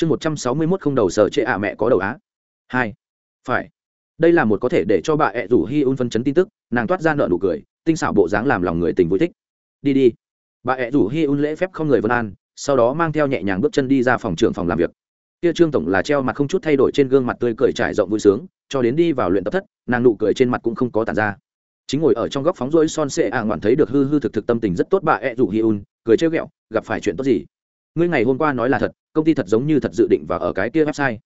chương một trăm sáu mươi mốt không đầu sở trệ ạ mẹ có đầu á. Hai. Phải. Đây là một có thể để cho bà ẹ rủ hi un phân chấn tin tức, nàng toát ra nợ nụ cười, tinh xảo bộ dáng làm lòng người tình vui thích. Đi đi. Bà ẹ rủ hi un lễ phép không người vân an, sau đó mang theo nhẹ nhàng bước chân đi ra phòng trưởng phòng làm việc. Kia trương tổng là treo mặt không chút thay đổi trên gương mặt tươi cười trải rộng vui sướng, cho đến đi vào luyện tập thất, nàng nụ cười trên mặt cũng không có tàn ra. Chính ngồi ở trong góc phóng rỗi son sệ ạ ngoạn thấy được hư hư thực thực tâm tình rất tốt bà ẹ rủ hi un, cười trêu ghẹo, gặp phải chuyện tốt gì? Ngươi ngày hôm qua nói là thật, công ty thật giống như thật dự định và ở cái kia website.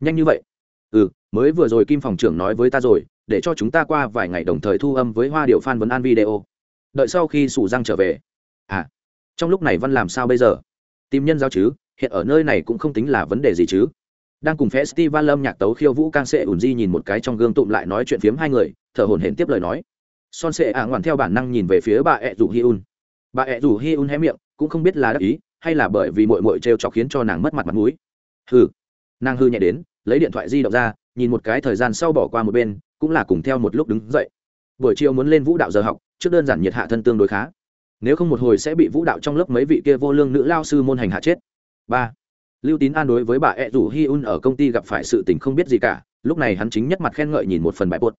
Nhanh như vậy? Ừ mới vừa rồi kim phòng trưởng nói với ta rồi, để cho chúng ta qua vài ngày đồng thời thu âm với hoa điệu phan vấn an video. Đợi sau khi sủ răng trở về. À trong lúc này văn làm sao bây giờ? Tìm nhân giao chứ, hiện ở nơi này cũng không tính là vấn đề gì chứ. Đang cùng festival lâm nhạc tấu khiêu vũ càng sệ ủn di nhìn một cái trong gương tụm lại nói chuyện phiếm hai người, thở hổn hển tiếp lời nói. Son sệ à ả ngoằn theo bản năng nhìn về phía bà ẹ rủ hi un. Bà ẹ rủ hi un hé miệng, cũng không biết là đắc ý hay là bởi vì mội mội t r e o chọc khiến cho nàng mất mặt mặt mũi? Hừ. Nàng hư nhẹ đến lấy điện thoại di động ra nhìn một cái thời gian sau bỏ qua một bên cũng là cùng theo một lúc đứng dậy. Buổi chiều muốn lên vũ đạo giờ học trước đơn giản nhiệt hạ thân tương đối khá. Nếu không một hồi sẽ bị vũ đạo trong lớp mấy vị kia vô lương nữ lao sư môn hành hạ chết. Ba. Lưu tín an đối với bà ẹ rủ hi un ở công ty gặp phải sự tình không biết gì cả lúc này hắn chính nhất mặt khen ngợi nhìn một phần bài bột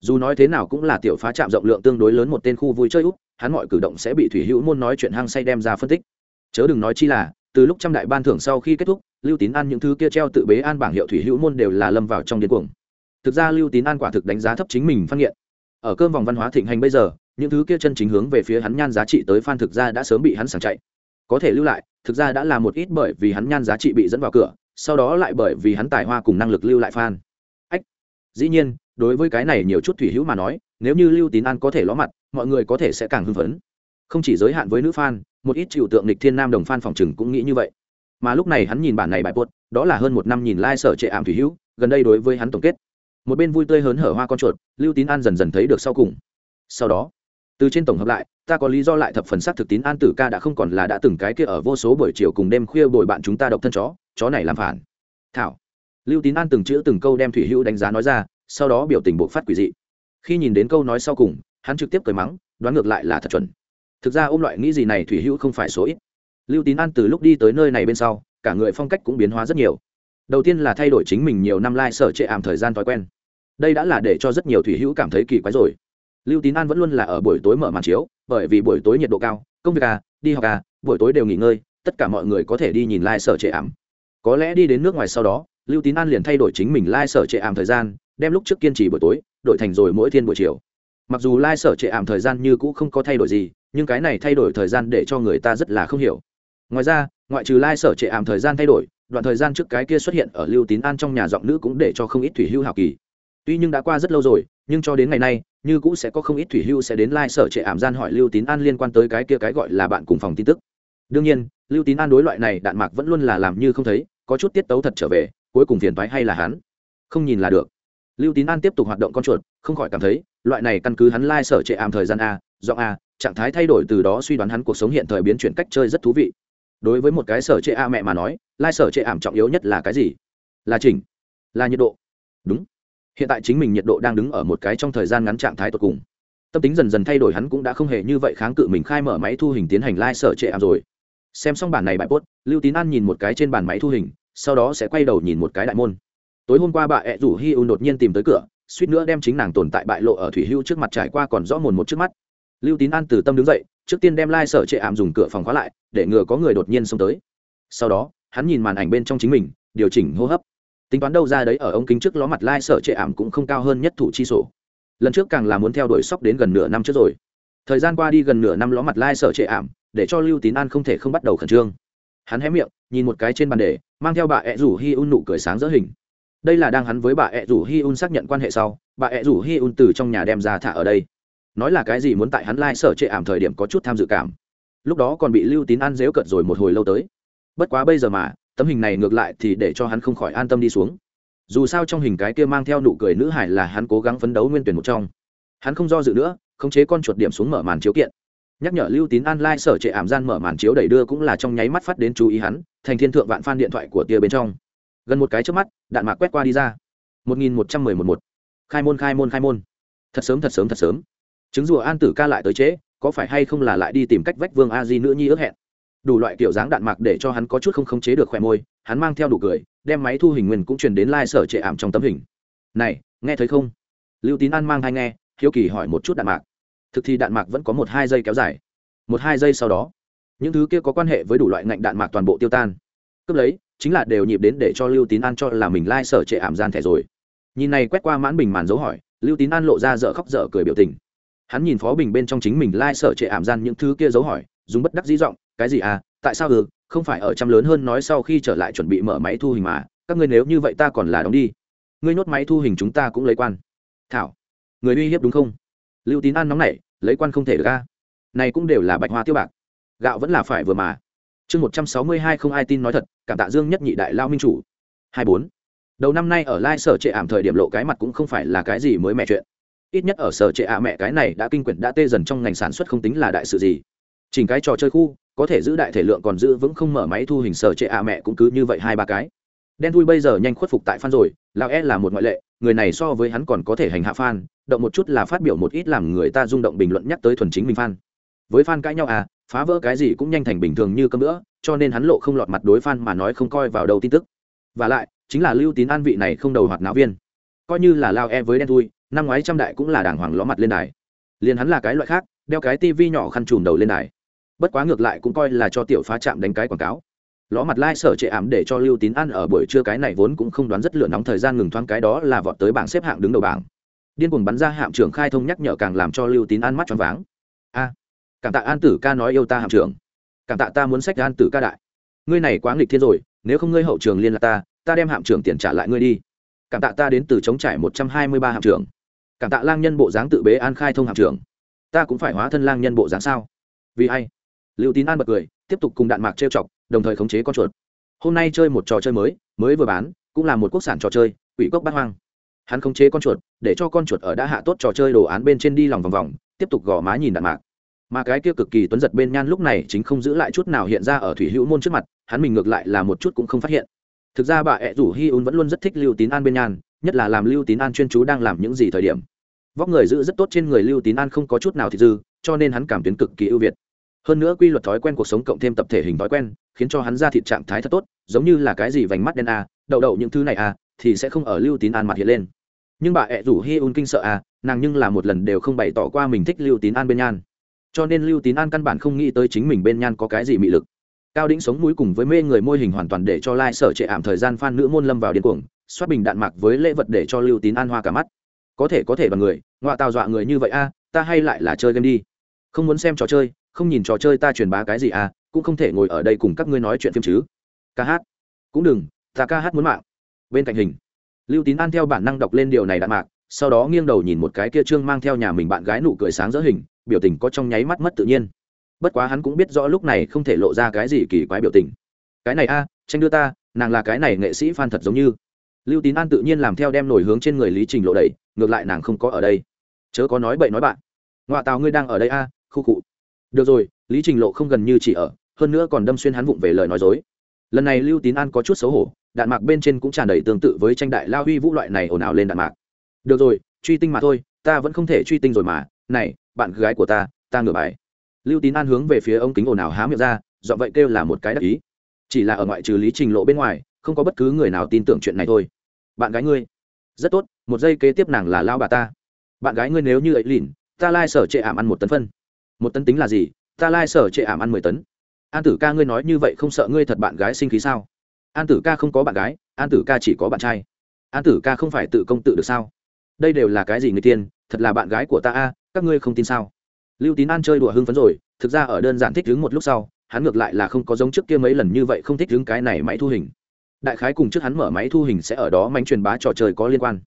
dù nói thế nào cũng là tiểu phá trạm rộng lượng tương đối lớn một tên khu vui chơi út, hắn mọi cử động sẽ bị thủy hữu môn nói chuyện hăng say đem ra phân tích chớ đừng nói chi là, từ lúc trăm đại ban thưởng sau khi kết thúc, lưu tín an những thứ kia treo tự bế an bảng hiệu thủy hữu môn đều là lâm vào trong điên cuồng. Thực ra lưu tín an quả thực đánh giá thấp chính mình phát hiện ở cơm vòng văn hóa thịnh hành bây giờ, những thứ kia chân chính hướng về phía hắn nhan giá trị tới phan thực ra đã sớm bị hắn sàng chạy. Có thể lưu lại, thực ra đã là một ít bởi vì hắn nhan giá trị bị dẫn vào cửa, sau đó lại bởi vì hắn tài hoa cùng năng lực lưu lại fan ách! Dĩ nhiên, đối với cái này nhiều chút thủy hữu mà nói, nếu như lưu tín an có thể ló mặt, mọi người có thể sẽ càng hưng phấn không chỉ giới hạn với nữ fan, một ít chịu tượng lịch thiên nam đồng fan phòng chừng cũng nghĩ như vậy. Mà lúc này hắn nhìn bản này bài buốt đó là hơn một năm nhìn lai、like、sở trệ ảm thủy hữu, gần đây đối với hắn tổng kết. Một bên vui tươi hớn hở hoa con chuột, lưu tín an dần dần thấy được sau cùng. Sau đó, từ trên tổng hợp lại, ta có lý do lại thập phần s á c thực tín an tử ca đã không còn là đã từng cái kia ở vô số buổi chiều cùng đêm khuya bồi bạn chúng ta độc thân chó chó này làm phản. Thảo. Lưu tín an từng chữ từng câu đem thủy hữu đánh giá nói ra, sau đó biểu tình bộ phát quỷ dị. Khi nhìn đến câu nói sau cùng, hắn trực tiếp cười mắng, đoán ngược lại là thật chuẩn thực ra ôm loại nghĩ gì này thủy hữu không phải số ít. Lưu tín an từ lúc đi tới nơi này bên sau, cả người phong cách cũng biến hóa rất nhiều. Đầu tiên là thay đổi chính mình nhiều năm lai、like、sở trệ ảm thời gian thói quen. Đây đã là để cho rất nhiều thủy hữu cảm thấy kỳ quái rồi. Lưu tín an vẫn luôn là ở buổi tối mở màn chiếu, bởi vì buổi tối nhiệt độ cao, công việc à đi học à buổi tối đều nghỉ ngơi, tất cả mọi người có thể đi nhìn lai、like、sở trệ ảm. Có lẽ đi đến nước ngoài sau đó, lưu tín an liền thay đổi chính mình lai、like、sở trệ ảm thời gian, đem lúc trước kiên trì buổi tối, đổi thành rồi mỗi thiên buổi chiều. Mặc dù lai、like、sở trệ ảm thời gian như cũ không có thay đổi gì nhưng cái này thay đổi thời gian để cho người ta rất là không hiểu. Ngoài ra, ngoại trừ lai、like、sở trệ ảm thời gian thay đổi, đoạn thời gian trước cái kia xuất hiện ở lưu tín an trong nhà giọng nữ cũng để cho không ít thủy hưu hào kỳ. Tuy nhưng đã qua rất lâu rồi, nhưng cho đến ngày nay, như cũ sẽ có không ít thủy hưu sẽ đến lai、like、sở trệ ảm gian hỏi lưu tín an liên quan tới cái kia cái gọi là bạn cùng phòng tin tức. Đương nhiên, lưu tín an đối loại này đạn mạc vẫn luôn là làm như không thấy, có chút tiết tấu thật trở về, cuối cùng phiền thoái hay là hắn? Không nhìn là được. Lưu tín an tiếp tục hoạt động con chuột, không khỏi cảm thấy, loại này căn cứ hắn lai、like、sở trệ ảm thời gian a, giọng a trạng thái thay đổi từ đó suy đoán hắn cuộc sống hiện thời biến chuyển cách chơi rất thú vị. Đối với một cái sở trệ a mẹ mà nói, lai、like、sở trệ ảm trọng yếu nhất là cái gì? Là chỉnh là nhiệt độ. Đúng. Hiện tại chính mình nhiệt độ đang đứng ở một cái trong thời gian ngắn trạng thái tột cùng. Tâm tính dần dần thay đổi hắn cũng đã không hề như vậy kháng cự mình khai mở máy thu hình tiến hành lai、like、sở trệ ảm rồi. Xem xong bản này bài post, lưu tín an nhìn một cái trên bàn máy thu hình, sau đó sẽ quay đầu nhìn một cái đại môn. Tối hôm qua bà ẹ rủ hi un đột nhiên tìm tới cửa, suýt nữa đem chính nàng tồn tại bại lộ ở thủy hưu trước mặt trải qua còn rõ mồn một trước mắt lưu tín an từ tâm đứng dậy, trước tiên đem lai、like、sở trệ ảm dùng cửa phòng khóa lại, để ngừa có người đột nhiên xông tới. Sau đó, hắn nhìn màn ảnh bên trong chính mình, điều chỉnh hô hấp. Tính toán đâu ra đấy ở ống kính trước ló mặt lai、like、sở trệ ảm cũng không cao hơn nhất thủ chi sổ. Lần trước càng là muốn theo đuổi sóc đến gần nửa năm trước rồi. Thời gian qua đi gần nửa năm ló mặt lai、like、sở trệ ảm, để cho lưu tín an không thể không bắt đầu khẩn trương. Hắn hé miệng, nhìn một cái trên bàn đề mang theo bà ẹ rủ hi un nụ cười sáng dỡ hình. Đây là đang hắn với bà ẹ rủ hi un xác nhận quan hệ sau, bà ẹ rủ hi un từ trong nhà đem ra thả ở đây nói là cái gì muốn tại hắn lai、like、sở trệ ảm thời điểm có chút tham dự cảm. Lúc đó còn bị lưu tín ăn dếu cợt rồi một hồi lâu tới. Bất quá bây giờ mà, tấm hình này ngược lại thì để cho hắn không khỏi an tâm đi xuống. Dù sao trong hình cái kia mang theo nụ cười nữ hải là hắn cố gắng phấn đấu nguyên tuyển một trong. Hắn không do dự nữa, khống chế con chuột điểm xuống mở màn chiếu kiện. Nhắc nhở lưu tín an lai sở trệ ảm gian mở màn chiếu đẩy đưa cũng là trong nháy mắt phát đến chú ý hắn, thành thiên thượng vạn phan điện thoại của tia bên trong. Gần một cái trước mắt, đạn mạc quét qua đi ra. Một nghìn một trăm mười một một. Khai môn khai môn khai môn. Thật sớm thật sớm thật sớm chứng rùa an tử ca lại tới trễ có phải hay không là lại đi tìm cách vách vương a di nữ nhi ước hẹn? Đủ loại kiểu dáng đạn mạc để cho hắn có chút không khống chế được khỏe môi, hắn mang theo đủ cười, đem máy thu hình nguyên cũng truyền đến lai、like、sở trệ ảm trong tấm hình. Này, nghe thấy không? Lưu tín an mang hay nghe, hiếu kỳ hỏi một chút đạn mạc. Thực thì đạn mạc vẫn có một hai giây kéo dài. Một hai giây sau đó, những thứ kia có quan hệ với đủ loại ngạnh đạn mạc toàn bộ tiêu tan. Cướp lấy, chính là đều nhịp đến để cho lưu tín an cho là mình lai、like、sở trệ ảm gian thẻ rồi. Nhìn này quét qua mãn bình màn dấu hỏi, lưu tín an lộ ra dở khóc dở cười biểu tình hắn nhìn phó bình bên trong chính mình lai、like、sở trệ ảm gian những thứ kia dấu hỏi, dùng bất đắc dĩ giọng, cái gì à? Tại sao ừ? Không phải ở trăm lớn hơn nói sau khi trở lại chuẩn bị mở máy thu hình mà, các ngươi nếu như vậy ta còn là đóng đi. Ngươi nhốt máy thu hình chúng ta cũng lấy quan. Thảo, người uy hiếp đúng không? Lưu tín an nóng nảy, lấy quan không thể được ca này cũng đều là bạch hoa tiêu bạc, gạo vẫn là phải vừa mà. Chương một trăm sáu mươi hai không ai tin nói thật, cảm tạ dương nhất nhị đại lao minh chủ. Hai bốn. Đầu năm nay ở lai sở trệ ảm thời điểm lộ cái mặt cũng không phải là cái gì mới mẹ chuyện ít nhất ở sở trệ ả mẹ cái này đã kinh quyển đã tê dần trong ngành sản xuất không tính là đại sự gì. Chỉnh cái trò chơi khu, có thể giữ đại thể lượng còn giữ vững không mở máy thu hình sở trệ ả mẹ cũng cứ như vậy hai ba cái. Đen thui bây giờ nhanh khuất phục tại phan rồi, lão e là một ngoại lệ, người này so với hắn còn có thể hành hạ phan động một chút là phát biểu một ít làm người ta rung động bình luận nhắc tới thuần chính mình phan với phan cãi nhau à phá vỡ cái gì cũng nhanh thành bình thường như cơm nữa cho nên hắn lộ không lọt mặt đối phan mà nói không coi vào đầu tin tức. Và lại, chính là lưu tín an vị này không đầu hoạt náo viên. Coi như là lao e với đen thui năm ngoái trăm đại cũng là đàng hoàng ló mặt lên đài. Liền hắn là cái loại khác, đeo cái tivi nhỏ khăn trùm đầu lên đài. Bất quá ngược lại cũng coi là cho tiểu phá chạm đánh cái quảng cáo. Ló mặt lai、like、sở trệ ảm để cho lưu tín ăn ở buổi trưa cái này vốn cũng không đoán rất lửa nóng thời gian ngừng thoáng cái đó là vọt tới bảng xếp hạng đứng đầu bảng. Điên cuồng bắn ra hạm trưởng khai thông nhắc nhở càng làm cho lưu tín ăn mắt choáng váng. A, cảm tạ an tử ca nói yêu ta hạm trưởng. Cảm tạ ta muốn sách an tử ca đại. Ngươi này quá nghịch thiên rồi, nếu không ngươi hậu trường liên lạc ta ta đem hạm trưởng tiền trả lại ngươi đi. Cảm tạ ta đến từ chống trải một trăm hai mươi ba hạm trưởng cảm tạ lang nhân bộ dáng tự bế an khai thông hạm trưởng. Ta cũng phải hóa thân lang nhân bộ dáng sao? Vì hay lưu tín an bật cười, tiếp tục cùng đạn mạc trêu chọc, đồng thời khống chế con chuột. Hôm nay chơi một trò chơi mới mới vừa bán, cũng là một quốc sản trò chơi, quỷ cốc bát hoang. Hắn khống chế con chuột, để cho con chuột ở đã hạ tốt trò chơi đồ án bên trên đi lòng vòng vòng, tiếp tục gò má nhìn đạn mạc. Mà cái kia cực kỳ tuấn giật bên nhan lúc này chính không giữ lại chút nào hiện ra ở thủy hữu môn trước mặt, hắn mình ngược lại là một chút cũng không phát hiện. Thực ra bà ẹ rủ hi un vẫn luôn rất thích lưu tín an bên nhan, nhất là làm lưu tín an chuyên chú đang làm những gì thời điểm vóc người giữ rất tốt trên người lưu tín an không có chút nào thì dư cho nên hắn cảm tuyến cực kỳ ưu việt. Hơn nữa quy luật thói quen cuộc sống cộng thêm tập thể hình thói quen khiến cho hắn ra thịt trạng thái thật tốt giống như là cái gì vành mắt đen a à, đậu đậu những thứ này a à, thì sẽ không ở lưu tín an mặt hiện lên. Nhưng bà ẹ rủ hi un kinh sợ a à, nàng nhưng là một lần đều không bày tỏ qua mình thích lưu tín an bên nhan. Cho nên lưu tín an căn bản không nghĩ tới chính mình bên nhan có cái gì mị lực. Cao đĩnh sống mũi cùng với mê người môi hình hoàn toàn để cho lai sở trệ ảm thời gian phan nữ môn lâm vào điên cuồng xoát bình đạn mạc với lễ vật để cho lưu tín an hoa cả mắt có thể có thể bằng người ngoại tào dọa người như vậy a, ta hay lại là chơi game đi. Không muốn xem trò chơi, không nhìn trò chơi ta truyền bá cái gì à cũng không thể ngồi ở đây cùng các ngươi nói chuyện phim chứ. Ca hát. Cũng đừng, ta ca hát muốn mạng. Bên cạnh hình. Lưu tín an theo bản năng đọc lên điều này đạn mạc, sau đó nghiêng đầu nhìn một cái kia trương mang theo nhà mình bạn gái nụ cười sáng dỡ hình, biểu tình có trong nháy mắt mất tự nhiên. Bất quá hắn cũng biết rõ lúc này không thể lộ ra cái gì kỳ quái biểu tình. Cái này a, tranh đưa ta, nàng là cái này nghệ sĩ phan thật giống như. Lưu tín an tự nhiên làm theo đem nổi hướng trên người lý trình lộ đẩy ngược lại nàng không có ở đây. Chớ có nói bậy nói bạn. Ngoại tào ngươi đang ở đây a, khu cụ được rồi, lý trình lộ không gần như chỉ ở, hơn nữa còn đâm xuyên hắn vụng về lời nói dối. Lần này lưu tín an có chút xấu hổ, đạn mạc bên trên cũng tràn đầy tương tự với tranh đại lao huy vũ loại này ồn ào lên đạn mạc. Được rồi, truy tinh mà thôi, ta vẫn không thể truy tinh rồi mà. Này, bạn gái của ta ta ngửa bài. Lưu tín an hướng về phía ông kính ồn ào há miệng ra dọn vậy kêu là một cái đắc ý. Chỉ là ở ngoại trừ lý trình lộ bên ngoài, không có bất cứ người nào tin tưởng chuyện này thôi. Bạn gái ngươi rất tốt, một giây kế tiếp nàng là lao bà ta. Bạn gái ngươi nếu như ấy lìn, ta lai、like、sở trệ ảm ăn một tấn phân. Một tấn tính là gì? Ta lai、like、sở trệ ảm ăn mười tấn. An tử ca ngươi nói như vậy không sợ ngươi thật bạn gái sinh khí sao? An tử ca không có bạn gái, an tử ca chỉ có bạn trai. An tử ca không phải tự công tự được sao? Đây đều là cái gì người tiên, thật là bạn gái của ta a, các ngươi không tin sao? Lưu tín an chơi đùa hưng phấn rồi, thực ra ở đơn giản thích đứng một lúc sau, hắn ngược lại là không có giống trước kia mấy lần như vậy không thích đứng cái này máy thu hình đại khái cùng trước hắn mở máy thu hình sẽ ở đó mánh truyền bá trò chơi có liên quan.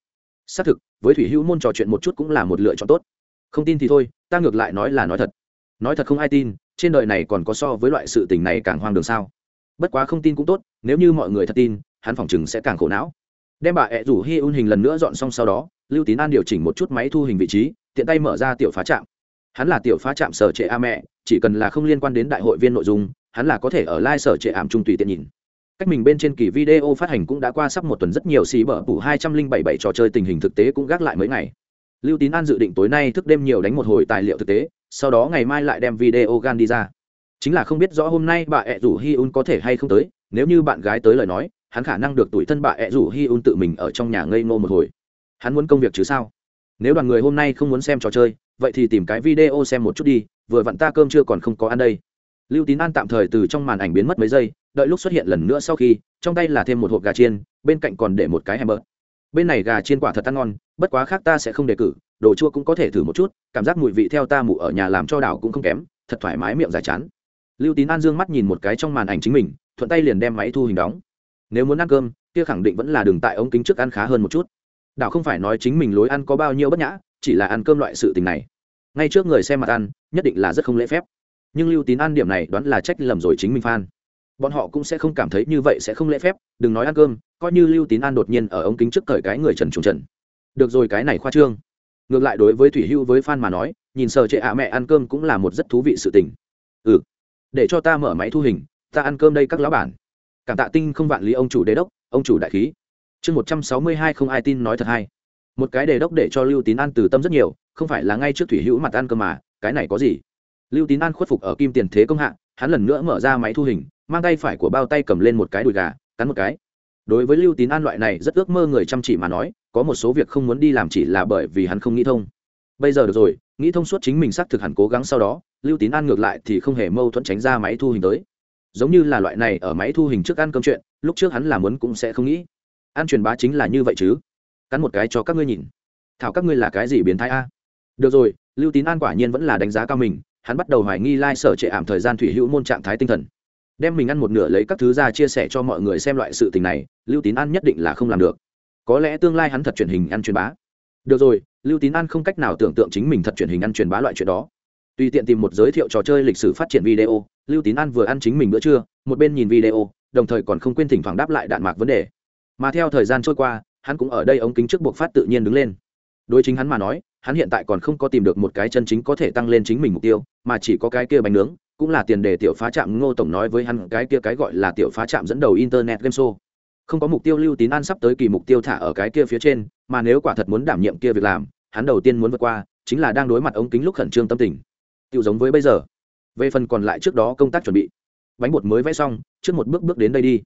Xác thực, với thủy hữu môn trò chuyện một chút cũng là một lựa chọn tốt. Không tin thì thôi, ta ngược lại nói là nói thật. Nói thật không ai tin, trên đời này còn có so với loại sự tình này càng hoang đường sao. Bất quá không tin cũng tốt, nếu như mọi người thật tin, hắn phỏng chừng sẽ càng khổ não. Đem bà ẹ rủ hi un hình lần nữa dọn xong sau đó, lưu tín an điều chỉnh một chút máy thu hình vị trí, tiện tay mở ra tiểu phá trạm. Hắn là tiểu phá trạm sở trệ a mẹ, chỉ cần là không liên quan đến đại hội viên nội dung, hắn là có thể ở lai、like、sở trệ ảm trung tùy tiện nhìn cách mình bên trên kỳ video phát hành cũng đã qua sắp một tuần rất nhiều xì bở phủ hai trăm linh bảy bảy trò chơi tình hình thực tế cũng gác lại mấy ngày. Lưu tín an dự định tối nay thức đêm nhiều đánh một hồi tài liệu thực tế, sau đó ngày mai lại đem video gan đi ra. Chính là không biết rõ hôm nay bà ẹ rủ hi un có thể hay không tới, nếu như bạn gái tới lời nói, hắn khả năng được tuổi thân bà ẹ rủ hi un tự mình ở trong nhà ngây ngô một hồi. Hắn muốn công việc chứ sao? Nếu đoàn người hôm nay không muốn xem trò chơi, vậy thì tìm cái video xem một chút đi, vừa vặn ta cơm chưa còn không có ăn đây. Lưu tín an tạm thời từ trong màn ảnh biến mất mấy giây đợi lúc xuất hiện lần nữa sau khi, trong tay là thêm một hộp gà chiên, bên cạnh còn để một cái hamburger. Bên này gà chiên quả thật ăn ngon, bất quá khác ta sẽ không đề cử, đồ chua cũng có thể thử một chút, cảm giác mùi vị theo ta mụ ở nhà làm cho đảo cũng không kém, thật thoải mái miệng dài chán. Lưu tín an dương mắt nhìn một cái trong màn ảnh chính mình, thuận tay liền đem máy thu hình đóng. Nếu muốn ăn cơm, kia khẳng định vẫn là đường tại ống kính trước ăn khá hơn một chút. Đảo không phải nói chính mình lối ăn có bao nhiêu bất nhã, chỉ là ăn cơm loại sự tình này. Ngay trước người xem mặt ăn, nhất định là rất không lễ phép. Nhưng lưu tín ăn điểm này đoán là trách lầm rồi chính mình phan bọn họ cũng sẽ không cảm thấy như vậy sẽ không lễ phép, đừng nói ăn cơm, coi như lưu tín an đột nhiên ở ống kính trước cởi cái người trần trùng trần. Được rồi, cái này khoa trương. Ngược lại đối với thủy hưu với phan mà nói, nhìn sờ chệ ạ mẹ ăn cơm cũng là một rất thú vị sự tình. Ừ để cho ta mở máy thu hình, ta ăn cơm đây các lão bản. Cảm tạ tinh không vạn lý ông chủ đế đốc, ông chủ đại khí. Chương một trăm sáu mươi hai không ai tin nói thật hay. Một cái đề đốc để cho lưu tín an từ tâm rất nhiều, không phải là ngay trước thủy hữu mặt ăn cơm mà, cái này có gì? Lưu tín an khuất phục ở kim tiền thế công hạ, hắn lần nữa mở ra máy thu hình mang tay phải của bao tay cầm lên một cái đùi gà, cắn một cái. Đối với lưu tín an loại này rất ước mơ người chăm chỉ mà nói, có một số việc không muốn đi làm chỉ là bởi vì hắn không nghĩ thông. Bây giờ được rồi, nghĩ thông suốt chính mình xác thực hẳn cố gắng sau đó, lưu tín an ngược lại thì không hề mâu thuẫn tránh ra máy thu hình tới. Giống như là loại này ở máy thu hình trước ăn cơm chuyện, lúc trước hắn làm muốn cũng sẽ không nghĩ. Ăn truyền bá chính là như vậy chứ. Cắn một cái cho các ngươi nhìn. Thảo các ngươi là cái gì biến thái a? Được rồi, lưu tín an quả nhiên vẫn là đánh giá cao mình, hắn bắt đầu hoài nghi lai、like、sở trệ ảm thời gian thủy hữu môn trạng thái tinh thần đem mình ăn một nửa lấy các thứ ra chia sẻ cho mọi người xem loại sự tình này, lưu tín an nhất định là không làm được. Có lẽ tương lai hắn thật truyền hình ăn truyền bá. Được rồi, lưu tín an không cách nào tưởng tượng chính mình thật truyền hình ăn truyền bá loại chuyện đó. Tùy tiện tìm một giới thiệu trò chơi lịch sử phát triển video, lưu tín an vừa ăn chính mình bữa trưa, một bên nhìn video, đồng thời còn không quên thỉnh thoảng đáp lại đạn mạc vấn đề. Mà theo thời gian trôi qua, hắn cũng ở đây ống kính trước buộc phát tự nhiên đứng lên. Đối chính hắn mà nói, hắn hiện tại còn không có tìm được một cái chân chính có thể tăng lên chính mình mục tiêu, mà chỉ có cái kia bánh nướng cũng là tiền đề tiểu phá trạm ngô tổng nói với hắn, cái kia cái gọi là tiểu phá trạm dẫn đầu internet game show. Không có mục tiêu lưu tín an sắp tới kỳ mục tiêu thả ở cái kia phía trên, mà nếu quả thật muốn đảm nhiệm kia việc làm, hắn đầu tiên muốn vượt qua, chính là đang đối mặt ống kính lúc khẩn trương tâm tình. Tự giống với bây giờ. Về phần còn lại trước đó công tác chuẩn bị. Bánh bột mới vẽ xong, trước một bước bước đến đây đi.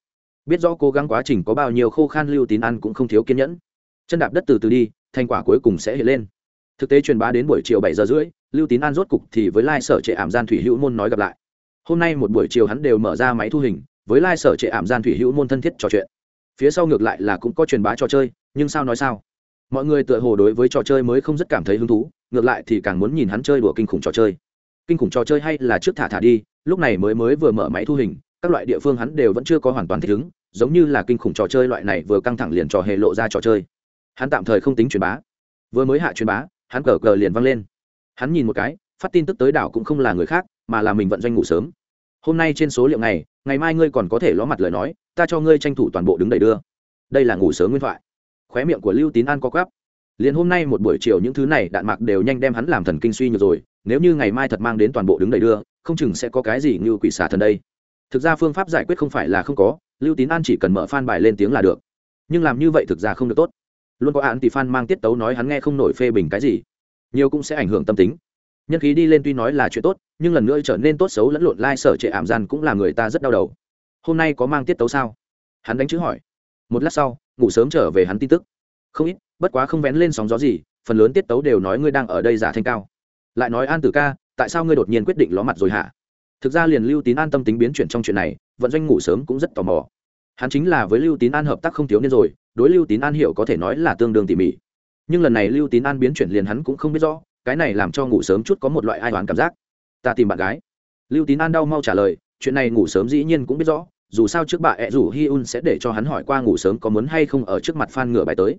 Biết rõ cố gắng quá trình có bao nhiêu khô khan lưu tín ăn cũng không thiếu kiên nhẫn. Chân đạp đất từ từ đi, thành quả cuối cùng sẽ hiện lên thực tế truyền bá đến buổi chiều bảy giờ rưỡi, lưu tín an rốt cục thì với Lai Sở trệ ảm gian thủy hữu môn nói gặp lại. Hôm nay một buổi chiều hắn đều mở ra máy thu hình, với Lai Sở trệ ảm gian thủy hữu môn thân thiết trò chuyện. Phía sau ngược lại là cũng có truyền bá trò chơi, nhưng sao nói sao? Mọi người tựa hồ đối với trò chơi mới không rất cảm thấy hứng thú, ngược lại thì càng muốn nhìn hắn chơi đùa kinh khủng trò chơi. Kinh khủng trò chơi hay là trước thả thả đi, lúc này mới mới vừa mở máy thu hình, các loại địa phương hắn đều vẫn chưa có hoàn toàn thích ứng, giống như là kinh khủng trò chơi loại này vừa căng thẳng liền trò hề lộ ra trò chơi. Hắn tạm thời không tính truyền bá. Vừa mới hạ truyền bá hắn cờ cờ liền văng lên. Hắn nhìn một cái phát tin tức tới đảo cũng không là người khác mà là mình vận doanh ngủ sớm. Hôm nay trên số liệu này ngày mai ngươi còn có thể ló mặt lời nói ta cho ngươi tranh thủ toàn bộ đứng đầy đưa. Đây là ngủ sớm nguyên thoại. Khóe miệng của lưu tín an có quắp, liền hôm nay một buổi chiều những thứ này đạn mạc đều nhanh đem hắn làm thần kinh suy nhược rồi nếu như ngày mai thật mang đến toàn bộ đứng đầy đưa không chừng sẽ có cái gì như quỷ xà thần đây. Thực ra phương pháp giải quyết không phải là không có lưu tín an chỉ cần mở fan bài lên tiếng là được. Nhưng làm như vậy thực ra không được tốt luôn có án thì fan mang tiết tấu nói hắn nghe không nổi phê bình cái gì. Nhiều cũng sẽ ảnh hưởng tâm tính. Nhân khí đi lên tuy nói là chuyện tốt, nhưng lần nữa trở nên tốt xấu lẫn lộn lai、like、sở trệ ảm gian cũng là người ta rất đau đầu. Hôm nay có mang tiết tấu sao? Hắn đánh chữ hỏi. Một lát sau, ngủ sớm trở về hắn tin tức. Không ít, bất quá không vén lên sóng gió gì, phần lớn tiết tấu đều nói ngươi đang ở đây giả thanh cao. Lại nói an tử ca, tại sao ngươi đột nhiên quyết định ló mặt rồi hả? Thực ra liền lưu tín an tâm tính biến chuyển trong chuyện này, vận doanh ngủ sớm cũng rất tò mò hắn chính là với lưu tín an hợp tác không thiếu niên rồi, đối lưu tín an hiểu có thể nói là tương đương tỉ mỉ. Nhưng lần này lưu tín an biến chuyển liền hắn cũng không biết rõ, cái này làm cho ngủ sớm chút có một loại ai toán cảm giác. Ta tìm bạn gái. Lưu tín an đau mau trả lời, chuyện này ngủ sớm dĩ nhiên cũng biết rõ, dù sao trước bà ẹ rủ hi un sẽ để cho hắn hỏi qua ngủ sớm có muốn hay không ở trước mặt f ngửa bài tới.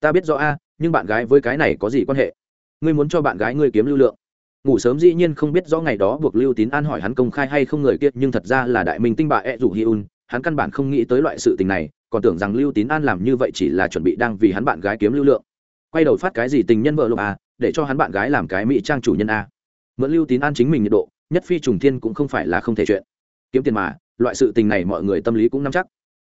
Ta biết rõ a, nhưng bạn gái với cái này có gì quan hệ? Ngươi muốn cho bạn gái ngươi kiếm lưu lượng. Ngủ sớm dĩ nhiên không biết rõ ngày đó buộc lưu tín an hỏi hắn công khai hay không người kia, nhưng thật ra là đại minh tinh bà ẹ rủ hi un hắn căn bản không nghĩ tới loại sự tình này, còn tưởng rằng lưu tín an làm như vậy chỉ là chuẩn bị đang vì hắn bạn gái kiếm lưu lượng. Quay đầu phát cái gì tình nhân vợ lộ à để cho hắn bạn gái làm cái mỹ trang chủ nhân a mượn lưu tín an chính mình nhiệt độ, nhất phi trùng thiên cũng không phải là không thể chuyện. Kiếm tiền mà, loại sự tình này mọi người tâm lý cũng nắm chắc.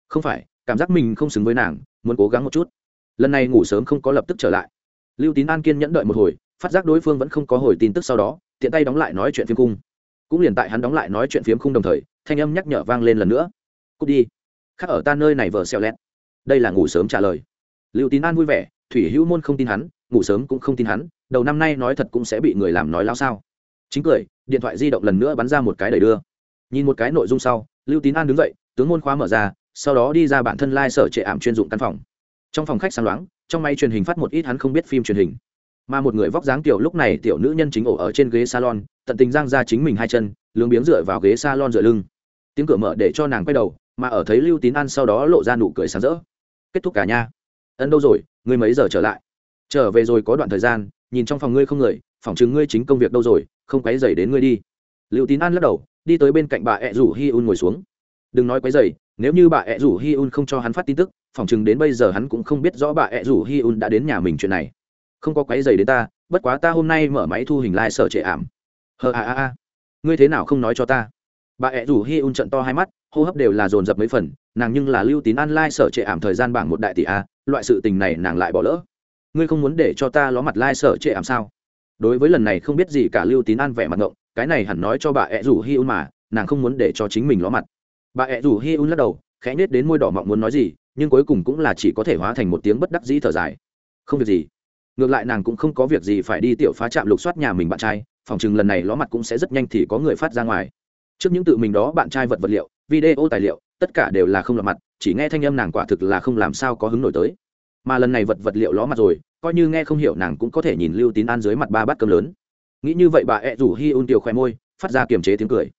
Không phải, cảm giác mình không xứng với nàng, muốn cố gắng một chút. Lần này ngủ sớm không có lập tức trở lại. Lưu tín an kiên nhẫn đợi một hồi, phát giác đối phương vẫn không có hồi tin tức sau đó, tiện tay đóng lại nói chuyện phiếm cung cũng liền tại hắn đóng lại nói chuyện phiếm khung đồng thời, thanh âm nhắc nhở vang lên lần nữa cút đi. Khác ở ta nơi này vợ xeo lét. Đây là ngủ sớm trả lời. Lưu tín an vui vẻ, thủy hữu môn không tin hắn, ngủ sớm cũng không tin hắn, đầu năm nay nói thật cũng sẽ bị người làm nói lao sao. Chính cười, điện thoại di động lần nữa bắn ra một cái đầy đưa. Nhìn một cái nội dung sau, lưu tín an đứng dậy, tướng môn khóa mở ra, sau đó đi ra bản thân lai、like、sở trệ ảm chuyên dụng căn phòng. Trong phòng khách sáng loáng, trong máy truyền hình phát một ít hắn không biết phim truyền hình. Mà một người vóc dáng tiểu lúc này tiểu nữ nhân chính ổ ở trên ghế salon, tận tình giang ra chính mình hai chân, lướng biếng dựa vào ghế salon dựa lưng. Tiếng cửa mở để cho nàng quay đầu mà ở thấy lưu tín An sau đó lộ ra nụ cười sáng rỡ. Kết thúc cả nha ân đâu rồi? Ngươi mấy giờ trở lại? Trở về rồi có đoạn thời gian, nhìn trong phòng ngươi không người, phòng chứng ngươi chính công việc đâu rồi, không quấy dày đến ngươi đi. Lưu tín An lắc đầu, đi tới bên cạnh bà ẹ rủ hi un ngồi xuống. Đừng nói quấy dày nếu như bà ẹ rủ hi un không cho hắn phát tin tức, phòng chừng đến bây giờ hắn cũng không biết rõ bà ẹ rủ hi un đã đến nhà mình chuyện này. Không có quấy dày đến ta, bất quá ta hôm nay mở máy thu hình lại、like、sở trệ ảm. Hờ a a a. Ngươi thế nào không nói cho ta? Bà ẹ rủ hi un trận to hai mắt hô hấp đều là dồn dập mấy phần, nàng nhưng là lưu tín an lai、like、sở trệ ảm thời gian bảng một đại tỷ a, loại sự tình này nàng lại bỏ lỡ. Ngươi không muốn để cho ta ló mặt lai、like、sở trệ ảm sao? Đối với lần này không biết gì cả lưu tín an vẻ mặt ngộng, cái này hẳn nói cho bà ẹ rủ hi un mà, nàng không muốn để cho chính mình ló mặt. Bà ẹ rủ hi un lắc đầu, khẽ nết đến môi đỏ mọng muốn nói gì, nhưng cuối cùng cũng là chỉ có thể hóa thành một tiếng bất đắc dĩ thở dài. Không việc gì. Ngược lại nàng cũng không có việc gì phải đi tiểu phá trạm lục soát nhà mình bạn trai, phòng chừng lần này ló mặt cũng sẽ rất nhanh thì có người phát ra ngoài. Trước những tự mình đó bạn trai vật vật liệu video tài liệu, tất cả đều là không lọt mặt, chỉ nghe thanh âm nàng quả thực là không làm sao có hứng nổi tới. Mà lần này vật vật liệu ló mặt rồi, coi như nghe không hiểu nàng cũng có thể nhìn lưu tín an dưới mặt ba bát cơm lớn. Nghĩ như vậy bà ẹ rủ hi un tiểu khoe môi, phát ra kiềm chế tiếng cười.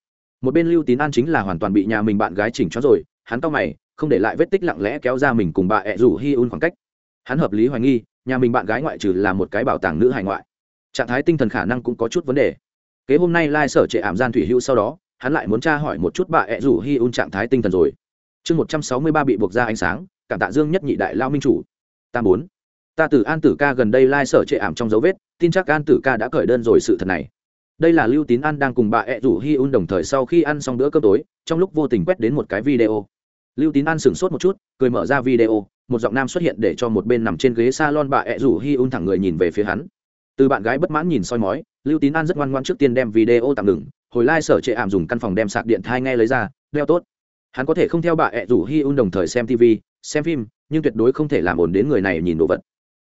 Một bên lưu tín an chính là hoàn toàn bị nhà mình bạn gái chỉnh cho rồi, hắn to mày, không để lại vết tích lặng lẽ kéo ra mình cùng bà ẹ rủ hi un khoảng cách. Hắn hợp lý hoài nghi, nhà mình bạn gái ngoại trừ là một cái bảo tàng nữ hải ngoại. Trạng thái tinh thần khả năng cũng có chút vấn đề. Kế hôm nay lai、like、sở trệ ảm gian thủy hữu sau đó hắn lại muốn tra hỏi một chút bà ẹ rủ hi un trạng thái tinh thần rồi. Chương một trăm sáu mươi ba bị buộc ra ánh sáng, cảm tạ dương nhất nhị đại lao minh chủ. Tam bốn ta từ an tử ca gần đây lai、like、sở trệ ảm trong dấu vết, tin chắc an tử ca đã cởi đơn rồi sự thật này. Đây là lưu tín an đang cùng bà ẹ rủ hi un đồng thời sau khi ăn xong bữa cơm tối, trong lúc vô tình quét đến một cái video. Lưu tín an sửng sốt một chút, cười mở ra video, một giọng nam xuất hiện để cho một bên nằm trên ghế s a lon bà ẹ rủ hi un thẳng người nhìn về phía hắn. Từ bạn gái bất mãn nhìn soi mói, lưu tín an rất ngoan ngoan trước tiên đem video tạm ngừng hồi lai sở trệ ảm dùng căn phòng đem sạc điện thai nghe lấy ra, đeo tốt. Hắn có thể không theo bà ẹ rủ hi un đồng thời xem tv xem phim, nhưng tuyệt đối không thể làm ổn đến người này nhìn đồ vật.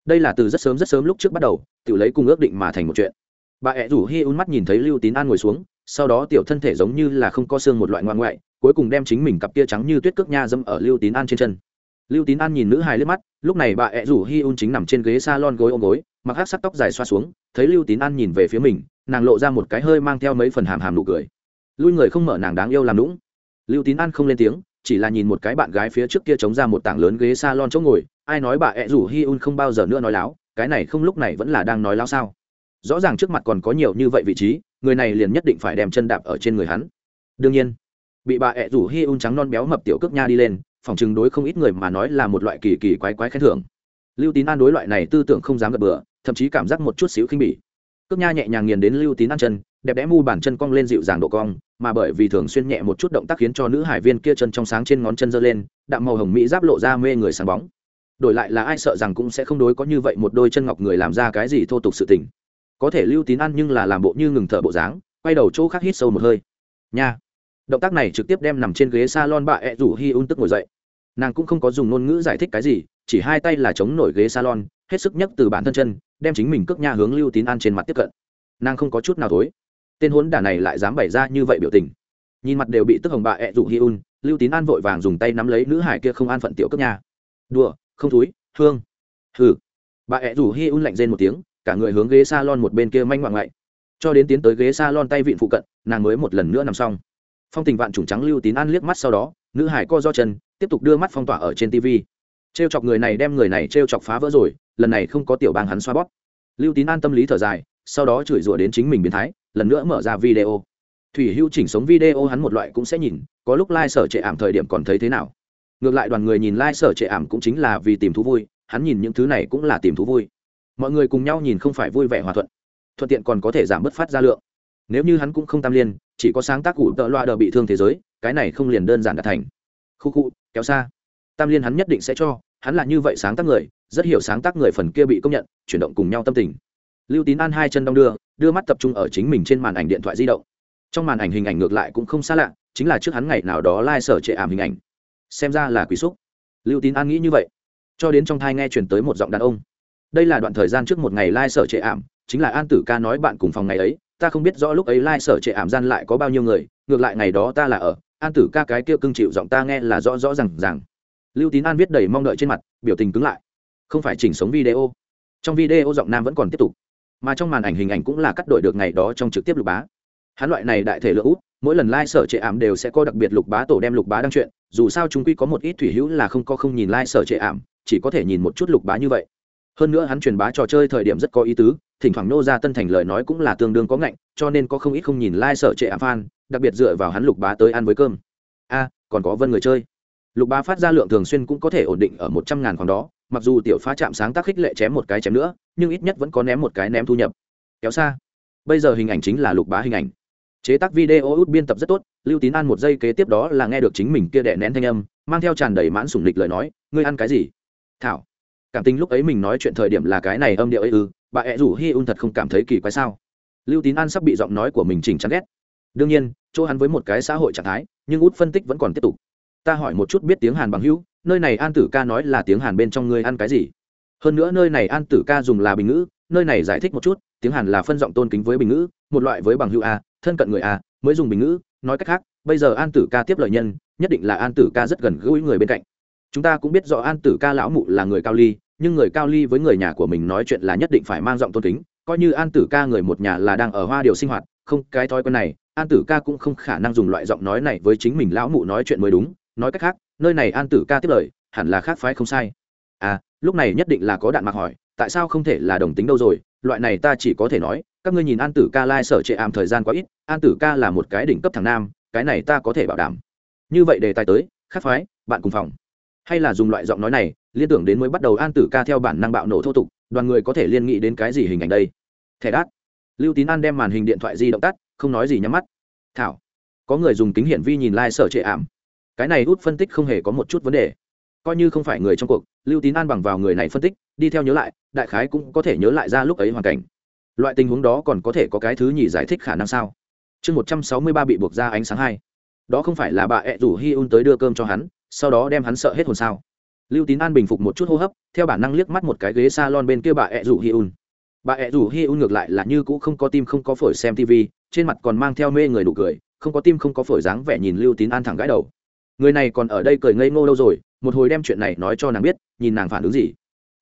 Đây là từ rất sớm rất sớm lúc trước bắt đầu, tự lấy cùng ước định mà thành một chuyện. Bà ẹ rủ hi un mắt nhìn thấy lưu tín an ngồi xuống, sau đó tiểu thân thể giống như là không có xương một loại ngoan ngoại, cuối cùng đem chính mình cặp kia trắng như tuyết cước nha dâm ở lưu tín an trên chân. Lưu tín an nhìn nữ hài liếc mắt, lúc này bà ẹ rủ hi un chính nằm trên ghế s a lon gối ôm gối, mặc hát sắc tóc dài xoa xuống, thấy lưu tín an nhìn về phía mình nàng lộ ra một cái hơi mang theo mấy phần hàm hàm nụ cười. Lui người không mở nàng đáng yêu làm lũng lưu tín an không lên tiếng, chỉ là nhìn một cái bạn gái phía trước kia chống ra một tảng lớn ghế s a lon chỗ ngồi, ai nói bà ẹ rủ hi un không bao giờ nữa nói láo, cái này không lúc này vẫn là đang nói láo sao? Rõ ràng trước mặt còn có nhiều như vậy vị trí, người này liền nhất định phải đem chân đạp ở trên người hắn. Đương nhiên, bị bà ẹ rủ hi un trắng non béo mập tiểu cước nha đi lên, phòng chừng đối không ít người mà nói là một loại kỳ kỳ quái quái khen thưởng. Lưu tín an đối loại này tư tưởng không dám gật bừa, thậm chí cảm giác một chút xíu khinh bỉ cước nha nhẹ nhàng nghiền đến lưu tín ăn chân, đẹp đẽ mu bàn chân cong lên dịu dàng độ cong, mà bởi vì thường xuyên nhẹ một chút động tác khiến cho nữ hải viên kia chân trong sáng trên ngón chân giơ lên, đạm màu hồng mỹ giáp lộ ra mê người sáng bóng. Đổi lại là ai sợ rằng cũng sẽ không đối có như vậy một đôi chân ngọc người làm ra cái gì thô tục sự tình. Có thể lưu tín ăn nhưng là làm bộ như ngừng thở bộ dáng, quay đầu chỗ khác hít sâu một hơi. Nha. Động tác này trực tiếp đem nằm trên ghế s a lon bà ẹ rủ hi un tức ngồi dậy. Nàng cũng không có dùng ngôn ngữ giải thích cái gì, chỉ hai tay là chống nổi ghế salon hết sức nhấc từ bản thân chân đem chính mình cước nha hướng lưu tín an trên mặt tiếp cận. Nàng không có chút nào thối. Tên hốn đả này lại dám bày ra như vậy biểu tình. Nhìn mặt đều bị tức hồng bà ẹ rủ hi un lưu tín an vội vàng dùng tay nắm lấy nữ hải kia không an phận tiểu cước nha. Đùa không thúi thương. Hừ. Bà ẹ rủ hi un lạnh rên một tiếng cả người hướng ghế salon một bên kia manh hoàng lại, cho đến tiến tới ghế salon tay vịn phụ cận nàng mới một lần nữa nằm xong. Phong tình vạn trùng trắng lưu tín an liếc mắt sau đó nữ hải co do chân tiếp tục đưa mắt phong tỏa ở trên tv t chọc người này đem người này t chọc phá vỡ rồi lần này không có tiểu bang hắn xoa bóp. Lưu tín an tâm lý thở dài, sau đó chửi rủa đến chính mình biến thái, lần nữa mở ra video. Thủy hưu chỉnh sống video hắn một loại cũng sẽ nhìn, có lúc lai、like、sở trệ ảm thời điểm còn thấy thế nào. Ngược lại đoàn người nhìn lai、like、sở trệ ảm cũng chính là vì tìm thú vui, hắn nhìn những thứ này cũng là tìm thú vui. Mọi người cùng nhau nhìn không phải vui vẻ hòa thuận. Thuận tiện còn có thể giảm bớt phát ra lượng. Nếu như hắn cũng không tam liên, chỉ có sáng tác cụ tợ loa đờ bị thương thế giới, cái này không liền đơn giản đạt thành. Khu khu, kéo xa. Tam liên hắn nhất định sẽ cho, hắn là như vậy sáng tác người rất hiểu sáng tác người phần kia bị công nhận, chuyển động cùng nhau tâm tình. Lưu tín an hai chân đong đưa đưa mắt tập trung ở chính mình trên màn ảnh điện thoại di động. Trong màn ảnh hình ảnh ngược lại cũng không xa lạ, chính là trước hắn ngày nào đó lai、like、sở trệ ảm hình ảnh. Xem ra là quý xúc. Lưu tín an nghĩ như vậy. Cho đến trong thai nghe chuyển tới một giọng đàn ông. Đây là đoạn thời gian trước một ngày lai、like、sở trệ ảm, chính là an tử ca nói bạn cùng phòng ngày ấy, ta không biết rõ lúc ấy lai、like、sở trệ ảm gian lại có bao nhiêu người, ngược lại ngày đó ta là ở, an tử ca cái kia cưng chịu giọng ta nghe là rõ rõ r à n g rằng lưu tín an viết đầy mong đợi trên mặt, biểu tình cứng lại không phải chỉnh sống video. Trong video giọng nam vẫn còn tiếp tục, mà trong màn ảnh hình ảnh cũng là cắt đổi được ngày đó trong trực tiếp lục bá. Hắn loại này đại thể lượng út, mỗi lần lai、like、sở trệ ảm đều sẽ có đặc biệt lục bá tổ đem lục bá đăng chuyện, dù sao chúng quy có một ít thủy hữu là không có không nhìn lai、like、sở trệ ảm, chỉ có thể nhìn một chút lục bá như vậy. Hơn nữa hắn truyền bá trò chơi thời điểm rất có ý tứ, thỉnh thoảng nô ra tân thành lời nói cũng là tương đương có ngạnh, cho nên có không ít không nhìn lai、like、sở trệ ảm phan đặc biệt dựa vào hắn lục bá tới ăn với cơm. A, còn có vân người chơi. Lục bá phát ra lượng thường xuyên cũng có thể ổn định ở một trăm ngàn khoảng đó mặc dù tiểu phá chạm sáng tác khích lệ chém một cái chém nữa, nhưng ít nhất vẫn có ném một cái ném thu nhập. Kéo xa. Bây giờ hình ảnh chính là lục bá hình ảnh. Chế tác video út biên tập rất tốt, lưu tín ăn một giây kế tiếp đó là nghe được chính mình kia đẻ nén thanh âm, mang theo tràn đầy mãn sủng lịch lời nói, ngươi ăn cái gì? Thảo. Cảm tình lúc ấy mình nói chuyện thời điểm là cái này âm điệu ấy ư, bà ẹ rủ hi un thật không cảm thấy kỳ quái sao? Lưu tín an sắp bị giọng nói của mình chỉnh chắn ghét. Đương nhiên, chỗ hắn với một cái xã hội trạng thái, nhưng út phân tích vẫn còn tiếp tục ta hỏi một chút biết tiếng hàn bằng hữu, nơi này an tử ca nói là tiếng hàn bên trong ngươi ăn cái gì? Hơn nữa nơi này an tử ca dùng là bình ngữ, nơi này giải thích một chút, tiếng hàn là phân giọng tôn kính với bình ngữ, một loại với bằng hữu a, thân cận người a, mới dùng bình ngữ, nói cách khác, bây giờ an tử ca tiếp lời nhân, nhất định là an tử ca rất gần gũi người bên cạnh. Chúng ta cũng biết rõ an tử ca lão mụ là người cao ly, nhưng người cao ly với người nhà của mình nói chuyện là nhất định phải mang giọng tôn kính, coi như an tử ca người một nhà là đang ở hoa điều sinh hoạt, không, cái thói quen này, an tử ca cũng không khả năng dùng loại giọng nói này với chính mình lão mụ nói chuyện mới đúng nói cách khác, nơi này an tử ca tiếp lời, hẳn là khác phái không sai. À lúc này nhất định là có đạn mặc hỏi, tại sao không thể là đồng tính đâu rồi? Loại này ta chỉ có thể nói, các ngươi nhìn an tử ca lai、like、sở trệ ảm thời gian quá ít, an tử ca là một cái đỉnh cấp thằng nam, cái này ta có thể bảo đảm. Như vậy đề tài tới, khác phái, bạn cùng phòng. Hay là dùng loại giọng nói này, liên tưởng đến mới bắt đầu an tử ca theo bản năng bạo nổ thô tục, đoàn người có thể liên nghĩ đến cái gì hình ảnh đây? Thẻ đát. Lưu tín an đem màn hình điện thoại di động tắt, không nói gì nhắm mắt. Thảo. Có người dùng kính hiển vi nhìn lai、like、sở trệ ảm cái này út phân tích không hề có một chút vấn đề. Coi như không phải người trong cuộc, lưu tín an bằng vào người này phân tích, đi theo nhớ lại, đại khái cũng có thể nhớ lại ra lúc ấy hoàn cảnh. Loại tình huống đó còn có thể có cái thứ nhì giải thích khả năng sao? Chương một trăm sáu mươi ba bị buộc ra ánh sáng hai. Đó không phải là bà ẹ rủ hi un tới đưa cơm cho hắn, sau đó đem hắn sợ hết hồn sao? Lưu tín an bình phục một chút hô hấp, theo bản năng liếc mắt một cái ghế s a lon bên kia bà ẹ rủ hi un. Bà ẹ rủ hi un ngược lại là như cũ không có tim không có phổi xem tv trên mặt còn mang theo mê người nụ cười, không có tim không có phổi dáng vẻ nhìn lưu tín an thẳng gãi đầu người này còn ở đây cười ngây ngô lâu rồi, một hồi đem chuyện này nói cho nàng biết, nhìn nàng phản ứng gì.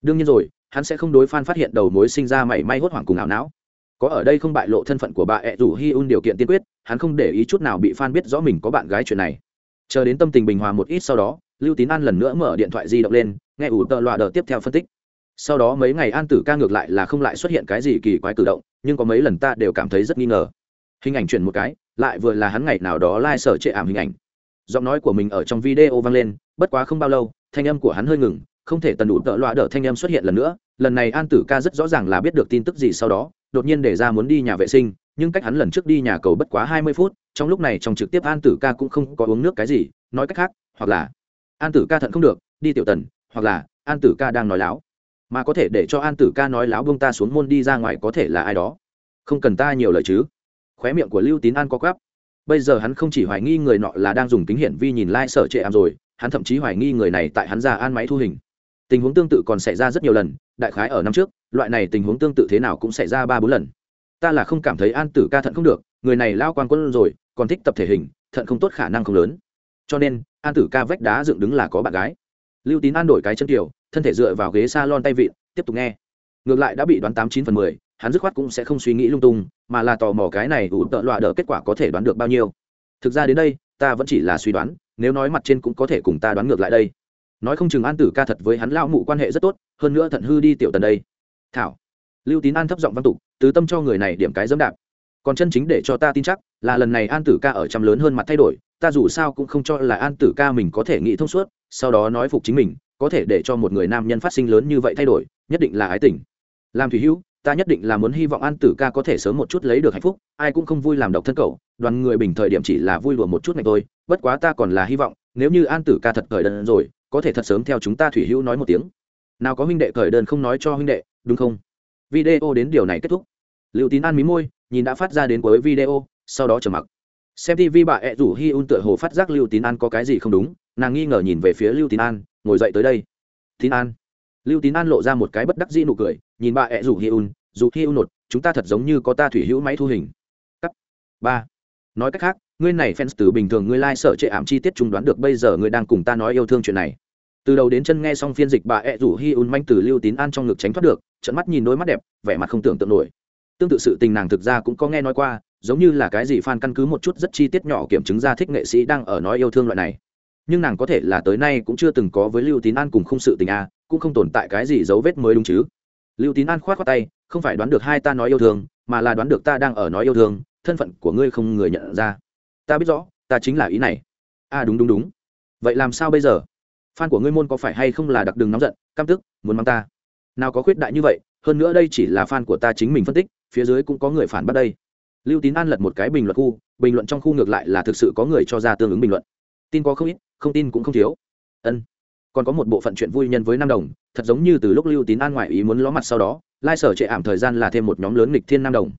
Đương nhiên rồi, hắn sẽ không đối phan phát hiện đầu mối sinh ra mảy may hốt hoảng cùng ảo não. Có ở đây không bại lộ thân phận của bà ẹ rủ hi un điều kiện tiên quyết, hắn không để ý chút nào bị phan biết rõ mình có bạn gái chuyện này. Chờ đến tâm tình bình hòa một ít sau đó, lưu tín an lần nữa mở điện thoại di động lên, nghe ủ tợ loạ đờ tiếp theo phân tích. Sau đó mấy ngày an tử ca ngược lại là không lại xuất hiện cái gì kỳ quái cử động, nhưng có mấy lần ta đều cảm thấy rất nghi ngờ. Hình ảnh chuyển một cái, lại vừa là hắn ngày nào đó lai、like、sở trệ ảm hình ảnh giọng nói của mình ở trong video vang lên, bất quá không bao lâu, thanh âm của hắn hơi ngừng, không thể tần đủ tợ loạ đỡ thanh âm xuất hiện lần nữa. Lần này an tử ca rất rõ ràng là biết được tin tức gì sau đó, đột nhiên để ra muốn đi nhà vệ sinh, nhưng cách hắn lần trước đi nhà cầu bất quá hai mươi phút, trong lúc này trong trực tiếp an tử ca cũng không có uống nước cái gì, nói cách khác, hoặc là, an tử ca thận không được, đi tiểu tần, hoặc là, an tử ca đang nói láo. Mà có thể để cho an tử ca nói láo bông ta xuống môn đi ra ngoài có thể là ai đó. Không cần ta nhiều lời chứ. Khóe miệng của lưu tín an có quáp bây giờ hắn không chỉ hoài nghi người nọ là đang dùng kính hiển vi nhìn lai、like、sở trệ ảm rồi, hắn thậm chí hoài nghi người này tại hắn ra an máy thu hình. Tình huống tương tự còn xảy ra rất nhiều lần, đại khái ở năm trước, loại này tình huống tương tự thế nào cũng xảy ra ba bốn lần. Ta là không cảm thấy an tử ca thận không được, người này lao quan quân rồi, còn thích tập thể hình, thận không tốt khả năng không lớn. Cho nên, an tử ca vách đá dựng đứng là có bạn gái. Lưu tín an đổi cái chân kiểu thân thể dựa vào ghế s a lon tay vịn, tiếp tục nghe. Ngược lại đã bị đoán tám chín phần mười hắn dứt khoát cũng sẽ không suy nghĩ lung tung, mà là tò mò cái này ủ tợ loạ đỡ kết quả có thể đoán được bao nhiêu. Thực ra đến đây, ta vẫn chỉ là suy đoán, nếu nói mặt trên cũng có thể cùng ta đoán ngược lại đây. Nói không chừng an tử ca thật với hắn lão mụ quan hệ rất tốt, hơn nữa thận hư đi tiểu tần đây. Thảo. Lưu tín an thấp giọng văn tục tứ tâm cho người này điểm cái dẫm đạp. Còn chân chính để cho ta tin chắc, là lần này an tử ca ở trăm lớn hơn mặt thay đổi, ta dù sao cũng không cho là an tử ca mình có thể nghĩ thông suốt, sau đó nói phục chính mình, có thể để cho một người nam nhân phát sinh lớn như vậy thay đổi, nhất định là ái tình. Làm thủy hữu ta nhất định là muốn hy vọng an tử ca có thể sớm một chút lấy được hạnh phúc, ai cũng không vui làm độc thân cậu, đoàn người bình thời điểm chỉ là vui lùa một chút này thôi, bất quá ta còn là hy vọng, nếu như an tử ca thật cởi đơn rồi, có thể thật sớm theo chúng ta thủy hữu nói một tiếng. Nào có huynh đệ cởi đơn không nói cho huynh đệ, đúng không? Video đến điều này kết thúc. Liệu tín an mí môi, nhìn đã phát ra đến cuối video, sau đó trở mặc. Xem tv bà ẹ rủ hi un tựa hồ phát giác lưu tín an có cái gì không đúng, nàng nghi ngờ nhìn về phía lưu tín an, ngồi dậy tới đây. Tín an. Lưu tín an lộ ra một cái bất đắc dĩ nụ cười nhìn bà ẹ rủ hi un dù hi un nột, chúng ta thật giống như có ta thủy hữu máy thu hình. Cắt. Ba. Nói cách khác, ngươi này fans từ bình thường ngươi lai、like、sợ chệ ảm chi tiết chúng đoán được bây giờ ngươi đang cùng ta nói yêu thương chuyện này. Từ đầu đến chân nghe xong phiên dịch bà ẹ rủ hi un manh từ lưu tín an trong ngực tránh thoát được trận mắt nhìn đôi mắt đẹp, vẻ mặt không tưởng tượng nổi. Tương tự sự tình nàng thực ra cũng có nghe nói qua, giống như là cái gì fan căn cứ một chút rất chi tiết nhỏ kiểm chứng ra thích nghệ sĩ đang ở nói yêu thương loại này. Nhưng nàng có thể là tới nay cũng chưa từng có với lưu tín an cùng không sự tình a, cũng không tồn tại cái gì dấu vết mới đúng chứ lưu tín an khoát khoát tay không phải đoán được hai ta nói yêu thương mà là đoán được ta đang ở nói yêu thương thân phận của ngươi không người nhận ra. Ta biết rõ ta chính là ý này. À, đúng đúng đúng. Vậy làm sao bây giờ? Fan của ngươi môn có phải hay không là đặc đừng nóng giận căm tức muốn mắng ta? Nào có khuyết đại như vậy hơn nữa đây chỉ là fan của ta chính mình phân tích phía dưới cũng có người phản bắt đây. Lưu tín an lật một cái bình luận khu bình luận trong khu ngược lại là thực sự có người cho ra tương ứng bình luận. Tin có không ít không tin cũng không thiếu. Ân còn có một bộ phận chuyện vui nhân với nam đồng, thật giống như từ lúc lưu tín an ngoại ý muốn ló mặt sau đó, lai sở trệ ảm thời gian là thêm một nhóm lớn nghịch thiên nam đồng.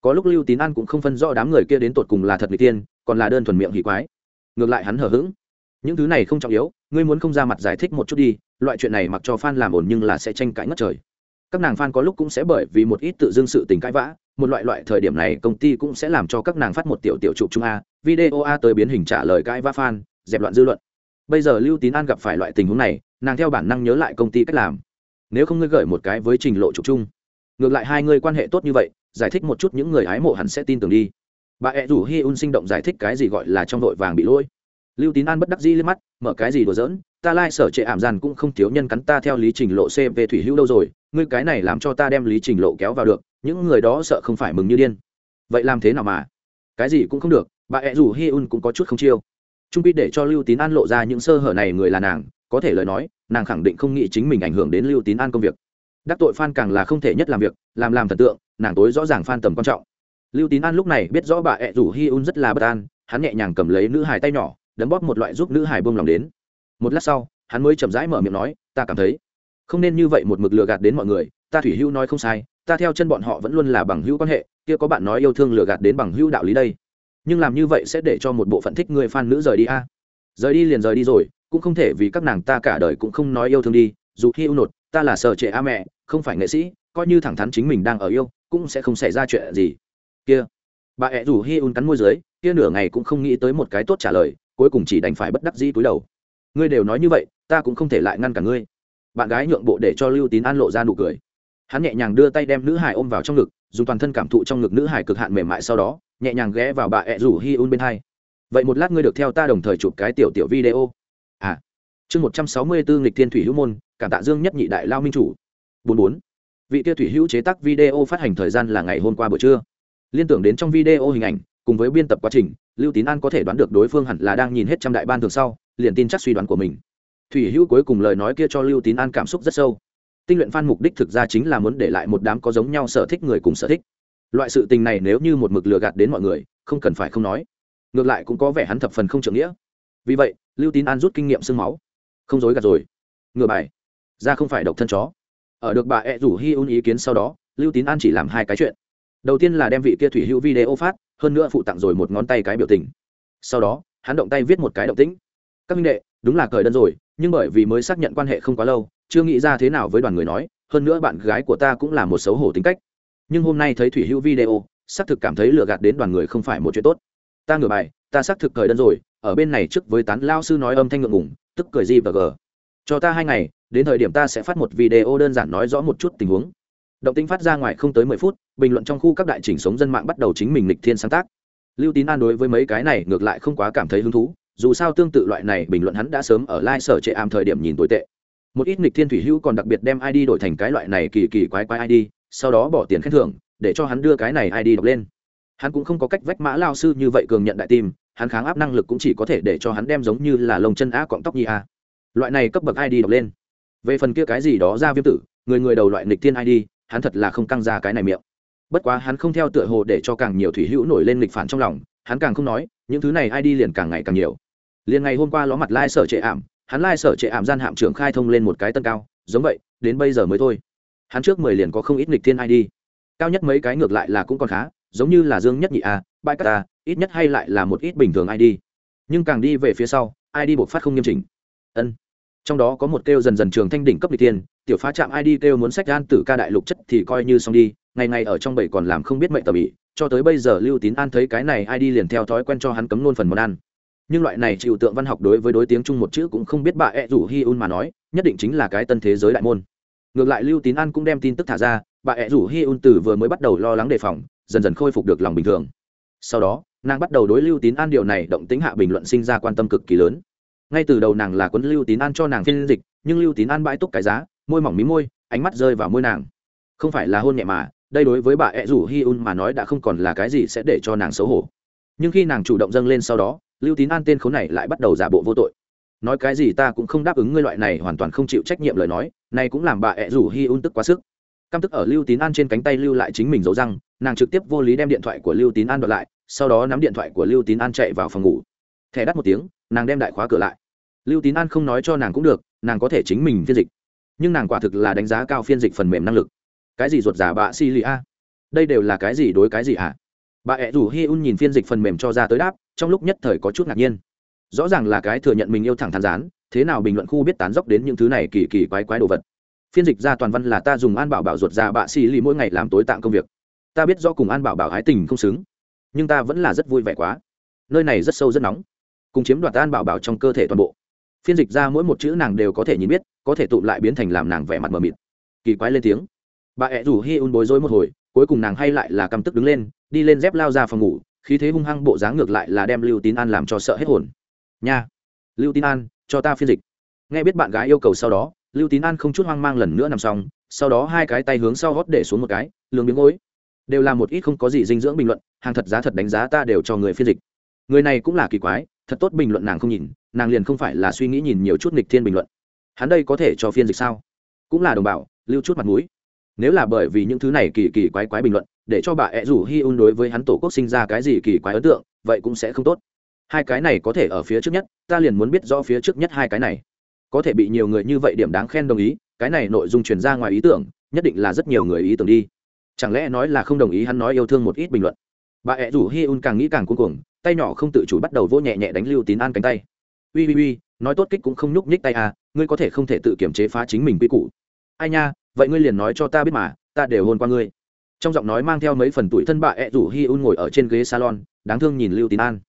Có lúc lưu tín an cũng không phân rõ đám người kia đến tột cùng là thật nghịch thiên, còn là đơn thuần miệng hỉ quái. Ngược lại hắn hở h ữ g những thứ này không trọng yếu, ngươi muốn không ra mặt giải thích một chút đi, loại chuyện này mặc cho f a n làm ổn nhưng là sẽ tranh cãi ngất trời. Các nàng f a n có lúc cũng sẽ bởi vì một ít tự dưng sự tình cãi vã, một loại loại thời điểm này công ty cũng sẽ làm cho các nàng phát một tiểu tiểu chụp chung a, video a tới biến hình trả lời cãi vã f a n dẹp loạn dư luận bây giờ lưu tín an gặp phải loại tình huống này, nàng theo bản năng nhớ lại công ty cách làm. Nếu không ngươi gợi một cái với trình lộ trục chung. Ngược lại hai người quan hệ tốt như vậy, giải thích một chút những người hái mộ hẳn sẽ tin tưởng đi. Bà ẹ rủ hi un sinh động giải thích cái gì gọi là trong đội vàng bị lỗi lưu tín an bất đắc dĩ lên mắt, mở cái gì đùa giỡn, ta lai、like、sở trệ ảm dàn cũng không thiếu nhân cắn ta theo lý trình lộ c về thủy hữu đâu rồi, ngươi cái này làm cho ta đem lý trình lộ kéo vào được, những người đó sợ không phải mừng như điên. Vậy làm thế nào mà? Cái gì cũng không được, bà ẹ rủ hi un cũng có chút không chiêu trung quy để cho lưu tín an lộ ra những sơ hở này người là nàng, có thể lời nói, nàng khẳng định không nghĩ chính mình ảnh hưởng đến lưu tín an công việc. Đắc tội f càng là không thể nhất làm việc, làm làm thần tượng, nàng tối rõ ràng f tầm quan trọng. Lưu tín an lúc này biết rõ bà ẹ rủ hi un rất là bất an, hắn nhẹ nhàng cầm lấy nữ hài tay nhỏ, đấm bóp một loại giúp nữ hài bông lòng đến. Một lát sau, hắn mới chậm rãi mở miệng nói, ta cảm thấy không nên như vậy một mực lừa gạt đến mọi người, ta thủy hữu nói không sai, ta theo chân bọn họ vẫn luôn là bằng hữu quan hệ, kia có bạn nói yêu thương lừa gạt đến bằng hữu đạo lý đây nhưng làm như vậy sẽ để cho một bộ phận thích người fan nữ rời đi a. Rời đi liền rời đi rồi, cũng không thể vì các nàng ta cả đời cũng không nói yêu thương đi, dù khi ưu nột, ta là sợ trệ a mẹ, không phải nghệ sĩ, coi như thẳng thắn chính mình đang ở yêu, cũng sẽ không xảy ra chuyện gì. Kia, bà ẹ rủ hi un cắn môi dưới, kia nửa ngày cũng không nghĩ tới một cái tốt trả lời, cuối cùng chỉ đành phải bất đắc dĩ túi đầu. Ngươi đều nói như vậy, ta cũng không thể lại ngăn cả ngươi. Bạn gái nhượng bộ để cho lưu tín an lộ ra nụ cười. Hắn nhẹ nhàng đưa tay đem nữ hải ôm vào trong ngực, dùng toàn thân cảm thụ trong ngực nữ hải cực hạn mềm mại sau đó nhẹ nhàng ghé vào bà ẹ rủ hi un bên hai. Vậy một lát ngươi được theo ta đồng thời chụp cái tiểu tiểu video. À chương một trăm sáu mươi bốn lịch thiên thủy hữu môn, cảm tạ dương nhất nhị đại lao minh chủ. Bốn bốn. Vị tia thủy hữu chế tác video phát hành thời gian là ngày hôm qua buổi trưa. Liên tưởng đến trong video hình ảnh, cùng với biên tập quá trình, lưu tín an có thể đoán được đối phương hẳn là đang nhìn hết trăm đại ban thường sau, liền tin chắc suy đoán của mình. Thủy hữu cuối cùng lời nói kia cho lưu tín an cảm xúc rất sâu. Tinh luyện phan mục đích thực ra chính là muốn để lại một đám có giống nhau sở thích người cùng sở thích loại sự tình này nếu như một mực lừa gạt đến mọi người, không cần phải không nói. Ngược lại cũng có vẻ hắn thập phần không trưởng nghĩa. Vì vậy, lưu tín an rút kinh nghiệm sương máu. Không dối gạt rồi. Ngừa bài. Ra không phải độc thân chó. Ở được bà ẹ rủ hi un ý kiến sau đó, lưu tín an chỉ làm hai cái chuyện. Đầu tiên là đem vị kia thủy hữu video phát, hơn nữa phụ tặng rồi một ngón tay cái biểu tình. Sau đó, hắn động tay viết một cái động tĩnh. Các minh đệ, đúng là cởi đơn rồi, nhưng bởi vì mới xác nhận quan hệ không quá lâu, chưa nghĩ ra thế nào với đoàn người nói, hơn nữa bạn gái của ta cũng là một xấu hổ tính cách nhưng hôm nay thấy thủy hữu video, xác thực cảm thấy lừa gạt đến đoàn người không phải một chuyện tốt. Ta ngửa bài, ta xác thực thời đơn rồi, ở bên này trước với tán lao sư nói âm thanh ngượng ngủng tức cười gì và g cho ta hai ngày, đến thời điểm ta sẽ phát một video đơn giản nói rõ một chút tình huống. Động tính phát ra ngoài không tới mười phút, bình luận trong khu các đại chỉnh sống dân mạng bắt đầu chính mình lịch thiên sáng tác. Lưu tín an đối với mấy cái này ngược lại không quá cảm thấy hứng thú, dù sao tương tự loại này bình luận hắn đã sớm ở lai、like、sở trệ am thời điểm nhìn tồi tệ. Một ít nghịch thiên thủy hữu còn đặc biệt đem id đổi thành cái loại này kỳ kỳ quái quái id sau đó bỏ tiền khen thưởng, để cho hắn đưa cái này id đọc lên. Hắn cũng không có cách vách mã lao sư như vậy cường nhận đại tim, hắn kháng áp năng lực cũng chỉ có thể để cho hắn đem giống như là lồng chân á cọng tóc nhi a. Loại này cấp bậc id đọc lên. Về phần kia cái gì đó ra viêm tử, người người đầu loại nịch tiên ai id hắn thật là không căng ra cái này miệng. Bất quá hắn không theo tựa hồ để cho càng nhiều thủy hữu nổi lên nghịch phản trong lòng, hắn càng không nói, những thứ này id liền càng ngày càng nhiều. Liền ngày hôm qua ló mặt lai sở trệ ảm, hắn lai sở trệ ảm gian hạm trưởng khai thông lên một cái tân cao, giống vậy, đến bây giờ mới thôi hắn trước mười liền có không ít nghịch thiên đi, cao nhất mấy cái ngược lại là cũng còn khá giống như là dương nhất nhị a bãi cát a ít nhất hay lại là một ít bình thường ai đi. nhưng càng đi về phía sau ai đi bộc phát không nghiêm chỉnh. Ân. Trong đó có một kêu dần dần trường thanh đỉnh cấp lịch tiên tiểu phá trạm ai đi kêu muốn sách gan tử ca đại lục chất thì coi như xong đi ngày ngày ở trong bảy còn làm không biết mệnh tầm ỉ cho tới bây giờ lưu tín an thấy cái này ai đi liền theo thói quen cho hắn cấm nôn phần món ăn. Nhưng loại này chịu tượng văn học đối với đối tiếng chung một chữ cũng không biết bà e ẹ rủ hi un mà nói nhất định chính là cái tân thế giới đại môn ngược lại lưu tín an cũng đem tin tức thả ra, bà ẹ rủ hi un từ vừa mới bắt đầu lo lắng đề phòng, dần dần khôi phục được lòng bình thường. Sau đó, nàng bắt đầu đối lưu tín an điều này động tính hạ bình luận sinh ra quan tâm cực kỳ lớn. Ngay từ đầu nàng là quấn lưu tín an cho nàng phiên dịch, nhưng lưu tín an bãi túc cái giá, môi mỏng mí môi, ánh mắt rơi vào môi nàng. Không phải là hôn nhẹ mà, đây đối với bà ẹ rủ hi un mà nói đã không còn là cái gì sẽ để cho nàng xấu hổ. Nhưng khi nàng chủ động dâng lên sau đó, lưu tín an tên khốn này lại bắt đầu giả bộ vô tội. Nói cái gì ta cũng không đáp ứng ngươi loại này hoàn toàn không chịu trách nhiệm lời nói này cũng làm bà ẹ rủ hi un tức quá sức. Căm tức ở lưu tín an trên cánh tay lưu lại chính mình dấu răng, nàng trực tiếp vô lý đem điện thoại của lưu tín an đoạt lại, sau đó nắm điện thoại của lưu tín an chạy vào phòng ngủ. Thẻ đắt một tiếng, nàng đem đại khóa cửa lại. Lưu tín an không nói cho nàng cũng được, nàng có thể chính mình phiên dịch. Nhưng nàng quả thực là đánh giá cao phiên dịch phần mềm năng lực. Cái gì ruột giả bà si lì a? Đây đều là cái gì đối cái gì hả? Bà ẹ rủ hi un nhìn phiên dịch phần mềm cho ra tới đáp, trong lúc nhất thời có chút ngạc nhiên. Rõ ràng là cái thừa nhận mình yêu thẳng thắn rán thế nào bình luận khu biết tán dốc đến những thứ này kỳ kỳ quái quái đồ vật? Phiên dịch ra toàn văn là ta dùng an bảo bảo ruột ra bạ xì lì mỗi ngày làm tối tạng công việc. Ta biết do cùng an bảo bảo ái tình không xứng, nhưng ta vẫn là rất vui vẻ quá. Nơi này rất sâu rất nóng, cùng chiếm đoạt an bảo bảo trong cơ thể toàn bộ. Phiên dịch ra mỗi một chữ nàng đều có thể nhìn biết, có thể tụm lại biến thành làm nàng vẻ mặt mờ mịt. Kỳ quái lên tiếng. Bà ẹ rủ hi un bối rối một hồi, cuối cùng nàng hay lại là căm tức đứng lên, đi lên dép lao ra phòng ngủ, khí thế hung hăng bộ dáng ngược lại là đem lưu tín an làm cho sợ hết hồn. Nha! Lưu tín an cho ta phiên dịch. Nghe biết bạn gái yêu cầu sau đó, lưu tín an không chút hoang mang lần nữa nằm xong, sau đó hai cái tay hướng sau hót để xuống một cái, lường miếng gối. Đều là một ít không có gì dinh dưỡng bình luận, hàng thật giá thật đánh giá ta đều cho người phiên dịch. Người này cũng là kỳ quái, thật tốt bình luận nàng không nhìn, nàng liền không phải là suy nghĩ nhìn nhiều chút nghịch thiên bình luận. Hắn đây có thể cho phiên dịch sao? Cũng là đồng bào, lưu chút mặt mũi. Nếu là bởi vì những thứ này kỳ kỳ quái quái bình luận, để cho bà ẹ rủ hi un đối với hắn tổ quốc sinh ra cái gì kỳ quái ấn tượng, vậy cũng sẽ không tốt hai cái này có thể ở phía trước nhất, ta liền muốn biết rõ phía trước nhất hai cái này. Có thể bị nhiều người như vậy điểm đáng khen đồng ý, cái này nội dung truyền ra ngoài ý tưởng, nhất định là rất nhiều người ý tưởng đi. Chẳng lẽ nói là không đồng ý hắn nói yêu thương một ít bình luận? Bà ẹ rủ hi un càng nghĩ càng cuống cuồng, tay nhỏ không tự chủ bắt đầu vỗ nhẹ nhẹ đánh lưu tín an cánh tay. Ui ui ui, nói tốt kích cũng không nhúc nhích tay à ngươi có thể không thể tự kiểm chế phá chính mình quy củ. Ai nha, vậy ngươi liền nói cho ta biết mà, ta đều hôn qua ngươi. Trong giọng nói mang theo mấy phần tuổi thân bà ẹ rủ hi un ngồi ở trên ghế salon, đáng thương nhìn lưu tín an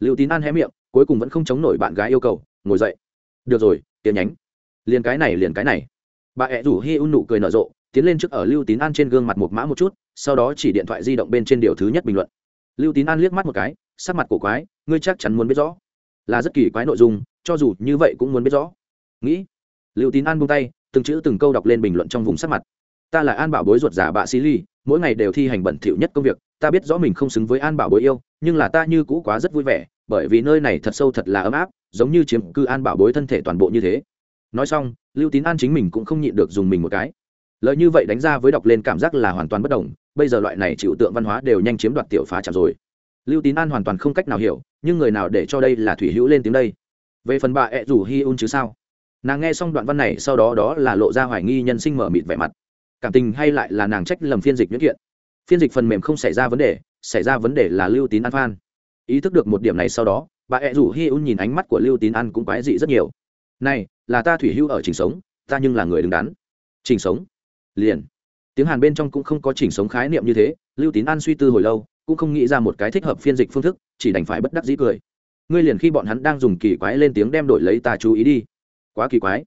lưu tín an hé miệng, cuối cùng vẫn không chống nổi bạn gái yêu cầu, ngồi dậy. Được rồi tiền nhánh. Liền cái này, liền cái này. Bà ẹ rủ hi un nụ cười nở rộ, tiến lên trước ở lưu tín an trên gương mặt một mã một chút, sau đó chỉ điện thoại di động bên trên điều thứ nhất bình luận. Lưu tín an liếc mắt một cái, sắc mặt cổ quái, ngươi chắc chắn muốn biết rõ. Là rất kỳ quái nội dung, cho dù như vậy cũng muốn biết rõ. Nghĩ. Lưu tín an buông tay, từng chữ từng câu đọc lên bình luận trong vùng sắc mặt. Ta là an bảo bối ruột giả bạ xí ly mỗi ngày đều thi hành bẩn thỉu nhất công việc, ta biết rõ mình không xứng với an bảo bối yêu nhưng là ta như cũ quá rất vui vẻ, bởi vì nơi này thật sâu thật là ấm áp, giống như chiếm cư an bảo bối thân thể toàn bộ như thế. Nói xong, lưu tín an chính mình cũng không nhịn được dùng mình một cái. Lời như vậy đánh ra với đọc lên cảm giác là hoàn toàn bất đồng, bây giờ loại này chịu tượng văn hóa đều nhanh chiếm đoạt tiểu phá chạm rồi. Lưu tín an hoàn toàn không cách nào hiểu, nhưng người nào để cho đây là thủy hữu lên tiếng đây? Về phần bà ẹ rủ hi un chứ sao? Nàng nghe xong đoạn văn này, sau đó đó là lộ ra hoài nghi nhân sinh mở mịt vẻ mặt. Cảm tình hay lại là nàng trách lầm phiên dịch nhuyễn kiện? Phiên dịch phần mềm không xảy ra vấn đề xảy ra vấn đề là lưu tín an phan. Ý thức được một điểm này sau đó, bà ẹ rủ hi un nhìn ánh mắt của lưu tín an cũng quái dị rất nhiều. Này, là ta thủy hữu ở trình sống, ta nhưng là người đứng đắn. Trình sống? Liền. Tiếng hàn bên trong cũng không có chỉnh sống khái niệm như thế, lưu tín an suy tư hồi lâu, cũng không nghĩ ra một cái thích hợp phiên dịch phương thức, chỉ đành phải bất đắc dĩ cười. Ngươi liền khi bọn hắn đang dùng kỳ quái lên tiếng đem đổi lấy ta chú ý đi. Quá kỳ quái.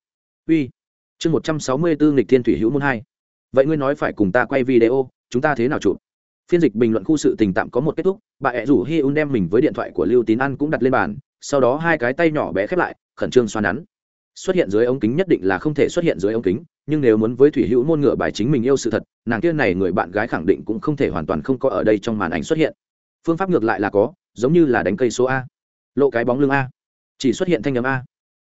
Uy. Chương một trăm sáu mươi bốn nghịch thiên thủy hữu môn hai. Vậy ngươi nói phải cùng ta quay video, chúng ta thế nào chụp? Phiên dịch bình luận khu sự tình tạm có một kết thúc, bà ẹ rủ hi un đem mình với điện thoại của lưu tín an cũng đặt lên bàn, sau đó hai cái tay nhỏ bé khép lại, khẩn trương xoa nắn. Xuất hiện dưới ống kính nhất định là không thể xuất hiện dưới ống kính, nhưng nếu muốn với thủy hữu môn ngựa bài chính mình yêu sự thật, nàng kia này người bạn gái khẳng định cũng không thể hoàn toàn không có ở đây trong màn ảnh xuất hiện. Phương pháp ngược lại là có, giống như là đánh cây số a. Lộ cái bóng lưng a. Chỉ xuất hiện thanh n a.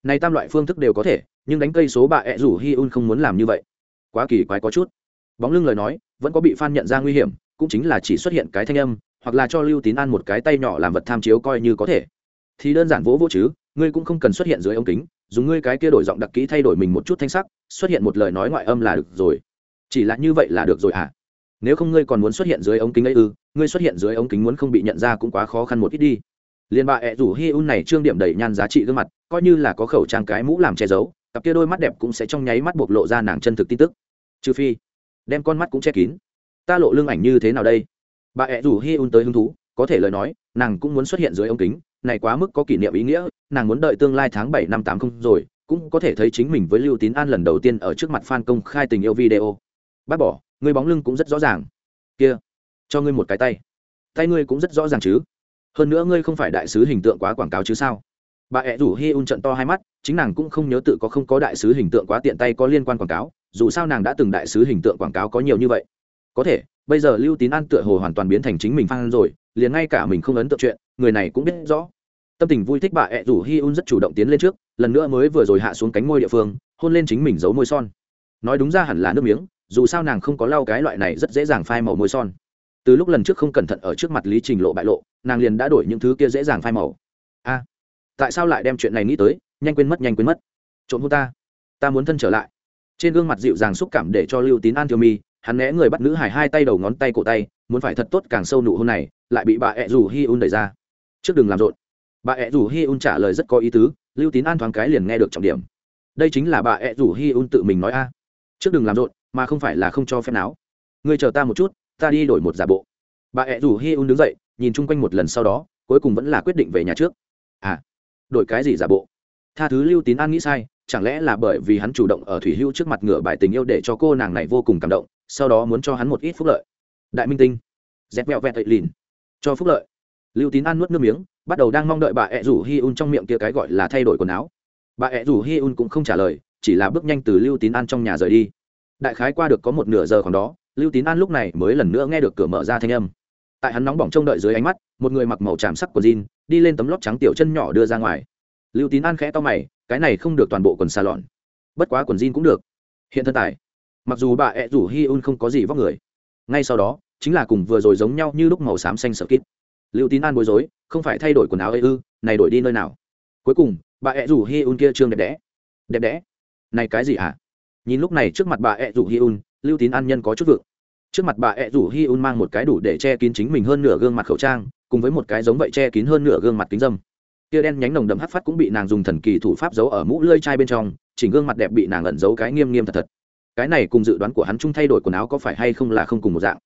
Này tam loại phương thức đều có thể, nhưng đánh cây số bà ẹ rủ hi un không muốn làm như vậy. Quá kỳ quái có chút. Bóng lưng lời nói, vẫn có bị f nhận ra nguy hiểm cũng chính là chỉ xuất hiện cái thanh âm, hoặc là cho lưu tín ăn một cái tay nhỏ làm vật tham chiếu coi như có thể. Thì đơn giản vỗ vỗ chứ, ngươi cũng không cần xuất hiện dưới ống kính, dùng ngươi cái kia đổi giọng đặc kỹ thay đổi mình một chút thanh sắc, xuất hiện một lời nói ngoại âm là được rồi. Chỉ là như vậy là được rồi à nếu không ngươi còn muốn xuất hiện dưới ống kính ấy ư, ngươi xuất hiện dưới ống kính muốn không bị nhận ra cũng quá khó khăn một ít đi. Liền bà ẹ rủ hi un này trương điểm đầy nhan giá trị gương mặt, coi như là có khẩu trang cái mũ làm che giấu, cặp kia đôi mắt đẹp cũng sẽ trong nháy mắt bộc lộ ra nàng chân thực tin tức. Trừ phi, đem con mắt cũng che kín ta lộ lưng ảnh như thế nào đây? Bà ẹ rủ hi un tới hứng thú, có thể lời nói, nàng cũng muốn xuất hiện dưới ống kính, này quá mức có kỷ niệm ý nghĩa, nàng muốn đợi tương lai tháng bảy năm tám không rồi, cũng có thể thấy chính mình với lưu tín an lần đầu tiên ở trước mặt fan công khai tình yêu video. Bác bỏ người bóng lưng cũng rất rõ ràng. Kia, cho ngươi một cái tay. Tay ngươi cũng rất rõ ràng chứ. Hơn nữa ngươi không phải đại sứ hình tượng quá quảng cáo chứ sao? Bà ẹ rủ hi un trận to hai mắt, chính nàng cũng không nhớ tự có không có đại sứ hình tượng quá tiện tay có liên quan quảng cáo, dù sao nàng đã từng đại sứ hình tượng quảng cáo có nhiều như vậy có thể, bây giờ lưu tín an tựa hồ hoàn toàn biến thành chính mình phan rồi, liền ngay cả mình không ấn tượng chuyện, người này cũng biết rõ. Tâm tình vui thích bà ẹ rủ hi un rất chủ động tiến lên trước, lần nữa mới vừa rồi hạ xuống cánh môi địa phương, hôn lên chính mình giấu môi son. Nói đúng ra hẳn là nước miếng, dù sao nàng không có lau cái loại này rất dễ dàng phai màu môi son. Từ lúc lần trước không cẩn thận ở trước mặt lý trình lộ bại lộ, nàng liền đã đổi những thứ kia dễ dàng phai màu. A, tại sao lại đem chuyện này nghĩ tới, nhanh quên mất, nhanh quên mất. Trộm hôn ta ta muốn thân trở lại. Trên gương mặt dịu dàng xúc cảm để cho lưu tín an thiêu mi hắn né người bắt nữ hải hai tay đầu ngón tay cổ tay, muốn phải thật tốt càng sâu nụ hôn này, lại bị bà ẹ rủ hi un đẩy ra. Trước đừng làm rộn. Bà ẹ rủ hi un trả lời rất có ý tứ, lưu tín an thoáng cái liền nghe được trọng điểm. Đây chính là bà ẹ rủ hi un tự mình nói a. Trước đừng làm rộn, mà không phải là không cho phép nào ngươi chờ ta một chút, ta đi đổi một giả bộ. Bà ẹ rủ hi un đứng dậy, nhìn chung quanh một lần sau đó, cuối cùng vẫn là quyết định về nhà trước. À đổi cái gì giả bộ? Tha thứ lưu tín an nghĩ sai chẳng lẽ là bởi vì hắn chủ động ở thủy hưu trước mặt ngựa bài tình yêu để cho cô nàng này vô cùng cảm động, sau đó muốn cho hắn một ít phúc lợi. Đại minh tinh. Dẹp vẹo vẹt tậy lìn. Cho phúc lợi. Lưu tín an nuốt nước miếng, bắt đầu đang mong đợi bà ẹ rủ hi un trong miệng kia cái gọi là thay đổi quần áo. Bà ẹ rủ hi un cũng không trả lời, chỉ là bước nhanh từ lưu tín an trong nhà rời đi. Đại khái qua được có một nửa giờ còn đó, lưu tín an lúc này mới lần nữa nghe được cửa mở ra thanh âm. Tại hắn nóng bỏng trông đợi dưới ánh mắt, một người mặc màu tràm sắc của jean, đi lên tấm lót trắng tiểu chân nhỏ đưa ra ngoài. Lưu tín an khẽ to mày cái này không được toàn bộ quần xà lọn bất quá quần jean cũng được. Hiện thân tài. Mặc dù bà ẹ rủ hi un không có gì vóc người. Ngay sau đó, chính là cùng vừa rồi giống nhau như lúc màu xám xanh sợ kít. Lưu tín an bối rối, không phải thay đổi quần áo ấy ư, này đổi đi nơi nào? Cuối cùng, bà ẹ rủ hi un kia trương đẹp đẽ. Đẹp đẽ? Này cái gì hả? Nhìn lúc này trước mặt bà ẹ rủ hi un, lưu tín an nhân có chút vượng. Trước mặt bà ẹ rủ hi un mang một cái đủ để che kín chính mình hơn nửa gương mặt khẩu trang, cùng với một cái giống vậy che kín hơn nửa gương mặt kính dâm kia đen nhánh nồng đậm hắc phát cũng bị nàng dùng thần kỳ thủ pháp giấu ở mũ lơi chai bên trong, chỉnh gương mặt đẹp bị nàng ẩn giấu cái nghiêm nghiêm thật thật. Cái này cùng dự đoán của hắn chung thay đổi quần áo có phải hay không là không cùng một dạng.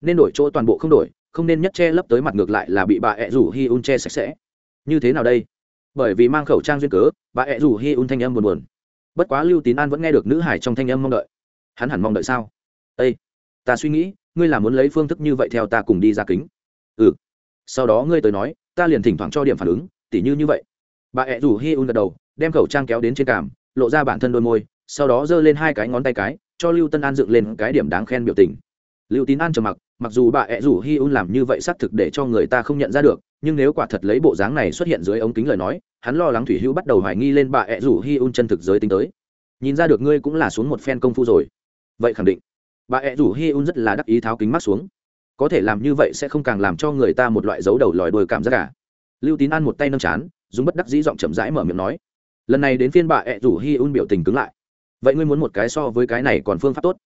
Nên đổi chỗ toàn bộ không đổi, không nên nhất che lấp tới mặt ngược lại là bị bà ẹ rủ hi un che sạch sẽ. Như thế nào đây? Bởi vì mang khẩu trang duyên cớ, bà ẹ rủ hi un thanh âm buồn buồn. Bất quá lưu tín an vẫn nghe được nữ hải trong thanh âm mong đợi. Hắn hẳn mong đợi sao? Ây ta suy nghĩ, ngươi là muốn lấy phương thức như vậy theo ta cùng đi ra kính. Ừ. Sau đó ngươi tới nói, ta liền thỉnh thoảng cho điểm phản ứng tỉ như như vậy. Bà ẹ rủ hi un gật đầu, đem khẩu trang kéo đến trên cằm, lộ ra bản thân đôi môi, sau đó giơ lên hai cái ngón tay cái, cho lưu tân an dựng lên cái điểm đáng khen biểu tình. Lưu tín an trầm mặc mặc dù bà ẹ rủ hi un làm như vậy xác thực để cho người ta không nhận ra được, nhưng nếu quả thật lấy bộ dáng này xuất hiện dưới ống kính lời nói, hắn lo lắng thủy hữu bắt đầu hoài nghi lên bà ẹ rủ hi un chân thực giới tính tới. Nhìn ra được ngươi cũng là xuống một phen công phu rồi. Vậy khẳng định, bà ẹ rủ hi un rất là đắc ý tháo kính mắt xuống. Có thể làm như vậy sẽ không càng làm cho người ta một loại dấu đầu lòi đôi cảm giác cả lưu tín an một tay nâng chán, dùng bất đắc dĩ giọng chậm rãi mở miệng nói, lần này đến phiên bà ẹ rủ hi un biểu tình cứng lại. Vậy ngươi muốn một cái so với cái này còn phương pháp tốt.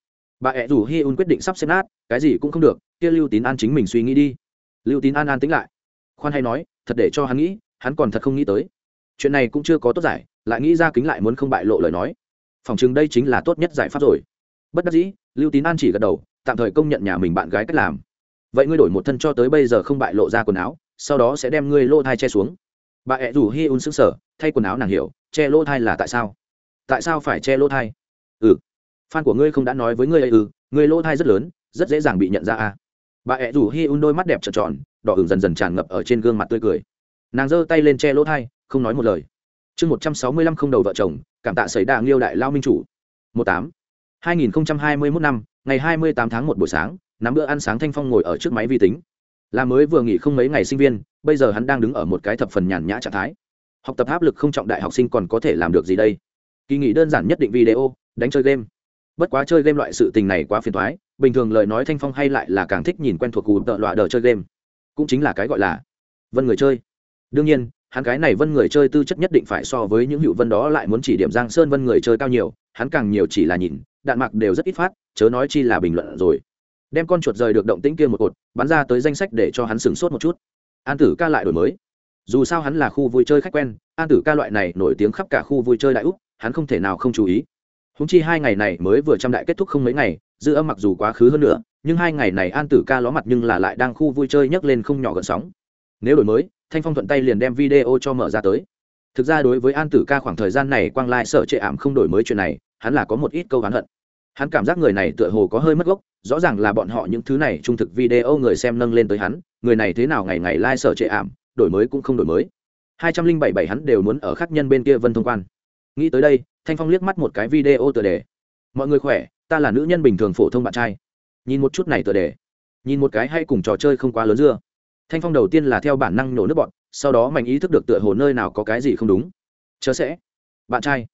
Bà ẹ rủ hi un quyết định sắp xếp nát, cái gì cũng không được, kia lưu tín an chính mình suy nghĩ đi. Lưu tín an an tính lại. Khoan hay nói, thật để cho hắn nghĩ, hắn còn thật không nghĩ tới. Chuyện này cũng chưa có tốt giải, lại nghĩ ra kính lại muốn không bại lộ lời nói. Phòng chừng đây chính là tốt nhất giải pháp rồi. Bất đắc dĩ, lưu tín an chỉ gật đầu, tạm thời công nhận nhà mình bạn gái cách làm. Vậy ngươi đổi một thân cho tới bây giờ không bại lộ ra quần áo sau đó sẽ đem ngươi lỗ thai che xuống. Bà ẹ rủ hi un xứng sở thay quần áo nàng hiểu, che lỗ thai là tại sao? Tại sao phải che lỗ thai? Ừ. Fan của ngươi không đã nói với ngươi ấy ừ ngươi lỗ thai rất lớn, rất dễ dàng bị nhận ra à? Bà ẹ rủ hi un đôi mắt đẹp trợn tròn, đỏ hừng dần dần tràn ngập ở trên gương mặt tươi cười. Nàng giơ tay lên che lỗ thai, không nói một lời. Chương một trăm sáu mươi lăm không đầu vợ chồng, cảm tạ xảy đà nghiêu đại lao minh chủ. Một tám. Hai nghìn hai mươi mốt năm, ngày hai mươi tám tháng một buổi sáng, nắm bữa ăn sáng thanh phong ngồi ở trước máy vi tính là mới vừa nghỉ không mấy ngày sinh viên, bây giờ hắn đang đứng ở một cái thập phần nhàn nhã trạng thái. Học tập áp lực không trọng đại học sinh còn có thể làm được gì đây? Kỳ nghỉ đơn giản nhất định video, đánh chơi game. Bất quá chơi game loại sự tình này quá phiền thoái bình thường lời nói thanh phong hay lại là càng thích nhìn quen thuộc cụ tợ loại đờ chơi game. Cũng chính là cái gọi là vân người chơi. Đương nhiên, hắn cái này vân người chơi tư chất nhất định phải so với những hữu vân đó lại muốn chỉ điểm giang sơn vân người chơi cao nhiều, hắn càng nhiều chỉ là nhìn, đạn mặc đều rất ít phát, chớ nói chi là bình luận rồi đem con chuột rời được động tĩnh kia một cột, bắn ra tới danh sách để cho hắn sửng sốt một chút. An tử ca lại đổi mới. Dù sao hắn là khu vui chơi khách quen, an tử ca loại này nổi tiếng khắp cả khu vui chơi đại úc, hắn không thể nào không chú ý. Húng chi hai ngày này mới vừa trăm đại kết thúc không mấy ngày, dư âm mặc dù quá khứ hơn nữa, nhưng hai ngày này an tử ca ló mặt nhưng là lại đang khu vui chơi nhấc lên không nhỏ gần sóng. Nếu đổi mới, thanh phong thuận tay liền đem video cho mở ra tới. Thực ra đối với an tử ca khoảng thời gian này quang lai sợ chệ ảm không đổi mới chuyện này, hắn là có một ít câu hắn hận hắn cảm giác người này tựa hồ có hơi mất gốc, rõ ràng là bọn họ những thứ này trung thực video người xem nâng lên tới hắn, người này thế nào ngày ngày lai、like、sở trệ ảm, đổi mới cũng không đổi mới. Hai trăm linh bảy bảy hắn đều muốn ở khác nhân bên kia vân thông quan. Nghĩ tới đây, thanh phong liếc mắt một cái video tựa đề. Mọi người khỏe, ta là nữ nhân bình thường phổ thông bạn trai. Nhìn một chút này tựa đề. Nhìn một cái hay cùng trò chơi không quá lớn dưa. Thanh phong đầu tiên là theo bản năng nổ nước bọn, sau đó mạnh ý thức được tựa hồ nơi nào có cái gì không đúng. Chớ sẽ. Bạn trai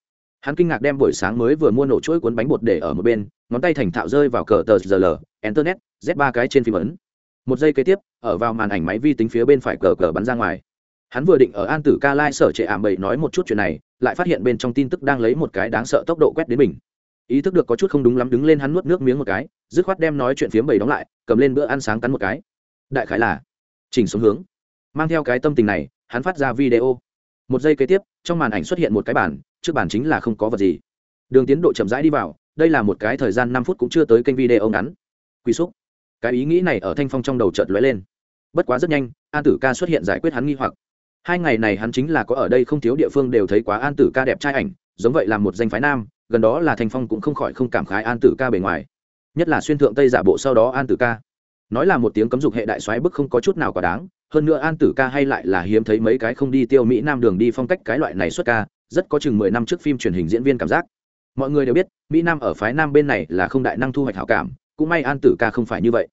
hắn kinh ngạc đem buổi sáng mới vừa mua nổ chuỗi cuốn bánh bột để ở một bên, ngón tay thành thạo rơi vào cờ tờ rl internet, z ba cái trên phim ấn. Một giây kế tiếp, ở vào màn ảnh máy vi tính phía bên phải cờ cờ bắn ra ngoài. Hắn vừa định ở an tử ca lai sở trệ ảm bậy nói một chút chuyện này, lại phát hiện bên trong tin tức đang lấy một cái đáng sợ tốc độ quét đến mình. Ý thức được có chút không đúng lắm đứng lên hắn nuốt nước miếng một cái, dứt khoát đem nói chuyện phiếm bầy đóng lại, cầm lên bữa ăn sáng cắn một cái. Đại khái là, chỉnh xuống hướng. Mang theo cái tâm tình này, hắn phát ra video. Một giây kế tiếp, trong màn ảnh xuất hiện một cái bản trước bản chính là không có vật gì. Đường tiến độ chậm rãi đi vào, đây là một cái thời gian năm phút cũng chưa tới kênh video ngắn. Quy xúc. Cái ý nghĩ này ở thanh phong trong đầu chợt lóe lên. Bất quá rất nhanh, an tử ca xuất hiện giải quyết hắn nghi hoặc. Hai ngày này hắn chính là có ở đây không thiếu địa phương đều thấy quá an tử ca đẹp trai ảnh, giống vậy là một danh phái nam, gần đó là thanh phong cũng không khỏi không cảm khái an tử ca bề ngoài. Nhất là xuyên thượng tây giả bộ sau đó an tử ca. Nói là một tiếng cấm dục hệ đại soái bức không có chút nào quá đáng, hơn nữa an tử ca hay lại là hiếm thấy mấy cái không đi tiêu mỹ nam đường đi phong cách cái loại này xuất ca rất có chừng mười năm trước phim truyền hình diễn viên cảm giác. Mọi người đều biết, mỹ nam ở phái nam bên này là không đại năng thu hoạch hảo cảm, cũng may an tử ca không phải như vậy.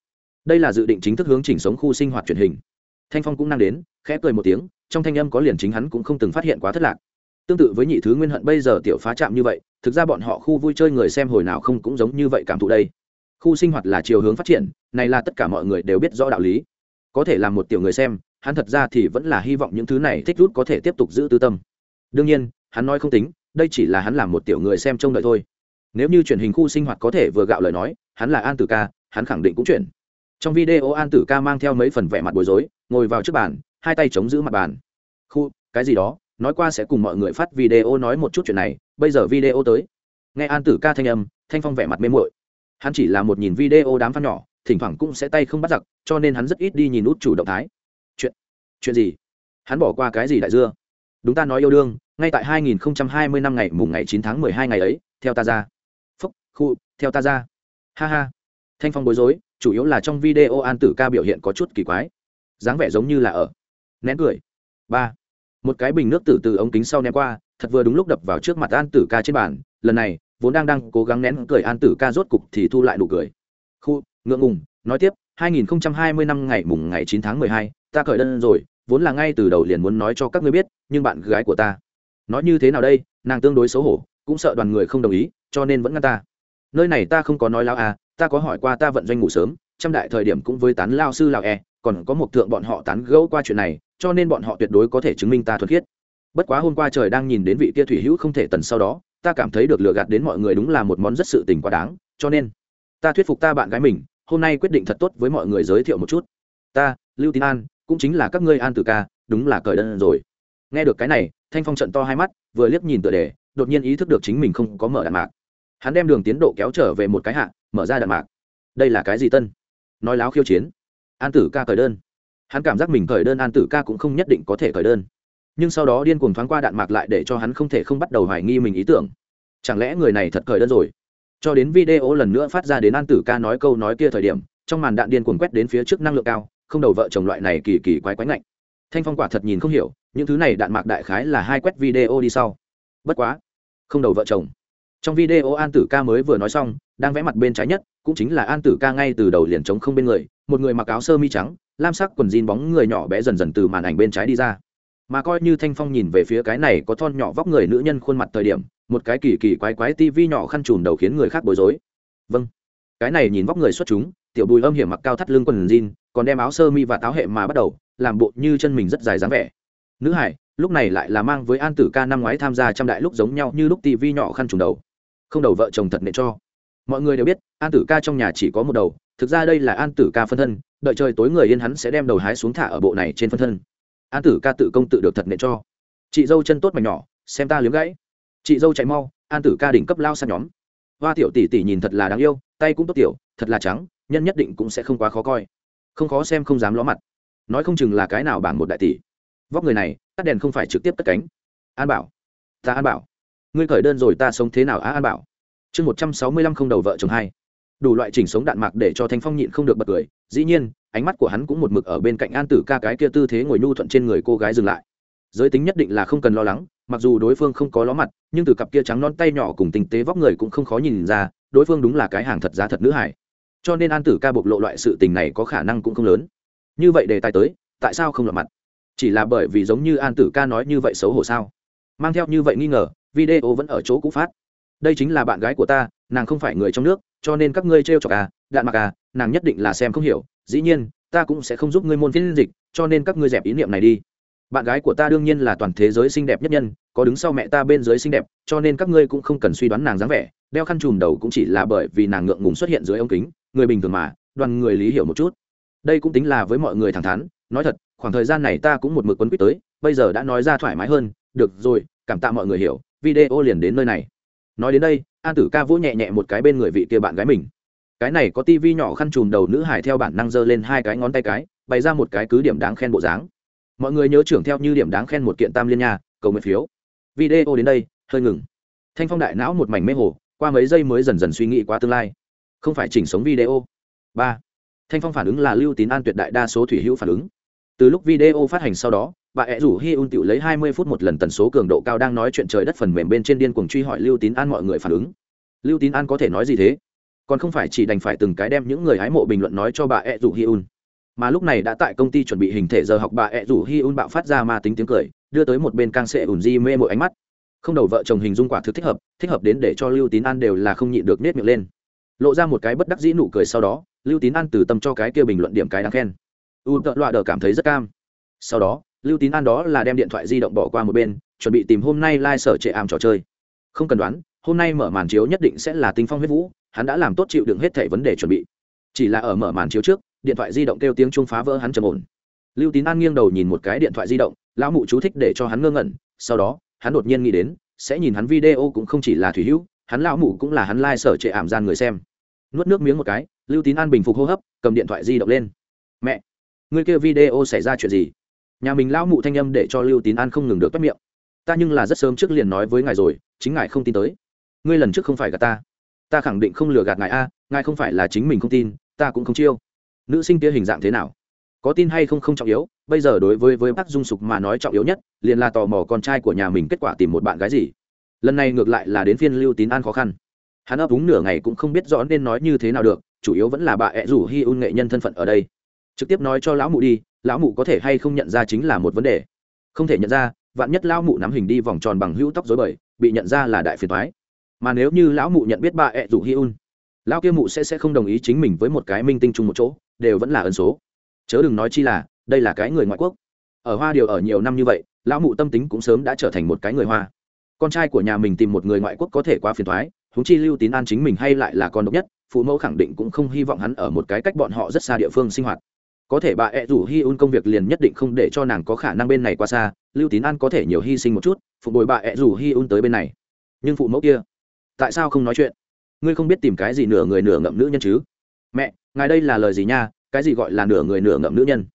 Đây là dự định chính thức hướng chỉnh sống khu sinh hoạt truyền hình. Thanh phong cũng năng đến, khẽ cười một tiếng, trong thanh âm có liền chính hắn cũng không từng phát hiện quá thất lạc. Tương tự với nhị thứ nguyên hận bây giờ tiểu phá chạm như vậy, thực ra bọn họ khu vui chơi người xem hồi nào không cũng giống như vậy cảm thụ đây. Khu sinh hoạt là chiều hướng phát triển, này là tất cả mọi người đều biết rõ đạo lý. Có thể là một tiểu người xem, hắn thật ra thì vẫn là hy vọng những thứ này thích rút có thể tiếp tục giữ tư tâm. Đương nhiên hắn nói không tính, đây chỉ là hắn làm một tiểu người xem trông đợi thôi. Nếu như truyền hình khu sinh hoạt có thể vừa gạo lời nói, hắn là an tử ca, hắn khẳng định cũng chuyển. Trong video an tử ca mang theo mấy phần vẻ mặt bối rối, ngồi vào trước bàn, hai tay chống giữ mặt bàn. Khu, cái gì đó, nói qua sẽ cùng mọi người phát video nói một chút chuyện này, bây giờ video tới. Nghe an tử ca thanh âm, thanh phong vẻ mặt mê mội hắn chỉ là một nhìn video đám fan nhỏ, thỉnh thoảng cũng sẽ tay không bắt giặc, cho nên hắn rất ít đi nhìn út chủ động thái. Chuyện chuyện gì? Hắn bỏ qua cái gì đại dưa? Đúng ta nói yêu đương ngay tại 2020 năm ngày mùng ngày 9 tháng 12 ngày ấy theo ta ra. Phúc khu theo ta ra. Ha ha. Thanh phong bối rối chủ yếu là trong video an tử ca biểu hiện có chút kỳ quái. Dáng vẻ giống như là ở nén cười. Ba. Một cái bình nước từ từ ống kính sau ném qua thật vừa đúng lúc đập vào trước mặt an tử ca trên bàn. Lần này vốn đang đang cố gắng nén cười an tử ca rốt cục thì thu lại nụ cười. Khu ngượng ngùng nói tiếp 2020 năm ngày mùng ngày 9 tháng 12, ta khởi đơn rồi vốn là ngay từ đầu liền muốn nói cho các ngươi biết, nhưng bạn gái của ta, nói như thế nào đây, nàng tương đối xấu hổ, cũng sợ đoàn người không đồng ý, cho nên vẫn ngăn ta. Nơi này ta không có nói lao à ta có hỏi qua ta vận doanh ngủ sớm, trăm đại thời điểm cũng với tán lao sư lào e còn có một thượng bọn họ tán gẫu qua chuyện này, cho nên bọn họ tuyệt đối có thể chứng minh ta thuật khiết. Bất quá hôm qua trời đang nhìn đến vị kia thủy hữu không thể tần sau đó, ta cảm thấy được lừa gạt đến mọi người đúng là một món rất sự tình quá đáng, cho nên ta thuyết phục ta bạn gái mình, hôm nay quyết định thật tốt với mọi người giới thiệu một chút. Ta, lưu tín an cũng chính là các ngươi an tử ca, đúng là cởi đơn rồi. Nghe được cái này, thanh phong trận to hai mắt, vừa liếc nhìn tựa đề, đột nhiên ý thức được chính mình không có mở đạn mạc. Hắn đem đường tiến độ kéo trở về một cái hạ, mở ra đạn mạc. Đây là cái gì tân? Nói láo khiêu chiến. An tử ca cởi đơn. Hắn cảm giác mình cởi đơn an tử ca cũng không nhất định có thể cởi đơn. Nhưng sau đó điên cuồng thoáng qua đạn mạc lại để cho hắn không thể không bắt đầu hoài nghi mình ý tưởng. Chẳng lẽ người này thật cởi đơn rồi? Cho đến video lần nữa phát ra đến an tử ca nói câu nói kia thời điểm, trong màn đạn điên cuồng quét đến phía trước năng lượng cao không đầu vợ chồng loại này kỳ kỳ quái quái ngạnh. Thanh phong quả thật nhìn không hiểu, những thứ này đạn mạc đại khái là hai quét video đi sau. Bất quá, không đầu vợ chồng. Trong video an tử ca mới vừa nói xong, đang vẽ mặt bên trái nhất, cũng chính là an tử ca ngay từ đầu liền trống không bên người, một người mặc áo sơ mi trắng, lam sắc quần jean bóng người nhỏ bé dần dần từ màn ảnh bên trái đi ra. Mà coi như thanh phong nhìn về phía cái này có thon nhỏ vóc người nữ nhân khuôn mặt thời điểm, một cái kỳ kỳ quái quái tivi nhỏ khăn trùm đầu khiến người khác bối rối. Vâng. Cái này nhìn vóc người xuất chúng, tiểu bùi âm hiểm mặc cao thắt lưng quần jean còn đem áo sơ mi và táo hệ mà bắt đầu, làm bộ như chân mình rất dài dáng vẻ. Nữ hải, lúc này lại là mang với an tử ca năm ngoái tham gia trăm đại lúc giống nhau như lúc tivi nhỏ khăn trùng đầu. Không đầu vợ chồng thật nệ cho. Mọi người đều biết, an tử ca trong nhà chỉ có một đầu, thực ra đây là an tử ca phân thân, đợi trời tối người yên hắn sẽ đem đầu hái xuống thả ở bộ này trên phân thân. An tử ca tự công tự được thật nệ cho. Chị dâu chân tốt mảnh nhỏ, xem ta liếm gãy. Chị dâu chạy mau, an tử ca đỉnh cấp lao sang nhóm. Hoa tiểu tỷ tỷ nhìn thật là đáng yêu, tay cũng tốt tiểu, thật là trắng, nhân nhất định cũng sẽ không quá khó coi không khó xem không dám ló mặt. Nói không chừng là cái nào bảng một đại tỷ. Vóc người này, tắt đèn không phải trực tiếp cất cánh. An bảo. Ta an bảo. Ngươi khởi đơn rồi ta sống thế nào á an bảo? Chương một trăm sáu mươi lăm không đầu vợ chồng hai. Đủ loại chỉnh sống đạn mạc để cho thanh phong nhịn không được bật cười. Dĩ nhiên, ánh mắt của hắn cũng một mực ở bên cạnh an tử ca cái kia tư thế ngồi nhu thuận trên người cô gái dừng lại. Giới tính nhất định là không cần lo lắng, mặc dù đối phương không có ló mặt, nhưng từ cặp kia trắng non tay nhỏ cùng tinh tế vóc người cũng không khó nhìn ra, đối phương đúng là cái hàng thật giá thật nữ hải cho nên an tử ca bộc lộ loại sự tình này có khả năng cũng không lớn. Như vậy đề tài tới, tại sao không lọt mặt? Chỉ là bởi vì giống như an tử ca nói như vậy xấu hổ sao? Mang theo như vậy nghi ngờ, video vẫn ở chỗ cũ phát. Đây chính là bạn gái của ta, nàng không phải người trong nước, cho nên các ngươi t r e o chọc à đạn mặc à nàng nhất định là xem không hiểu. Dĩ nhiên, ta cũng sẽ không giúp ngươi môn phiên dịch, cho nên các ngươi dẹp ý niệm này đi. Bạn gái của ta đương nhiên là toàn thế giới xinh đẹp nhất nhân, có đứng sau mẹ ta bên dưới xinh đẹp, cho nên các ngươi cũng không cần suy đoán nàng dáng vẻ. Đeo khăn chùm đầu cũng chỉ là bởi vì nàng ngượng ngùng xuất hiện dưới ống kính người bình thường mà đoàn người lý hiểu một chút. Đây cũng tính là với mọi người thẳng thắn nói thật khoảng thời gian này ta cũng một mực quấn quýt tới bây giờ đã nói ra thoải mái hơn được rồi cảm tạ mọi người hiểu video liền đến nơi này. Nói đến đây an tử ca vỗ nhẹ nhẹ một cái bên người vị kia bạn gái mình. Cái này có tivi nhỏ khăn chùm đầu nữ hải theo bản năng giơ lên hai cái ngón tay cái bày ra một cái cứ điểm đáng khen bộ dáng. Mọi người nhớ trưởng theo như điểm đáng khen một kiện tam liên nhà, cầu nguyện phiếu. Video đến đây hơi ngừng. Thanh phong đại não một mảnh mê hồ qua mấy giây mới dần dần suy nghĩ qua tương lai không phải chỉnh sống video. Ba. Thanh phong phản ứng là lưu tín an tuyệt đại đa số thủy hữu phản ứng. Từ lúc video phát hành sau đó, bà ẹ rủ hi un tự lấy hai mươi phút một lần tần số cường độ cao đang nói chuyện trời đất phần mềm bên trên điên cuồng truy hỏi lưu tín an mọi người phản ứng. Lưu tín an có thể nói gì thế? Còn không phải chỉ đành phải từng cái đem những người hái mộ bình luận nói cho bà ẹ rủ hi un. Mà lúc này đã tại công ty chuẩn bị hình thể giờ học, bà ẹ rủ hi un bạo phát ra ma tính tiếng cười, đưa tới một bên càng sệ ùn di mê mỗi ánh mắt. Không đầu vợ chồng hình dung quả thực thích hợp thích hợp đến để cho lưu tín an đều là không nhịn được nết miệng lên lộ ra một cái bất đắc dĩ nụ cười sau đó, lưu tín an từ tâm cho cái kia bình luận điểm cái đáng khen. U tợ loạ đờ cảm thấy rất cam. Sau đó, lưu tín an đó là đem điện thoại di động bỏ qua một bên, chuẩn bị tìm hôm nay lai、like、sở trệ ảm trò chơi. Không cần đoán, hôm nay mở màn chiếu nhất định sẽ là tinh phong huyết vũ, hắn đã làm tốt chịu đựng hết thảy vấn đề chuẩn bị. Chỉ là ở mở màn chiếu trước, điện thoại di động kêu tiếng trung phá vỡ hắn trầm ổn. Lưu tín an nghiêng đầu nhìn một cái điện thoại di động, lão mụ chú thích để cho hắn ngơ ngẩn, sau đó, hắn đột nhiên nghĩ đến, sẽ nhìn hắn video cũng không chỉ là thủy hữu, hắn lão mụ cũng là hắn lai、like、sở trệ ảm gian người xem nuốt nước miếng một cái, lưu tín an bình phục hô hấp, cầm điện thoại di động lên. Mẹ người kia video xảy ra chuyện gì? Nhà mình lão mụ thanh âm để cho lưu tín an không ngừng được toát miệng. Ta nhưng là rất sớm trước liền nói với ngài rồi, chính ngài không tin tới. Ngươi lần trước không phải gạt ta. Ta khẳng định không lừa gạt ngài a, ngài không phải là chính mình không tin, ta cũng không chiêu. Nữ sinh kia hình dạng thế nào? Có tin hay không không trọng yếu, bây giờ đối với với bác dung sục mà nói trọng yếu nhất, liền là tò mò con trai của nhà mình kết quả tìm một bạn gái gì. Lần này ngược lại là đến phiên lưu tín an khó khăn hắn ấp úng nửa ngày cũng không biết rõ nên nói như thế nào được, chủ yếu vẫn là bà ẹ rủ hi un nghệ nhân thân phận ở đây. Trực tiếp nói cho lão mụ đi, lão mụ có thể hay không nhận ra chính là một vấn đề. Không thể nhận ra, vạn nhất lão mụ nắm hình đi vòng tròn bằng hữu tóc dối bời, bị nhận ra là đại phiền thoái mà nếu như lão mụ nhận biết bà ẹ rủ hi un, lão kia mụ sẽ sẽ không đồng ý chính mình với một cái minh tinh chung một chỗ, đều vẫn là ân số. Chớ đừng nói chi là, đây là cái người ngoại quốc. Ở hoa điều ở nhiều năm như vậy, lão mụ tâm tính cũng sớm đã trở thành một cái người hoa. Con trai của nhà mình tìm một người ngoại quốc có thể quá phiền thoái huống chi lưu tín an chính mình hay lại là con độc nhất, phụ mẫu khẳng định cũng không hy vọng hắn ở một cái cách bọn họ rất xa địa phương sinh hoạt. Có thể bà ẹ rủ hi un công việc liền nhất định không để cho nàng có khả năng bên này qua xa, lưu tín an có thể nhiều hy sinh một chút, phụ bồi bà ẹ rủ hi un tới bên này. Nhưng phụ mẫu kia, tại sao không nói chuyện? Ngươi không biết tìm cái gì nửa người nửa ngậm nữ nhân chứ? Mẹ, ngài đây là lời gì nha, cái gì gọi là nửa người nửa ngậm nữ nhân?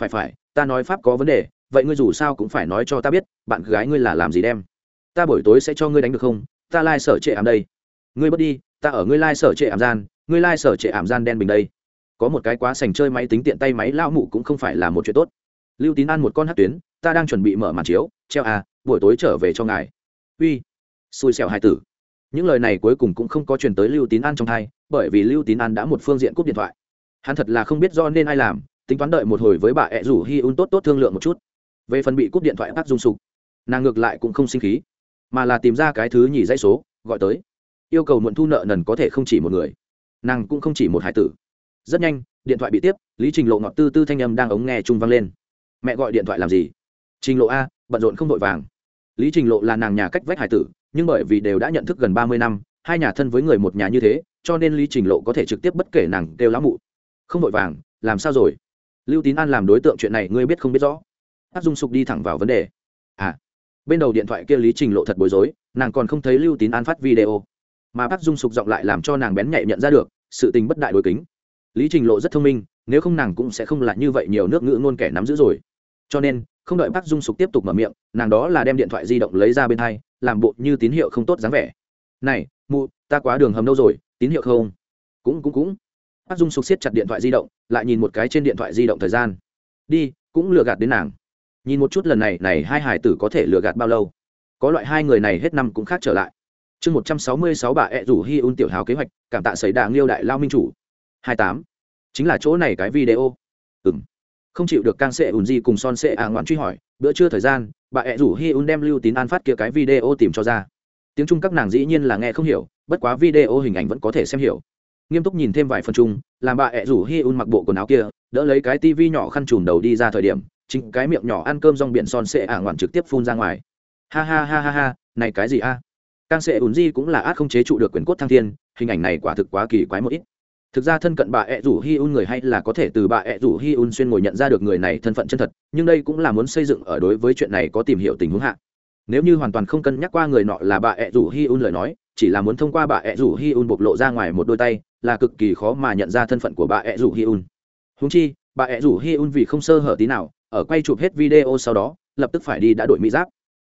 Phải phải, ta nói pháp có vấn đề, vậy ngươi dù sao cũng phải nói cho ta biết, bạn gái ngươi là làm gì đem? Ta buổi tối sẽ cho ngươi đánh được không? Ta lai、like、sở trệ ảm đây ngươi bớt đi, ta ở ngươi lai、like、sở trệ ảm gian, ngươi lai、like、sở trệ ảm gian đen bình đây. Có một cái quá sành chơi máy tính tiện tay máy lao mụ cũng không phải là một chuyện tốt. Lưu tín ăn một con hát tuyến, ta đang chuẩn bị mở màn chiếu, treo à buổi tối trở về cho ngài. Uy, xui xẻo hai tử. Những lời này cuối cùng cũng không có truyền tới lưu tín an trong thai bởi vì lưu tín an đã một phương diện cúp điện thoại. Hắn thật là không biết do nên ai làm, tính toán đợi một hồi với bà ẹ rủ hi un tốt tốt thương lượng một chút. Về phần bị cúp điện thoại bác dung sục nàng ngược lại cũng không sinh khí, mà là tìm ra cái thứ nhì dãy số, gọi tới yêu cầu muộn thu nợ nần có thể không chỉ một người, nàng cũng không chỉ một hải tử. Rất nhanh, điện thoại bị tiếp, lý trình lộ ngọt tư tư thanh âm đang ống nghe trung vang lên. Mẹ gọi điện thoại làm gì? Trình lộ a, bận rộn không vội vàng. Lý trình lộ là nàng nhà cách vách hải tử, nhưng bởi vì đều đã nhận thức gần ba mươi năm, hai nhà thân với người một nhà như thế, cho nên lý trình lộ có thể trực tiếp bất kể nàng kêu lão mụ. Không vội vàng, làm sao rồi? Lưu tín an làm đối tượng chuyện này ngươi biết không biết rõ. Hát dung sục đi thẳng vào vấn đề. À bên đầu điện thoại kia lý trình lộ thật bối rối, nàng còn không thấy lưu tín an phát video mà bác dung sục giọng lại làm cho nàng bén nhạy nhận ra được, sự tình bất đại đối kính. Lý trình lộ rất thông minh, nếu không nàng cũng sẽ không là như vậy nhiều nước ngữ ngôn kẻ nắm giữ rồi. Cho nên, không đợi bác dung sục tiếp tục mở miệng, nàng đó là đem điện thoại di động lấy ra bên hai, làm bộ như tín hiệu không tốt dáng vẻ. Này, mụ, ta quá đường hầm đâu rồi, tín hiệu không? Cũng cũng cũng. Bác dung sục siết chặt điện thoại di động, lại nhìn một cái trên điện thoại di động thời gian. Đi, cũng lừa gạt đến nàng. Nhìn một chút lần này này hai hải tử có thể lừa gạt bao lâu? Có loại hai người này hết năm cũng khác trở lại chương một trăm sáu mươi sáu bà ẹ rủ hi un tiểu hào kế hoạch, cảm tạ xảy đà nghiêu đại lao minh chủ. hai tám. Chính là chỗ này cái video. Ừng không chịu được càng sệ ùn gì cùng son sệ à ngoạn truy hỏi, bữa trưa thời gian, bà ẹ rủ hi un đem lưu tín an phát kia cái video tìm cho ra. Tiếng trung các nàng dĩ nhiên là nghe không hiểu, bất quá video hình ảnh vẫn có thể xem hiểu. Nghiêm túc nhìn thêm vài phần chung, làm bà ẹ rủ hi un mặc bộ quần áo kia, đỡ lấy cái tivi nhỏ khăn trùm đầu đi ra thời điểm, chính cái miệng nhỏ ăn cơm rong biển son sệ ả ngoạn trực tiếp phun ra ngoài. Ha ha ha ha ha, này cái gì a? Càng sệ ùn di cũng là át không chế trụ được quyền cốt thăng thiên, hình ảnh này quả thực quá kỳ quái một ít. Thực ra thân cận bà ẹ rủ hi un người hay là có thể từ bà ẹ rủ hi un xuyên ngồi nhận ra được người này thân phận chân thật, nhưng đây cũng là muốn xây dựng ở đối với chuyện này có tìm hiểu tình huống hạ. Nếu như hoàn toàn không cân nhắc qua người nọ là bà ẹ rủ hi un lời nói, chỉ là muốn thông qua bà ẹ rủ hi un bộc lộ ra ngoài một đôi tay, là cực kỳ khó mà nhận ra thân phận của bà ẹ rủ hi un. Húng chi, bà ẹ rủ hi un vì không sơ hở tí nào, ở quay chụp hết video sau đó, lập tức phải đi đã đổi mỹ giáp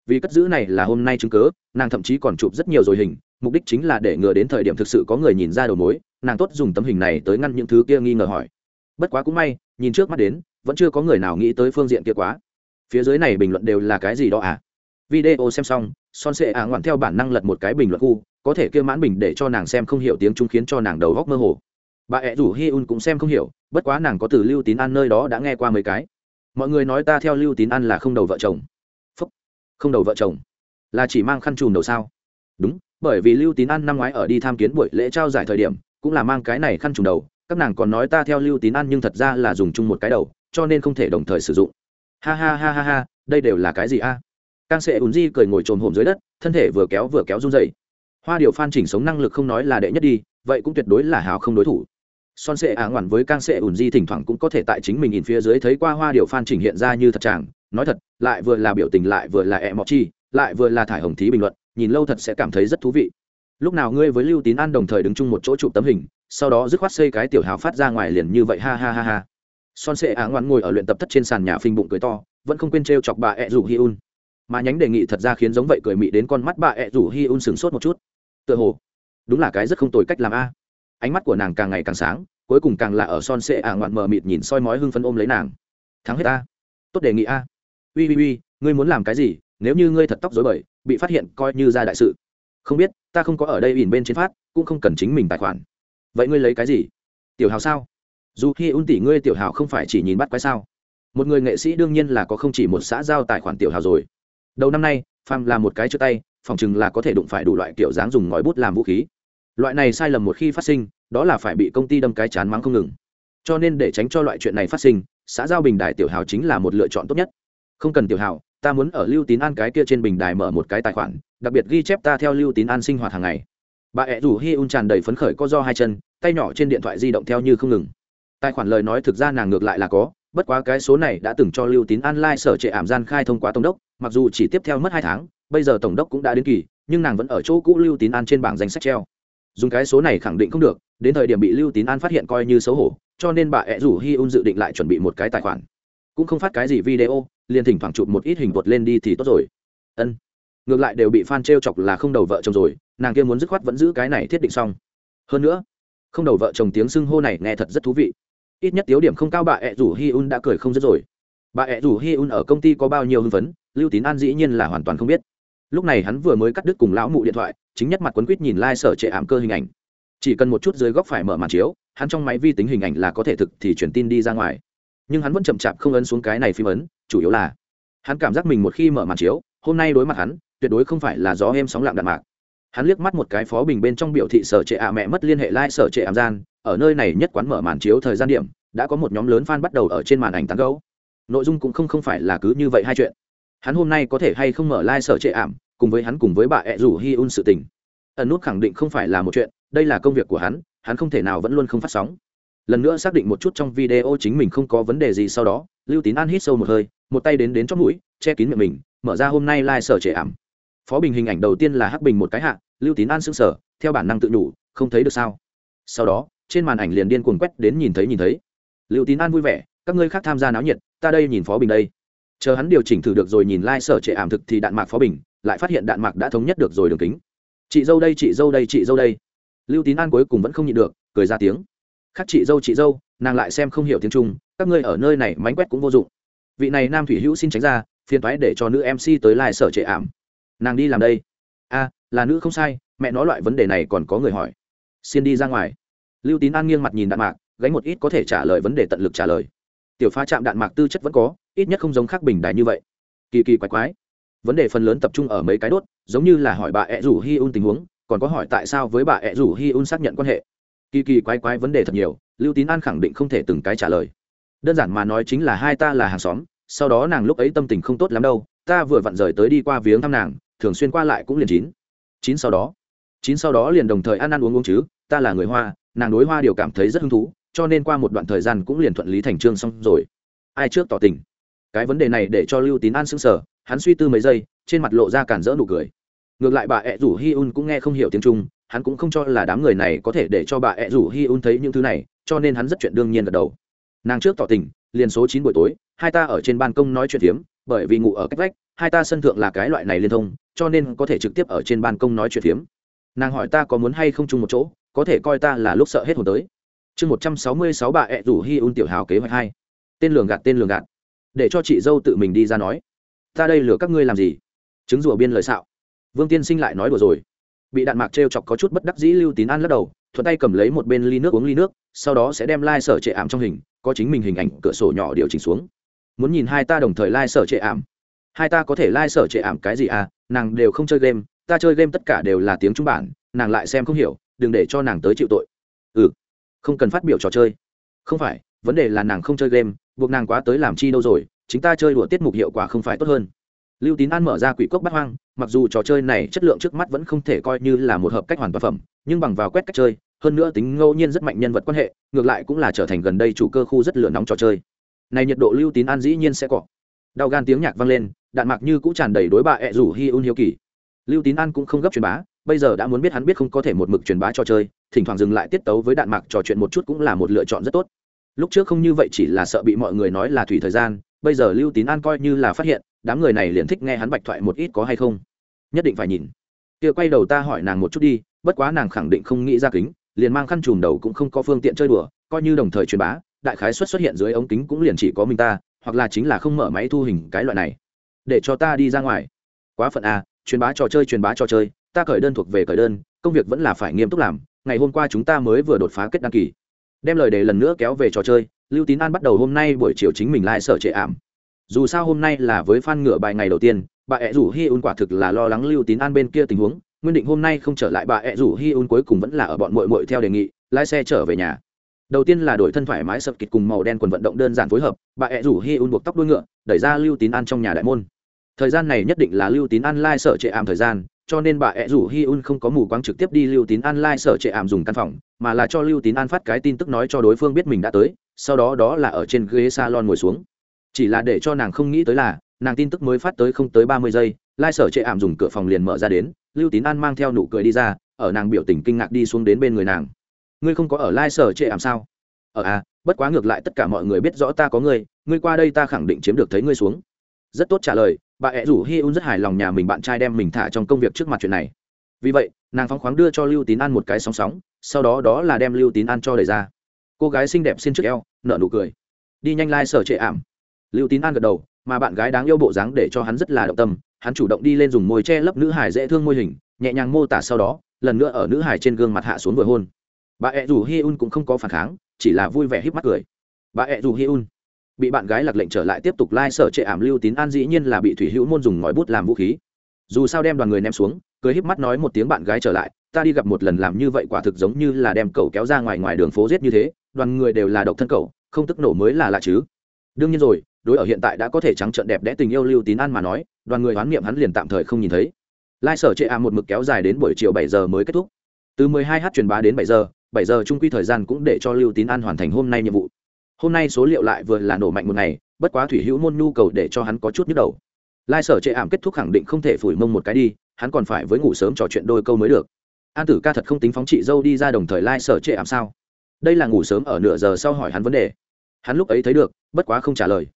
vì cất giữ này là hôm nay chứng cớ, nàng thậm chí còn chụp rất nhiều rồi hình, mục đích chính là để ngừa đến thời điểm thực sự có người nhìn ra đầu mối, nàng tốt dùng tấm hình này tới ngăn những thứ kia nghi ngờ hỏi. Bất quá cũng may, nhìn trước mắt đến, vẫn chưa có người nào nghĩ tới phương diện kia quá. Phía dưới này bình luận đều là cái gì đó à? Video xem xong, son sệ ả ngoạn theo bản năng lật một cái bình luận khu, có thể kia mãn bình để cho nàng xem không hiểu tiếng trung khiến cho nàng đầu góc mơ hồ. Bà ẹ rủ hi un cũng xem không hiểu, bất quá nàng có từ lưu tín an nơi đó đã nghe qua mấy cái. Mọi người nói ta theo lưu tín an là không đầu vợ chồng không đầu vợ chồng. Là chỉ mang khăn trùm đầu sao? Đúng, bởi vì lưu tín an năm ngoái ở đi tham kiến buổi lễ trao giải thời điểm, cũng là mang cái này khăn trùm đầu. Các nàng còn nói ta theo lưu tín an nhưng thật ra là dùng chung một cái đầu, cho nên không thể đồng thời sử dụng. Ha ha ha ha ha, đây đều là cái gì a? À? càng sệ ùn di cười ngồi trồm hổm dưới đất, thân thể vừa kéo vừa kéo run dậy hoa điều phan chỉnh sống năng lực không nói là đệ nhất đi, vậy cũng tuyệt đối là hào không đối thủ. Son sệ à ả ngoản với càng sệ ùn di thỉnh thoảng cũng có thể tại chính mình nhìn phía dưới thấy qua hoa điều phan chỉnh hiện ra như thật chàng nói thật, lại vừa là biểu tình lại vừa là ẹ mọ chi, lại vừa là thải hồng thí bình luận, nhìn lâu thật sẽ cảm thấy rất thú vị. Lúc nào ngươi với lưu tín an đồng thời đứng chung một chỗ chụp tấm hình, sau đó dứt khoát xây cái tiểu hào phát ra ngoài liền như vậy, ha ha ha ha. Son sệ á ngoan ngồi ở luyện tập thất trên sàn nhà phình bụng cười to, vẫn không quên t chọc bà ẹ rủ hi un. Mà nhánh đề nghị thật ra khiến giống vậy cười mị đến con mắt bà ẹ rủ hi un sừng sốt một chút. Tựa hồ, đúng là cái rất không tồi cách làm a. Ánh mắt của nàng càng ngày càng sáng, cuối cùng càng là ở son sệ á ngoạn mờ mịt nhìn soi mói hưng phấn ôm lấy nàng. Thắng hết a. Tốt đề nghị a uy uy uy, ngươi muốn làm cái gì? Nếu như ngươi thật tóc dối bời, bị phát hiện coi như ra đại sự. Không biết, ta không có ở đây ỉn bên trên phát, cũng không cần chính mình tài khoản. Vậy ngươi lấy cái gì? Tiểu hào sao? Dù khi un tỷ ngươi tiểu hào không phải chỉ nhìn bắt quái sao? Một người nghệ sĩ đương nhiên là có không chỉ một xã giao tài khoản tiểu hào rồi. Đầu năm nay pham là một cái chữ tay, phòng chừng là có thể đụng phải đủ loại kiểu dáng dùng ngòi bút làm vũ khí. Loại này sai lầm một khi phát sinh, đó là phải bị công ty đâm cái chán mắng không ngừng. Cho nên để tránh cho loại chuyện này phát sinh, xã giao bình đài tiểu hào chính là một lựa chọn tốt nhất không cần tiểu hào ta muốn ở lưu tín an cái kia trên bình đài mở một cái tài khoản, đặc biệt ghi chép ta theo lưu tín an sinh hoạt hàng ngày. Bà ẹ rủ hi un tràn đầy phấn khởi có do hai chân, tay nhỏ trên điện thoại di động theo như không ngừng. Tài khoản lời nói thực ra nàng ngược lại là có, bất quá cái số này đã từng cho lưu tín an lai、like、sở trệ ảm gian khai thông qua tổng đốc, mặc dù chỉ tiếp theo mất hai tháng, bây giờ tổng đốc cũng đã đến kỳ, nhưng nàng vẫn ở chỗ cũ lưu tín an trên bảng danh sách treo. Dùng cái số này khẳng định không được, đến thời điểm bị lưu tín an phát hiện coi như xấu hổ, cho nên bà ẹ rủ hi un dự định lại chuẩn bị một cái tài khoản. Cũng không phát cái gì video liền thỉnh thoảng chụp một ít hình vật lên đi thì tốt rồi. Ân. Ngược lại đều bị fan t chọc là không đầu vợ chồng rồi, nàng kia muốn dứt khoát vẫn giữ cái này thiết định xong. Hơn nữa, không đầu vợ chồng tiếng xưng hô này nghe thật rất thú vị. Ít nhất tiếu điểm không cao bà ẹ rủ hi un đã cười không dứt rồi. Bà ẹ rủ hi un ở công ty có bao nhiêu hưng phấn, lưu tín an dĩ nhiên là hoàn toàn không biết. Lúc này hắn vừa mới cắt đứt cùng lão mụ điện thoại, chính nhất mặt quấn quýt nhìn lai、like、sở trệ ảm cơ hình ảnh. Chỉ cần một chút dưới góc phải mở màn chiếu, hắn trong máy vi tính hình ảnh là có thể thực thì truyền tin đi ra ngoài. Nhưng hắn vẫn chậm chạp không ấn xuống cái này phim ấn chủ yếu là hắn cảm giác mình một khi mở màn chiếu, hôm nay đối mặt hắn, tuyệt đối không phải là gió êm sóng lặng đạn mạc. Hắn liếc mắt một cái phó bình bên trong biểu thị sở trệ ạ mẹ mất liên hệ lai、like、sở trệ ảm gian, ở nơi này nhất quán mở màn chiếu thời gian điểm, đã có một nhóm lớn f a n bắt đầu ở trên màn ảnh tán gấu nội dung cũng không không phải là cứ như vậy hai chuyện. Hắn hôm nay có thể hay không mở lai、like、sở trệ ảm, cùng với hắn cùng với bà ẹ rủ hi un sự tình. Ẩn nút khẳng định không phải là một chuyện, đây là công việc của hắn hắn không thể nào vẫn luôn không phát sóng. Lần nữa xác định một chút trong video chính mình không có vấn đề gì sau đó, lưu tín an hít sâu một hơi một tay đến đến chót mũi, che kín miệng mình, mở ra hôm nay lai、like、sở trệ ảm. Phó bình hình ảnh đầu tiên là hắc bình một cái hạ, lưu tín an s ư n g sở theo bản năng tự nhủ, không thấy được sao. Sau đó, trên màn ảnh liền điên cuồng quét đến nhìn thấy nhìn thấy. Lưu tín an vui vẻ, các ngươi khác tham gia náo nhiệt, ta đây nhìn phó bình đây. Chờ hắn điều chỉnh thử được rồi nhìn lai、like、sở trệ ảm thực thì đạn mạc phó bình, lại phát hiện đạn mạc đã thống nhất được rồi đường kính. Chị dâu đây, chị dâu đây, chị dâu đây. Lưu tín an cuối cùng vẫn không nhịn được, cười ra tiếng. Khác chị dâu chị dâu, nàng lại xem không hiểu tiếng trung, các ngươi ở nơi này mánh quét cũng vô dụng vị này nam thủy hữu xin tránh ra, phiền thoái để cho nữ mc tới lai sở trệ ảm. Nàng đi làm đây. A, là nữ không sai, mẹ nói loại vấn đề này còn có người hỏi. Xin đi ra ngoài. Lưu tín an nghiêng mặt nhìn đạn mạc, gánh một ít có thể trả lời vấn đề tận lực trả lời. Tiểu pha chạm đạn mạc tư chất vẫn có, ít nhất không giống khác bình đài như vậy. Kỳ kỳ quái quái. Vấn đề phần lớn tập trung ở mấy cái đốt, giống như là hỏi bà ẹ rủ hi un tình huống, còn có hỏi tại sao với bà ẹ rủ hi un xác nhận quan hệ. Kỳ kỳ quái quái vấn đề thật nhiều, lưu tín an khẳng định không thể từng cái trả lời đơn giản mà nói chính là hai ta là hàng xóm, sau đó nàng lúc ấy tâm tình không tốt lắm đâu, ta vừa vặn rời tới đi qua viếng thăm nàng, thường xuyên qua lại cũng liền chín. Chín sau đó, chín sau đó liền đồng thời ăn ăn uống uống chứ, ta là người hoa, nàng đối hoa điều cảm thấy rất hứng thú, cho nên qua một đoạn thời gian cũng liền thuận lý thành trương xong rồi. Ai trước tỏ tình? Cái vấn đề này để cho lưu tín an sững sờ, hắn suy tư mấy giây, trên mặt lộ ra cản rỡ nụ cười. Ngược lại bà ẹ rủ hi un cũng nghe không hiểu tiếng trung, hắn cũng không cho là đám người này có thể để cho bà ẹ rủ hi un thấy những thứ này, cho nên hắn rất chuyện đương nhiên gật đầu nàng trước tỏ tình, liền số chín buổi tối, hai ta ở trên ban công nói chuyện phiếm, bởi vì ngủ ở cách vách, hai ta sân thượng là cái loại này liên thông, cho nên có thể trực tiếp ở trên ban công nói chuyện phiếm. Nàng hỏi ta có muốn hay không chung một chỗ, có thể coi ta là lúc sợ hết hồn tới. Chương một trăm sáu mươi sáu bà ẹ rủ hi un tiểu hào kế hoạch hai. Tên lường gạt, tên lường gạt. Để cho chị dâu tự mình đi ra nói. Ta đây lừa các ngươi làm gì? Chứng rùa biên lời xạo. Vương tiên sinh lại nói đùa rồi. Bị đạn mạc t r e o chọc có chút bất đắc dĩ lưu tín an lắc đầu, thuận tay cầm lấy một bên ly nước uống ly nước, sau đó sẽ đem lai、like、sở trệ ảm trong hình có chính mình hình ảnh cửa sổ nhỏ điều chỉnh xuống. Muốn nhìn hai ta đồng thời lai、like、sở trệ ảm. Hai ta có thể lai、like、sở trệ ảm cái gì à? Nàng đều không chơi game, ta chơi game tất cả đều là tiếng trung bản, nàng lại xem không hiểu, đừng để cho nàng tới chịu tội. Ừ không cần phát biểu trò chơi. Không phải, vấn đề là nàng không chơi game, buộc nàng quá tới làm chi đâu rồi, chính ta chơi đùa tiết mục hiệu quả không phải tốt hơn. Lưu tín an mở ra quỷ cốc bắt hoang, mặc dù trò chơi này chất lượng trước mắt vẫn không thể coi như là một hợp cách hoàn toàn phẩm, nhưng bằng vào quét cách chơi hơn nữa tính ngẫu nhiên rất mạnh nhân vật quan hệ, ngược lại cũng là trở thành gần đây chủ cơ khu rất lửa nóng trò chơi. Này nhiệt độ lưu tín an dĩ nhiên sẽ cọ đau gan tiếng nhạc vang lên, đạn mạc như cũng tràn đầy đối bà ẹ rủ hi un hiếu kỳ. Lưu tín an cũng không gấp truyền bá, bây giờ đã muốn biết hắn biết không có thể một mực truyền bá trò chơi, thỉnh thoảng dừng lại tiết tấu với đạn mạc trò chuyện một chút cũng là một lựa chọn rất tốt. Lúc trước không như vậy chỉ là sợ bị mọi người nói là thủy thời gian, bây giờ lưu tín an coi như là phát hiện, đám người này liền thích nghe hắn bạch thoại một ít có hay không. Nhất định phải nhìn. Kia quay đầu ta hỏi nàng một chút đi, bất quá nàng khẳng định không nghĩ ra kính liền mang khăn chùm đầu cũng không có phương tiện chơi đùa, coi như đồng thời truyền bá, đại khái xuất xuất hiện dưới ống kính cũng liền chỉ có mình ta, hoặc là chính là không mở máy thu hình cái loại này. Để cho ta đi ra ngoài. Quá phận a truyền bá trò chơi truyền bá trò chơi, ta cởi đơn thuộc về cởi đơn, công việc vẫn là phải nghiêm túc làm, ngày hôm qua chúng ta mới vừa đột phá kết đăng kỳ. Đem lời đề lần nữa kéo về trò chơi, lưu tín an bắt đầu hôm nay buổi chiều chính mình lại sở trệ ảm. Dù sao hôm nay là với f ngựa bài ngày đầu tiên, bà ẹ rủ hi un quả thực là lo lắng lưu tín an bên kia tình huống nguyên định hôm nay không trở lại bà ẹ rủ hi un cuối cùng vẫn là ở bọn mội mội theo đề nghị, lái xe trở về nhà. Đầu tiên là đổi thân thoải mái sập kịch cùng màu đen quần vận động đơn giản phối hợp, bà ẹ rủ hi un buộc tóc đuôi ngựa, đẩy ra lưu tín an trong nhà đại môn. Thời gian này nhất định là lưu tín an lai sở trệ ảm thời gian, cho nên bà ẹ rủ hi un không có mù quáng trực tiếp đi lưu tín an lai sở trệ ảm dùng căn phòng, mà là cho lưu tín an phát cái tin tức nói cho đối phương biết mình đã tới, sau đó đó là ở trên ghế salon ngồi xuống. Chỉ là để cho nàng không nghĩ tới là, nàng tin tức mới phát tới không tới ba mươi giây, lai sở trệ ảm dùng cửa phòng liền mở ra đến lưu tín an mang theo nụ cười đi ra, ở nàng biểu tình kinh ngạc đi xuống đến bên người nàng. Ngươi không có ở lai sở trệ ảm sao? Ở à bất quá ngược lại tất cả mọi người biết rõ ta có ngươi ngươi qua đây ta khẳng định chiếm được thấy ngươi xuống. Rất tốt trả lời, bà ẹ rủ hi un rất hài lòng nhà mình bạn trai đem mình thả trong công việc trước mặt chuyện này. Vì vậy, nàng phóng khoáng đưa cho lưu tín an một cái sóng sóng, sau đó đó là đem lưu tín an cho đẩy ra. Cô gái xinh đẹp xin trước eo, nở nụ cười. Đi nhanh lai、like、sở trệ ảm. Lưu tín an gật đầu, mà bạn gái đáng yêu bộ dáng để cho hắn rất là động tâm hắn chủ động đi lên dùng môi che lấp nữ hải dễ thương môi hình, nhẹ nhàng mô tả sau đó, lần nữa ở nữ hải trên gương mặt hạ xuống vừa hôn. Bà ẹ rủ hi un cũng không có phản kháng, chỉ là vui vẻ híp mắt cười. Bà ẹ rủ hi un, bị bạn gái lạc lệnh trở lại tiếp tục lai、like、sở trệ ảm lưu tín an dĩ nhiên là bị thủy hữu môn dùng ngòi bút làm vũ khí. Dù sao đem đoàn người ném xuống, cười híp mắt nói một tiếng bạn gái trở lại, ta đi gặp một lần làm như vậy quả thực giống như là đem cậu kéo ra ngoài ngoài đường phố giết như thế, đoàn người đều là độc thân cậu, không tức nổ mới là lạ chứ. Đương nhiên rồi đối ở hiện tại đã có thể trắng trợn đẹp đẽ tình yêu lưu tín an mà nói, đoàn người hoán niệm hắn liền tạm thời không nhìn thấy. Lai sở trệ a một mực kéo dài đến buổi chiều bảy giờ mới kết thúc. Từ 12 h truyền bá đến 7 giờ 7 giờ trung quy thời gian cũng để cho lưu tín an hoàn thành hôm nay nhiệm vụ. Hôm nay số liệu lại vừa là nổ mạnh một ngày, bất quá thủy hữu môn nhu cầu để cho hắn có chút nhức đầu. Lai sở chệ ảm kết thúc khẳng định không thể phủi mông một cái đi, hắn còn phải với ngủ sớm trò chuyện đôi câu mới được. An tử ca thật không tính phóng chị dâu đi ra đồng thời lai sở chệ ảm sao? Đây là ngủ sớm ở nửa giờ sau hỏi hắn vấn đề. Hắn lúc ấy thấy được, bất quá không trả lời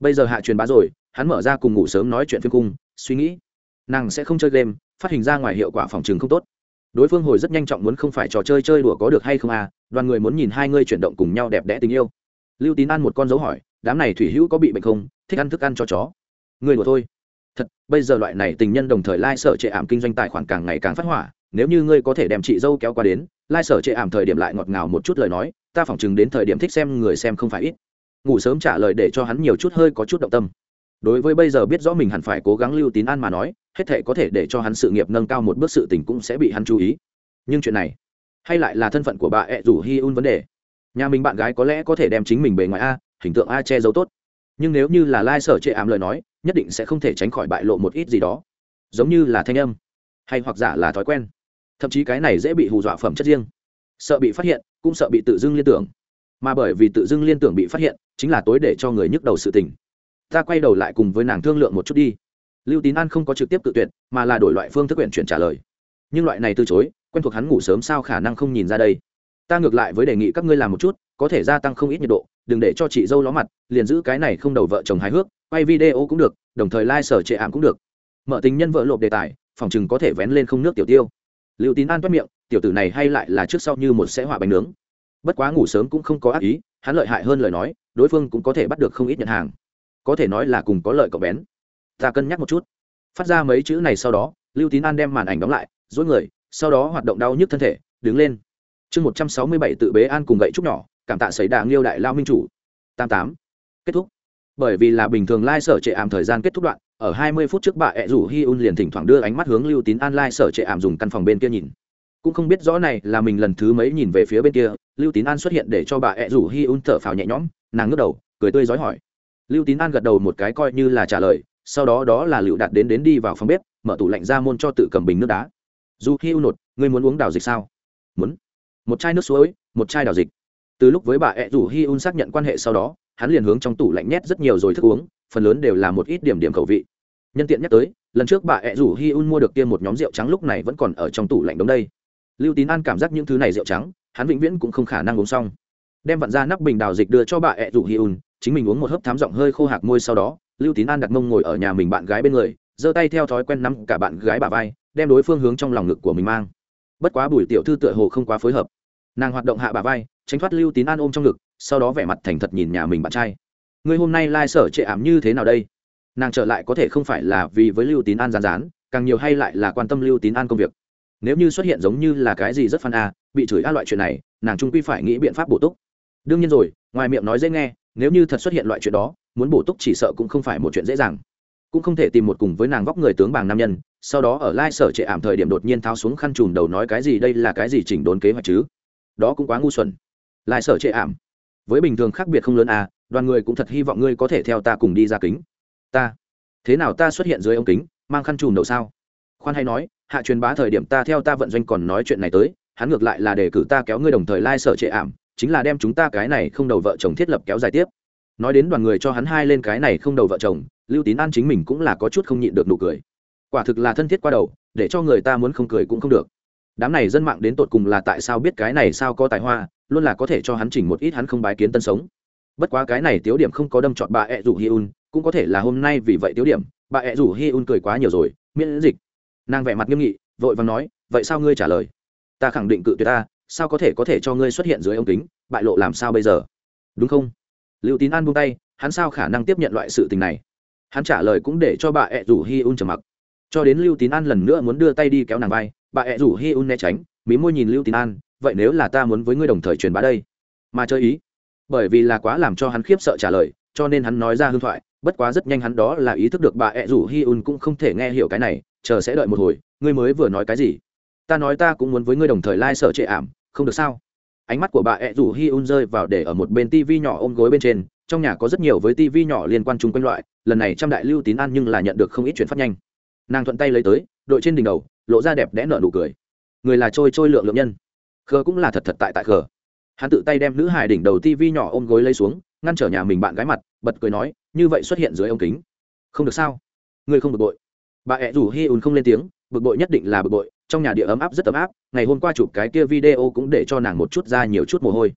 bây giờ hạ truyền bá rồi, hắn mở ra cùng ngủ sớm nói chuyện phim cung, suy nghĩ. Nàng sẽ không chơi game, phát hình ra ngoài hiệu quả phòng trường không tốt. Đối phương hồi rất nhanh trọng muốn không phải trò chơi chơi đùa có được hay không à đoàn người muốn nhìn hai ngươi chuyển động cùng nhau đẹp đẽ tình yêu. Lưu tín ăn một con dấu hỏi, đám này thủy hữu có bị bệnh không? Thích ăn thức ăn cho chó. Người đùa thôi. Thật, bây giờ loại này tình nhân đồng thời lai、like、sở trệ ảm kinh doanh tài khoản càng ngày càng phát hỏa, nếu như ngươi có thể đem chị dâu kéo qua đến, lai、like、sở trệ ảm thời điểm lại ngọt ngào một chút lời nói, ta phỏng chừng đến thời điểm thích xem người xem không phải ít ngủ sớm trả lời để cho hắn nhiều chút hơi có chút động tâm. Đối với bây giờ biết rõ mình hẳn phải cố gắng lưu tín an mà nói, hết thể có thể để cho hắn sự nghiệp nâng cao một bước sự tình cũng sẽ bị hắn chú ý. Nhưng chuyện này, hay lại là thân phận của bà ẹ rủ hi un vấn đề. Nhà mình bạn gái có lẽ có thể đem chính mình bề ngoài a, hình tượng a che giấu tốt. Nhưng nếu như là lai sở chệ ảm lời nói, nhất định sẽ không thể tránh khỏi bại lộ một ít gì đó. Giống như là thanh âm, hay hoặc giả là thói quen. Thậm chí cái này dễ bị hù dọa phẩm chất riêng. Sợ bị phát hiện, cũng sợ bị tự dưng liên tưởng mà bởi vì tự dưng liên tưởng bị phát hiện, chính là tối để cho người nhức đầu sự tình. Ta quay đầu lại cùng với nàng thương lượng một chút đi. Lưu tín an không có trực tiếp tự tuyệt, mà là đổi loại phương thức quyển chuyển trả lời. Nhưng loại này từ chối, quen thuộc hắn ngủ sớm sao khả năng không nhìn ra đây. Ta ngược lại với đề nghị các ngươi làm một chút, có thể gia tăng không ít nhiệt độ, đừng để cho chị dâu ló mặt, liền giữ cái này không đầu vợ chồng hài hước, quay video cũng được, đồng thời lai、like、sở trệ ảm cũng được. Mở tình nhân vợ lộp đề tài, phòng chừng có thể vén lên không nước tiểu tiêu. Liệu tín an toát miệng, tiểu tử này hay lại là trước sau như một sẽ họa bánh nướng bất quá ngủ sớm cũng không có ác ý, hắn lợi hại hơn lời nói, đối phương cũng có thể bắt được không ít nhận hàng. Có thể nói là cùng có lợi cậu bén. Ta cân nhắc một chút. Phát ra mấy chữ này sau đó, lưu tín an đem màn ảnh đóng lại, dối người, sau đó hoạt động đau nhức thân thể, đứng lên. Chương một trăm sáu mươi bảy tự bế an cùng gậy trúc nhỏ, cảm tạ xảy đà nghiêu đại lao minh chủ. tám tám. Kết thúc. Bởi vì là bình thường lai、like、sở trệ ảm thời gian kết thúc đoạn, ở hai mươi phút trước bà ẹ rủ hi un liền thỉnh thoảng đưa ánh mắt hướng lưu tín an lai、like、sở trệ ảm dùng căn phòng bên kia nhìn cũng không biết rõ này là mình lần thứ mấy nhìn về phía bên kia, lưu tín an xuất hiện để cho bà ẹ rủ hi un thở phào nhẹ nhõm, nàng ngước đầu, cười tươi giói hỏi. Lưu tín an gật đầu một cái coi như là trả lời, sau đó đó là lựu đạt đến đến đi vào phòng bếp, mở tủ lạnh ra môn cho tự cầm bình nước đá. Dù hi u nột, ngươi muốn uống đào dịch sao? Muốn. Một chai nước suối, một chai đào dịch. Từ lúc với bà ẹ rủ hi un xác nhận quan hệ sau đó, hắn liền hướng trong tủ lạnh nhét rất nhiều rồi thức uống, phần lớn đều là một ít điểm điểm khẩu vị. Nhân tiện nhắc tới, lần trước bà ẹ rủ hi un mua được kia một nhóm rượu trắng lúc này vẫn còn ở trong tủ lạnh đống đây lưu tín an cảm giác những thứ này rượu trắng, hắn vĩnh viễn cũng không khả năng uống xong. Đem vặn ra nắp bình đào dịch đưa cho bà ẹ rủ hi un, chính mình uống một hớp thám giọng hơi khô hạc môi sau đó, lưu tín an đặt mông ngồi ở nhà mình bạn gái bên người, giơ tay theo thói quen nắm cả bạn gái bà vai, đem đối phương hướng trong lòng ngực của mình mang. Bất quá bùi tiểu thư tựa hồ không quá phối hợp. Nàng hoạt động hạ bà vai, tránh thoát lưu tín an ôm trong ngực, sau đó vẻ mặt thành thật nhìn nhà mình bạn trai. Người hôm nay lai、like、sở trệ ảm như thế nào đây? Nàng trở lại có thể không phải là vì với lưu tín an rán rán càng nhiều hay lại là quan tâm lưu tín an công việc nếu như xuất hiện giống như là cái gì rất phan a, bị chửi a loại chuyện này, nàng trung quy phải nghĩ biện pháp bổ túc. Đương nhiên rồi, ngoài miệng nói dễ nghe, nếu như thật xuất hiện loại chuyện đó, muốn bổ túc chỉ sợ cũng không phải một chuyện dễ dàng. Cũng không thể tìm một cùng với nàng vóc người tướng bàng nam nhân, sau đó ở lai sở trệ ảm thời điểm đột nhiên tháo xuống khăn trùn đầu nói cái gì đây là cái gì chỉnh đốn kế hoạch chứ? Đó cũng quá ngu xuẩn. Lai sở trệ ảm. Với bình thường khác biệt không lớn à đoàn người cũng thật hy vọng ngươi có thể theo ta cùng đi ra kính. Ta. Thế nào ta xuất hiện dưới ống kính, mang khăn trùn đầu sao? Khoan hay nói hạ truyền bá thời điểm ta theo ta vận doanh còn nói chuyện này tới, hắn ngược lại là để cử ta kéo ngươi đồng thời lai trệ ảm, chính là đem chúng ta cái này không đầu vợ chồng thiết lập kéo dài tiếp. Nói đến đoàn người cho hắn hai lên cái này không đầu vợ chồng, lưu tín an chính mình cũng là có chút không nhịn được nụ cười. Quả thực là thân thiết qua đầu, để cho người ta muốn không cười cũng không được. Đám này dân mạng đến tột cùng là tại sao biết cái này sao có tài hoa, luôn là có thể cho hắn chỉnh một ít hắn không bái kiến tân sống. Bất quá cái này tiếu điểm không có đâm chọn bà ẹ rủ hi un, cũng có thể là hôm nay vì vậy tiếu điểm, bà ẹ rủ hi un cười quá nhiều rồi, miễn dịch nàng vẻ mặt nghiêm nghị, vội vàng nói, vậy sao ngươi trả lời? Ta khẳng định cự tuyệt ta, sao có thể có thể cho ngươi xuất hiện dưới ống kính, bại lộ làm sao bây giờ? Đúng không? Lưu tín an buông tay, hắn sao khả năng tiếp nhận loại sự tình này? Hắn trả lời cũng để cho bà ẹ rủ hi un trầm mặc. Cho đến lưu tín an lần nữa muốn đưa tay đi kéo nàng vai, bà ẹ rủ hi un né tránh, mí môi nhìn lưu tín an, vậy nếu là ta muốn với ngươi đồng thời truyền bá đây? Mà chơi ý. Bởi vì là quá làm cho hắn khiếp sợ trả lời, cho nên hắn nói ra hương thoại, bất quá rất nhanh hắn đó là ý thức được bà ẹ rủ hi un cũng không thể nghe hiểu cái này chờ sẽ đợi một hồi, ngươi mới vừa nói cái gì? Ta nói ta cũng muốn với ngươi đồng thời lai、like、sợ trệ ảm, không được sao? Ánh mắt của bà ẹ rủ hi un rơi vào để ở một bên tivi nhỏ ôm gối bên trên, trong nhà có rất nhiều với tivi nhỏ liên quan chung quanh loại, lần này trăm đại lưu tín an nhưng là nhận được không ít chuyển phát nhanh. Nàng thuận tay lấy tới, đội trên đỉnh đầu, lộ ra đẹp đẽ nở nụ cười. Người là trôi trôi lượng lượng nhân. Khờ cũng là thật thật tại tại khờ. Hắn tự tay đem nữ hải đỉnh đầu tivi nhỏ ôm gối lấy xuống, ngăn trở nhà mình bạn gái mặt, bật cười nói, như vậy xuất hiện dưới ống kính, không được sao? Ngươi không bực bội bà ẹ rủ hi un không lên tiếng, bực bội nhất định là bực bội, trong nhà địa ấm áp rất ấm áp, ngày hôm qua chụp cái kia video cũng để cho nàng một chút ra nhiều chút mồ hôi.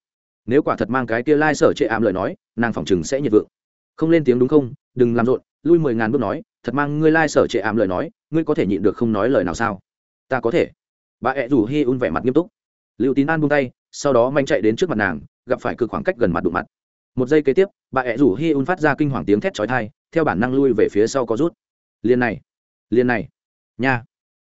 Nếu quả thật mang cái kia lai、like、sở chệ ảm lời nói, nàng phỏng chừng sẽ nhiệt vượng. Không lên tiếng đúng không? Đừng làm rộn, lui mười ngàn bước nói, thật mang ngươi lai、like、sở chệ ảm lời nói, ngươi có thể nhịn được không nói lời nào sao? Ta có thể. Bà ẹ rủ hi un vẻ mặt nghiêm túc. Liệu tín an buông tay, sau đó manh chạy đến trước mặt nàng, gặp phải cực khoảng cách gần mặt đụng mặt. Một giây kế tiếp, bà ẹ rủ hi un phát ra kinh hoàng tiếng thét trói thai theo bản năng lui về phía sau có rút. Liền này liền này. Nha.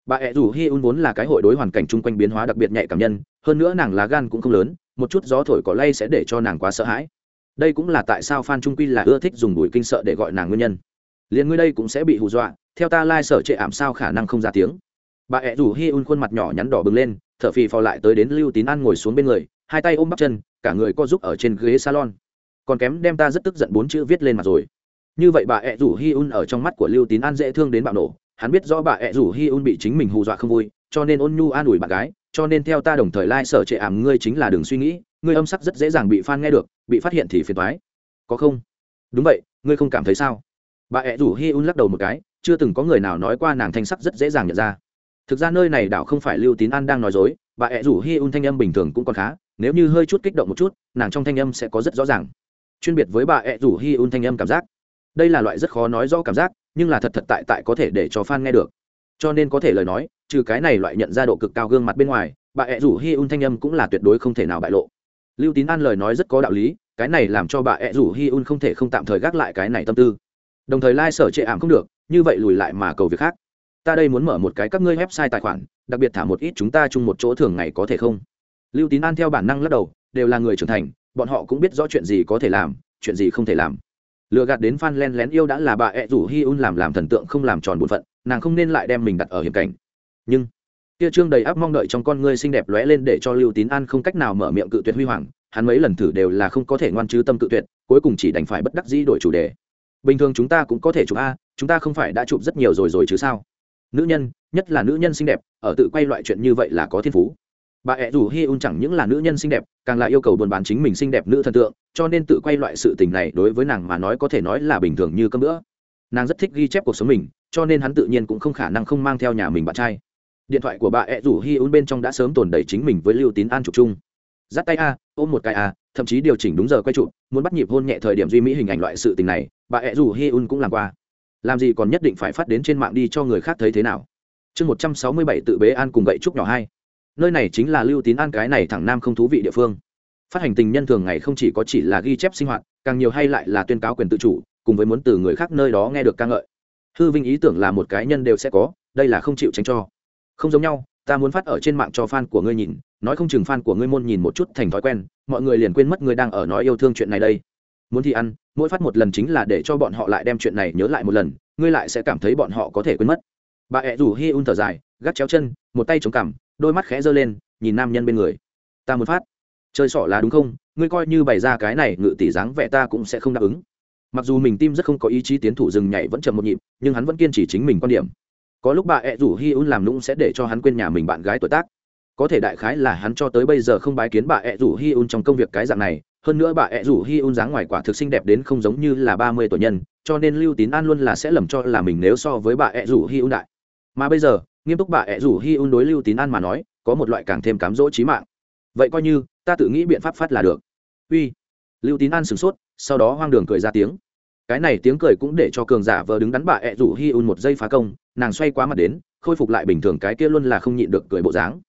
Bà ẹ rủ hi un vốn là cái hội đối hoàn cảnh chung quanh biến hóa đặc biệt nhạy cảm nhân, hơn nữa nàng lá gan cũng không lớn, một chút gió thổi có lay sẽ để cho nàng quá sợ hãi. Đây cũng là tại sao phan trung quy là ưa thích dùng đùi kinh sợ để gọi nàng nguyên nhân. Liền ngươi đây cũng sẽ bị hù dọa, theo ta lai、like、sở trệ ảm sao khả năng không ra tiếng. Bà ẹ rủ hi un khuôn mặt nhỏ nhắn đỏ bừng lên t h ở phì phò lại tới đến lưu tín an ngồi xuống bên người, hai tay ôm bắp chân, cả người co giúp ở trên ghế salon. Còn kém đem ta rất tức giận bốn chữ viết lên mặt rồi. Như vậy bà ẹ rủ hi un ở trong mắt của lưu tín an dễ thương đến bạo nổ hắn biết rõ bà ẹ rủ hi un bị chính mình hù dọa không vui, cho nên ôn nhu an ủi bạn gái, cho nên theo ta đồng thời lai、like、sở trệ ảm ngươi chính là đừng suy nghĩ, ngươi âm sắc rất dễ dàng bị f a n nghe được, bị phát hiện thì phiền thoái có không? Đúng vậy, ngươi không cảm thấy sao? Bà ẹ rủ hi un lắc đầu một cái, chưa từng có người nào nói qua nàng thanh sắc rất dễ dàng nhận ra. Thực ra nơi này đảo không phải lưu tín an đang nói dối, bà ẹ rủ hi un thanh âm bình thường cũng còn khá, nếu như hơi chút kích động một chút, nàng trong thanh âm sẽ có rất rõ ràng. Chuyên biệt với bà ẹ rủ hi un thanh âm cảm giác đây là loại rất khó nói rõ cảm giác, nhưng là thật thật tại tại có thể để cho f a n nghe được. Cho nên có thể lời nói, trừ cái này loại nhận ra độ cực cao gương mặt bên ngoài, bà ẹ rủ hi un thanh âm cũng là tuyệt đối không thể nào bại lộ. Lưu tín an lời nói rất có đạo lý, cái này làm cho bà ẹ rủ hi un không thể không tạm thời gác lại cái này tâm tư. Đồng thời lai、like、sở trệ ảm không được, như vậy lùi lại mà cầu việc khác. Ta đây muốn mở một cái các ngươi website tài khoản, đặc biệt thả một ít chúng ta chung một chỗ thường ngày có thể không? Lưu tín an theo bản năng lắc đầu, đều là người trưởng thành, bọn họ cũng biết rõ chuyện gì có thể làm, chuyện gì không thể làm lừa gạt đến phan len lén yêu đã là bà ẹ rủ hi un làm làm thần tượng không làm tròn bổn phận, nàng không nên lại đem mình đặt ở hiểm cảnh. Nhưng, kia trương đầy áp mong đợi trong con ngươi xinh đẹp lóe lên để cho lưu tín an không cách nào mở miệng cự tuyệt huy hoàng, hắn mấy lần thử đều là không có thể ngoan chứ tâm cự tuyệt, cuối cùng chỉ đành phải bất đắc dĩ đổi chủ đề. Bình thường chúng ta cũng có thể chụp a, chúng ta không phải đã chụp rất nhiều rồi rồi chứ sao? Nữ nhân, nhất là nữ nhân xinh đẹp, ở tự quay loại chuyện như vậy là có thiên phú bà ẹ rủ hi un chẳng những là nữ nhân xinh đẹp, càng là yêu cầu buôn bán chính mình xinh đẹp nữ thần tượng, cho nên tự quay loại sự tình này đối với nàng mà nói có thể nói là bình thường như cơm nữa nàng rất thích ghi chép cuộc sống mình, cho nên hắn tự nhiên cũng không khả năng không mang theo nhà mình bạn trai. Điện thoại của bà ẹ rủ hi un bên trong đã sớm tồn đầy chính mình với lưu tín an chụp chung. Dắt tay a, ôm một cái a, thậm chí điều chỉnh đúng giờ quay chụp, muốn bắt nhịp hôn nhẹ thời điểm duy mỹ hình ảnh loại sự tình này, bà ẹ rủ hi un cũng làm qua. Làm gì còn nhất định phải phát đến trên mạng đi cho người khác thấy thế nào? Chương một trăm sáu mươi bảy tự bế an cùng gậy trúc nhỏ hai nơi này chính là lưu tín an, cái này thẳng nam không thú vị địa phương. Phát hành tình nhân thường ngày không chỉ có chỉ là ghi chép sinh hoạt, càng nhiều hay lại là tuyên cáo quyền tự chủ, cùng với muốn từ người khác nơi đó nghe được ca ngợi. Hư vinh ý tưởng là một cái nhân đều sẽ có, đây là không chịu tránh cho. Không giống nhau, ta muốn phát ở trên mạng cho fan của ngươi nhìn, nói không chừng fan của ngươi môn nhìn một chút thành thói quen, mọi người liền quên mất ngươi đang ở nói yêu thương chuyện này đây. Muốn thì ăn, mỗi phát một lần chính là để cho bọn họ lại đem chuyện này nhớ lại một lần, ngươi lại sẽ cảm thấy bọn họ có thể quên mất. Bà ẹ rủ hi un thở dài, gắt chéo chân, một tay chống cằm đôi mắt khẽ giơ lên, nhìn nam nhân bên người. Ta muốn phát. Chơi sỏ là đúng không? Ngươi coi như bày ra cái này, ngự tỷ dáng vẻ ta cũng sẽ không đáp ứng. Mặc dù mình tim rất không có ý chí tiến thủ rừng nhảy vẫn chậm một nhịp, nhưng hắn vẫn kiên trì chính mình quan điểm. Có lúc bà ẹ rủ hi un làm nũng sẽ để cho hắn quên nhà mình bạn gái tuổi tác. Có thể đại khái là hắn cho tới bây giờ không bái kiến bà ẹ rủ hi un trong công việc cái dạng này, hơn nữa bà ẹ rủ hi un dáng ngoài quả thực xinh đẹp đến không giống như là ba mươi tuổi nhân, cho nên lưu tín an luôn là sẽ lầm cho là mình nếu so với bà ẹ rủ hi un đại. Mà bây giờ nghiêm túc bà ẹ rủ hi un đối lưu tín an mà nói, có một loại càng thêm cám dỗ trí mạng. Vậy coi như, ta tự nghĩ biện pháp phát là được. Uy. Lưu tín an sửng sốt, sau đó hoang đường cười ra tiếng. Cái này tiếng cười cũng để cho cường giả vờ đứng đắn bà ẹ rủ hi un một giây phá công, nàng xoay quá mặt đến, khôi phục lại bình thường cái kia luôn là không nhịn được cười bộ dáng.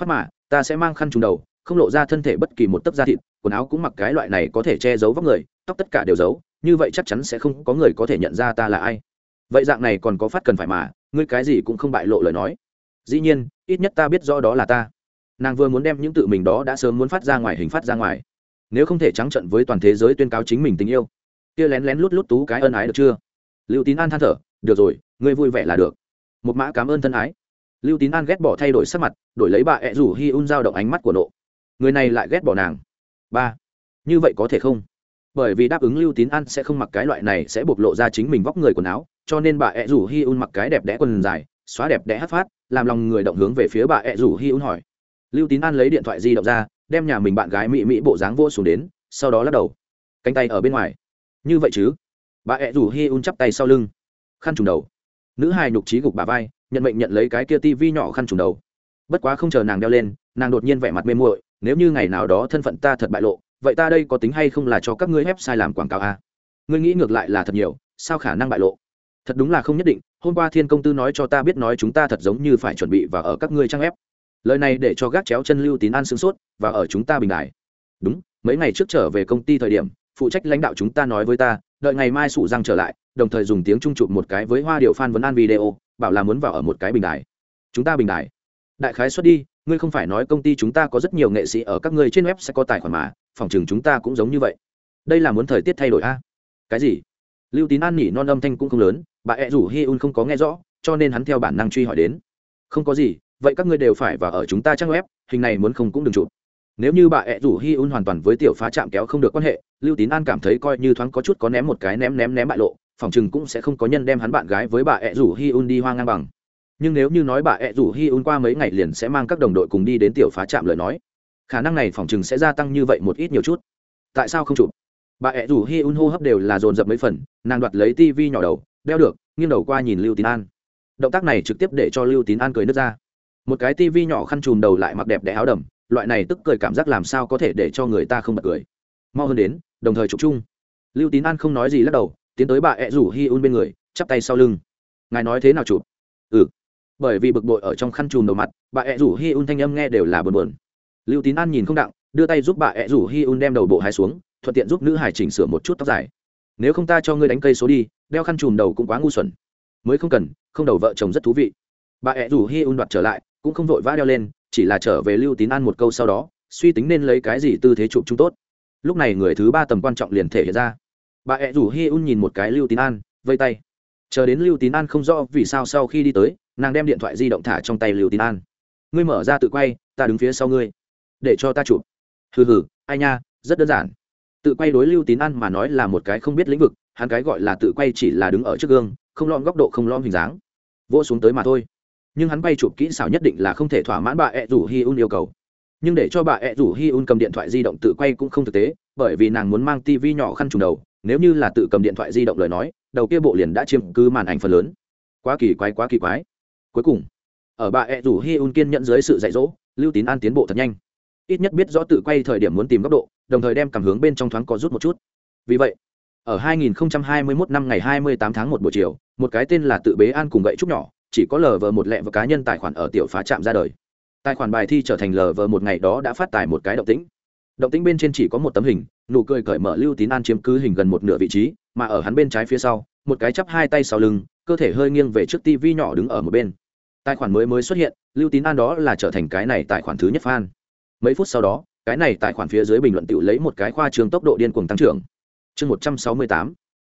Phát mạ ta sẽ mang khăn trùng đầu, không lộ ra thân thể bất kỳ một tấc da thịt, quần áo cũng mặc cái loại này có thể che giấu vóc người, tóc tất cả đều giấu, như vậy chắc chắn sẽ không có người có thể nhận ra ta là ai vậy dạng này còn có phát cần phải mà, ngươi cái gì cũng không bại lộ lời nói. Dĩ nhiên, ít nhất ta biết rõ đó là ta. Nàng vừa muốn đem những tự mình đó đã sớm muốn phát ra ngoài hình phát ra ngoài. Nếu không thể trắng trận với toàn thế giới tuyên cáo chính mình tình yêu. Kia lén lén lút lút tú cái ân ái được chưa? Lưu tín an than thở, được rồi, ngươi vui vẻ là được. Một mã cảm ơn thân ái. Lưu tín an ghét bỏ thay đổi sắc mặt, đổi lấy bà ẹ rủ hi un giao động ánh mắt của nộ. Người này lại ghét bỏ nàng. Ba, như vậy có thể không? Bởi vì đáp ứng lưu tín an sẽ không mặc cái loại này sẽ bộc lộ ra chính mình vóc người quần áo cho nên bà ẹ rủ hi un mặc cái đẹp đẽ quần dài, xóa đẹp đẽ hát phát, làm lòng người động hướng về phía bà ẹ rủ hi un hỏi. Lưu tín an lấy điện thoại di động ra, đem nhà mình bạn gái mỹ mỹ bộ dáng vô xuống đến, sau đó lắc đầu. Cánh tay ở bên ngoài. Như vậy chứ? Bà ẹ rủ hi un chắp tay sau lưng. Khăn trùng đầu. Nữ hài nhục trí gục bà vai, nhận mệnh nhận lấy cái kia tivi nhỏ khăn trùng đầu. Bất quá không chờ nàng đeo lên, nàng đột nhiên vẻ mặt mê muội, nếu như ngày nào đó thân phận ta thật bại lộ, vậy ta đây có tính hay không là cho các ngươi sai làm quảng cáo à? ngươi nghĩ ngược lại là thật nhiều, sao khả năng bại lộ? Thật đúng là không nhất định, hôm qua thiên công tư nói cho ta biết nói chúng ta thật giống như phải chuẩn bị và ở các ngươi trang ép. Lời này để cho gác chéo chân lưu tín an sương sốt, và ở chúng ta bình đại. Đúng, mấy ngày trước trở về công ty thời điểm, phụ trách lãnh đạo chúng ta nói với ta, đợi ngày mai sủ răng trở lại, đồng thời dùng tiếng trung chụp một cái với hoa điệu phan vấn an video, bảo là muốn vào ở một cái bình đài chúng ta bình đài đại khái xuất đi, ngươi không phải nói công ty chúng ta có rất nhiều nghệ sĩ ở các ngươi trên web sẽ có tài khoản mà, phòng chừng chúng ta cũng giống như vậy. Đây là muốn thời tiết thay đổi a. Cái gì? Lưu tín an nỉ non âm thanh cũng không lớn bà ẹ rủ hi un không có nghe rõ, cho nên hắn theo bản năng truy hỏi đến. Không có gì, vậy các ngươi đều phải vào ở chúng ta trang web, hình này muốn không cũng đừng chụp. Nếu như bà ẹ rủ hi un hoàn toàn với tiểu phá chạm kéo không được quan hệ, lưu tín an cảm thấy coi như thoáng có chút có ném một cái ném ném ném bại lộ, phòng chừng cũng sẽ không có nhân đem hắn bạn gái với bà ẹ rủ hi un đi hoang ngang bằng. Nhưng nếu như nói bà ẹ rủ hi un qua mấy ngày liền sẽ mang các đồng đội cùng đi đến tiểu phá trạm lời nói, khả năng này phòng chừng sẽ gia tăng như vậy một ít nhiều chút. Tại sao không chụp? Bà ẹ rủ hi un hô hấp đều là dồn dập mấy phần, nàng đoạt lấy tivi nhỏ đầu, đeo được, nghiêng đầu qua nhìn lưu tín an. Động tác này trực tiếp để cho lưu tín an cười nước ra. Một cái tivi nhỏ khăn chùm đầu lại mặc đẹp đẽ áo đầm, loại này tức cười cảm giác làm sao có thể để cho người ta không bật cười. Mau hơn đến, đồng thời chụp chung. Lưu tín an không nói gì lắc đầu, tiến tới bà ẹ rủ hi un bên người, chắp tay sau lưng. Ngài nói thế nào chụp? Ừ. Bởi vì bực bội ở trong khăn chùm đầu mặt, bà ẹ rủ hi un thanh âm nghe đều là buồn buồn. Lưu tín an nhìn không đặng, đưa tay giúp bà ẹ rủ hi un đem đầu bộ hai xuống thuận tiện giúp nữ hải chỉnh sửa một chút tóc dài. Nếu không ta cho ngươi đánh cây số đi, đeo khăn chùm đầu cũng quá ngu xuẩn. Mới không cần, không đầu vợ chồng rất thú vị. Bà ẹ rủ hi un đoạt trở lại, cũng không vội vã đeo lên, chỉ là trở về lưu tín an một câu sau đó, suy tính nên lấy cái gì tư thế chụp chúng tốt. Lúc này người thứ ba tầm quan trọng liền thể hiện ra. Bà ẹ rủ hi un nhìn một cái lưu tín an, vây tay. Chờ đến lưu tín an không rõ vì sao sau khi đi tới, nàng đem điện thoại di động thả trong tay lưu tín an. Ngươi mở ra tự quay, ta đứng phía sau ngươi, để cho ta chụp. Hừ hừ, ai nha, rất đơn giản tự quay đối lưu tín an mà nói là một cái không biết lĩnh vực, hắn cái gọi là tự quay chỉ là đứng ở trước gương, không lom góc độ, không lom hình dáng. Vỗ xuống tới mà thôi. Nhưng hắn quay chụp kỹ xảo nhất định là không thể thỏa mãn bà ẹ rủ hi un yêu cầu. Nhưng để cho bà ẹ rủ hi un cầm điện thoại di động tự quay cũng không thực tế, bởi vì nàng muốn mang tivi nhỏ khăn trùng đầu, nếu như là tự cầm điện thoại di động lời nói, đầu kia bộ liền đã chiếm cứ màn ảnh phần lớn. Quá kỳ quái, quá kỳ quái. Cuối cùng, ở bà ẹ rủ hi un kiên nhận dưới sự dạy dỗ, lưu tín an tiến bộ thật nhanh ít nhất biết rõ tự quay thời điểm muốn tìm góc độ, đồng thời đem cảm hướng bên trong thoáng có rút một chút. Vì vậy, ở 2021 năm ngày 28 tháng 1 buổi chiều, một cái tên là tự bế an cùng gậy trúc nhỏ, chỉ có lờ vờ một lẹ và cá nhân tài khoản ở tiểu phá trạm ra đời. Tài khoản bài thi trở thành lờ vờ một ngày đó đã phát tài một cái động tĩnh. Động tĩnh bên trên chỉ có một tấm hình, nụ cười cởi mở lưu tín an chiếm cứ hình gần một nửa vị trí, mà ở hắn bên trái phía sau, một cái chắp hai tay sau lưng, cơ thể hơi nghiêng về trước tivi nhỏ đứng ở một bên. Tài khoản mới mới xuất hiện, lưu tín an đó là trở thành cái này tài khoản thứ nhất fan mấy phút sau đó, cái này tài khoản phía dưới bình luận tự lấy một cái khoa trường tốc độ điên cuồng tăng trưởng. Chương một trăm sáu mươi tám.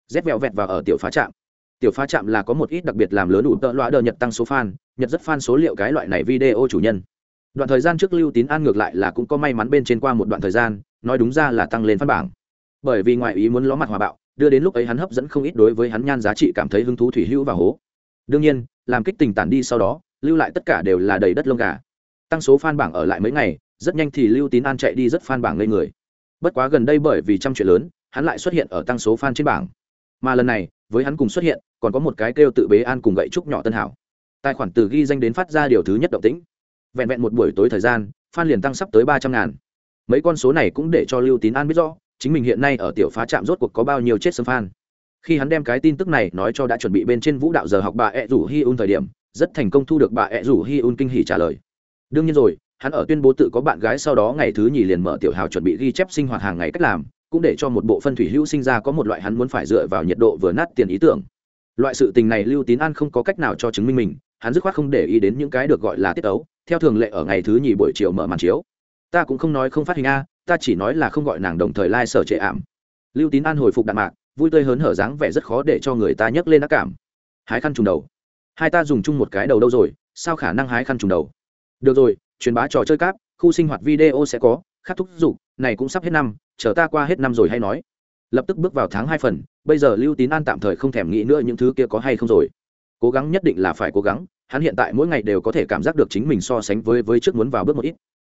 Rét vẹo vẹt và ở tiểu phá trạm. Tiểu phá trạm là có một ít đặc biệt làm lớn đủ tợ loa đờ nhật tăng số fan, nhật rất fan số liệu cái loại này video chủ nhân. Đoạn thời gian trước lưu tín an ngược lại là cũng có may mắn bên trên qua một đoạn thời gian, nói đúng ra là tăng lên phát bảng. Bởi vì ngoại ý muốn ló mặt hòa bạo, đưa đến lúc ấy hắn hấp dẫn không ít đối với hắn nhan giá trị cảm thấy hứng thú thủy hữu và hố. Đương nhiên, làm kích tình tản đi sau đó, lưu lại tất cả đều là đầy đất lông gà. Tăng số fan bảng ở lại mấy ngày rất nhanh thì lưu tín an chạy đi rất fan bảng lên người. Bất quá gần đây bởi vì trăm chuyện lớn, hắn lại xuất hiện ở tăng số fan trên bảng. Mà lần này, với hắn cùng xuất hiện, còn có một cái kêu tự bế an cùng gậy trúc nhỏ tân hảo. Tài khoản từ ghi danh đến phát ra điều thứ nhất động tĩnh. Vẹn vẹn một buổi tối thời gian, fan liền tăng sắp tới ba trăm ngàn. Mấy con số này cũng để cho lưu tín an biết rõ, chính mình hiện nay ở tiểu phá trạm rốt cuộc có bao nhiêu chết sớm fan. Khi hắn đem cái tin tức này nói cho đã chuẩn bị bên trên vũ đạo giờ học bà ẹ rủ hi un thời điểm, rất thành công thu được bà ẹ rủ hi un kinh hỉ trả lời. Đương nhiên rồi hắn ở tuyên bố tự có bạn gái sau đó ngày thứ nhì liền mở tiểu hào chuẩn bị ghi chép sinh hoạt hàng ngày cách làm, cũng để cho một bộ phân thủy hữu sinh ra có một loại hắn muốn phải dựa vào nhiệt độ vừa nát tiền ý tưởng. Loại sự tình này lưu tín an không có cách nào cho chứng minh mình, hắn dứt khoát không để ý đến những cái được gọi là tiết ấu, theo thường lệ ở ngày thứ nhì buổi chiều mở màn chiếu. Ta cũng không nói không phát hình a, ta chỉ nói là không gọi nàng đồng thời lai、like、sở trệ ảm. Lưu tín an hồi phục đạn mạc, vui tươi hớn hở dáng vẻ rất khó để cho người ta nhấc lên ác cảm. Hái khăn trùng đầu. Hai ta dùng chung một cái đầu đâu rồi, sao khả năng hái khăn trùng đầu? Được rồi truyền bá trò chơi cáp, khu sinh hoạt video sẽ có, khắc thúc giục này cũng sắp hết năm, chờ ta qua hết năm rồi hay nói. Lập tức bước vào tháng hai phần, bây giờ lưu tín an tạm thời không thèm nghĩ nữa những thứ kia có hay không rồi. Cố gắng nhất định là phải cố gắng, hắn hiện tại mỗi ngày đều có thể cảm giác được chính mình so sánh với với trước muốn vào bước một ít.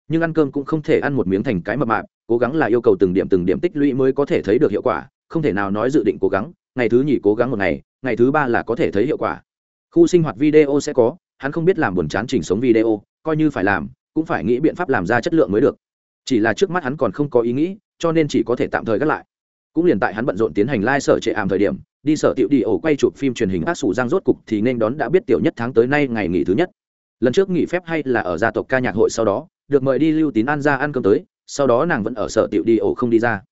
Nhưng ăn cơm cũng không thể ăn một miếng thành cái mập mạp, cố gắng là yêu cầu từng điểm từng điểm tích lũy mới có thể thấy được hiệu quả, không thể nào nói dự định cố gắng, ngày thứ nhì cố gắng một ngày ngày thứ ba là có thể thấy hiệu quả. Khu sinh hoạt video sẽ có, hắn không biết làm buồn chán chỉnh sống video coi như phải làm, cũng phải nghĩ biện pháp làm ra chất lượng mới được. Chỉ là trước mắt hắn còn không có ý nghĩ, cho nên chỉ có thể tạm thời gác lại. Cũng liền tại hắn bận rộn tiến hành lai、like、sở trệ ảm thời điểm, đi sở tiệu đi ổ quay chụp phim truyền hình ác sủ giang rốt cục thì nên đón đã biết tiểu nhất tháng tới nay ngày nghỉ thứ nhất. Lần trước nghỉ phép hay là ở gia tộc ca nhạc hội sau đó, được mời đi lưu tín an ra ăn cơm tới, sau đó nàng vẫn ở sở tiệu đi ổ không đi ra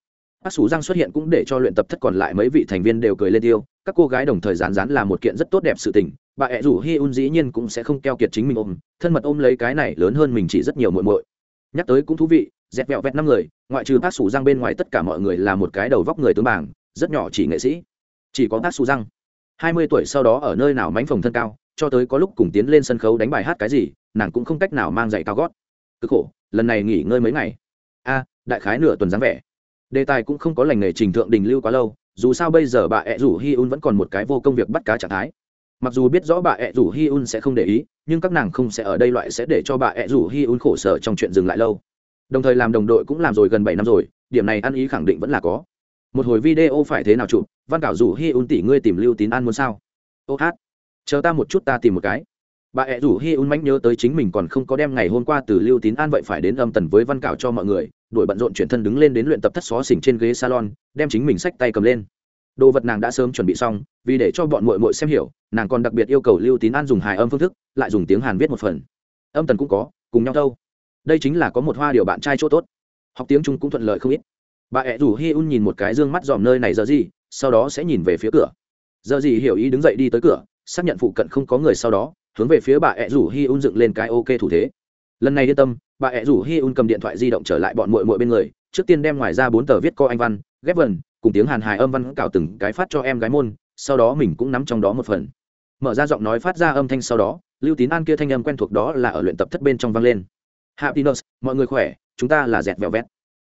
bác sủ giang xuất hiện cũng để cho luyện tập thất còn lại mấy vị thành viên đều cười lên tiêu các cô gái đồng thời rán rán là một kiện rất tốt đẹp sự tình. Bà ẹ rủ hi un dĩ nhiên cũng sẽ không keo kiệt chính mình ôm. Thân mật ôm lấy cái này lớn hơn mình chỉ rất nhiều muội muội. Nhắc tới cũng thú vị dẹp vẹo vẹt năm người, ngoại trừ bác sủ răng bên ngoài tất cả mọi người là một cái đầu vóc người tướng bảng, rất nhỏ chỉ nghệ sĩ. Chỉ có bác sủ răng hai mươi tuổi sau đó ở nơi nào mánh phòng thân cao, cho tới có lúc cùng tiến lên sân khấu đánh bài hát cái gì, nàng cũng không cách nào mang giày cao gót. Cực khổ, lần này nghỉ ngơi mấy ngày. A, đại khái nửa tuần dáng vẻ đề tài cũng không có lành nghề trình thượng đình lưu quá lâu, dù sao bây giờ bà ẹ rủ hi un vẫn còn một cái vô công việc bắt cá trạng thái. Mặc dù biết rõ bà ẹ rủ hi un sẽ không để ý, nhưng các nàng không sẽ ở đây loại sẽ để cho bà ẹ rủ hi un khổ sở trong chuyện dừng lại lâu. Đồng thời làm đồng đội cũng làm rồi gần bảy năm rồi, điểm này ăn ý khẳng định vẫn là có. Một hồi video phải thế nào chụp, văn cảo rủ hi un tỷ ngươi tìm lưu tín ăn muốn sao? Ô hát, chờ ta một chút ta tìm một cái bà ẹ rủ hi un mánh nhớ tới chính mình còn không có đem ngày hôm qua từ lưu tín an vậy phải đến âm tần với văn cảo cho mọi người đội bận rộn chuyển thân đứng lên đến luyện tập thất xó xỉnh trên ghế salon, đem chính mình sách tay cầm lên. Đồ vật nàng đã sớm chuẩn bị xong, vì để cho bọn mội mội xem hiểu, nàng còn đặc biệt yêu cầu lưu tín an dùng hài âm phương thức, lại dùng tiếng hàn viết một phần. Âm tần cũng có, cùng nhau đâu. Đây chính là có một hoa điều bạn trai chỗ tốt. Học tiếng trung cũng thuận lợi không ít. Bà ẹ rủ hi un nhìn một cái dương mắt dòm nơi này, giờ gì, sau đó sẽ nhìn về phía cửa. Giờ gì hiểu ý đứng dậy đi tới cửa, xác nhận phụ cận không có người sau đó hướng về phía bà ẹ rủ hi un dựng lên cái ok thủ thế. Lần này yên tâm, bà ẹ rủ hi un cầm điện thoại di động trở lại bọn mội mội bên người, trước tiên đem ngoài ra bốn tờ viết co anh văn, ghép vần, cùng tiếng hàn hài âm văn cào từng cái phát cho em gái môn, sau đó mình cũng nắm trong đó một phần. Mở ra giọng nói phát ra âm thanh sau đó, lưu tín an kia thanh âm quen thuộc đó là ở luyện tập thất bên trong vang lên. Hạ happiness mọi người khỏe, chúng ta là dẹt vẹo vẹt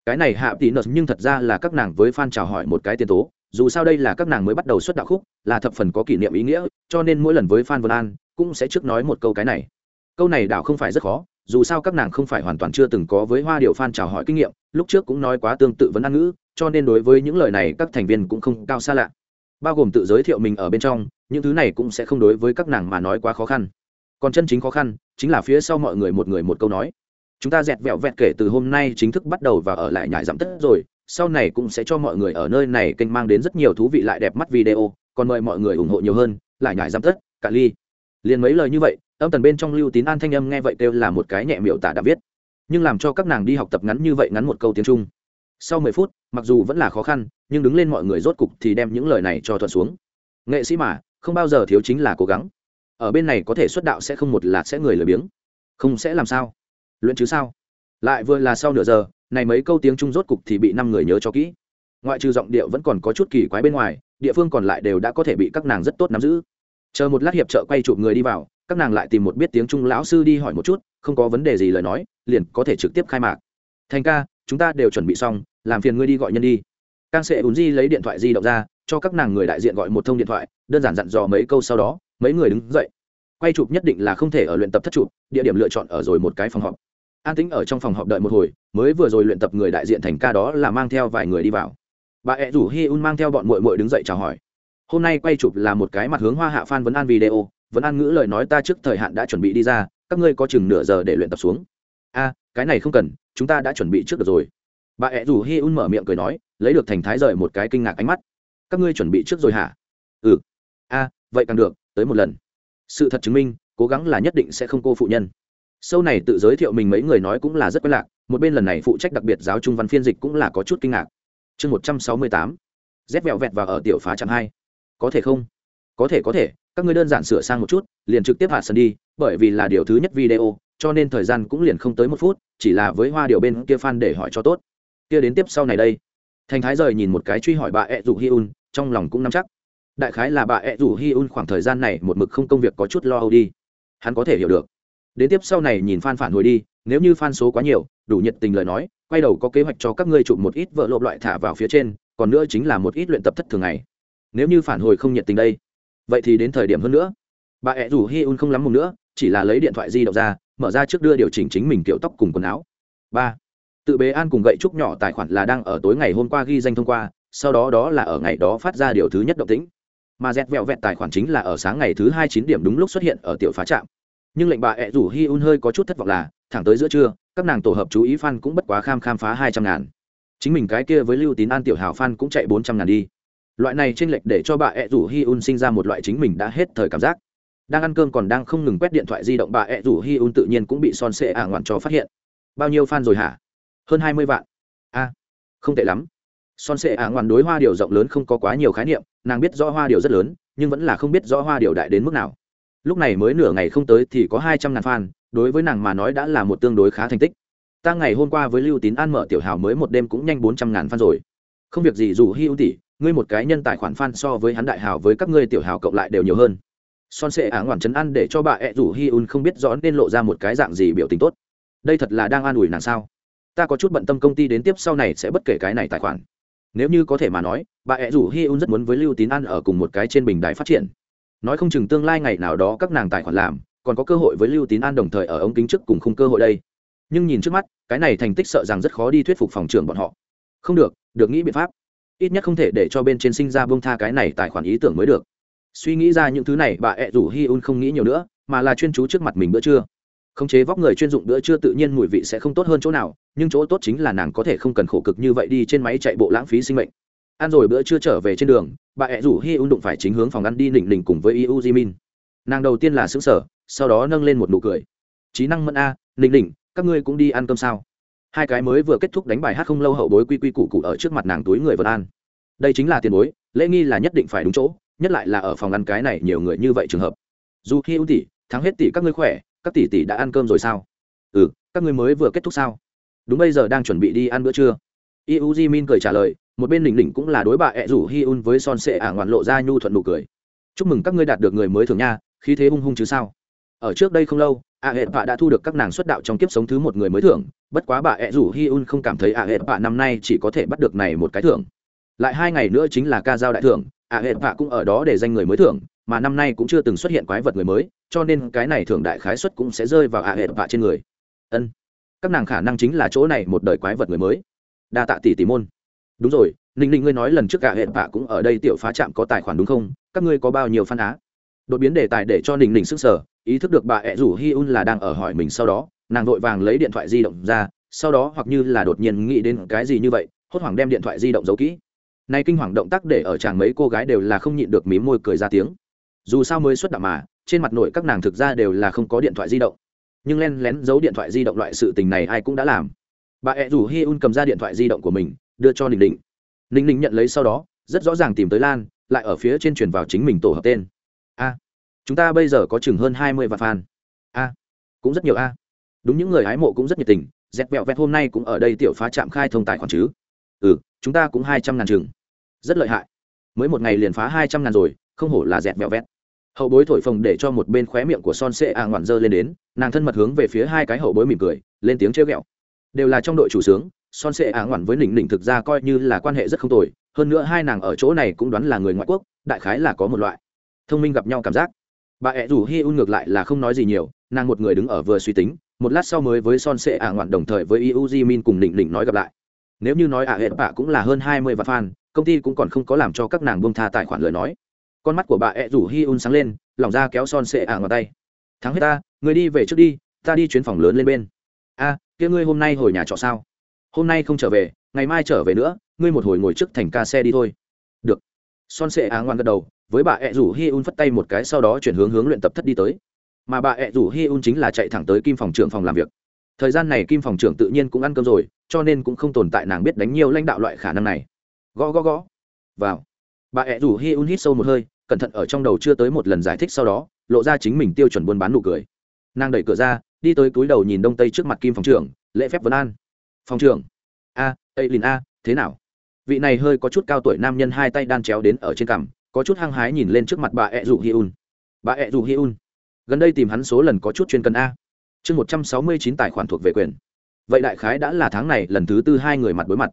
cái này hạ happiness nhưng thật ra là các nàng với fan chào hỏi một cái tiền tố, dù sao đây là các nàng mới bắt đầu xuất đạo khúc, là thập phần có kỷ niệm ý nghĩa, cho nên mỗi lần với fan vân an cũng sẽ trước nói một câu cái này. Câu này đảo không phải rất khó, dù sao các nàng không phải hoàn toàn chưa từng có với hoa điệu fan chào hỏi kinh nghiệm, lúc trước cũng nói quá tương tự vấn an ngữ, cho nên đối với những lời này các thành viên cũng không cao xa lạ. Bao gồm tự giới thiệu mình ở bên trong, những thứ này cũng sẽ không đối với các nàng mà nói quá khó khăn. Còn chân chính khó khăn, chính là phía sau mọi người một người một câu nói. Chúng ta dẹt vẹo vẹt kể từ hôm nay chính thức bắt đầu và ở lại nhải giảm tất rồi, sau này cũng sẽ cho mọi người ở nơi này kênh mang đến rất nhiều thú vị lại đẹp mắt video, còn mời mọi người ủng hộ nhiều hơn, lại nhải giảm tất, cả ly liền mấy lời như vậy, âm tần bên trong lưu tín an thanh âm nghe vậy kêu là một cái nhẹ miệu tả đã viết. Nhưng làm cho các nàng đi học tập ngắn như vậy ngắn một câu tiếng trung. Sau mười phút, mặc dù vẫn là khó khăn, nhưng đứng lên mọi người rốt cục thì đem những lời này cho thuận xuống. Nghệ sĩ mà, không bao giờ thiếu chính là cố gắng. Ở bên này có thể xuất đạo sẽ không một là sẽ người lười biếng. Không sẽ làm sao? Luyện chứ sao? Lại vừa là sau nửa giờ, này mấy câu tiếng trung rốt cục thì bị năm người nhớ cho kỹ. Ngoại trừ giọng điệu vẫn còn có chút kỳ quái bên ngoài, địa phương còn lại đều đã có thể bị các nàng rất tốt nắm giữ chờ một lát hiệp trợ quay chụp người đi vào, các nàng lại tìm một biết tiếng trung lão sư đi hỏi một chút, không có vấn đề gì lời nói, liền có thể trực tiếp khai mạc. Thành ca, chúng ta đều chuẩn bị xong, làm phiền ngươi đi gọi nhân đi. Càng sẽ ùn di lấy điện thoại di động ra, cho các nàng người đại diện gọi một thông điện thoại, đơn giản dặn dò mấy câu sau đó, mấy người đứng dậy. Quay chụp nhất định là không thể ở luyện tập thất chụp, địa điểm lựa chọn ở rồi một cái phòng họp. An tính ở trong phòng họp đợi một hồi, mới vừa rồi luyện tập người đại diện thành ca đó là mang theo vài người đi vào. Bà ẹ rủ hi un mang theo bọn mội mội đứng dậy chào hỏi hôm nay quay chụp là một cái mặt hướng hoa hạ phan vấn an video vấn an ngữ lời nói ta trước thời hạn đã chuẩn bị đi ra, các ngươi có chừng nửa giờ để luyện tập xuống. A, cái này không cần, chúng ta đã chuẩn bị trước được rồi. Bà ẹ rủ hi un mở miệng cười nói, lấy được thành thái rời một cái kinh ngạc ánh mắt. Các ngươi chuẩn bị trước rồi hả? Ừ. A, vậy càng được, tới một lần. Sự thật chứng minh, cố gắng là nhất định sẽ không cô phụ nhân. Sâu này tự giới thiệu mình mấy người nói cũng là rất quen lạc, một bên lần này phụ trách đặc biệt giáo trung văn phiên dịch cũng là có chút kinh ngạc. Chương một trăm sáu mươi tám. Rét vẹo vẹt và ở tiểu phá chẳng hai có thể không? Có thể có thể. Các ngươi đơn giản sửa sang một chút, liền trực tiếp hạ sân đi, bởi vì là điều thứ nhất video, cho nên thời gian cũng liền không tới một phút, chỉ là với hoa điều bên kia fan để hỏi cho tốt. Kia đến tiếp sau này đây. Thành thái rời nhìn một cái truy hỏi bà ẹ rủ hi un, trong lòng cũng nắm chắc. Đại khái là bà ẹ rủ hi un khoảng thời gian này một mực không công việc có chút lo âu đi. Hắn có thể hiểu được. Đến tiếp sau này nhìn fan phản hồi đi, nếu như fan số quá nhiều, đủ nhiệt tình lời nói, quay đầu có kế hoạch cho các ngươi chụp một ít vợ lộp loại thả vào phía trên, còn nữa chính là một ít luyện tập thất thường ngày nếu như phản hồi không nhiệt tình đây, vậy thì đến thời điểm hơn nữa. Bà ẹ rủ hi un không lắm một nữa, chỉ là lấy điện thoại di động ra, mở ra trước đưa điều chỉnh chính mình kiểu tóc cùng quần áo. Ba, tự bế an cùng gậy trúc nhỏ tài khoản là đang ở tối ngày hôm qua ghi danh thông qua, sau đó đó là ở ngày đó phát ra điều thứ nhất động tĩnh. Mà dẹt vẹo vẹn tài khoản chính là ở sáng ngày thứ hai chín điểm đúng lúc xuất hiện ở tiểu phá trạm. Nhưng lệnh bà ẹ rủ hi un hơi có chút thất vọng là, thẳng tới giữa trưa, các nàng tổ hợp chú ý f cũng bất quá kham kham phá hai trăm ngàn. Chính mình cái kia với lưu tín an tiểu hào f cũng chạy bốn trăm ngàn đi loại này t r ê n lệch để cho bà ẹ rủ hi un sinh ra một loại chính mình đã hết thời cảm giác. Đang ăn cơm còn đang không ngừng quét điện thoại di động, bà ẹ rủ hi un tự nhiên cũng bị son sệ ả ngoạn cho phát hiện. Bao nhiêu fan rồi hả? Hơn hai mươi vạn. A, không tệ lắm. Son sệ ả ngoạn đối hoa điều rộng lớn không có quá nhiều khái niệm, nàng biết rõ hoa điều rất lớn, nhưng vẫn là không biết rõ hoa điều đại đến mức nào. Lúc này mới nửa ngày không tới thì có hai trăm ngàn fan, đối với nàng mà nói đã là một tương đối khá thành tích. Ta ngày hôm qua với lưu tín an mở tiểu hào mới một đêm cũng nhanh bốn trăm ngàn fan rồi. Không việc gì dù hi un tỷ ngươi một cái nhân tài khoản fan so với hắn đại hào với các ngươi tiểu hào cộng lại đều nhiều hơn. Son sệ ả ngoản chấn ăn để cho bà ẹ rủ hi un không biết rõ nên lộ ra một cái dạng gì biểu tình tốt. Đây thật là đang an ủi nàng sao? Ta có chút bận tâm công ty đến tiếp sau này sẽ bất kể cái này tài khoản. Nếu như có thể mà nói, bà ẹ rủ hi un rất muốn với lưu tín ăn ở cùng một cái trên bình đài phát triển. Nói không chừng tương lai ngày nào đó các nàng tài khoản làm, còn có cơ hội với lưu tín an đồng thời ở ống kính trước cùng khung cơ hội đây. Nhưng nhìn trước mắt, cái này thành tích sợ rằng rất khó đi thuyết phục phòng trưởng bọn họ. Không được được nghĩ biện pháp ít nhất không thể để cho bên trên sinh ra bông tha cái này tài khoản ý tưởng mới được. Suy nghĩ ra những thứ này, bà ẹ rủ hi un không nghĩ nhiều nữa, mà là chuyên chú trước mặt mình bữa trưa. Khống chế vóc người chuyên dụng bữa trưa tự nhiên mùi vị sẽ không tốt hơn chỗ nào, nhưng chỗ tốt chính là nàng có thể không cần khổ cực như vậy đi trên máy chạy bộ lãng phí sinh mệnh. Ăn rồi bữa trưa trở về trên đường, bà ẹ rủ hi un đụng phải chính hướng phòng ăn đi nỉnh nỉnh cùng với iu jimin nàng đầu tiên là xứng sở sau đó nâng lên một nụ cười. Trí năng mẫn a nỉnh nỉnh các ngươi cũng đi ăn cơm sao? Hai cái mới vừa kết thúc đánh bài hát không lâu hậu bối quy quy củ cụ ở trước mặt nàng túi người vật an. Đây chính là tiền bối, lễ nghi là nhất định phải đúng chỗ, nhất lại là ở phòng ăn cái này nhiều người như vậy trường hợp. Dù khi ưu tỷ, thắng hết tỷ các ngươi khỏe, các tỷ tỷ đã ăn cơm rồi sao? Ừ các ngươi mới vừa kết thúc sao? Đúng bây giờ đang chuẩn bị đi ăn bữa trưa. Iu jimin cười trả lời, một bên đỉnh đỉnh cũng là đối bà ẹ rủ hi un với son sệ ả à ngoạn lộ ra nhu thuận nụ cười. Chúc mừng các ngươi đạt được người mới thường nha, khí thế hung hung chứ sao? Ở trước đây không lâu, a hệ bạ đã thu được các nàng xuất đạo trong kiếp sống thứ một người mới thưởng bất quá bà ẹ rủ hi un không cảm thấy ạ hệ bạ năm nay chỉ có thể bắt được này một cái thưởng. Lại hai ngày nữa chính là ca giao đại thưởng, ạ hệ bạ cũng ở đó để danh người mới thưởng, mà năm nay cũng chưa từng xuất hiện quái vật người mới, cho nên cái này thưởng đại khái xuất cũng sẽ rơi vào ạ hệ bạ trên người. Ân, các nàng khả năng chính là chỗ này một đời quái vật người mới. Đa tạ tỷ tỷ môn. Đúng rồi, ninh ninh ngươi nói lần trước cả hệ bạ cũng ở đây tiểu phá trạm có tài khoản đúng không? Các ngươi có bao nhiêu phan á? Đột biến đề tài để cho ninh ninh sức sở ý thức được bà ẹ rủ hi un là đang ở hỏi mình sau đó, nàng vội vàng lấy điện thoại di động ra, sau đó hoặc như là đột nhiên nghĩ đến cái gì như vậy, hốt hoảng đem điện thoại di động giấu kỹ. Nay kinh hoàng động tác để ở chàng mấy cô gái đều là không nhịn được mím môi cười ra tiếng. Dù sao mới xuất đạo mà, trên mặt nội các nàng thực ra đều là không có điện thoại di động. Nhưng len lén giấu điện thoại di động loại sự tình này ai cũng đã làm. Bà ẹ rủ hi un cầm ra điện thoại di động của mình, đưa cho ninh đình ninh ninh nhận lấy sau đó, rất rõ ràng tìm tới lan, lại ở phía trên truyền vào chính mình tổ hợp tên chúng ta bây giờ có chừng hơn hai mươi vạn fan. A, cũng rất nhiều a. Đúng những người hái mộ cũng rất nhiệt tình dẹp vẹo vẹt hôm nay cũng ở đây tiểu phá trạm khai thông tài khoản chứ. Ừ chúng ta cũng hai trăm ngàn chừng. Rất lợi hại. Mới một ngày liền phá hai trăm ngàn rồi, không hổ là dẹp vẹo vẹt. Hậu bối thổi phồng để cho một bên khóe miệng của son sệ a ngoạn dơ lên đến, nàng thân mật hướng về phía hai cái hậu bối mỉm cười, lên tiếng trêu ghẹo. Đều là trong đội chủ sướng, son sệ a ngoản với nỉnh nỉnh thực ra coi như là quan hệ rất không tồi, hơn nữa hai nàng ở chỗ này cũng đoán là người ngoại quốc, đại khái là có một loại thông minh gặp nhau cảm giác bà ẹ rủ hi un ngược lại là không nói gì nhiều, nàng một người đứng ở vừa suy tính, một lát sau mới với son sệ ả ngoạn đồng thời với iu jimin cùng định định nói gặp lại. Nếu như nói à ả hệ bạ cũng là hơn hai mươi vạn fan, công ty cũng còn không có làm cho các nàng bông tha tài khoản lời nói. Con mắt của bà ẹ rủ hi un sáng lên lỏng ra kéo son sệ ả ngoạn tay. Thắng hết ta, người đi về trước đi, ta đi chuyến phòng lớn lên bên. A, kia ngươi hôm nay hồi nhà trọ sao? Hôm nay không trở về, ngày mai trở về nữa, ngươi một hồi ngồi trước thành ca xe đi thôi. Được. Son sệ á ngoan gật đầu với bà ẹ rủ hi un phất tay một cái sau đó chuyển hướng hướng luyện tập thất đi tới. Mà bà ẹ rủ hi un chính là chạy thẳng tới kim phòng trưởng phòng làm việc. Thời gian này kim phòng trưởng tự nhiên cũng ăn cơm rồi, cho nên cũng không tồn tại nàng biết đánh nhiều lãnh đạo loại khả năng này. Gõ gõ gõ. Vào. Bà ẹ rủ hi un hít sâu một hơi, cẩn thận ở trong đầu chưa tới một lần giải thích sau đó, lộ ra chính mình tiêu chuẩn buôn bán nụ cười. Nàng đẩy cửa ra, đi tới túi đầu nhìn đông tây trước mặt kim phòng trưởng, lễ phép vấn an. Phòng trưởng. A ây lìn a, thế nào? Vị này hơi có chút cao tuổi nam nhân hai tay đan chéo đến ở trên cằm có chút hăng hái nhìn lên trước mặt bà ẹ rủ hi un. Bà ẹ rủ hi un. Gần đây tìm hắn số lần có chút chuyên cần a. Chương một trăm sáu mươi chín tài khoản thuộc về quyền. Vậy đại khái đã là tháng này lần thứ tư hai người mặt đối mặt.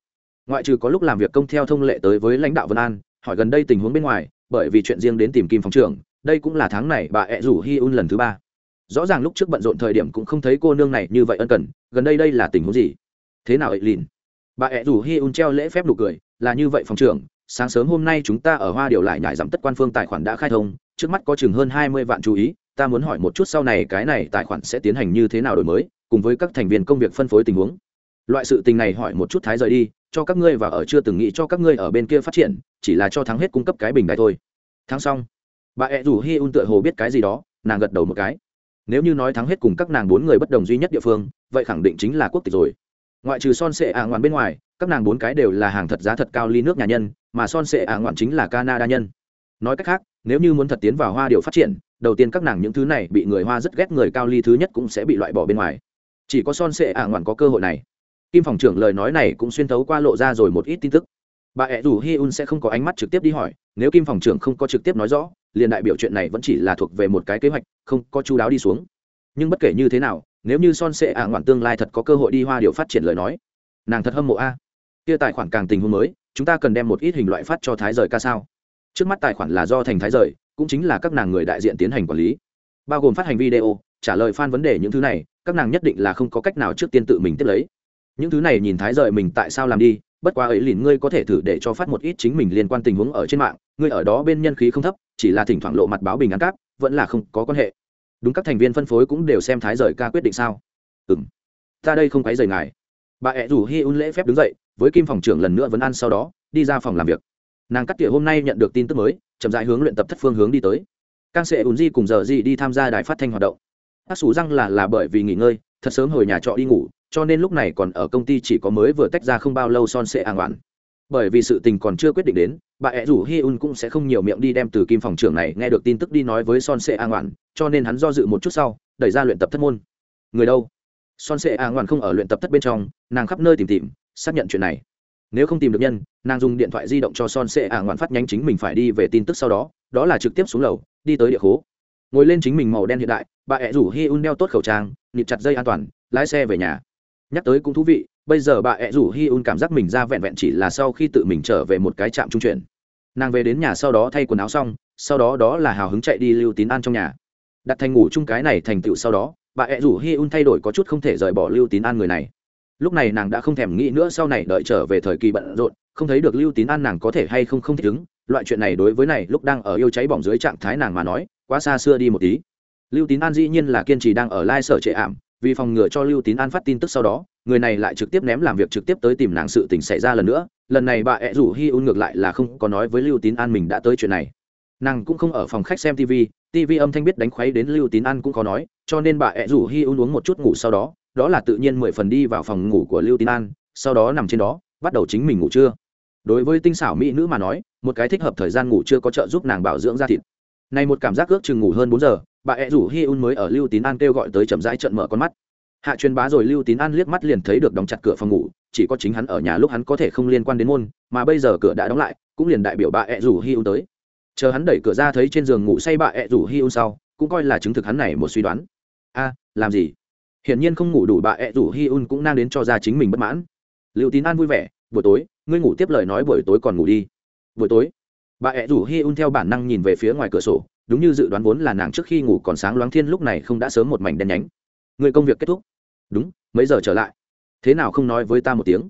Ngoại trừ có lúc làm việc công theo thông lệ tới với lãnh đạo vân an, hỏi gần đây tình huống bên ngoài, bởi vì chuyện riêng đến tìm kim phòng trưởng, đây cũng là tháng này bà ẹ rủ hi un lần thứ ba. Rõ ràng lúc trước bận rộn thời điểm cũng không thấy cô nương này như vậy ân cần, gần đây đây là tình huống gì? Thế nào ấy lìn? Bà ẹ rủ hi un treo lễ phép nụ cười, là như vậy phòng trưởng sáng sớm hôm nay chúng ta ở hoa điều lại nhải giảm tất quan phương tài khoản đã khai thông, trước mắt có chừng hơn hai mươi vạn chú ý, ta muốn hỏi một chút sau này cái này tài khoản sẽ tiến hành như thế nào đổi mới, cùng với các thành viên công việc phân phối tình huống. Loại sự tình này hỏi một chút thái rời đi, cho các ngươi và ở chưa từng nghĩ cho các ngươi ở bên kia phát triển, chỉ là cho thắng hết cung cấp cái bình đại thôi. Thắng xong. Bà ẹ rủ hi un tựa hồ biết cái gì đó, nàng gật đầu một cái. Nếu như nói thắng hết cùng các nàng bốn người bất đồng duy nhất địa phương, vậy khẳng định chính là quốc tịch rồi ngoại trừ son sệ ả ngoạn bên ngoài, các nàng bốn cái đều là hàng thật giá thật cao ly nước nhà nhân, mà son sệ ả ngoạn chính là canada nhân. Nói cách khác, nếu như muốn thật tiến vào hoa điều phát triển, đầu tiên các nàng những thứ này bị người hoa rất ghét người cao ly thứ nhất cũng sẽ bị loại bỏ bên ngoài. Chỉ có son sệ ả ngoạn có cơ hội này. Kim phòng trưởng lời nói này cũng xuyên thấu qua lộ ra rồi một ít tin tức. Bà ẹ rủ hi un sẽ không có ánh mắt trực tiếp đi hỏi, nếu kim phòng trưởng không có trực tiếp nói rõ, liền đại biểu chuyện này vẫn chỉ là thuộc về một cái kế hoạch, không có chú đáo đi xuống. Nhưng bất kể như thế nào nếu như son sệ ạ ngoạn tương lai thật có cơ hội đi hoa điều phát triển lời nói. Nàng thật hâm mộ a. Kia tài khoản càng tình huống mới, chúng ta cần đem một ít hình loại phát cho thái rời ca sao? Trước mắt tài khoản là do thành thái rời, cũng chính là các nàng người đại diện tiến hành quản lý. Bao gồm phát hành video, trả lời f vấn đề những thứ này, các nàng nhất định là không có cách nào trước tiên tự mình tiếp lấy. Những thứ này nhìn thái rời mình tại sao làm đi, bất quá ấy lìn ngươi có thể thử để cho phát một ít chính mình liên quan tình huống ở trên mạng, ngươi ở đó bên nhân khí không thấp, chỉ là thỉnh thoảng lộ mặt báo bình án cáp, vẫn là không có quan hệ đúng các thành viên phân phối cũng đều xem thái rời ca quyết định sao? Ừ m ta đây không quấy rời ngài. Bà ẹ rủ hi un lễ phép đứng dậy, với kim phòng trưởng lần nữa vấn ăn sau đó, đi ra phòng làm việc. Nàng cắt tỉa hôm nay nhận được tin tức mới, chậm dại hướng luyện tập thất phương hướng đi tới. Càng sẽ ùn di cùng giờ di đi tham gia đài phát thanh hoạt động. Ác xù răng là là bởi vì nghỉ ngơi, thật sớm hồi nhà trọ đi ngủ, cho nên lúc này còn ở công ty chỉ có mới vừa tách ra không bao lâu son sẽ an toàn bởi vì sự tình còn chưa quyết định đến, bà ẹ rủ hi un cũng sẽ không nhiều miệng đi đem từ kim phòng trưởng này nghe được tin tức đi nói với son sệ a ngoạn, cho nên hắn do dự một chút sau, đẩy ra luyện tập thất môn. Người đâu? Son sệ a ngoạn không ở luyện tập thất bên trong, nàng khắp nơi tìm tìm, xác nhận chuyện này. Nếu không tìm được nhân, nàng dùng điện thoại di động cho son sệ a ngoạn phát nhanh chính mình phải đi về tin tức sau đó đó là trực tiếp xuống lầu, đi tới địa khố. Ngồi lên chính mình màu đen hiện đại, bà ẹ rủ hi un đeo tốt khẩu trang, nhịp chặt dây an toàn, lái xe về nhà. Nhắc tới cũng thú vị bây giờ bà ẹ rủ hi un cảm giác mình ra vẹn vẹn chỉ là sau khi tự mình trở về một cái trạm trung chuyển. Nàng về đến nhà sau đó thay quần áo xong, sau đó đó là hào hứng chạy đi lưu tín an trong nhà. Đặt thành ngủ chung cái này thành tựu sau đó, bà ẹ rủ hi un thay đổi có chút không thể rời bỏ lưu tín an người này. Lúc này nàng đã không thèm nghĩ nữa sau này đợi trở về thời kỳ bận rộn, không thấy được lưu tín an nàng có thể hay không không thích ứng. Loại chuyện này đối với này lúc đang ở yêu cháy bỏng dưới trạng thái nàng mà nói, quá xa xưa đi một tí. Lưu tín an dĩ nhiên là kiên trì đang ở lai sở trệ ảm, vì phòng ngừa cho lưu tín an phát tin tức sau đó người này lại trực tiếp ném làm việc trực tiếp tới tìm nàng sự tình xảy ra lần nữa. Lần này bà ẹ rủ hi un ngược lại là không có nói với lưu tín an mình đã tới chuyện này. Nàng cũng không ở phòng khách xem tv tv âm thanh biết đánh khuấy đến lưu tín an cũng có nói, cho nên bà ẹ rủ hi un uống một chút ngủ sau đó đó là tự nhiên mười phần đi vào phòng ngủ của lưu tín an, sau đó nằm trên đó, bắt đầu chính mình ngủ trưa. Đối với tinh xảo mỹ nữ mà nói, một cái thích hợp thời gian ngủ chưa có trợ giúp nàng bảo dưỡng da thịt. Này một cảm giác ước chừng ngủ hơn bốn giờ, bà ẹ rủ hi un mới ở lưu tín an kêu gọi tới chậm rãi trận mở con mắt hạ truyền bá rồi lưu tín an liếc mắt liền thấy được đóng chặt cửa phòng ngủ, chỉ có chính hắn ở nhà lúc hắn có thể không liên quan đến môn, mà bây giờ cửa đã đóng lại, cũng liền đại biểu bà ẹ rủ hi un tới. Chờ hắn đẩy cửa ra thấy trên giường ngủ say bà ẹ rủ hi un sau, cũng coi là chứng thực hắn này một suy đoán. A, làm gì? Hiển nhiên không ngủ đủ bà ẹ rủ hi un cũng nang đến cho ra chính mình bất mãn. Lưu tín an vui vẻ, buổi tối, ngươi ngủ tiếp lời nói buổi tối còn ngủ đi. Buổi tối? Bà ẹ rủ hi un theo bản năng nhìn về phía ngoài cửa sổ, đúng như dự đoán vốn là nàng trước khi ngủ còn sáng loáng thiên lúc này không đã sớm một mảnh đen nhánh. Người công việc kết thúc đúng, mấy giờ trở lại? Thế nào không nói với ta một tiếng?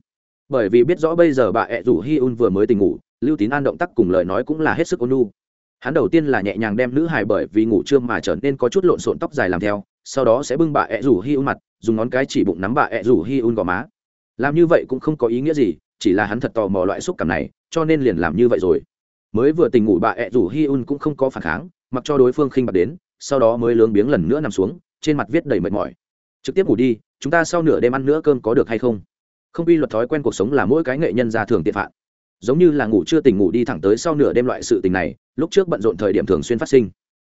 Bởi vì biết rõ bây giờ bà ẹ rủ hi un vừa mới tỉnh ngủ, lưu tín an động tác cùng lời nói cũng là hết sức ôn nu hắn đầu tiên là nhẹ nhàng đem nữ hài bởi vì ngủ trưa mà trở nên có chút lộn xộn tóc dài làm theo, sau đó sẽ bưng bà ẹ rủ hi un mặt, dùng ngón cái chỉ bụng nắm bà ẹ rủ hi un gò má. Làm như vậy cũng không có ý nghĩa gì, chỉ là hắn thật tò mò loại xúc cảm này, cho nên liền làm như vậy rồi. Mới vừa tỉnh ngủ bà ẹ rủ hi un cũng không có phản kháng, mặc cho đối phương khinh bạc đến, sau đó mới lướng biếng lần nữa nằm xuống, trên mặt viết đầy mệt mỏi trực tiếp ngủ đi, chúng ta sau nửa đêm ăn nữa cơm có được hay không? Không quy luật thói quen cuộc sống là mỗi cái nghệ nhân ra thường tiện phạm. Giống như là ngủ chưa tỉnh ngủ đi thẳng tới sau nửa đêm loại sự tình này, lúc trước bận rộn thời điểm thường xuyên phát sinh.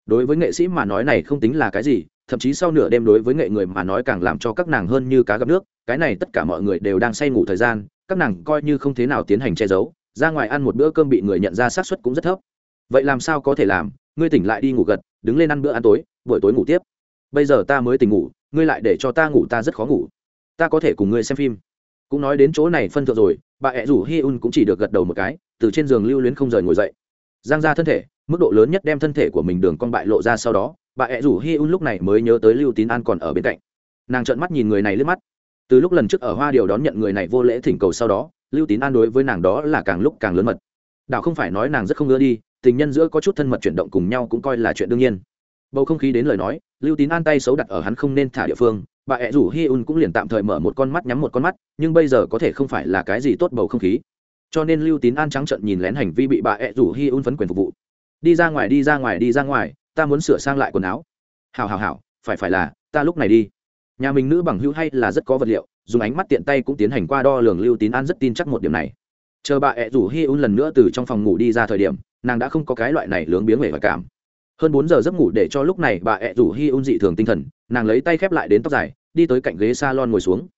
Đối với nghệ sĩ mà nói này không tính là cái gì, thậm chí sau nửa đêm đối với nghệ người mà nói càng làm cho các nàng hơn như cá gặp nước, cái này tất cả mọi người đều đang say ngủ thời gian, các nàng coi như không thế nào tiến hành che giấu, ra ngoài ăn một bữa cơm bị người nhận ra xác suất cũng rất thấp. Vậy làm sao có thể làm? Ngươi tỉnh lại đi ngủ gật, đứng lên ăn bữa ăn tối, buổi tối ngủ tiếp bây giờ ta mới tỉnh ngủ, ngươi lại để cho ta ngủ ta rất khó ngủ. Ta có thể cùng ngươi xem phim. Cũng nói đến chỗ này phân thượng rồi, bà ẹ rủ hi un cũng chỉ được gật đầu một cái, từ trên giường lưu luyến không rời ngồi dậy. Giang ra thân thể, mức độ lớn nhất đem thân thể của mình đường con bại lộ ra sau đó, bà ẹ rủ hi un lúc này mới nhớ tới lưu tín an còn ở bên cạnh. Nàng trợn mắt nhìn người này lướt mắt. Từ lúc lần trước ở hoa điều đón nhận người này vô lễ thỉnh cầu sau đó, lưu tín an đối với nàng đó là càng lúc càng lớn mật. Đạo không phải nói nàng rất không ưa đi, tình nhân giữa có chút thân mật chuyển động cùng nhau cũng coi là chuyện đương nhiên bầu không khí đến lời nói, lưu tín an tay xấu đặt ở hắn không nên thả địa phương, bà ẹ rủ hi un cũng liền tạm thời mở một con mắt nhắm một con mắt, nhưng bây giờ có thể không phải là cái gì tốt bầu không khí. Cho nên lưu tín an trắng trận nhìn lén hành vi bị bà ẹ rủ hi un phấn quyền phục vụ. Đi ra ngoài, đi ra ngoài, đi ra ngoài, ta muốn sửa sang lại quần áo. Hào hào hào phải phải là, ta lúc này đi. Nhà mình nữ bằng hữu hay là rất có vật liệu, dùng ánh mắt tiện tay cũng tiến hành qua đo lường lưu tín an rất tin chắc một điểm này. Chờ bà ẹ rủ hi un lần nữa từ trong phòng ngủ đi ra thời điểm, nàng đã không có cái loại này lướng biếng về và cảm hơn bốn giờ giấc ngủ để cho lúc này bà ẹ rủ hi un dị thường tinh thần, nàng lấy tay khép lại đến tóc dài, đi tới cạnh ghế s a lon ngồi xuống.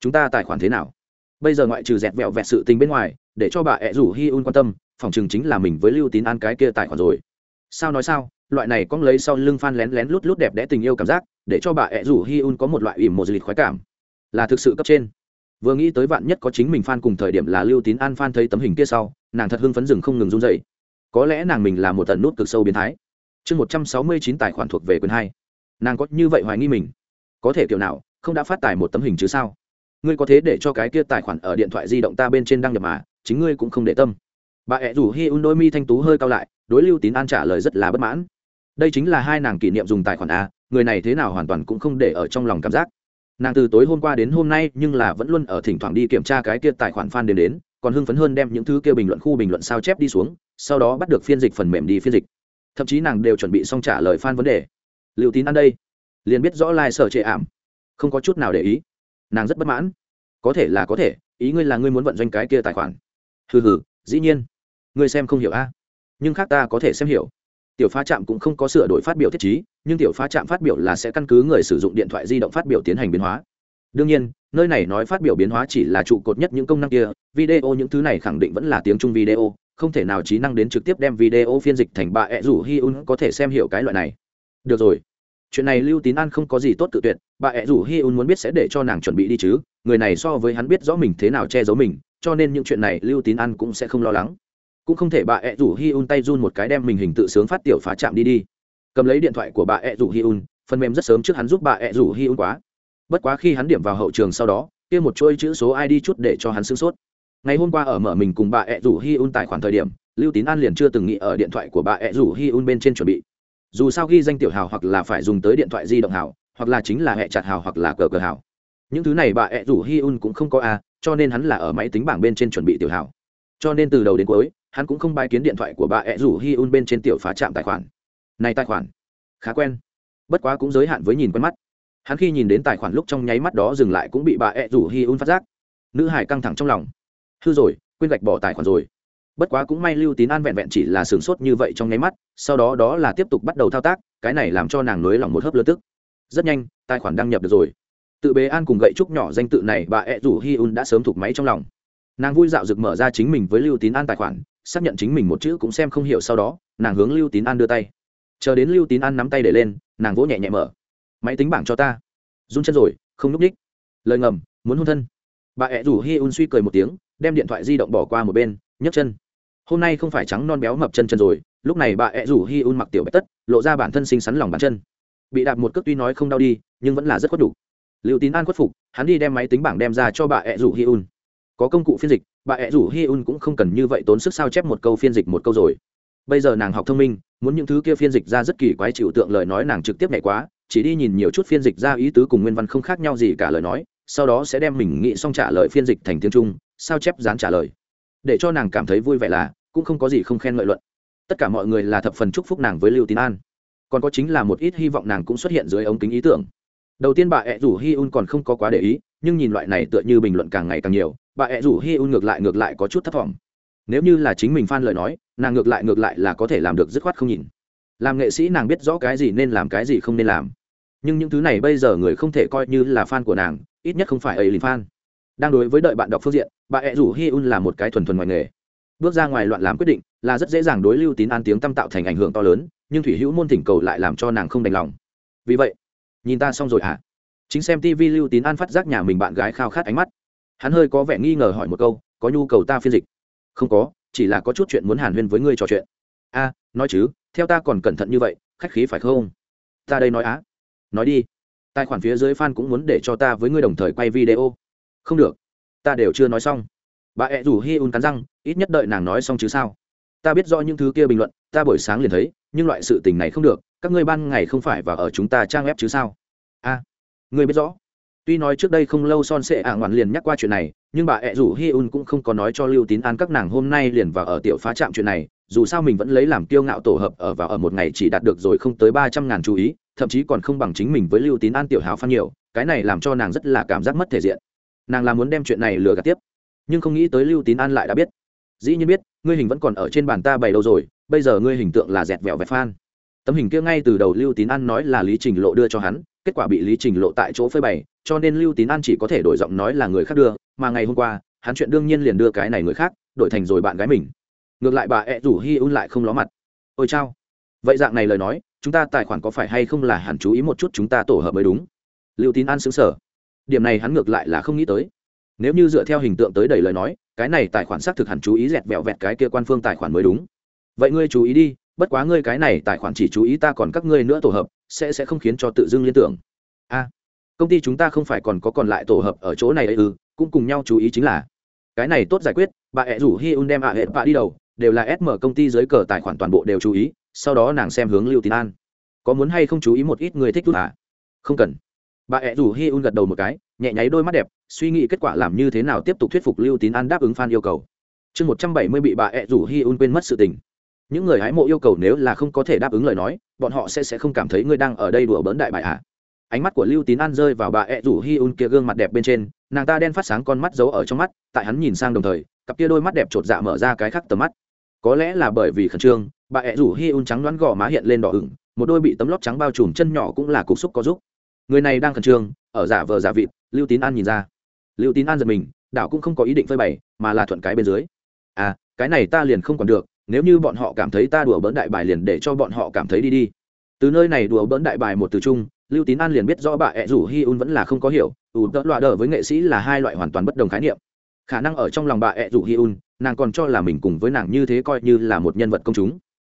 Chúng ta tài khoản thế nào? Bây giờ ngoại trừ dẹt vẹo vẹt sự tình bên ngoài, để cho bà ẹ rủ hi un quan tâm, phòng chừng chính là mình với lưu tín an cái kia tài khoản rồi. Sao nói sao? Loại này con lấy sau lưng phan lén lén lút lút đẹp đẽ tình yêu cảm giác, để cho bà ẹ rủ hi un có một loại ỉm một lịch khoái cảm. Là thực sự cấp trên. Vừa nghĩ tới vạn nhất có chính mình phan cùng thời điểm là lưu tín an phan thấy tấm hình kia sau, nàng thật hưng phấn rừng không ngừng run dậy có lẽ nàng mình là một tần nút cực sâu biến thái chương một trăm sáu mươi chín tài khoản thuộc về quyền hai. Nàng có như vậy hoài nghi mình? Có thể kiểu nào, không đã phát tài một tấm hình chứ sao? Ngươi có thế để cho cái kia tài khoản ở điện thoại di động ta bên trên đăng nhập mà, chính ngươi cũng không để tâm. Bà ẹ rủ hi un đôi mi thanh tú hơi cao lại, đối lưu tín an trả lời rất là bất mãn. Đây chính là hai nàng kỷ niệm dùng tài khoản a, người này thế nào hoàn toàn cũng không để ở trong lòng cảm giác. Nàng từ tối hôm qua đến hôm nay, nhưng là vẫn luôn ở thỉnh thoảng đi kiểm tra cái kia tài khoản fan đến đến, còn hưng phấn hơn đem những thứ kia bình luận khu bình luận sao chép đi xuống, sau đó bắt được phiên dịch phần mềm đi phiên dịch thậm chí nàng đều chuẩn bị xong trả lời fan vấn đề. Liệu tín ăn đây. Liền biết rõ lai、like、sở trệ ảm. Không có chút nào để ý. Nàng rất bất mãn. Có thể là có thể, ý ngươi là ngươi muốn vận doanh cái kia tài khoản. Hừ hừ, dĩ nhiên. Ngươi xem không hiểu a. Nhưng khác ta có thể xem hiểu. Tiểu phá trạm cũng không có sửa đổi phát biểu thiết chí nhưng tiểu phá trạm phát biểu là sẽ căn cứ người sử dụng điện thoại di động phát biểu tiến hành biến hóa. Đương nhiên, nơi này nói phát biểu biến hóa chỉ là trụ cột nhất những công năng kia, video những thứ này khẳng định vẫn là tiếng trung video không thể nào trí năng đến trực tiếp đem video phiên dịch thành bà ẹ rủ hi un có thể xem hiểu cái loại này. Được rồi. Chuyện này lưu tín an không có gì tốt tự tuyệt bà ẹ rủ hi un muốn biết sẽ để cho nàng chuẩn bị đi chứ, người này so với hắn biết rõ mình thế nào che giấu mình, cho nên những chuyện này lưu tín an cũng sẽ không lo lắng. Cũng không thể bà ẹ rủ hi un tay run một cái đem mình hình tự sướng phát tiểu phá chạm đi đi. Cầm lấy điện thoại của bà ẹ rủ hi un, phần mềm rất sớm trước hắn giúp bà ẹ rủ hi un quá. Bất quá khi hắn điểm vào hậu trường sau đó, kia một chuỗi chữ số id chút để cho hắn sửng sốt ngày hôm qua ở mở mình cùng bà ẹ rủ hi un tài khoản thời điểm, lưu tín an liền chưa từng nghĩ ở điện thoại của bà ẹ rủ hi un bên trên chuẩn bị. Dù sao ghi danh tiểu hào hoặc là phải dùng tới điện thoại di động hào, hoặc là chính là hẹ chặt hào hoặc là cờ cờ hào. Những thứ này bà ẹ rủ hi un cũng không có a cho nên hắn là ở máy tính bảng bên trên chuẩn bị tiểu hào. Cho nên từ đầu đến cuối, hắn cũng không bài kiến điện thoại của bà ẹ rủ hi un bên trên tiểu phá trạm tài khoản. Này tài khoản, khá quen. Bất quá cũng giới hạn với nhìn quen mắt. Hắn khi nhìn đến tài khoản lúc trong nháy mắt đó dừng lại cũng bị bà ẹ rủ hi un phát giác. Nữ hải căng thẳng trong lòng hư rồi, quên gạch bỏ tài khoản rồi. Bất quá cũng may lưu tín an vẹn vẹn chỉ là sửng sốt như vậy trong nháy mắt, sau đó đó là tiếp tục bắt đầu thao tác, cái này làm cho nàng nới lòng một hớp lơ tức. Rất nhanh, tài khoản đăng nhập được rồi. Tự bế an cùng gậy trúc nhỏ danh tự này bà e ẹ rủ hi un đã sớm thuộc máy trong lòng. Nàng vui dạo rực mở ra chính mình với lưu tín an tài khoản, xác nhận chính mình một chữ cũng xem không hiểu sau đó, nàng hướng lưu tín an đưa tay. Chờ đến lưu tín an nắm tay để lên, nàng vỗ nhẹ nhẹ mở. Máy tính bảng cho ta. Run chân rồi, không núp ních. Lời ngầm, muốn hôn thân. Bà e ẹ rủ hi un suy cười một tiếng đem điện thoại di động bỏ qua một bên, nhấc chân. Hôm nay không phải trắng non béo mập chân chân rồi, lúc này bà ẹ rủ hi un mặc tiểu bạch tất, lộ ra bản thân xinh xắn lòng bàn chân. Bị đạp một cước tuy nói không đau đi, nhưng vẫn là rất khuất đủ. Liệu tín an khuất phục, hắn đi đem máy tính bảng đem ra cho bà ẹ rủ hi un. Có công cụ phiên dịch, bà ẹ rủ hi un cũng không cần như vậy tốn sức sao chép một câu phiên dịch một câu rồi. Bây giờ nàng học thông minh, muốn những thứ kia phiên dịch ra rất kỳ quái chịu tượng lời nói nàng trực tiếp nhẹ quá, chỉ đi nhìn nhiều chút phiên dịch ra ý tứ cùng nguyên văn không khác nhau gì cả lời nói, sau đó sẽ đem mình nghĩ xong trả lời phiên dịch thành tiếng trung sao chép dán trả lời. Để cho nàng cảm thấy vui vẻ là, cũng không có gì không khen lợi luận. Tất cả mọi người là thập phần chúc phúc nàng với lưu tín an. Còn có chính là một ít hy vọng nàng cũng xuất hiện dưới ống kính ý tưởng. Đầu tiên bà ẹ rủ hi un còn không có quá để ý, nhưng nhìn loại này tựa như bình luận càng ngày càng nhiều, bà ẹ rủ hi un ngược lại ngược lại có chút thất vọng nếu như là chính mình phan lời nói, nàng ngược lại ngược lại là có thể làm được dứt khoát không nhìn. Làm nghệ sĩ nàng biết rõ cái gì nên làm cái gì không nên làm. Nhưng những thứ này bây giờ người không thể coi như là fan của nàng, ít nhất không phải ấy liền fan đang đối với đợi bạn đọc phương diện, bà ẹ rủ hi un là một cái thuần thuần ngoài nghề. Bước ra ngoài loạn làm quyết định là rất dễ dàng đối lưu tín an tiếng tâm tạo thành ảnh hưởng to lớn, nhưng thủy hữu môn thỉnh cầu lại làm cho nàng không đành lòng. Vì vậy, nhìn ta xong rồi hả? Chính xem tv lưu tín an phát giác nhà mình bạn gái khao khát ánh mắt. Hắn hơi có vẻ nghi ngờ hỏi một câu, có nhu cầu ta phiên dịch? Không có, chỉ là có chút chuyện muốn hàn huyên với ngươi trò chuyện. A, nói chứ, theo ta còn cẩn thận như vậy, khách khí phải không? Ta đây nói á. Nói đi. Tài khoản phía dưới fan cũng muốn để cho ta với ngươi đồng thời quay video không được. Ta đều chưa nói xong. Bà ẹ rủ hi un cắn răng ít nhất đợi nàng nói xong chứ sao? Ta biết rõ những thứ kia bình luận ta buổi sáng liền thấy nhưng loại sự tình này không được các ngươi ban ngày không phải và ở chúng ta trang web chứ sao? A à, ngươi biết rõ. Tuy nói trước đây không lâu son sệ ả ngoạn liền nhắc qua chuyện này nhưng bà ẹ rủ hi un cũng không có nói cho lưu tín an các nàng hôm nay liền vào ở tiểu phá trạm chuyện này dù sao mình vẫn lấy làm kiêu ngạo tổ hợp ở và ở một ngày chỉ đạt được rồi không tới ba trăm ngàn chú ý thậm chí còn không bằng chính mình với lưu tín an tiểu hào phan nhiều cái này làm cho nàng rất là cảm giác mất thể diện nàng là muốn đem chuyện này lừa gạt tiếp. Nhưng không nghĩ tới lưu tín an lại đã biết. Dĩ nhiên biết, ngươi hình vẫn còn ở trên bàn ta bày đâu rồi, bây giờ ngươi hình tượng là dẹt vẹo vẹt phan. Tấm hình kia ngay từ đầu lưu tín an nói là lý trình lộ đưa cho hắn, kết quả bị lý trình lộ tại chỗ phơi bày, cho nên lưu tín an chỉ có thể đổi giọng nói là người khác đưa, mà ngày hôm qua, hắn chuyện đương nhiên liền đưa cái này người khác, đổi thành rồi bạn gái mình. Ngược lại bà ẹ rủ hi un lại không ló mặt. Ôi chao. Vậy dạng này lời nói, chúng ta tài khoản có phải hay không là hẳn chú ý một chút chúng ta tổ hợp mới đúng? Lưu tín an xứng sở điểm này hắn ngược lại là không nghĩ tới. Nếu như dựa theo hình tượng tới đầy lời nói, cái này tài khoản xác thực hẳn chú ý dẹt vẹo vẹt cái kia quan phương tài khoản mới đúng. Vậy ngươi chú ý đi, bất quá ngươi cái này tài khoản chỉ chú ý ta còn các ngươi nữa tổ hợp, sẽ sẽ không khiến cho tự dưng liên tưởng. A, công ty chúng ta không phải còn có còn lại tổ hợp ở chỗ này ấy ư cũng cùng nhau chú ý chính là, cái này tốt giải quyết, bà hẹ rủ hi un đem ạ hệ bạ đi đầu, đều là sm công ty dưới cờ tài khoản toàn bộ đều chú ý, sau đó nàng xem hướng lưu tín an. Có muốn hay không chú ý một ít người thích chút à không cần bà ẹ rủ hi un gật đầu một cái, nhẹ nháy đôi mắt đẹp, suy nghĩ kết quả làm như thế nào tiếp tục thuyết phục lưu tín an đáp ứng f yêu cầu. Chương một trăm bảy mươi bị bà ẹ rủ hi un quên mất sự tình. Những người hái mộ yêu cầu nếu là không có thể đáp ứng lời nói, bọn họ sẽ sẽ không cảm thấy ngươi đang ở đây đùa bỡn đại bại ạ ánh mắt của lưu tín an rơi vào bà ẹ rủ hi un kia gương mặt đẹp bên trên, nàng ta đen phát sáng con mắt giấu ở trong mắt, tại hắn nhìn sang đồng thời, cặp kia đôi mắt đẹp chột dạ mở ra cái khắc tầm mắt. Có lẽ là bởi vì khẩn trương, bà ẹ rủ hi un trắng đoán gò má hiện lên đỏ ửng, một đôi bị tấm lót trắng bao trùm chân nhỏ cũng là cục xúc có giúp người này đang khẩn trương, ở giả vờ giả vịt, lưu tín an nhìn ra. Lưu tín an giật mình, đảo cũng không có ý định phơi bày, mà là thuận cái bên dưới. À cái này ta liền không còn được, nếu như bọn họ cảm thấy ta đùa bỡn đại bài liền để cho bọn họ cảm thấy đi đi. Từ nơi này đùa bỡn đại bài một từ chung, lưu tín an liền biết rõ bà ẹ rủ hi un vẫn là không có hiểu, ủ tợ loạ đờ với nghệ sĩ là hai loại hoàn toàn bất đồng khái niệm. Khả năng ở trong lòng bà ẹ rủ hi un, nàng còn cho là mình cùng với nàng như thế coi như là một nhân vật công chúng.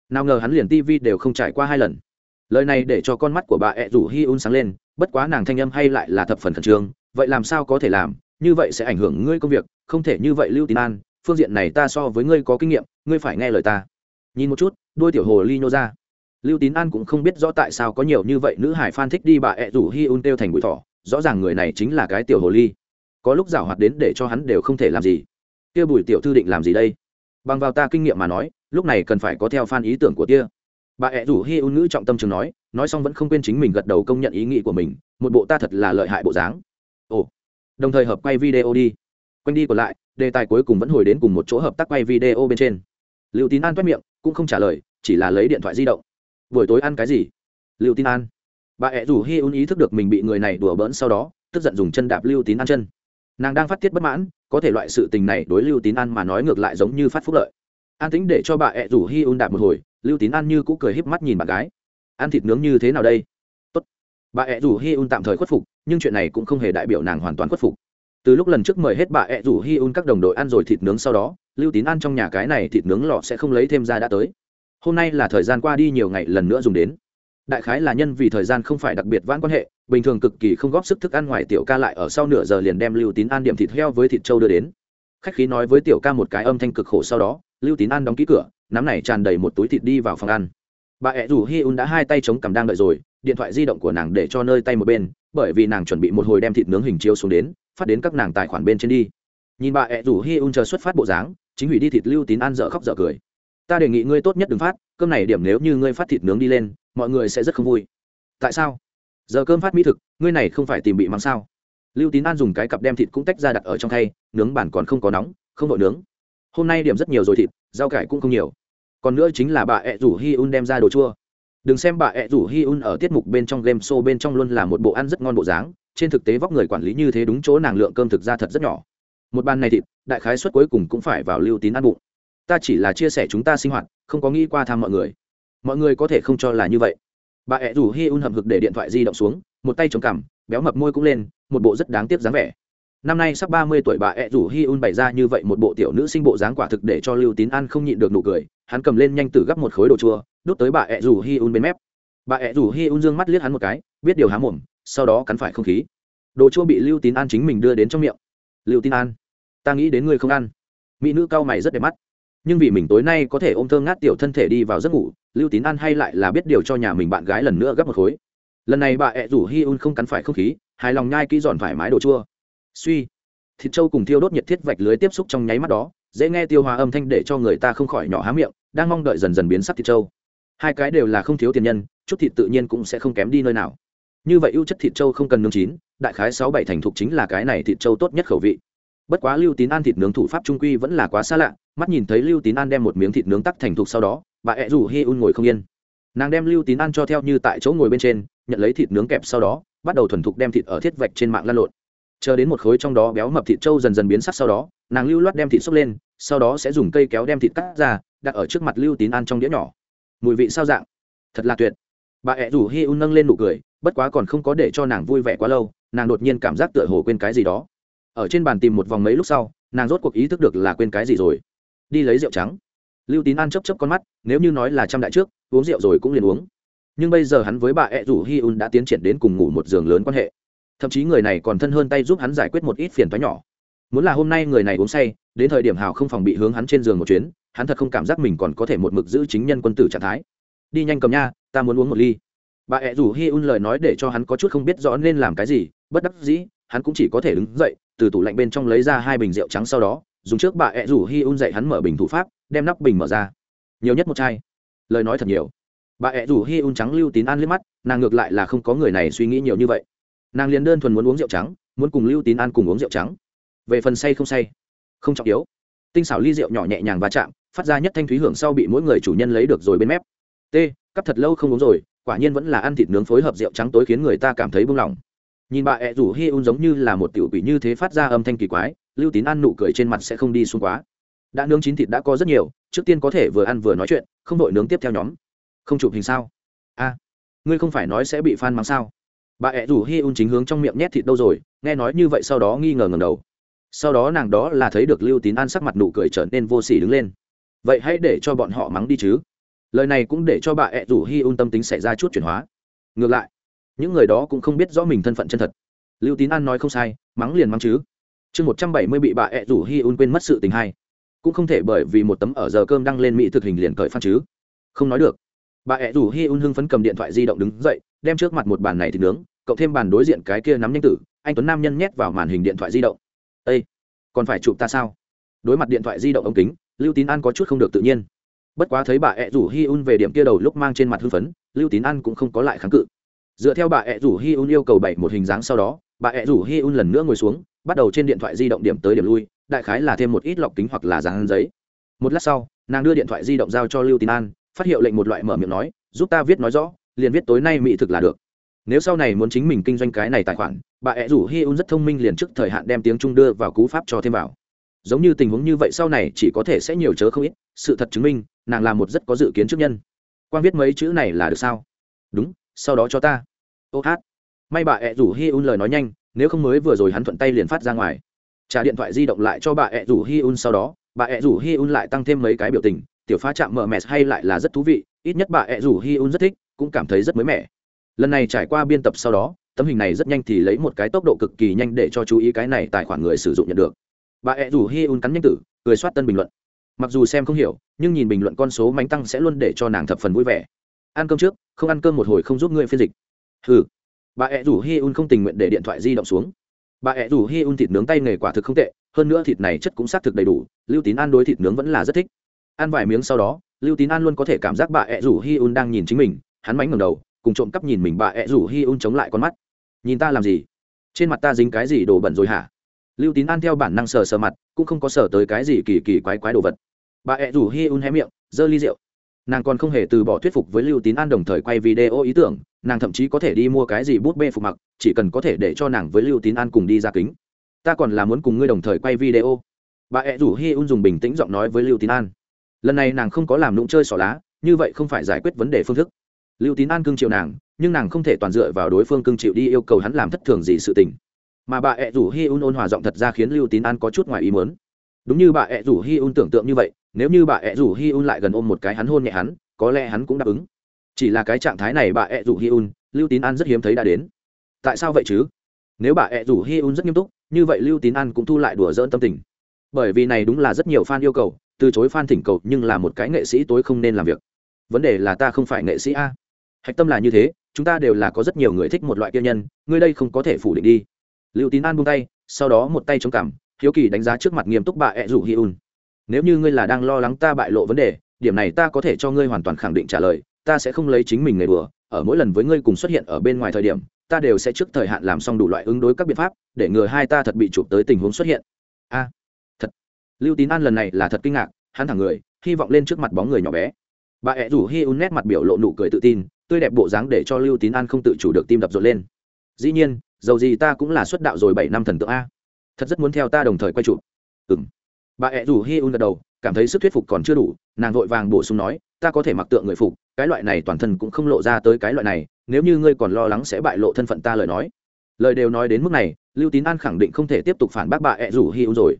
Nào ngờ hắn liền tv đều không trải qua hai lần. Lời này để cho con mắt của bà ẹ rủ hi un sáng lên bất quá nàng thanh âm hay lại là thập phần khẩn trương, vậy làm sao có thể làm, như vậy sẽ ảnh hưởng ngươi công việc, không thể như vậy lưu tín an, phương diện này ta so với ngươi có kinh nghiệm, ngươi phải nghe lời ta. Nhìn một chút đôi tiểu hồ ly nhô ra. Lưu tín an cũng không biết rõ tại sao có nhiều như vậy nữ hải phan thích đi bà ẹ rủ hi un têu thành bụi thỏ, rõ ràng người này chính là cái tiểu hồ ly. Có lúc giảo hoạt đến để cho hắn đều không thể làm gì. Kia bùi tiểu thư định làm gì đây? Bằng vào ta kinh nghiệm mà nói, lúc này cần phải có theo phan ý tưởng của tia bà ẹ rủ hi un ngữ trọng tâm trường nói nói xong vẫn không quên chính mình gật đầu công nhận ý nghĩ của mình, một bộ ta thật là lợi hại bộ dáng. Ồ. Đồng thời hợp quay video đi. Quanh đi còn lại, đề tài cuối cùng vẫn hồi đến cùng một chỗ hợp tác quay video bên trên. Liệu tín an toét miệng, cũng không trả lời, chỉ là lấy điện thoại di động. Buổi tối ăn cái gì? Liệu tín an. Bà ẹ rủ hi un ý thức được mình bị người này đùa bỡn sau đó, tức giận dùng chân đạp lưu tín an chân. Nàng đang phát tiết bất mãn, có thể loại sự tình này đối lưu tín an mà nói ngược lại giống như phát phúc lợi. An tính để cho bà ẹ rủ hi un đạp một hồi lưu tín an như cũ cười híp mắt nhìn bạn gái. Ăn thịt nướng như thế nào đây? Tốt. bà ẹ rủ hi un tạm thời khuất phục, nhưng chuyện này cũng không hề đại biểu nàng hoàn toàn khuất phục. Từ lúc lần trước mời hết bà ẹ rủ hi un các đồng đội ăn rồi thịt nướng sau đó, lưu tín ăn trong nhà cái này thịt nướng lọ sẽ không lấy thêm ra đã tới. Hôm nay là thời gian qua đi nhiều ngày lần nữa dùng đến. Đại khái là nhân vì thời gian không phải đặc biệt vãn quan hệ, bình thường cực kỳ không góp sức thức ăn ngoài tiểu ca lại ở sau nửa giờ liền đem lưu tín ăn điểm thịt heo với thịt trâu đưa đến. Khách khí nói với tiểu ca một cái âm thanh cực khổ sau đó, lưu tín ăn đóng ký cửa nắm này tràn đầy một túi thịt đi vào phòng ăn. Bà ẹ rủ hi un đã hai tay chống cằm đang đợi rồi, điện thoại di động của nàng để cho nơi tay một bên, bởi vì nàng chuẩn bị một hồi đem thịt nướng hình chiếu xuống đến, phát đến các nàng tài khoản bên trên đi. Nhìn bà ẹ rủ hi un chờ xuất phát bộ dáng, chính hủy đi thịt lưu tín ăn dở khóc dở cười. Ta đề nghị ngươi tốt nhất đừng phát, cơm này điểm nếu như ngươi phát thịt nướng đi lên, mọi người sẽ rất không vui. Tại sao? Giờ cơm phát mỹ thực, ngươi này không phải tìm bị mắng sao? Lưu tín an dùng cái cặp đem thịt cũng tách ra đặt ở trong thay nướng bản còn không có nóng, không đội nướng. Hôm nay điểm rất nhiều rồi thịt, rau cải cũng không nhiều còn nữa chính là bà ẹ rủ hi un đem ra đồ chua. Đừng xem bà ẹ rủ hi un ở tiết mục bên trong game show bên trong luôn là một bộ ăn rất ngon bộ dáng, trên thực tế vóc người quản lý như thế đúng chỗ nàng lượng cơm thực ra thật rất nhỏ. Một bàn này thịt, đại khái suất cuối cùng cũng phải vào lưu tín ăn bụng. Ta chỉ là chia sẻ chúng ta sinh hoạt, không có nghĩ qua thăm mọi người. Mọi người có thể không cho là như vậy. Bà ẹ rủ hi un hầm hực để điện thoại di động xuống, một tay chống cằm, béo mập môi cũng lên, một bộ rất đáng tiếc dáng vẻ. Năm nay sắp ba mươi tuổi bà ẹ rủ hi un bày ra như vậy một bộ tiểu nữ sinh bộ dáng quả thực để cho lưu tín ăn không nhịn được nụ cười hắn cầm lên nhanh từ gấp một khối đồ chua, đút tới bà ẹ rủ hi un bên mép. Bà ẹ rủ hi un dương mắt liếc hắn một cái, biết điều há mồm, sau đó cắn phải không khí. Đồ chua bị lưu tín an chính mình đưa đến trong miệng. Lưu tín an, ta nghĩ đến ngươi không ăn. Mỹ nữ cao mày rất đẹp mắt. Nhưng vì mình tối nay có thể ôm thơm ngát tiểu thân thể đi vào giấc ngủ, lưu tín an hay lại là biết điều cho nhà mình bạn gái lần nữa gấp một khối. Lần này bà ẹ rủ hi un không cắn phải không khí, hài lòng nhai kỹ giòn thoải mái đồ chua. Suy, thịt trâu cùng thiêu đốt nhiệt thiết vạch lưới tiếp xúc trong nháy mắt đó, dễ nghe tiêu hòa âm thanh để cho người ta không khỏi nhỏ há miệng đang mong đợi dần dần biến sắc thịt trâu. Hai cái đều là không thiếu tiền nhân, chút thịt tự nhiên cũng sẽ không kém đi nơi nào. Như vậy ưu chất thịt trâu không cần nướng chín, đại khái sáu bảy thành thục chính là cái này thịt trâu tốt nhất khẩu vị. Bất quá lưu tín an thịt nướng thủ pháp trung quy vẫn là quá xa lạ, mắt nhìn thấy lưu tín an đem một miếng thịt nướng tắc thành thục sau đó, bà ẹ rủ hi un ngồi không yên. Nàng đem lưu tín ăn cho theo như tại chỗ ngồi bên trên, nhận lấy thịt nướng kẹp sau đó, bắt đầu thuần thục đem thịt ở thiết vạch trên mạng lăn lộn. Chờ đến một khối trong đó béo mập thịt trâu dần dần biến sắc sau đó, nàng lưu loát đem thịt xốc lên, sau đó sẽ dùng cây kéo đem thịt cắt ra đặt ở trước mặt lưu tín an trong đĩa nhỏ. Mùi vị sao dạng? Thật là tuyệt. Bà ẹ rủ hi un nâng lên nụ cười, bất quá còn không có để cho nàng vui vẻ quá lâu, nàng đột nhiên cảm giác tựa hồ quên cái gì đó. Ở trên bàn tìm một vòng mấy lúc sau, nàng rốt cuộc ý thức được là quên cái gì rồi. Đi lấy rượu trắng. Lưu tín an chấp chấp con mắt, nếu như nói là trăm đại trước, uống rượu rồi cũng liền uống. Nhưng bây giờ hắn với bà ẹ rủ hi un đã tiến triển đến cùng ngủ một giường lớn quan hệ. Thậm chí người này còn thân hơn tay giúp hắn giải quyết một ít phiền thoái nhỏ. Muốn là hôm nay người này uống say, đến thời điểm hào không phòng bị hướng hắn trên giường một chuyến hắn thật không cảm giác mình còn có thể một mực giữ chính nhân quân tử trạng thái. Đi nhanh cầm nha, ta muốn uống một ly. Bà ẹ rủ hi un lời nói để cho hắn có chút không biết rõ nên làm cái gì, bất đắc dĩ, hắn cũng chỉ có thể đứng dậy, từ tủ lạnh bên trong lấy ra hai bình rượu trắng sau đó, dùng trước bà ẹ rủ hi un dạy hắn mở bình thủ pháp, đem nắp bình mở ra. Nhiều nhất một chai. Lời nói thật nhiều. Bà ẹ rủ hi un trắng lưu tín an liếc mắt, nàng ngược lại là không có người này suy nghĩ nhiều như vậy. Nàng liền đơn thuần muốn uống rượu trắng, muốn cùng lưu tín an cùng uống rượu trắng. Về phần say không say, không trọng yếu. Tinh xảo ly rượu nhỏ nhẹ nhàng va chạm phát ra nhất thanh thúy hưởng sau bị mỗi người chủ nhân lấy được rồi bên mép. T, cắp thật lâu không uống rồi, quả nhiên vẫn là ăn thịt nướng phối hợp rượu trắng tối khiến người ta cảm thấy buông lỏng nhìn bà ẹ rủ hi un giống như là một tiểu quỷ như thế phát ra âm thanh kỳ quái, lưu tín ăn nụ cười trên mặt sẽ không đi xuống quá. Đã nướng chín thịt đã có rất nhiều, trước tiên có thể vừa ăn vừa nói chuyện, không đội nướng tiếp theo nhóm. Không chụp hình sao? A, ngươi không phải nói sẽ bị phan mắng sao? Bà ẹ rủ hi un chính hướng trong miệng nhét thịt đâu rồi, nghe nói như vậy sau đó nghi ngờ ngầm đầu. Sau đó nàng đó là thấy được lưu tín ăn sắc mặt nụ cười trở nên vô s ỉ đứng lên vậy hãy để cho bọn họ mắng đi chứ. Lời này cũng để cho bà ẹ rủ hi un tâm tính xảy ra chút chuyển hóa. Ngược lại, những người đó cũng không biết rõ mình thân phận chân thật. Lưu tín an nói không sai, mắng liền mắng chứ. Chương một trăm bảy mươi bị bà ẹ rủ hi un quên mất sự tình hay. Cũng không thể bởi vì một tấm ở giờ cơm đăng lên mỹ thực hình liền cởi phan chứ. Không nói được. Bà ẹ rủ hi un hưng phấn cầm điện thoại di động đứng dậy, đem trước mặt một bàn này thì nướng, cộng thêm bàn đối diện cái kia nắm nhanh tử, anh tuấn nam nhân nhét vào màn hình điện thoại di động. Ây còn phải chụp ta sao? Đối mặt điện thoại di động ống kính lưu tín an có chút không được tự nhiên. Bất quá thấy bà ẹ rủ hi un về điểm kia đầu lúc mang trên mặt hưng phấn, lưu tín an cũng không có lại kháng cự. Dựa theo bà ẹ rủ hi un yêu cầu bảy một hình dáng sau đó, bà ẹ rủ hi un lần nữa ngồi xuống, bắt đầu trên điện thoại di động điểm tới điểm lui, đại khái là thêm một ít lọc kính hoặc là dán giấy. Một lát sau, nàng đưa điện thoại di động giao cho lưu tín an, phát hiệu lệnh một loại mở miệng nói, giúp ta viết nói rõ, liền viết tối nay mỹ thực là được. Nếu sau này muốn chính mình kinh doanh cái này tài khoản, bà ẹ rủ hi un rất thông minh liền trước thời hạn đem tiếng trung đưa vào cú pháp cho thêm vào giống như tình huống như vậy sau này chỉ có thể sẽ nhiều chớ không ít, sự thật chứng minh, nàng là một rất có dự kiến trước nhân. Quan viết mấy chữ này là được sao? Đúng, sau đó cho ta. Ô hát. May bà ẹ rủ hi un lời nói nhanh, nếu không mới vừa rồi hắn thuận tay liền phát ra ngoài. Trả điện thoại di động lại cho bà ẹ rủ hi un sau đó, bà ẹ rủ hi un lại tăng thêm mấy cái biểu tình, tiểu pha chạm mở mẹt hay lại là rất thú vị, ít nhất bà ẹ rủ hi un rất thích, cũng cảm thấy rất mới mẻ. Lần này trải qua biên tập sau đó, tấm hình này rất nhanh thì lấy một cái tốc độ cực kỳ nhanh để cho chú ý cái này tài khoản người sử dụng nhận được bà ẹ rủ hi un cắn nhanh tử, cười soát tân bình luận. Mặc dù xem không hiểu, nhưng nhìn bình luận con số mánh tăng sẽ luôn để cho nàng thập phần vui vẻ. Ăn cơm trước, không ăn cơm một hồi không giúp ngươi phiên dịch. Ừ bà ẹ rủ hi un không tình nguyện để điện thoại di động xuống. Bà ẹ rủ hi un thịt nướng tay nghề quả thực không tệ, hơn nữa thịt này chất cũng xác thực đầy đủ, lưu tín ăn đối thịt nướng vẫn là rất thích. Ăn vài miếng sau đó, lưu tín an luôn có thể cảm giác bà ẹ rủ hi un đang nhìn chính mình, hắn mánh ngầm đầu, cùng trộm cắp nhìn mình bà ẹ rủ hi un chống lại con mắt. Nhìn ta làm gì? Trên mặt ta dính cái gì đồ bẩn rồi hả? Lưu tín an theo bản năng sờ sờ mặt, cũng không có sờ tới cái gì kỳ kỳ quái quái đồ vật. Bà ẹ rủ hi un hé miệng, giơ ly rượu. Nàng còn không hề từ bỏ thuyết phục với lưu tín an đồng thời quay video ý tưởng, nàng thậm chí có thể đi mua cái gì bút bê phục mặc, chỉ cần có thể để cho nàng với lưu tín an cùng đi ra kính. Ta còn là muốn cùng ngươi đồng thời quay video. Bà ẹ rủ hi un dùng bình tĩnh giọng nói với lưu tín an. Lần này nàng không có làm nụng chơi xỏ lá, như vậy không phải giải quyết vấn đề phương thức. Lưu tín an cưng chịu nàng, nhưng nàng không thể toàn dựa vào đối phương cưng chịu đi yêu cầu hắn làm thất thường gì sự tình mà bà ẹ rủ hi un ôn hòa giọng thật ra khiến lưu tín an có chút ngoài ý muốn. Đúng như bà ẹ rủ hi un tưởng tượng như vậy, nếu như bà ẹ rủ hi un lại gần ôm một cái hắn hôn nhẹ hắn, có lẽ hắn cũng đáp ứng. Chỉ là cái trạng thái này bà ẹ rủ hi un, lưu tín an rất hiếm thấy đã đến. Tại sao vậy chứ? Nếu bà ẹ rủ hi un rất nghiêm túc, như vậy lưu tín an cũng thu lại đùa dỡn tâm tình. Bởi vì này đúng là rất nhiều fan yêu cầu, từ chối fan thỉnh cầu nhưng là một cái nghệ sĩ tối không nên làm việc. Vấn đề là ta không phải nghệ sĩ a. Hạch tâm là như thế, chúng ta đều là có rất nhiều người thích một loại kia nhân, ngươi đây không có thể phủ định đi lưu tín an buông tay, sau đó một tay chống cằm, hiếu kỳ đánh giá trước mặt nghiêm túc bà ẹ rủ hi un. Nếu như ngươi là đang lo lắng ta bại lộ vấn đề, điểm này ta có thể cho ngươi hoàn toàn khẳng định trả lời, ta sẽ không lấy chính mình nghề đùa, ở mỗi lần với ngươi cùng xuất hiện ở bên ngoài thời điểm, ta đều sẽ trước thời hạn làm xong đủ loại ứng đối các biện pháp, để ngừa hai ta thật bị chụp tới tình huống xuất hiện. A, thật. Lưu tín an lần này là thật kinh ngạc, hắn thẳng người, hy vọng lên trước mặt bóng người nhỏ bé. Bà ẹ rủ hi un nét mặt biểu lộ nụ cười tự tin, tươi đẹp bộ dáng để cho lưu tín an không tự chủ được tim đập rộn lên. Dĩ nhiên dầu gì ta cũng là xuất đạo rồi bảy năm thần tượng a. Thật rất muốn theo ta đồng thời quay chụp. Ừng bà ẹ rủ hi un gật đầu, cảm thấy sức thuyết phục còn chưa đủ, nàng vội vàng bổ sung nói, ta có thể mặc tượng người phục, cái loại này toàn thân cũng không lộ ra tới cái loại này, nếu như ngươi còn lo lắng sẽ bại lộ thân phận ta lời nói. Lời đều nói đến mức này, lưu tín an khẳng định không thể tiếp tục phản bác bà ẹ rủ hi un rồi.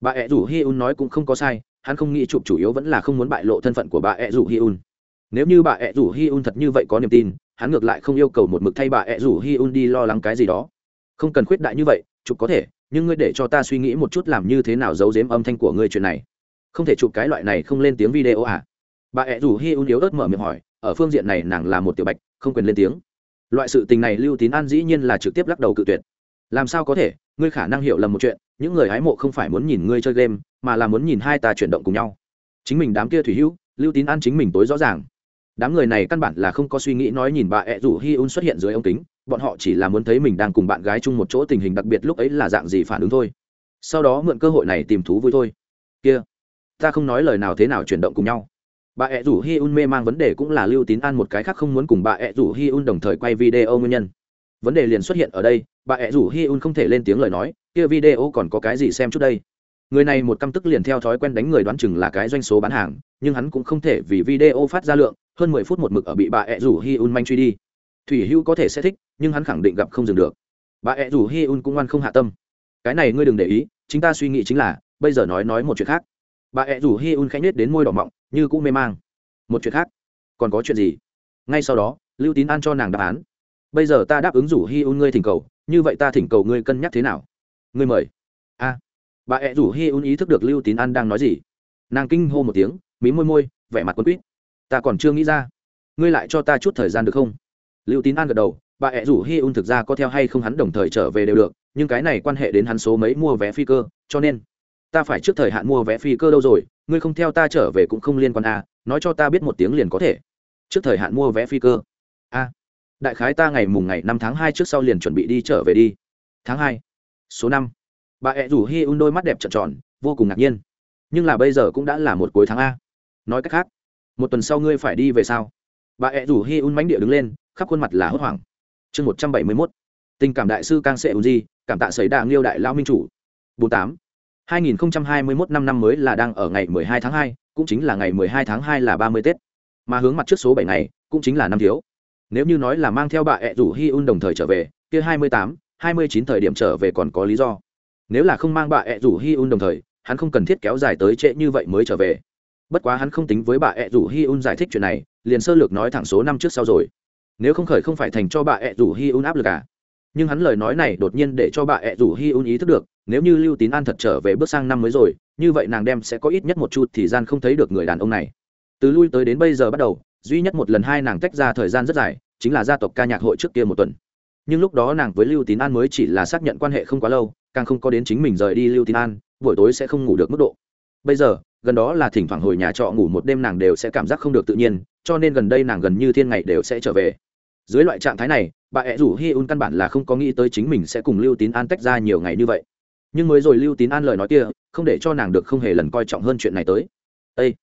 Bà ẹ rủ hi un nói cũng không có sai, hắn không nghĩ chụp chủ yếu vẫn là không muốn bại lộ thân phận của bà ẹ rủ hi un. Nếu như bà ẹ rủ hi un thật như vậy có niềm tin hắn ngược lại không yêu cầu một mực thay bà ẹ rủ hi un đi lo lắng cái gì đó. Không cần khuyết đại như vậy, chụp có thể, nhưng ngươi để cho ta suy nghĩ một chút làm như thế nào giấu giếm âm thanh của ngươi chuyện này. Không thể chụp cái loại này không lên tiếng video à? Bà ẹ rủ hi un yếu ớt mở miệng hỏi, ở phương diện này nàng là một tiểu bạch, không quyền lên tiếng. Loại sự tình này lưu tín an dĩ nhiên là trực tiếp lắc đầu cự tuyệt. Làm sao có thể, ngươi khả năng hiểu lầm một chuyện, những người hái mộ không phải muốn nhìn ngươi chơi game, mà là muốn nhìn hai ta chuyển động cùng nhau. Chính mình đám kia thủy hữu, lưu tín an chính mình tối rõ ràng đám người này căn bản là không có suy nghĩ nói nhìn bà ẹ rủ hi un xuất hiện dưới ống kính, bọn họ chỉ là muốn thấy mình đang cùng bạn gái chung một chỗ tình hình đặc biệt lúc ấy là dạng gì phản ứng thôi. Sau đó mượn cơ hội này tìm thú vui thôi. Kia, ta không nói lời nào thế nào chuyển động cùng nhau. Bà ẹ rủ hi un mê mang vấn đề cũng là lưu tín an một cái khác không muốn cùng bà ẹ rủ hi un đồng thời quay video nguyên nhân. Vấn đề liền xuất hiện ở đây, bà ẹ rủ hi un không thể lên tiếng lời nói, kia video còn có cái gì xem chút đây? Người này một căm tức liền theo thói quen đánh người đoán chừng là cái doanh số bán hàng, nhưng hắn cũng không thể vì video phát ra lượng hơn mười phút một mực ở bị bà ẹ rủ hi un manh truy đi. Thủy hữu có thể sẽ thích, nhưng hắn khẳng định gặp không dừng được. Bà ẹ rủ hi un cũng ngoan không hạ tâm. Cái này ngươi đừng để ý, chính ta suy nghĩ chính là, bây giờ nói nói một chuyện khác. Bà ẹ rủ hi un khanh nết đến môi đỏ mọng, như cũng mê mang. Một chuyện khác? Còn có chuyện gì? Ngay sau đó, lưu tín an cho nàng đáp án. Bây giờ ta đáp ứng rủ hi un ngươi thỉnh cầu, như vậy ta thỉnh cầu ngươi cân nhắc thế nào? Ngươi mời. A. Bà ẹ rủ hi un ý thức được lưu tín an đang nói gì. Nàng kinh hô một tiếng, mí môi môi, vẻ mặt quân quýt ta còn chưa nghĩ ra. Ngươi lại cho ta chút thời gian được không? Lưu tín an gật đầu, bà ẹ rủ hi un thực ra có theo hay không hắn đồng thời trở về đều được, nhưng cái này quan hệ đến hắn số mấy mua vé phi cơ, cho nên ta phải trước thời hạn mua vé phi cơ đâu rồi, ngươi không theo ta trở về cũng không liên quan à nói cho ta biết một tiếng liền có thể. Trước thời hạn mua vé phi cơ. A, đại khái ta ngày mùng ngày năm tháng hai trước sau liền chuẩn bị đi trở về đi. Tháng hai, số năm. Bà ẹ rủ hi un đôi mắt đẹp trợn tròn, vô cùng ngạc nhiên. Nhưng là bây giờ cũng đã là một cuối tháng a. Nói cách khác một tuần sau ngươi phải đi về sao? Bà ẹ rủ hi un mánh địa đứng lên, khắp khuôn mặt là hốt hoảng. Chương một trăm bảy mươi mốt. Tình cảm đại sư càng sệ ùn di cảm tạ xảy đà nghiêu đại lao minh chủ. Bốn tám. hai nghìn hai mươi mốt năm năm mới là đang ở ngày mười hai tháng hai, cũng chính là ngày mười hai tháng hai là ba mươi tết. Mà hướng mặt trước số bảy ngày, cũng chính là năm thiếu. Nếu như nói là mang theo bà ẹ rủ hi un đồng thời trở về, kia hai mươi tám, hai mươi chín thời điểm trở về còn có lý do. Nếu là không mang bà ẹ rủ hi un đồng thời, hắn không cần thiết kéo dài tới trễ như vậy mới trở về bất quá hắn không tính với bà ẹ rủ hi un giải thích chuyện này, liền sơ lược nói thẳng số năm trước sau rồi. Nếu không khởi không phải thành cho bà ẹ rủ hi un áp lực à? Nhưng hắn lời nói này đột nhiên để cho bà ẹ rủ hi un ý thức được, nếu như lưu tín an thật trở về bước sang năm mới rồi, như vậy nàng đem sẽ có ít nhất một chút thì gian không thấy được người đàn ông này. Từ lui tới đến bây giờ bắt đầu, duy nhất một lần hai nàng tách ra thời gian rất dài, chính là gia tộc ca nhạc hội trước kia một tuần. Nhưng lúc đó nàng với lưu tín an mới chỉ là xác nhận quan hệ không quá lâu, càng không có đến chính mình rời đi lưu tín an, buổi tối sẽ không ngủ được mức độ. Bây giờ gần đó là thỉnh thoảng hồi nhà trọ ngủ một đêm nàng đều sẽ cảm giác không được tự nhiên, cho nên gần đây nàng gần như thiên ngày đều sẽ trở về. Dưới loại trạng thái này, bà ẹ rủ hi un căn bản là không có nghĩ tới chính mình sẽ cùng lưu tín an tách ra nhiều ngày như vậy. Nhưng mới rồi lưu tín an lời nói kia, không để cho nàng được không hề lần coi trọng hơn chuyện này tới. Ây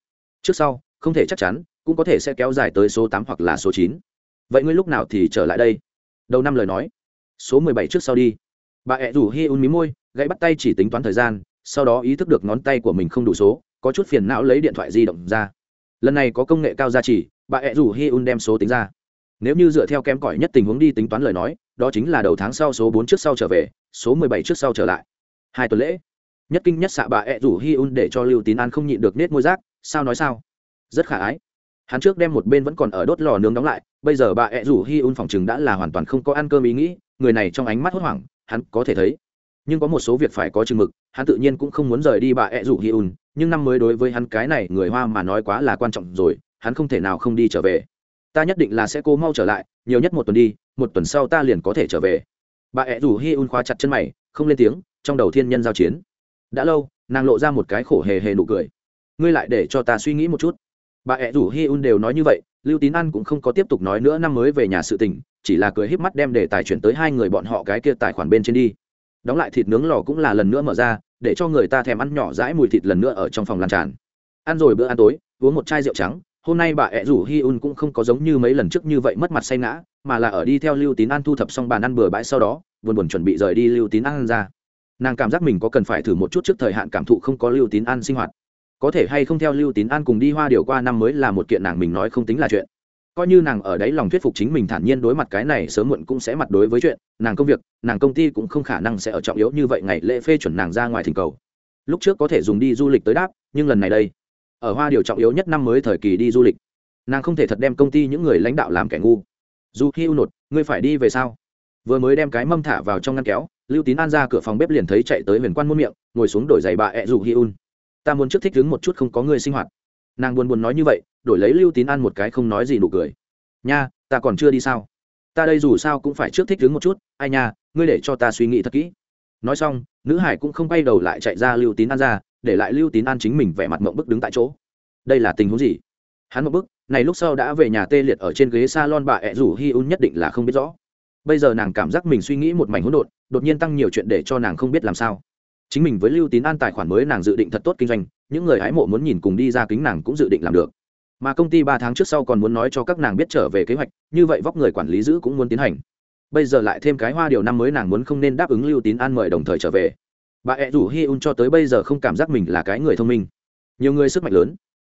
trước sau, không thể chắc chắn, cũng có thể sẽ kéo dài tới số tám hoặc là số chín. Vậy ngươi lúc nào thì trở lại đây? Đầu năm lời nói. Số mười bảy trước sau đi. Bà ẹ rủ hi un mí môi, gãy bắt tay chỉ tính toán thời gian, sau đó ý thức được ngón tay của mình không đủ số có chút phiền não lấy điện thoại di động ra. Lần này có công nghệ cao gia trì, bà ẹ rủ hi un đem số tính ra. Nếu như dựa theo kém cỏi nhất tình huống đi tính toán lời nói, đó chính là đầu tháng sau số bốn trước sau trở về, số mười bảy trước sau trở lại. Hai tuần lễ. Nhất kinh nhất xạ bà ẹ rủ hi un để cho lưu tín an không nhịn được nết môi rác, sao nói sao? Rất khả ái. Hắn trước đem một bên vẫn còn ở đốt lò nướng đóng lại, bây giờ bà ẹ rủ hi un phòng chừng đã là hoàn toàn không có ăn cơm ý nghĩ, người này trong ánh mắt hốt hoảng, hắn có thể thấy nhưng có một số việc phải có chừng mực, hắn tự nhiên cũng không muốn rời đi bà ẹ rủ hi un nhưng năm mới đối với hắn cái này người hoa mà nói quá là quan trọng rồi, hắn không thể nào không đi trở về. Ta nhất định là sẽ cố mau trở lại, nhiều nhất một tuần đi, một tuần sau ta liền có thể trở về. Bà ẹ rủ hi un khóa chặt chân mày, không lên tiếng, trong đầu thiên nhân giao chiến. Đã lâu, nàng lộ ra một cái khổ hề hề nụ cười. Ngươi lại để cho ta suy nghĩ một chút. Bà ẹ rủ hi un đều nói như vậy, lưu tín ăn cũng không có tiếp tục nói nữa năm mới về nhà sự tình, chỉ là cười híp mắt đem để tài chuyển tới hai người bọn họ cái kia tài khoản bên trên đi đóng lại thịt nướng lò cũng là lần nữa mở ra, để cho người ta thèm ăn nhỏ dãi mùi thịt lần nữa ở trong phòng lan tràn. Ăn rồi bữa ăn tối, uống một chai rượu trắng, hôm nay bà ẹ rủ hi un cũng không có giống như mấy lần trước như vậy mất mặt say ngã, mà là ở đi theo lưu tín ăn thu thập xong bàn ăn bừa bãi sau đó, buồn buồn chuẩn bị rời đi lưu tín ăn ra. Nàng cảm giác mình có cần phải thử một chút trước thời hạn cảm thụ không có lưu tín ăn sinh hoạt. Có thể hay không theo lưu tín an cùng đi hoa điều qua năm mới là một kiện nàng mình nói không tính là chuyện coi như nàng ở đấy lòng thuyết phục chính mình thản nhiên đối mặt cái này sớm muộn cũng sẽ mặt đối với chuyện, nàng công việc, nàng công ty cũng không khả năng sẽ ở trọng yếu như vậy ngày lễ phê chuẩn nàng ra ngoài thỉnh cầu. Lúc trước có thể dùng đi du lịch tới đáp, nhưng lần này đây, ở hoa điều trọng yếu nhất năm mới thời kỳ đi du lịch, nàng không thể thật đem công ty những người lãnh đạo làm kẻ ngu. Dù khi u nột, ngươi phải đi về sao? Vừa mới đem cái mâm thả vào trong ngăn kéo, lưu tín an ra cửa phòng bếp liền thấy chạy tới huyền quan muôn miệng, ngồi xuống đổi giày bà ẹ dù hi un. Ta muốn trước thích đứng một chút không có người sinh hoạt nàng buồn buồn nói như vậy, đổi lấy lưu tín ăn một cái không nói gì nụ cười. Nha, ta còn chưa đi sao? Ta đây dù sao cũng phải trước thích đứng một chút, ai nha, ngươi để cho ta suy nghĩ thật kỹ. Nói xong, nữ hải cũng không quay đầu lại chạy ra lưu tín ăn ra, để lại lưu tín ăn chính mình vẻ mặt mộng bức đứng tại chỗ. Đây là tình huống gì? Hắn mộng bức, này lúc sau đã về nhà tê liệt ở trên ghế s a lon bà ẹ rủ hi un nhất định là không biết rõ. Bây giờ nàng cảm giác mình suy nghĩ một mảnh hỗn độn, đột nhiên tăng nhiều chuyện để cho nàng không biết làm sao. Chính mình với lưu tín an tài khoản mới nàng dự định thật tốt kinh doanh những người hái mộ muốn nhìn cùng đi ra kính nàng cũng dự định làm được. Mà công ty ba tháng trước sau còn muốn nói cho các nàng biết trở về kế hoạch, như vậy vóc người quản lý giữ cũng muốn tiến hành. Bây giờ lại thêm cái hoa điều năm mới nàng muốn không nên đáp ứng lưu tín an mời đồng thời trở về. Bà ẹ rủ hi un cho tới bây giờ không cảm giác mình là cái người thông minh. Nhiều người sức mạnh lớn.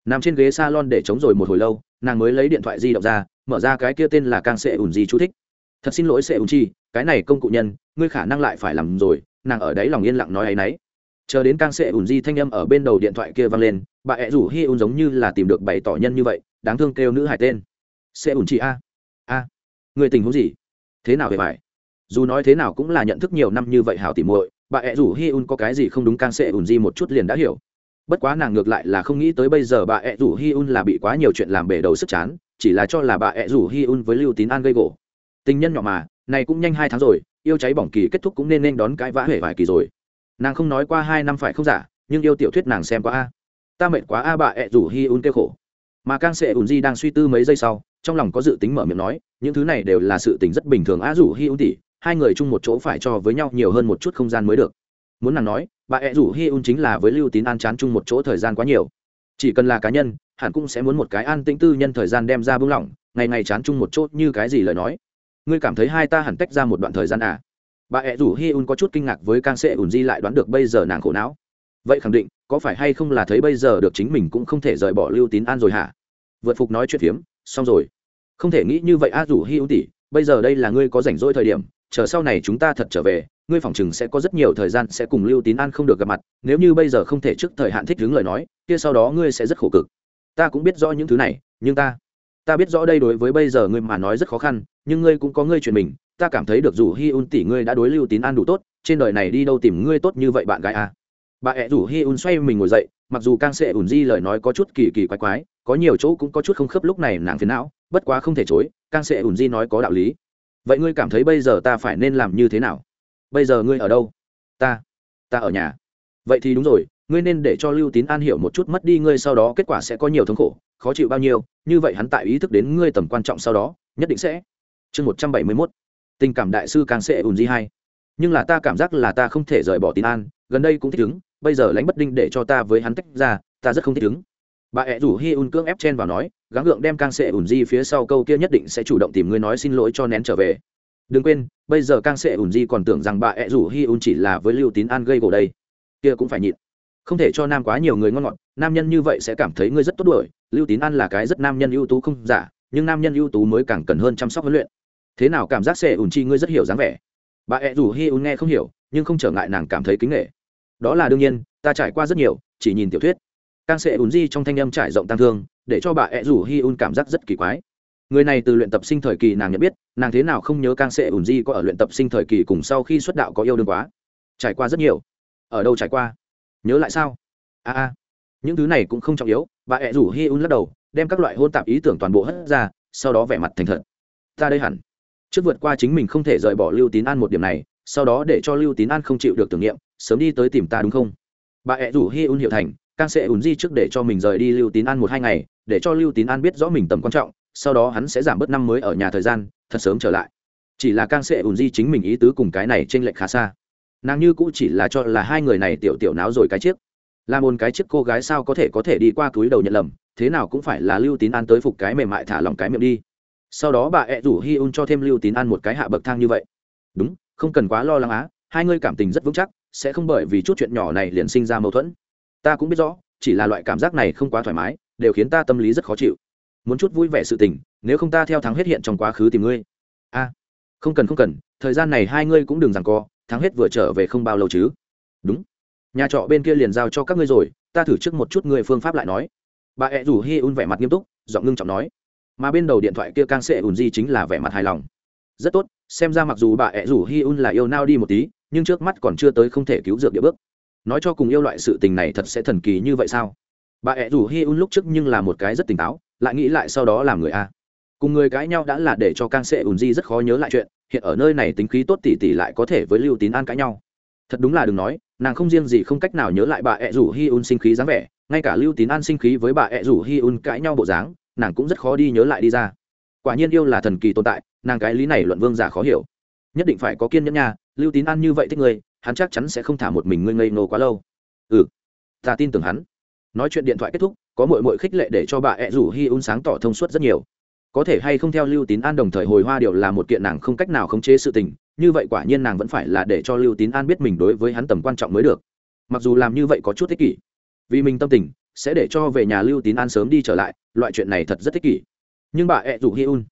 Nằm trên ghế salon để chống rồi một hồi lâu, nàng mới lấy điện thoại di động ra, mở ra cái kia tên là càng sệ ùn gì chú thích. Thật xin lỗi sệ ùn chi cái này công cụ nhân, ngươi khả năng lại phải làm rồi, nàng ở đấy lòng yên lặng nói ấ y n ấ y chờ đến càng sẽ ùn di thanh âm ở bên đầu điện thoại kia vang lên, bà ẹ rủ hi un giống như là tìm được bảy tỏ nhân như vậy, đáng thương kêu nữ hải tên. Sẽ ùn chị a a, người tình huống gì? Thế nào về phải dù nói thế nào cũng là nhận thức nhiều năm như vậy hảo tỉ muội, bà ẹ rủ hi un có cái gì không đúng càng sẽ ùn di một chút liền đã hiểu. Bất quá nàng ngược lại là không nghĩ tới bây giờ bà ẹ rủ hi un là bị quá nhiều chuyện làm bể đầu sức chán, chỉ là cho là bà ẹ rủ hi un với lưu tín an gây gỗ. Tình nhân nhỏ mà, này cũng nhanh hai tháng rồi, yêu cháy bỏng kỳ kết thúc cũng nên nên đón cái vã huệ vài kỳ rồi nàng không nói qua hai năm phải không giả, nhưng yêu tiểu thuyết nàng xem qua a. Ta mệt quá a bà ẹ rủ hi un kêu khổ. Mà càng sệ ùn di đang suy tư mấy giây sau, trong lòng có dự tính mở miệng nói, những thứ này đều là sự tình rất bình thường a rủ hi un tỉ hai người chung một chỗ phải cho với nhau nhiều hơn một chút không gian mới được. Muốn nàng nói, bà ẹ rủ hi un chính là với lưu tín an chán chung một chỗ thời gian quá nhiều. Chỉ cần là cá nhân, hẳn cũng sẽ muốn một cái an tĩnh tư nhân thời gian đem ra bưng lỏng, ngày ngày chán chung một chỗ như cái gì lời nói. Ngươi cảm thấy hai ta hẳn tách ra một đoạn thời gian à? Bà ẹ rủ hi un có chút kinh ngạc với càng sệ ùn di lại đoán được bây giờ nàng khổ não. Vậy khẳng định, có phải hay không là thấy bây giờ được chính mình cũng không thể rời bỏ lưu tín an rồi hả? Vượt phục nói chuyện phiếm, xong rồi. Không thể nghĩ như vậy a rủ hi un tỉ bây giờ đây là ngươi có rảnh rỗi thời điểm, chờ sau này chúng ta thật trở về, ngươi phỏng chừng sẽ có rất nhiều thời gian sẽ cùng lưu tín an không được gặp mặt, nếu như bây giờ không thể trước thời hạn thích đứng lời nói, kia sau đó ngươi sẽ rất khổ cực. Ta cũng biết rõ những thứ này, nhưng ta ta biết rõ đây đối với bây giờ ngươi mà nói rất khó khăn, nhưng ngươi cũng có ngươi chuyện mình, ta cảm thấy được dù hi un tỷ ngươi đã đối lưu tín an đủ tốt, trên đời này đi đâu tìm ngươi tốt như vậy bạn gái à. bà ẹ rủ hi un xoay mình ngồi dậy, mặc dù càng sẽ ủn di lời nói có chút kỳ kỳ quái quái, có nhiều chỗ cũng có chút không khớp lúc này nàng phiền não, bất quá không thể chối càng sẽ ủn di nói có đạo lý. Vậy ngươi cảm thấy bây giờ ta phải nên làm như thế nào? Bây giờ ngươi ở đâu? Ta ta ở nhà. Vậy thì đúng rồi ngươi nên để cho lưu tín an hiểu một chút mất đi ngươi sau đó kết quả sẽ có nhiều thống khổ, khó chịu bao nhiêu, như vậy hắn tại ý thức đến ngươi tầm quan trọng sau đó, nhất định sẽ. Chương một trăm bảy mươi mốt, tình cảm đại sư càng sẽ ùn di hai. Nhưng là ta cảm giác là ta không thể rời bỏ tín an, gần đây cũng thích ứng, bây giờ lãnh bất đinh để cho ta với hắn tách ra, ta rất không thích ứng. Bà ẹ rủ hi un cưỡng ép chen vào nói, gắng gượng đem càng sẽ ùn di phía sau câu kia nhất định sẽ chủ động tìm ngươi nói xin lỗi cho nén trở về. Đừng quên, bây giờ càng sẽ ùn di còn tưởng rằng bà ẹ rủ hi un chỉ là với lưu tín an gây gỗ đây. Kia cũng phải nhịn không thể cho nam quá nhiều người ngon ngọt, nam nhân như vậy sẽ cảm thấy ngươi rất tốt đuổi. Lưu tín an là cái rất nam nhân ưu tú không giả, nhưng nam nhân ưu tú mới càng cần hơn chăm sóc huấn luyện. Thế nào cảm giác xe ùn chi ngươi rất hiểu dáng vẻ? Bà ẹ rủ hi un nghe không hiểu, nhưng không trở ngại nàng cảm thấy kính nghệ. Đó là đương nhiên, ta trải qua rất nhiều, chỉ nhìn tiểu thuyết. Càng Sệ ùn di trong thanh âm trải rộng tăng thương, để cho bà ẹ rủ hi un cảm giác rất kỳ quái. Người này từ luyện tập sinh thời kỳ nàng nhận biết, nàng thế nào không nhớ càng Sệ ùn di có ở luyện tập sinh thời kỳ cùng sau khi xuất đạo có yêu đương quá. Trải qua rất nhiều. Ở đâu trải qua? Nhớ lại sao? A a, những thứ này cũng không trọng yếu, bà ẹ rủ hi un lắc đầu, đem các loại hôn tạp ý tưởng toàn bộ hất ra, sau đó vẻ mặt thành thật. Ta đây hẳn. Trước vượt qua chính mình không thể rời bỏ lưu tín an một điểm này, sau đó để cho lưu tín an không chịu được tưởng niệm, sớm đi tới tìm ta đúng không? Bà ẹ rủ hi un hiệu thành càng sẽ ùn di trước để cho mình rời đi lưu tín an một hai ngày, để cho lưu tín an biết rõ mình tầm quan trọng, sau đó hắn sẽ giảm bớt năm mới ở nhà thời gian, thật sớm trở lại. Chỉ là càng sẽ ùn di chính mình ý tứ cùng cái này t r ê n lệch khá xa nàng như cũ chỉ là cho là hai người này tiểu tiểu náo rồi cái chiếc. Làm một cái chiếc cô gái sao có thể có thể đi qua túi đầu nhận lầm, thế nào cũng phải là lưu tín an tới phục cái mềm mại thả lòng cái miệng đi. Sau đó bà ẹ rủ hi un cho thêm lưu tín an một cái hạ bậc thang như vậy. Đúng, không cần quá lo lắng á, hai ngươi cảm tình rất vững chắc, sẽ không bởi vì chút chuyện nhỏ này liền sinh ra mâu thuẫn. Ta cũng biết rõ, chỉ là loại cảm giác này không quá thoải mái, đều khiến ta tâm lý rất khó chịu. Muốn chút vui vẻ sự tình, nếu không ta theo thắng hết hiện trong quá khứ tìm ngươi. A, không cần không cần, thời gian này hai ngươi cũng đừng rằng co thắng hết vừa trở về không bao lâu chứ? Đúng. Nhà trọ bên kia liền giao cho các ngươi rồi, ta thử trước một chút người phương pháp lại nói. Bà ẹ rủ hi un vẻ mặt nghiêm túc, giọng ngưng trọng nói. Mà bên đầu điện thoại kia càng sẽ ùn di chính là vẻ mặt hài lòng. Rất tốt, xem ra mặc dù bà ẹ rủ hi un là yêu nao đi một tí, nhưng trước mắt còn chưa tới không thể cứu dược địa bước. Nói cho cùng yêu loại sự tình này thật sẽ thần kỳ như vậy sao? Bà ẹ rủ hi un lúc trước nhưng là một cái rất tỉnh táo, lại nghĩ lại sau đó làm người a. Cùng người cãi nhau đã là để cho càng sẽ ùn di rất khó nhớ lại chuyện hiện ở nơi này tính khí tốt tỷ tỷ lại có thể với lưu tín an cãi nhau. Thật đúng là đừng nói, nàng không riêng gì không cách nào nhớ lại bà ẹ rủ hi un sinh khí dáng vẻ, ngay cả lưu tín an sinh khí với bà ẹ rủ hi un cãi nhau bộ dáng, nàng cũng rất khó đi nhớ lại đi ra. Quả nhiên yêu là thần kỳ tồn tại, nàng cái lý này luận vương giả khó hiểu. Nhất định phải có kiên nhẫn nha, lưu tín an như vậy thích ngươi hắn chắc chắn sẽ không thả một mình ngươi ngây ngô quá lâu. Ừ ta tin tưởng hắn. Nói chuyện điện thoại kết thúc, có mội mội khích lệ để cho bà ẹ rủ hi un sáng tỏ thông suốt rất nhiều có thể hay không theo lưu tín an đồng thời hồi hoa điều là một kiện nàng không cách nào khống chế sự tình, như vậy quả nhiên nàng vẫn phải là để cho lưu tín an biết mình đối với hắn tầm quan trọng mới được. Mặc dù làm như vậy có chút thích kỷ, vì mình tâm tình, sẽ để cho về nhà lưu tín an sớm đi trở lại, loại chuyện này thật rất thích kỷ. Nhưng bà ẹ rủ hi un.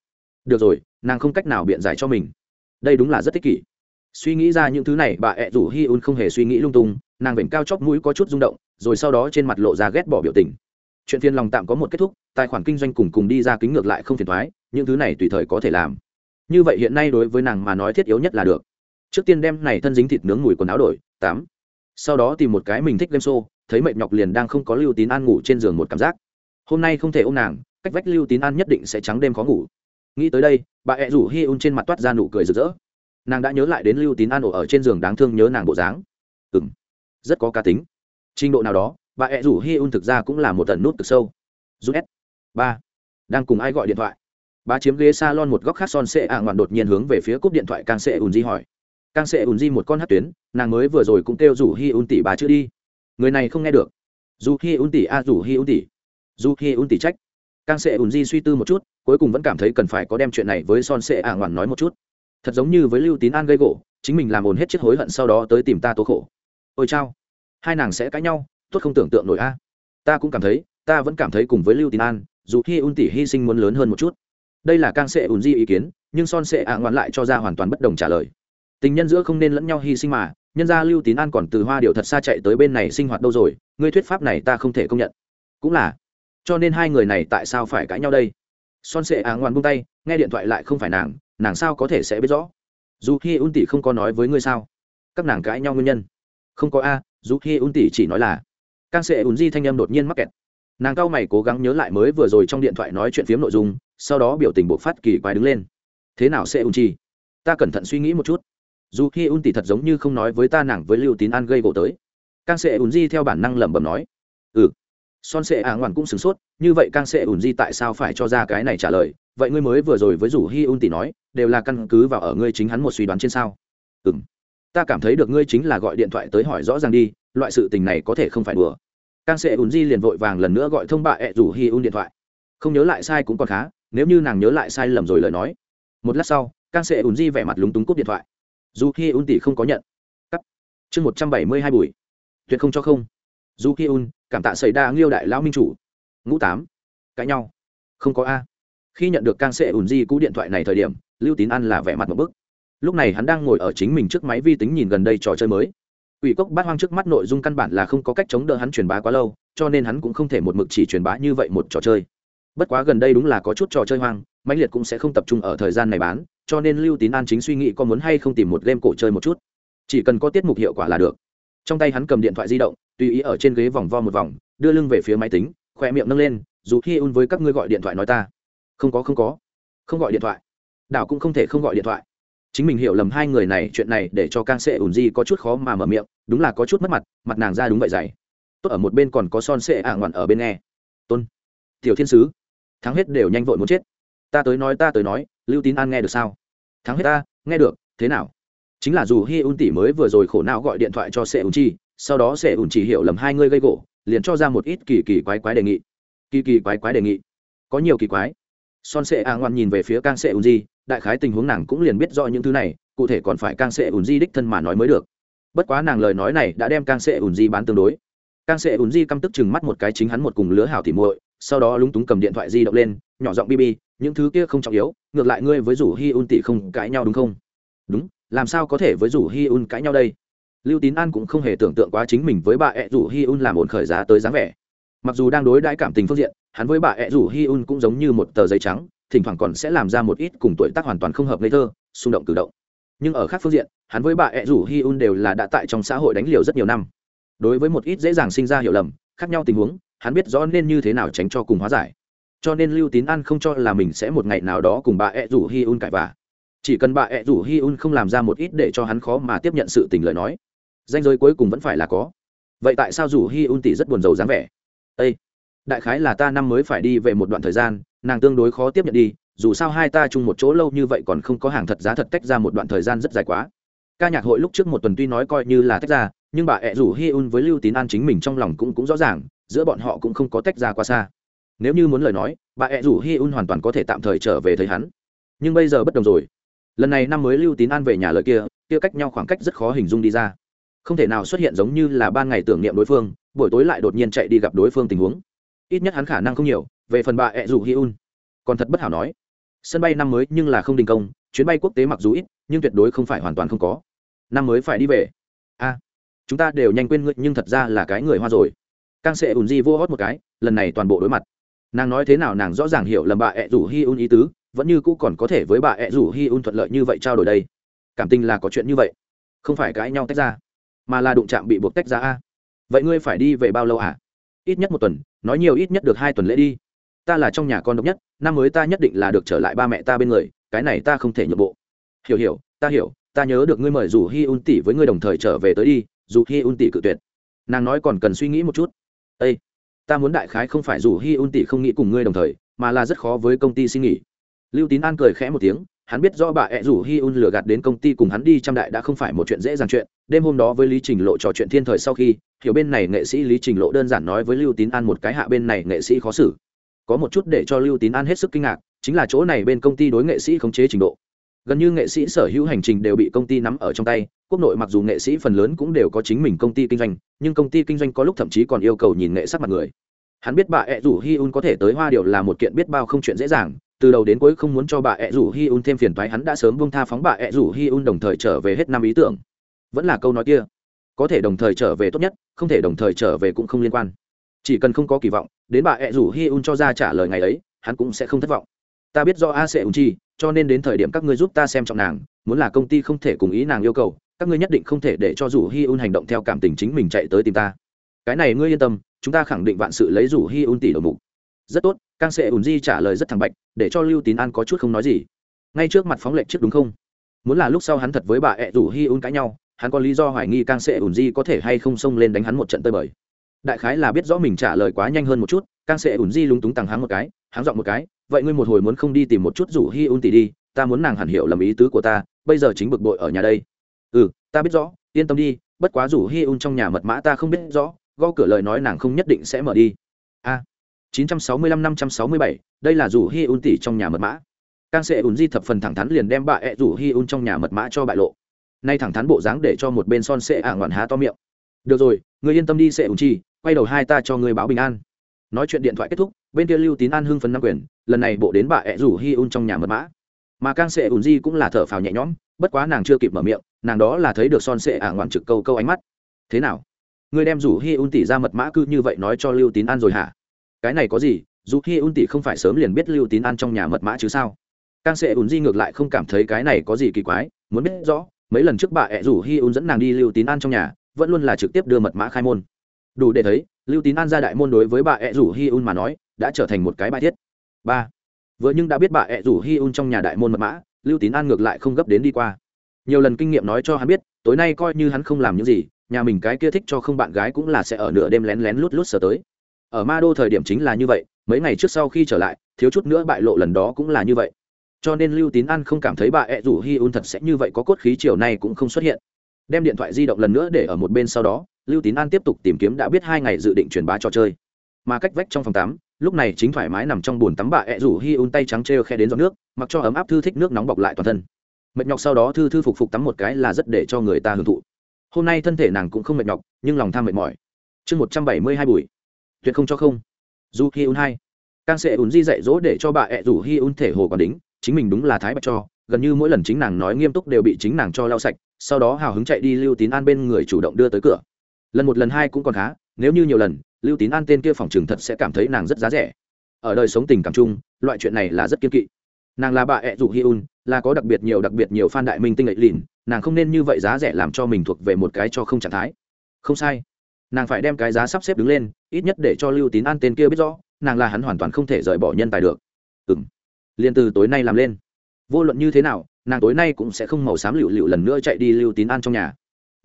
Được rồi, nàng không cách nào biện giải cho mình. Đây đúng là rất thích kỷ. Suy nghĩ ra những thứ này, bà ẹ rủ hi un không hề suy nghĩ lung tung, nàng vểnh cao chóp mũi có chút rung động, rồi sau đó trên mặt lộ ra ghét bỏ biểu tình chuyện phiền lòng tạm có một kết thúc, tài khoản kinh doanh cùng cùng đi ra kính ngược lại không phiền thoái những thứ này tùy thời có thể làm. Như vậy hiện nay đối với nàng mà nói thiết yếu nhất là được. Trước tiên đem này thân dính thịt nướng mùi quần áo đổi, tám. Sau đó tìm một cái mình thích game show, thấy mệt nhọc liền đang không có lưu tín an ngủ trên giường một cảm giác. Hôm nay không thể ôm nàng, cách vách lưu tín an nhất định sẽ trắng đêm khó ngủ. Nghĩ tới đây, bà ẹ rủ hi un trên mặt toát ra nụ cười rực rỡ. Nàng đã nhớ lại đến lưu tín an ổ ở trên giường đáng thương nhớ nàng bộ dáng. Ừ m rất có cá tính. Trình độ nào đó bà ẹ rủ hi un thực ra cũng là một tần nút cực sâu. Giúp s ba. Đang cùng ai gọi điện thoại? Bà chiếm ghế s a lon một góc khác son sệ ạ ngoạn đột nhiên hướng về phía cúp điện thoại càng sệ ùn di hỏi. Càng sệ ùn di một con hát tuyến, nàng mới vừa rồi cũng kêu rủ hi un tỷ bà chưa đi. Người này không nghe được. Dù hi un tỷ a, rủ hi un tỷ. Dù hi un tỷ trách. Càng sệ ùn di suy tư một chút, cuối cùng vẫn cảm thấy cần phải có đem chuyện này với son sệ ạ ngoạn nói một chút. Thật giống như với lưu tín an gây gỗ, chính mình làm ồn hết chiếc hối hận sau đó tới tìm ta tố khổ. Ôi chao, hai nàng sẽ cãi nhau tốt không tưởng tượng nổi a. Ta cũng cảm thấy, ta vẫn cảm thấy cùng với lưu tín an, dù khi un tỷ hy sinh muốn lớn hơn một chút. Đây là càng sẽ ùn di ý kiến, nhưng son sẽ ạ ngoan lại cho ra hoàn toàn bất đồng trả lời. Tình nhân giữa không nên lẫn nhau hy sinh mà, nhân ra lưu tín an còn từ hoa điệu thật xa chạy tới bên này sinh hoạt đâu rồi, ngươi thuyết pháp này ta không thể công nhận. Cũng là. Cho nên hai người này tại sao phải cãi nhau đây? Son sệ á ngoan buông tay, nghe điện thoại lại không phải nàng nàng sao có thể sẽ biết rõ? Dù khi un tỷ không có nói với ngươi sao? Các nàng cãi nhau nguyên nhân. Không có a, dù khi un tỷ chỉ nói là càng sệ ùn di thanh âm đột nhiên mắc kẹt. Nàng cao mày cố gắng nhớ lại mới vừa rồi trong điện thoại nói chuyện phiếm nội dung, sau đó biểu tình bộ phát kỳ quái đứng lên. Thế nào sẽ ùn chi? Ta cẩn thận suy nghĩ một chút. Dù khi ùn tỷ thật giống như không nói với ta nàng với lưu tín an gây gỗ tới. Càng sệ ùn di theo bản năng lẩm bẩm nói. Ừ. Son sệ ả hoàn cũng sửng sốt, như vậy càng sệ ùn di tại sao phải cho ra cái này trả lời? Vậy ngươi mới vừa rồi với rủ hi un tỷ nói, đều là căn cứ vào ở ngươi chính hắn một suy đoán trên sao. Ừ m ta cảm thấy được ngươi chính là gọi điện thoại tới hỏi rõ ràng đi loại sự tình này có thể không phải đùa. Càng sệ ùn di liền vội vàng lần nữa gọi thông bạ ẹ rủ hi un điện thoại. Không nhớ lại sai cũng còn khá, nếu như nàng nhớ lại sai lầm rồi lời nói. Một lát sau càng sệ ùn di vẻ mặt lúng túng cúp điện thoại. Dù hi un tỷ không có nhận. Cắt. Chương một trăm bảy mươi hai buổi tuyệt không cho không. Dù hi un, cảm tạ xảy đa nghiêu đại lão minh chủ. Ngũ tám. Cãi nhau. Không có a. Khi nhận được càng sệ ùn di cú điện thoại này thời điểm, lưu tín ăn là vẻ mặt một bức. Lúc này hắn đang ngồi ở chính mình trước máy vi tính nhìn gần đây trò chơi mới. Quỷ cốc bát hoang trước mắt nội dung căn bản là không có cách chống đỡ hắn truyền bá quá lâu, cho nên hắn cũng không thể một mực chỉ truyền bá như vậy một trò chơi. Bất quá gần đây đúng là có chút trò chơi hoang, mãnh liệt cũng sẽ không tập trung ở thời gian này bán, cho nên lưu tín an chính suy nghĩ có muốn hay không tìm một game cổ chơi một chút. Chỉ cần có tiết mục hiệu quả là được. Trong tay hắn cầm điện thoại di động, tùy ý ở trên ghế vòng vo một vòng, đưa lưng về phía máy tính khoe miệng nâng lên, dù khi un với các ngươi gọi điện thoại nói ta. Không có không có. Không gọi điện thoại. Đảo cũng không thể không gọi điện thoại chính mình hiểu lầm hai người này, chuyện này để cho càng sệ ủn di có chút khó mà mở miệng, đúng là có chút mất mặt mặt nàng ra đúng vậy dày tốt ở một bên còn có son sệ ả ngoạn ở bên nghe. Tôn. Tiểu thiên sứ. Thắng hết đều nhanh vội muốn chết. Ta tới nói, ta tới nói, lưu tín an nghe được sao? Thắng hết ta, nghe được, thế nào? Chính là dù hi un tỷ mới vừa rồi khổ não gọi điện thoại cho sệ ủn chi, sau đó sệ ủn chỉ hiểu lầm hai người gây gỗ, liền cho ra một ít kỳ kỳ quái quái đề nghị. Kỳ kỳ quái quái đề nghị. Có nhiều kỳ quái. Son sệ a ngoan nhìn về phía càng sệ ùn di đại khái tình huống nàng cũng liền biết rõ những thứ này, cụ thể còn phải càng sệ ùn di đích thân mà nói mới được. Bất quá nàng lời nói này đã đem càng sệ ùn di bán tương đối. Càng sệ ùn di căm tức chừng mắt một cái chính hắn một cùng lứa hảo thì muội, sau đó lúng túng cầm điện thoại di động lên, nhỏ giọng bb những thứ kia không trọng yếu, ngược lại ngươi với rủ hi un tỷ không cãi nhau đúng không? Đúng, làm sao có thể với rủ hi un cãi nhau đây? Lưu tín an cũng không hề tưởng tượng quá chính mình với bà ẹ rủ hi un làm ổn khởi giá tới dáng vẻ. Mặc dù đang đối đãi cảm tình phương diện, hắn với bà ẹ rủ hi un cũng giống như một tờ giấy trắng thỉnh thoảng còn sẽ làm ra một ít cùng tuổi tác hoàn toàn không hợp ngây thơ, xung động cử động. Nhưng ở khác phương diện, hắn với bà ed rủ hi un đều là đã tại trong xã hội đánh liều rất nhiều năm. Đối với một ít dễ dàng sinh ra hiểu lầm, khác nhau tình huống, hắn biết rõ nên như thế nào tránh cho cùng hóa giải. Cho nên lưu tín an không cho là mình sẽ một ngày nào đó cùng bà ed rủ hi un cãi vả chỉ cần bà ed rủ hi un không làm ra một ít để cho hắn khó mà tiếp nhận sự tình lời nói, danh giới cuối cùng vẫn phải là có. Vậy tại sao rủ hi un tỷ rất buồn rầu dáng vẻ? Â đại khái là ta năm mới phải đi về một đoạn thời gian nàng tương đối khó tiếp nhận đi, dù sao hai ta chung một chỗ lâu như vậy còn không có hàng thật giá thật tách ra một đoạn thời gian rất dài quá. Ca nhạc hội lúc trước một tuần tuy nói coi như là tách ra, nhưng bà ẹ rủ hi un với lưu tín an chính mình trong lòng cũng cũng rõ ràng, giữa bọn họ cũng không có tách ra quá xa. Nếu như muốn lời nói, bà ẹ rủ hi un hoàn toàn có thể tạm thời trở về thấy hắn. Nhưng bây giờ bất đồng rồi. Lần này năm mới lưu tín an về nhà lời kia kia cách nhau khoảng cách rất khó hình dung đi ra. Không thể nào xuất hiện giống như là ban ngày tưởng niệm đối phương, buổi tối lại đột nhiên chạy đi gặp đối phương tình huống. Ít nhất hắn khả năng không nhiều về phần bà ẹ rủ hi un. Còn thật bất hảo nói, sân bay năm mới nhưng là không đình công, chuyến bay quốc tế mặc dù ít, nhưng tuyệt đối không phải hoàn toàn không có. Năm mới phải đi về. A, chúng ta đều nhanh quên ngự nhưng thật ra là cái người hoa rồi. Càng sẽ ùn di vô hót một cái, lần này toàn bộ đối mặt. Nàng nói thế nào nàng rõ ràng hiểu lầm bà ẹ rủ hi un ý tứ, vẫn như cũ còn có thể với bà ẹ rủ hi un thuận lợi như vậy trao đổi đây. Cảm tình là có chuyện như vậy, không phải cãi nhau tách ra, mà là đụng chạm bị buộc tách ra a. Vậy ngươi phải đi về bao lâu à? Ít nhất một tuần, nói nhiều ít nhất được hai tuần lễ đi ta là trong nhà con độc nhất, năm mới ta nhất định là được trở lại ba mẹ ta bên người, cái này ta không thể nhượng bộ. Hiểu hiểu, ta hiểu, ta nhớ được ngươi mời dù hi un tỷ với ngươi đồng thời trở về tới đi, dù hi un tỷ cự tuyệt. Nàng nói còn cần suy nghĩ một chút. Â ta muốn đại khái không phải dù hi un tỷ không nghĩ cùng ngươi đồng thời, mà là rất khó với công ty xin nghỉ. Lưu tín an cười khẽ một tiếng, hắn biết do bà ẹ rủ hi un lừa gạt đến công ty cùng hắn đi trăm đại đã không phải một chuyện dễ dàng chuyện. Đêm hôm đó với lý trình lộ trò chuyện thiên thời sau khi, hiểu bên này nghệ sĩ lý trình lộ đơn giản nói với lưu tín an một cái hạ bên này nghệ sĩ khó xử có một chút để cho lưu tín an hết sức kinh ngạc, chính là chỗ này bên công ty đối nghệ sĩ khống chế trình độ. Gần như nghệ sĩ sở hữu hành trình đều bị công ty nắm ở trong tay, quốc nội mặc dù nghệ sĩ phần lớn cũng đều có chính mình công ty kinh doanh, nhưng công ty kinh doanh có lúc thậm chí còn yêu cầu nhìn nghệ sắc mặt người. Hắn biết bà e ẹ rủ hi un có thể tới hoa điều là một kiện biết bao không chuyện dễ dàng, từ đầu đến cuối không muốn cho bà e ẹ rủ hi un thêm phiền toái, hắn đã sớm bông tha phóng bà e ẹ rủ hi un đồng thời trở về hết năm ý tưởng. Vẫn là câu nói kia, có thể đồng thời trở về tốt nhất, không thể đồng thời trở về cũng không liên quan chỉ cần không có kỳ vọng, đến bà ẹ rủ hi un cho ra trả lời ngày ấy, hắn cũng sẽ không thất vọng. Ta biết do a sẽ Un chi, cho nên đến thời điểm các ngươi giúp ta xem trọng nàng, muốn là công ty không thể cùng ý nàng yêu cầu, các ngươi nhất định không thể để cho rủ hi un hành động theo cảm tình chính mình chạy tới tìm ta. Cái này ngươi yên tâm, chúng ta khẳng định vạn sự lấy rủ hi un tỷ đầu mục. Rất tốt càng sẽ ùn di trả lời rất thẳng bạch, để cho lưu tín an có chút không nói gì. Ngay trước mặt phóng lệnh trước đúng không? Muốn là lúc sau hắn thật với bà ẹ rủ hi un cãi nhau, hắn có lý do hoài nghi càng sẽ ùn di có thể hay không xông lên đánh hắn một trận tơi bời đại khái là biết rõ mình trả lời quá nhanh hơn một chút càng sẽ ủn di lúng túng tằng háng một cái háng giọng một cái vậy ngươi một hồi muốn không đi tìm một chút rủ hi un tỷ đi ta muốn nàng hẳn hiểu lầm ý tứ của ta bây giờ chính bực bội ở nhà đây. Ừ ta biết rõ yên tâm đi bất quá rủ hi un trong nhà mật mã ta không biết rõ gõ cửa lời nói nàng không nhất định sẽ mở đi. A 965-567, đây là rủ hi un tỷ trong nhà mật mã. Càng sẽ ủn di thập phần thẳng thắn liền đem bà ẹ rủ hi un trong nhà mật mã cho bại lộ. Nay thẳng thắn bộ dáng để cho một bên son sẽ ả ngoạn há to miệng. Được rồi người yên tâm đi sẽ ủn chi quay đầu hai ta cho người báo bình an. Nói chuyện điện thoại kết thúc, bên kia lưu tín an hưng phấn năm quyền, lần này bộ đến bà ẹ rủ hi un trong nhà mật mã. Mà càng sệ ùn di cũng là thở phào nhẹ nhõm, bất quá nàng chưa kịp mở miệng, nàng đó là thấy được son sệ ả ngoạn trực câu câu ánh mắt. Thế nào? Người đem rủ hi un tỷ ra mật mã cứ như vậy nói cho lưu tín an rồi hả? Cái này có gì? Dù hi un tỷ không phải sớm liền biết lưu tín an trong nhà mật mã chứ sao? Càng sệ ùn di ngược lại không cảm thấy cái này có gì kỳ quái, muốn biết rõ, mấy lần trước bà ẹ rủ hi un dẫn nàng đi lưu tín an trong nhà, vẫn luôn là trực tiếp đưa mật mã khai môn đủ để thấy, lưu tín an ra đại môn đối với bà ẹ rủ hi un mà nói, đã trở thành một cái bài thiết. Ba. Vừa nhưng đã biết bà ẹ rủ hi un trong nhà đại môn mật mã, lưu tín an ngược lại không gấp đến đi qua. Nhiều lần kinh nghiệm nói cho hắn biết, tối nay coi như hắn không làm những gì, nhà mình cái kia thích cho không bạn gái cũng là sẽ ở nửa đêm lén lén lút lút sờ tới. Ở ma đô thời điểm chính là như vậy, mấy ngày trước sau khi trở lại, thiếu chút nữa bại lộ lần đó cũng là như vậy. Cho nên lưu tín an không cảm thấy bà ẹ rủ hi un thật sẽ như vậy có cốt khí chiều nay cũng không xuất hiện. Đem điện thoại di động lần nữa để ở một bên sau đó lưu tín an tiếp tục tìm kiếm đã biết hai ngày dự định truyền bá trò chơi. Mà cách vách trong phòng tắm, lúc này chính thoải mái nằm trong bồn tắm bà ẹ rủ hi un tay trắng trêu khe đến giọt nước, mặc cho ấm áp thư thích nước nóng bọc lại toàn thân. Mệt nhọc sau đó thư thư phục phục tắm một cái là rất để cho người ta hưởng thụ. Hôm nay thân thể nàng cũng không mệt nhọc, nhưng lòng tham mệt mỏi. Chương một trăm bảy mươi hai buổi. Tuyệt không cho không. Du hi un hai. Càng sẽ ùn di dạy dỗ để cho bà ẹ rủ hi un thể hồ còn đính, chính mình đúng là thái bạch cho, gần như mỗi lần chính nàng nói nghiêm túc đều bị chính nàng cho lau sạch, sau đó hào hứng chạy đi lưu tín an bên người chủ động đưa tới cửa lần một lần hai cũng còn khá, nếu như nhiều lần, lưu tín an tên kia phòng trường thật sẽ cảm thấy nàng rất giá rẻ. Ở đời sống tình cảm chung, loại chuyện này là rất kiên kỵ. Nàng là bà ẹ dụ hi un, là có đặc biệt nhiều đặc biệt nhiều fan đại minh tinh ấy lìn, nàng không nên như vậy giá rẻ làm cho mình thuộc về một cái cho không trạng thái. Không sai. Nàng phải đem cái giá sắp xếp đứng lên, ít nhất để cho lưu tín an tên kia biết rõ, nàng là hắn hoàn toàn không thể rời bỏ nhân tài được. Ừ m liền từ tối nay làm lên. Vô luận như thế nào, nàng tối nay cũng sẽ không màu xám lựu lựu lần nữa chạy đi lưu tín an trong nhà.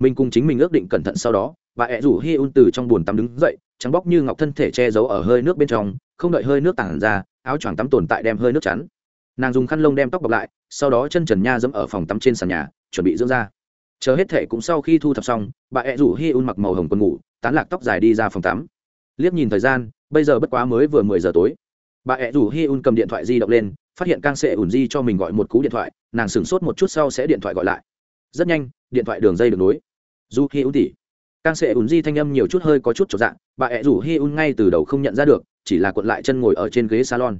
Mình cùng chính mình ước định cẩn thận sau đó bà ẹ rủ hi un từ trong b tắm đứng dậy, trắng bóc như ngọc thân thể che giấu ở hơi nước bên trong, không đợi hơi nước tản ra, áo choàng tắm tồn tại đem hơi nước chắn. Nàng dùng khăn lông đem tóc bọc lại, sau đó chân trần nha dẫm ở phòng tắm trên sàn nhà, chuẩn bị dưỡng ra chờ hết thể cũng sau khi thu thập xong, bà ẹ rủ hi un mặc màu hồng quần ngủ, tán lạc tóc dài đi ra phòng tắm. Liếc nhìn thời gian, bây giờ bất quá mới vừa mười giờ tối. Bà ẹ rủ hi un cầm điện thoại di động lên, phát hiện càng sẽ ủn di cho mình gọi một cú điện thoại, nàng sửng sốt một chút sau sẽ điện thoại gọi lại. Rất nhanh, điện thoại đường dây được nối. Du hi un tỉ càng sẽ ủn di thanh âm nhiều chút hơi có chút trọn dạng bà ẹ rủ hi un ngay từ đầu không nhận ra được, chỉ là cuộn lại chân ngồi ở trên ghế salon.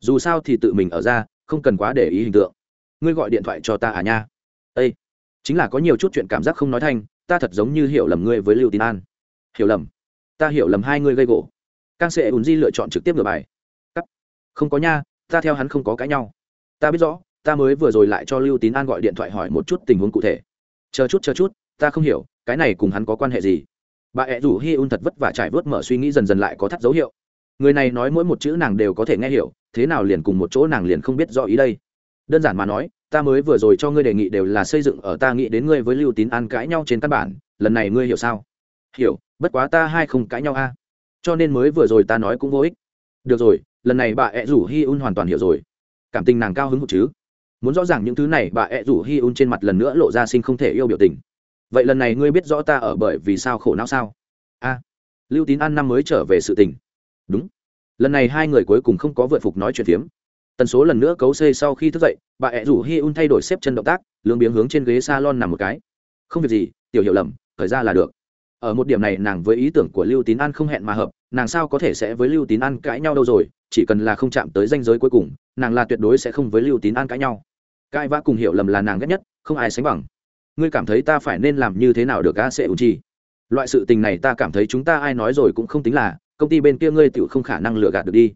Dù sao thì tự mình ở ra, không cần quá để ý hình tượng. Ngươi gọi điện thoại cho ta à nha? Ây chính là có nhiều chút chuyện cảm giác không nói thanh, ta thật giống như hiểu lầm ngươi với lưu tín an. Hiểu lầm? Ta hiểu lầm hai ngươi gây gỗ. Càng sẽ ùn di lựa chọn trực tiếp ngược bài. Cắt. Không có nha, ta theo hắn không có cãi nhau. Ta biết rõ, ta mới vừa rồi lại cho lưu tín an gọi điện thoại hỏi một chút tình huống cụ thể. Chờ chút chờ chút ta không hiểu, cái này cùng hắn có quan hệ gì? Bà ẹ rủ hi un thật vất vả trải vớt mở suy nghĩ dần dần lại có thắt dấu hiệu. Người này nói mỗi một chữ nàng đều có thể nghe hiểu, thế nào liền cùng một chỗ nàng liền không biết rõ ý đây. Đơn giản mà nói, ta mới vừa rồi cho ngươi đề nghị đều là xây dựng ở ta nghĩ đến ngươi với lưu tín an cãi nhau trên căn bản, lần này ngươi hiểu sao? Hiểu, bất quá ta hai không cãi nhau a. Cho nên mới vừa rồi ta nói cũng vô ích. Được rồi, lần này bà ẹ rủ hi un hoàn toàn hiểu rồi. Cảm tình nàng cao hứng một chứ. Muốn rõ ràng những thứ này, bà ẹ rủ hi un trên mặt lần nữa lộ ra sinh không thể yêu biểu tình vậy lần này ngươi biết rõ ta ở bởi vì sao khổ não sao? A, lưu tín an năm mới trở về sự tình. Đúng. Lần này hai người cuối cùng không có vượt phục nói chuyện phiếm. Tần số lần nữa cấu xê sau khi thức dậy, bà ẹ rủ hi un thay đổi xếp chân động tác lương biếng hướng trên ghế s a lon nằm một cái. Không việc gì, tiểu hiểu lầm, thời ra là được. Ở một điểm này nàng với ý tưởng của lưu tín an không hẹn mà hợp, nàng sao có thể sẽ với lưu tín an cãi nhau đâu rồi, chỉ cần là không chạm tới danh giới cuối cùng, nàng là tuyệt đối sẽ không với lưu tín an cãi nhau. Cãi vã cùng hiểu lầm là nàng ghét nhất, không ai sánh bằng ngươi cảm thấy ta phải nên làm như thế nào được a sẽ ủ chi? Loại sự tình này ta cảm thấy chúng ta ai nói rồi cũng không tính là, công ty bên kia ngươi tự không khả năng lừa gạt được đi.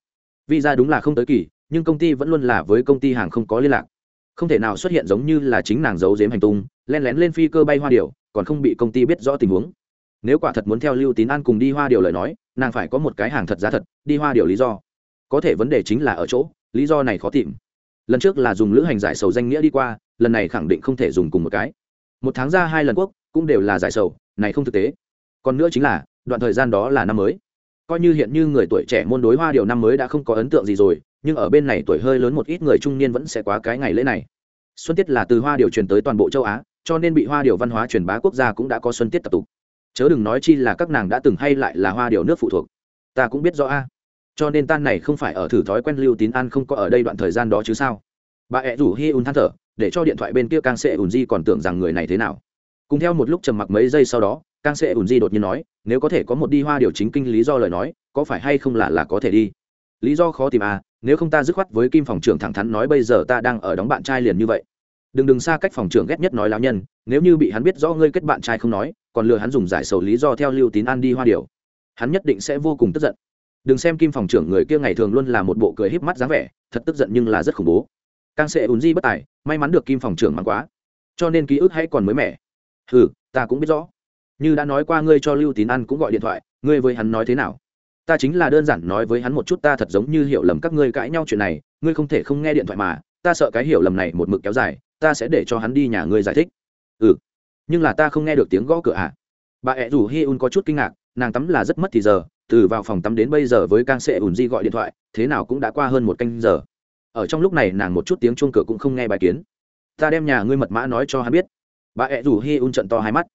Vì ra đúng là không tới kỳ, nhưng công ty vẫn luôn là với công ty hàng không có liên lạc. Không thể nào xuất hiện giống như là chính nàng giấu giếm hành tung, len lén lên phi cơ bay hoa điều còn không bị công ty biết rõ tình huống. Nếu quả thật muốn theo lưu tín an cùng đi hoa điều lời nói, nàng phải có một cái hàng thật giá thật, đi hoa điều lý do. Có thể vấn đề chính là ở chỗ, lý do này khó tìm. Lần trước là dùng lữ hành giải sầu danh nghĩa đi qua, lần này khẳng định không thể dùng cùng một cái một tháng ra hai lần quốc, cũng đều là giải sầu, này không thực tế. Còn nữa chính là, đoạn thời gian đó là năm mới. Coi như hiện như người tuổi trẻ môn đối hoa điều năm mới đã không có ấn tượng gì rồi, nhưng ở bên này tuổi hơi lớn một ít người trung niên vẫn sẽ quá cái ngày lễ này. Xuân tiết là từ hoa điều truyền tới toàn bộ châu á, cho nên bị hoa điều văn hóa truyền bá quốc gia cũng đã có xuân tiết tập tục. Chớ đừng nói chi là các nàng đã từng hay lại là hoa điều nước phụ thuộc. Ta cũng biết rõ a. Cho nên tan này không phải ở thử thói quen lưu tín an không có ở đây đoạn thời gian đó chứ sao? Bà ẹ rủ hi un than thở để cho điện thoại bên kia càng sẽ ùn di còn tưởng rằng người này thế nào. Cùng theo một lúc trầm mặc mấy giây sau đó càng sẽ ùn di đột nhiên nói, nếu có thể có một đi hoa điều chính kinh lý do lời nói, có phải hay không là là có thể đi? Lý do khó tìm à nếu không ta dứt khoát với kim phòng trưởng thẳng thắn nói bây giờ ta đang ở đóng bạn trai liền như vậy. Đừng đừng xa cách phòng trưởng ghét nhất nói láo nhân, nếu như bị hắn biết rõ ngươi kết bạn trai không nói, còn lừa hắn dùng giải sầu lý do theo lưu tín an đi hoa điều, hắn nhất định sẽ vô cùng tức giận. Đừng xem kim phòng trưởng người kia ngày thường luôn là một bộ cười híp mắt dáng vẻ, thật tức giận nhưng là rất khủng bố càng sẽ ùn di bất tài, may mắn được kim phòng trưởng mắng quá. Cho nên ký ức hãy còn mới mẻ. Ừ ta cũng biết rõ. Như đã nói qua ngươi cho lưu tín ăn cũng gọi điện thoại, ngươi với hắn nói thế nào? Ta chính là đơn giản nói với hắn một chút ta thật giống như hiểu lầm các ngươi cãi nhau chuyện này, ngươi không thể không nghe điện thoại mà, ta sợ cái hiểu lầm này một mực kéo dài, ta sẽ để cho hắn đi nhà ngươi giải thích. Ừ nhưng là ta không nghe được tiếng gõ cửa à? Bà ẹ rủ hi un có chút kinh ngạc, nàng tắm là rất mất thì giờ, từ vào phòng tắm đến bây giờ với càng sệ ùn di gọi điện thoại, thế nào cũng đã qua hơn một canh giờ ở trong lúc này nàng một chút tiếng chuông cửa cũng không nghe bài kiến. Ta đem nhà ngươi mật mã nói cho hắn biết. Bà ẹ rủ hi un trận to hai mắt.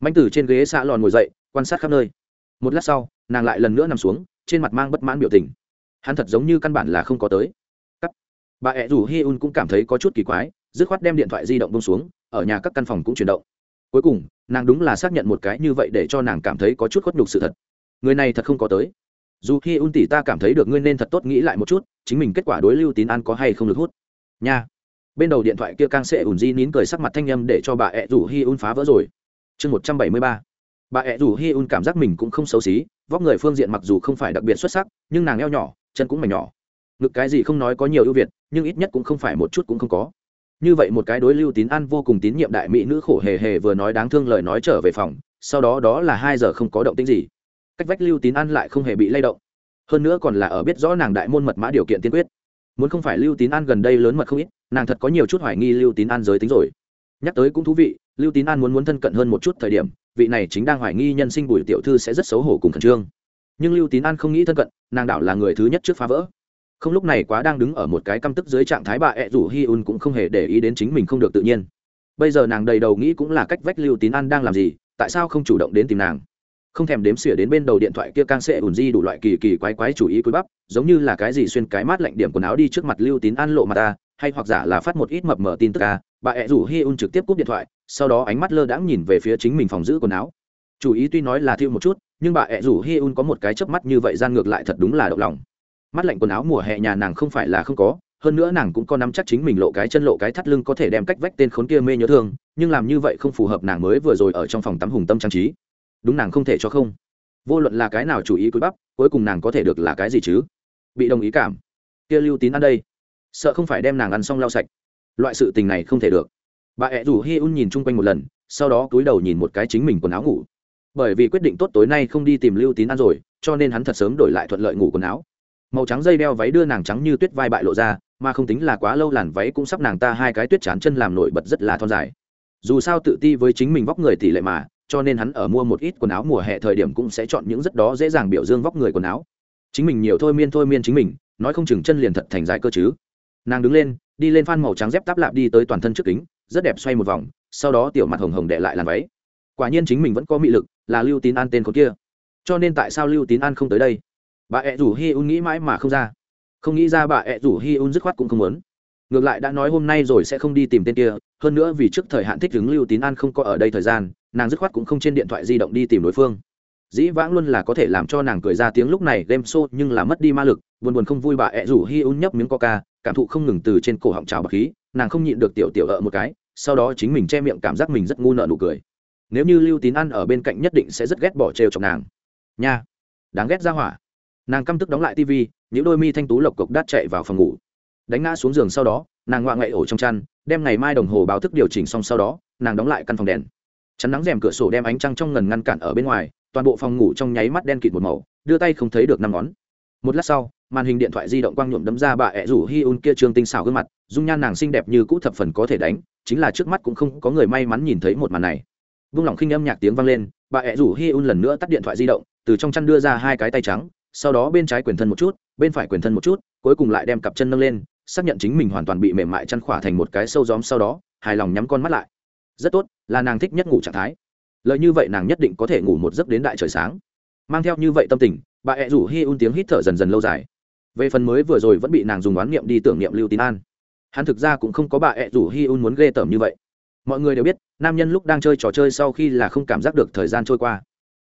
Manh tử trên ghế xạ lòn ngồi dậy, quan sát khắp nơi. Một lát sau, nàng lại lần nữa nằm xuống, trên mặt mang bất mãn biểu tình. Hắn thật giống như căn bản là không có tới. Cắt. bà ẹ rủ hi un cũng cảm thấy có chút kỳ quái, dứt khoát đem điện thoại di động bông xuống, ở nhà các căn phòng cũng chuyển động. Cuối cùng, nàng đúng là xác nhận một cái như vậy để cho nàng cảm thấy có chút khuất nhục sự thật. Người này thật không có tới dù khi un tỷ ta cảm thấy được ngươi nên thật tốt nghĩ lại một chút, chính mình kết quả đối lưu tín an có hay không được hút? Nha. Bên đầu điện thoại kia càng sẽ ủn di nín cười sắc mặt thanh â m để cho bà ẹ rủ hi un phá vỡ rồi. Chương một trăm bảy mươi ba. Bà ẹ rủ hi un cảm giác mình cũng không xấu xí, vóc người phương diện mặc dù không phải đặc biệt xuất sắc, nhưng nàng eo nhỏ, chân cũng mảnh nhỏ. Ngực cái gì không nói có nhiều ưu việt, nhưng ít nhất cũng không phải một chút cũng không có. Như vậy một cái đối lưu tín an vô cùng tín nhiệm đại mỹ nữ khổ hề hề vừa nói đáng thương lời nói trở về phòng, sau đó đó là hai giờ không có động tính gì cách vách lưu tín an lại không hề bị lay động. Hơn nữa còn là ở biết rõ nàng đại môn mật mã điều kiện tiên quyết. Muốn không phải lưu tín an gần đây lớn mật không ít, nàng thật có nhiều chút hoài nghi lưu tín an giới tính rồi. Nhắc tới cũng thú vị, lưu tín an muốn muốn thân cận hơn một chút thời điểm, vị này chính đang hoài nghi nhân sinh bùi tiểu thư sẽ rất xấu hổ cùng khẩn trương. Nhưng lưu tín an không nghĩ thân cận, nàng đảo là người thứ nhất trước phá vỡ. Không lúc này quá đang đứng ở một cái căm tức dưới trạng thái bà ẹ rủ hi un cũng không hề để ý đến chính mình không được tự nhiên. Bây giờ nàng đầy đầu nghĩ cũng là cách vách lưu tín an đang làm gì, tại sao không chủ động đến tìm nàng? Không thèm đếm xỉa đến bên đầu điện thoại kia càng sẽ ủn di đủ loại kỳ kỳ quái quái chủ ý cúi bắp, giống như là cái gì xuyên cái mát lạnh điểm quần áo đi trước mặt lưu tín an lộ mặt ta, hay hoặc giả là phát một ít mập mờ tin tức ta. bà ẹ rủ hi un trực tiếp cúp điện thoại, sau đó ánh mắt lơ đãng nhìn về phía chính mình phòng giữ quần áo chủ ý tuy nói là thiêu một chút, nhưng bà ẹ rủ hi un có một cái chớp mắt như vậy gian ngược lại thật đúng là động lòng mắt lạnh quần áo mùa hè nhà nàng không phải là không có, hơn nữa nàng cũng có nắm chắc chính mình lộ cái chân lộ cái thắt lưng có thể đem cách vách tên khốn kia mê nhớ thương, nhưng làm như vậy không phù hợp nàng mới vừa rồi ở trong phòng tắm hùng tâm trang trí đúng nàng không thể cho không. Vô luận là cái nào chủ ý cúi bắp, cuối cùng nàng có thể được là cái gì chứ? Bị đồng ý cảm. Kia lưu tín ăn đây. Sợ không phải đem nàng ăn xong lau sạch. Loại sự tình này không thể được. Bà ẹ rủ hi un nhìn chung quanh một lần, sau đó cúi đầu nhìn một cái chính mình quần áo ngủ. Bởi vì quyết định tốt tối nay không đi tìm lưu tín ăn rồi, cho nên hắn thật sớm đổi lại thuận lợi ngủ quần áo. Màu trắng dây đeo váy đưa nàng trắng như tuyết vai bại lộ ra, mà không tính là quá lâu làn váy cũng sắp nàng ta hai cái tuyết chán chân làm nổi bật rất là thon dài. Dù sao tự ti với chính mình vóc người tỷ lệ mà cho nên hắn ở mua một ít quần áo mùa hè thời điểm cũng sẽ chọn những rất đó dễ dàng biểu dương vóc người quần áo. Chính mình nhiều thôi miên thôi miên chính mình, nói không chừng chân liền thật thành dài cơ chứ. Nàng đứng lên, đi lên phan màu trắng dép táp lạp đi tới toàn thân trước kính, rất đẹp xoay một vòng, sau đó tiểu mặt hồng hồng đệ lại làn váy. Quả nhiên chính mình vẫn có mị lực, là lưu tín an tên con kia. Cho nên tại sao lưu tín an không tới đây? Bà ẹ rủ hi un nghĩ mãi mà không ra. Không nghĩ ra bà ẹ rủ hi un dứt khoát cũng không muốn ngược lại đã nói hôm nay rồi sẽ không đi tìm tên kia, hơn nữa vì trước thời hạn thích ứng lưu tín an không có ở đây thời gian, nàng dứt khoát cũng không trên điện thoại di động đi tìm đối phương. Dĩ vãng luôn là có thể làm cho nàng cười ra tiếng lúc này game show nhưng là mất đi ma lực, buồn buồn không vui bà ẹ rủ hi un nhấp miếng coca, cảm thụ không ngừng từ trên cổ họng trào bạc khí, nàng không nhịn được tiểu tiểu ợ một cái, sau đó chính mình che miệng cảm giác mình rất ngu nợ nụ cười. Nếu như lưu tín ăn ở bên cạnh nhất định sẽ rất ghét bỏ trêu chọc nàng. Nha, đáng ghét ra hỏa. Nàng căm tức đóng lại tv những đôi mi thanh tú lộc cộc đát chạy vào phòng ngủ đánh ngã xuống giường sau đó, nàng ngoạ ngậy ổ trong chăn, đem ngày mai đồng hồ báo thức điều chỉnh xong sau đó, nàng đóng lại căn phòng đèn. Chắn nắng rèm cửa sổ đem ánh trăng trong ngần ngăn cản ở bên ngoài, toàn bộ phòng ngủ trong nháy mắt đen kịt một màu, đưa tay không thấy được năm ngón. Một lát sau, màn hình điện thoại di động quang nhuộm đấm ra bà ẹ rủ hi un kia trương tinh xảo gương mặt, dung nhan nàng xinh đẹp như cũ thập phần có thể đánh, chính là trước mắt cũng không có người may mắn nhìn thấy một màn này. Vung lòng khinh âm nhạc tiếng vang lên, bà ẹ rủ hi un lần nữa tắt điện thoại di động, từ trong chăn đưa ra hai cái tay trắng, sau đó bên trái quyền thân một chút, bên phải quyền thân một chút, cuối cùng lại đem cặp chân nâng lên xác nhận chính mình hoàn toàn bị mềm mại chăn khỏa thành một cái sâu gióm sau đó, hài lòng nhắm con mắt lại. Rất tốt, là nàng thích nhất ngủ trạng thái. Lợi như vậy nàng nhất định có thể ngủ một giấc đến đại trời sáng. Mang theo như vậy tâm tình, bà ẹ rủ hi un tiếng hít thở dần dần lâu dài. Về phần mới vừa rồi vẫn bị nàng dùng oán niệm đi tưởng niệm lưu tín an. Hắn thực ra cũng không có bà ẹ rủ hi un muốn ghê tởm như vậy. Mọi người đều biết, nam nhân lúc đang chơi trò chơi sau khi là không cảm giác được thời gian trôi qua.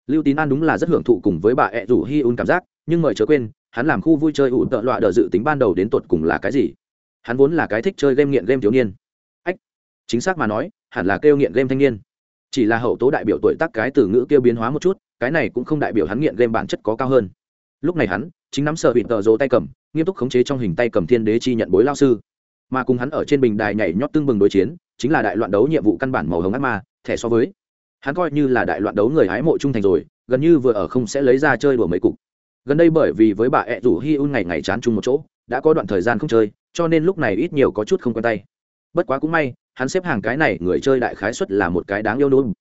Lưu tín an đúng là rất hưởng thụ cùng với bà ẹ rủ hi un cảm giác, nhưng mời chớ quên hắn làm khu vui chơi ủ tợ loạ đờ dự tính ban đầu đến tột cùng là cái gì? Hắn vốn là cái thích chơi game nghiện game thiếu niên. Ách, chính xác mà nói, hẳn là kêu nghiện game thanh niên. Chỉ là hậu tố đại biểu tuổi tác cái từ ngữ kêu biến hóa một chút, cái này cũng không đại biểu hắn nghiện game bản chất có cao hơn. Lúc này hắn, chính nắm sợ bị tờ rỗ tay cầm, nghiêm túc khống chế trong hình tay cầm thiên đế chi nhận bối lao sư. Mà cùng hắn ở trên bình đài nhảy nhót tương bừng đối chiến, chính là đại loạn đấu nhiệm vụ căn bản màu hồng ác ma, thẻ so với. Hắn coi như là đại loạn đấu người hái mộ trung thành rồi, gần như vừa ở không sẽ lấy ra chơi đùa mấy cục gần đây bởi vì với bà ẹ rủ hi un ngày ngày chán chung một chỗ, đã có đoạn thời gian không chơi, cho nên lúc này ít nhiều có chút không quen tay. Bất quá cũng may, hắn xếp hàng cái này, người chơi đại khái suất là một cái đáng yêu nôn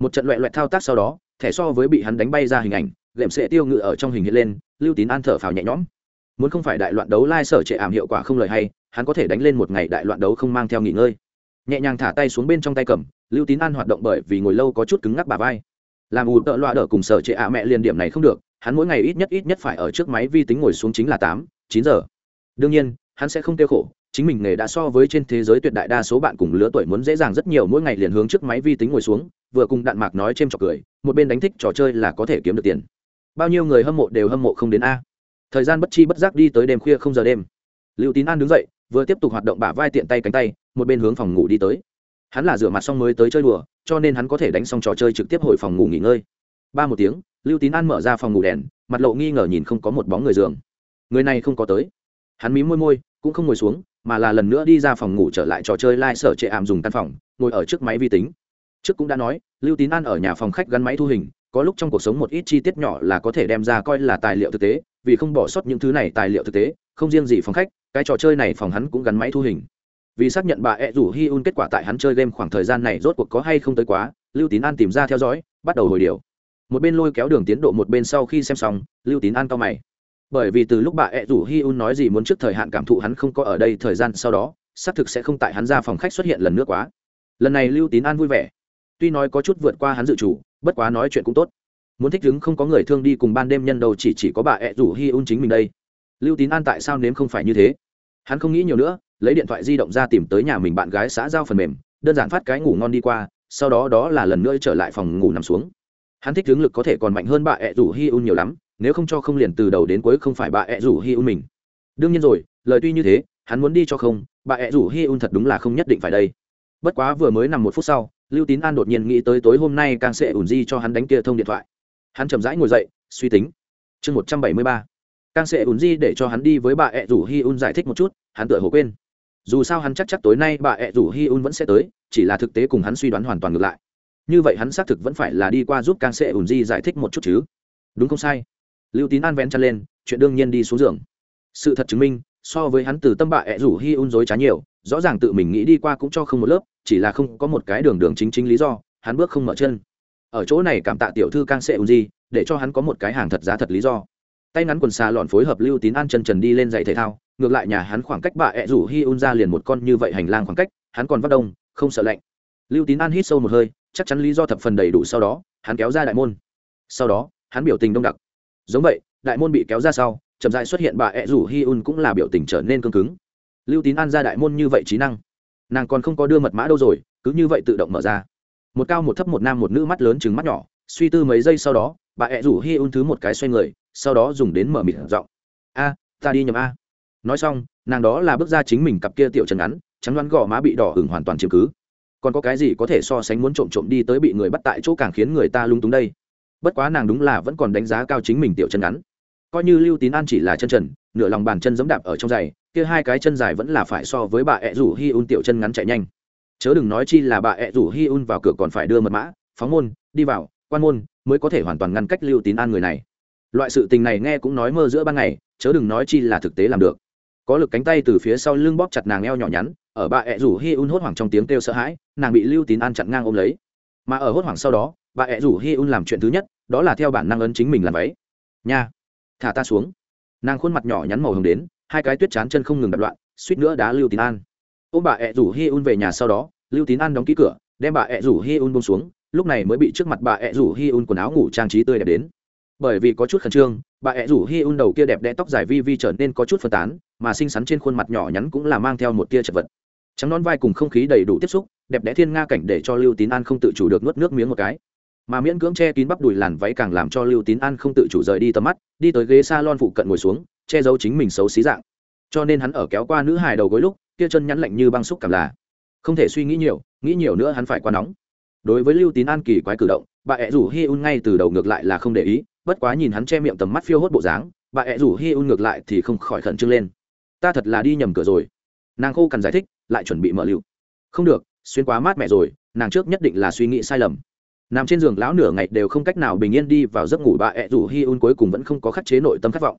một trận loẹ loẹt thao tác sau đó, thẻ so với bị hắn đánh bay ra hình ảnh lệm sẽ tiêu ngự ở trong hình hiện lên, lưu tín an thở phào nhẹ nhõm. Muốn không phải đại loạn đấu lai sở trệ ảm hiệu quả không lời hay, hắn có thể đánh lên một ngày đại loạn đấu không mang theo nghỉ ngơi. Nhẹ nhàng thả tay xuống bên trong tay cầm, lưu tín an hoạt động bởi vì ngồi lâu có chút cứng ngắc bà vai. Làm ù tợ loa đỡ cùng sở trệ ạ mẹ liền điểm này không được hắn mỗi ngày ít nhất ít nhất phải ở trước máy vi tính ngồi xuống chính là tám, chín giờ. Đương nhiên, hắn sẽ không tiêu khổ, chính mình nghề đã so với trên thế giới tuyệt đại đa số bạn cùng lứa tuổi muốn dễ dàng rất nhiều, mỗi ngày liền hướng trước máy vi tính ngồi xuống, vừa cùng đạn mạc nói c h cười, một bên đánh thích trò chơi là có thể kiếm được tiền. Bao nhiêu người hâm mộ đều hâm mộ không đến a. Thời gian bất chi bất giác đi tới đêm khuya không giờ đêm. Lưu tín an đứng dậy, vừa tiếp tục hoạt động bả vai tiện tay cánh tay, một bên hướng phòng ngủ đi tới. Hắn là rửa mặt xong mới tới chơi đùa, cho nên hắn có thể đánh xong trò chơi trực tiếp hồi phòng ngủ nghỉ ngơi. Ba một tiếng lưu tín an mở ra phòng ngủ đèn, mặt lộ nghi ngờ nhìn không có một bóng người giường. Người này không có tới. Hắn mí môi môi, cũng không ngồi xuống, mà là lần nữa đi ra phòng ngủ trở lại trò chơi lai、like、sở trệ ảm dùng căn phòng, ngồi ở trước máy vi tính. Trước cũng đã nói, lưu tín an ở nhà phòng khách gắn máy thu hình, có lúc trong cuộc sống một ít chi tiết nhỏ là có thể đem ra coi là tài liệu thực tế, vì không bỏ sót những thứ này tài liệu thực tế, không riêng gì phòng khách, cái trò chơi này phòng hắn cũng gắn máy thu hình. Vì xác nhận bà ẹ rủ hi un kết quả tại hắn chơi game khoảng thời gian này rốt cuộc có hay không tới quá, lưu tín an tìm ra theo dõi, bắt đầu hồi điều một bên lôi kéo đường tiến độ một bên sau khi xem xong, lưu tín an cao mày. Bởi vì từ lúc bà ẹ rủ hi un nói gì muốn trước thời hạn cảm thụ hắn không có ở đây thời gian sau đó, xác thực sẽ không tại hắn ra phòng khách xuất hiện lần nữa quá. Lần này lưu tín an vui vẻ. Tuy nói có chút vượt qua hắn dự chủ, bất quá nói chuyện cũng tốt. Muốn thích đứng không có người thương đi cùng ban đêm nhân đầu chỉ chỉ có bà ẹ rủ hi un chính mình đây. Lưu tín an tại sao nếm không phải như thế? Hắn không nghĩ nhiều nữa, lấy điện thoại di động ra tìm tới nhà mình bạn gái xã giao phần mềm, đơn giản phát cái ngủ ngon đi qua, sau đó đó là lần nữa trở lại phòng ngủ nằm xuống hắn thích hướng lực có thể còn mạnh hơn bà ẹ rủ hi un nhiều lắm, nếu không cho không liền từ đầu đến cuối không phải bà ẹ rủ hi un mình. Đương nhiên rồi, lời tuy như thế, hắn muốn đi cho không, bà ẹ rủ hi un thật đúng là không nhất định phải đây. Bất quá vừa mới nằm một phút sau, lưu tín an đột nhiên nghĩ tới tối hôm nay càng sẽ ủn di cho hắn đánh kia thông điện thoại. Hắn chậm rãi ngồi dậy, suy tính. Chương một trăm bảy mươi ba. Càng sẽ ủn di để cho hắn đi với bà ẹ rủ hi un giải thích một chút, hắn tựa hồ quên. Dù sao hắn chắc chắc tối nay bà ẹ rủ hi un vẫn sẽ tới, chỉ là thực tế cùng hắn suy đoán hoàn toàn ngược lại như vậy hắn xác thực vẫn phải là đi qua giúp càng sẽ ủn di giải thích một chút chứ. Đúng không sai. Lưu tín an vén chân lên, chuyện đương nhiên đi xuống giường. Sự thật chứng minh, so với hắn từ tâm bạ ẹ rủ hi un dối trá nhiều, rõ ràng tự mình nghĩ đi qua cũng cho không một lớp, chỉ là không có một cái đường đường chính chính lý do, hắn bước không mở chân. Ở chỗ này cảm tạ tiểu thư càng sẽ ùn di, để cho hắn có một cái hàng thật giá thật lý do. Tay ngắn quần xà lọn phối hợp lưu tín an chân trần đi lên giày thể thao, ngược lại nhà hắn khoảng cách bà ẹ rủ hi un ra liền một con như vậy hành lang khoảng cách, hắn còn vắt đông, không sợ lạnh. Lưu tín an hít sâu một hơi chắc chắn lý do thập phần đầy đủ sau đó, hắn kéo ra đại môn. Sau đó, hắn biểu tình đông đặc. Giống vậy, đại môn bị kéo ra sau, chậm dại xuất hiện bà ẹ rủ hi un cũng là biểu tình trở nên cương cứng. Lưu tín an ra đại môn như vậy trí năng, nàng còn không có đưa mật mã đâu rồi, cứ như vậy tự động mở ra. Một cao một thấp một nam một nữ mắt lớn chừng mắt nhỏ, suy tư mấy giây sau đó, bà ẹ rủ hi un thứ một cái xoay người, sau đó dùng đến mở mịt giọng. A, ta đi nhầm a. Nói xong, nàng đó là bước ra chính mình cặp kia tiểu chân ngắn, trắng đoán gò má bị đỏ hửng hoàn toàn chiếm cứ còn có cái gì có thể so sánh muốn trộm trộm đi tới bị người bắt tại chỗ càng khiến người ta lung túng đây? Bất quá nàng đúng là vẫn còn đánh giá cao chính mình tiểu chân ngắn. Coi như lưu tín an chỉ là chân trần, nửa lòng bàn chân giẫm đạp ở trong giày, kia hai cái chân dài vẫn là phải so với bà ẹ rủ hi un tiểu chân ngắn chạy nhanh. Chớ đừng nói chi là bà ẹ rủ hi un vào cửa còn phải đưa mật mã, phóng môn, đi vào, quan môn mới có thể hoàn toàn ngăn cách lưu tín an người này. Loại sự tình này nghe cũng nói mơ giữa ban ngày, chớ đừng nói chi là thực tế làm được có lực cánh tay từ phía sau lưng bóp chặt nàng eo nhỏ nhắn, ở bà ẹ rủ hi un hốt hoảng trong tiếng kêu sợ hãi, nàng bị lưu tín an chặn ngang ôm lấy. Mà ở hốt hoảng sau đó, bà ẹ rủ hi un làm chuyện thứ nhất, đó là theo bản năng ấn chính mình làm váy. Nha, thả ta xuống. Nàng khuôn mặt nhỏ nhắn màu hồng đến, hai cái tuyết chán chân không ngừng đập loạn, suýt nữa đá lưu tín an. Ô bà ẹ rủ hi un về nhà sau đó, lưu tín an đóng ký cửa, đem bà ẹ rủ hi un bông xuống, lúc này mới bị trước mặt bà ẹ rủ hi un quần áo ngủ trang trí tươi đẹp đến. Bởi vì có chút khẩn trương bà ẹ rủ hi un đầu kia đẹp đẽ tóc dài vi vi trở nên có chút phân tán, mà xinh xắn trên khuôn mặt nhỏ nhắn cũng là mang theo một tia chật vật. Trắng nón vai cùng không khí đầy đủ tiếp xúc, đẹp đẽ thiên nga cảnh để cho lưu tín an không tự chủ được nuốt nước miếng một cái. Mà miễn cưỡng che kín bắp đùi làn váy càng làm cho lưu tín an không tự chủ rời đi tầm mắt, đi tới ghế s a lon phụ cận ngồi xuống, che giấu chính mình xấu xí dạng. Cho nên hắn ở kéo qua nữ hài đầu gối lúc, kia chân nhắn lạnh như băng xúc cảm là không thể suy nghĩ nhiều nghĩ nhiều nữa hắn phải qua nóng. Đối với lưu tín an kỳ quái cử động, bà ẹ rủ hi un ngay từ đầu ngược lại là không để ý bất quá nhìn hắn che miệng tầm mắt phiêu hốt bộ dáng, bà ẹ rủ hi un ngược lại thì không khỏi khẩn trương lên. Ta thật là đi nhầm cửa rồi. Nàng khô cần giải thích, lại chuẩn bị mở lựu. Không được, xuyên quá mát mẹ rồi, nàng trước nhất định là suy nghĩ sai lầm. Nằm trên giường lão nửa ngày đều không cách nào bình yên đi vào giấc ngủ, bà ẹ rủ hi un cuối cùng vẫn không có khắc chế nội tâm khát vọng.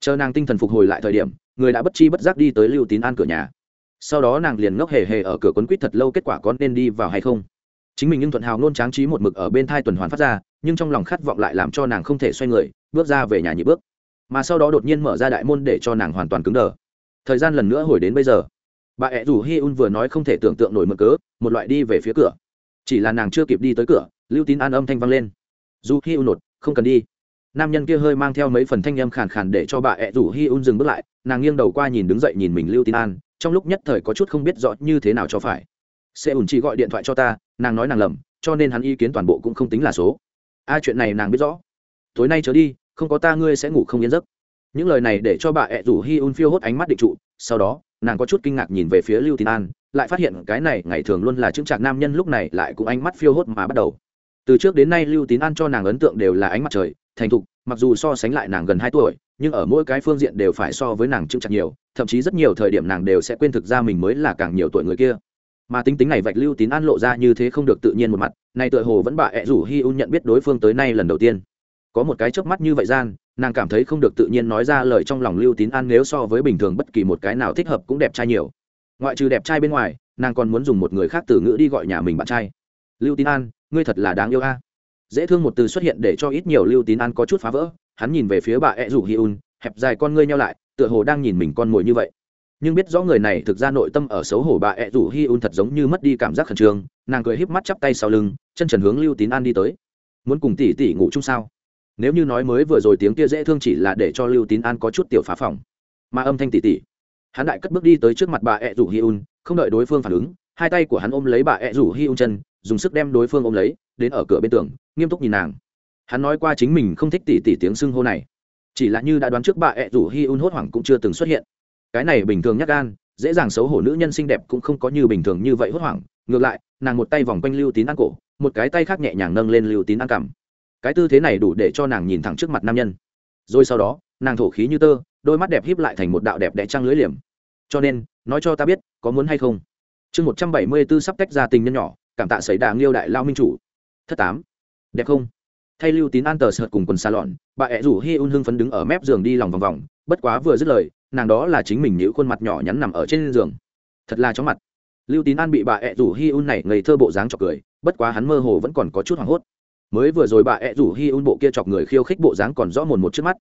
Chờ nàng tinh thần phục hồi lại thời điểm, người đã bất chi bất giác đi tới lưu tín an cửa nhà. Sau đó nàng liền ngốc hề hề ở cửa quấn quýt thật lâu, kết quả con nên đi vào hay không? Chính mình nhưng thuận hào nôn tráng trí một mực ở bên thai tuần hoàn phát ra nhưng trong lòng khát vọng lại làm cho nàng không thể xoay người, bước ra về nhà nhị bước. Mà sau đó đột nhiên mở ra đại môn để cho nàng hoàn toàn cứng đờ. Thời gian lần nữa hồi đến bây giờ, bà ẹ rủ hi un vừa nói không thể tưởng tượng nổi mực cớ, một loại đi về phía cửa. Chỉ là nàng chưa kịp đi tới cửa, lưu tín an âm thanh vang lên. Dù hi un nột, không cần đi. Nam nhân kia hơi mang theo mấy phần thanh âm khàn khàn để cho bà ẹ rủ hi un dừng bước lại, nàng nghiêng đầu qua nhìn đứng dậy nhìn mình lưu tín an, trong lúc nhất thời có chút không biết rõ như thế nào cho phải. Xe ùn chỉ gọi điện thoại cho ta, nàng nói nàng lầm, cho nên hắn ý kiến toàn bộ cũng không tính là số a chuyện này nàng biết rõ. Tối nay trở đi, không có ta ngươi sẽ ngủ không yên giấc. Những lời này để cho bà ẹ rủ hi un phiêu hốt ánh mắt định trụ. Sau đó, nàng có chút kinh ngạc nhìn về phía lưu tín an, lại phát hiện cái này ngày thường luôn là chứng trạc nam nhân lúc này lại cũng ánh mắt phiêu hốt mà bắt đầu. Từ trước đến nay lưu tín an cho nàng ấn tượng đều là ánh mặt trời, thành thục, mặc dù so sánh lại nàng gần hai tuổi, nhưng ở mỗi cái phương diện đều phải so với nàng chứng trạc nhiều, thậm chí rất nhiều thời điểm nàng đều sẽ quên thực ra mình mới là càng nhiều tuổi người kia mà tính tính này vạch lưu tín an lộ ra như thế không được tự nhiên một mặt này tựa hồ vẫn bà ẹ rủ hi un nhận biết đối phương tới nay lần đầu tiên. Có một cái chớp mắt như vậy gian, nàng cảm thấy không được tự nhiên nói ra lời trong lòng lưu tín an nếu so với bình thường bất kỳ một cái nào thích hợp cũng đẹp trai nhiều. Ngoại trừ đẹp trai bên ngoài, nàng còn muốn dùng một người khác từ ngữ đi gọi nhà mình bạn trai. Lưu tín an, ngươi thật là đáng yêu a. Dễ thương một từ xuất hiện để cho ít nhiều lưu tín an có chút phá vỡ, hắn nhìn về phía bà ẹ rủ hi un, hẹp dài con ngươi nhau lại, tựa hồ đang nhìn mình con mồi như vậy nhưng biết rõ người này thực ra nội tâm ở xấu hổ bà ẹ rủ hi un thật giống như mất đi cảm giác khẩn trương, nàng cười híp mắt chắp tay sau lưng, chân trần hướng lưu tín an đi tới. Muốn cùng tỷ tỷ ngủ chung sao? Nếu như nói mới vừa rồi tiếng kia dễ thương chỉ là để cho lưu tín an có chút tiểu phá phòng. Mà âm thanh tỷ tỷ. Hắn đại cất bước đi tới trước mặt bà ẹ rủ hi un, không đợi đối phương phản ứng, hai tay của hắn ôm lấy bà ẹ rủ hi un chân, dùng sức đem đối phương ôm lấy, đến ở cửa bên tường, nghiêm túc nhìn nàng. Hắn nói qua chính mình không thích tỷ tỷ tiếng xưng hô này. Chỉ là như đã đoán trước bà ẹ rủ hi un hốt hoảng cũng chưa từng xuất hiện cái này bình thường nhắc gan, dễ dàng xấu hổ nữ nhân xinh đẹp cũng không có như bình thường như vậy hốt hoảng. Ngược lại, nàng một tay vòng quanh lưu tín ăn cổ, một cái tay khác nhẹ nhàng nâng lên lưu tín ăn cằm. Cái tư thế này đủ để cho nàng nhìn thẳng trước mặt nam nhân. Rồi sau đó, nàng thổ khí như tơ, đôi mắt đẹp híp lại thành một đạo đẹp đẽ trăng lưới liềm. Cho nên, nói cho ta biết, có muốn hay không? Chương một trăm bảy mươi b ố sắp tách ra tình nhân nhỏ, cảm tạ xảy đà nghiêu đại lao minh chủ. Thất tám. Đẹp không? Thay lưu tín an tờ sợt cùng quần xa lọn bà ẹ rủ hi un hưng phấn đứng ở mép giường đi lòng vòng vòng, bất quá vừa dứt lời nàng đó là chính mình nhữ khuôn mặt nhỏ nhắn nằm ở trên giường. Thật là chóng mặt. Lưu tín an bị bà ẹ rủ hi un này ngây thơ bộ dáng chọc cười, bất quá hắn mơ hồ vẫn còn có chút hoảng hốt. Mới vừa rồi bà ẹ rủ hi un bộ kia chọc người khiêu khích bộ dáng còn rõ mồn một trước mắt.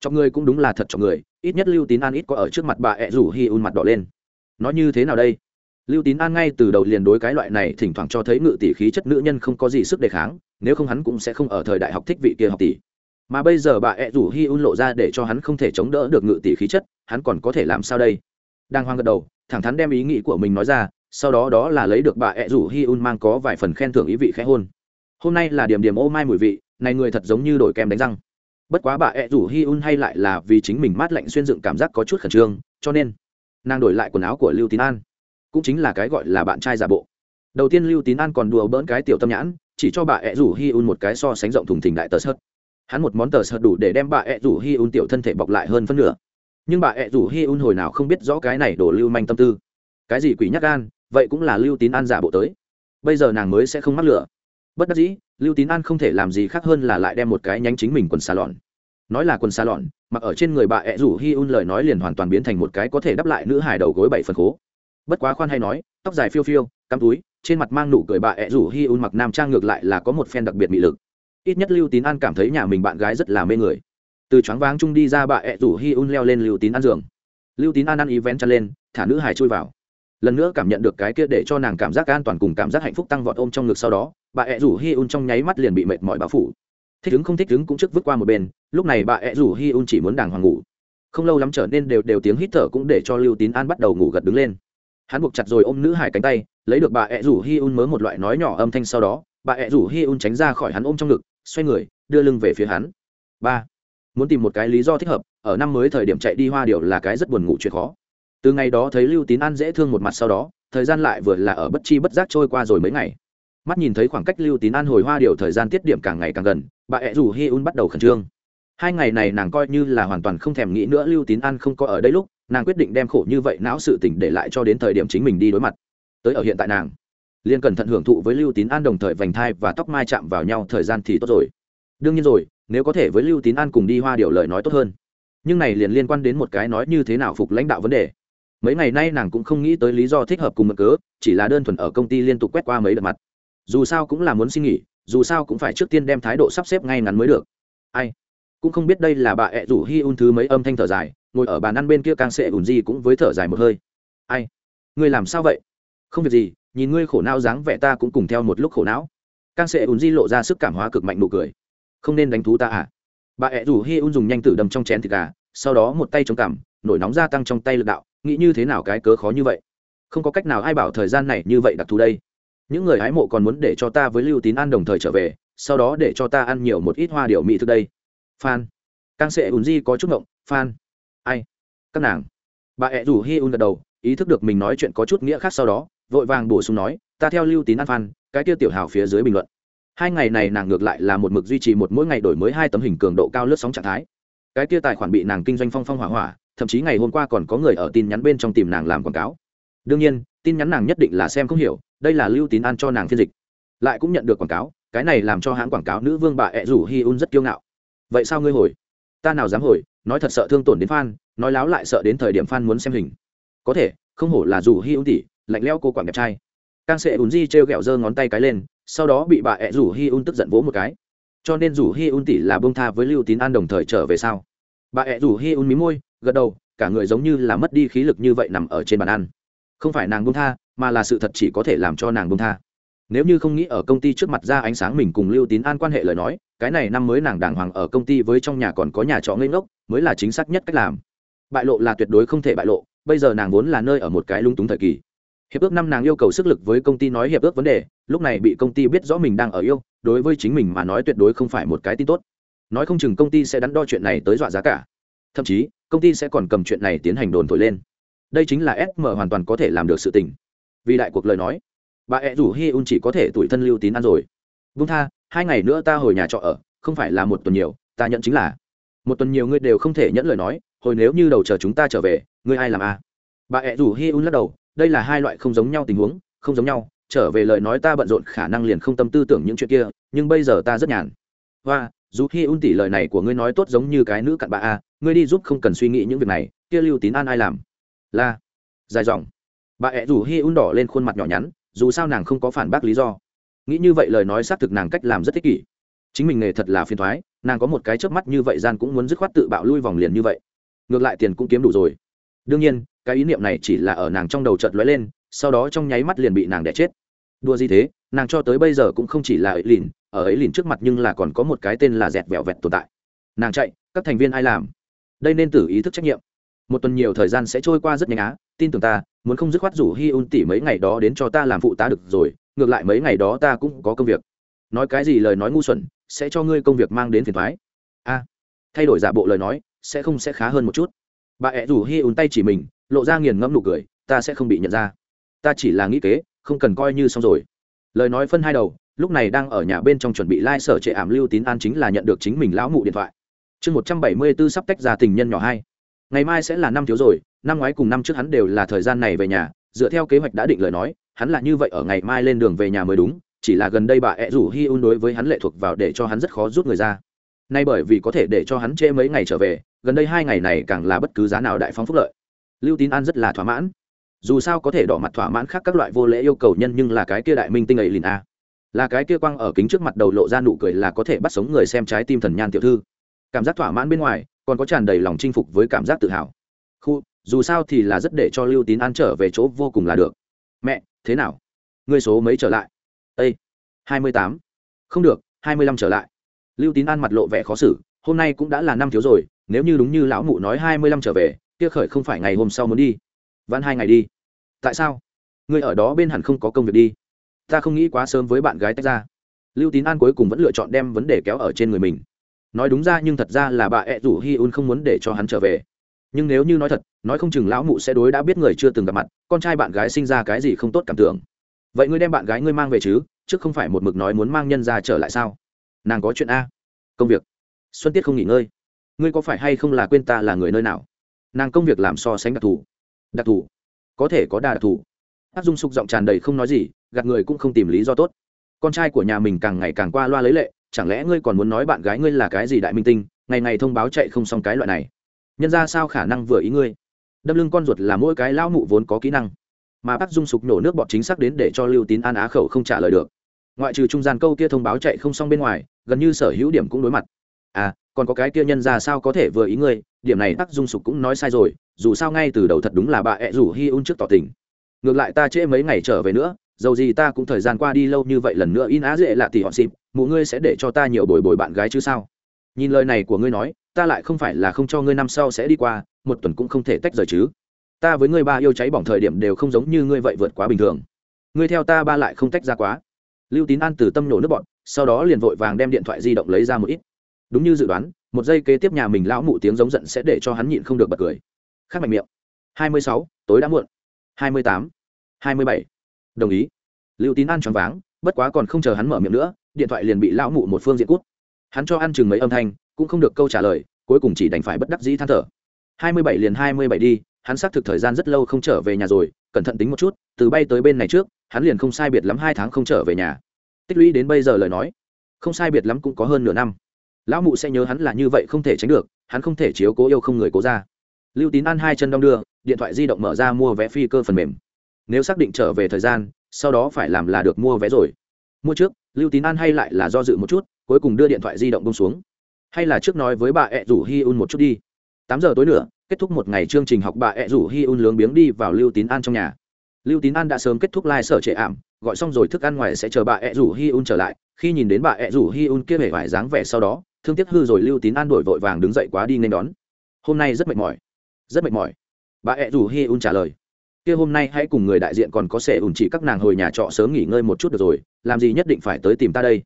Chọc người cũng đúng là thật chọc người, ít nhất lưu tín an ít có ở trước mặt bà ẹ rủ hi un mặt đỏ lên. Nói như thế nào đây? Lưu tín an ngay từ đầu liền đối cái loại này thỉnh thoảng cho thấy ngự tỷ khí chất nữ nhân không có gì sức đề kháng, nếu không hắn cũng sẽ không ở thời đại học thích vị kia học tỷ mà bây giờ bà ẹ rủ hi un lộ ra để cho hắn không thể chống đỡ được ngự tỷ khí chất, hắn còn có thể làm sao đây? Đang hoang gật đầu, thẳng thắn đem ý nghĩ của mình nói ra, sau đó đó là lấy được bà ẹ rủ hi un mang có vài phần khen thưởng ý vị khẽ hôn. Hôm nay là điểm điểm ô mai mùi vị, này người thật giống như đổi kem đánh răng. Bất quá bà ẹ rủ hi un hay lại là vì chính mình mát lạnh xuyên dựng cảm giác có chút khẩn trương, cho nên, nàng đổi lại quần áo của lưu tín an, cũng chính là cái gọi là bạn trai giả bộ. Đầu tiên lưu tín an còn đùa bỡn cái tiểu tâm nhãn, chỉ cho bà ẹ rủ hi un một cái so sánh rộng thùng thình đại tờ sớt hắn một món tờ sợ đủ để đem bà ẹ rủ hi un tiểu thân thể bọc lại hơn phân nửa. Nhưng bà ẹ rủ hi un hồi nào không biết rõ cái này đổ lưu manh tâm tư. Cái gì quỷ nhắc gan, vậy cũng là lưu tín an giả bộ tới. Bây giờ nàng mới sẽ không mắc lửa. Bất đắc dĩ, lưu tín an không thể làm gì khác hơn là lại đem một cái nhánh chính mình quần xà lòn nói là quần xà lòn mặc ở trên người bà ẹ rủ hi un lời nói liền hoàn toàn biến thành một cái có thể đắp lại nữ hài đầu gối bảy phần khố. Bất quá khoan hay nói, tóc dài phiêu phiêu, cắm túi, trên mặt mang nụ cười bà ẹ rủ hi un mặc nam trang ngược lại là có một phen đặc biệt mị lực ít nhất lưu tín an cảm thấy nhà mình bạn gái rất là mê người. Từ choáng váng chung đi ra bà ẹ rủ hi un leo lên lưu tín an giường. Lưu tín an ăn ý vén chân lên, thả nữ hài chui vào. Lần nữa cảm nhận được cái kia để cho nàng cảm giác an toàn cùng cảm giác hạnh phúc tăng vọt ôm trong ngực sau đó, bà ẹ rủ hi un trong nháy mắt liền bị mệt mỏi bao phủ. Thích ứng không thích ứng cũng trước vứt qua một bên, lúc này bà ẹ rủ hi un chỉ muốn đàng hoàng ngủ. Không lâu lắm trở nên đều đều tiếng hít thở cũng để cho lưu tín an bắt đầu ngủ gật đứng lên. Hắn buộc chặt rồi ôm nữ hải cánh tay, lấy được bà ẹ rủ hi un mớ một loại nói nhỏ âm thanh sau đó, bà ẹ rủ hi un tránh ra khỏi hắn ôm trong ngực xoay người, đưa lưng về phía hắn. Ba, muốn tìm một cái lý do thích hợp, ở năm mới thời điểm chạy đi hoa điều là cái rất buồn ngủ chuyện khó. Từ ngày đó thấy lưu tín an dễ thương một mặt sau đó, thời gian lại vừa là ở bất chi bất giác trôi qua rồi mấy ngày. Mắt nhìn thấy khoảng cách lưu tín an hồi hoa điều thời gian tiết điểm càng ngày càng gần, bà ẹ rủ hi un bắt đầu khẩn trương. Hai ngày này nàng coi như là hoàn toàn không thèm nghĩ nữa lưu tín an không có ở đây lúc, nàng quyết định đem khổ như vậy não sự tỉnh để lại cho đến thời điểm chính mình đi đối mặt. Tới ở hiện tại nàng liền cẩn thận hưởng thụ với lưu tín an đồng thời vành thai và tóc mai chạm vào nhau thời gian thì tốt rồi. Đương nhiên rồi, nếu có thể với lưu tín an cùng đi hoa điều lời nói tốt hơn. Nhưng này liền liên quan đến một cái nói như thế nào phục lãnh đạo vấn đề. Mấy ngày nay nàng cũng không nghĩ tới lý do thích hợp cùng mực cớ, chỉ là đơn thuần ở công ty liên tục quét qua mấy đợt mặt. Dù sao cũng là muốn xin nghỉ, dù sao cũng phải trước tiên đem thái độ sắp xếp ngay ngắn mới được. Ai? Cũng không biết đây là bà ẹ rủ hi un thứ mấy âm thanh thở dài, ngồi ở bàn ăn bên kia càng sệ ùn di cũng với thở dài một hơi. Ai? Ngươi làm sao vậy? Không việc gì nhìn ngươi khổ não dáng vẻ ta cũng cùng theo một lúc khổ não. Càng sẽ ùn di lộ ra sức cảm hóa cực mạnh nụ cười. Không nên đánh thú ta à? Bà ẹ rủ hi un dùng nhanh tử đầm trong chén thịt gà, sau đó một tay chống cằm, nổi nóng gia tăng trong tay lực đạo. Nghĩ như thế nào cái cớ khó như vậy? Không có cách nào ai bảo thời gian này như vậy đặc thù đây. Những người hái mộ còn muốn để cho ta với lưu tín ăn đồng thời trở về, sau đó để cho ta ăn nhiều một ít hoa điệu mỹ thực đây. Phan. Càng sẽ ùn di có chút ngộng. Phan. Ai? Các nàng. Bà ẹ rủ hi un gật đầu, ý thức được mình nói chuyện có chút nghĩa khác sau đó vội vàng bổ sung nói, ta theo lưu tín an phan, cái kia tiểu hào phía dưới bình luận. Hai ngày này nàng ngược lại là một mực duy trì một mỗi ngày đổi mới hai tấm hình cường độ cao lướt sóng trạng thái. Cái kia tài khoản bị nàng kinh doanh phong phong hỏa hỏa, thậm chí ngày hôm qua còn có người ở tin nhắn bên trong tìm nàng làm quảng cáo. Đương nhiên, tin nhắn nàng nhất định là xem không hiểu, đây là lưu tín an cho nàng phiên dịch. Lại cũng nhận được quảng cáo, cái này làm cho hãng quảng cáo nữ vương bà ẹ rủ hi un rất kiêu ngạo. Vậy sao ngươi hồi? Ta nào dám hồi, nói thật sợ thương tổn đến f a n nói láo lại sợ đến thời điểm f a n muốn xem hình. Có thể, không hổ là rủ hi un tỉ lạnh leo cô quản đẹp trai. Càng sẽ ùn di t r e o g ẹ o giơ ngón tay cái lên, sau đó bị bà ẹ rủ hi un tức giận vỗ một cái. Cho nên rủ hi un tỉ là bông tha với lưu tín an đồng thời trở về sau bà ẹ rủ hi un mí môi, gật đầu, cả người giống như là mất đi khí lực như vậy nằm ở trên bàn ăn. Không phải nàng bông tha, mà là sự thật chỉ có thể làm cho nàng bông tha. Nếu như không nghĩ ở công ty trước mặt ra ánh sáng mình cùng lưu tín an quan hệ lời nói, cái này năm mới nàng đàng hoàng ở công ty với trong nhà còn có nhà trọ ngây ngốc, mới là chính xác nhất cách làm. Bại lộ là tuyệt đối không thể bại lộ, bây giờ nàng vốn là nơi ở một cái lung túng thời kỳ hiệp ước năm nàng yêu cầu sức lực với công ty nói hiệp ước vấn đề, lúc này bị công ty biết rõ mình đang ở yêu, đối với chính mình mà nói tuyệt đối không phải một cái tin tốt. Nói không chừng công ty sẽ đắn đo chuyện này tới dọa giá cả. Thậm chí, công ty sẽ còn cầm chuyện này tiến hành đồn thổi lên. Đây chính là sm hoàn toàn có thể làm được sự tình. Vì đại cuộc lời nói, bà ẹ rủ hi un chỉ có thể tuổi thân lưu tín ăn rồi. Vung tha, hai ngày nữa ta hồi nhà trọ ở, không phải là một tuần nhiều, ta nhận chính là. Một tuần nhiều ngươi đều không thể nhẫn lời nói, hồi nếu như đầu chờ chúng ta trở về, ngươi ai làm a à? bà ẹ rủ hi un lắc đầu đây là hai loại không giống nhau tình huống, không giống nhau, trở về lời nói ta bận rộn khả năng liền không tâm tư tưởng những chuyện kia, nhưng bây giờ ta rất nhàn. Và dù khi un tỷ lời này của ngươi nói tốt giống như cái nữ cặn bà a, ngươi đi giúp không cần suy nghĩ những việc này, kia lưu tín an ai làm? Là dài dòng. Bà ẹ rủ hi un đỏ lên khuôn mặt nhỏ nhắn, dù sao nàng không có phản bác lý do. Nghĩ như vậy lời nói xác thực nàng cách làm rất thích kỷ. Chính mình nghề thật là phiền thoái nàng có một cái chớp mắt như vậy gian cũng muốn dứt khoát tự bạo lui vòng liền như vậy. Ngược lại tiền cũng kiếm đủ rồi. Đương nhiên cái ý niệm này chỉ là ở nàng trong đầu chợt lóe lên, sau đó trong nháy mắt liền bị nàng đẻ chết. Đua gì thế, nàng cho tới bây giờ cũng không chỉ là ấy lìn, ở ấy lìn trước mặt nhưng là còn có một cái tên là dẹt vẹo vẹt tồn tại. Nàng chạy, các thành viên ai làm? Đây nên tử ý thức trách nhiệm. Một tuần nhiều thời gian sẽ trôi qua rất nhanh á, tin tưởng ta, muốn không dứt khoát rủ hi un tỉ mấy ngày đó đến cho ta làm phụ tá được rồi, ngược lại mấy ngày đó ta cũng có công việc. Nói cái gì lời nói ngu xuẩn, sẽ cho ngươi công việc mang đến phiền thoái a, thay đổi giả bộ lời nói, sẽ không sẽ khá hơn một chút. Bà ẹ rủ hi un tay chỉ mình lộ ra nghiền ngẫm nụ cười, ta sẽ không bị nhận ra. Ta chỉ là nghĩ kế, không cần coi như xong rồi. Lời nói phân hai đầu, lúc này đang ở nhà bên trong chuẩn bị lai、like、sở trệ ảm lưu tín an chính là nhận được chính mình lão mụ điện thoại. Chương một trăm bảy mươi b ố sắp tách ra tình nhân nhỏ hai. Ngày mai sẽ là năm thiếu rồi, năm ngoái cùng năm trước hắn đều là thời gian này về nhà, dựa theo kế hoạch đã định lời nói, hắn là như vậy ở ngày mai lên đường về nhà mới đúng, chỉ là gần đây bà ẹ rủ hi un đối với hắn lệ thuộc vào để cho hắn rất khó rút người ra. Nay bởi vì có thể để cho hắn trễ mấy ngày trở về, gần đây hai ngày này càng là bất cứ giá nào đại phóng phúc lợi lưu tín an rất là thỏa mãn. Dù sao có thể đỏ mặt thỏa mãn khác các loại vô lễ yêu cầu nhân nhưng là cái kia đại minh tinh ấy lìn a. Là cái kia quang ở kính trước mặt đầu lộ ra nụ cười là có thể bắt sống người xem trái tim thần nhan tiểu thư. Cảm giác thỏa mãn bên ngoài, còn có tràn đầy lòng chinh phục với cảm giác tự hào. Khu, dù sao thì là rất để cho lưu tín an trở về chỗ vô cùng là được. Mẹ, thế nào? Ngươi số mấy trở lại? Ây hai mươi tám. Không được, hai mươi lăm trở lại. Lưu tín an mặt lộ vẻ khó xử, hôm nay cũng đã là năm thiếu rồi, nếu như đúng như lão mụ nói hai mươi lăm trở về kia khởi không phải ngày hôm sau muốn đi. Vãn hai ngày đi. Tại sao? Ngươi ở đó bên hẳn không có công việc đi. Ta không nghĩ quá sớm với bạn gái tách ra. Lưu tín an cuối cùng vẫn lựa chọn đem vấn đề kéo ở trên người mình. Nói đúng ra nhưng thật ra là bà ẹ rủ hi un không muốn để cho hắn trở về. Nhưng nếu như nói thật, nói không chừng lão mụ sẽ đối đã biết người chưa từng gặp mặt, con trai bạn gái sinh ra cái gì không tốt cảm tưởng. Vậy ngươi đem bạn gái ngươi mang về chứ? Chứ không phải một mực nói muốn mang nhân ra trở lại sao? Nàng có chuyện a. Công việc. Xuân tiết không nghỉ ngơi. Ngươi có phải hay không là quên ta là người nơi nào? Nàng công việc làm so sánh đặc thù. Đặc thù? Có thể có đa đặc thù. Hát dung sục giọng tràn đầy không nói gì, gạt người cũng không tìm lý do tốt. Con trai của nhà mình càng ngày càng qua loa lấy lệ, chẳng lẽ ngươi còn muốn nói bạn gái ngươi là cái gì đại minh tinh, ngày ngày thông báo chạy không xong cái loại này? Nhân ra sao khả năng vừa ý ngươi? Đâm lưng con ruột là mỗi cái lão mụ vốn có kỹ năng. Mà bác dung sục nổ nước bọt chính xác đến để cho lưu tín an á khẩu không trả lời được. Ngoại trừ trung gian câu kia thông báo chạy không xong bên ngoài, gần như sở hữu điểm cũng đối mặt à còn có cái kia nhân ra sao có thể vừa ý ngươi, điểm này tắc dung sục cũng nói sai rồi, dù sao ngay từ đầu thật đúng là bà ẹ rủ hi un trước tỏ tình. Ngược lại ta trễ mấy ngày trở về nữa, dầu gì ta cũng thời gian qua đi lâu như vậy lần nữa in á dễ lạ tỷ họ xịp, mụ ngươi sẽ để cho ta nhiều bồi bồi bạn gái chứ sao? Nhìn lời này của ngươi nói, ta lại không phải là không cho ngươi năm sau sẽ đi qua, một tuần cũng không thể tách rời chứ. Ta với ngươi ba yêu cháy bỏng thời điểm đều không giống như ngươi vậy vượt quá bình thường. Ngươi theo ta ba lại không tách ra quá. Lưu tín an từ tâm nổ nước bọn, sau đó liền vội vàng đem điện thoại di động lấy ra một ít đúng như dự đoán, một giây kế tiếp nhà mình lão mụ tiếng giống giận sẽ để cho hắn nhịn không được bật cười. Khác mạnh miệng. Hai mươi sáu, tối đã muộn. Hai mươi tám, hai mươi bảy. Đồng ý. Lưu tín an choáng váng, bất quá còn không chờ hắn mở miệng nữa, điện thoại liền bị lão mụ một phương diện cút. Hắn cho ăn chừng mấy âm thanh, cũng không được câu trả lời, cuối cùng chỉ đành phải bất đắc dĩ than thở. Hai mươi bảy liền hai mươi bảy đi, hắn xác thực thời gian rất lâu không trở về nhà rồi, cẩn thận tính một chút, từ bay tới bên này trước, hắn liền không sai biệt lắm hai tháng không trở về nhà. Tích lũy đến bây giờ lời nói, không sai biệt lắm cũng có hơn nửa năm lão mụ sẽ nhớ hắn là như vậy không thể tránh được, hắn không thể chiếu cố yêu không người cố ra. Lưu tín ăn hai chân đong đưa, điện thoại di động mở ra mua vé phi cơ phần mềm. Nếu xác định trở về thời gian, sau đó phải làm là được mua vé rồi. Mua trước, lưu tín an hay lại là do dự một chút, cuối cùng đưa điện thoại di động bông xuống. Hay là trước nói với bà ẹ rủ hi un một chút đi. Tám giờ tối nữa kết thúc một ngày chương trình học bà ẹ rủ hi un lướng biếng đi vào lưu tín an trong nhà. Lưu tín an đã sớm kết thúc lai、like、sở trệ ảm, gọi xong rồi thức ăn ngoài sẽ chờ bà ẹ rủ hi un trở lại. Khi nhìn đến bà ẹ rủ hi un kia hề vải dáng vẻ sau đó thương tiếc hư rồi lưu tín an đổi vội vàng đứng dậy quá đi nên đón. Hôm nay rất mệt mỏi, rất mệt mỏi. Bà ẹ rủ hi un trả lời. Kia hôm nay hãy cùng người đại diện còn có sẽ ủn chỉ các nàng hồi nhà trọ sớm nghỉ ngơi một chút được rồi, làm gì nhất định phải tới tìm ta đây.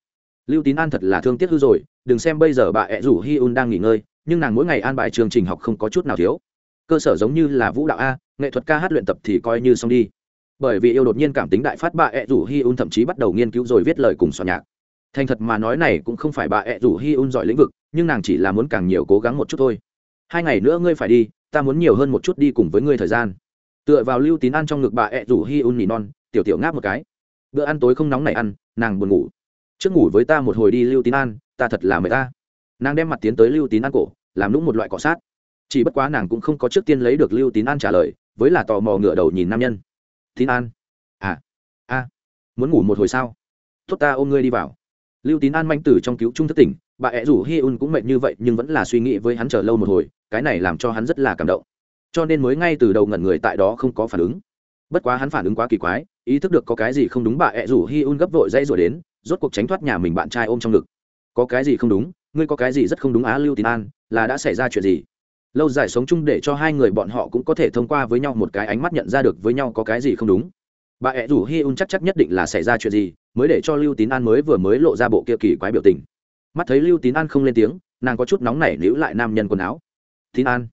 Lưu tín an thật là thương tiếc hư rồi, đừng xem bây giờ bà ẹ rủ hi un đang nghỉ ngơi, nhưng nàng mỗi ngày an bài chương trình học không có chút nào thiếu. Cơ sở giống như là vũ đạo a, nghệ thuật ca hát luyện tập thì coi như xong đi. Bởi vì yêu đột nhiên cảm tính đại phát, bà ẹ rủ hi un thậm chí bắt đầu nghiên cứu rồi viết lời cùng soạn nhạc thành thật mà nói này cũng không phải bà ẹ rủ hi un giỏi lĩnh vực, nhưng nàng chỉ là muốn càng nhiều cố gắng một chút thôi. Hai ngày nữa ngươi phải đi, ta muốn nhiều hơn một chút đi cùng với ngươi thời gian. Tựa vào lưu tín ăn trong ngực bà ẹ rủ hi un nỉ non, tiểu tiểu ngáp một cái. Bữa ăn tối không nóng này ăn, nàng buồn ngủ. Trước ngủ với ta một hồi đi lưu tín an, ta thật là mệt ta. Nàng đem mặt tiến tới lưu tín an cổ, làm lũng một loại cọ sát. Chỉ bất quá nàng cũng không có trước tiên lấy được lưu tín an trả lời, với là tò mò ngựa đầu nhìn nam nhân. Tín an. À a muốn ngủ một hồi sao? Tốt ta ôm ngươi đi vào lưu tín an manh tử trong cứu trung thất tỉnh, bà ẹ rủ hi un cũng mệt như vậy nhưng vẫn là suy nghĩ với hắn chờ lâu một hồi, cái này làm cho hắn rất là cảm động. Cho nên mới ngay từ đầu ngẩn người tại đó không có phản ứng. Bất quá hắn phản ứng quá kỳ quái, ý thức được có cái gì không đúng bà ẹ rủ hi un gấp vội dây rồi đến, rốt cuộc tránh thoát nhà mình bạn trai ôm trong ngực. Có cái gì không đúng, ngươi có cái gì rất không đúng á lưu tín an, là đã xảy ra chuyện gì? Lâu dài sống chung để cho hai người bọn họ cũng có thể thông qua với nhau một cái ánh mắt nhận ra được với nhau có cái gì không đúng bà ẹ rủ hi un chắc chắc nhất định là xảy ra chuyện gì, mới để cho lưu tín an mới vừa mới lộ ra bộ kia kỳ quái biểu tình. Mắt thấy lưu tín an không lên tiếng, nàng có chút nóng nảy níu lại nam nhân quần áo. Tín an.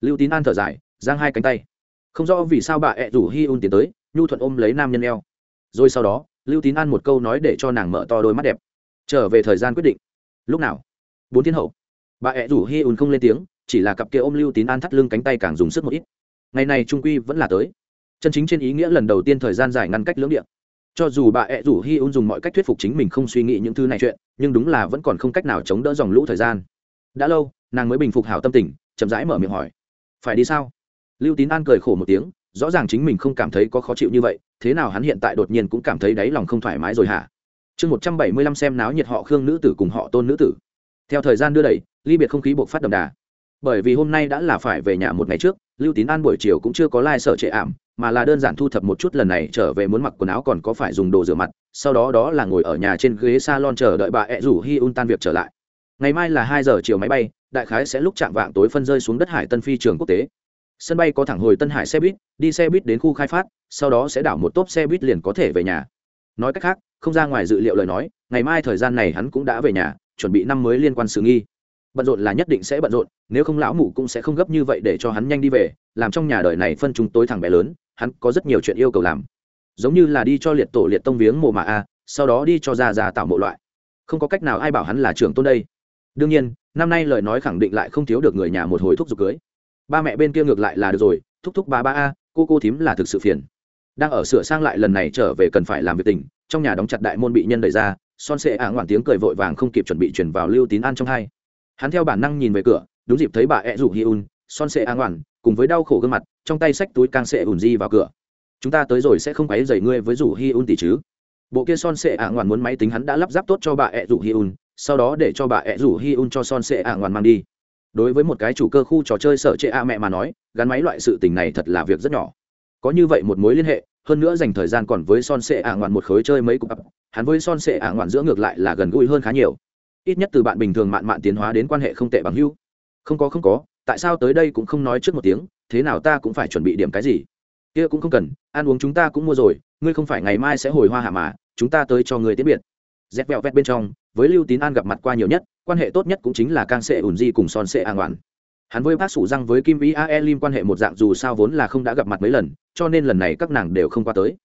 Lưu tín an thở dài, giang hai cánh tay. Không rõ vì sao bà ẹ rủ hi un tiến tới, nhu thuận ôm lấy nam nhân eo. Rồi sau đó, lưu tín an một câu nói để cho nàng mở to đôi mắt đẹp. Trở về thời gian quyết định. Lúc nào? Bốn thiên hậu. Bà ẹ rủ hi un không lên tiếng, chỉ là cặp kia ôm lưu tín an thắt lưng cánh tay càng dùng sức một ít. Ngày này trung quy vẫn là tới chân chính trên ý nghĩa lần đầu tiên thời gian dài ngăn cách lưỡng địa. cho dù bà ẹ rủ hi un dùng mọi cách thuyết phục chính mình không suy nghĩ những thứ này chuyện, nhưng đúng là vẫn còn không cách nào chống đỡ dòng lũ thời gian. Đã lâu, nàng mới bình phục hảo tâm tình, chậm rãi mở miệng hỏi, phải đi sao? Lưu tín an cười khổ một tiếng, rõ ràng chính mình không cảm thấy có khó chịu như vậy, thế nào hắn hiện tại đột nhiên cũng cảm thấy đáy lòng không thoải mái rồi hả? Chương một trăm bảy mươi lăm xem náo nhiệt họ khương nữ tử cùng họ tôn nữ tử. Theo thời gian đưa đẩy, ly biệt không khí buộc phát đậm đà. Bởi vì hôm nay đã là phải về nhà một ngày trước lưu tín an buổi chiều cũng chưa có lai、like、sở trệ ảm, mà là đơn giản thu thập một chút lần này trở về muốn mặc quần áo còn có phải dùng đồ rửa mặt, sau đó đó là ngồi ở nhà trên ghế s a lon chờ đợi bà ẹ rủ hi un tan việc trở lại. Ngày mai là hai giờ chiều máy bay, đại khái sẽ lúc chạm vạng tối phân rơi xuống đất hải tân phi trường quốc tế. Sân bay có thẳng hồi tân hải xe buýt, đi xe buýt đến khu khai phát, sau đó sẽ đảo một tốp xe buýt liền có thể về nhà. Nói cách khác, không ra ngoài dự liệu lời nói, ngày mai thời gian này hắn cũng đã về nhà, chuẩn bị năm mới liên quan sự nghi bận rộn là nhất định sẽ bận rộn, nếu không lão mụ cũng sẽ không gấp như vậy để cho hắn nhanh đi về, làm trong nhà đời này phân chúng tối thằng bé lớn, hắn có rất nhiều chuyện yêu cầu làm. Giống như là đi cho liệt tổ liệt tông viếng mộ mà a, sau đó đi cho già già tạo mộ loại. Không có cách nào ai bảo hắn là trưởng tôn đây. Đương nhiên, năm nay lời nói khẳng định lại không thiếu được người nhà một hồi thúc giục cưới. Ba mẹ bên kia ngược lại là được rồi, thúc thúc ba ba a, cô cô thím là thực sự phiền. Đang ở sửa sang lại lần này trở về cần phải làm việc tình, trong nhà đóng chặt đại môn bị nhân đẩy ra, son sệ ả ngoạn tiếng cười vội vàng không kịp chuẩn bị chuyển vào lưu tín an trong hai hắn theo bản năng nhìn về cửa đúng dịp thấy bà ẹ rủ hi un son sệ ả ngoản, cùng với đau khổ gương mặt trong tay xách túi càng sệ ùn di vào cửa. Chúng ta tới rồi sẽ không quấy dày ngươi với rủ hi un tỷ chứ? Bộ kia son sệ ả ngoản muốn máy tính hắn đã lắp ráp tốt cho bà ẹ rủ hi un sau đó để cho bà ẹ rủ hi un cho son sệ ả ngoản mang đi. Đối với một cái chủ cơ khu trò chơi sợ chệ a mẹ mà nói gắn máy loại sự tình này thật là việc rất nhỏ. Có như vậy một mối liên hệ hơn nữa dành thời gian còn với son sệ ả ngoạn một khối chơi mấy cục ập. Hắn với son sệ ả ngoạn giữa ngược lại là gần gũi hơn khá nhiều ít nhất từ bạn bình thường mạn mạn tiến hóa đến quan hệ không tệ bằng hữu. Không có không có, tại sao tới đây cũng không nói trước một tiếng, thế nào ta cũng phải chuẩn bị điểm cái gì? Kia cũng không cần, ăn uống chúng ta cũng mua rồi, ngươi không phải ngày mai sẽ hồi hoa hạ mà, chúng ta tới cho người tiễn biệt. Dép vẹo vẹt bên trong, với lưu tín an gặp mặt qua nhiều nhất, quan hệ tốt nhất cũng chính là can sệ ủn di cùng son sệ an ngoạn. Hắn với bác sủ răng với kim vĩ a e lim quan hệ một dạng dù sao vốn là không đã gặp mặt mấy lần, cho nên lần này các nàng đều không qua tới.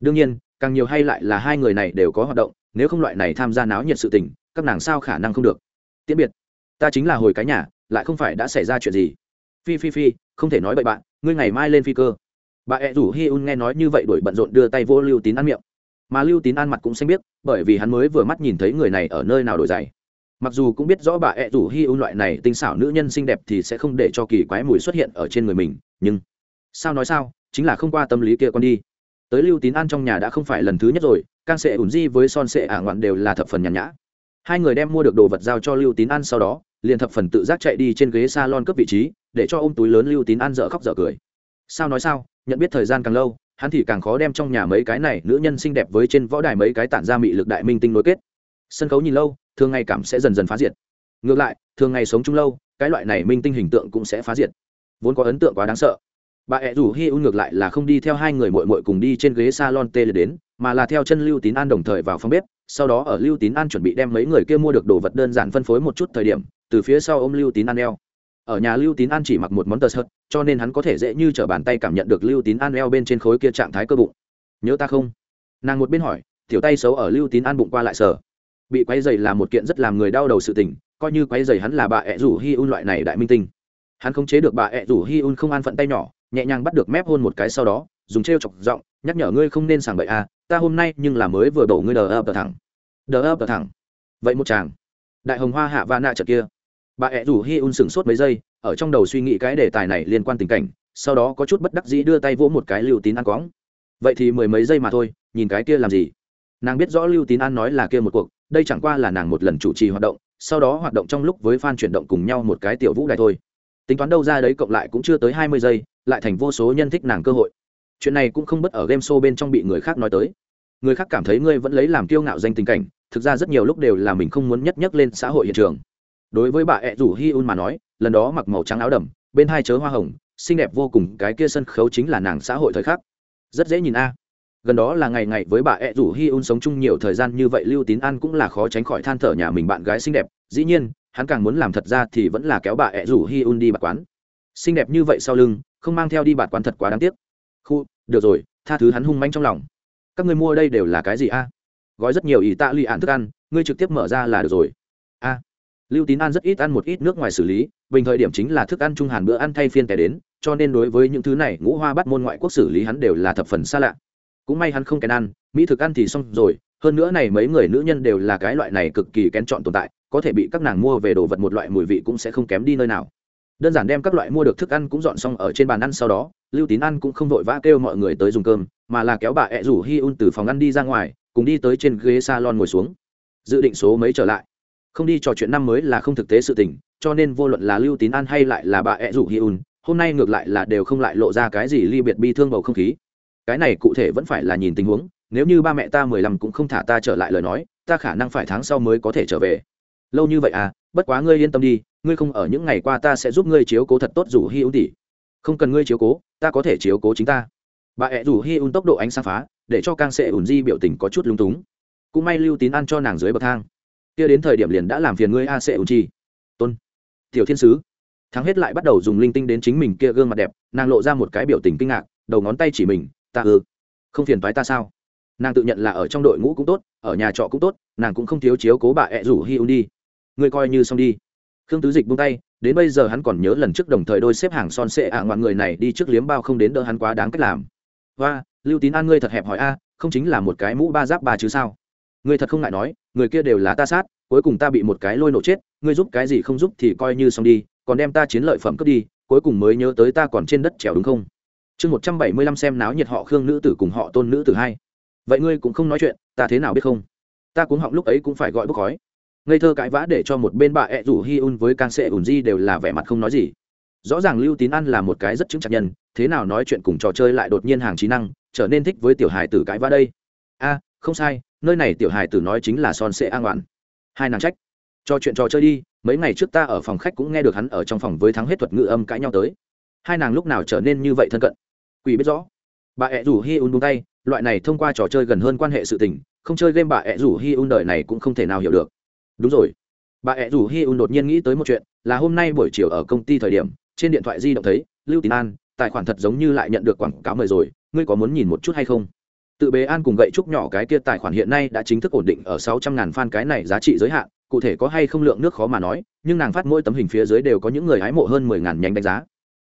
Đương nhiên, càng nhiều hay lại là hai người này đều có hoạt động, nếu không loại này tham gia náo nhiệt sự tình các nàng sao khả năng không được? Tiễn biệt, ta chính là hồi cái nhà, lại không phải đã xảy ra chuyện gì. Phi phi phi, không thể nói bậy bạn, ngươi ngày mai lên phi cơ. Bà ẹ rủ hi un nghe nói như vậy đổi bận rộn đưa tay vô lưu tín ăn miệng. Mà lưu tín ăn mặt cũng xanh biết bởi vì hắn mới vừa mắt nhìn thấy người này ở nơi nào đổi giày. Mặc dù cũng biết rõ bà ẹ rủ hi un loại này tinh xảo nữ nhân xinh đẹp thì sẽ không để cho kỳ quái mùi xuất hiện ở trên người mình, nhưng sao nói sao, chính là không qua tâm lý kia con đi. Tới lưu tín ăn trong nhà đã không phải lần thứ nhất rồi can sệ ủn di với son sệ ả ngoạn đều là thập phần nhàn nhã hai người đem mua được đồ vật giao cho lưu tín ăn sau đó, liền thập phần tự giác chạy đi trên ghế s a lon cấp vị trí, để cho ôm túi lớn lưu tín ăn dở khóc dở cười. Sao nói sao, nhận biết thời gian càng lâu, hắn thì càng khó đem trong nhà mấy cái này nữ nhân xinh đẹp với trên võ đài mấy cái tản ra mị lực đại minh tinh nối kết. Sân khấu nhìn lâu, thường ngày cảm sẽ dần dần phá diệt. Ngược lại, thường ngày sống chung lâu, cái loại này minh tinh hình tượng cũng sẽ phá diệt. Vốn có ấn tượng quá đáng sợ. Bà ẹ rủ hi un ngược lại là không đi theo hai người mội mội cùng đi trên ghế salon tê liệt đến mà là theo chân lưu tín an đồng thời vào phòng bếp, sau đó ở lưu tín an chuẩn bị đem mấy người kia mua được đồ vật đơn giản phân phối một chút thời điểm, từ phía sau ô m lưu tín an eo. Ở nhà lưu tín an chỉ mặc một món tờ sợt, cho nên hắn có thể dễ như t r ở bàn tay cảm nhận được lưu tín an eo bên trên khối kia trạng thái cơ bụng. Nhớ ta không? Nàng một bên hỏi, tiểu tay xấu ở lưu tín an bụng qua lại sở bị quay dày là một kiện rất làm người đau đầu sự tình, coi như quay dày hắn là bà ẹ rủ hi un loại này đại minh tinh. Hắn không chế được bà ẹ rủ hi un không an phận tay nhỏ, nhẹ nhàng bắt được mép hôn một cái sau đó, dùng t chọc giọng nhắc nhở ngươi không nên sảng bậy à ta hôm nay nhưng là mới vừa đổ ngươi đờ ập thẳng. Đờ ập thẳng. Vậy một chàng. Đại hồng hoa hạ va nạ trận kia. Bà ẹ rủ hi un sửng sốt mấy giây, ở trong đầu suy nghĩ cái đề tài này liên quan tình cảnh, sau đó có chút bất đắc dĩ đưa tay vỗ một cái lưu tín ăn cóng vậy thì mười mấy giây mà thôi, nhìn cái kia làm gì? Nàng biết rõ lưu tín an nói là kia một cuộc, đây chẳng qua là nàng một lần chủ trì hoạt động, sau đó hoạt động trong lúc với f a n chuyển động cùng nhau một cái tiểu vũ đài thôi. Tính toán đâu ra đấy cộng lại cũng chưa tới hai mươi giây, lại thành vô số nhân thích nàng cơ hội chuyện này cũng không bất ở game show bên trong bị người khác nói tới. Người khác cảm thấy ngươi vẫn lấy làm kiêu ngạo danh tình cảnh, thực ra rất nhiều lúc đều là mình không muốn nhất nhất lên xã hội hiện trường. Đối với bà ẹ rủ hi un mà nói, lần đó mặc màu trắng áo đầm, bên hai chớ hoa hồng, xinh đẹp vô cùng, cái kia sân khấu chính là nàng xã hội thời khắc. Rất dễ nhìn a. Gần đó là ngày ngày với bà ẹ rủ hi un sống chung nhiều thời gian như vậy, lưu tín an cũng là khó tránh khỏi than thở nhà mình bạn gái xinh đẹp, dĩ nhiên, hắn càng muốn làm thật ra thì vẫn là kéo bà ẹ rủ hi un đi bạc quán. Xinh đẹp như vậy sau lưng, không mang theo đi bạt quán thật quá đáng tiếc. Khu được rồi, tha thứ hắn hung manh trong lòng. Các người mua đây đều là cái gì a? Gói rất nhiều ý tạ lụy ạn thức ăn, ngươi trực tiếp mở ra là được rồi. A. Lưu tín an rất ít ăn một ít nước ngoài xử lý, bình thời điểm chính là thức ăn trung hàn bữa ăn thay phiên kẻ đến, cho nên đối với những thứ này, ngũ hoa bắt môn ngoại quốc xử lý hắn đều là thập phần xa lạ. Cũng may hắn không kèn ăn, mỹ thực ăn thì xong rồi, hơn nữa này mấy người nữ nhân đều là cái loại này cực kỳ kén chọn tồn tại, có thể bị các nàng mua về đồ vật một loại mùi vị cũng sẽ không kém đi nơi nào. Đơn giản đem các loại mua được thức ăn cũng dọn xong ở trên bàn ăn sau đó lưu tín ăn cũng không vội vã kêu mọi người tới dùng cơm, mà là kéo bà ẹ rủ hi un từ phòng ăn đi ra ngoài, cùng đi tới trên ghế salon ngồi xuống. Dự định số mấy trở lại? Không đi trò chuyện năm mới là không thực tế sự tình, cho nên vô luận là lưu tín ăn hay lại là bà ẹ rủ hi un, hôm nay ngược lại là đều không lại lộ ra cái gì ly biệt bi thương bầu không khí. Cái này cụ thể vẫn phải là nhìn tình huống, nếu như ba mẹ ta mười lăm cũng không thả ta trở lại lời nói, ta khả năng phải tháng sau mới có thể trở về. Lâu như vậy à bất quá ngươi yên tâm đi, ngươi không ở những ngày qua ta sẽ giúp ngươi chiếu cố thật tốt rủ hi un tỉ không cần ngươi chiếu cố ta có thể chiếu cố chính ta. Bà ẹ rủ hi un tốc độ ánh sáng phá, để cho càng sệ ủn di biểu tình có chút lung túng. Cũng may lưu tín ăn cho nàng dưới bậc thang. Kia đến thời điểm liền đã làm phiền ngươi a sệ ủn chi. Tôn. Tiểu thiên sứ. Thắng hết lại bắt đầu dùng linh tinh đến chính mình kia gương mặt đẹp, nàng lộ ra một cái biểu tình kinh ngạc, đầu ngón tay chỉ mình, ta ư? Không phiền thoái ta sao? Nàng tự nhận là ở trong đội ngũ cũng tốt, ở nhà trọ cũng tốt, nàng cũng không thiếu chiếu cố bà ẹ rủ hi un đi. Ngươi coi như xong đi. Khương tứ dịch buông tay đến bây giờ hắn còn nhớ lần trước đồng thời đôi xếp hàng son sệ ạ à ngoạn người này đi trước liếm bao không đến đỡ hắn quá đáng cách làm. Và lưu tín an ngươi thật hẹp hỏi a, không chính là một cái mũ ba giáp ba chứ sao? Ngươi thật không ngại nói, người kia đều là ta sát, cuối cùng ta bị một cái lôi nổ chết, ngươi giúp cái gì không giúp thì coi như xong đi, còn đem ta chiến lợi phẩm cướp đi, cuối cùng mới nhớ tới ta còn trên đất trèo đúng không? Chương một trăm bảy mươi lăm xem náo nhiệt họ khương nữ tử cùng họ tôn nữ tử hai. Vậy ngươi cũng không nói chuyện, ta thế nào biết không? Ta cuống họng lúc ấy cũng phải gọi bốc khói ngây thơ cãi vã để cho một bên bà ẹ rủ hi un với can sệ ùn di đều là vẻ mặt không nói gì. Rõ ràng lưu tín ăn là một cái rất chứng chặt nhân, thế nào nói chuyện cùng trò chơi lại đột nhiên hàng trí năng, trở nên thích với tiểu hài tử cãi vã đây. A, không sai, nơi này tiểu hài tử nói chính là son sệ an oản hai nàng trách. Cho chuyện trò chơi đi, mấy ngày trước ta ở phòng khách cũng nghe được hắn ở trong phòng với thắng hết thuật ngữ âm cãi nhau tới. Hai nàng lúc nào trở nên như vậy thân cận? Quỷ biết rõ. Bà ẹ rủ hi un buông tay, loại này thông qua trò chơi gần hơn quan hệ sự tình, không chơi game bà ẹ rủ hi un đời này cũng không thể nào hiểu được đúng rồi. Bà ẹ rủ hi un đột nhiên nghĩ tới một chuyện, là hôm nay buổi chiều ở công ty thời điểm, trên điện thoại di động thấy, lưu tín an, tài khoản thật giống như lại nhận được quảng cáo mời rồi, ngươi có muốn nhìn một chút hay không? Tự bế an cùng gậy trúc nhỏ cái kia tài khoản hiện nay đã chính thức ổn định ở sáu trăm ngàn fan cái này giá trị giới hạn, cụ thể có hay không lượng nước khó mà nói, nhưng nàng phát mỗi tấm hình phía dưới đều có những người hái mộ hơn mười ngàn nhánh đánh giá.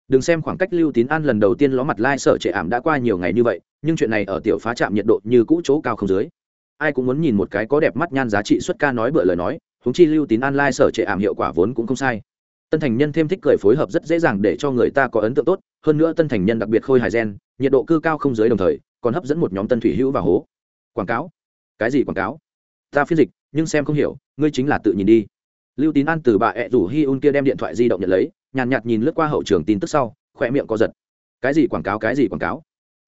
Đừng xem khoảng cách lưu tín an lần đầu tiên ló mặt lai、like、sở trệ ảm đã qua nhiều ngày như vậy, nhưng chuyện này ở tiểu phá trạm nhiệt độ như cũ chỗ cao không dưới ai cũng muốn nhìn một cái có đẹp mắt nhan giá trị xuất ca nói bựa lời nói húng chi lưu tín an sở trệ ảm hiệu quả vốn cũng không sai. Tân thành nhân thêm thích cười phối hợp rất dễ dàng để cho người ta có ấn tượng tốt hơn nữa tân thành nhân đặc biệt khôi hài gen nhiệt độ cư cao không dưới đồng thời còn hấp dẫn một nhóm tân thủy hữu và hố. Quảng cáo? Cái gì quảng cáo? Ta phiên dịch nhưng xem không hiểu ngươi chính là tự nhìn đi. Lưu tín an từ bà ẹ rủ hi un kia đem điện thoại di động nhận lấy nhàn nhạt, nhạt nhìn lướt qua hậu trường tin tức sau khỏe miệng co giật. Cái gì quảng cáo cái gì quảng cáo?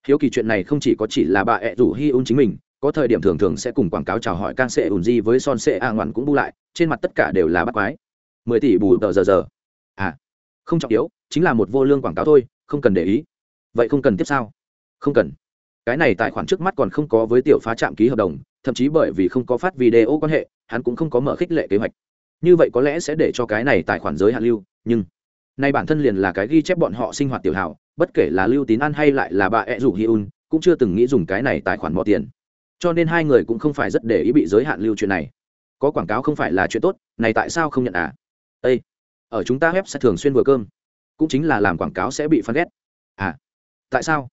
Hiếu kỳ chuyện này không chỉ có chỉ là bà ẹ rủ hi un chính mình có thời điểm thường thường sẽ cùng quảng cáo chào hỏi can sệ ùn di với son sệ a ngoằn cũng bu lại, trên mặt tất cả đều là bắt quái. Mười tỷ bù tờ giờ giờ. À không trọng yếu, chính là một vô lương quảng cáo thôi, không cần để ý. Vậy không cần tiếp sao? Không cần. Cái này tài khoản trước mắt còn không có với tiểu phá trạm ký hợp đồng, thậm chí bởi vì không có phát video quan hệ, hắn cũng không có mở khích lệ kế hoạch. Như vậy có lẽ sẽ để cho cái này tài khoản giới hạn lưu, nhưng nay bản thân liền là cái ghi chép bọn họ sinh hoạt tiểu hảo bất kể là lưu tín ăn hay lại là bà ẹ rủ hi un, cũng chưa từng nghĩ dùng cái này tài khoản bỏ tiền cho nên hai người cũng không phải rất để ý bị giới hạn lưu chuyện này. Có quảng cáo không phải là chuyện tốt, này tại sao không nhận à? Â ở chúng ta web sẽ thường xuyên vừa cơm. Cũng chính là làm quảng cáo sẽ bị phán ghét. À tại sao?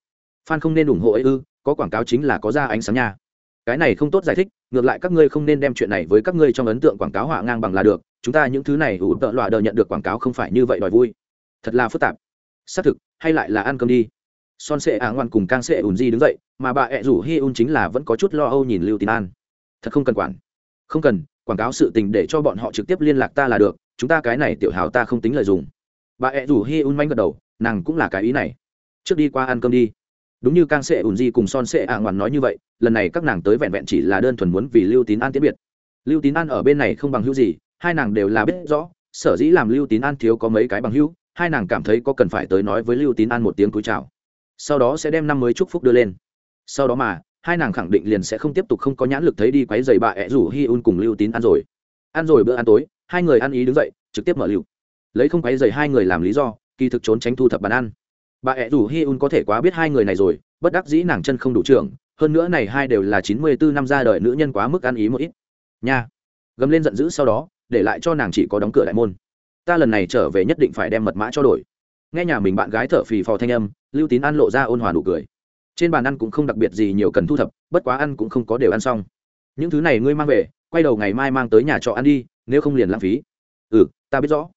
Fan không nên ủng hộ ấy ư, có quảng cáo chính là có ra ánh sáng nha. Cái này không tốt giải thích, ngược lại các ngươi không nên đem chuyện này với các ngươi trong ấn tượng quảng cáo họa ngang bằng là được. Chúng ta những thứ này ủ tợ loạ đờ nhận được quảng cáo không phải như vậy đòi vui. Thật là phức tạp. Xác thực, hay lại là ăn cơm đi son sệ ả ngoan cùng càng sệ ùn di đứng dậy, mà bà ẹ rủ hi un chính là vẫn có chút lo âu nhìn lưu tín an. Thật không cần quản. Không cần, quảng cáo sự tình để cho bọn họ trực tiếp liên lạc ta là được, chúng ta cái này tiểu hào ta không tính lời dùng. Bà ẹ rủ hi un manh gật đầu, nàng cũng là cái ý này. Trước đi qua ăn cơm đi. Đúng như càng sệ ùn di cùng son sệ ả ngoan nói như vậy, lần này các nàng tới vẹn vẹn chỉ là đơn thuần muốn vì lưu tín an tiễn biệt. Lưu tín an ở bên này không bằng hữu gì, hai nàng đều là biết rõ, sở dĩ làm lưu tín an thiếu có mấy cái bằng hữu, hai nàng cảm thấy có cần phải tới nói với lưu tín an một tiếng cúi chào sau đó sẽ đem năm mới chúc phúc đưa lên. Sau đó mà, hai nàng khẳng định liền sẽ không tiếp tục không có nhãn lực thấy đi quấy giày bà ẹ rủ hi un cùng lưu tín ăn rồi. Ăn rồi bữa ăn tối, hai người ăn ý đứng dậy, trực tiếp mở lưu lấy không quấy giày hai người làm lý do, kỳ thực trốn tránh thu thập bàn ăn. Bà ẹ rủ hi un có thể quá biết hai người này rồi, bất đắc dĩ nàng chân không đủ trưởng, hơn nữa này hai đều là chín mươi bốn năm ra đời nữ nhân quá mức ăn ý một ít. Nha. Gầm lên giận dữ sau đó, để lại cho nàng chỉ có đóng cửa đại môn. Ta lần này trở về nhất định phải đem mật mã cho đổi. Nghe nhà mình bạn gái thở phì phò thanh âm lưu tín an lộ ra ôn hòa nụ cười. Trên bàn ăn cũng không đặc biệt gì nhiều cần thu thập, bất quá ăn cũng không có đều ăn xong. Những thứ này ngươi mang về, quay đầu ngày mai mang tới nhà trọ ăn đi, nếu không liền lãng phí. Ừ ta biết rõ.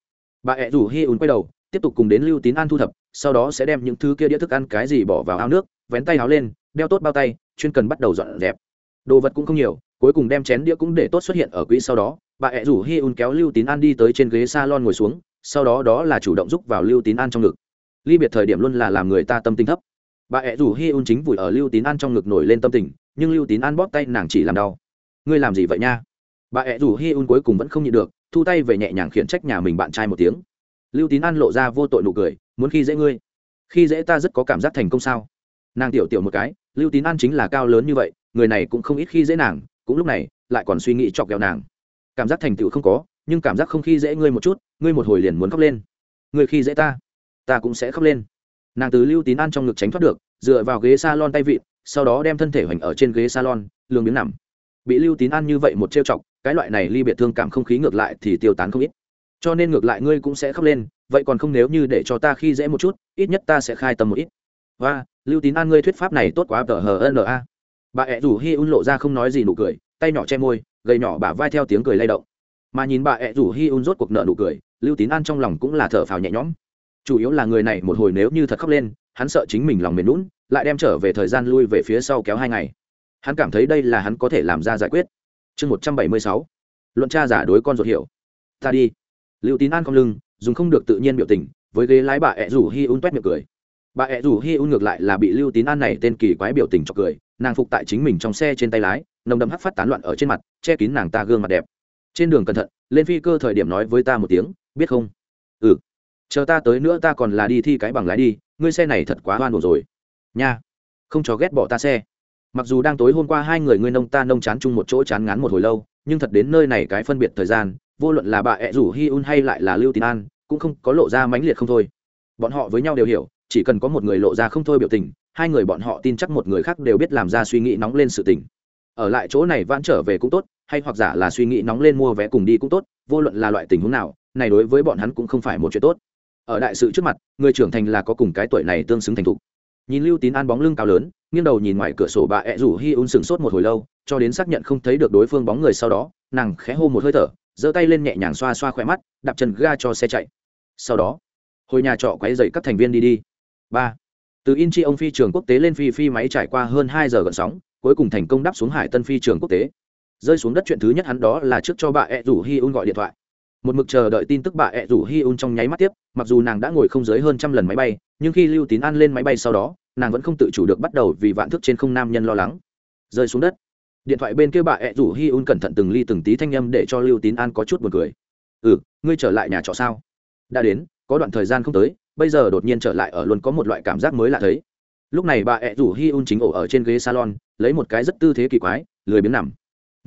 Bà ẹ rủ hi ùn quay đầu, tiếp tục cùng đến lưu tín an thu thập, sau đó sẽ đem những thứ kia đĩa thức ăn cái gì bỏ vào ao nước, vén tay áo lên, đeo tốt bao tay, chuyên cần bắt đầu dọn dẹp. Đồ vật cũng không nhiều, cuối cùng đem chén đĩa cũng để tốt xuất hiện ở quỹ sau đó, bà ẹ rủ hi un kéo lưu tín an đi tới trên ghế s a lon ngồi xuống, sau đó đó là chủ động giúp vào lưu tín an trong ngực ly biệt thời điểm luôn là làm người ta tâm tình thấp. Bà ẹ rủ hi un chính vùi ở lưu tín an trong ngực nổi lên tâm tình, nhưng lưu tín an bóp tay nàng chỉ làm đau. Ngươi làm gì vậy nha? Bà ẹ rủ hi un cuối cùng vẫn không nhịn được, thu tay về nhẹ nhàng khiển trách nhà mình bạn trai một tiếng. Lưu tín an lộ ra vô tội nụ cười, muốn khi dễ ngươi. Khi dễ ta rất có cảm giác thành công sao? Nàng tiểu tiểu một cái, lưu tín an chính là cao lớn như vậy, người này cũng không ít khi dễ nàng, cũng lúc này, lại còn suy nghĩ chọc ghẹo nàng. Cảm giác thành tựu không có, nhưng cảm giác không khi dễ ngươi một chút, ngươi một hồi liền muốn khóc lên. Ngươi khi dễ ta ta cũng sẽ khóc lên. Nàng từ lưu tín an trong ngực tránh thoát được, dựa vào ghế s a lon tay vịn, sau đó đem thân thể hoành ở trên ghế salon, lường biến nằm. Bị lưu tín an như vậy một trêu chọc, cái loại này ly biệt thương cảm không khí ngược lại thì tiêu tán không ít. Cho nên ngược lại ngươi cũng sẽ khóc lên, vậy còn không nếu như để cho ta khi dễ một chút, ít nhất ta sẽ khai tâm một ít. Và lưu tín an ngươi thuyết pháp này tốt quá, tờ hờ n a. Bà ẹ rủ hi un lộ ra không nói gì nụ cười, tay nhỏ che môi, gầy nhỏ bả vai theo tiếng cười lay động. Mà nhìn bà ẹ rủ hi un rốt cuộc nợ nụ cười, lưu tín an trong lòng cũng là thở phào nhẹ nhõm chủ yếu là người này một hồi nếu như thật khóc lên, hắn sợ chính mình lòng mềm lún lại đem trở về thời gian lui về phía sau kéo hai ngày. Hắn cảm thấy đây là hắn có thể làm ra giải quyết. Chương một trăm bảy mươi sáu. Luận cha giả đối con ruột hiểu. Ta đi. Lưu tín an không lưng, dùng không được tự nhiên biểu tình, với ghế lái bà ẹ rủ hi un t miệng cười. Bà ẹ rủ hi un ngược lại là bị lưu tín an này tên kỳ quái biểu tình cho cười, nàng phục tại chính mình trong xe trên tay lái, nồng đậm hắt phát tán loạn ở trên mặt, che kín nàng ta gương mặt đẹp. Trên đường cẩn thận, lên phi cơ thời điểm nói với ta một tiếng, biết không? Ừ chờ ta tới nữa ta còn là đi thi cái bằng lái đi, ngươi xe này thật quá hoan hồn rồi. Nha, không cho ghét bỏ ta xe. Mặc dù đang tối hôm qua hai người ngươi nông ta nông chán chung một chỗ chán ngán một hồi lâu, nhưng thật đến nơi này cái phân biệt thời gian, vô luận là bà ẹ rủ hi un hay lại là lưu tín an, cũng không có lộ ra mãnh liệt không thôi. Bọn họ với nhau đều hiểu, chỉ cần có một người lộ ra không thôi biểu tình, hai người bọn họ tin chắc một người khác đều biết làm ra suy nghĩ nóng lên sự tình. Ở lại chỗ này vãn trở về cũng tốt, hay hoặc giả là suy nghĩ nóng lên mua vé cùng đi cũng tốt, vô luận là loại tình huống nào, này đối với bọn hắn cũng không phải một chuyện tốt ở đại sự trước mặt, người trưởng thành là có cùng cái tuổi này tương xứng thành thục. Nhìn lưu tín an bóng lưng cao lớn, nghiêng đầu nhìn ngoài cửa sổ bà ẹ rủ hi un sừng sốt một hồi lâu, cho đến xác nhận không thấy được đối phương bóng người sau đó, nàng khẽ hô một hơi thở, giơ tay lên nhẹ nhàng xoa xoa khỏe mắt, đạp chân ga cho xe chạy. Sau đó, hồi nhà trọ quay dậy các thành viên đi đi. Ba. Từ in chi ông phi trường quốc tế lên phi phi máy trải qua hơn hai giờ gần sóng, cuối cùng thành công đáp xuống hải tân phi trường quốc tế. Rơi xuống đất chuyện thứ nhất hắn đó là trước cho bà ẹ rủ hi un gọi điện thoại một mực chờ đợi tin tức bà ẹ rủ hi un trong nháy mắt tiếp, mặc dù nàng đã ngồi không dưới hơn trăm lần máy bay, nhưng khi lưu tín an lên máy bay sau đó, nàng vẫn không tự chủ được bắt đầu vì vạn thức trên không nam nhân lo lắng. Rơi xuống đất, điện thoại bên kia bà ẹ rủ hi un cẩn thận từng ly từng tí thanh â m để cho lưu tín an có chút buồn cười. Ừ ngươi trở lại nhà trọ sao? Đã đến, có đoạn thời gian không tới, bây giờ đột nhiên trở lại ở luôn có một loại cảm giác mới lạ thấy. Lúc này bà ẹ rủ hi un chính ổ ở trên ghế salon, lấy một cái rất tư thế kỳ quái, lười biếng nằm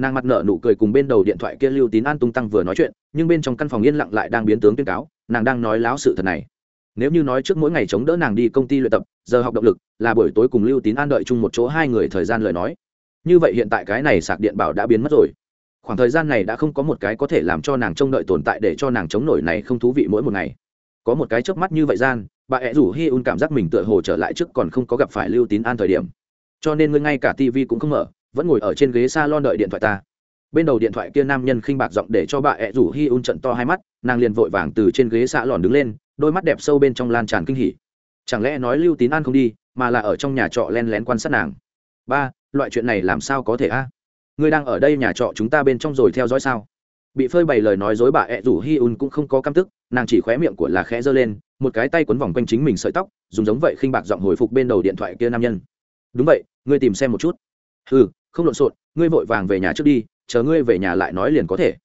nàng mặt nợ nụ cười cùng bên đầu điện thoại kia lưu tín an tung tăng vừa nói chuyện, nhưng bên trong căn phòng yên lặng lại đang biến tướng tuyên cáo, nàng đang nói láo sự thật này. Nếu như nói trước mỗi ngày chống đỡ nàng đi công ty luyện tập, giờ học động lực, là buổi tối cùng lưu tín an đợi chung một chỗ hai người thời gian lời nói. Như vậy hiện tại cái này sạc điện bảo đã biến mất rồi. Khoảng thời gian này đã không có một cái có thể làm cho nàng trông đợi tồn tại để cho nàng chống nổi này không thú vị mỗi một ngày. Có một cái chớp mắt như vậy gian, bà ẹ rủ hi un cảm giác mình tựa hồ trở lại trước còn không có gặp phải lưu tín an thời điểm. Cho nên ngươi ngay cả tv cũng không mở vẫn ngồi ở trên ghế s a lon đợi điện thoại ta. Bên đầu điện thoại kia nam nhân khinh bạc giọng để cho bà ẹ rủ hi un trận to hai mắt, nàng liền vội vàng từ trên ghế xạ lòn đứng lên, đôi mắt đẹp sâu bên trong lan tràn kinh hỉ. Chẳng lẽ nói lưu tín an không đi, mà là ở trong nhà trọ len lén quan sát nàng? Ba, loại chuyện này làm sao có thể a? Ngươi đang ở đây nhà trọ chúng ta bên trong rồi theo dõi sao? Bị phơi bày lời nói dối bà ẹ rủ hi un cũng không có căm tức, nàng chỉ khóe miệng của là khẽ giơ lên, một cái tay quấn vòng quanh chính mình sợi tóc, dùng giống vậy khinh bạc giọng hồi phục bên đầu điện thoại kia nam nhân. Đúng vậy, ngươi tìm xem một chút. Ừ không lộn xộn, ngươi vội vàng về nhà trước đi, chờ ngươi về nhà lại nói liền có thể.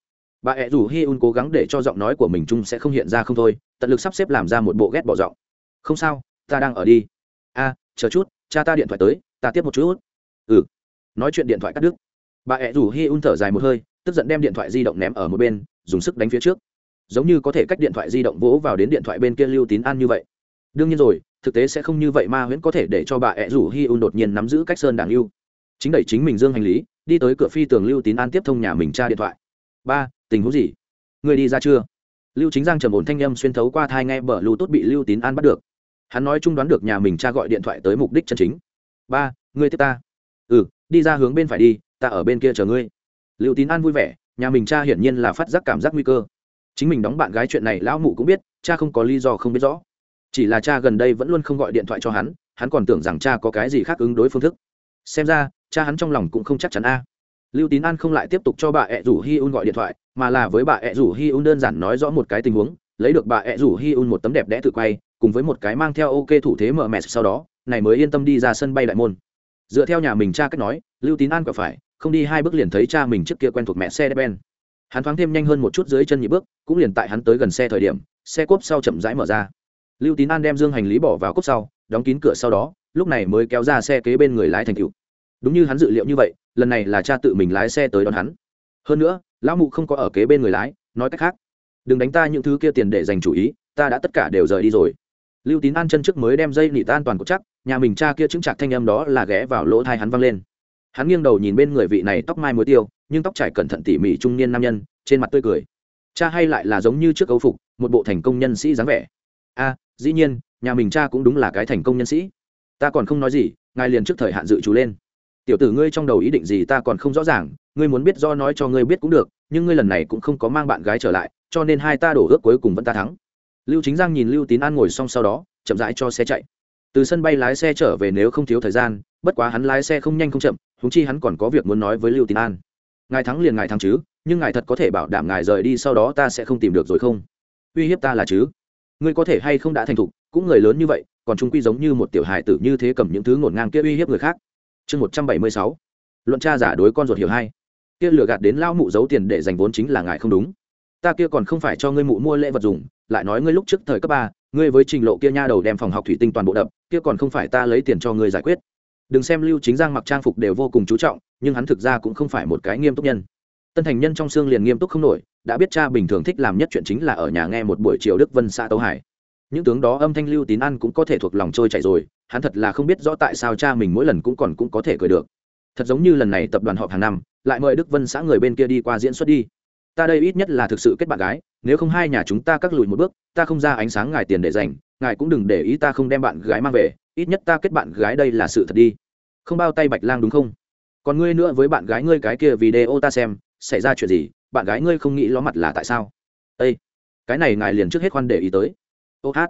Bà ẹ rủ hi un cố gắng để cho giọng nói của mình chung sẽ không hiện ra không thôi, tận lực sắp xếp làm ra một bộ ghét bỏ giọng. Không sao, ta đang ở đi. A, chờ chút, cha ta điện thoại tới, ta tiếp một chút. Ừ. Nói chuyện điện thoại cắt đứt. Bà ẹ rủ hi un thở dài một hơi, tức giận đem điện thoại di động ném ở một bên, dùng sức đánh phía trước. Giống như có thể cách điện thoại di động vỗ vào đến điện thoại bên kia lưu tín an như vậy. Đương nhiên rồi, thực tế sẽ không như vậy ma huyễn có thể để cho bà ẹ rủ hi un đột nhiên nắm giữ cách sơn đảng lưu chính đẩy chính mình dương hành lý, đi tới cửa phi tường lưu tín an tiếp thông nhà mình tra điện thoại. Ba, tình huống gì? Người đi ra chưa? Lưu chính giang trầm ổn thanh â m xuyên thấu qua thai nghe bờ lưu tốt bị lưu tín an bắt được. Hắn nói chung đoán được nhà mình cha gọi điện thoại tới mục đích chân chính. Ba, ngươi tiếp ta. Ừ đi ra hướng bên phải đi, ta ở bên kia chờ ngươi. Lưu tín an vui vẻ, nhà mình cha hiển nhiên là phát giác cảm giác nguy cơ. Chính mình đóng bạn gái chuyện này lão mụ cũng biết, cha không có lý do không biết rõ. Chỉ là cha gần đây vẫn luôn không gọi điện thoại cho hắn hắn còn tưởng rằng cha có cái gì khác ứng đối phương thức. Xem ra cha hắn trong lòng cũng không chắc chắn a. Lưu tín an không lại tiếp tục cho bà ẹ rủ hi un gọi điện thoại, mà là với bà ẹ rủ hi un đơn giản nói rõ một cái tình huống, lấy được bà ẹ rủ hi un một tấm đẹp đẽ tự quay, cùng với một cái mang theo ok thủ thế mở mẹ sau đó, này mới yên tâm đi ra sân bay đại môn. Dựa theo nhà mình cha cách nói, lưu tín an quả phải, không đi hai bước liền thấy cha mình trước kia quen thuộc mẹ xe đẹp ben hắn thoáng thêm nhanh hơn một chút dưới chân nhị bước, cũng liền tại hắn tới gần xe thời điểm, xe cốp sau chậm rãi mở ra. Lưu tín an đem dương hành lý bỏ vào cốp sau, đóng kín cửa sau đó, lúc này mới kéo ra xe kế bên người lái thành cựu đúng như hắn dự liệu như vậy, lần này là cha tự mình lái xe tới đón hắn. Hơn nữa, lão mụ không có ở kế bên người lái, nói cách khác, đừng đánh ta những thứ kia tiền để dành chủ ý, ta đã tất cả đều rời đi rồi. Lưu tín an chân trước mới đem dây nị tan toàn cột chắc, nhà mình cha kia chứng chặt thanh âm đó là ghé vào lỗ thai hắn văng lên. Hắn nghiêng đầu nhìn bên người vị này tóc mai muối tiêu, nhưng tóc trải cẩn thận tỉ mỉ trung niên nam nhân, trên mặt tươi cười. Cha hay lại là giống như trước âu phục, một bộ thành công nhân sĩ dáng vẻ. A, dĩ nhiên, nhà mình cha cũng đúng là cái thành công nhân sĩ. Ta còn không nói gì, ngài liền trước thời hạn dự trú lên tiểu tử ngươi trong đầu ý định gì ta còn không rõ ràng, ngươi muốn biết do nói cho ngươi biết cũng được, nhưng ngươi lần này cũng không có mang bạn gái trở lại, cho nên hai ta đổ ước cuối cùng vẫn ta thắng. Lưu chính giang nhìn lưu tín an ngồi xong sau đó, chậm rãi cho xe chạy. Từ sân bay lái xe trở về nếu không thiếu thời gian, bất quá hắn lái xe không nhanh không chậm húng chi hắn còn có việc muốn nói với lưu tín an. Ngài thắng liền ngài thắng chứ, nhưng ngài thật có thể bảo đảm ngài rời đi sau đó ta sẽ không tìm được rồi không? Uy hiếp ta là chứ? Ngươi có thể hay không đã thành thục, cũng người lớn như vậy, còn trung quy giống như một tiểu hài tử như thế cầm những thứ ngổn ngang kia uy hiếp người khác chương một trăm bảy mươi sáu. Luận cha giả đối con ruột hiểu hay, kia lừa gạt đến lao mụ giấu tiền để dành vốn chính là ngài không đúng. Ta kia còn không phải cho ngươi mụ mua lễ vật dùng lại nói ngươi lúc trước thời cấp ba ngươi với trình lộ kia nha đầu đem phòng học thủy tinh toàn bộ đập kia còn không phải ta lấy tiền cho ngươi giải quyết. Đừng xem lưu chính giang mặc trang phục đều vô cùng chú trọng nhưng hắn thực ra cũng không phải một cái nghiêm túc nhân. Tân thành nhân trong xương liền nghiêm túc không nổi đã biết cha bình thường thích làm nhất chuyện chính là ở nhà nghe một buổi chiều đức vân xã tấu hải những tướng đó âm thanh lưu tín ăn cũng có thể thuộc lòng trôi chảy rồi, hắn thật là không biết rõ tại sao cha mình mỗi lần cũng còn cũng có thể cười được. Thật giống như lần này tập đoàn họp hàng năm, lại mời đức vân xã người bên kia đi qua diễn xuất đi. Ta đây ít nhất là thực sự kết bạn gái, nếu không hai nhà chúng ta cắt lùi một bước, ta không ra ánh sáng ngài tiền để dành, ngài cũng đừng để ý ta không đem bạn gái mang về, ít nhất ta kết bạn gái đây là sự thật đi. Không bao tay bạch lang đúng không? Còn ngươi nữa với bạn gái ngươi cái kia video ta xem, xảy ra chuyện gì, bạn gái ngươi không nghĩ ló mặt là tại sao? Ây cái này ngài liền trước hết khoan để ý tới ô hát.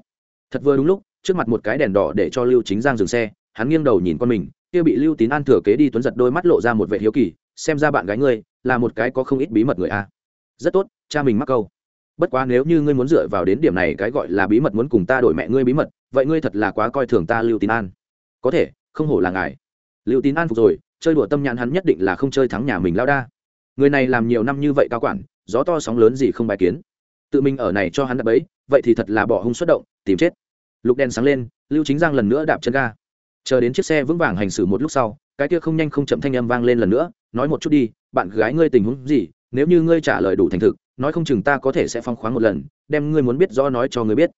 Thật vừa đúng lúc, trước mặt một cái đèn đỏ để cho lưu chính giang dừng xe, hắn nghiêng đầu nhìn con mình, kia bị lưu tín an thừa kế đi tuấn giật đôi mắt lộ ra một vệ hiếu kỳ, xem ra bạn gái ngươi là một cái có không ít bí mật người a. Rất tốt, cha mình mắc câu. Bất quá nếu như ngươi muốn dựa vào đến điểm này cái gọi là bí mật muốn cùng ta đổi mẹ ngươi bí mật, vậy ngươi thật là quá coi thường ta lưu tín an. Có thể, không hổ là ngài. Lưu tín an phục rồi, chơi đùa tâm nhãn hắn nhất định là không chơi thắng nhà mình lao đa. Người này làm nhiều năm như vậy cao quản, gió to sóng lớn gì không bài kiến. Tự mình ở này cho hắn đập ấy vậy thì thật là bỏ hung xuất động, tìm chết. Lục đèn sáng lên, lưu chính giang lần nữa đạp chân ga. Chờ đến chiếc xe vững vàng hành xử một lúc sau, cái kia không nhanh không chậm thanh âm vang lên lần nữa, nói một chút đi, bạn gái ngươi tình huống gì, nếu như ngươi trả lời đủ thành thực, nói không chừng ta có thể sẽ phong khoáng một lần, đem ngươi muốn biết rõ nói cho ngươi biết.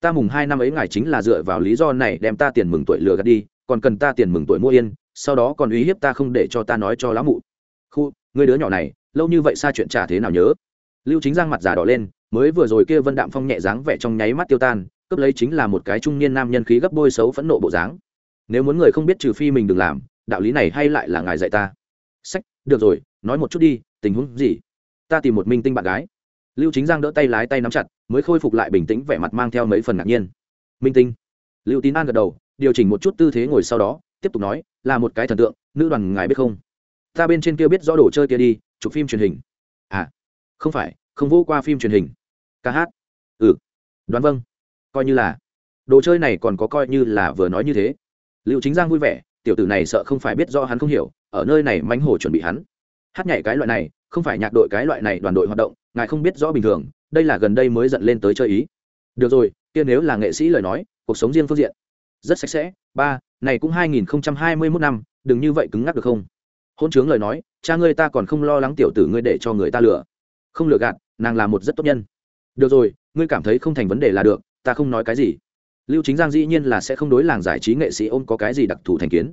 Ta mùng hai năm ấy ngài chính là dựa vào lý do này đem ta tiền mừng tuổi lừa gạt đi, còn cần ta tiền mừng tuổi mua yên, sau đó còn uy hiếp ta không để cho ta nói cho lão mụ. Khu, ngươi đứa nhỏ này, lâu như vậy xa chuyện trả thế nào nhớ? Lưu chính giang mặt già đỏ lên mới vừa rồi kia vân đạm phong nhẹ dáng vẻ trong nháy mắt tiêu tan, cướp lấy chính là một cái trung niên nam nhân khí gấp bôi xấu phẫn nộ bộ dáng. Nếu muốn người không biết trừ phi mình đừng làm, đạo lý này hay lại là ngài dạy ta. Sách, được rồi, nói một chút đi, tình huống gì? Ta tìm một minh tinh bạn gái. Lưu chính giang đỡ tay lái tay nắm chặt, mới khôi phục lại bình tĩnh vẻ mặt mang theo mấy phần ngạc nhiên. Minh tinh. Lưu tín an gật đầu, điều chỉnh một chút tư thế ngồi sau đó, tiếp tục nói, là một cái thần tượng, nữ đoàn ngài biết không? Ta bên trên kia biết rõ đồ chơi kia đi, chụp phim truyền hình. À không phải không vô qua phim truyền hình. Ca hát. Ừ. Đoán vâng. Coi như là. Đồ chơi này còn có coi như là vừa nói như thế. Liệu chính giang vui vẻ, tiểu tử này sợ không phải biết do hắn không hiểu, ở nơi này mánh hồ chuẩn bị hắn. Hát nhảy cái loại này, không phải nhạc đội cái loại này đoàn đội hoạt động, ngài không biết rõ bình thường, đây là gần đây mới dẫn lên tới chơi ý. Được rồi, kia nếu là nghệ sĩ lời nói, cuộc sống riêng phương diện. Rất sạch sẽ, ba, này cũng hai nghìn hai mươi mốt năm, đừng như vậy cứng ngắc được không? Hôn chướng lời nói, cha ngươi ta còn không lo lắng tiểu tử ngươi để cho người ta lừa. Không lừa gạt nàng là một rất tốt nhân. Được rồi, ngươi cảm thấy không thành vấn đề là được, ta không nói cái gì. Lưu chính giang dĩ nhiên là sẽ không đối làng giải trí nghệ sĩ ôm có cái gì đặc thù thành kiến.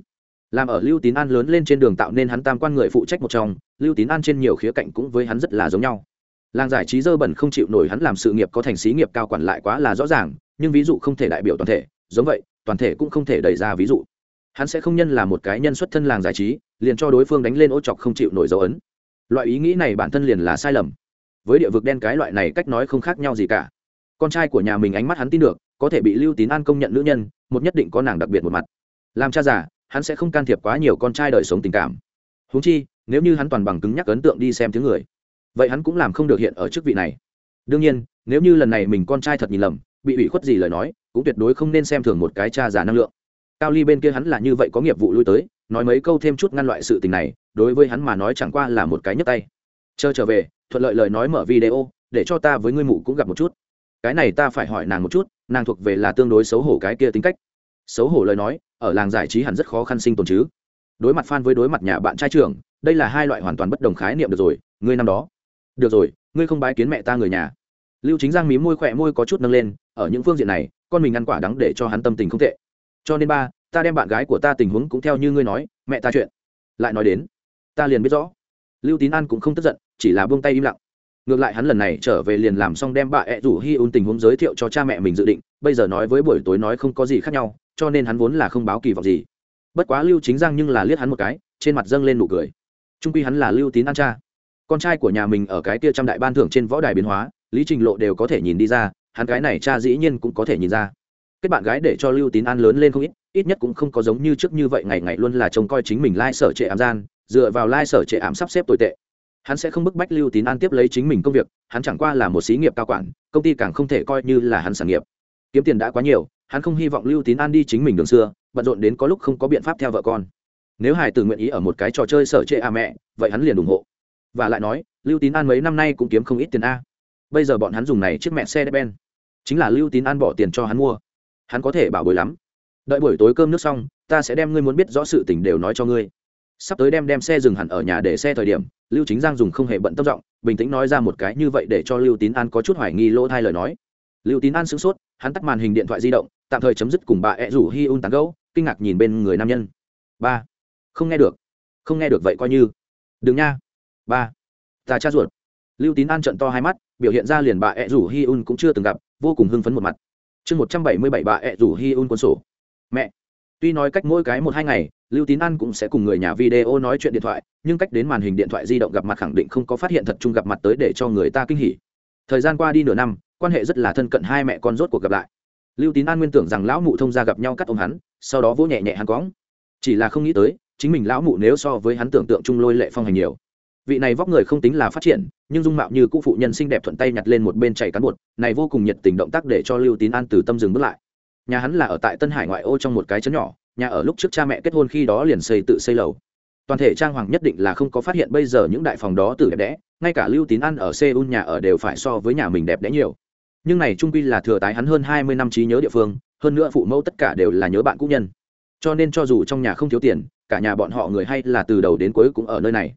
Làm ở lưu tín an lớn lên trên đường tạo nên hắn tam quan người phụ trách một trong, lưu tín an trên nhiều khía cạnh cũng với hắn rất là giống nhau. Làng giải trí dơ bẩn không chịu nổi hắn làm sự nghiệp có thành xí nghiệp cao quản lại quá là rõ ràng, nhưng ví dụ không thể đại biểu toàn thể, giống vậy, toàn thể cũng không thể đẩy ra ví dụ. Hắn sẽ không nhân là một cái nhân xuất thân làng giải trí, liền cho đối phương đánh lên ô chọc không chịu nổi dấu ấn. Loại ý nghĩ này bản thân liền là sai lầm với địa vực đen cái loại này cách nói không khác nhau gì cả. Con trai của nhà mình ánh mắt hắn tin được, có thể bị lưu tín an công nhận nữ nhân, một nhất định có nàng đặc biệt một mặt. Làm cha già, hắn sẽ không can thiệp quá nhiều con trai đời sống tình cảm. Húng chi, nếu như hắn toàn bằng cứng nhắc ấn tượng đi xem tiếng người, vậy hắn cũng làm không được hiện ở chức vị này. Đương nhiên, nếu như lần này mình con trai thật nhìn lầm, bị ủy khuất gì lời nói, cũng tuyệt đối không nên xem thường một cái cha già năng lượng. Cao ly bên kia hắn là như vậy có nghiệp vụ lui tới, nói mấy câu thêm chút ngăn loại sự tình này, đối với hắn mà nói chẳng qua là một cái nhấp tay. Chờ trở về thuận lợi lời nói mở video, để cho ta với ngươi mụ cũng gặp một chút. Cái này ta phải hỏi nàng một chút, nàng thuộc về là tương đối xấu hổ cái kia tính cách. Xấu hổ lời nói, ở làng giải trí hẳn rất khó khăn sinh tồn chứ. Đối mặt f với đối mặt nhà bạn trai trưởng, đây là hai loại hoàn toàn bất đồng khái niệm được rồi, ngươi năm đó. Được rồi, ngươi không bái kiến mẹ ta người nhà. Lưu chính giang mí môi khỏe môi có chút nâng lên, ở những phương diện này, con mình ăn quả đắng để cho hắn tâm tình không tệ. Cho nên ba, ta đem bạn gái của ta tình huống cũng theo như ngươi nói, mẹ ta chuyện. Lại nói đến, ta liền biết rõ lưu tín an cũng không tức giận, chỉ là buông tay im lặng. Ngược lại hắn lần này trở về liền làm xong đem bà ẹ rủ hi un tình huống giới thiệu cho cha mẹ mình dự định, bây giờ nói với buổi tối nói không có gì khác nhau, cho nên hắn vốn là không báo kỳ vọng gì. Bất quá lưu chính giang nhưng là liếc hắn một cái, trên mặt dâng lên nụ cười. Trung quy hắn là lưu tín an cha. Con trai của nhà mình ở cái kia trăm đại ban thưởng trên võ đài biến hóa, lý trình lộ đều có thể nhìn đi ra, hắn cái này cha dĩ nhiên cũng có thể nhìn ra kết bạn gái để cho lưu tín an lớn lên không ít ít nhất cũng không có giống như trước như vậy ngày ngày luôn là trông coi chính mình lai sở trệ ám gian, dựa vào lai sở trệ ám sắp xếp tồi tệ. Hắn sẽ không bức bách lưu tín an tiếp lấy chính mình công việc, hắn chẳng qua là một xí nghiệp cao quản, công ty càng không thể coi như là hắn sản nghiệp. Kiếm tiền đã quá nhiều, hắn không hy vọng lưu tín an đi chính mình đường xưa, bận rộn đến có lúc không có biện pháp theo vợ con. Nếu hải tử nguyện ý ở một cái trò chơi sở trệ a mẹ, vậy hắn liền ủng hộ. Và lại nói, lưu tín an mấy năm nay cũng kiếm không ít tiền a. Bây giờ bọn hắn dùng này chiếc mẹ xe ben. Chính là lưu tín an bỏ tiền cho hắn mua hắn có thể bảo bối lắm. Đợi buổi tối cơm nước xong, ta sẽ đem ngươi muốn biết rõ sự tình đều nói cho ngươi. Sắp tới đem đem xe dừng hẳn ở nhà để xe thời điểm, lưu chính giang dùng không hề bận tâm giọng, bình tĩnh nói ra một cái như vậy để cho lưu tín an có chút hoài nghi lỗ thai lời nói. Lưu tín an sửng sốt, hắn tắt màn hình điện thoại di động, tạm thời chấm dứt cùng bà ẹ rủ hi un tán gấu kinh ngạc nhìn bên người nam nhân. Ba. Không nghe được. Không nghe được vậy coi như. Đừng nha. Ba. Ta cha ruột. Lưu tín an trận to hai mắt, biểu hiện ra liền bà ẹ rủ hi un cũng chưa từng gặp, vô cùng hưng phấn một mặt chương một trăm bảy mươi bảy bà ẹ rủ hi un quân sổ. Mẹ. Tuy nói cách mỗi cái một hai ngày, lưu tín an cũng sẽ cùng người nhà video nói chuyện điện thoại, nhưng cách đến màn hình điện thoại di động gặp mặt khẳng định không có phát hiện thật chung gặp mặt tới để cho người ta kinh hỉ. Thời gian qua đi nửa năm, quan hệ rất là thân cận hai mẹ con rốt cuộc gặp lại. Lưu tín an nguyên tưởng rằng lão mụ thông ra gặp nhau cắt ông hắn, sau đó vỗ nhẹ nhẹ hắn cóng chỉ là không nghĩ tới, chính mình lão mụ nếu so với hắn tưởng tượng chung lôi lệ phong hành nhiều vị này vóc người không tính là phát triển, nhưng dung mạo như cũ phụ nhân xinh đẹp thuận tay nhặt lên một bên chảy cán bột này vô cùng nhiệt tình động tác để cho lưu tín an từ tâm dừng bước lại. Nhà hắn là ở tại tân hải ngoại ô trong một cái chấn nhỏ, nhà ở lúc trước cha mẹ kết hôn khi đó liền xây tự xây lầu. Toàn thể trang hoàng nhất định là không có phát hiện bây giờ những đại phòng đó từ đẹp đẽ, ngay cả lưu tín ăn ở seoul nhà ở đều phải so với nhà mình đẹp đẽ nhiều. Nhưng này trung quy là thừa tái hắn hơn hai mươi năm trí nhớ địa phương, hơn nữa phụ mẫu tất cả đều là nhớ bạn cũ nhân. Cho nên cho dù trong nhà không thiếu tiền, cả nhà bọn họ người hay là từ đầu đến cuối cũng ở nơi này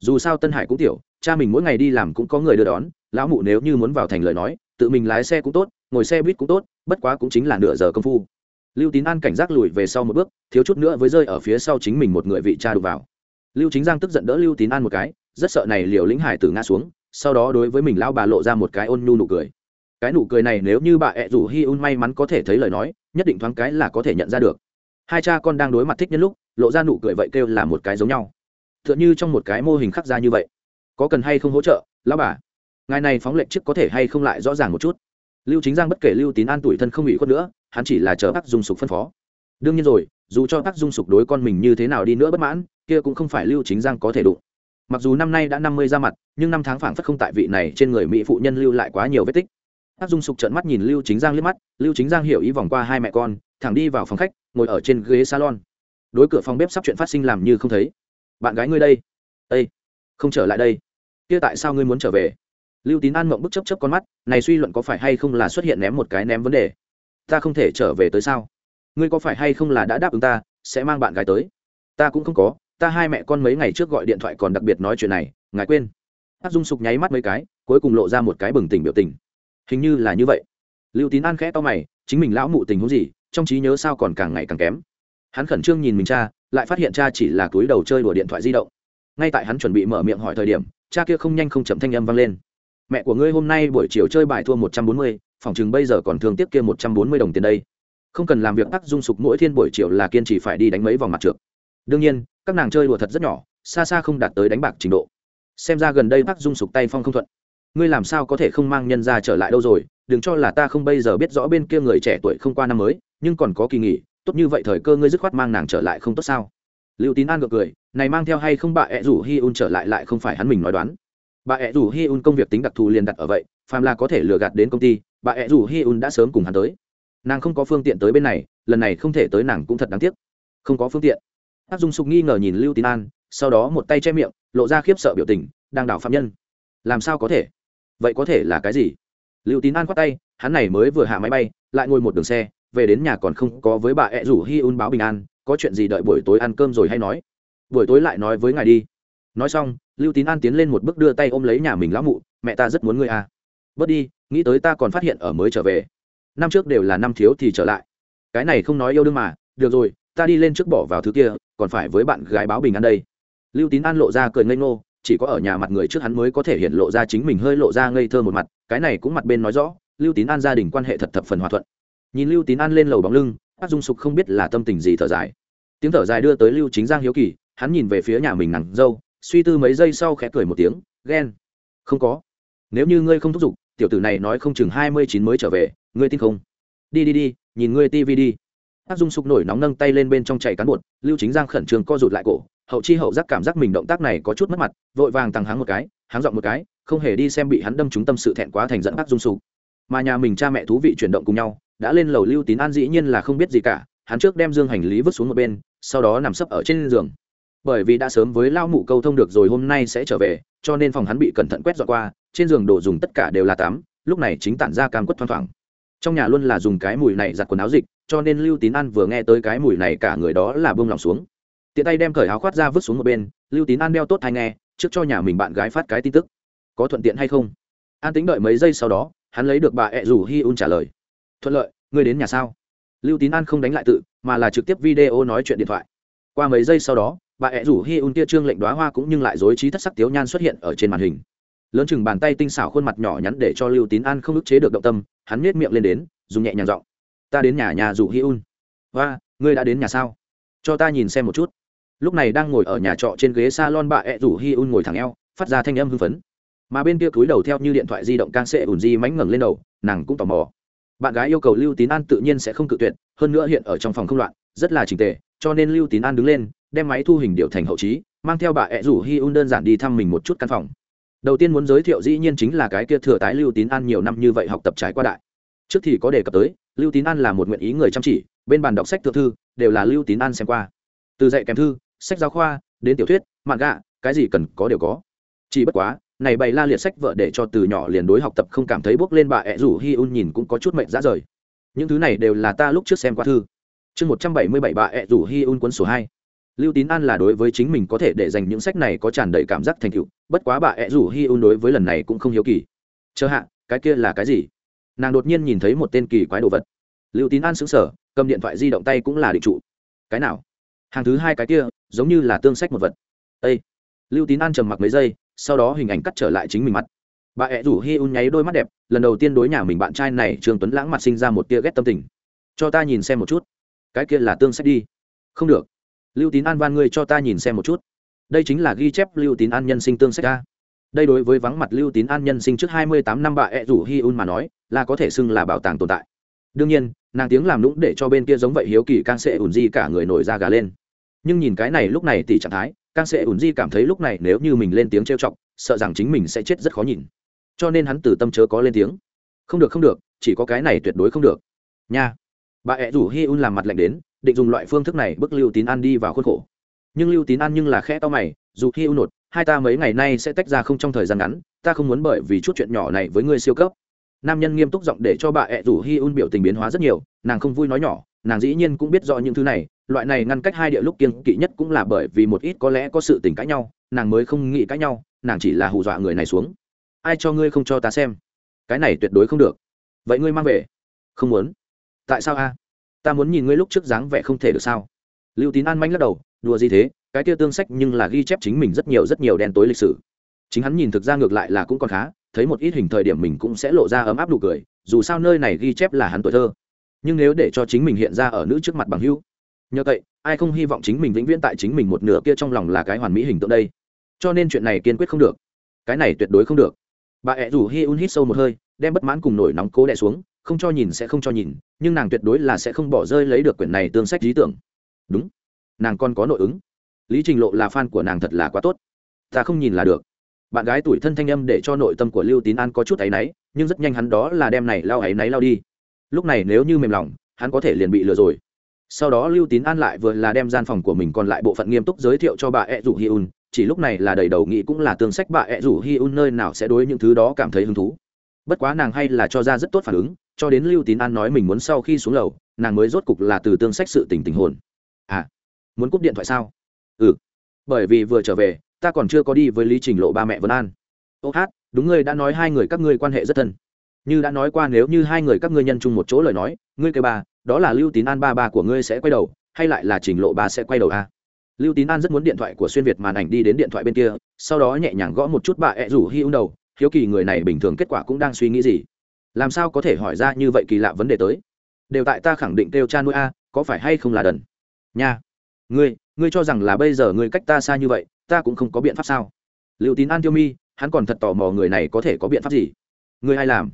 dù sao tân hải cũng tiểu, cha mình mỗi ngày đi làm cũng có người đưa đón, lão mụ nếu như muốn vào thành lời nói, tự mình lái xe cũng tốt, ngồi xe buýt cũng tốt, bất quá cũng chính là nửa giờ công phu. Lưu tín an cảnh giác lùi về sau một bước, thiếu chút nữa với rơi ở phía sau chính mình một người vị cha đục vào. Lưu chính giang tức giận đỡ lưu tín an một cái, rất sợ này liều lĩnh hải tử ngã xuống, sau đó đối với mình lao bà lộ ra một cái ôn nhu nụ cười. Cái nụ cười này nếu như bà ẹ rủ hi un may mắn có thể thấy lời nói, nhất định thoáng cái là có thể nhận ra được. Hai cha con đang đối mặt thích nhân lúc, lộ ra nụ cười vậy kêu là một cái giống nhau t h ư ợ n h ư trong một cái mô hình khắc ra như vậy. Có cần hay không hỗ trợ lao bà? Ngài này phóng lệnh trước có thể hay không lại rõ ràng một chút? Lưu chính giang bất kể lưu tín an tuổi thân không bị khuất nữa, hắn chỉ là chờ bác dung sục phân phó. Đương nhiên rồi, dù cho bác dung sục đối con mình như thế nào đi nữa bất mãn, kia cũng không phải lưu chính giang có thể đụng. Mặc dù năm nay đã năm mươi ra mặt, nhưng năm tháng phảng phất không tại vị này trên người mỹ phụ nhân lưu lại quá nhiều vết tích. Bác dung sục trợn mắt nhìn lưu chính giang liếc mắt, lưu chính giang hiểu ý vòng qua hai mẹ con, thẳng đi vào phòng khách, ngồi ở trên ghế salon. Đối cửa phòng bếp sắp chuyện phát sinh làm như không thấy bạn gái ngươi đây. Ây không trở lại đây. Kia tại sao ngươi muốn trở về? Lưu tín an mộng bức chấp chấp con mắt, này suy luận có phải hay không là xuất hiện ném một cái ném vấn đề? Ta không thể trở về tới sao? Ngươi có phải hay không là đã đáp ứng ta, sẽ mang bạn gái tới? Ta cũng không có, ta hai mẹ con mấy ngày trước gọi điện thoại còn đặc biệt nói chuyện này, ngài quên. Hát dung sục nháy mắt mấy cái, cuối cùng lộ ra một cái bừng tỉnh biểu tình. Hình như là như vậy. Lưu tín an khẽ to mày, chính mình lão mụ tình huống gì, trong trí nhớ sao còn càng ngày càng kém hắn khẩn trương nhìn mình cha, lại phát hiện cha chỉ là túi đầu chơi đùa điện thoại di động. Ngay tại hắn chuẩn bị mở miệng hỏi thời điểm, cha kia không nhanh không chậm thanh âm vang lên. Mẹ của ngươi hôm nay buổi chiều chơi bài thua một trăm bốn mươi, phòng chừng bây giờ còn thường tiếp kia một trăm bốn mươi đồng tiền đây. Không cần làm việc tắc dung sục mỗi thiên buổi chiều là kiên trì phải đi đánh mấy vòng mặt trượt. Đương nhiên, các nàng chơi đùa thật rất nhỏ, xa xa không đạt tới đánh bạc trình độ. Xem ra gần đây tắc dung sục tay phong không thuận. Ngươi làm sao có thể không mang nhân ra trở lại đâu rồi, đừng cho là ta không bây giờ biết rõ bên kia người trẻ tuổi không qua năm mới, nhưng còn có kỳ nghỉ tốt như vậy thời cơ ngươi dứt khoát mang nàng trở lại không tốt sao? Liệu tín an ngược cười, này mang theo hay không bà ẹ rủ hi un trở lại lại không phải hắn mình nói đoán. Bà ẹ rủ hi un công việc tính đặc thù liền đặt ở vậy, phàm là có thể lừa gạt đến công ty, bà ẹ rủ hi un đã sớm cùng hắn tới. Nàng không có phương tiện tới bên này, lần này không thể tới nàng cũng thật đáng tiếc. Không có phương tiện. Áp dung sục nghi ngờ nhìn lưu tín an, sau đó một tay che miệng, lộ ra khiếp sợ biểu tình, đang đảo phạm nhân. Làm sao có thể? Vậy có thể là cái gì? Lưu tín an khoát tay, hắn này mới vừa hạ máy bay, lại ngồi một đường xe về đến nhà còn không có với bà ẹ rủ hi un báo bình an, có chuyện gì đợi buổi tối ăn cơm rồi hay nói? Buổi tối lại nói với ngài đi. Nói xong, lưu tín an tiến lên một bước đưa tay ôm lấy nhà mình lão mụ, mẹ ta rất muốn ngươi à. Bớt đi, nghĩ tới ta còn phát hiện ở mới trở về. Năm trước đều là năm thiếu thì trở lại. Cái này không nói yêu đương mà, được rồi, ta đi lên trước bỏ vào thứ kia, còn phải với bạn gái báo bình an đây. Lưu tín an lộ ra cười ngây ngô, chỉ có ở nhà mặt người trước hắn mới có thể hiện lộ ra chính mình hơi lộ ra ngây thơ một mặt, cái này cũng mặt bên nói rõ, lưu tín an gia đình quan hệ thật thập phần hòa thuận nhìn lưu tín an lên lầu bóng lưng bác dung sục không biết là tâm tình gì thở dài. Tiếng thở dài đưa tới lưu chính giang hiếu kỳ, hắn nhìn về phía nhà mình nặng dâu, suy tư mấy giây sau khẽ cười một tiếng, ghen. Không có. Nếu như ngươi không thúc giục, tiểu tử này nói không chừng hai mươi chín mới trở về, ngươi tin không? Đi đi đi, nhìn ngươi tivi đi. Bác dung sục nổi nóng nâng tay lên bên trong chạy cán bột, lưu chính giang khẩn trương co rụt lại cổ, hậu chi hậu giác cảm giác mình động tác này có chút mất mặt, vội vàng tăng háng một cái, háng giọng một cái, không hề đi xem bị hắn đâm trúng tâm sự thẹn quá thành dẫn bác dung sục mà nhà mình cha mẹ thú vị chuyển động cùng nhau đã lên lầu lưu tín an dĩ nhiên là không biết gì cả, hắn trước đem dương hành lý vứt xuống một bên, sau đó nằm sấp ở trên giường. Bởi vì đã sớm với lao mụ câu thông được rồi hôm nay sẽ trở về, cho nên phòng hắn bị cẩn thận quét dọn qua, trên giường đồ dùng tất cả đều là tắm, lúc này chính tản ra cam quất thoang thoảng. Trong nhà luôn là dùng cái mùi này giặt quần áo dịch, cho nên lưu tín an vừa nghe tới cái mùi này cả người đó là bông lòng xuống. Tiện tay đem cởi áo khoát ra vứt xuống một bên, lưu tín an đeo tốt hay nghe, trước cho nhà mình bạn gái phát cái tin tức. Có thuận tiện hay không? An tính đợi mấy giây sau đó, hắn lấy được bà ẹ rủ hi un trả lời thuận lợi, ngươi đến nhà sao? Lưu tín an không đánh lại tự, mà là trực tiếp video nói chuyện điện thoại. Qua mấy giây sau đó, bà ẹ rủ hi un kia trương lệnh đoá hoa cũng nhưng lại dối trí thất sắc tiếu nhan xuất hiện ở trên màn hình. Lớn chừng bàn tay tinh xảo khuôn mặt nhỏ nhắn để cho lưu tín an không ức chế được động tâm, hắn nết miệng lên đến, dùng nhẹ nhàng giọng, ta đến nhà nhà rủ hi un. Hoa, ngươi đã đến nhà sao? Cho ta nhìn xem một chút. Lúc này đang ngồi ở nhà trọ trên ghế s a lon bà ẹ rủ hi un ngồi thẳng eo, phát ra thanh âm hưng phấn. Mà bên kia cúi đầu theo như điện thoại di động càng sệ ùn di mánh ngẩng lên đầu, nàng cũng tò mò bạn gái yêu cầu lưu tín an tự nhiên sẽ không cự tuyệt, hơn nữa hiện ở trong phòng không loạn, rất là trình tề, cho nên lưu tín an đứng lên, đem máy thu hình điều thành hậu trí, mang theo bà ẹ rủ hi un đơn giản đi thăm mình một chút căn phòng. Đầu tiên muốn giới thiệu dĩ nhiên chính là cái kia thừa tái lưu tín an nhiều năm như vậy học tập trái qua đại. Trước thì có đề cập tới, lưu tín an là một nguyện ý người chăm chỉ, bên bàn đọc sách thượng thư, đều là lưu tín an xem qua. Từ dạy kèm thư, sách giáo khoa, đến tiểu thuyết mạng gạ cái gì cần có đều có. Chỉ bất quá này bày la liệt sách vợ để cho từ nhỏ liền đối học tập không cảm thấy bước lên bà ẹ rủ hi un nhìn cũng có chút mệnh dã rời. Những thứ này đều là ta lúc trước xem qua thư. Chương một trăm bảy mươi bảy bà ẹ rủ hi un cuốn số hai. Lưu tín an là đối với chính mình có thể để dành những sách này có tràn đầy cảm giác thành tựu, bất quá bà ẹ rủ hi un đối với lần này cũng không hiếu kỳ. Chờ hạ, cái kia là cái gì? Nàng đột nhiên nhìn thấy một tên kỳ quái đồ vật. Lưu tín an xứng sở cầm điện thoại di động tay cũng là định trụ. Cái nào? Hàng thứ hai cái kia, giống như là tương sách một vật. Â lưu tín an trầm mặc mấy giây sau đó hình ảnh cắt trở lại chính mình mắt bà ẹ rủ hi un nháy đôi mắt đẹp, lần đầu tiên đối nhà mình bạn trai này, trương tuấn lãng mặt sinh ra một tia ghét tâm tình. Cho ta nhìn xem một chút. Cái kia là tương sách đi. Không được. Lưu tín an van ngươi cho ta nhìn xem một chút. Đây chính là ghi chép lưu tín an nhân sinh tương sách ta đây đối với vắng mặt lưu tín an nhân sinh trước hai mươi tám năm bà ẹ rủ hi un mà nói, là có thể xưng là bảo tàng tồn tại. Đương nhiên, nàng tiếng làm lũng để cho bên kia giống vậy hiếu kỳ can sẽ ủn di cả người nổi da gà lên. Nhưng nhìn cái này lúc này tỷ trạng thái càng sẽ ủn di cảm thấy lúc này nếu như mình lên tiếng trêu chọc, sợ rằng chính mình sẽ chết rất khó nhìn. Cho nên hắn từ tâm chớ có lên tiếng. Không được không được, chỉ có cái này tuyệt đối không được. Nha. Bà ẹ rủ hi un làm mặt lạnh đến, định dùng loại phương thức này bức lưu tín an đi vào khuôn khổ. Nhưng lưu tín an nhưng là khẽ to mày, dù hi un nột, hai ta mấy ngày nay sẽ tách ra không trong thời gian ngắn, ta không muốn bởi vì chút chuyện nhỏ này với ngươi siêu cấp. Nam nhân nghiêm túc giọng để cho bà ẹ rủ hi un biểu tình biến hóa rất nhiều, nàng không vui nói nhỏ, nàng dĩ nhiên cũng biết rõ những thứ này loại này ngăn cách hai địa lúc kiên kỵ nhất cũng là bởi vì một ít có lẽ có sự tình cãi nhau, nàng mới không nghĩ cãi nhau, nàng chỉ là hù dọa người này xuống. Ai cho ngươi không cho ta xem? Cái này tuyệt đối không được. Vậy ngươi mang về. Không muốn. Tại sao a? Ta muốn nhìn ngươi lúc trước dáng vẻ không thể được sao? Lưu tín an manh lắc đầu, đùa gì thế? Cái kia tương sách nhưng là ghi chép chính mình rất nhiều rất nhiều đen tối lịch sử. Chính hắn nhìn thực ra ngược lại là cũng còn khá, thấy một ít hình thời điểm mình cũng sẽ lộ ra ấm áp nụ cười, dù sao nơi này ghi chép là hắn tuổi thơ. Nhưng nếu để cho chính mình hiện ra ở nữ trước mặt bằng hữu nhờ vậy, ai không hy vọng chính mình vĩnh viễn tại chính mình một nửa kia trong lòng là cái hoàn mỹ hình tượng đây? Cho nên chuyện này kiên quyết không được. Cái này tuyệt đối không được. Bà ẹ rủ hi un hít sâu một hơi, đem bất mãn cùng nổi nóng cố đẻ xuống, không cho nhìn sẽ không cho nhìn, nhưng nàng tuyệt đối là sẽ không bỏ rơi lấy được quyển này tương sách lý tưởng. Đúng. Nàng còn có nội ứng. Lý trình lộ là fan của nàng thật là quá tốt. Ta không nhìn là được. Bạn gái tuổi thân thanh âm để cho nội tâm của lưu tín an có chút áy náy, nhưng rất nhanh hắn đó là đem này lao áy náy lao đi. Lúc này nếu như mềm lòng, hắn có thể liền bị lừa rồi sau đó lưu tín an lại vừa là đem gian phòng của mình còn lại bộ phận nghiêm túc giới thiệu cho bà ed rủ hi un, chỉ lúc này là đầy đầu nghĩ cũng là tương sách bà ed rủ hi un nơi nào sẽ đối những thứ đó cảm thấy hứng thú. Bất quá nàng hay là cho ra rất tốt phản ứng, cho đến lưu tín an nói mình muốn sau khi xuống lầu, nàng mới rốt cục là từ tương sách sự tình tình hồn. À muốn cúp điện thoại sao? Ừ bởi vì vừa trở về, ta còn chưa có đi với lý trình lộ ba mẹ vân an. Ô hát, đúng ngươi đã nói hai người các ngươi quan hệ rất thân. Như đã nói qua nếu như hai người các ngươi nhân chung một chỗ lời nói, ngươi kêu bà đó là lưu tín an ba ba của ngươi sẽ quay đầu, hay lại là trình lộ ba sẽ quay đầu a? Lưu tín an rất muốn điện thoại của xuyên việt màn ảnh đi đến điện thoại bên kia, sau đó nhẹ nhàng gõ một chút bà ẹ rủ hi ung đầu, hiếu kỳ người này bình thường kết quả cũng đang suy nghĩ gì? Làm sao có thể hỏi ra như vậy kỳ lạ vấn đề tới? Đều tại ta khẳng định kêu cha nuôi a, có phải hay không là đần? Nha, ngươi ngươi cho rằng là bây giờ ngươi cách ta xa như vậy, ta cũng không có biện pháp sao? Liệu tín an tiêu mi, hắn còn thật tò mò người này có thể có biện pháp gì? Ngươi hay làm?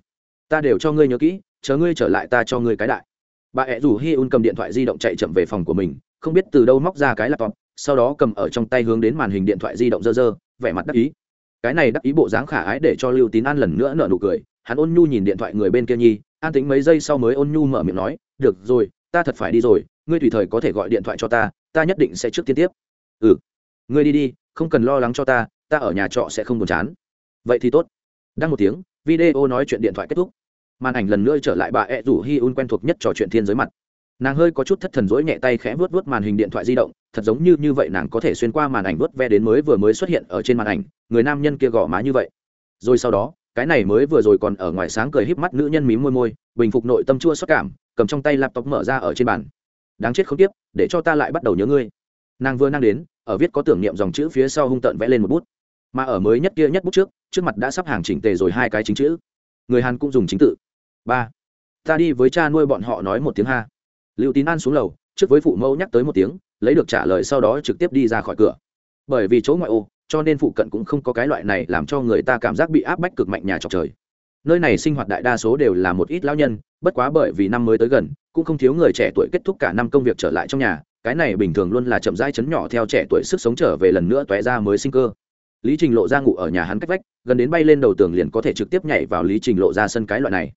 Ta đều cho ngươi nhớ kỹ, chờ ngươi trở lại ta cho ngươi cái đại bà ẹ rủ hi un cầm điện thoại di động chạy chậm về phòng của mình, không biết từ đâu móc ra cái laptop, sau đó cầm ở trong tay hướng đến màn hình điện thoại di động dơ dơ, vẻ mặt đắc ý. Cái này đắc ý bộ dáng khả ái để cho lưu tín an lần nữa nở nụ cười, hắn ôn nhu nhìn điện thoại người bên kia nhi, an tính mấy giây sau mới ôn nhu mở miệng nói, được rồi, ta thật phải đi rồi, ngươi tùy thời có thể gọi điện thoại cho ta ta nhất định sẽ trước tiên tiếp. Ừ ngươi đi đi, không cần lo lắng cho ta ta ở nhà trọ sẽ không buồn chán. Vậy thì tốt. Đăng một tiếng, video nói chuyện điện thoại kết thúc màn ảnh lần nữa trở lại bà ẹ rủ hi un quen thuộc nhất trò chuyện thiên giới mặt. Nàng hơi có chút thất thần rỗi nhẹ tay khẽ vớt vớt màn hình điện thoại di động, thật giống như như vậy nàng có thể xuyên qua màn ảnh vớt ve đến mới vừa mới xuất hiện ở trên màn ảnh, người nam nhân kia gõ má như vậy. Rồi sau đó, cái này mới vừa rồi còn ở ngoài sáng cười híp mắt nữ nhân mí môi môi, bình phục nội tâm chua xót cảm, cầm trong tay laptop mở ra ở trên bàn. Đáng chết không tiếp, để cho ta lại bắt đầu nhớ ngươi. Nàng vừa năng đến, ở viết có tưởng niệm dòng chữ phía sau hung tợn vẽ lên một bút. Mà ở mới nhất kia nhất bút trước trước mặt đã sắp hàng chỉnh tề rồi hai cái chính chữ. Người hàn cũng dùng chính tự ba. Ta đi với cha nuôi bọn họ nói một tiếng ha. Lưu tín an xuống lầu, trước với phụ mẫu nhắc tới một tiếng, lấy được trả lời sau đó trực tiếp đi ra khỏi cửa. Bởi vì chỗ ngoại ô, cho nên phụ cận cũng không có cái loại này làm cho người ta cảm giác bị áp bách cực mạnh nhà trọc trời. Nơi này sinh hoạt đại đa số đều là một ít lão nhân, bất quá bởi vì năm mới tới gần, cũng không thiếu người trẻ tuổi kết thúc cả năm công việc trở lại trong nhà, cái này bình thường luôn là chậm rãi chấn nhỏ theo trẻ tuổi sức sống trở về lần nữa tóe ra mới sinh cơ. Lý trình lộ ra ngủ ở nhà hắn cách vách, gần đến bay lên đầu tường liền có thể trực tiếp nhảy vào lý trình lộ ra sân cái loại này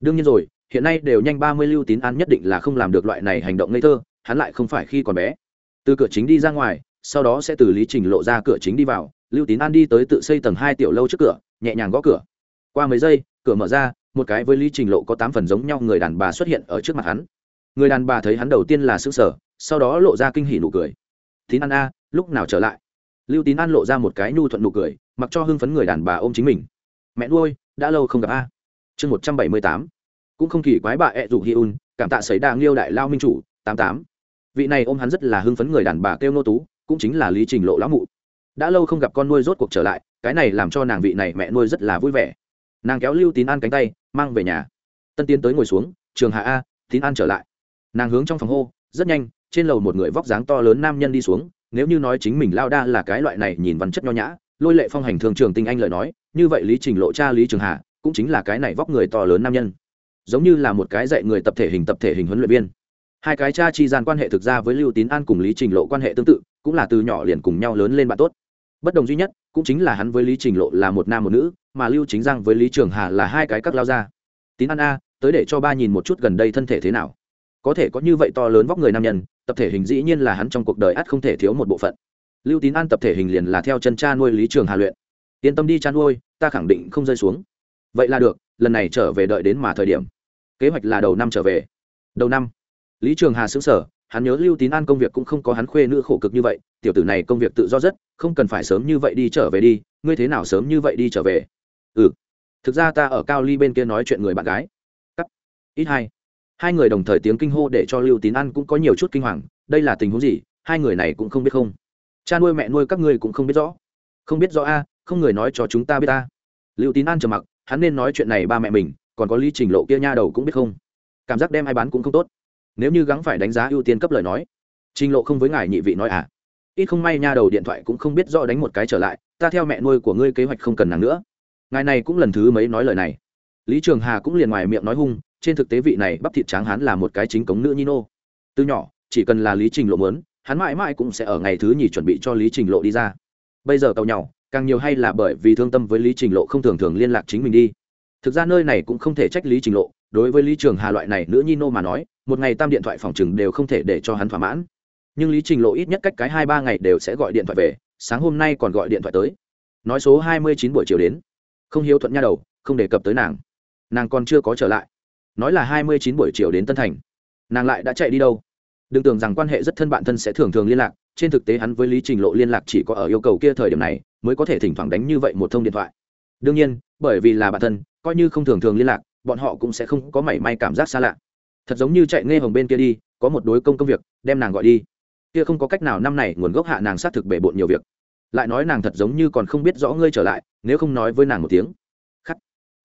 đương nhiên rồi, hiện nay đều nhanh ba mươi lưu tín an nhất định là không làm được loại này hành động ngây thơ, hắn lại không phải khi còn bé. Từ cửa chính đi ra ngoài, sau đó sẽ từ lý trình lộ ra cửa chính đi vào, lưu tín an đi tới tự xây tầng hai tiểu lâu trước cửa, nhẹ nhàng gõ cửa. Qua mấy giây, cửa mở ra, một cái với lý trình lộ có tám phần giống nhau người đàn bà xuất hiện ở trước mặt hắn. Người đàn bà thấy hắn đầu tiên là xứ sở sau đó lộ ra kinh hỉ nụ cười. Tín an a, lúc nào trở lại? Lưu tín an lộ ra một cái nhu thuận nụ cười, mặc cho hưng phấn người đàn bà ôm chính mình. Mẹ nuôi, đã lâu không gặp a chương một trăm bảy mươi tám. Cũng không kỳ quái bà ẹ rủ hi un, cảm tạ sấy đa liêu đại lao minh chủ, tám tám. Vị này ôm hắn rất là hưng phấn người đàn bà kêu nô tú, cũng chính là lý trình lộ lão mụ. Đã lâu không gặp con nuôi rốt cuộc trở lại, cái này làm cho nàng vị này mẹ nuôi rất là vui vẻ. Nàng kéo lưu tín an cánh tay, mang về nhà. Tân tiến tới ngồi xuống, trường hạ a, tín an trở lại. Nàng hướng trong phòng hô, rất nhanh, trên lầu một người vóc dáng to lớn nam nhân đi xuống, nếu như nói chính mình lao đa là cái loại này nhìn văn chất nho nhã, lôi lệ phong hành thường trường tinh anh lời nói, như vậy lý trình lộ cha lý trường hạ cũng chính là cái này vóc người to lớn nam nhân. Giống như là một cái dạy người tập thể hình tập thể hình huấn luyện viên. Hai cái cha chi gian quan hệ thực ra với lưu tín an cùng lý trình lộ quan hệ tương tự, cũng là từ nhỏ liền cùng nhau lớn lên bạn tốt. Bất đồng duy nhất, cũng chính là hắn với lý trình lộ là một nam một nữ, mà lưu chính giang với lý trường hà là hai cái các lao ra tín an a, tới để cho ba nhìn một chút gần đây thân thể thế nào. Có thể có như vậy to lớn vóc người nam nhân, tập thể hình dĩ nhiên là hắn trong cuộc đời ắt không thể thiếu một bộ phận. Lưu tín an tập thể hình liền là theo chân cha nuôi lý trường hà luyện. Yên tâm đi cha nuôi, ta khẳng định không rơi xuống vậy là được, lần này trở về đợi đến mà thời điểm. Kế hoạch là đầu năm trở về. Đầu năm. Lý trường hà xứng sở hắn nhớ lưu tín an công việc cũng không có hắn khuê nữ khổ cực như vậy, tiểu tử này công việc tự do rất, không cần phải sớm như vậy đi trở về đi, ngươi thế nào sớm như vậy đi trở về? Ừ. Thực ra ta ở cao ly bên kia nói chuyện người bạn gái. Cắt. Ít hai. Hai người đồng thời tiếng kinh hô để cho lưu tín an cũng có nhiều chút kinh hoàng, đây là tình huống gì, hai người này cũng không biết không? Cha nuôi mẹ nuôi các ngươi cũng không biết rõ. Không biết rõ a, không người nói cho chúng ta biết ta. Lưu tín an trầm mặc hắn nên nói chuyện này ba mẹ mình, còn có lý trình lộ kia nha đầu cũng biết không? Cảm giác đem ai bán cũng không tốt. Nếu như gắng phải đánh giá ưu tiên cấp lời nói, trình lộ không với ngài nhị vị nói à? Ít không may nha đầu điện thoại cũng không biết rõ đánh một cái trở lại, ta theo mẹ nuôi của ngươi kế hoạch không cần nàng nữa. Ngài này cũng lần thứ mấy nói lời này? Lý trường hà cũng liền ngoài miệng nói hung, trên thực tế vị này bắp thịt tráng hắn là một cái chính cống nữ nhi nô. Từ nhỏ, chỉ cần là lý trình lộ mớn hắn mãi mãi cũng sẽ ở ngày thứ nhì chuẩn bị cho lý trình lộ đi ra. Bây giờ tàu nhau càng nhiều hay là bởi vì thương tâm với lý trình lộ không thường thường liên lạc chính mình đi. Thực ra nơi này cũng không thể trách lý trình lộ, đối với lý trường hà loại này nữ nhi nô mà nói, một ngày tam điện thoại phòng chừng đều không thể để cho hắn thỏa mãn. Nhưng lý trình lộ ít nhất cách cái hai ba ngày đều sẽ gọi điện thoại về, sáng hôm nay còn gọi điện thoại tới. Nói số hai mươi chín buổi chiều đến. Không hiếu thuận nha đầu, không đề cập tới nàng. Nàng còn chưa có trở lại. Nói là hai mươi chín buổi chiều đến tân thành. Nàng lại đã chạy đi đâu? Đừng tưởng rằng quan hệ rất thân bạn thân sẽ thường thường liên lạc, trên thực tế hắn với lý trình lộ liên lạc chỉ có ở yêu cầu kia thời điểm này mới có thể thỉnh thoảng đánh như vậy một thông điện thoại. Đương nhiên, bởi vì là bản thân, coi như không thường thường liên lạc, bọn họ cũng sẽ không có mảy may cảm giác xa lạ. Thật giống như chạy nghe hồng bên kia đi, có một đối công công việc, đem nàng gọi đi. Kia không có cách nào năm này nguồn gốc hạ nàng xác thực bể bộn nhiều việc. Lại nói nàng thật giống như còn không biết rõ ngươi trở lại, nếu không nói với nàng một tiếng. Khắc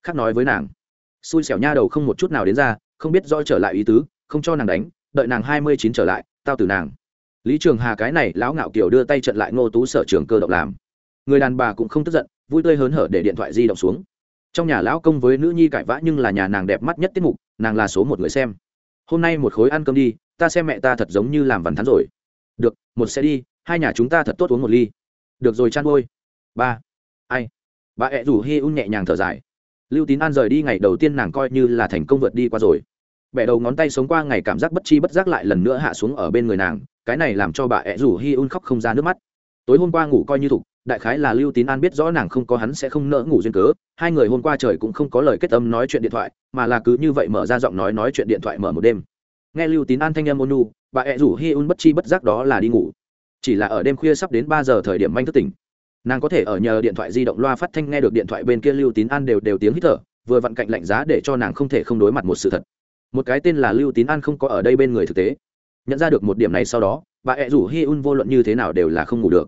khắc nói với nàng. Xui xẻo nha đầu không một chút nào đến ra, không biết rõ trở lại ý tứ, không cho nàng đánh, đợi nàng hai mươi chín trở lại, tao từ nàng. Lý trường hà cái này lão ngạo kiểu đưa tay trận lại ngô tú sở trường cơ động làm người đàn bà cũng không tức giận, vui tươi hớn hở để điện thoại di động xuống. Trong nhà lão công với nữ nhi cãi vã nhưng là nhà nàng đẹp mắt nhất tiết mục, nàng là số một người xem. Hôm nay một khối ăn cơm đi, ta xem mẹ ta thật giống như làm vằn thắn rồi. Được, một xe đi, hai nhà chúng ta thật tốt uống một ly. Được rồi chăn ôi ba. Ai? Bà ẹ rủ hi un nhẹ nhàng thở dài. Lưu tín an rời đi ngày đầu tiên nàng coi như là thành công vượt đi qua rồi. Bẻ đầu ngón tay sống qua ngày cảm giác bất chi bất giác lại lần nữa hạ xuống ở bên người nàng, cái này làm cho bà ẹ rủ hi un khóc không ra nước mắt. Tối hôm qua ngủ coi như thục đại khái là lưu tín an biết rõ nàng không có hắn sẽ không nỡ ngủ duyên cớ, hai người hôm qua trời cũng không có lời kết âm nói chuyện điện thoại, mà là cứ như vậy mở ra giọng nói nói chuyện điện thoại mở một đêm. Nghe lưu tín an thanh em ônu bà ẹ rủ hi un bất chi bất giác đó là đi ngủ. Chỉ là ở đêm khuya sắp đến ba giờ thời điểm manh thức tỉnh. Nàng có thể ở nhờ điện thoại di động loa phát thanh nghe được điện thoại bên kia lưu tín an đều đều tiếng hít thở, vừa vặn cạnh lạnh giá để cho nàng không thể không đối mặt một sự thật. Một cái tên là lưu tín an không có ở đây bên người thực tế. Nhận ra được một điểm này sau đó, bà ẹ rủ hi un vô luận như thế nào đều là không ngủ được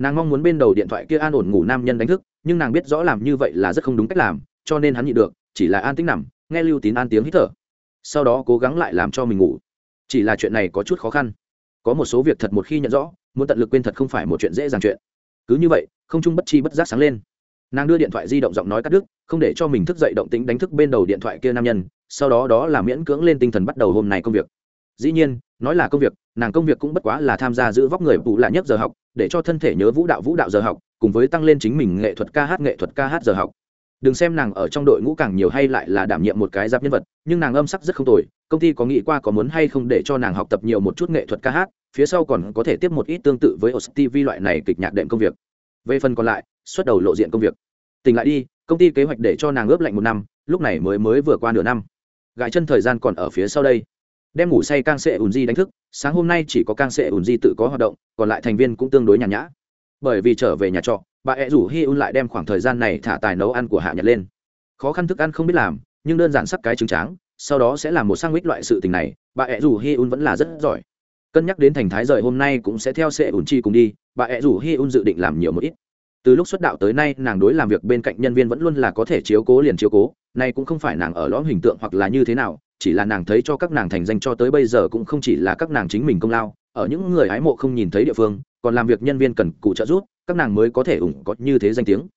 nàng mong muốn bên đầu điện thoại kia an ổn ngủ nam nhân đánh thức, nhưng nàng biết rõ làm như vậy là rất không đúng cách làm, cho nên hắn nhịn được, chỉ là an tính nằm, nghe lưu tín an tiếng hít thở. Sau đó cố gắng lại làm cho mình ngủ. Chỉ là chuyện này có chút khó khăn. Có một số việc thật một khi nhận rõ, muốn tận lực quên thật không phải một chuyện dễ dàng chuyện. Cứ như vậy, không trung bất chi bất giác sáng lên. Nàng đưa điện thoại di động giọng nói cắt đứt, không để cho mình thức dậy động tính đánh thức bên đầu điện thoại kia nam nhân, sau đó đó là miễn cưỡng lên tinh thần bắt đầu hôm nay công việc. Dĩ nhiên nói là công việc, nàng công việc cũng bất quá là tham gia giữ vóc người phụ lạ nhất giờ học, để cho thân thể nhớ vũ đạo vũ đạo giờ học, cùng với tăng lên chính mình nghệ thuật ca hát nghệ thuật ca hát giờ học. Đừng xem nàng ở trong đội ngũ càng nhiều hay lại là đảm nhiệm một cái giáp nhân vật, nhưng nàng âm sắc rất không tồi, công ty có nghĩ qua có muốn hay không để cho nàng học tập nhiều một chút nghệ thuật ca hát, phía sau còn có thể tiếp một ít tương tự với OSTV loại này kịch nhạc đệm công việc. Về phần còn lại, xuất đầu lộ diện công việc. Tỉnh lại đi, công ty kế hoạch để cho nàng ướp lạnh một năm, lúc này mới mới vừa qua nửa năm. Gãi chân thời gian còn ở phía sau đây đem ngủ say càng sệ ùn di đánh thức, sáng hôm nay chỉ có càng sệ ùn di tự có hoạt động, còn lại thành viên cũng tương đối nhàn nhã. Bởi vì trở về nhà trọ, bà ẹ rủ hi un lại đem khoảng thời gian này thả tài nấu ăn của hạ nhật lên. Khó khăn thức ăn không biết làm, nhưng đơn giản sắc cái trứng tráng, sau đó sẽ làm một sang mít loại sự tình này, bà ẹ rủ hi un vẫn là rất giỏi. Cân nhắc đến thành thái rời hôm nay cũng sẽ theo sệ ùn chi cùng đi, bà ẹ rủ hi un dự định làm nhiều một ít từ lúc xuất đạo tới nay, nàng đối làm việc bên cạnh nhân viên vẫn luôn là có thể chiếu cố liền chiếu cố, nay cũng không phải nàng ở lõm hình tượng hoặc là như thế nào, chỉ là nàng thấy cho các nàng thành danh cho tới bây giờ cũng không chỉ là các nàng chính mình công lao, ở những người hái mộ không nhìn thấy địa phương, còn làm việc nhân viên cần cụ trợ giúp, các nàng mới có thể ủng có như thế danh tiếng.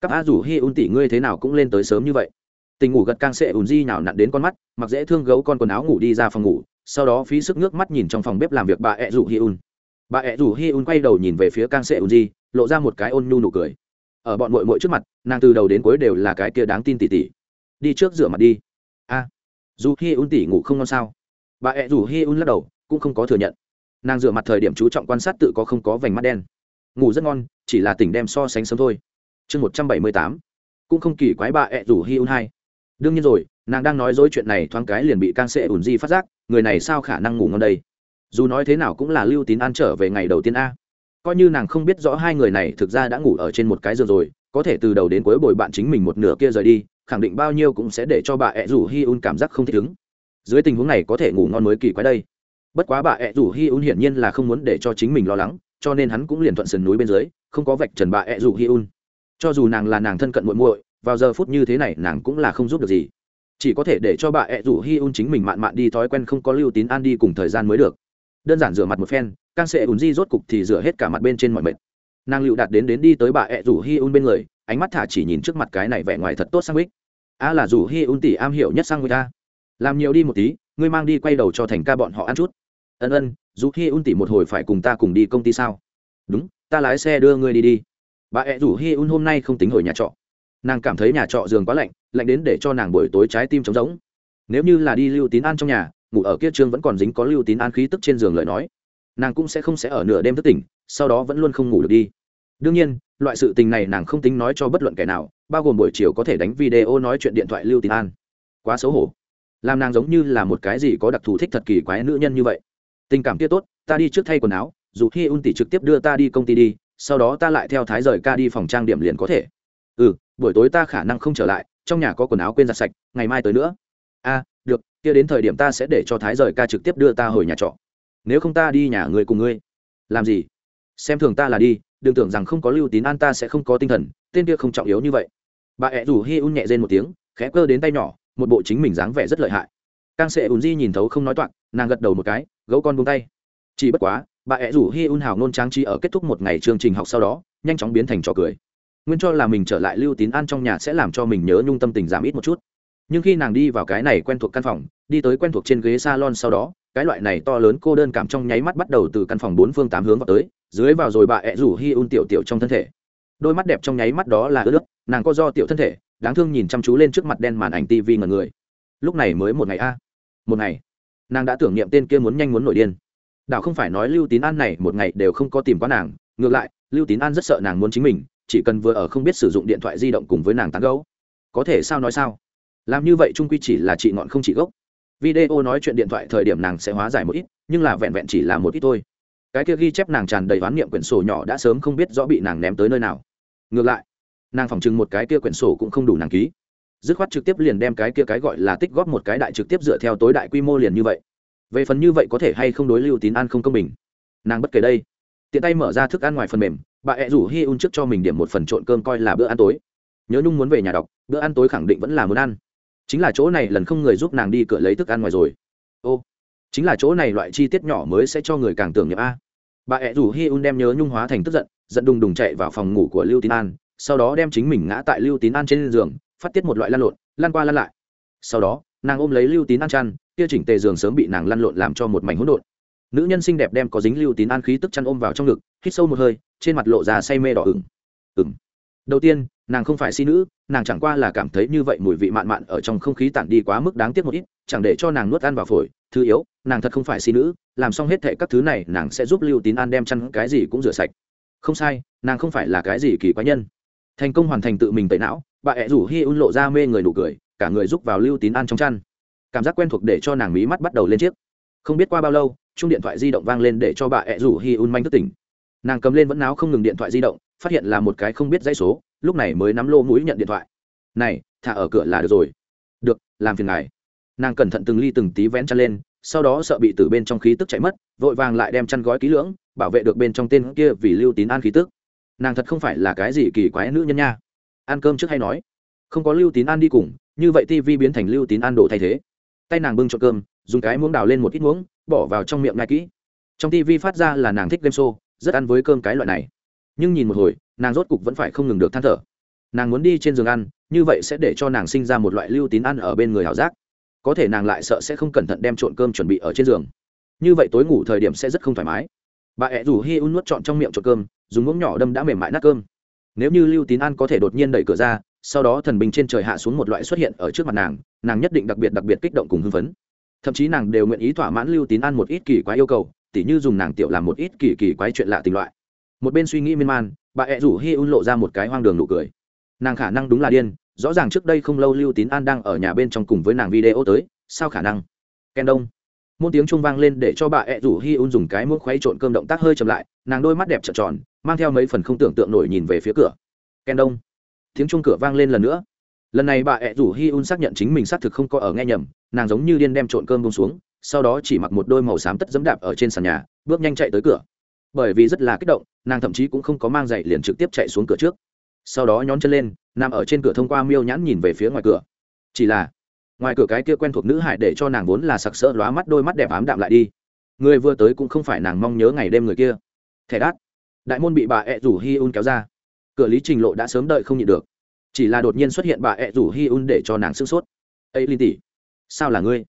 Các a rủ hi un tỷ ngươi thế nào cũng lên tới sớm như vậy. Tình ngủ gật càng sẽ ùn di nào nặn đến con mắt, mặc dễ thương gấu con quần áo ngủ đi ra phòng ngủ, sau đó phí sức nước mắt nhìn trong phòng bếp làm việc bà e ẹ rủ hi un. Bà e ẹ rủ hi un quay đầu nhìn về phía càng sẽ ùn di lộ ra một cái ôn nhu nụ cười. Ở bọn mội mội trước mặt, nàng từ đầu đến cuối đều là cái kia đáng tin tỉ tỉ. Đi trước rửa mặt đi. A. Dù hi un tỉ ngủ không ngon sao? Bà ẹ dù hi un lắc đầu, cũng không có thừa nhận. Nàng rửa mặt thời điểm chú trọng quan sát tự có không có vành mắt đen. Ngủ rất ngon, chỉ là tỉnh đem so sánh sớm thôi. Chương một trăm bảy mươi tám. Cũng không kỳ quái bà ẹ rủ hi un hai. Đương nhiên rồi, nàng đang nói dối chuyện này thoáng cái liền bị can sệ ủn di phát giác, người này sao khả năng ngủ ngon đây? Dù nói thế nào cũng là lưu tín an trở về ngày đầu tiên a coi như nàng không biết rõ hai người này thực ra đã ngủ ở trên một cái giường rồi, có thể từ đầu đến cuối bồi bạn chính mình một nửa kia rời đi, khẳng định bao nhiêu cũng sẽ để cho bà ẹ rủ hi un cảm giác không thích ứng. Dưới tình huống này có thể ngủ ngon mới kỳ quái đây. Bất quá bà ẹ rủ hi un hiển nhiên là không muốn để cho chính mình lo lắng, cho nên hắn cũng liền thuận sườn núi bên dưới, không có vạch trần bà ẹ rủ hi un. Cho dù nàng là nàng thân cận muội muội, vào giờ phút như thế này nàng cũng là không giúp được gì. Chỉ có thể để cho bà ẹ rủ hi un chính mình mạn mạn đi thói quen không có lưu tín an đi cùng thời gian mới được. Đơn giản rửa mặt một phen càng sẽ ùn di rốt cục thì rửa hết cả mặt bên trên mọi mệt. Nàng lựu đạt đến đến đi tới bà ẹ rủ hi un bên người, ánh mắt thả chỉ nhìn trước mặt cái này vẻ ngoài thật tốt sang quýt a là rủ hi un tỷ am hiểu nhất sang người ta làm nhiều đi một tí, ngươi mang đi quay đầu cho thành ca bọn họ ăn chút. Ân ân dù hi un tỷ một hồi phải cùng ta cùng đi công ty sao? Đúng, ta lái xe đưa ngươi đi đi. Bà ẹ rủ hi un hôm nay không tính hồi nhà trọ. Nàng cảm thấy nhà trọ giường quá lạnh lạnh đến để cho nàng buổi tối trái tim trống rỗng. Nếu như là đi lưu tín an trong nhà, ngủ ở kia trương vẫn còn dính có lưu tín an khí tức trên giường lời nói nàng cũng sẽ không sẽ ở nửa đêm thức tỉnh, sau đó vẫn luôn không ngủ được đi. Đương nhiên, loại sự tình này nàng không tính nói cho bất luận kẻ nào, bao gồm buổi chiều có thể đánh video nói chuyện điện thoại lưu tín an. Quá xấu hổ. Làm nàng giống như là một cái gì có đặc thù thích thật kỳ quái nữ nhân như vậy. Tình cảm kia tốt, ta đi trước thay quần áo, dù khi un tỷ trực tiếp đưa ta đi công ty đi, sau đó ta lại theo thái rời ca đi phòng trang điểm liền có thể. Ừ buổi tối ta khả năng không trở lại, trong nhà có quần áo quên giặt sạch, ngày mai tới nữa. A được, kia đến thời điểm ta sẽ để cho thái rời ca trực tiếp đưa ta hồi nhà trọ nếu không ta đi nhà người cùng ngươi. Làm gì? Xem thường ta là đi, đừng tưởng rằng không có lưu tín an ta sẽ không có tinh thần, tên kia không trọng yếu như vậy. Bà ẹ rủ hi un nhẹ rên một tiếng, khẽ cơ đến tay nhỏ, một bộ chính mình dáng vẻ rất lợi hại. Càng sệ ùn di nhìn thấu không nói toạc, nàng gật đầu một cái, gấu con buông tay. Chỉ bất quá, bà ẹ rủ hi un hào nôn trang trí ở kết thúc một ngày chương trình học sau đó, nhanh chóng biến thành trò cười. Nguyên cho là mình trở lại lưu tín an trong nhà sẽ làm cho mình nhớ nhung tâm tình giảm ít một chút nhưng khi nàng đi vào cái này quen thuộc căn phòng, đi tới quen thuộc trên ghế salon sau đó, cái loại này to lớn cô đơn cảm trong nháy mắt bắt đầu từ căn phòng bốn phương tám hướng vào tới, dưới vào rồi bà ẹ rủ hi un tiểu tiểu trong thân thể. Đôi mắt đẹp trong nháy mắt đó là ướt nước, nàng có do tiểu thân thể, đáng thương nhìn chăm chú lên trước mặt đen màn ảnh tv ngần người. Lúc này mới một ngày a. Một ngày, nàng đã tưởng niệm tên kia muốn nhanh muốn nổi điên. Đảo không phải nói lưu tín an này một ngày đều không có tìm qua nàng, ngược lại, lưu tín an rất sợ nàng muốn chính mình, chỉ cần vừa ở không biết sử dụng điện thoại di động cùng với nàng tán gấu có thể sao nói sao? Làm như vậy trung quy chỉ là chị ngọn không trị gốc. Video nói chuyện điện thoại thời điểm nàng sẽ hóa giải một ít, nhưng là vẹn vẹn chỉ là một ít thôi. Cái kia ghi chép nàng tràn đầy oán niệm quyển sổ nhỏ đã sớm không biết rõ bị nàng ném tới nơi nào. Ngược lại, nàng phỏng chừng một cái kia quyển sổ cũng không đủ nàng ký. Dứt khoát trực tiếp liền đem cái kia cái gọi là tích góp một cái đại trực tiếp dựa theo tối đại quy mô liền như vậy. Về phần như vậy có thể hay không đối lưu tín an không công bình? Nàng bất kể đây. Tiện tay mở ra thức ăn ngoài phần mềm, bà ẹ rủ hi un trước cho mình điểm một phần trộn cơm coi là bữa ăn tối. Nhớ nhung muốn về nhà đọc, bữa ăn tối khẳng định vẫn là muốn ăn chính là chỗ này lần không người giúp nàng đi cửa lấy thức ăn ngoài rồi. Ô, chính là chỗ này loại chi tiết nhỏ mới sẽ cho người càng tưởng nhậm a. Bà ẹ rủ hi un đem nhớ nhung hóa thành tức giận giận đùng đùng chạy vào phòng ngủ của lưu tín an, sau đó đem chính mình ngã tại lưu tín an trên giường, phát tiết một loại lăn lộn lan qua lăn lại. Sau đó, nàng ôm lấy lưu tín an chăn, kia chỉnh tề giường sớm bị nàng lăn lộn làm cho một mảnh hỗn độn. Nữ nhân xinh đẹp đem có dính lưu tín an khí tức chăn ôm vào trong ngực, hít sâu một hơi, trên mặt lộ ra say mê đỏ ửng. Ừng đầu tiên nàng không phải si nữ, nàng chẳng qua là cảm thấy như vậy mùi vị mạn mạn ở trong không khí tản đi quá mức đáng tiếc một ít, chẳng để cho nàng nuốt ăn vào phổi, thứ yếu, nàng thật không phải si nữ, làm xong hết thệ các thứ này, nàng sẽ giúp lưu tín an đem chăn cái gì cũng rửa sạch. Không sai, nàng không phải là cái gì kỳ quái nhân. Thành công hoàn thành tự mình tẩy não, bà ẹ rủ hi un lộ ra mê người nụ cười, cả người giúp vào lưu tín an trong chăn. Cảm giác quen thuộc để cho nàng mí mắt bắt đầu lên chiếc. Không biết qua bao lâu chung điện thoại di động vang lên để cho bà ẹ rủ hi un manh thức tỉnh. Nàng cầm lên vẫn náo không ngừng điện thoại di động, phát hiện là một cái không biết dãy số lúc này mới nắm lô mũi nhận điện thoại. Này, thả ở cửa là được rồi. Được, làm phiền ngài. Nàng cẩn thận từng ly từng tí vén chăn lên, sau đó sợ bị từ bên trong khí tức chạy mất, vội vàng lại đem chăn gói kỹ lưỡng, bảo vệ được bên trong tên kia vì lưu tín an khí tức. Nàng thật không phải là cái gì kỳ quái nữ nhân nha. Ăn cơm trước hay nói. Không có lưu tín an đi cùng, như vậy tv biến thành lưu tín an đồ thay thế. Tay nàng bưng cho cơm, dùng cái muỗng đào lên một ít muỗng, bỏ vào trong miệng ngai kỹ. Trong tv phát ra là nàng thích game show, rất ăn với cơm cái loại này. Nhưng nhìn một hồi nàng rốt cục vẫn phải không ngừng được than thở. Nàng muốn đi trên giường ăn, như vậy sẽ để cho nàng sinh ra một loại lưu tín ăn ở bên người hảo giác. Có thể nàng lại sợ sẽ không cẩn thận đem trộn cơm chuẩn bị ở trên giường. Như vậy tối ngủ thời điểm sẽ rất không thoải mái. Bà ẹ rủ hi un nuốt trọn trong miệng trộn cơm, dùng muỗng nhỏ đâm đã mềm mại nát cơm. Nếu như lưu tín an có thể đột nhiên đẩy cửa ra, sau đó thần bình trên trời hạ xuống một loại xuất hiện ở trước mặt nàng nàng nhất định đặc biệt đặc biệt kích động cùng hưng phấn. Thậm chí nàng đều nguyện ý thỏa mãn lưu tín an một ít kỳ quái yêu cầu, tỉ như dùng nàng tiểu làm một ít kỳ kỳ quái chuyện lạ tình loại. Một bên suy nghĩ miên man bà ẹ rủ hi un lộ ra một cái hoang đường nụ cười. Nàng khả năng đúng là điên, rõ ràng trước đây không lâu lưu tín an đang ở nhà bên trong cùng với nàng video tới, sao khả năng? Ken đông. Môn tiếng trung vang lên để cho bà ẹ rủ hi un dùng cái muỗng khuấy trộn cơm động tác hơi chậm lại, nàng đôi mắt đẹp trợn tròn, mang theo mấy phần không tưởng tượng nổi nhìn về phía cửa. Ken đông. Tiếng trung cửa vang lên lần nữa. Lần này bà ẹ rủ hi un xác nhận chính mình xác thực không có ở nghe nhầm, nàng giống như điên đem trộn cơm bông xuống, sau đó chỉ mặc một đôi màu xám tất dẫm đạp ở trên sàn nhà, bước nhanh chạy tới cửa bởi vì rất là kích động, nàng thậm chí cũng không có mang giày liền trực tiếp chạy xuống cửa trước. Sau đó nhón chân lên, nằm ở trên cửa thông qua miêu nhãn nhìn về phía ngoài cửa. Chỉ là, ngoài cửa cái kia quen thuộc nữ hải để cho nàng vốn là sặc sỡ lóa mắt, đôi mắt đẹp ám đạm lại đi. Người vừa tới cũng không phải nàng mong nhớ ngày đêm người kia. Thẻ đát đại môn bị bà ẹ rủ hi un kéo ra. Cửa lý trình lộ đã sớm đợi không nhịn được. Chỉ là đột nhiên xuất hiện bà ẹ rủ hi un để cho nàng sửng sốt. Ấy linh tỷ, sao là ngươi?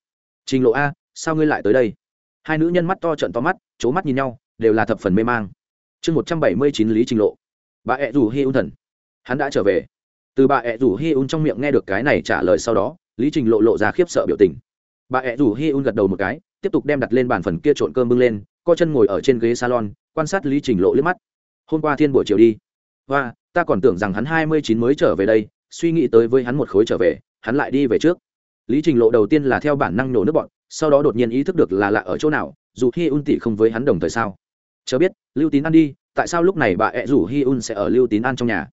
Trình lộ a, sao ngươi lại tới đây? Hai nữ nhân mắt to trận to mắt, c mắt nhìn nhau đều là thập phần mê mang. Chương một trăm bảy mươi chín lý trình lộ. Bà ẹ rủ hi un thần. Hắn đã trở về. Từ bà ẹ rủ hi un trong miệng nghe được cái này trả lời sau đó, lý trình lộ lộ ra khiếp sợ biểu tình. Bà ẹ rủ hi un gật đầu một cái, tiếp tục đem đặt lên bàn phần kia trộn cơm bưng lên, co chân ngồi ở trên ghế salon, quan sát lý trình lộ liếc mắt. Hôm qua thiên buổi chiều đi. Và ta còn tưởng rằng hắn hai mươi chín mới trở về đây, suy nghĩ tới với hắn một khối trở về, hắn lại đi về trước. Lý trình lộ đầu tiên là theo bản năng nổ nước bọn, sau đó đột nhiên ý thức được là lạ ở chỗ nào, dù hi un tỷ không với hắn đồng thời sao? Chớ biết, lưu tín ăn đi, tại sao lúc này bà ẹ rủ hi un sẽ ở lưu tín ăn trong nhà?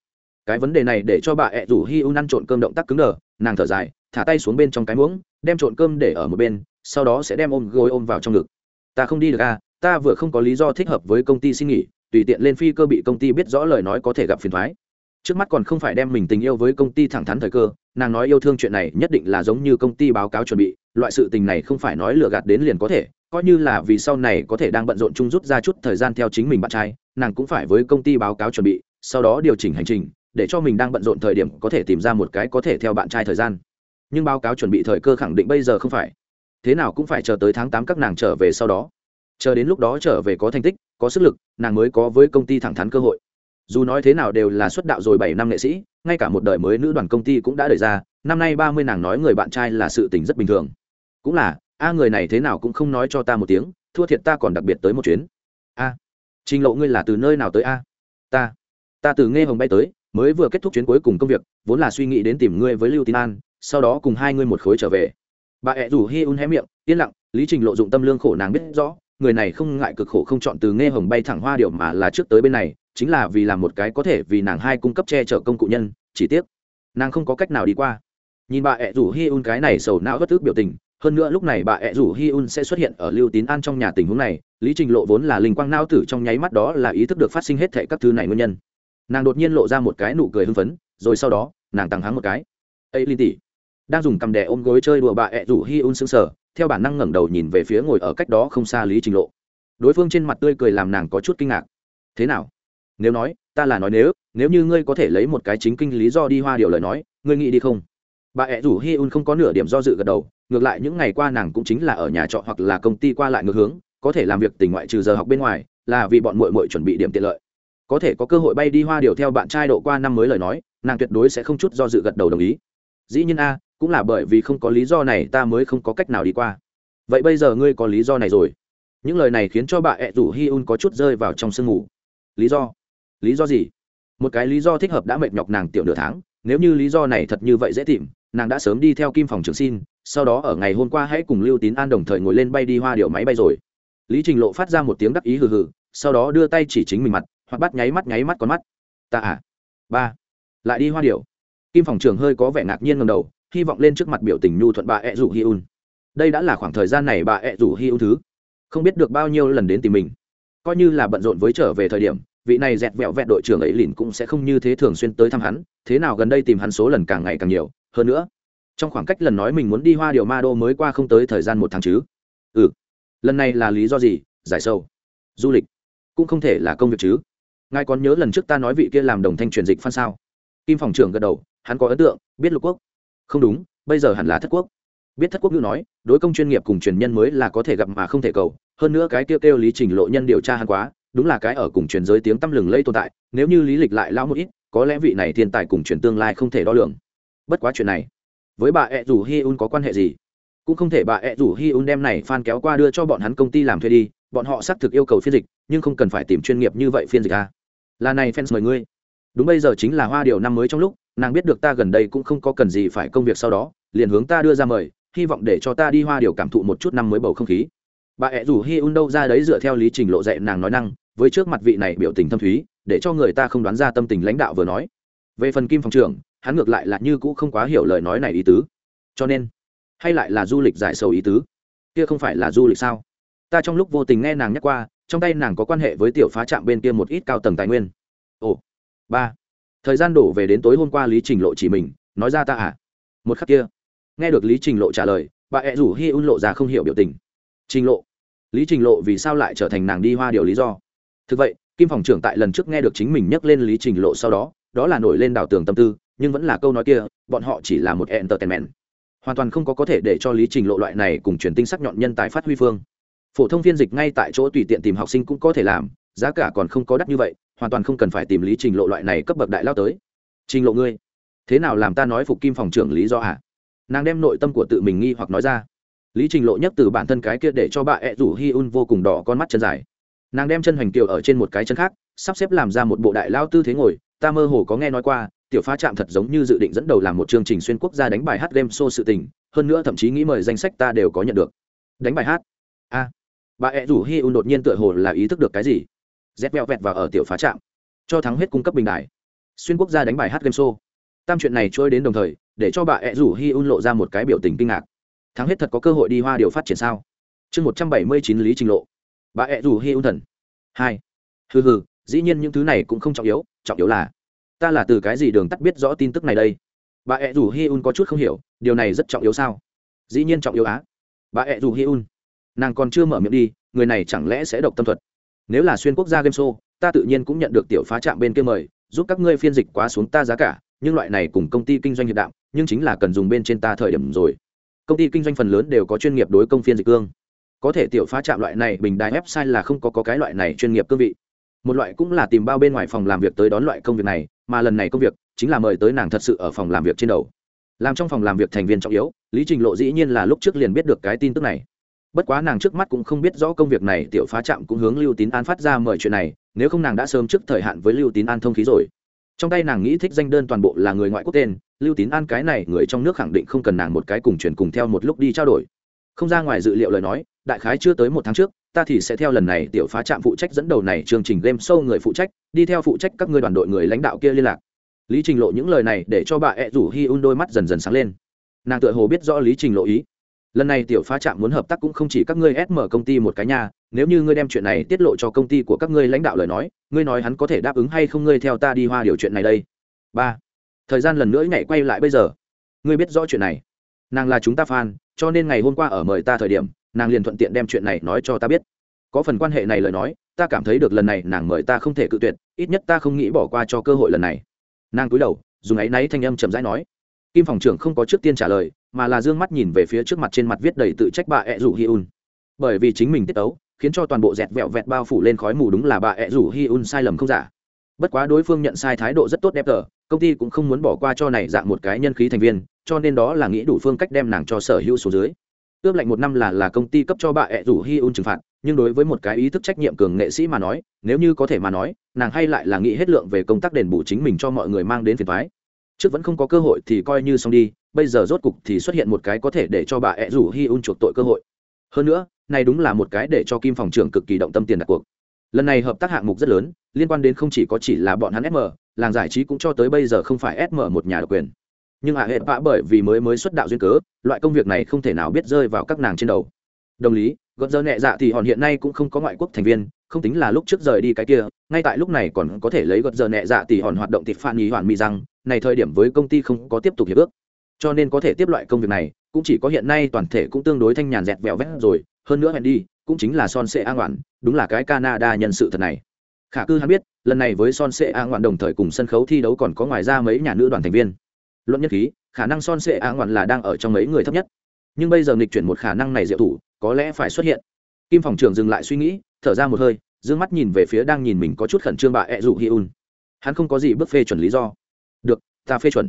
Cái vấn đề này để cho bà ẹ rủ hi un ăn trộn cơm động tác cứng đờ, nàng thở dài, thả tay xuống bên trong cái muỗng, đem trộn cơm để ở một bên, sau đó sẽ đem ôm gối ôm vào trong ngực. Ta không đi được à ta vừa không có lý do thích hợp với công ty xin nghỉ, tùy tiện lên phi cơ bị công ty biết rõ lời nói có thể gặp phiền thoái. Trước mắt còn không phải đem mình tình yêu với công ty thẳng thắn thời cơ nàng nói yêu thương chuyện này nhất định là giống như công ty báo cáo chuẩn bị, loại sự tình này không phải nói lừa gạt đến liền có thể, coi như là vì sau này có thể đang bận rộn chung rút ra chút thời gian theo chính mình bạn trai, nàng cũng phải với công ty báo cáo chuẩn bị, sau đó điều chỉnh hành trình, để cho mình đang bận rộn thời điểm có thể tìm ra một cái có thể theo bạn trai thời gian. Nhưng báo cáo chuẩn bị thời cơ khẳng định bây giờ không phải. Thế nào cũng phải chờ tới tháng tám các nàng trở về sau đó. Chờ đến lúc đó trở về có thành tích, có sức lực, nàng mới có với công ty thẳng thắn cơ hội dù nói thế nào đều là xuất đạo rồi bảy năm nghệ sĩ, ngay cả một đời mới nữ đoàn công ty cũng đã đẩy ra, năm nay ba mươi nàng nói người bạn trai là sự tình rất bình thường. Cũng là, a, người này thế nào cũng không nói cho ta một tiếng, thua thiệt ta còn đặc biệt tới một chuyến. A, trình lộ ngươi là từ nơi nào tới a? Ta ta từ nghe hồng bay tới, mới vừa kết thúc chuyến cuối cùng công việc, vốn là suy nghĩ đến tìm ngươi với lưu tín an, sau đó cùng hai ngươi một khối trở về. Bà ẹ rủ hi un hé miệng, yên lặng, lý trình lộ dụng tâm lương khổ nàng biết rõ, người này không ngại cực khổ không chọn từ nghe hồng bay thẳng hoa điều mà là trước tới bên này chính là vì làm một cái có thể vì nàng hai cung cấp che chở công cụ nhân, chỉ tiếc, nàng không có cách nào đi qua. Nhìn bà ẹ rủ hi un cái này sầu não bất ức biểu tình, hơn nữa lúc này bà ẹ rủ hi un sẽ xuất hiện ở lưu tín an trong nhà tình huống này, lý trình lộ vốn là linh quang nao tử trong nháy mắt đó là ý thức được phát sinh hết thệ các thứ này nguyên nhân. Nàng đột nhiên lộ ra một cái nụ cười hưng phấn, rồi sau đó, nàng tăng hắng một cái. Ấy linh tỷ. Đang dùng cầm đè ôm gối chơi đùa bà ẹ rủ hi un sững sờ, theo bản năng ngẩng đầu nhìn về phía ngồi ở cách đó không xa lý trình lộ. Đối phương trên mặt tươi cười làm nàng có chút kinh ngạc. Thế nào? Nếu nói, ta là nói nếu nếu như ngươi có thể lấy một cái chính kinh lý do đi hoa điều lời nói, ngươi nghĩ đi không? Bà ẹ rủ hi un không có nửa điểm do dự gật đầu, ngược lại những ngày qua nàng cũng chính là ở nhà trọ hoặc là công ty qua lại ngược hướng, có thể làm việc tỉnh ngoại trừ giờ học bên ngoài, là vì bọn mội mội chuẩn bị điểm tiện lợi. Có thể có cơ hội bay đi hoa điều theo bạn trai độ qua năm mới lời nói, nàng tuyệt đối sẽ không chút do dự gật đầu đồng ý. Dĩ nhiên a, cũng là bởi vì không có lý do này ta mới không có cách nào đi qua. Vậy bây giờ ngươi có lý do này rồi? Những lời này khiến cho bà ẹ rủ hi un có chút rơi vào trong sương ngủ lý do? Lý do gì? Một cái lý do thích hợp đã mệt nhọc nàng tiểu nửa tháng, nếu như lý do này thật như vậy dễ tìm, nàng đã sớm đi theo kim phòng trường xin, sau đó ở ngày hôm qua hãy cùng lưu tín an đồng thời ngồi lên bay đi hoa điệu máy bay rồi. Lý trình lộ phát ra một tiếng đắc ý hừ hừ, sau đó đưa tay chỉ chính mình mặt, hoặc bắt nháy mắt nháy mắt con mắt. Ta à? Ba. Lại đi hoa điệu. Kim phòng trường hơi có vẻ ngạc nhiên ngầm đầu, hy vọng lên trước mặt biểu tình nhu thuận bà ẹ rủ hi un. Đây đã là khoảng thời gian này bà ẹ rủ hi un thứ. Không biết được bao nhiêu lần đến tìm mình. Coi như là bận rộn với trở về thời điểm vị này dẹt vẹo vẹn đội trưởng ấy lìn cũng sẽ không như thế thường xuyên tới thăm hắn, thế nào gần đây tìm hắn số lần càng ngày càng nhiều, hơn nữa, trong khoảng cách lần nói mình muốn đi hoa điều ma đô mới qua không tới thời gian một tháng chứ. Ừ lần này là lý do gì? Giải sâu du lịch, cũng không thể là công việc chứ. Ngài còn nhớ lần trước ta nói vị kia làm đồng thanh truyền dịch phan sao? Kim phòng trưởng gật đầu, hắn có ấn tượng, biết lục quốc. Không đúng, bây giờ hẳn là thất quốc. Biết thất quốc ngữ nói, đối công chuyên nghiệp cùng truyền nhân mới là có thể gặp mà không thể cầu. Hơn nữa cái kêu kêu lý trình lộ nhân điều tra hắn quá đúng là cái ở cùng truyền giới tiếng tăm lừng lây tồn tại, nếu như lý lịch lại lao một ít, có lẽ vị này thiên tài cùng truyền tương lai không thể đo lường. Bất quá chuyện này, với bà ẹ rủ hi un có quan hệ gì? Cũng không thể bà ẹ rủ hi un đem này phan kéo qua đưa cho bọn hắn công ty làm thuê đi, bọn họ xác thực yêu cầu phiên dịch, nhưng không cần phải tìm chuyên nghiệp như vậy phiên dịch à. là này fans mời ngươi. Đúng bây giờ chính là hoa điều năm mới trong lúc, nàng biết được ta gần đây cũng không có cần gì phải công việc sau đó, liền hướng ta đưa ra mời, hy vọng để cho ta đi hoa điều cảm thụ một chút năm mới bầu không khí. Bà ẹ rủ hi un đâu ra đấy dựa theo lý trình lộ dạy nàng nói năng với trước mặt vị này biểu tình thâm thúy, để cho người ta không đoán ra tâm tình lãnh đạo vừa nói. Về phần kim phòng trưởng hắn ngược lại là như cũ không quá hiểu lời nói này ý tứ. Cho nên, hay lại là du lịch giải sầu ý tứ? Kia không phải là du lịch sao? Ta trong lúc vô tình nghe nàng nhắc qua, trong tay nàng có quan hệ với tiểu phá trạm bên kia một ít cao tầng tài nguyên. Ồ, ba. Thời gian đổ về đến tối hôm qua lý trình lộ chỉ mình, nói ra ta à? Một khắc kia, nghe được lý trình lộ trả lời, bà ẹ rủ hi un lộ ra không hiểu biểu tình. Trình lộ, lý trình lộ vì sao lại trở thành nàng đi hoa điều lý do? Thực vậy, kim phòng trưởng tại lần trước nghe được chính mình nhắc lên lý trình lộ sau đó đó là nổi lên đảo tường tâm tư, nhưng vẫn là câu nói kia, bọn họ chỉ là một entertainment. Hoàn toàn không có có thể để cho lý trình lộ loại này cùng truyền tinh sắc nhọn nhân tài phát huy phương. Phổ thông phiên dịch ngay tại chỗ tùy tiện tìm học sinh cũng có thể làm, giá cả còn không có đắt như vậy, hoàn toàn không cần phải tìm lý trình lộ loại này cấp bậc đại lao tới. Trình lộ ngươi, thế nào làm ta nói phục kim phòng trưởng lý do ạ à? nàng đem nội tâm của tự mình nghi hoặc nói ra. Lý trình lộ nhắc từ bản thân cái kia để cho bà ẹ rủ hi un vô cùng đỏ con mắt chân dài nàng đem chân hoành kiều ở trên một cái chân khác, sắp xếp làm ra một bộ đại lao tư thế ngồi, ta mơ hồ có nghe nói qua, tiểu phá trạm thật giống như dự định dẫn đầu làm một chương trình xuyên quốc gia đánh bài hát game show sự tình, hơn nữa thậm chí nghĩ mời danh sách ta đều có nhận được. Đánh bài hát? A. Bà ẹ rủ hi un đột nhiên tựa hồ là ý thức được cái gì? Rét vẹo vẹt vào ở tiểu phá trạm. Cho thắng hết cung cấp bình đại xuyên quốc gia đánh bài hát game show. Tam chuyện này trôi đến đồng thời, để cho bà ẹ rủ hi un lộ ra một cái biểu tình kinh ngạc. Thắng hết thật có cơ hội đi hoa điều phát triển sao? Chương một trăm bảy mươi chín lý trình lộ bà ẹ rủ hi un thần. Hai. Hừ hừ, dĩ nhiên những thứ này cũng không trọng yếu trọng yếu là, ta là từ cái gì đường tắt biết rõ tin tức này đây? Bà ẹ rủ hi un có chút không hiểu, điều này rất trọng yếu sao? Dĩ nhiên trọng yếu á. Bà ẹ rủ hi un. Nàng còn chưa mở miệng đi, người này chẳng lẽ sẽ độc tâm thuật? Nếu là xuyên quốc gia game show, ta tự nhiên cũng nhận được tiểu phá trạm bên kia mời, giúp các ngươi phiên dịch quá xuống ta giá cả, nhưng loại này cùng công ty kinh doanh hiệp đạm, nhưng chính là cần dùng bên trên ta thời điểm rồi. Công ty kinh doanh phần lớn đều có chuyên nghiệp đối công phiên dịch cương có thể tiểu phá trạm loại này bình đài website là không có, có cái loại này chuyên nghiệp cương vị. Một loại cũng là tìm bao bên ngoài phòng làm việc tới đón loại công việc này mà lần này công việc chính là mời tới nàng thật sự ở phòng làm việc trên đầu. Làm trong phòng làm việc thành viên trọng yếu lý trình lộ dĩ nhiên là lúc trước liền biết được cái tin tức này. Bất quá nàng trước mắt cũng không biết rõ công việc này tiểu phá trạm cũng hướng lưu tín an phát ra mời chuyện này nếu không nàng đã sớm trước thời hạn với lưu tín an thông khí rồi. Trong tay nàng nghĩ thích danh đơn toàn bộ là người ngoại quốc tên lưu tín an cái này người trong nước khẳng định không cần nàng một cái cùng chuyển cùng theo một lúc đi trao đổi. Không ra ngoài dự liệu lời nói đại khái chưa tới một tháng trước, ta thì sẽ theo lần này tiểu phá trạm phụ trách dẫn đầu này chương trình game show người phụ trách, đi theo phụ trách các ngươi đoàn đội người lãnh đạo kia liên lạc. Lý trình lộ những lời này để cho bà ẹ rủ hi un đôi mắt dần dần sáng lên. Nàng tựa hồ biết rõ lý trình lộ ý. Lần này tiểu phá trạm muốn hợp tác cũng không chỉ các ngươi ép mở công ty một cái nhà nếu như ngươi đem chuyện này tiết lộ cho công ty của các ngươi lãnh đạo lời nói, ngươi nói hắn có thể đáp ứng hay không ngươi theo ta đi hoa điều chuyện này đây. Ba. Thời gian lần nữa nhảy quay lại bây giờ. Ngươi biết rõ chuyện này. Nàng là chúng ta fan, cho nên ngày hôm qua ở mời ta thời điểm nàng liền thuận tiện đem chuyện này nói cho ta biết. Có phần quan hệ này lời nói, ta cảm thấy được lần này nàng mời ta không thể cự tuyệt, ít nhất ta không nghĩ bỏ qua cho cơ hội lần này. Nàng cúi đầu, dùng áy náy thanh âm chậm rãi nói. Kim phòng trưởng không có trước tiên trả lời, mà là d ư ơ n g mắt nhìn về phía trước mặt trên mặt viết đầy tự trách bà ẹ rủ hi un bởi vì chính mình tiết tấu, khiến cho toàn bộ dẹt vẹo vẹt bao phủ lên khói mù đúng là bà ẹ rủ hi un sai lầm không giả. Bất quá đối phương nhận sai thái độ rất tốt đẹp tờ, công ty cũng không muốn bỏ qua cho này dạng một cái nhân khí thành viên, cho nên đó là nghĩ đủ phương cách đem nàng cho sở hữu số dưới ước lạnh một năm là là công ty cấp cho bà ẹ rủ hi un trừng phạt, nhưng đối với một cái ý thức trách nhiệm cường nghệ sĩ mà nói, nếu như có thể mà nói, nàng hay lại là nghĩ hết lượng về công tác đền bù chính mình cho mọi người mang đến phiền thoái trước vẫn không có cơ hội thì coi như xong đi, bây giờ rốt cục thì xuất hiện một cái có thể để cho bà ẹ rủ hi un chuộc tội cơ hội. Hơn nữa, này đúng là một cái để cho kim phòng trưởng cực kỳ động tâm tiền đặt cuộc. Lần này hợp tác hạng mục rất lớn, liên quan đến không chỉ có chỉ là bọn hắn sm làng giải trí cũng cho tới bây giờ không phải sm một nhà độc quyền nhưng hạ hệ vạ bởi vì mới mới xuất đạo duyên cớ, loại công việc này không thể nào biết rơi vào các nàng trên đầu. Đồng lý gợn giờ nhẹ dạ thì hòn hiện nay cũng không có ngoại quốc thành viên, không tính là lúc trước rời đi cái kia, ngay tại lúc này còn có thể lấy gợn giờ nhẹ dạ thì hòn hoạt động thịt phan ý hoàn mỹ rằng này thời điểm với công ty không có tiếp tục hiệp ước. Cho nên có thể tiếp loại công việc này, cũng chỉ có hiện nay toàn thể cũng tương đối thanh nhàn dẹt vẹo vét rồi, hơn nữa hẹn đi cũng chính là son sệ an ngoạn, đúng là cái canada nhân sự thật này. Khả cư hắn biết, lần này với son sệ an ngoạn đồng thời cùng sân khấu thi đấu còn có ngoài ra mấy nhà nữ đoàn thành viên luận nhất khí, khả năng son sệ a ngoạn là đang ở trong mấy người thấp nhất. Nhưng bây giờ nghịch chuyển một khả năng này diệu thủ, có lẽ phải xuất hiện. Kim phòng trưởng dừng lại suy nghĩ, thở ra một hơi d ư ơ n g mắt nhìn về phía đang nhìn mình có chút khẩn trương bà ẹ rủ hi un hắn không có gì bước phê chuẩn lý do. Được, ta phê chuẩn.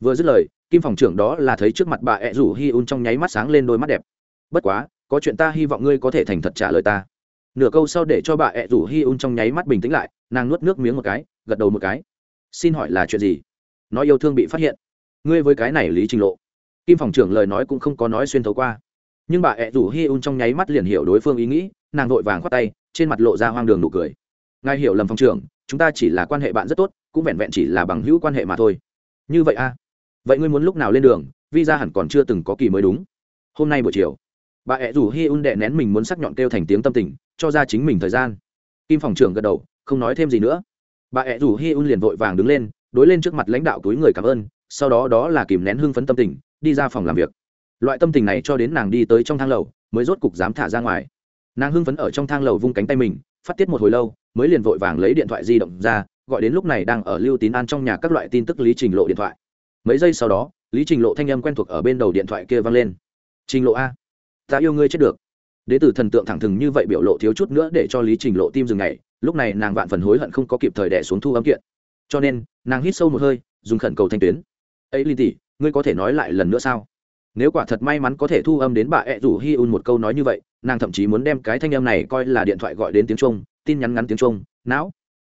Vừa dứt lời, kim phòng trưởng đó là thấy trước mặt bà ẹ rủ hi un trong nháy mắt sáng lên đôi mắt đẹp. Bất quá, có chuyện ta hy vọng ngươi có thể thành thật trả lời ta. Nửa câu sau để cho bà ẹ rủ hi un trong nháy mắt bình tĩnh lại, nàng nuốt nước miếng một cái, gật đầu một cái. Xin hỏi là chuyện gì? Nói yêu thương bị phát hiện ngươi với cái này lý trình lộ. Kim phòng trưởng lời nói cũng không có nói xuyên thấu qua. Nhưng bà ẹ rủ hi un trong nháy mắt liền hiểu đối phương ý nghĩ, nàng vội vàng khoát tay, trên mặt lộ ra hoang đường nụ cười. Ngài hiểu lầm phòng trưởng, chúng ta chỉ là quan hệ bạn rất tốt, cũng vẹn vẹn chỉ là bằng hữu quan hệ mà thôi. Như vậy a à? vậy ngươi muốn lúc nào lên đường, visa hẳn còn chưa từng có kỳ mới đúng. Hôm nay buổi chiều, bà ẹ rủ hi un đệ nén mình muốn sắc nhọn kêu thành tiếng tâm tình, cho ra chính mình thời gian. Kim phòng trưởng gật đầu, không nói thêm gì nữa. Bà ẹ rủ hi un liền vội vàng đứng lên, đối lên trước mặt lãnh đạo túi người cảm ơn sau đó đó là kìm nén hưng phấn tâm tình, đi ra phòng làm việc. Loại tâm tình này cho đến nàng đi tới trong thang lầu, mới rốt cục dám thả ra ngoài. Nàng hưng phấn ở trong thang lầu vung cánh tay mình, phát tiết một hồi lâu, mới liền vội vàng lấy điện thoại di động ra, gọi đến lúc này đang ở lưu tín an trong nhà các loại tin tức lý trình lộ điện thoại. Mấy giây sau đó, lý trình lộ thanh âm quen thuộc ở bên đầu điện thoại kia vang lên. Trình lộ a, ta yêu ngươi chết được. Đế tử thần tượng thẳng thừng như vậy biểu lộ thiếu chút nữa để cho lý trình lộ tim dừng ngày lúc này nàng vạn phần hối hận không có kịp thời đẻ xuống thu âm kiện. Cho nên, nàng hít sâu một hơi, dùng khẩn cầu thanh tuyến ấy linh tỷ, ngươi có thể nói lại lần nữa sao? Nếu quả thật may mắn có thể thu âm đến bà ẹ rủ hi un một câu nói như vậy, nàng thậm chí muốn đem cái thanh âm này coi là điện thoại gọi đến tiếng trung, tin nhắn ngắn tiếng trung, não.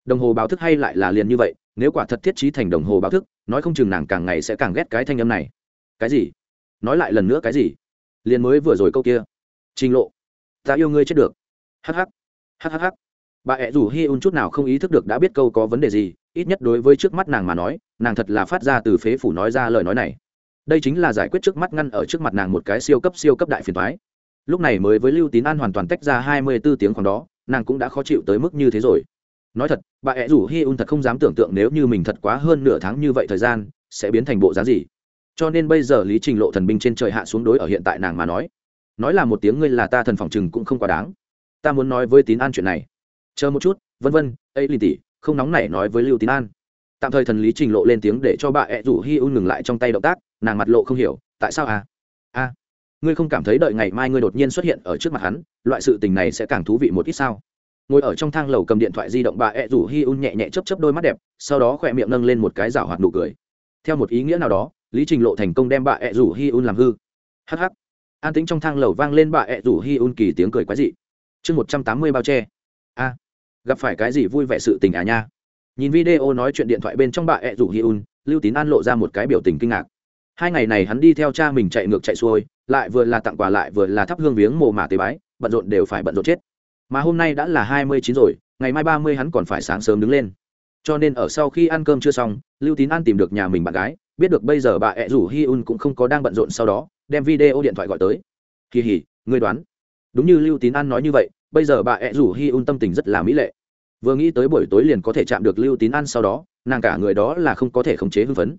Đồng hồ báo thức hay lại là liền như vậy, nếu quả thật thiết trí thành đồng hồ báo thức, nói không chừng nàng càng ngày sẽ càng ghét cái thanh âm này. Cái gì? Nói lại lần nữa cái gì? Liền mới vừa rồi câu kia. Trình lộ. Ta yêu ngươi chết được. Hh hh bà ẹ rủ hi un chút nào không ý thức được đã biết câu có vấn đề gì ít nhất đối với trước mắt nàng mà nói, nàng thật là phát ra từ phế phủ nói ra lời nói này. Đây chính là giải quyết trước mắt ngăn ở trước mặt nàng một cái siêu cấp siêu cấp đại phiền thoái lúc này mới với lưu tín an hoàn toàn tách ra hai mươi b ố tiếng khoảng đó, nàng cũng đã khó chịu tới mức như thế rồi. Nói thật, bà ẹ rủ hi un thật không dám tưởng tượng nếu như mình thật quá hơn nửa tháng như vậy thời gian, sẽ biến thành bộ dáng gì. Cho nên bây giờ lý trình lộ thần binh trên trời hạ xuống đối ở hiện tại nàng mà nói. Nói là một tiếng ngươi là ta thần phòng chừng cũng không quá đáng. Ta muốn nói với tín an chuyện này. Chờ một chút, vân vân, ấy lì tỉ không nóng nảy nói với lưu tín an. Tạm thời thần lý trình lộ lên tiếng để cho bà ẹ rủ hi un ngừng lại trong tay động tác, nàng mặt lộ không hiểu, tại sao à? A ngươi không cảm thấy đợi ngày mai ngươi đột nhiên xuất hiện ở trước mặt hắn, loại sự tình này sẽ càng thú vị một ít sao? Ngồi ở trong thang lầu cầm điện thoại di động, bà ẹ rủ hi un nhẹ nhẹ chấp chấp đôi mắt đẹp, sau đó khỏe miệng nâng lên một cái rảo hoạt nụ cười. Theo một ý nghĩa nào đó, lý trình lộ thành công đem bà ẹ rủ hi un làm hư. Hh an tính trong thang lầu vang lên bà ẹ rủ hi un kỳ tiếng cười quái dị. Chương một trăm tám mươi bao che. A gặp phải cái gì vui vẻ sự tình à nha. Nhìn video nói chuyện điện thoại bên trong bà ẹ rủ hi un, lưu tín an lộ ra một cái biểu tình kinh ngạc. Hai ngày này hắn đi theo cha mình chạy ngược chạy xuôi, lại vừa là tặng quà lại vừa là thắp hương viếng mồ mả tế bái, bận rộn đều phải bận rộn chết. Mà hôm nay đã là hai mươi chín rồi, ngày mai ba mươi hắn còn phải sáng sớm đứng lên. Cho nên ở sau khi ăn cơm chưa xong, lưu tín an tìm được nhà mình bạn gái, biết được bây giờ bà ẹ rủ hi un cũng không có đang bận rộn sau đó, đem video điện thoại gọi tới. Kỳ hỉ ngươi đoán? Đúng như lưu tín an nói như vậy, bây giờ bà ẹ rủ hi un tâm tình rất là mỹ lệ. Vừa nghĩ tới buổi tối liền có thể chạm được lưu tín an sau đó, nàng cả người đó là không có thể khống chế hưng phấn.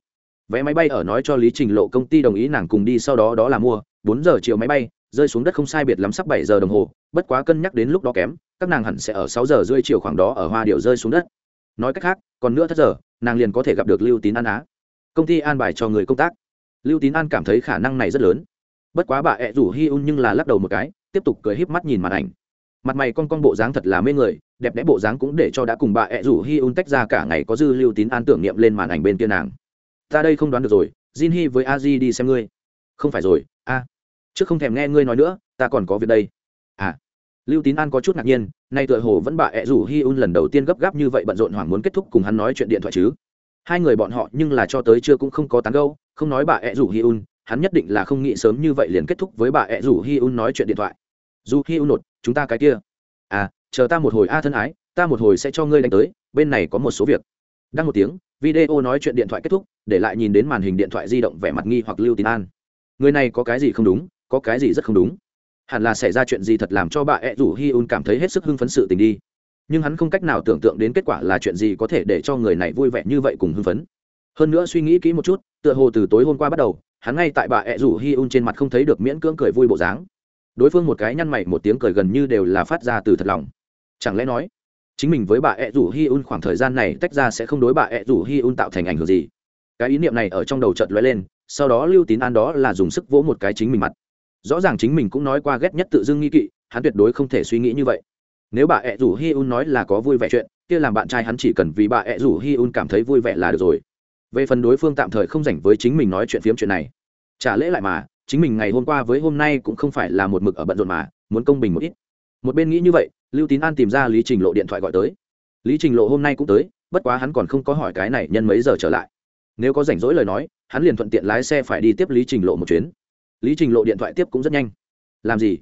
Vé máy bay ở nói cho lý trình lộ công ty đồng ý nàng cùng đi sau đó đó là mua, bốn giờ chiều máy bay, rơi xuống đất không sai biệt lắm sắp bảy giờ đồng hồ, bất quá cân nhắc đến lúc đó kém, các nàng hẳn sẽ ở sáu giờ rơi chiều khoảng đó ở hoa điệu rơi xuống đất. Nói cách khác, còn nữa thất giờ, nàng liền có thể gặp được lưu tín an á. Công ty an bài cho người công tác. Lưu tín an cảm thấy khả năng này rất lớn. Bất quá bà ẹ rủ hi un nhưng là lắc đầu một cái tiếp tục cười híp mắt nhìn màn ảnh. Mặt mày con con bộ dáng thật là mê người, đẹp đẽ bộ dáng cũng để cho đã cùng bà ẹ rủ hi un tách ra cả ngày có dư lưu tín an tưởng niệm lên màn ảnh bên kia nàng. Ta đây không đoán được rồi, jin hi với a di đi xem ngươi. Không phải rồi, a. Trước không thèm nghe ngươi nói nữa, ta còn có việc đây. À. Lưu tín an có chút ngạc nhiên, nay tựa hồ vẫn bà ẹ rủ hi un lần đầu tiên gấp gáp như vậy bận rộn hoảng muốn kết thúc cùng hắn nói chuyện điện thoại chứ. Hai người bọn họ nhưng là cho tới chưa cũng không có tán gâu không nói bà ẹ rủ hi un, hắn nhất định là không nghĩ sớm như vậy liền kết thúc với bà ẹ rủ hi un nói chuyện điện thoại dù khi un nột, chúng ta cái kia. À chờ ta một hồi a thân ái, ta một hồi sẽ cho ngươi đánh tới, bên này có một số việc. Đăng một tiếng, video nói chuyện điện thoại kết thúc, để lại nhìn đến màn hình điện thoại di động vẻ mặt nghi hoặc lưu tín an. Người này có cái gì không đúng, có cái gì rất không đúng? Hẳn là xảy ra chuyện gì thật làm cho bà ed rủ hi un cảm thấy hết sức hưng phấn sự tình đi. Nhưng hắn không cách nào tưởng tượng đến kết quả là chuyện gì có thể để cho người này vui vẻ như vậy cùng hưng phấn. Hơn nữa suy nghĩ kỹ một chút, tựa hồ từ tối hôm qua bắt đầu, hắn ngay tại bà ed rủ hi un trên mặt không thấy được miễn cưỡng cười vui bộ dáng đối phương một cái nhăn mày, một tiếng cười gần như đều là phát ra từ thật lòng. Chẳng lẽ nói, chính mình với bà ẹ rủ hi un khoảng thời gian này tách ra sẽ không đối bà ẹ rủ hi un tạo thành ảnh hưởng gì? Cái ý niệm này ở trong đầu chợt lóe lên, sau đó lưu tín an đó là dùng sức vỗ một cái chính mình mặt. Rõ ràng chính mình cũng nói qua ghét nhất tự dưng nghi kỵ, hắn tuyệt đối không thể suy nghĩ như vậy. Nếu bà ẹ rủ hi un nói là có vui vẻ chuyện, kia làm bạn trai hắn chỉ cần vì bà ẹ rủ hi un cảm thấy vui vẻ là được rồi. Về phần đối phương tạm thời không rảnh với chính mình nói chuyện phiếm chuyện này trả lễ lại mà chính mình ngày hôm qua với hôm nay cũng không phải là một mực ở bận rộn mà, muốn công bình một ít. Một bên nghĩ như vậy, lưu tín an tìm ra lý trình lộ điện thoại gọi tới. Lý trình lộ hôm nay cũng tới, bất quá hắn còn không có hỏi cái này nhân mấy giờ trở lại. Nếu có rảnh rỗi lời nói, hắn liền thuận tiện lái xe phải đi tiếp lý trình lộ một chuyến. Lý trình lộ điện thoại tiếp cũng rất nhanh. Làm gì?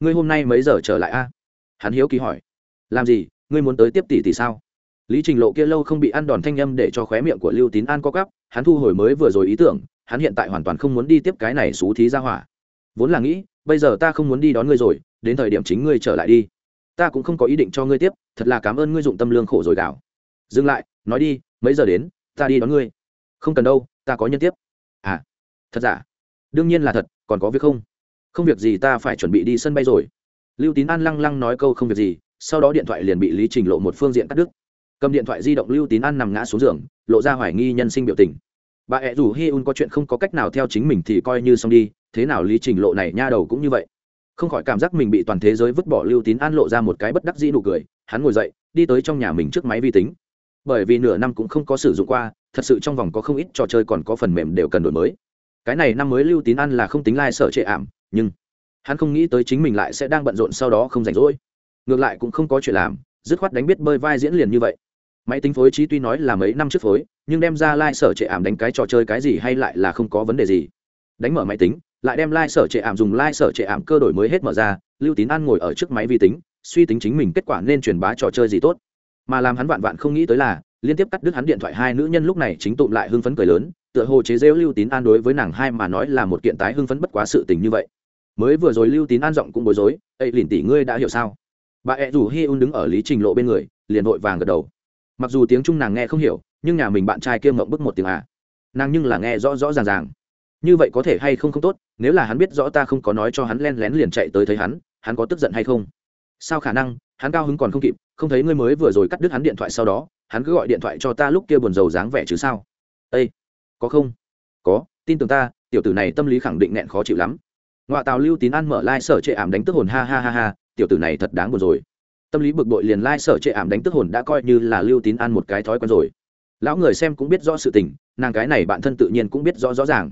Ngươi hôm nay mấy giờ trở lại a? Hắn hiếu kỳ hỏi. Làm gì? Ngươi muốn tới tiếp tỷ tỷ sao? Lý trình lộ kia lâu không bị ăn đòn thanh â m để cho khóe miệng của lưu tín an có gắp hắn thu hồi mới vừa rồi ý tưởng hắn hiện tại hoàn toàn không muốn đi tiếp cái này xú thí ra hỏa. Vốn là nghĩ, bây giờ ta không muốn đi đón ngươi rồi, đến thời điểm chính ngươi trở lại đi. Ta cũng không có ý định cho ngươi tiếp, thật là cảm ơn ngươi dụng tâm lương khổ rồi gạo dừng lại, nói đi, mấy giờ đến, ta đi đón ngươi. Không cần đâu, ta có nhân tiếp. À thật giả? Đương nhiên là thật, còn có việc không? Không việc gì ta phải chuẩn bị đi sân bay rồi. Lưu tín an lăng lăng nói câu không việc gì, sau đó điện thoại liền bị lý trình lộ một phương diện cắt đứt. Cầm điện thoại di động lưu tín an nằm ngã xuống giường, lộ ra hoài nghi nhân sinh biểu tình bà ẹ rủ hi un có chuyện không có cách nào theo chính mình thì coi như xong đi, thế nào lý trình lộ này nha đầu cũng như vậy. Không khỏi cảm giác mình bị toàn thế giới vứt bỏ lưu tín an lộ ra một cái bất đắc dĩ nụ cười, hắn ngồi dậy, đi tới trong nhà mình trước máy vi tính. Bởi vì nửa năm cũng không có sử dụng qua, thật sự trong vòng có không ít trò chơi còn có phần mềm đều cần đổi mới. Cái này năm mới lưu tín an là không tính lai、like、sợ trệ ảm, nhưng hắn không nghĩ tới chính mình lại sẽ đang bận rộn sau đó không rảnh rỗi. Ngược lại cũng không có chuyện làm, dứt khoát đánh biết bơi vai diễn liền như vậy máy tính phối trí tuy nói là mấy năm trước phối, nhưng đem ra lai、like、sở trệ ảm đánh cái trò chơi cái gì hay lại là không có vấn đề gì. Đánh mở máy tính, lại đem lai、like、sở trệ ảm dùng lai、like、sở trệ ảm cơ đổi mới hết mở ra, lưu tín an ngồi ở trước máy vi tính, suy tính chính mình kết quả nên truyền bá trò chơi gì tốt. Mà làm hắn vạn vạn không nghĩ tới là, liên tiếp cắt đứt hắn điện thoại hai nữ nhân lúc này chính tụm lại hưng phấn cười lớn, tựa hồ chế rêu lưu tín an đối với nàng hai mà nói là một kiện tái hưng phấn bất quá sự tình như vậy. Mới vừa rồi lưu tín an giọng cũng bối rối ấy lìn tỷ ngươi đã hiểu sao? Bà ẹ rủ hi un đứng ở lý trình lộ bên người, liền vội vàng gật đầu mặc dù tiếng trung nàng nghe không hiểu, nhưng nhà mình bạn trai kia mộng bức một tiếng à. Nàng nhưng là nghe rõ rõ ràng ràng. Như vậy có thể hay không không tốt, nếu là hắn biết rõ ta không có nói cho hắn len lén liền chạy tới thấy hắn hắn có tức giận hay không? Sao khả năng, hắn cao hứng còn không kịp, không thấy ngươi mới vừa rồi cắt đứt hắn điện thoại sau đó, hắn cứ gọi điện thoại cho ta lúc kia buồn rầu dáng vẻ chứ sao? Ây có không? Có, tin tưởng ta, tiểu tử này tâm lý khẳng định nẹn khó chịu lắm. Ngoại tào lưu tín ăn mở lai、like、sở trệ ảm đánh tức hồn, ha ha ha ha, tiểu tử này thật đáng buồn rồi tâm lý bực bội liền lai、like、sở chệ ảm đánh tức hồn đã coi như là lưu tín ăn một cái thói quen rồi. Lão người xem cũng biết rõ sự tình, nàng cái này bản thân tự nhiên cũng biết rõ rõ ràng.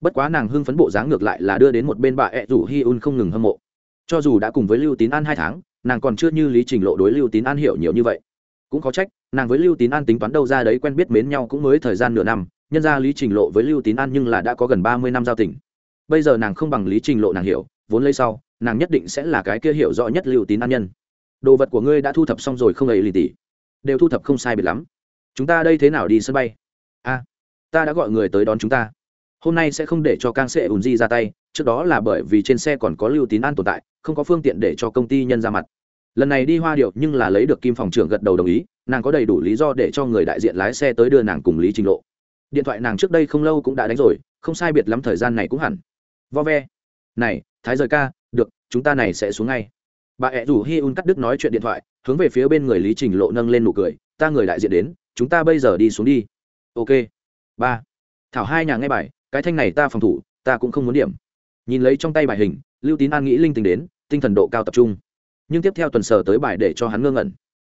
Bất quá nàng hưng phấn bộ dáng ngược lại là đưa đến một bên bà ẹ rủ hi un không ngừng hâm mộ. Cho dù đã cùng với lưu tín an hai tháng, nàng còn chưa như lý trình lộ đối lưu tín an hiểu nhiều như vậy. Cũng có trách, nàng với lưu tín an tính toán đâu ra đấy quen biết mến nhau cũng mới thời gian nửa năm, nhân ra lý trình lộ với lưu tín an nhưng là đã có gần ba mươi năm giao tình. Bây giờ nàng không bằng lý trình lộ nàng hiểu, vốn lấy sau, nàng nhất định sẽ là cái kia hiểu rõ nhất lưu tín an nhân đồ vật của ngươi đã thu thập xong rồi không ấy lì tỉ. Đều thu thập không sai biệt lắm. Chúng ta đây thế nào đi sân bay? A, ta đã gọi người tới đón chúng ta. Hôm nay sẽ không để cho cang sệ ùn di ra tay, trước đó là bởi vì trên xe còn có lưu tín an tồn tại, không có phương tiện để cho công ty nhân ra mặt. Lần này đi hoa điệu nhưng là lấy được kim phòng trưởng gật đầu đồng ý, nàng có đầy đủ lý do để cho người đại diện lái xe tới đưa nàng cùng lý trình lộ. Điện thoại nàng trước đây không lâu cũng đã đánh rồi, không sai biệt lắm thời gian này cũng hẳn. Vo ve. Này, thái rời ca, được, chúng ta này sẽ xuống ngay bà ẹ rủ hi un cắt đứt nói chuyện điện thoại, hướng về phía bên người lý trình lộ nâng lên nụ cười, ta người đại diện đến, chúng ta bây giờ đi xuống đi. Ok. Ba. Thảo hai nhà nghe bài, cái thanh này ta phòng thủ, ta cũng không muốn điểm. Nhìn lấy trong tay bài hình, lưu tín an nghĩ linh tính đến, tinh thần độ cao tập trung. Nhưng tiếp theo tuần sở tới bài để cho hắn ngơ ngẩn.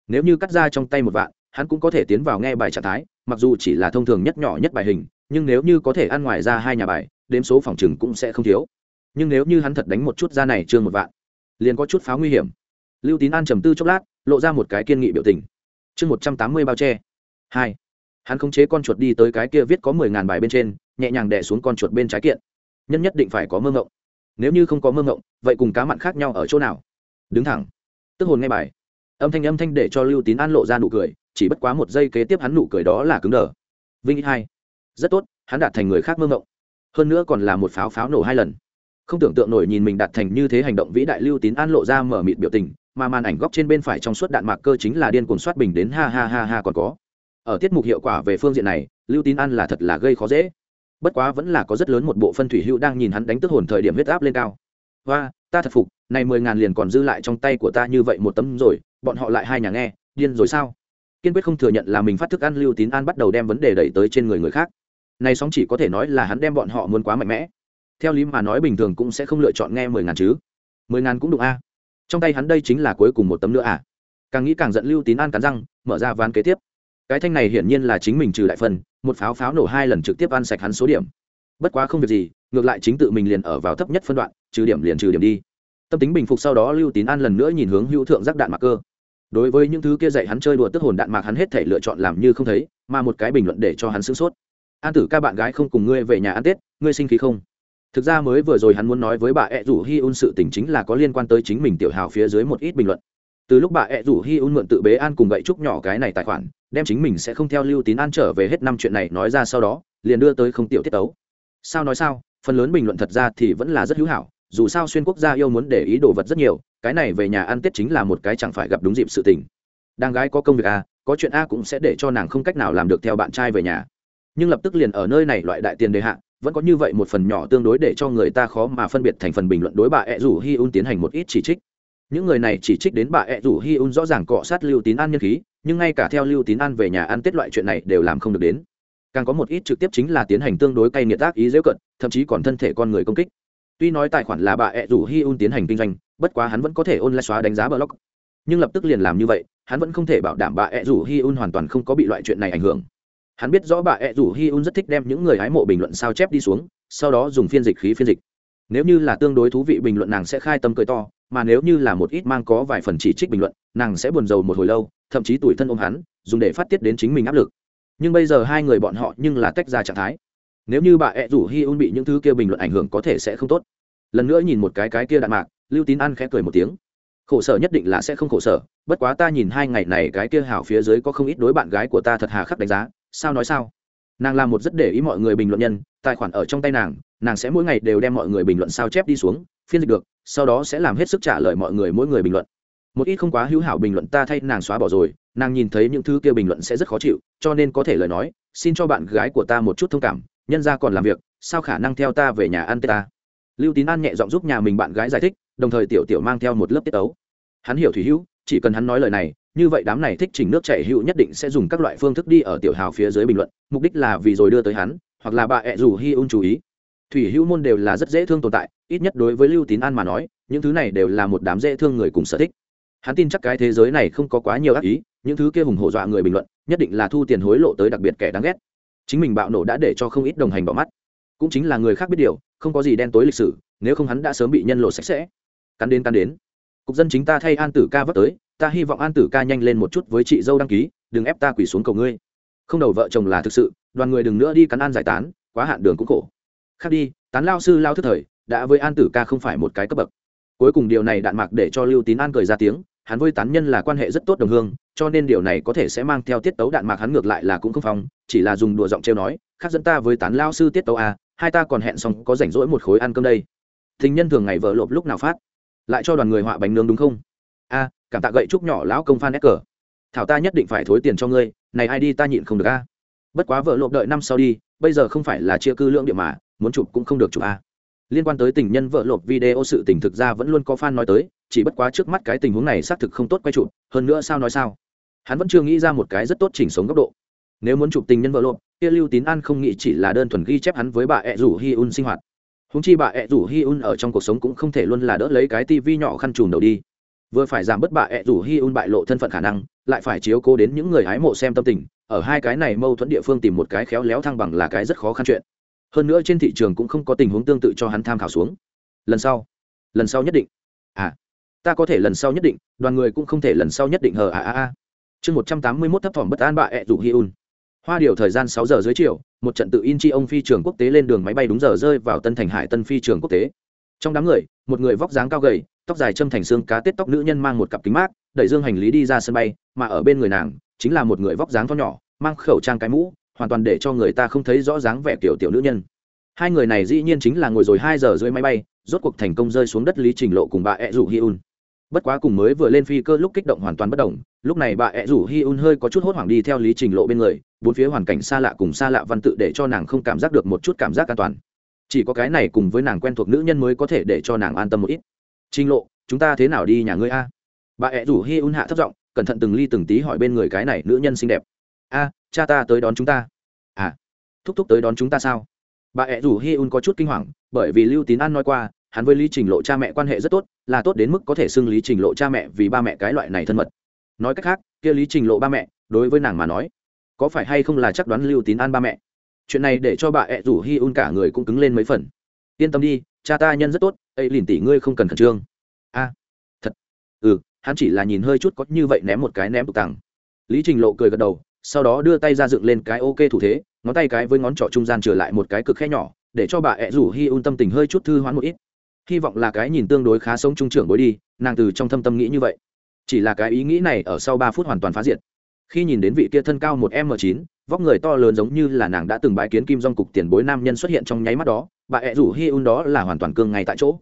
Nếu như cắt ra trong tay một vạn, hắn cũng có thể tiến vào nghe bài trạng thái, mặc dù chỉ là thông thường nhất nhỏ nhất bài hình, nhưng nếu như có thể ăn ngoài ra hai nhà bài, đếm số phòng chừng cũng sẽ không thiếu. Nhưng nếu như hắn thật đánh một chút ra này chương một vạn liền có chút pháo nguy hiểm. Lưu tín an trầm tư chốc lát, lộ ra một cái kiên nghị biểu tình. Chương một trăm tám mươi bao tre. hai. Hắn khống chế con chuột đi tới cái kia viết có mười ngàn bài bên trên, nhẹ nhàng đè xuống con chuột bên trái kiện. Nhân nhất định phải có mơ ngộng. Nếu như không có mơ ngộng, vậy cùng cá mặn khác nhau ở chỗ nào? Đứng thẳng. Tức hồn nghe bài. Âm thanh âm thanh để cho lưu tín an lộ ra nụ cười, chỉ bất quá một giây kế tiếp hắn nụ cười đó là cứng đờ. Vinh ít hai. Rất tốt, hắn đạt thành người khác mơ ngộng. Hơn nữa còn là một pháo pháo nổ hai lần không tưởng tượng nổi nhìn mình đạt thành như thế hành động vĩ đại lưu tín an lộ ra mở mịt biểu tình, mà màn ảnh góc trên bên phải trong suốt đạn mạc cơ chính là điên cuồng soát bình đến ha ha ha ha còn có. Ở tiết mục hiệu quả về phương diện này, lưu tín an là thật là gây khó dễ. Bất quá vẫn là có rất lớn một bộ phân thủy hữu đang nhìn hắn đánh tức hồn thời điểm huyết áp lên cao. Và ta thật phục, này mười ngàn liền còn dư lại trong tay của ta như vậy một tấm rồi, bọn họ lại hai nhà nghe, điên rồi sao? Kiên quyết không thừa nhận là mình phát thức ăn lưu tín an bắt đầu đem vấn đề đẩy tới trên người người khác. Này sóng chỉ có thể nói là hắn đem bọn họ muốn quá mạnh mẽ theo lý mà nói bình thường cũng sẽ không lựa chọn nghe mười ngàn chứ. Mười ngàn cũng đúng a. Trong tay hắn đây chính là cuối cùng một tấm nữa à? Càng nghĩ càng giận lưu tín an cắn răng, mở ra ván kế tiếp. Cái thanh này hiển nhiên là chính mình trừ đại phần, một pháo pháo nổ hai lần trực tiếp ăn sạch hắn số điểm. Bất quá không việc gì, ngược lại chính tự mình liền ở vào thấp nhất phân đoạn, trừ điểm liền trừ điểm đi. Tâm tính bình phục sau đó lưu tín an lần nữa nhìn hướng hữu thượng giác đạn mạc cơ. Đối với những thứ kia dạy hắn chơi đùa tức hồn đạn mạc hắn hết thể lựa chọn làm như không thấy, mà một cái bình luận để cho hắn sửng sốt. An tử ca bạn gái không cùng ngươi về nhà ăn tết, ngươi sinh khí không? Thực ra mới vừa rồi hắn muốn nói với bà ẹ rủ hi un sự tình chính là có liên quan tới chính mình tiểu hào phía dưới một ít bình luận. Từ lúc bà ẹ rủ hi un mượn tự bế an cùng gậy trúc nhỏ cái này tài khoản, đem chính mình sẽ không theo lưu tín an trở về hết năm chuyện này nói ra sau đó, liền đưa tới không tiểu tiết tấu. Sao nói sao, phần lớn bình luận thật ra thì vẫn là rất hữu hảo, dù sao xuyên quốc gia yêu muốn để ý đồ vật rất nhiều, cái này về nhà ăn tết chính là một cái chẳng phải gặp đúng dịp sự tình. Đang gái có công việc a có chuyện a cũng sẽ để cho nàng không cách nào làm được theo bạn trai về nhà. Nhưng lập tức liền ở nơi này loại đại tiền đề hạ vẫn có như vậy một phần nhỏ tương đối để cho người ta khó mà phân biệt thành phần bình luận đối bà ẹ rủ hi un tiến hành một ít chỉ trích. Những người này chỉ trích đến bà ẹ rủ hi un rõ ràng cọ sát lưu tín an nhân khí, nhưng ngay cả theo lưu tín an về nhà ăn tết loại chuyện này đều làm không được đến. Càng có một ít trực tiếp chính là tiến hành tương đối cay nghiệt tác ý dễ cận, thậm chí còn thân thể con người công kích. Tuy nói tài khoản là bà ẹ rủ hi un tiến hành kinh doanh, bất quá hắn vẫn có thể ôn lại xóa đánh giá blog nhưng lập tức liền làm như vậy, hắn vẫn không thể bảo đảm bà ẹ rủ hi un hoàn toàn không có bị loại chuyện này ảnh hưởng hắn biết rõ bà ẹ rủ hi un rất thích đem những người hái mộ bình luận sao chép đi xuống, sau đó dùng phiên dịch khí phiên dịch. Nếu như là tương đối thú vị bình luận nàng sẽ khai tâm cười to, mà nếu như là một ít mang có vài phần chỉ trích bình luận, nàng sẽ buồn rầu một hồi lâu, thậm chí tủi thân ôm hắn, dùng để phát tiết đến chính mình áp lực. Nhưng bây giờ hai người bọn họ nhưng là tách ra trạng thái. Nếu như bà ẹ rủ hi un bị những thứ kia bình luận ảnh hưởng có thể sẽ không tốt. Lần nữa nhìn một cái cái kia đạn mạc, lưu tín ăn khẽ cười một tiếng. Khổ sở nhất định là sẽ không khổ sở, bất quá ta nhìn hai ngày này cái kia hảo phía dưới có không ít đối bạn gái của ta thật hà khắc đánh giá sao nói sao? Nàng là một rất để ý mọi người bình luận nhân, tài khoản ở trong tay nàng nàng sẽ mỗi ngày đều đem mọi người bình luận sao chép đi xuống, phiên dịch được, sau đó sẽ làm hết sức trả lời mọi người mỗi người bình luận. Một ít không quá hữu hảo bình luận ta thay nàng xóa bỏ rồi, nàng nhìn thấy những thứ kia bình luận sẽ rất khó chịu, cho nên có thể lời nói, xin cho bạn gái của ta một chút thông cảm, nhân ra còn làm việc, sao khả năng theo ta về nhà ăn tết ta? Lưu tín an nhẹ giọng giúp nhà mình bạn gái giải thích, đồng thời tiểu tiểu mang theo một lớp tiết ấu. Hắn hiểu thủy hữu, chỉ cần hắn nói lời này như vậy đám này thích chỉnh nước chảy hữu nhất định sẽ dùng các loại phương thức đi ở tiểu hào phía dưới bình luận, mục đích là vì rồi đưa tới hắn, hoặc là bà ẹ rủ hi un chú ý. Thủy hữu môn đều là rất dễ thương tồn tại, ít nhất đối với lưu tín an mà nói, những thứ này đều là một đám dễ thương người cùng sở thích. Hắn tin chắc cái thế giới này không có quá nhiều ác ý, những thứ kia hùng hổ dọa người bình luận, nhất định là thu tiền hối lộ tới đặc biệt kẻ đáng ghét. Chính mình bạo nổ đã để cho không ít đồng hành bỏ mắt. Cũng chính là người khác biết điều, không có gì đen tối lịch sử, nếu không hắn đã sớm bị nhân lộ sạch sẽ. Cắn đến cắn đến. Cục dân chính ta thay an tử ca vấp tới ta hy vọng an tử ca nhanh lên một chút với chị dâu đăng ký, đừng ép ta quỳ xuống cầu ngươi. Không đầu vợ chồng là thực sự, đoàn người đừng nữa đi cắn an giải tán, quá hạn đường cũng khổ. Khác đi, tán lao sư lao thức thời, đã với an tử ca không phải một cái cấp bậc. Cuối cùng điều này đạn mạc để cho lưu tín an cười ra tiếng, hắn với tán nhân là quan hệ rất tốt đồng hương, cho nên điều này có thể sẽ mang theo tiết tấu đạn mạc hắn ngược lại là cũng không phong, chỉ là dùng đùa giọng trêu nói, khác dẫn ta với tán lao sư tiết tấu a hai ta còn hẹn xong có rảnh rỗi một khối ăn cơm đây. Thình nhân thường ngày vợ lộp lúc nào phát? Lại cho đoàn người họa bánh nướng đúng không? A cảm tạ gậy trúc nhỏ lão công phan ép cờ thảo ta nhất định phải thối tiền cho ngươi, này ai đi ta nhịn không được a. Bất quá vợ lộp đợi năm sau đi, bây giờ không phải là chia cư lượng địa mà, muốn chụp cũng không được chụp a. Liên quan tới tình nhân vợ lộp video sự tình thực ra vẫn luôn có fan nói tới, chỉ bất quá trước mắt cái tình huống này xác thực không tốt quay chụp, hơn nữa sao nói sao? Hắn vẫn chưa nghĩ ra một cái rất tốt chỉnh sống góc độ. Nếu muốn chụp tình nhân vợ lộp, kia lưu tín an không nghĩ chỉ là đơn thuần ghi chép hắn với bà ẹ rủ hi un sinh hoạt. Húng chi bà ẹ rủ hi un ở trong cuộc sống cũng không thể luôn là đỡ lấy cái tivi nhỏ khăn trùm đầu đi vừa phải giảm bớt bà ẹ rủ hi un bại lộ thân phận khả năng, lại phải chiếu cố đến những người hái mộ xem tâm tình, ở hai cái này mâu thuẫn địa phương tìm một cái khéo léo thăng bằng là cái rất khó khăn chuyện. Hơn nữa trên thị trường cũng không có tình huống tương tự cho hắn tham khảo xuống. Lần sau lần sau nhất định. À ta có thể lần sau nhất định, đoàn người cũng không thể lần sau nhất định hờ à à à chương một trăm tám mươi mốt thấp thỏm bất an bà ẹ rủ hi un. Hoa điều thời gian sáu giờ dưới chiều, một trận tự in chi ông phi trường quốc tế lên đường máy bay đúng giờ rơi vào tân thành hải tân phi trường quốc tế. Trong đám người, một người vóc dáng cao gầy tóc dài châm thành xương cá tết tóc nữ nhân mang một cặp kính mát, đẩy dương hành lý đi ra sân bay, mà ở bên người nàng, chính là một người vóc dáng to nhỏ, mang khẩu trang cái mũ, hoàn toàn để cho người ta không thấy rõ dáng vẻ kiểu tiểu nữ nhân. Hai người này dĩ nhiên chính là ngồi rồi hai giờ dưới máy bay, rốt cuộc thành công rơi xuống đất lý trình lộ cùng bà ẹ rủ hi un bất quá cùng mới vừa lên phi cơ lúc kích động hoàn toàn bất động, lúc này bà ẹ rủ hi un hơi có chút hốt hoảng đi theo lý trình lộ bên người, bốn phía hoàn cảnh xa lạ cùng xa lạ văn tự để cho nàng không cảm giác được một chút cảm giác an toàn. Chỉ có cái này cùng với nàng quen thuộc nữ nhân mới có thể để cho nàng an tâm một ít trình lộ, chúng ta thế nào đi nhà ngươi a? Bà ẹ rủ hi un hạ thấp giọng, cẩn thận từng ly từng tí hỏi bên người cái này nữ nhân xinh đẹp. A, cha ta tới đón chúng ta. À thúc thúc tới đón chúng ta sao? Bà ẹ rủ hi un có chút kinh hoàng, bởi vì lưu tín an nói qua, hắn với lý trình lộ cha mẹ quan hệ rất tốt, là tốt đến mức có thể xưng lý trình lộ cha mẹ vì ba mẹ cái loại này thân mật. Nói cách khác, kia lý trình lộ ba mẹ, đối với nàng mà nói, có phải hay không là chắc đoán lưu tín an ba mẹ? Chuyện này để cho bà ẹ rủ hi un cả người cũng cứng lên mấy phần. Yên tâm đi cha ta nhân rất tốt, ấy lìn tỷ ngươi không cần khẩn trương. A, thật. Ừ hắn chỉ là nhìn hơi chút có như vậy ném một cái ném tục tặng lý trình lộ cười gật đầu, sau đó đưa tay ra dựng lên cái ok thủ thế, ngón tay cái với ngón trỏ trung gian trở lại một cái cực khe nhỏ, để cho bà ẹ rủ hi un tâm tình hơi chút thư hoán một ít. Hy vọng là cái nhìn tương đối khá sống trung trưởng bối đi, nàng từ trong thâm tâm nghĩ như vậy. Chỉ là cái ý nghĩ này ở sau ba phút hoàn toàn phá diệt. Khi nhìn đến vị kia thân cao một m chín, vóc người to lớn giống như là nàng đã từng bãi kiến kim dong cục tiền bối nam nhân xuất hiện trong nháy mắt đó bà ẹ rủ hi un đó là hoàn toàn cương ngay tại chỗ.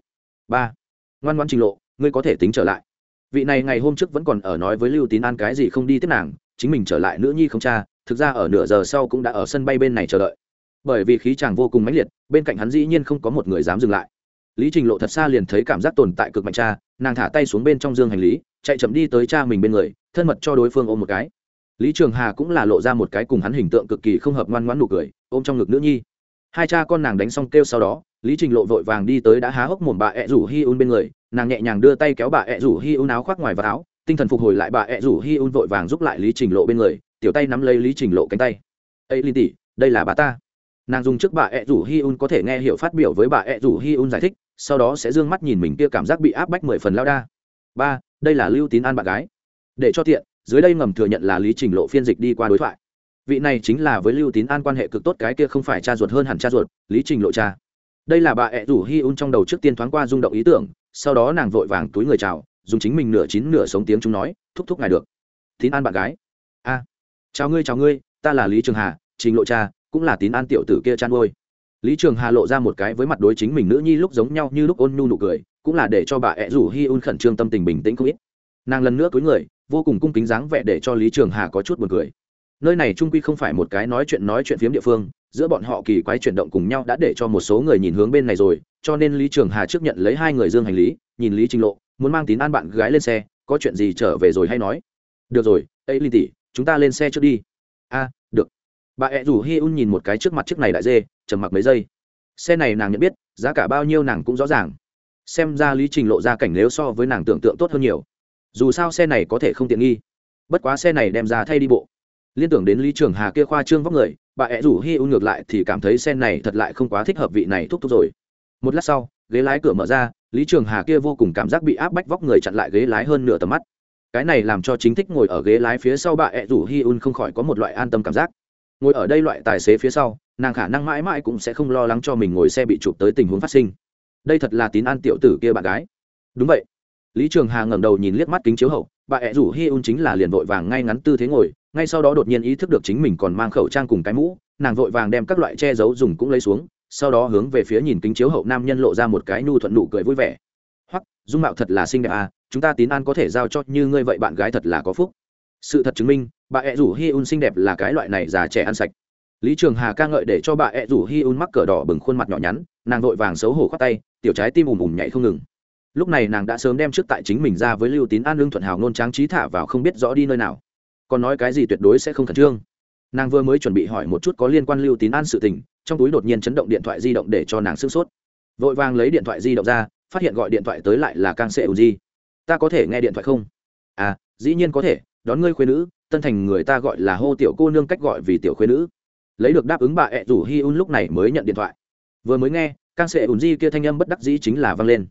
Ba, ngoan ngoan trình lộ, ngươi có thể tính trở lại. Vị này ngày hôm trước vẫn còn ở nói với lưu tín an cái gì không đi tiếp nàng, chính mình trở lại nữ nhi không cha, thực ra ở nửa giờ sau cũng đã ở sân bay bên này chờ đợi. Bởi vì khí chàng vô cùng mãnh liệt, bên cạnh hắn dĩ nhiên không có một người dám dừng lại. Lý trình lộ thật xa liền thấy cảm giác tồn tại cực mạnh cha, nàng thả tay xuống bên trong dương hành lý, chạy chậm đi tới cha mình bên người, thân mật cho đối phương ôm một cái. Lý trường hà cũng là lộ ra một cái cùng hắn hình tượng cực kỳ không hợp ngoan ngoãn nụ cười, ôm trong ngực nữ nhi hai cha con nàng đánh xong kêu sau đó, lý trình lộ vội vàng đi tới đã há hốc mồm bà ẹ rủ hi un bên người, nàng nhẹ nhàng đưa tay kéo bà ẹ rủ hi un áo khoác ngoài và áo, tinh thần phục hồi lại bà ẹ rủ hi un vội vàng giúp lại lý trình lộ bên người, tiểu tay nắm lấy lý trình lộ cánh tay. Ấy linh tỷ, đây là bà ta. Nàng dùng trước bà ẹ rủ hi un có thể nghe hiểu phát biểu với bà ẹ rủ hi un giải thích, sau đó sẽ d ư ơ n g mắt nhìn mình kia cảm giác bị áp bách mười phần lao đa. Ba, đây là lưu tín an bạn gái. Để cho tiện, dưới đây ngầm thừa nhận là lý trình lộ phiên dịch đi qua đối thoại vị này chính là với lưu tín an quan hệ cực tốt, cái kia không phải cha ruột hơn hẳn cha ruột, lý trình lộ cha. Đây là bà ẹ rủ hi un trong đầu trước tiên thoáng qua rung động ý tưởng, sau đó nàng vội vàng túi người chào, dùng chính mình nửa chín nửa sống tiếng chúng nói, thúc thúc ngài được. Tín an bạn gái. A, chào ngươi chào ngươi, ta là lý trường hà, trình lộ cha, cũng là tín an tiểu tử kia chăn ngôi lý trường hà lộ ra một cái với mặt đối chính mình nữ nhi lúc giống nhau như lúc ôn nhu nụ cười, cũng là để cho bà ẹ rủ hi un khẩn trương tâm tình bình tĩnh không ít. Nàng lần nữa cúi người, vô cùng cung kính dáng vẻ để cho lý trường hà có chút buồn cười nơi này trung quy không phải một cái nói chuyện nói chuyện phiếm địa phương, giữa bọn họ kỳ quái chuyển động cùng nhau đã để cho một số người nhìn hướng bên này rồi, cho nên lý trường hà trước nhận lấy hai người dương hành lý, nhìn lý trình lộ, muốn mang tín an bạn gái lên xe, có chuyện gì trở về rồi hay nói. Được rồi ấy linh tỷ, chúng ta lên xe trước đi. A, được. Bà ẹ rủ hi un nhìn một cái trước mặt chiếc này đại dê, trầm mặc mấy giây. Xe này nàng nhận biết, giá cả bao nhiêu nàng cũng rõ ràng. Xem ra lý trình lộ ra cảnh nếu so với nàng tưởng tượng tốt hơn nhiều. Dù sao xe này có thể không tiện nghi. Bất quá xe này đem ra thay đi bộ liên tưởng đến lý trường hà kia khoa trương vóc người, bà ẹ rủ hi un ngược lại thì cảm thấy xe này thật lại không quá thích hợp vị này thúc thúc rồi. Một lát sau, ghế lái cửa mở ra, lý trường hà kia vô cùng cảm giác bị áp bách vóc người chặn lại ghế lái hơn nửa tầm mắt. Cái này làm cho chính thích ngồi ở ghế lái phía sau bà ẹ rủ hi un không khỏi có một loại an tâm cảm giác. Ngồi ở đây loại tài xế phía sau, nàng khả năng mãi mãi cũng sẽ không lo lắng cho mình ngồi xe bị chụp tới tình huống phát sinh. Đây thật là tín an tiểu tử kia bạn gái. Đúng vậy. Lý trường hà ngẩng đầu nhìn liếc mắt kính chiếu hậu, bà ẹ rủ hi un chính là liền vội vàng ngay ngắn tư thế ngồi ngay sau đó đột nhiên ý thức được chính mình còn mang khẩu trang cùng cái mũ, nàng vội vàng đem các loại che giấu dùng cũng lấy xuống, sau đó hướng về phía nhìn kính chiếu hậu nam nhân lộ ra một cái nhu thuận nụ cười vui vẻ. Hoặc dung mạo thật là xinh đẹp à chúng ta tín an có thể giao cho như ngươi vậy bạn gái thật là có phúc. Sự thật chứng minh, bà ẹ rủ hi un xinh đẹp là cái loại này già trẻ ăn sạch. Lý trường hà ca ngợi để cho bà ẹ rủ hi un mắc cờ đỏ bừng khuôn mặt nhỏ nhắn, nàng vội vàng xấu hổ khoác tay, tiểu trái tim ùm ùm nhảy không ngừng. Lúc này nàng đã sớm đem trước tại chính mình ra với lưu tín an lương thuận hào nôn tráng trí thả vào không biết rõ đi nơi nào còn nói cái gì tuyệt đối sẽ không khẩn trương. Nàng vừa mới chuẩn bị hỏi một chút có liên quan lưu tín an sự tình, trong túi đột nhiên chấn động điện thoại di động để cho nàng sức sốt. Vội vàng lấy điện thoại di động ra, phát hiện gọi điện thoại tới lại là càng sệ ưu di. Ta có thể nghe điện thoại không? À dĩ nhiên có thể, đón ngươi khuyên nữ, tân thành người ta gọi là hô tiểu cô nương cách gọi vì tiểu khuyên nữ. Lấy được đáp ứng bà ẹ rủ hi un lúc này mới nhận điện thoại. Vừa mới nghe càng sệ ùn di kia thanh âm bất đắc dĩ chính là vang lên.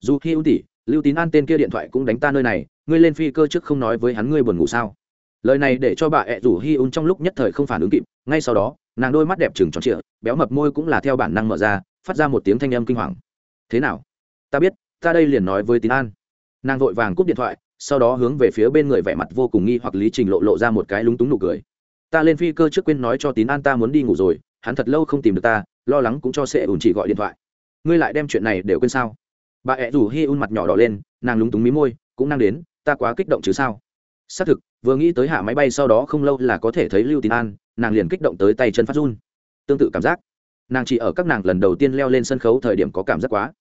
Dù hi un tỷ, lưu tín an tên kia điện thoại cũng đánh ta nơi này, ngươi lên phi cơ trước không nói với hắn ngươi buồn ngủ sao? Lời này để cho bà ẹ rủ hi un trong lúc nhất thời không phản ứng kịp, ngay sau đó, nàng đôi mắt đẹp trừng tròn trịa, béo mập môi cũng là theo bản năng mở ra, phát ra một tiếng thanh âm kinh hoàng. Thế nào? Ta biết, ta đây liền nói với tín an. Nàng vội vàng cúp điện thoại, sau đó hướng về phía bên người vẻ mặt vô cùng nghi hoặc lý trình lộ lộ ra một cái lúng túng nụ cười. Ta lên phi cơ trước quên nói cho tín an ta muốn đi ngủ rồi, hắn thật lâu không tìm được ta, lo lắng cũng cho sẽ ủn chỉ gọi điện thoại. Ngươi lại đem chuyện này đều quên sao? Bà ẹ rủ hi un mặt nhỏ đỏ lên, nàng lúng túng mí môi, cũng năng đến, ta quá kích động chứ sao? Xác thực vừa nghĩ tới hạ máy bay sau đó không lâu là có thể thấy lưu tín an, nàng liền kích động tới tay chân phát run. Tương tự cảm giác, nàng chỉ ở các nàng lần đầu tiên leo lên sân khấu thời điểm có cảm giác quá.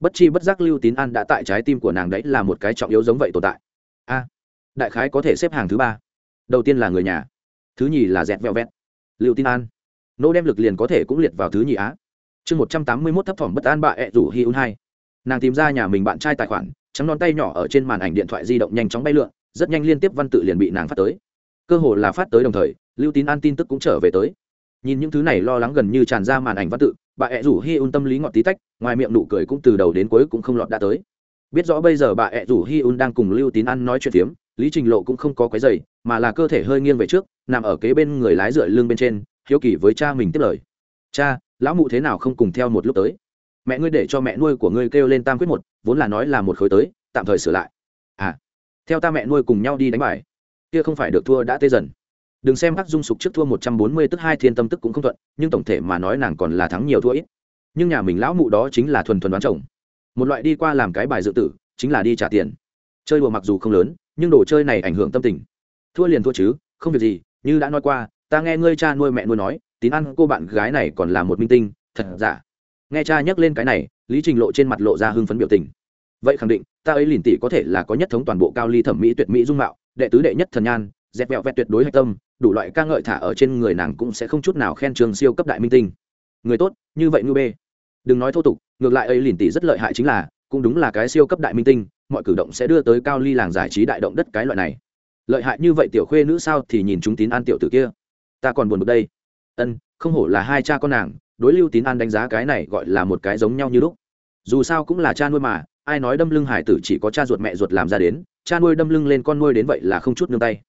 Bất chi bất giác lưu tín an đã tại trái tim của nàng đấy là một cái trọng yếu giống vậy tồn tại. A, đại khái có thể xếp hàng thứ ba. Đầu tiên là người nhà, thứ nhì là dẹt vẹo vẹt. Lưu tín an, nô đem lực liền có thể cũng liệt vào thứ nhì á. Chương một trăm tám mươi mốt thấp thỏm bất an bạ ẹ rủ hi un hai. Nàng tìm ra nhà mình bạn trai tài khoản, trắng non tay nhỏ ở trên màn ảnh điện thoại di động nhanh chóng bay lượn rất nhanh liên tiếp văn tự liền bị nàng phát tới. Cơ hồ là phát tới đồng thời, lưu tín an tin tức cũng trở về tới. Nhìn những thứ này lo lắng gần như tràn ra màn ảnh văn tự, bà ẹ rủ hi un tâm lý ngọt tí tách, ngoài miệng nụ cười cũng từ đầu đến cuối cũng không lọt đã tới. Biết rõ bây giờ bà ẹ rủ hi un đang cùng lưu tín an nói chuyện phiếm, lý trình lộ cũng không có cái giày mà là cơ thể hơi nghiêng về trước, nằm ở kế bên người lái dựa lưng bên trên, hiếu kỳ với cha mình tiếp lời. Cha, lão mụ thế nào không cùng theo một lúc tới? Mẹ ngươi để cho mẹ nuôi của ngươi kêu lên tam quyết một, vốn là nói là một khối tới, tạm thời sửa lại theo ta mẹ nuôi cùng nhau đi đánh bài. Kia không phải được thua đã tê dần. Đừng xem các dung sục trước thua một trăm bốn mươi tức hai thiên tâm tức cũng không thuận, nhưng tổng thể mà nói nàng còn là thắng nhiều thua ít. Nhưng nhà mình lão mụ đó chính là thuần thuần đoán chồng. Một loại đi qua làm cái bài dự tử, chính là đi trả tiền. Chơi đùa mặc dù không lớn, nhưng đồ chơi này ảnh hưởng tâm tình. Thua liền thua chứ, không việc gì, như đã nói qua, ta nghe ngươi cha nuôi mẹ nuôi nói, tín ăn cô bạn gái này còn là một minh tinh, thật giả. Nghe cha nhắc lên cái này, lý trình lộ trên mặt lộ ra hưng phấn biểu tình vậy khẳng định, ta ấy lìn tỷ có thể là có nhất thống toàn bộ cao ly thẩm mỹ tuyệt mỹ dung mạo, đệ tứ đệ nhất thần nhan dẹp vẹo vẹt tuyệt đối hạch tâm, đủ loại ca ngợi thả ở trên người nàng cũng sẽ không chút nào khen trường siêu cấp đại minh tinh. Người tốt, như vậy ngư bê. Đừng nói thô tục, ngược lại ấy lìn tỷ rất lợi hại chính là, cũng đúng là cái siêu cấp đại minh tinh, mọi cử động sẽ đưa tới cao ly làng giải trí đại động đất cái loại này. Lợi hại như vậy tiểu khuê nữ sao thì nhìn chúng tín an tiểu tử kia. Ta còn buồn bực đây. Ân, không hổ là hai cha con nàng, đối lưu tín an đánh giá cái này gọi là một cái giống nhau như lúc. Dù sao cũng là cha nuôi mà ai nói đâm lưng hải tử chỉ có cha ruột mẹ ruột làm ra đến, cha nuôi đâm lưng lên con nuôi đến vậy là không chút nương tay.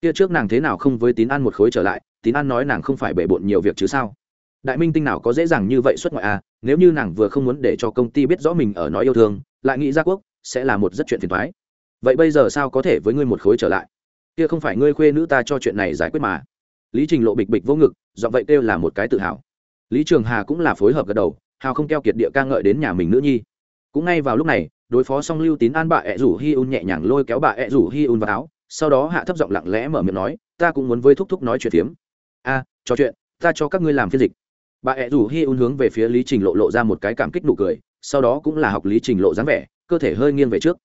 Kia trước nàng thế nào không với tín an một khối trở lại, tín an nói nàng không phải bể bộn nhiều việc chứ sao? Đại minh tinh nào có dễ dàng như vậy xuất ngoại à nếu như nàng vừa không muốn để cho công ty biết rõ mình ở nói yêu thương, lại nghĩ ra quốc, sẽ là một rất chuyện phiền thoái vậy bây giờ sao có thể với ngươi một khối trở lại? Kia không phải ngươi khuê nữ ta cho chuyện này giải quyết mà. Lý trình lộ bịch bịch vô ngực do vậy kêu là một cái tự hào. Lý trường hà cũng là phối hợp gật đầu, hào không keo kiệt địa ca ngợi đến nhà mình nữ nhi cũng ngay vào lúc này, đối phó xong lưu tín an bà ẹ rủ hi un nhẹ nhàng lôi kéo bà ẹ rủ hi un vào áo, sau đó hạ thấp giọng lặng lẽ mở miệng nói, ta cũng muốn với thúc thúc nói chuyện phiếm. A, trò chuyện, ta cho các ngươi làm phiên dịch. Bà ẹ rủ hi un hướng về phía lý trình lộ lộ ra một cái cảm kích nụ cười, sau đó cũng là học lý trình lộ dáng vẻ, cơ thể hơi nghiêng về trước.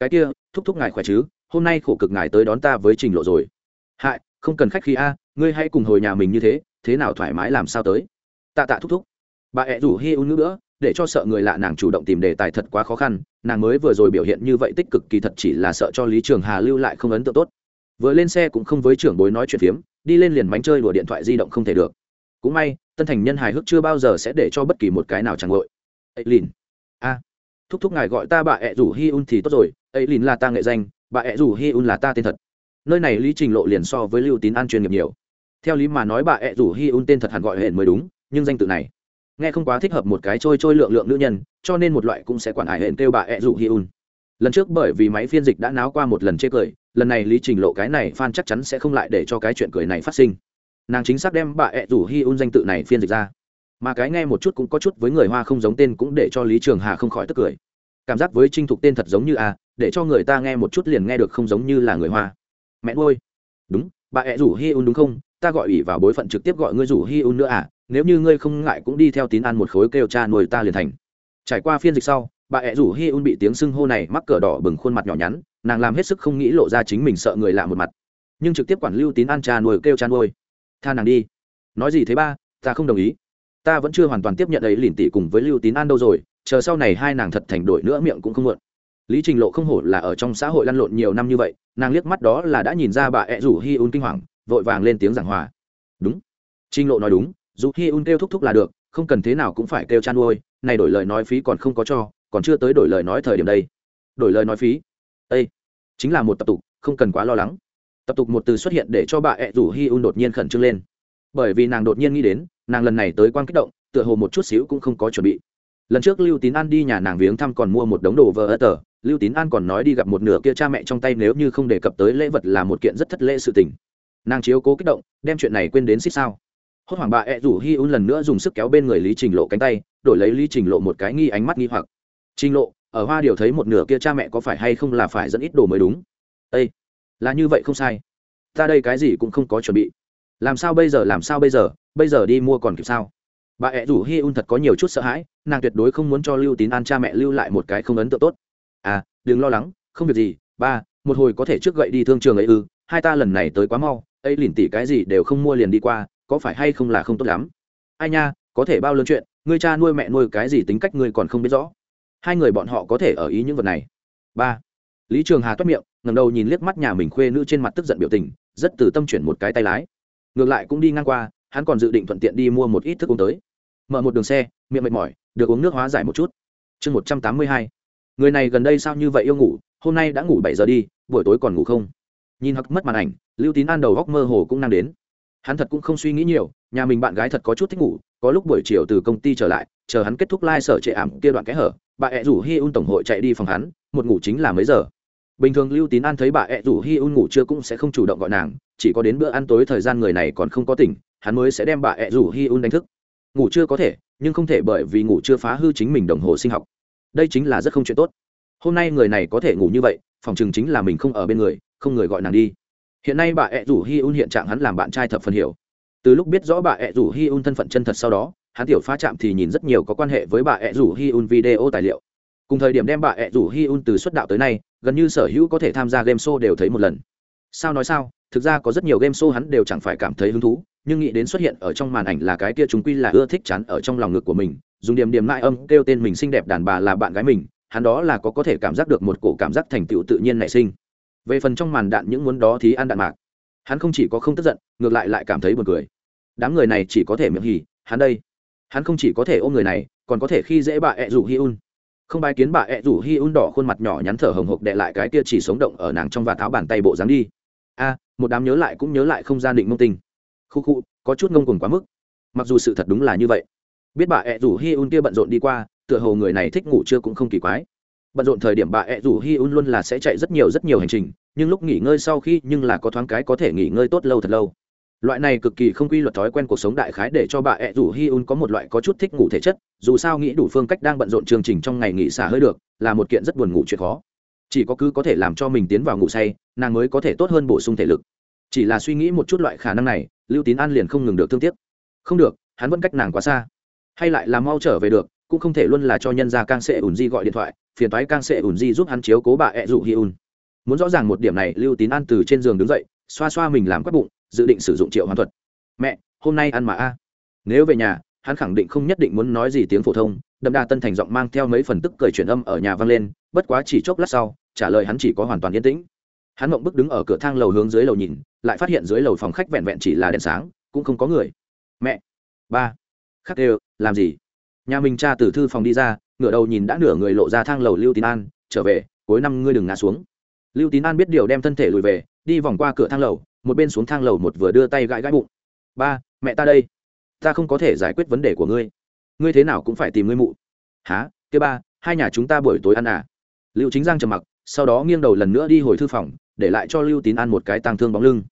Cái kia, thúc thúc ngài khỏe chứ? Hôm nay khổ cực ngài tới đón ta với trình lộ rồi. Hại, không cần khách khí a, ngươi hãy cùng hồi nhà mình như thế thế nào thoải mái làm sao tới? Tạ tạ thúc thúc. Bà ẹ rủ hi un nữa để cho sợ người lạ nàng chủ động tìm đề tài thật quá khó khăn, nàng mới vừa rồi biểu hiện như vậy tích cực kỳ thật chỉ là sợ cho lý trường hà lưu lại không ấn tượng tốt. Vừa lên xe cũng không với trưởng bối nói chuyện phiếm, đi lên liền bánh chơi đùa điện thoại di động không thể được. Cũng may, tân thành nhân hài hước chưa bao giờ sẽ để cho bất kỳ một cái nào chẳng ngội ấy lìn. A. Thúc thúc ngài gọi ta bà ẹ rủ hi un thì tốt rồi ấy lìn là ta nghệ danh, bà ẹ rủ hi un là ta tên thật. Nơi này lý trình lộ liền so với lưu tín an chuyên nghiệp nhiều. Theo lý mà nói bà ẹ rủ hi un tên thật hẳn gọi hển mới đúng, nhưng danh tự này nghe không quá thích hợp một cái trôi trôi lượng lượng nữ nhân, cho nên một loại cũng sẽ quản ải hển kêu bà ẹ rủ hi un. Lần trước bởi vì máy phiên dịch đã náo qua một lần chê cười, lần này lý trình lộ cái này phan chắc chắn sẽ không lại để cho cái chuyện cười này phát sinh. Nàng chính xác đem bà ẹ rủ hi un danh tự này phiên dịch ra. Mà cái nghe một chút cũng có chút với người hoa không giống tên cũng để cho lý trường hà không khỏi tức cười. Cảm giác với trinh thục tên thật giống như a để cho người ta nghe một chút liền nghe được không giống như là người hoa. Mẹ nuôi. Đúng, bà ẹ rủ hi un đúng không? Ta gọi ủy vào bối phận trực tiếp gọi ngươi rủ hi un nữa à? Nếu như ngươi không ngại cũng đi theo tín ăn một khối kêu cha nuôi ta liền thành. Trải qua phiên dịch sau, bà ẹ rủ hi un bị tiếng sưng hô này mắc cờ đỏ bừng khuôn mặt nhỏ nhắn, nàng làm hết sức không nghĩ lộ ra chính mình sợ người lạ một mặt. Nhưng trực tiếp quản lưu tín ăn cha nuôi kêu cha nuôi. Tha nàng đi. Nói gì thế ba, ta không đồng ý. Ta vẫn chưa hoàn toàn tiếp nhận ấy lìn tỉ cùng với lưu tín an đâu rồi, chờ sau này hai nàng thật thành đội nữa miệng cũng không mượn lý trình lộ không hổ là ở trong xã hội lăn lộn nhiều năm như vậy, nàng liếc mắt đó là đã nhìn ra bà ẹ rủ hi un kinh hoàng, vội vàng lên tiếng giảng hòa. Đúng. Trình lộ nói đúng dù hi un kêu thúc thúc là được, không cần thế nào cũng phải kêu chăn nuôi này đổi lời nói phí còn không có cho, còn chưa tới đổi lời nói thời điểm đây. Đổi lời nói phí? Đây chính là một tập tục, không cần quá lo lắng. Tập tục một từ xuất hiện để cho bà ẹ rủ hi un đột nhiên khẩn trương lên. Bởi vì nàng đột nhiên nghĩ đến, nàng lần này tới quan kích động, tựa hồ một chút xíu cũng không có chuẩn bị. Lần trước lưu tín an đi nhà nàng viếng thăm còn mua một đống đồ vờ ơ tờ, lưu tín an còn nói đi gặp một nửa kia cha mẹ trong tay nếu như không đề cập tới lễ vật là một kiện rất thất lễ sự tình. Nàng chiếu cố kích động, đem chuyện này quên đến xích sao hốt hoảng bà ẹ rủ hi un lần nữa dùng sức kéo bên người lý trình lộ cánh tay, đổi lấy lý trình lộ một cái nghi ánh mắt nghi hoặc. Trình lộ, ở hoa điều thấy một nửa kia cha mẹ có phải hay không là phải dẫn ít đồ mới đúng? Ây là như vậy không sai. Ta đây cái gì cũng không có chuẩn bị. Làm sao bây giờ, làm sao bây giờ? Bây giờ đi mua còn kịp sao? Bà ẹ rủ hi un thật có nhiều chút sợ hãi, nàng tuyệt đối không muốn cho lưu tín an cha mẹ lưu lại một cái không ấn tượng tốt. À đừng lo lắng, không việc gì. Ba, một hồi có thể trước gậy đi thương trường ấy ư, hai ta lần này tới quá mau, ấy lìn tỉ cái gì đều không mua liền đi qua có phải hay không là không tốt lắm? Ai nha, có thể bao lớn chuyện ngươi cha nuôi mẹ nuôi cái gì tính cách ngươi còn không biết rõ. Hai người bọn họ có thể ở ý những vật này. Ba. Lý trường hà toát miệng ngầm đầu nhìn liếc mắt nhà mình khuê nữ trên mặt tức giận biểu tình, rất từ tâm chuyển một cái tay lái. Ngược lại cũng đi ngang qua, hắn còn dự định thuận tiện đi mua một ít thức uống tới. Mở một đường xe, miệng mệt mỏi, được uống nước hóa giải một chút. Chương một trăm tám mươi hai. Người này gần đây sao như vậy yêu ngủ, hôm nay đã ngủ bảy giờ đi, buổi tối còn ngủ không? Nhìn hắc mất màn ảnh, lưu tín an đầu góc mơ hồ cũng năng đến hắn thật cũng không suy nghĩ nhiều, nhà mình bạn gái thật có chút thích ngủ, có lúc buổi chiều từ công ty trở lại, chờ hắn kết thúc lai、like、sở trệ ảm kia đoạn kẽ hở, bà ẹ rủ hi un tổng hội chạy đi phòng hắn, một ngủ chính là mấy giờ. Bình thường lưu tín an thấy bà ẹ rủ hi un ngủ chưa cũng sẽ không chủ động gọi nàng, chỉ có đến bữa ăn tối thời gian người này còn không có tỉnh, hắn mới sẽ đem bà ẹ rủ hi un đánh thức. Ngủ chưa có thể, nhưng không thể bởi vì ngủ chưa phá hư chính mình đồng hồ sinh học. Đây chính là rất không chuyện tốt. Hôm nay người này có thể ngủ như vậy, phòng chừng chính là mình không ở bên người, không người gọi nàng đi hiện nay bà ẹ rủ hi un hiện trạng hắn làm bạn trai thập phần hiểu. Từ lúc biết rõ bà ẹ rủ hi un thân phận chân thật sau đó, hắn tiểu phá chạm thì nhìn rất nhiều có quan hệ với bà ẹ rủ hi un video tài liệu. Cùng thời điểm đem bà ẹ rủ hi un từ xuất đạo tới nay, gần như sở hữu có thể tham gia game show đều thấy một lần. Sao nói sao, thực ra có rất nhiều game show hắn đều chẳng phải cảm thấy hứng thú, nhưng nghĩ đến xuất hiện ở trong màn ảnh là cái kia chúng quy là ưa thích chán ở trong lòng ngực của mình, dùng điểm điểm lại âm kêu tên mình xinh đẹp đàn bà là bạn gái mình, hắn đó là có có thể cảm giác được một cổ cảm giác thành tựu tự nhiên nảy sinh về phần trong màn đạn những muốn đó thì ăn đạn mạc. Hắn không chỉ có không tức giận, ngược lại lại cảm thấy buồn cười. Đám người này chỉ có thể miệng hì hắn đây. Hắn không chỉ có thể ôm người này, còn có thể khi dễ bà ẹ rủ hi un không bài kiến bà ẹ rủ hi un đỏ khuôn mặt nhỏ nhắn thở hồng hộc đệ lại cái kia chỉ sống động ở nàng trong và tháo bàn tay bộ dáng đi. A, một đám nhớ lại cũng nhớ lại không gian định mông tình khu khu, có chút ngông cuồng quá mức. Mặc dù sự thật đúng là như vậy, biết bà ẹ rủ hi un kia bận rộn đi qua, tựa hồ người này thích ngủ chưa cũng không kỳ quái bận rộn thời điểm bà ẹ rủ hi un luôn là sẽ chạy rất nhiều rất nhiều hành trình, nhưng lúc nghỉ ngơi sau khi nhưng là có thoáng cái có thể nghỉ ngơi tốt lâu thật lâu. Loại này cực kỳ không quy luật thói quen cuộc sống đại khái để cho bà ẹ rủ hi un có một loại có chút thích ngủ thể chất, dù sao nghĩ đủ phương cách đang bận rộn chương trình trong ngày nghỉ xả hơi được, là một kiện rất buồn ngủ chuyện khó. Chỉ có cứ có thể làm cho mình tiến vào ngủ say, nàng mới có thể tốt hơn bổ sung thể lực. Chỉ là suy nghĩ một chút loại khả năng này, lưu tín an liền không ngừng được thương tiếc. Không được, hắn vẫn cách nàng quá xa. Hay lại là mau trở về được cũng không thể luôn là cho nhân gia Kang Se ủn di gọi điện thoại, phiền toái Kang Se ủn di giúp hắn chiếu cố bà ẹ dụ hi un muốn rõ ràng một điểm này, lưu tín an từ trên giường đứng dậy, xoa xoa mình làm quát bụng, dự định sử dụng triệu hoàn thuật. Mẹ, hôm nay ăn mà a. Nếu về nhà, hắn khẳng định không nhất định muốn nói gì tiếng phổ thông, đậm đà tân thành giọng mang theo mấy phần tức cười chuyển âm ở nhà vang lên, bất quá chỉ chốc lát sau, trả lời hắn chỉ có hoàn toàn yên tĩnh. Hắn ngậm bức đứng ở cửa thang lầu hướng dưới lầu nhìn, lại phát hiện dưới lầu phòng khách vẹn vẹn chỉ là đèn sáng, cũng không có người. Mẹ, ba, khắc đều, làm gì? Nhà mình cha từ thư phòng đi ra, ngửa đầu nhìn đã nửa người lộ ra thang lầu lưu tín an, trở về, cuối năm ngươi đừng ngã xuống. Lưu tín an biết điều đem thân thể lùi về, đi vòng qua cửa thang lầu, một bên xuống thang lầu một vừa đưa tay gãi gãi bụng. Ba, mẹ ta đây. Ta không có thể giải quyết vấn đề của ngươi. Ngươi thế nào cũng phải tìm ngươi mụ. Há kia ba, hai nhà chúng ta buổi tối ăn à? Lưu chính giang trầm mặc, sau đó nghiêng đầu lần nữa đi hồi thư phòng, để lại cho lưu tín an một cái tang thương bóng lưng.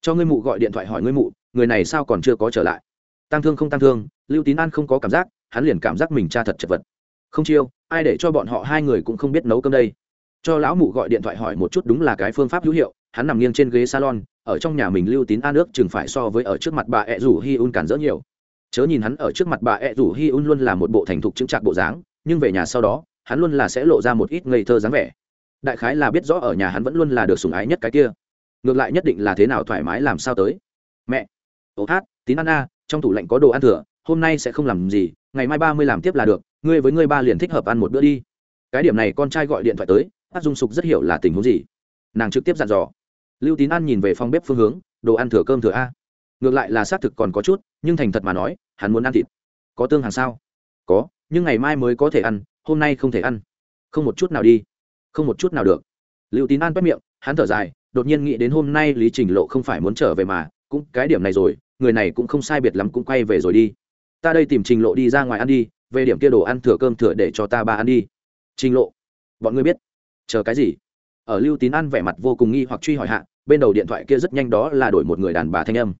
Cho ngươi mụ gọi điện thoại hỏi ngươi mụ, người này sao còn chưa có trở lại? Tăng thương không tăng thương. Lưu tín an không có cảm giác hắn liền cảm giác mình cha thật chật vật. Không chiêu, ai để cho bọn họ hai người cũng không biết nấu cơm đây. Cho lão mụ gọi điện thoại hỏi một chút đúng là cái phương pháp hữu hiệu, hắn nằm nghiêng trên ghế salon, ở trong nhà mình lưu tín an nước chừng phải so với ở trước mặt bà ẹ rủ hi un cản rỡ nhiều. Chớ nhìn hắn ở trước mặt bà ẹ rủ hi un luôn là một bộ thành thục chứng trạc bộ dáng, nhưng về nhà sau đó, hắn luôn là sẽ lộ ra một ít ngây thơ dáng vẻ. Đại khái là biết rõ ở nhà hắn vẫn luôn là được sủng ái nhất cái kia. Ngược lại nhất định là thế nào thoải mái làm sao tới. Mẹ, ô hát, tín ăn a, trong tủ lạnh có đồ ăn thừa hôm nay sẽ không làm gì, ngày mai ba mươi làm tiếp là được, ngươi với ngươi ba liền thích hợp ăn một bữa đi. Cái điểm này con trai gọi điện thoại tới hát dung sục rất hiểu là tình huống gì. Nàng trực tiếp dặn dò. Lưu tín an nhìn về phòng bếp phương hướng, đồ ăn thừa cơm thừa a. Ngược lại là xác thực còn có chút, nhưng thành thật mà nói, hắn muốn ăn thịt. Có tương hàng sao? Có, nhưng ngày mai mới có thể ăn, hôm nay không thể ăn. Không một chút nào đi. Không một chút nào được. Lưu tín an bắt miệng, hắn thở dài, đột nhiên nghĩ đến hôm nay lý trình lộ không phải muốn trở về mà, cũng cái điểm này rồi, người này cũng không sai biệt lắm cũng quay về rồi đi ta đây tìm trình lộ đi ra ngoài ăn đi, về điểm kia đồ ăn thừa cơm thừa để cho ta ba ăn đi. Trình lộ, bọn ngươi biết. Chờ cái gì? Ở lưu tín ăn vẻ mặt vô cùng nghi hoặc truy hỏi hạ, bên đầu điện thoại kia rất nhanh đó là đổi một người đàn bà thanh âm.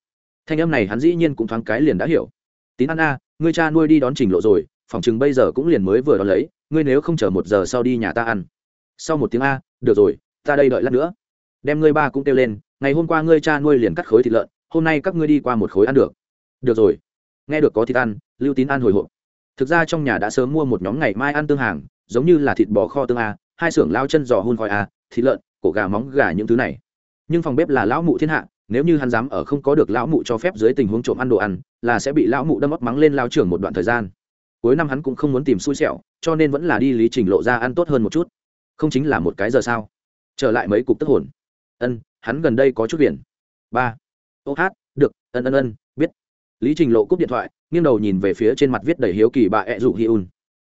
Thanh âm này hắn dĩ nhiên cũng thoáng cái liền đã hiểu. Tín ăn a, ngươi cha nuôi đi đón trình lộ rồi, phòng chừng bây giờ cũng liền mới vừa đón lấy, ngươi nếu không chờ một giờ sau đi nhà ta ăn. Sau một tiếng a, được rồi, ta đây đợi lát nữa. Đem ngươi ba cũng kêu lên, ngày hôm qua ngươi cha nuôi liền cắt khối thịt lợn, hôm nay các ngươi đi qua một khối ăn được. Được rồi nghe được có thịt ăn, lưu tín ăn hồi hộp. Thực ra trong nhà đã sớm mua một nhóm ngày mai ăn tương hàng, giống như là thịt bò kho tương a, hai xưởng lao chân giò hun khói a, thịt lợn, cổ gà móng gà những thứ này. Nhưng phòng bếp là lão mụ thiên hạ, nếu như hắn dám ở không có được lão mụ cho phép dưới tình huống trộm ăn đồ ăn, là sẽ bị lão mụ đâm óc mắng lên lao trưởng một đoạn thời gian. Cuối năm hắn cũng không muốn tìm xui xẻo, cho nên vẫn là đi lý trình lộ ra ăn tốt hơn một chút. Không chính là một cái giờ sao? Trở lại mấy cục tức hồn. Ân, hắn gần đây có chút biển ba. Ô hát, được, ân ân ân lý trình lộ cúp điện thoại, nghiêng đầu nhìn về phía trên mặt viết đầy hiếu kỳ bà ẹ rủ hi un.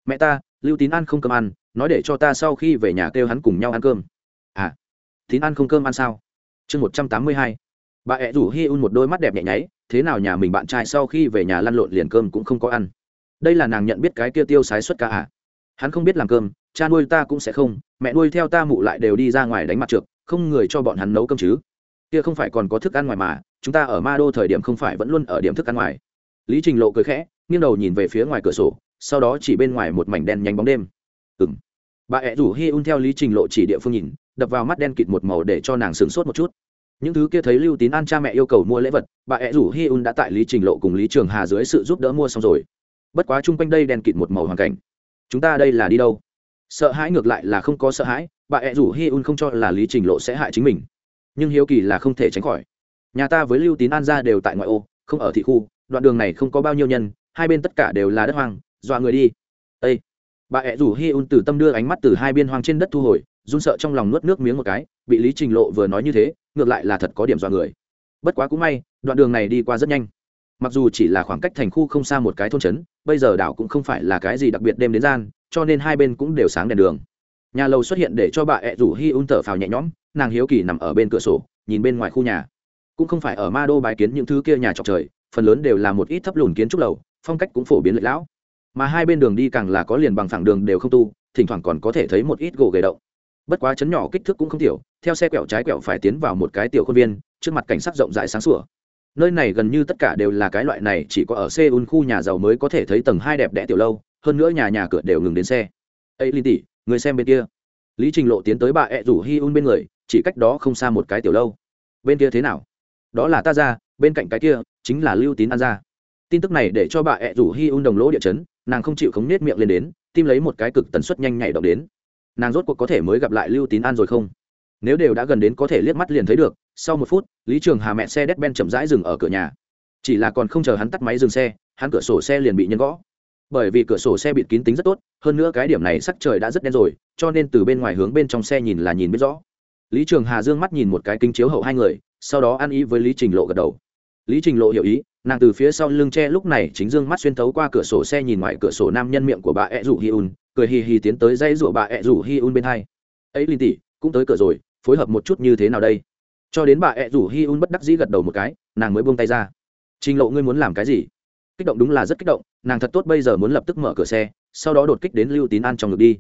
Mẹ ta, lưu tín ăn không cơm ăn, nói để cho ta sau khi về nhà kêu hắn cùng nhau ăn cơm. À tín ăn không cơm ăn sao? Chương một trăm tám mươi hai. Bà ẹ rủ hi un một đôi mắt đẹp nhẹ nháy, thế nào nhà mình bạn trai sau khi về nhà lăn lộn liền cơm cũng không có ăn. Đây là nàng nhận biết cái kia tiêu sái xuất ca à? Hắn không biết làm cơm, cha nuôi ta cũng sẽ không, mẹ nuôi theo ta mụ lại đều đi ra ngoài đánh mặt trượt, không người cho bọn hắn nấu cơm chứ. Kia không phải còn có thức ăn ngoài mà chúng ta ở ma đô thời điểm không phải vẫn luôn ở điểm thức ăn ngoài. Lý trình lộ cười khẽ, nghiêng đầu nhìn về phía ngoài cửa sổ, sau đó chỉ bên ngoài một mảnh đen nhánh bóng đêm. Ừ m bà ẹ rủ hi un theo lý trình lộ chỉ địa phương nhìn, đập vào mắt đen kịt một màu để cho nàng sửng sốt một chút. Những thứ kia thấy lưu tín an cha mẹ yêu cầu mua lễ vật, bà ẹ rủ hi un đã tại lý trình lộ cùng lý trường hà dưới sự giúp đỡ mua xong rồi. Bất quá chung quanh đây đen kịt một màu hoàn cảnh. Chúng ta đây là đi đâu? Sợ hãi ngược lại là không có sợ hãi, bà ẹ rủ hi un không cho là lý trình lộ sẽ hại chính mình. Nhưng hiếu kỳ là không thể tránh khỏi nhà ta với lưu tín an ra đều tại ngoại ô, không ở thị khu, đoạn đường này không có bao nhiêu nhân, hai bên tất cả đều là đất hoang, dọa người đi. Â bà ẹ rủ hi un từ tâm đưa ánh mắt từ hai biên hoang trên đất thu hồi, run sợ trong lòng nuốt nước miếng một cái, bị lý trình lộ vừa nói như thế, ngược lại là thật có điểm dọa người. Bất quá cũng may, đoạn đường này đi qua rất nhanh. Mặc dù chỉ là khoảng cách thành khu không xa một cái thôn trấn, bây giờ đảo cũng không phải là cái gì đặc biệt đêm đến gian, cho nên hai bên cũng đều sáng đèn đường. Nhà lầu xuất hiện để cho bà ẹ rủ hi un thở phào nhẹ nhõm, nàng hiếu kỳ nằm ở bên cửa sổ, nhìn bên ngoài khu nhà cũng không phải ở ma đô bài kiến những thứ kia nhà trọc trời, phần lớn đều là một ít thấp lùn kiến trúc lầu, phong cách cũng phổ biến lệch lão. Mà hai bên đường đi càng là có liền bằng phẳng đường đều không tu, thỉnh thoảng còn có thể thấy một ít gỗ gầy động. Bất quá chấn nhỏ kích thước cũng không tiểu, theo xe quẹo trái quẹo phải tiến vào một cái tiểu khuôn viên, trước mặt cảnh sắc rộng rãi sáng sủa. Nơi này gần như tất cả đều là cái loại này chỉ có ở seoul khu nhà giàu mới có thể thấy tầng hai đẹp đẽ tiểu lâu, hơn nữa nhà nhà cửa đều ngừng đến xe. Ấy linh tỷ, người xem bên kia. Lý trình lộ tiến tới bà ẹ rủ hi un bên người, chỉ cách đó không xa một cái tiểu lâu. Bên kia thế nào? Đó là ta ra, bên cạnh cái kia, chính là lưu tín an ra. Tin tức này để cho bà ẹ rủ hi un đồng lỗ địa chấn, nàng không chịu khống nết miệng lên đến tim lấy một cái cực tần suất nhanh nhảy động đến. Nàng rốt cuộc có thể mới gặp lại lưu tín an rồi không? Nếu đều đã gần đến có thể liếc mắt liền thấy được, sau một phút, lý trường hà mẹ xe đét ben chậm rãi dừng ở cửa nhà. Chỉ là còn không chờ hắn tắt máy dừng xe, hắn cửa sổ xe liền bị nhân gõ. Bởi vì cửa sổ xe bịt kín tính rất tốt, hơn nữa cái điểm này sắc trời đã rất đen rồi, cho nên từ bên ngoài hướng bên trong xe nhìn là nhìn biết rõ. Lý trường hà dương mắt nhìn một cái kính chiếu hậu hai người sau đó ăn ý với lý trình lộ gật đầu. Lý trình lộ hiểu ý, nàng từ phía sau lưng tre lúc này chính dương mắt xuyên thấu qua cửa sổ xe nhìn ngoài cửa sổ nam nhân miệng của bà ẹ rủ hi un cười hì hì tiến tới dây rủa bà ẹ rủ hi un bên hai. Ấy linh tỷ, cũng tới cửa rồi, phối hợp một chút như thế nào đây? Cho đến bà ẹ rủ hi un bất đắc dĩ gật đầu một cái, nàng mới buông tay ra. Trình lộ ngươi muốn làm cái gì? Kích động đúng là rất kích động, nàng thật tốt bây giờ muốn lập tức mở cửa xe, sau đó đột kích đến lưu tín an trong ngực đi.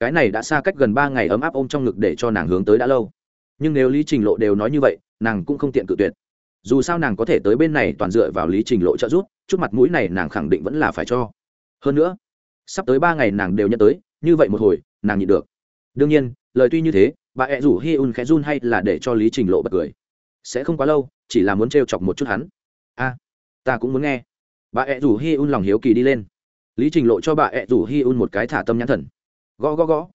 Cái này đã xa cách gần ba ngày ấm áp ôm trong ngực để cho nàng hướng tới đã lâu. Nhưng nếu lý trình lộ đều nói như vậy nàng cũng không tiện cự tuyệt. Dù sao nàng có thể tới bên này toàn dựa vào lý trình lộ trợ giúp, chút mặt mũi này nàng khẳng định vẫn là phải cho. Hơn nữa, sắp tới ba ngày nàng đều nhận tới, như vậy một hồi, nàng nhịn được. Đương nhiên, lời tuy như thế, bà ẹ rủ hi un khẽ run hay là để cho lý trình lộ bật cười. Sẽ không quá lâu, chỉ là muốn trêu chọc một chút hắn. A, ta cũng muốn nghe. Bà ẹ rủ hi un lòng hiếu kỳ đi lên. Lý trình lộ cho bà ẹ rủ hi un một cái thả tâm nhãn thần. Gõ gõ gõ.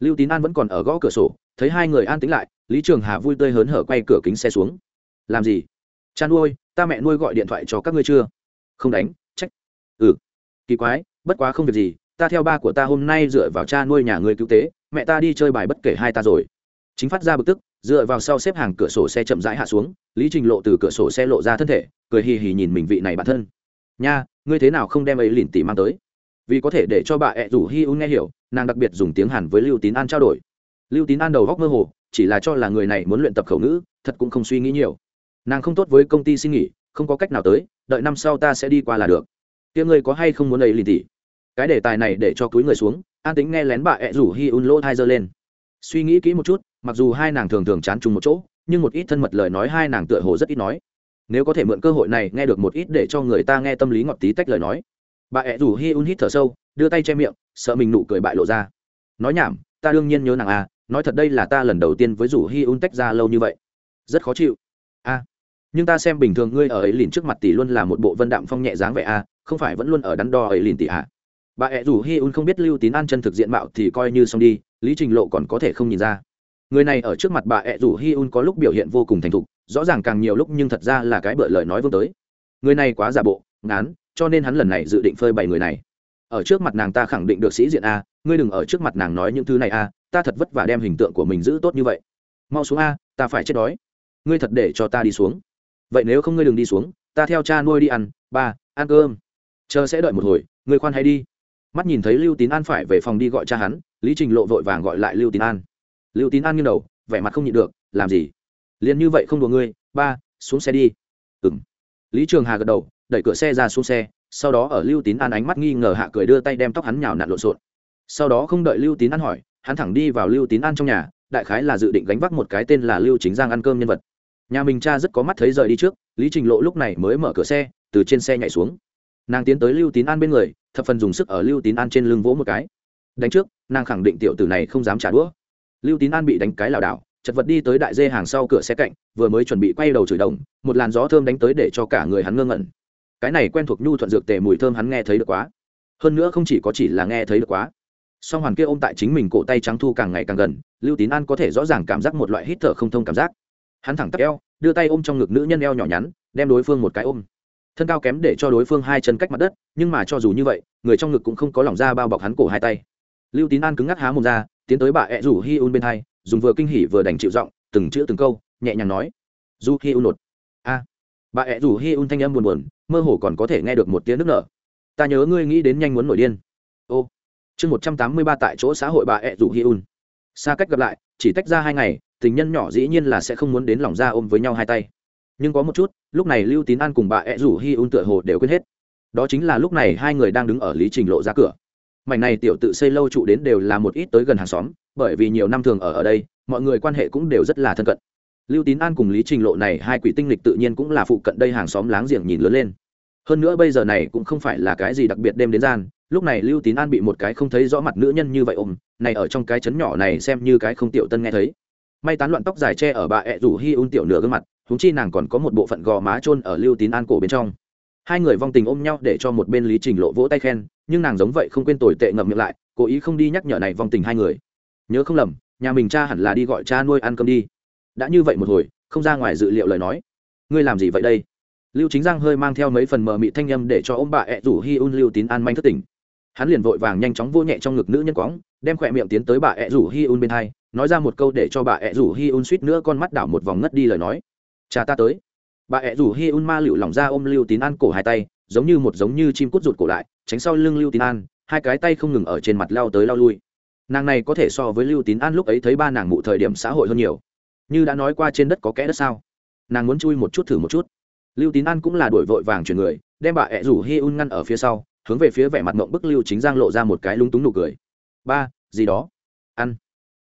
Lưu tín an vẫn còn ở gõ cửa sổ thấy hai người an tĩnh lại, lý trường hà vui tươi hớn hở quay cửa kính xe xuống. Làm gì? Cha nuôi, ta mẹ nuôi gọi điện thoại cho các ngươi chưa? Không đánh, trách. Ừ. Kỳ quái, bất quá không việc gì, ta theo ba của ta hôm nay dựa vào cha nuôi nhà người cứu tế, mẹ ta đi chơi bài bất kể hai ta rồi. Chính phát ra bực tức, dựa vào sau xếp hàng cửa sổ xe chậm rãi hạ xuống, lý trình lộ từ cửa sổ xe lộ ra thân thể, cười hì hì nhìn mình vị này bản thân. Nha, ngươi thế nào không đem ấy lìn tỉ mang tới? Vì có thể để cho bà ẹ rủ hi un nghe hiểu, nàng đặc biệt dùng tiếng hàn với lưu tín an trao đổi lưu tín an đầu góc mơ hồ, chỉ là cho là người này muốn luyện tập khẩu ngữ, thật cũng không suy nghĩ nhiều. Nàng không tốt với công ty xin nghỉ, không có cách nào tới, đợi năm sau ta sẽ đi qua là được. Tiếng ngươi có hay không muốn ấy lì tỉ? Cái đề tài này để cho túi người xuống, an tính nghe lén bà ẹ rủ hi un lỗ hai giơ lên. Suy nghĩ kỹ một chút, mặc dù hai nàng thường thường chán chung một chỗ, nhưng một ít thân mật lời nói hai nàng tựa hồ rất ít nói. Nếu có thể mượn cơ hội này, nghe được một ít để cho người ta nghe tâm lý ngọt tí tách lời nói. Bà ẹ rủ hi un hít thở sâu, đưa tay che miệng, sợ mình nụ cười bại lộ ra. Nói nhảm, ta đương nhiên nhớ nàng à nói thật đây là ta lần đầu tiên với rủ hi un tách ra lâu như vậy. Rất khó chịu. A à, nhưng ta xem bình thường ngươi ở ấy lìn trước mặt tỷ luôn là một bộ vân đạm phong nhẹ dáng vẻ a à, không phải vẫn luôn ở đắn đo ấy lìn tỷ à bà ẹ rủ hi un không biết lưu tín an chân thực diện mạo thì coi như xong đi lý trình lộ còn có thể không nhìn ra. Người này ở trước mặt bà ẹ rủ hi un có lúc biểu hiện vô cùng thành thục rõ ràng càng nhiều lúc nhưng thật ra là cái bợ lời nói vương tới. Người này quá giả bộ ngán cho nên hắn lần này dự định phơi bày người này. Ở trước mặt nàng ta khẳng định được sĩ diện a ngươi đừng ở trước mặt nàng nói những thứ này a ta thật vất vả đem hình tượng của mình giữ tốt như vậy. Mau xuống a, ta phải chết đói. Ngươi thật để cho ta đi xuống. Vậy nếu không ngươi đừng đi xuống, ta theo cha nuôi đi ăn, ba, ăn cơm. Chờ sẽ đợi một hồi, ngươi khoan hay đi. Mắt nhìn thấy lưu tín an phải về phòng đi gọi cha hắn, lý trình lộ vội vàng gọi lại lưu tín an. Lưu tín an nghiêng đầu, vẻ mặt không nhịn được, làm gì? Liền như vậy không đùa ngươi, ba, xuống xe đi. Ừng lý trường hà gật đầu, đẩy cửa xe ra xuống xe, sau đó ở lưu tín an ánh mắt nghi ngờ hạ cười đưa tay đem tóc hắn nhào nặn lộn xộn. Sau đó không đợi lưu tín an hỏi hắn thẳng đi vào lưu tín an trong nhà, đại khái là dự định gánh vác một cái tên là lưu chính giang ăn cơm nhân vật. Nhà mình cha rất có mắt thấy rời đi trước, lý trình lộ lúc này mới mở cửa xe, từ trên xe nhảy xuống. Nàng tiến tới lưu tín an bên người, thập phần dùng sức ở lưu tín an trên lưng vỗ một cái. Đánh trước, nàng khẳng định tiểu tử này không dám trả đũa. Lưu tín an bị đánh cái lảo đảo, chật vật đi tới đại dê hàng sau cửa xe cạnh, vừa mới chuẩn bị quay đầu chửi đồng, một làn gió thơm đánh tới để cho cả người hắn ngơ ngẩn. Cái này quen thuộc nhu thuận dược tề mùi thơm hắn nghe thấy được quá. Hơn nữa không chỉ có chỉ là nghe thấy được quá song hoàn kia ôm tại chính mình cổ tay trắng thu càng ngày càng gần, lưu tín an có thể rõ ràng cảm giác một loại hít thở không thông cảm giác. Hắn thẳng tắp eo, đưa tay ôm trong ngực nữ nhân eo nhỏ nhắn, đem đối phương một cái ôm. Thân cao kém để cho đối phương hai chân cách mặt đất, nhưng mà cho dù như vậy, người trong ngực cũng không có lòng ra bao bọc hắn cổ hai tay. Lưu tín an cứng ngắc há mồm ra, tiến tới bà ẹ rủ hi un bên hai, dùng vừa kinh hỉ vừa đành chịu giọng, từng chữ từng câu, nhẹ nhàng nói du hi un nột. A. Bà ẹ rủ hi un thanh âm buồn buồn, mơ hồ còn có thể nghe được một tiếng nước nở. Ta nhớ ngươi nghĩ đến nhanh muốn nổi điên chương một trăm tám mươi ba tại chỗ xã hội bà ẹ rủ hi un. Xa cách gặp lại, chỉ tách ra hai ngày, tình nhân nhỏ dĩ nhiên là sẽ không muốn đến lòng ra ôm với nhau hai tay. Nhưng có một chút, lúc này lưu tín an cùng bà ẹ rủ hi un tựa hồ đều quên hết. Đó chính là lúc này hai người đang đứng ở lý trình lộ ra cửa. Mảnh này tiểu tự xây lâu trụ đến đều là một ít tới gần hàng xóm, bởi vì nhiều năm thường ở ở đây, mọi người quan hệ cũng đều rất là thân cận. Lưu tín an cùng lý trình lộ này hai quỷ tinh lịch tự nhiên cũng là phụ cận đây hàng xóm láng giềng nhìn lớn lên hơn nữa bây giờ này cũng không phải là cái gì đặc biệt đêm đến gian, lúc này lưu tín an bị một cái không thấy rõ mặt nữ nhân như vậy ôm, này ở trong cái chấn nhỏ này xem như cái không tiểu tân nghe thấy. May tán loạn tóc dài che ở bà ẹ rủ hi un tiểu nửa gương mặt thúng chi nàng còn có một bộ phận gò má trôn ở lưu tín an cổ bên trong. Hai người vong tình ôm nhau để cho một bên lý trình lộ vỗ tay khen, nhưng nàng giống vậy không quên tồi tệ ngậm miệng lại, cố ý không đi nhắc nhở này vong tình hai người. Nhớ không lầm, nhà mình cha hẳn là đi gọi cha nuôi ăn cơm đi. Đã như vậy một hồi, không ra ngoài dự liệu lời nói. Ngươi làm gì vậy đây? Lưu chính giang hơi mang theo mấy phần mờ mị thanh â m để cho ông bà ẹ rủ hi un lưu tín an manh thất tỉnh hắn liền vội vàng nhanh chóng vô nhẹ trong ngực nữ nhân quõng đem khỏe miệng tiến tới bà ẹ rủ hi un bên hai, nói ra một câu để cho bà ẹ rủ hi un suýt nữa con mắt đảo một vòng ngất đi lời nói. Cha ta tới. Bà ẹ rủ hi un ma lựu lỏng ra ôm lưu tín an cổ hai tay, giống như một giống như chim cút rụt cổ lại, tránh sau lưng lưu tín an, hai cái tay không ngừng ở trên mặt lao tới lao lui. Nàng này có thể so với lưu tín an lúc ấy thấy ba nàng mụ thời điểm xã hội hơn nhiều. Như đã nói qua trên đất có kẽ đất sao? Nàng muốn chui một chút thử một chút lưu tín an cũng là đổi vội vàng chuyển người, đem bà ẹ rủ hi un ngăn ở phía sau, hướng về phía vẻ mặt mộng bức lưu chính giang lộ ra một cái lúng túng nụ cười. Ba, gì đó? Ăn?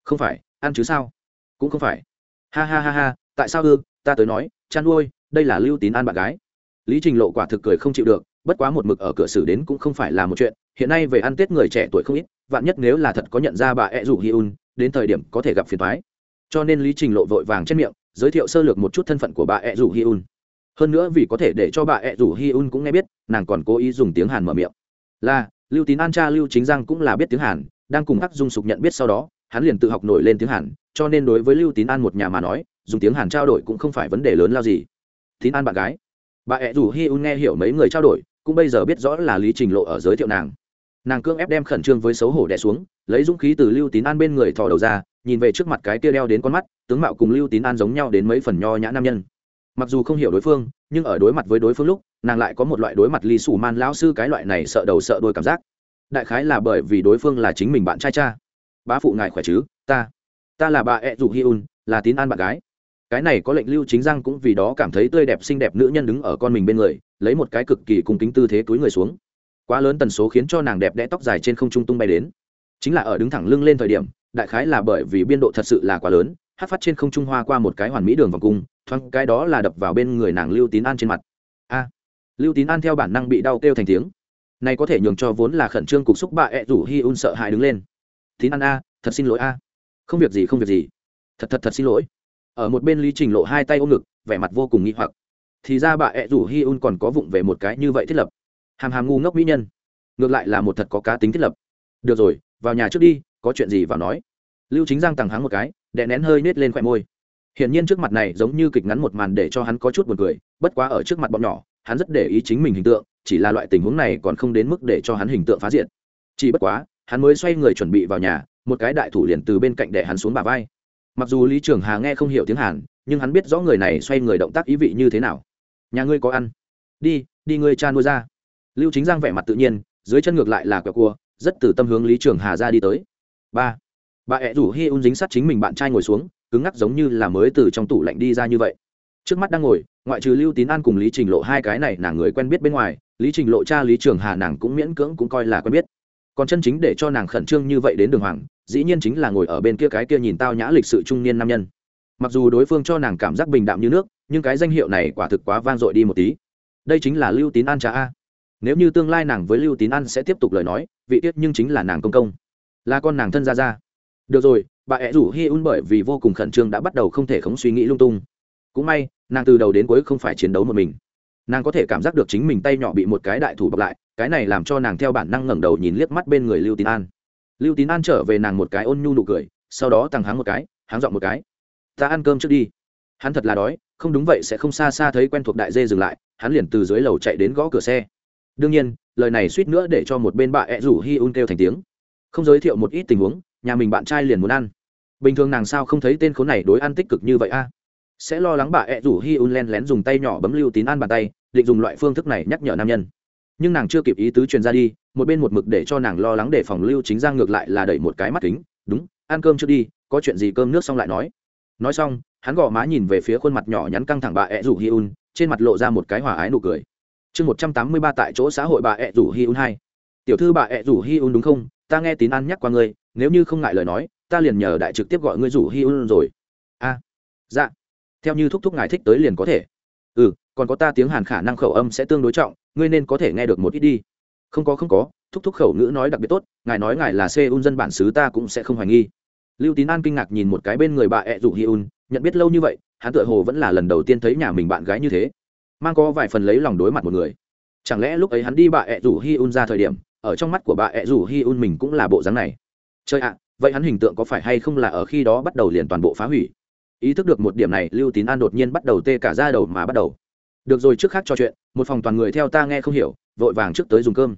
Không phải, ăn chứ sao? Cũng không phải. Ha ha ha ha, tại sao ư? Ta tới nói chăn nuôi đây là lưu tín an bạn gái. Lý trình lộ quả thực cười không chịu được, bất quá một mực ở cửa xử đến cũng không phải là một chuyện, hiện nay về ăn tết người trẻ tuổi không ít, vạn nhất nếu là thật có nhận ra bà ẹ rủ hi un, đến thời điểm có thể gặp phiền thoái cho nên lý trình lộ vội vàng trên miệng, giới thiệu sơ lược một chút thân phận của bà ẹ rủ hi un hơn nữa vì có thể để cho bà ẹ rủ hi un cũng nghe biết, nàng còn cố ý dùng tiếng hàn mở miệng. Là, lưu tín an cha lưu chính giang cũng là biết tiếng hàn, đang cùng hắc dung sục nhận biết sau đó, hắn liền tự học nổi lên tiếng hàn, cho nên đối với lưu tín an một nhà mà nói, dùng tiếng hàn trao đổi cũng không phải vấn đề lớn lao gì. Tín an bạn gái, bà ẹ rủ hi un nghe hiểu mấy người trao đổi, cũng bây giờ biết rõ là lý trình lộ ở giới thiệu nàng. Nàng cương ép đem khẩn trương với xấu hổ đẻ xuống, lấy dũng khí từ lưu tín an bên người thò đầu ra, nhìn về trước mặt cái kia đeo đến con mắt, tướng mạo cùng lưu tín an giống nhau đến mấy phần nho nhã nam nhân mặc dù không hiểu đối phương, nhưng ở đối mặt với đối phương lúc, nàng lại có một loại đối mặt ly sủ man lão sư cái loại này sợ đầu sợ đôi cảm giác. Đại khái là bởi vì đối phương là chính mình bạn trai cha. Bá phụ ngài khỏe chứ? Ta ta là bà ed dù hi un, là tín an bạn gái. Cái này có lệnh lưu chính giang cũng vì đó cảm thấy tươi đẹp xinh đẹp nữ nhân đứng ở con mình bên người, lấy một cái cực kỳ cung kính tư thế túi người xuống. Quá lớn tần số khiến cho nàng đẹp đẽ tóc dài trên không trung tung bay đến. Chính là ở đứng thẳng lưng lên thời điểm, đại khái là bởi vì biên độ thật sự là quá lớn, hát phát trên không trung hoa qua một cái hoàn mỹ đường vòng cung thoáng cái đó là đập vào bên người nàng lưu tín an trên mặt. A, lưu tín an theo bản năng bị đau kêu thành tiếng. Này có thể nhường cho vốn là khẩn trương cục xúc bạ ẹ rủ hi un sợ hãi đứng lên. Tín an a, thật xin lỗi a. Không việc gì, không việc gì. Thật thật thật xin lỗi. Ở một bên lý trình lộ hai tay ôm ngực, vẻ mặt vô cùng nghi hoặc. Thì ra bà ẹ rủ hi un còn có vụng về một cái như vậy thiết lập. Hàm hàm ngu ngốc mỹ nhân. Ngược lại là một thật có cá tính thiết lập. Được rồi, vào nhà trước đi, có chuyện gì vào nói. Lưu chính giang tằng hắng một cái, đè nén hơi nết lên khoe môi hiển nhiên trước mặt này giống như kịch ngắn một màn để cho hắn có chút buồn cười, bất quá ở trước mặt bọn nhỏ, hắn rất để ý chính mình hình tượng, chỉ là loại tình huống này còn không đến mức để cho hắn hình tượng phá diện chỉ bất quá, hắn mới xoay người chuẩn bị vào nhà, một cái đại thủ liền từ bên cạnh để hắn xuống bà vai. Mặc dù lý trường hà nghe không hiểu tiếng hàn, nhưng hắn biết rõ người này xoay người động tác ý vị như thế nào. Nhà ngươi có ăn? Đi đi ngươi cha nuôi ra. Lưu chính giang vẻ mặt tự nhiên, dưới chân ngược lại là quẹo cua, rất từ tâm hướng lý trường hà ra đi tới. Ba bà ẹ rủ hi un dính sát chính mình bạn trai ngồi xuống cứng ngắc giống như là mới từ trong tủ lạnh đi ra như vậy. Trước mắt đang ngồi, ngoại trừ lưu tín an cùng lý trình lộ hai cái này nàng người quen biết bên ngoài, lý trình lộ cha lý trường hà nàng cũng miễn cưỡng cũng coi là quen biết. Còn chân chính để cho nàng khẩn trương như vậy đến đường hoàng, dĩ nhiên chính là ngồi ở bên kia cái kia nhìn tao nhã lịch sự trung niên nam nhân. Mặc dù đối phương cho nàng cảm giác bình đạm như nước, nhưng cái danh hiệu này quả thực quá vang dội đi một tí. Đây chính là lưu tín an cha a. Nếu như tương lai nàng với lưu tín an sẽ tiếp tục lời nói, vị tiết nhưng chính là nàng công công. Là con nàng thân ra ra được rồi, bà ẹ rủ hi un bởi vì vô cùng khẩn trương đã bắt đầu không thể không suy nghĩ lung tung. Cũng may, nàng từ đầu đến cuối không phải chiến đấu một mình. Nàng có thể cảm giác được chính mình tay nhỏ bị một cái đại thủ bọc lại, cái này làm cho nàng theo bản năng ngẩng đầu nhìn liếc mắt bên người lưu tín an. Lưu tín an trở về nàng một cái ôn nhu nụ cười, sau đó tăng háng một cái, háng dọn một cái. Ta ăn cơm trước đi. Hắn thật là đói, không đúng vậy sẽ không xa xa thấy quen thuộc đại dê dừng lại, hắn liền từ dưới lầu chạy đến gõ cửa xe. Đương nhiên, lời này suýt nữa để cho một bên bà ẹ rủ hi un kêu thành tiếng. Không giới thiệu một ít tình huống nhà mình bạn trai liền muốn ăn. Bình thường nàng sao không thấy tên khốn này đối ăn tích cực như vậy a? Sẽ lo lắng bà ẹ rủ hi un len lén dùng tay nhỏ bấm lưu tín an bàn tay, định dùng loại phương thức này nhắc nhở nam nhân. Nhưng nàng chưa kịp ý tứ truyền ra đi, một bên một mực để cho nàng lo lắng để phòng lưu chính giang ngược lại là đẩy một cái mắt kính, đúng, ăn cơm trước đi, có chuyện gì cơm nước xong lại nói. Nói xong, hắn gõ má nhìn về phía khuôn mặt nhỏ nhắn căng thẳng bà ẹ rủ hi un, trên mặt lộ ra một cái hòa ái nụ cười. Chương một trăm tám mươi ba tại chỗ xã hội bà ẹ rủ hi un hai. Tiểu thư bà ẹ rủ hi un đúng không? Ta nghe tín ăn nhắc qua ngươi nếu như không ngại lời nói, ta liền nhờ đại trực tiếp gọi ngươi rủ hi un rồi. A dạ. Theo như thúc thúc ngài thích tới liền có thể. Ừ còn có ta tiếng hàn khả năng khẩu âm sẽ tương đối trọng, ngươi nên có thể nghe được một ít đi. Không có không có. Thúc thúc khẩu ngữ nói đặc biệt tốt, ngài nói ngài là c un dân bản xứ ta cũng sẽ không hoài nghi. Lưu tín an kinh ngạc nhìn một cái bên người bà ẹ rủ hi un nhận biết lâu như vậy, hắn tựa hồ vẫn là lần đầu tiên thấy nhà mình bạn gái như thế. Mang có vài phần lấy lòng đối mặt một người. Chẳng lẽ lúc ấy hắn đi bà ẹ rủ hi un ra thời điểm, ở trong mắt của bà ẹ rủ hi un mình cũng là bộ dáng này? Chơi ạ, vậy hắn hình tượng có phải hay không là ở khi đó bắt đầu liền toàn bộ phá hủy? Ý thức được một điểm này, lưu tín an đột nhiên bắt đầu tê cả ra đầu mà bắt đầu. Được rồi, trước khác trò chuyện, một phòng toàn người theo ta nghe không hiểu, vội vàng trước tới dùng cơm.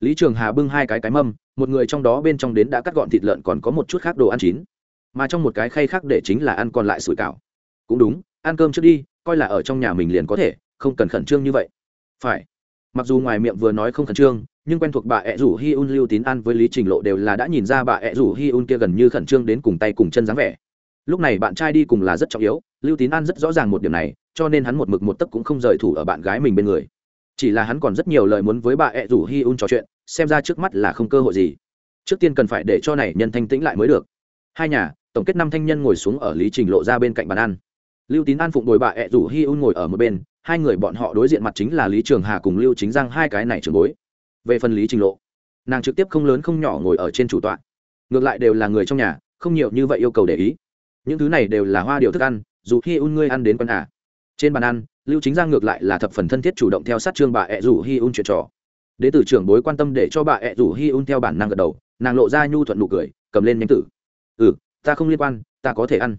Lý trường hà bưng hai cái cái mâm, một người trong đó bên trong đến đã cắt gọn thịt lợn còn có một chút khác đồ ăn chín. Mà trong một cái khay khác để chính là ăn còn lại sủi cảo. Cũng đúng, ăn cơm trước đi, coi là ở trong nhà mình liền có thể, không cần khẩn trương như vậy. Phải. Mặc dù ngoài miệng vừa nói không khẩn trương nhưng quen thuộc bà ẹ rủ hi un lưu tín An với lý trình lộ đều là đã nhìn ra bà ẹ rủ hi un kia gần như khẩn trương đến cùng tay cùng chân dáng vẻ. Lúc này bạn trai đi cùng là rất trọng yếu, lưu tín an rất rõ ràng một điểm này, cho nên hắn một mực một tấc cũng không rời thủ ở bạn gái mình bên người. Chỉ là hắn còn rất nhiều lời muốn với bà ẹ rủ hi un trò chuyện, xem ra trước mắt là không cơ hội gì. Trước tiên cần phải để cho này nhân thanh tĩnh lại mới được. Hai nhà, tổng kết năm thanh nhân ngồi xuống ở lý trình lộ ra bên cạnh bàn ăn. Lưu tín an phụng đồi bà ẹ rủ hi un ngồi ở một bên, hai người bọn họ đối diện mặt chính là lý trường hà cùng lưu chính giang, hai cái này trường bối về phần lý trình lộ, nàng trực tiếp không lớn không nhỏ ngồi ở trên chủ tọa. Ngược lại đều là người trong nhà, không nhiều như vậy yêu cầu để ý. Những thứ này đều là hoa điệu thức ăn, dù hi un ngươi ăn đến con à. trên bàn ăn, lưu chính giang ngược lại là thập phần thân thiết chủ động theo sát trương bà ẹ rủ hi un chuyện trò. Đế tử trưởng bối quan tâm để cho bà ẹ rủ hi un theo bản năng gật đầu, nàng lộ ra nhu thuận nụ cười, cầm lên nhánh tử. Ừ ta không liên quan, ta có thể ăn.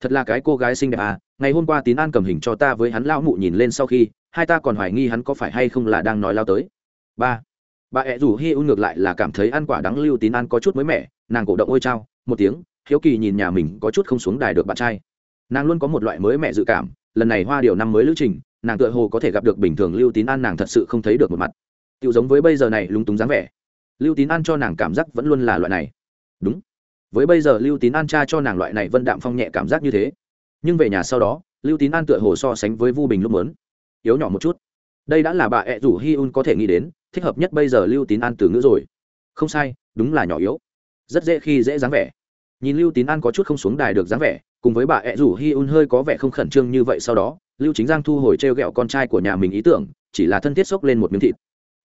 Thật là cái cô gái xinh đẹp à ngày hôm qua tín an cầm hình cho ta với hắn lão mụ nhìn lên sau khi, hai ta còn hoài nghi hắn có phải hay không là đang nói lao tới. Ba bà ẹ rủ hi un ngược lại là cảm thấy ăn quả đắng lưu tín an có chút mới mẻ, nàng cổ động ôi trao một tiếng, hiếu kỳ nhìn nhà mình có chút không xuống đài được bạn trai. Nàng luôn có một loại mới mẹ dự cảm, lần này hoa điều năm mới lữ trình, nàng tựa hồ có thể gặp được bình thường lưu tín an nàng thật sự không thấy được một mặt. Tự giống với bây giờ này lúng túng dáng vẻ. Lưu tín an cho nàng cảm giác vẫn luôn là loại này. Đúng. Với bây giờ lưu tín an cha cho nàng loại này vân đạm phong nhẹ cảm giác như thế. Nhưng về nhà sau đó, lưu tín an tựa hồ so sánh với vu bình lúc lớn yếu nhỏ một chút. Đây đã là bà ẹ rủ hi un có thể nghĩ đến thích hợp nhất bây giờ lưu tín an từ ngữ rồi. Không sai, đúng là nhỏ yếu. Rất dễ khi dễ dáng vẻ. Nhìn lưu tín an có chút không xuống đài được dáng vẻ, cùng với bà ẹ rủ hi un hơi có vẻ không khẩn trương như vậy sau đó, lưu chính giang thu hồi t r e o g ẹ o con trai của nhà mình ý tưởng, chỉ là thân thiết xốc lên một miếng thịt.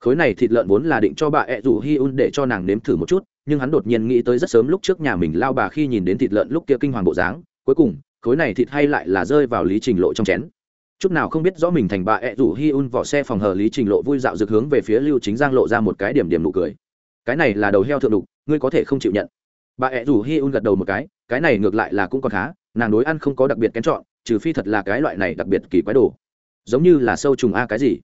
Khối này thịt lợn vốn là định cho bà ẹ rủ hi un để cho nàng nếm thử một chút, nhưng hắn đột nhiên nghĩ tới rất sớm lúc trước nhà mình lao bà khi nhìn đến thịt lợn lúc kia kinh hoàng bộ dáng, cuối cùng, khối này thịt hay lại là rơi vào lý trình lộ trong chén chút nào không biết rõ mình thành bà ẹ rủ hi un vỏ xe phòng hờ lý trình lộ vui dạo rực hướng về phía lưu chính giang lộ ra một cái điểm điểm nụ cười. Cái này là đầu heo thượng đục, ngươi có thể không chịu nhận. Bà ẹ rủ hi un gật đầu một cái cái này ngược lại là cũng còn khá, nàng đối ăn không có đặc biệt kén chọn, trừ phi thật là cái loại này đặc biệt kỳ quái đồ. Giống như là sâu trùng a cái gì.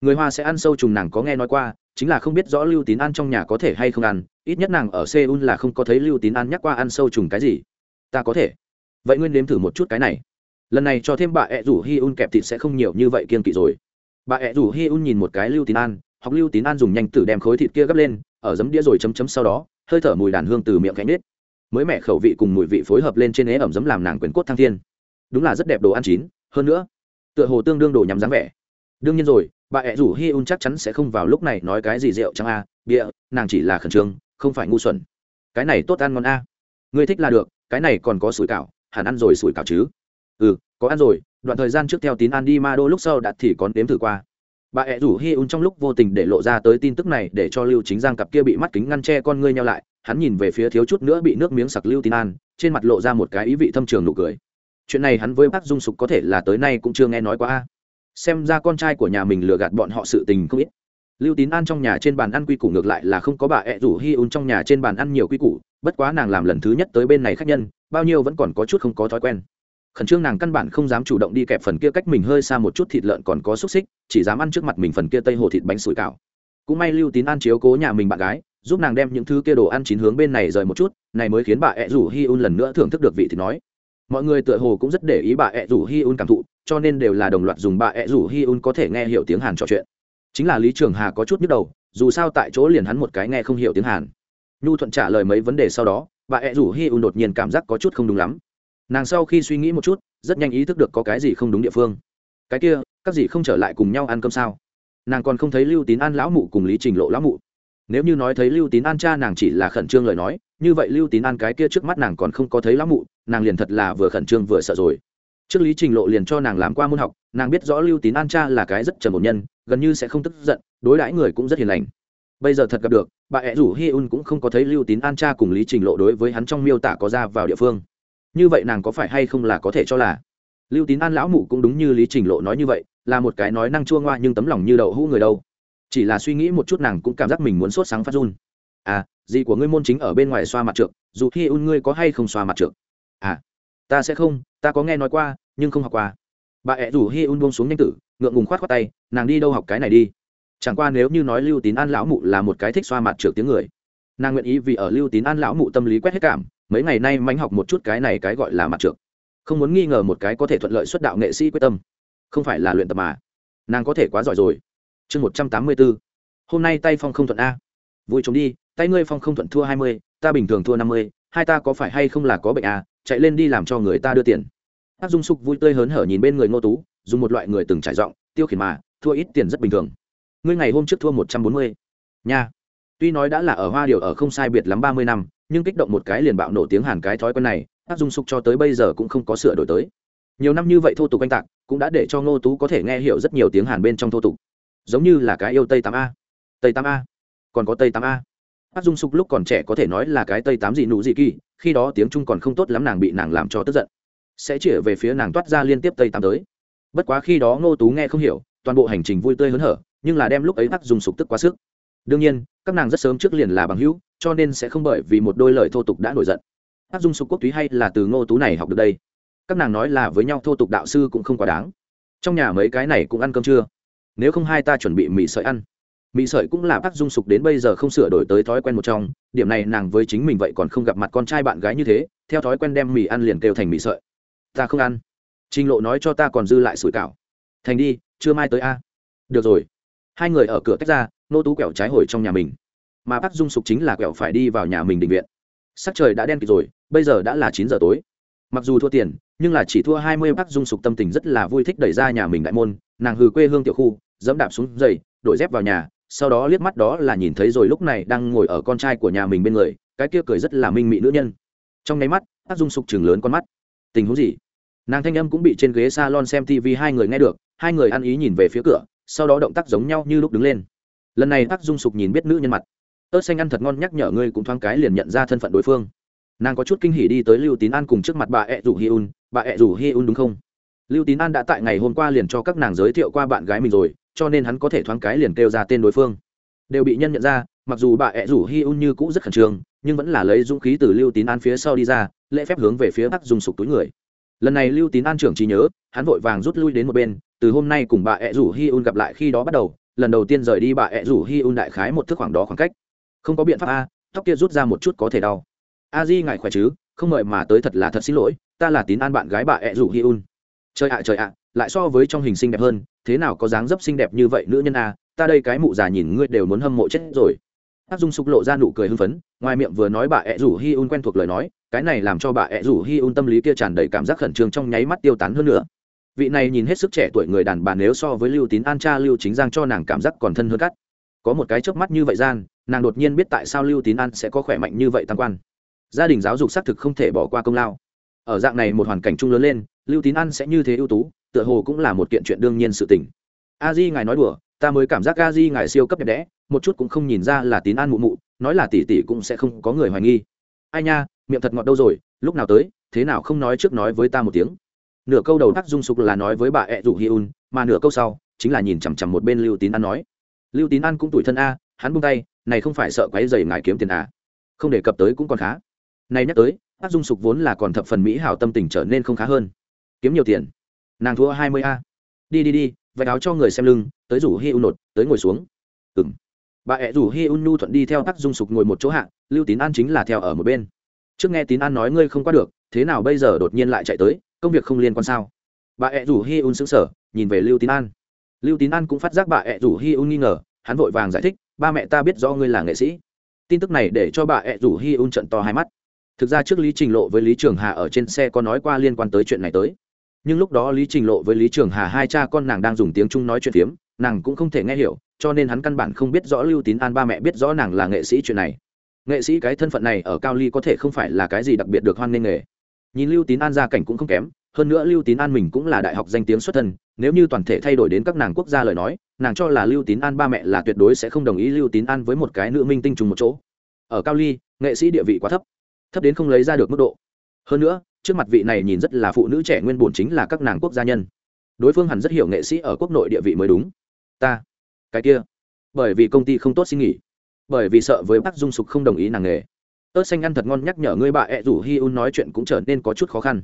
Người hoa sẽ ăn sâu trùng nàng có nghe nói qua, chính là không biết rõ lưu tín ăn trong nhà có thể hay không ăn, ít nhất nàng ở seoul là không có thấy lưu tín ăn nhắc qua ăn sâu trùng cái gì. Ta có thể. Vậy nguyên nếm thử một chút cái này lần này cho thêm bà ẹ rủ hi un kẹp thịt sẽ không nhiều như vậy kiên kỵ rồi. Bà ẹ rủ hi un nhìn một cái lưu tín an hoặc lưu tín an dùng nhanh tử đem khối thịt kia gấp lên, ở giấm đĩa rồi chấm chấm sau đó, hơi thở mùi đàn hương từ miệng cánh nết. Mới mẹ khẩu vị cùng mùi vị phối hợp lên trên ế ẩm giấm làm nàng quyền cốt thăng thiên. Đúng là rất đẹp đồ ăn chín, hơn nữa, tựa hồ tương đương đồ nhắm dáng vẻ. Đương nhiên rồi, bà ẹ rủ hi un chắc chắn sẽ không vào lúc này nói cái gì rượu chẳng a bịa nàng chỉ là khẩn trương, không phải ngu xuẩn. Cái này tốt ăn ngon a. Ngươi thích là được, cái này còn có sủi cảo, hẳn ăn rồi sủi cảo chứ ừ có ăn rồi, đoạn thời gian trước theo tín ăn đi ma đô lúc sau đặt thì còn đếm thử qua. Bà ẹ rủ hi un trong lúc vô tình để lộ ra tới tin tức này để cho lưu chính giang cặp kia bị mắt kính ngăn che con ngươi nhau lại, hắn nhìn về phía thiếu chút nữa bị nước miếng sặc lưu tín an, trên mặt lộ ra một cái ý vị thâm trường nụ cười. Chuyện này hắn với bác dung sục có thể là tới nay cũng chưa nghe nói qua xem ra con trai của nhà mình lừa gạt bọn họ sự tình không ít. Lưu tín an trong nhà trên bàn ăn quy củ ngược lại là không có bà ẹ rủ hi un trong nhà trên bàn ăn nhiều quy củ, bất quá nàng làm lần thứ nhất tới bên này khách nhân, bao nhiêu vẫn còn có chút không có thói quen khẩn trương nàng căn bản không dám chủ động đi kẹp phần kia cách mình hơi xa một chút thịt lợn còn có xúc xích, chỉ dám ăn trước mặt mình phần kia tây hồ thịt bánh sủi cảo. Cũng may lưu tín an chiếu cố nhà mình bạn gái, giúp nàng đem những thứ kia đồ ăn chín hướng bên này rời một chút, này mới khiến bà ẹ rủ hi un lần nữa thưởng thức được vị thịt nói. Mọi người tựa hồ cũng rất để ý bà ẹ rủ hi un cảm thụ, cho nên đều là đồng loạt dùng bà ẹ rủ hi un có thể nghe hiểu tiếng hàn trò chuyện. Chính là lý trường hà có chút nhức đầu, dù sao tại chỗ liền hắn một cái nghe không hiểu tiếng hàn. Nhu thuận trả lời mấy vấn đề sau đó, bà ẹ rủ hi un đột nhiên cảm giác có chút không đúng lắm nàng sau khi suy nghĩ một chút, rất nhanh ý thức được có cái gì không đúng địa phương. Cái kia, các gì không trở lại cùng nhau ăn cơm sao? Nàng còn không thấy lưu tín an lão mụ cùng lý trình lộ lão mụ. Nếu như nói thấy lưu tín an cha nàng chỉ là khẩn trương lời nói, như vậy lưu tín an cái kia trước mắt nàng còn không có thấy lão mụ, nàng liền thật là vừa khẩn trương vừa sợ rồi. Trước lý trình lộ liền cho nàng làm qua môn học, nàng biết rõ lưu tín an cha là cái rất trầm một nhân, gần như sẽ không tức giận, đối đãi người cũng rất hiền lành. Bây giờ thật gặp được, bà ẹ rủ hi un cũng không có thấy lưu tín an cha cùng lý trình lộ đối với hắn trong miêu tả có ra vào địa phương như vậy nàng có phải hay không là có thể cho là lưu tín an lão mụ cũng đúng như lý trình lộ nói như vậy, là một cái nói năng chua ngoa nhưng tấm lòng như đậu hũ người đâu. Chỉ là suy nghĩ một chút nàng cũng cảm giác mình muốn sốt sáng phát run. À gì của ngươi môn chính ở bên ngoài xoa mặt trượt dù khi un ngươi có hay không xoa mặt trượt à ta sẽ không, ta có nghe nói qua, nhưng không học qua. Bà ẹ rủ hi un buông xuống nhanh tử, ngượng ngùng khoát khoát tay, nàng đi đâu học cái này đi? Chẳng qua nếu như nói lưu tín an lão mụ là một cái thích xoa mặt trượt tiếng người, nàng nguyện ý vì ở lưu tín an lão mụ tâm lý quét hết cảm mấy ngày nay mánh học một chút cái này cái gọi là mặt trượt không muốn nghi ngờ một cái có thể thuận lợi xuất đạo nghệ sĩ quyết tâm. Không phải là luyện tập mà. Nàng có thể quá giỏi rồi. Chương một trăm tám mươi bốn hôm nay tay phong không thuận a. Vui chống đi, tay ngươi phong không thuận thua hai mươi, ta bình thường thua năm mươi, hai ta có phải hay không là có bệnh a chạy lên đi làm cho người ta đưa tiền. Hát dung sục vui tươi hớn hở nhìn bên người ngô tú, dùng một loại người từng trải giọng, tiêu khiển mà, thua ít tiền rất bình thường. Ngươi ngày hôm trước thua một trăm bốn mươi. Nha. Tuy nói đã là ở hoa điều ở không sai biệt lắm ba mươi năm nhưng kích động một cái liền bạo nổ tiếng hàn cái thói quen này hát dung sục cho tới bây giờ cũng không có sửa đổi tới. Nhiều năm như vậy thô tục anh tạc, cũng đã để cho ngô tú có thể nghe hiểu rất nhiều tiếng hàn bên trong thô tục. Giống như là cái yêu tây tám a. Tây tám a. Còn có tây tám a. Hát dung sục lúc còn trẻ có thể nói là cái tây tám gì nụ gì kỳ, khi đó tiếng trung còn không tốt lắm nàng bị nàng làm cho tức giận. Sẽ chĩa về phía nàng toát ra liên tiếp tây tám tới. Bất quá khi đó ngô tú nghe không hiểu, toàn bộ hành trình vui tươi hớn hở, nhưng là đem lúc ấy hát dung sục tức quá sức. Đương nhiên, các nàng rất sớm trước liền là bằng hữu cho nên sẽ không bởi vì một đôi lời thô tục đã nổi giận. Áp dung sục quốc túy hay là từ ngô tú này học được đây? Các nàng nói là với nhau thô tục đạo sư cũng không quá đáng. Trong nhà mấy cái này cũng ăn cơm chưa nếu không hai ta chuẩn bị mì sợi ăn. Mì sợi cũng là bác dung sục đến bây giờ không sửa đổi tới thói quen một trong. Điểm này nàng với chính mình vậy còn không gặp mặt con trai bạn gái như thế, theo thói quen đem mì ăn liền kêu thành mì sợi. Ta không ăn. Trình lộ nói cho ta còn dư lại sủi cảo. Thành đi chưa mai tới a. Được rồi. Hai người ở cửa tách ra, nô tú quẹo trái hồi trong nhà mình mà bác dung sục chính là quẹo phải đi vào nhà mình định viện. Sắc trời đã đen kịt rồi, bây giờ đã là chín giờ tối. Mặc dù thua tiền, nhưng là chỉ thua hai mươi bác dung sục tâm tình rất là vui thích đẩy ra nhà mình đại môn, nàng hừ quê hương tiểu khu, dẫm đạp xuống giày, đổi dép vào nhà, sau đó liếc mắt đó là nhìn thấy rồi lúc này đang ngồi ở con trai của nhà mình bên người, cái kia cười rất là minh mị nữ nhân. Trong nháy mắt bác dung sục chừng lớn con mắt. Tình huống gì? Nàng thanh âm cũng bị trên ghế s a lon xem tv hai người nghe được, hai người ăn ý nhìn về phía cửa, sau đó động tác giống nhau như lúc đứng lên. Lần này bác dung sục nhìn biết nữ nhân mặt ớt xanh ăn thật ngon nhắc nhở ngươi cũng thoáng cái liền nhận ra thân phận đối phương. Nàng có chút kinh hỉ đi tới lưu tín an cùng trước mặt bà ẹ rủ hi un. Bà ẹ rủ hi un đúng không? Lưu tín an đã tại ngày hôm qua liền cho các nàng giới thiệu qua bạn gái mình rồi, cho nên hắn có thể thoáng cái liền kêu ra tên đối phương. Đều bị nhân nhận ra, mặc dù bà ẹ rủ hi un như cũ rất khẩn trương, nhưng vẫn là lấy dũng khí từ lưu tín an phía sau đi ra, lễ phép hướng về phía bắc dùng sục túi người. Lần này lưu tín an trưởng trí nhớ, hắn vội vàng rút lui đến một bên, từ hôm nay cùng bà ẹ rủ hi un gặp lại khi đó bắt đầu, lần đầu tiên rời đi bà ẹ rủ hi un đại khái một thước khoảng đó khoảng cách không có biện pháp a, tóc kia rút ra một chút có thể đau. A di ngài khỏe chứ, không ngợi mà tới thật là thật xin lỗi, ta là tín an bạn gái bà ẹ rủ hi un. Trời ạ trời ạ, lại so với trong hình xinh đẹp hơn, thế nào có dáng dấp xinh đẹp như vậy nữ nhân a, ta đây cái mụ già nhìn ngươi đều muốn hâm mộ chết rồi. Hát dung sục lộ ra nụ cười hưng phấn, ngoài miệng vừa nói bà ẹ rủ hi un quen thuộc lời nói, cái này làm cho bà ẹ rủ hi un tâm lý kia tràn đầy cảm giác khẩn trương trong nháy mắt tiêu tán hơn nữa. Vị này nhìn hết sức trẻ tuổi người đàn bà nếu so với lưu tín an cha lưu chính giang cho nàng cảm giác còn thân hơn cắt. Có một cái chớp mắt như vậy gian nàng đột nhiên biết tại sao lưu tín an sẽ có khỏe mạnh như vậy tăng quan. Gia đình giáo dục xác thực không thể bỏ qua công lao. Ở dạng này một hoàn cảnh chung lớn lên, lưu tín an sẽ như thế ưu tú, tựa hồ cũng là một kiện chuyện đương nhiên sự tình. A di ngài nói đùa, ta mới cảm giác a di ngài siêu cấp đẹp đẽ, một chút cũng không nhìn ra là tín an mụ mụ, nói là tỷ tỷ cũng sẽ không có người hoài nghi. Ai nha, miệng thật ngọt đâu rồi, lúc nào tới, thế nào không nói trước nói với ta một tiếng. Nửa câu đầu đắc dung sục là nói với bà ẹ rủ hi un, mà nửa câu sau, chính là nhìn chằm chằm một bên lưu tín an nói. Lưu tín an cũng tủi thân a, hắn buông tay này không phải sợ quấy dày ngài kiếm tiền à? Không đề cập tới cũng còn khá. Này nhắc tới ác dung sục vốn là còn thập phần mỹ hảo tâm tình trở nên không khá hơn. Kiếm nhiều tiền. Nàng thua hai mươi a. Đi đi đi vạch áo cho người xem lưng tới rủ hi Unột, nột tới ngồi xuống. Ừm, bà ẹ rủ hi Unu nhu thuận đi theo ác dung sục ngồi một chỗ hạng lưu tín an chính là theo ở một bên. Trước nghe tín an nói ngươi không qua được thế nào bây giờ đột nhiên lại chạy tới công việc không liên quan sao? Bà ẹ rủ hi un xứng sở nhìn về lưu tín an. Lưu tín an cũng phát giác bà ẹ rủ hi un nghi ngờ hắn vội vàng giải thích ba mẹ ta biết do ngươi là nghệ sĩ. Tin tức này để cho bà ẹ rủ hi un trận to hai mắt. Thực ra trước lý trình lộ với lý trường hà ở trên xe có nói qua liên quan tới chuyện này tới. Nhưng lúc đó lý trình lộ với lý trường hà hai cha con nàng đang dùng tiếng trung nói chuyện phiếm, nàng cũng không thể nghe hiểu, cho nên hắn căn bản không biết rõ lưu tín an ba mẹ biết rõ nàng là nghệ sĩ chuyện này. Nghệ sĩ cái thân phận này ở cao ly có thể không phải là cái gì đặc biệt được hoan nghênh nghề. Nhìn lưu tín an gia cảnh cũng không kém, hơn nữa lưu tín an mình cũng là đại học danh tiếng xuất thân, nếu như toàn thể thay đổi đến các nàng quốc gia lời nói nàng cho là lưu tín an ba mẹ là tuyệt đối sẽ không đồng ý lưu tín an với một cái nữ minh tinh trùng một chỗ. Ở cao ly, nghệ sĩ địa vị quá thấp thấp đến không lấy ra được mức độ. Hơn nữa, trước mặt vị này nhìn rất là phụ nữ trẻ nguyên bổn chính là các nàng quốc gia nhân. Đối phương hẳn rất hiểu nghệ sĩ ở quốc nội địa vị mới đúng. Ta, cái kia. Bởi vì công ty không tốt xin nghỉ. Bởi vì sợ với bác dung sục không đồng ý nàng nghề. Ớt xanh ăn thật ngon nhắc nhở ngươi bà ẹ rủ hi un nói chuyện cũng trở nên có chút khó khăn.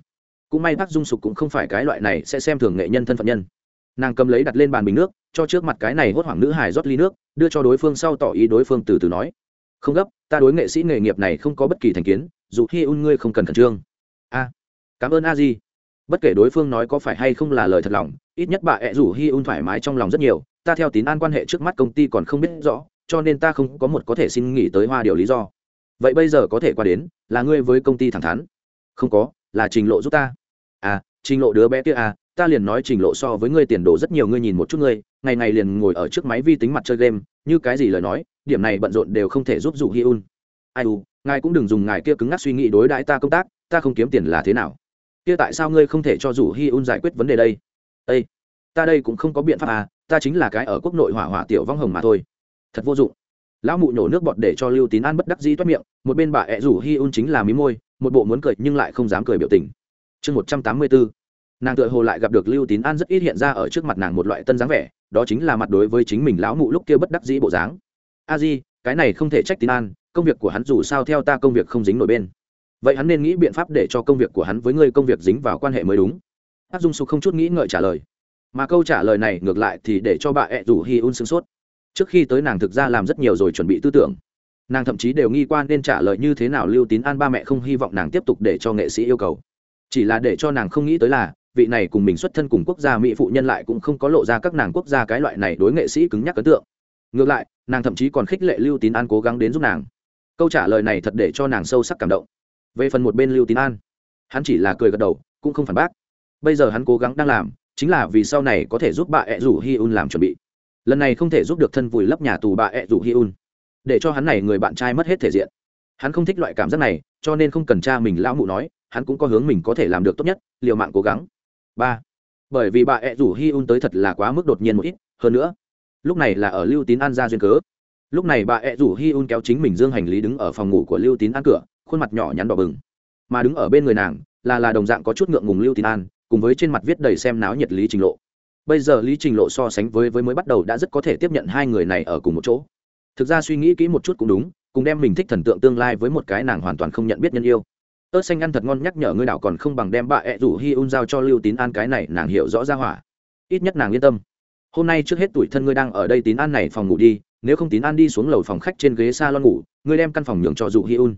Cũng may bác dung sục cũng không phải cái loại này sẽ xem thường nghệ nhân thân phận nhân nàng cầm lấy đặt lên bàn bình nước, cho trước mặt cái này hốt hoảng nữ hải rót ly nước, đưa cho đối phương sau tỏ ý đối phương từ từ nói. Không gấp, ta đối nghệ sĩ nghề nghiệp này không có bất kỳ thành kiến, dù hi un ngươi không cần khẩn trương. A, cảm ơn a di. Bất kể đối phương nói có phải hay không là lời thật lòng, ít nhất bà ẹ rủ hi un thoải mái trong lòng rất nhiều, ta theo tín an quan hệ trước mắt công ty còn không biết rõ, cho nên ta không có một có thể xin nghỉ tới hoa điều lý do. Vậy bây giờ có thể qua đến, là ngươi với công ty thẳng thắn. Không có, là trình lộ giúp ta. À trình lộ đứa bé kia à ta liền nói trình lộ so với ngươi tiền đồ rất nhiều, ngươi nhìn một chút ngươi, ngày ngày liền ngồi ở trước máy vi tính mặt chơi game, như cái gì lời nói, điểm này bận rộn đều không thể giúp dụ hi un ai u, ngài cũng đừng dùng ngài kia cứng ngắc suy nghĩ đối đãi ta công tác, ta không kiếm tiền là thế nào? Kia tại sao ngươi không thể cho dụ hi un giải quyết vấn đề đây? Ây ta đây cũng không có biện pháp à ta chính là cái ở quốc nội hỏa hỏa tiểu vong hồng mà thôi. Thật vô dụng. Lão mụ nhổ nước bọt để cho lưu tín an bất đắc dĩ toát miệng, một bên bà ẹ rủ hi un chính là mí môi, một bộ muốn cười nhưng lại không dám cười biểu tình. Chương một trăm tám mươi bốn nàng tựa hồ lại gặp được lưu tín an rất ít hiện ra ở trước mặt nàng một loại tân dáng vẻ, đó chính là mặt đối với chính mình lão mụ lúc kia bất đắc dĩ bộ dáng. A di, cái này không thể trách tín an, công việc của hắn dù sao theo ta công việc không dính nổi bên. Vậy hắn nên nghĩ biện pháp để cho công việc của hắn với ngươi công việc dính vào quan hệ mới đúng. Ác dung sục không chút nghĩ ngợi trả lời. Mà câu trả lời này ngược lại thì để cho bà ẹ rủ hi un sửng sốt. Trước khi tới nàng thực ra làm rất nhiều rồi chuẩn bị tư tưởng. Nàng thậm chí đều nghi quan nên trả lời như thế nào lưu tín an ba mẹ không hy vọng nàng tiếp tục để cho nghệ sĩ yêu cầu. Chỉ là để cho nàng không nghĩ tới là vị này cùng mình xuất thân cùng quốc gia mỹ phụ nhân lại cũng không có lộ ra các nàng quốc gia cái loại này đối nghệ sĩ cứng nhắc ấn tượng. Ngược lại, nàng thậm chí còn khích lệ lưu tín an cố gắng đến giúp nàng. Câu trả lời này thật để cho nàng sâu sắc cảm động. Về phần một bên lưu tín an, hắn chỉ là cười gật đầu, cũng không phản bác. Bây giờ hắn cố gắng đang làm, chính là vì sau này có thể giúp bà ẹ rủ hi un làm chuẩn bị. Lần này không thể giúp được thân vùi lấp nhà tù bà ẹ rủ hi un, để cho hắn này người bạn trai mất hết thể diện. Hắn không thích loại cảm giác này, cho nên không cần cha mình lão mụ nói, hắn cũng có hướng mình có thể làm được tốt nhất, liều mạng cố gắng ba. Bởi vì bà ẹ rủ hi un tới thật là quá mức đột nhiên một ít, hơn nữa, lúc này là ở lưu tín an ra duyên cớ. Lúc này bà ẹ rủ hi un kéo chính mình dương hành lý đứng ở phòng ngủ của lưu tín an cửa, khuôn mặt nhỏ nhắn đỏ bừng. Mà đứng ở bên người nàng, là là đồng dạng có chút ngượng ngùng lưu tín an, cùng với trên mặt viết đầy xem náo nhiệt lý trình lộ. Bây giờ lý trình lộ so sánh với với mới bắt đầu đã rất có thể tiếp nhận hai người này ở cùng một chỗ. Thực ra suy nghĩ kỹ một chút cũng đúng, cùng đem mình thích thần tượng tương lai với một cái nàng hoàn toàn không nhận biết nhân yêu ớt xanh ăn thật ngon nhắc nhở ngươi đảo còn không bằng đem bà ẹ rủ hi un giao cho lưu tín an cái này, nàng hiểu rõ ra hỏa. Ít nhất nàng yên tâm. Hôm nay trước hết tuổi thân ngươi đang ở đây tín an này phòng ngủ đi, nếu không tín an đi xuống lầu phòng khách trên ghế s a lon ngủ, ngươi đem căn phòng nhường cho dù hi un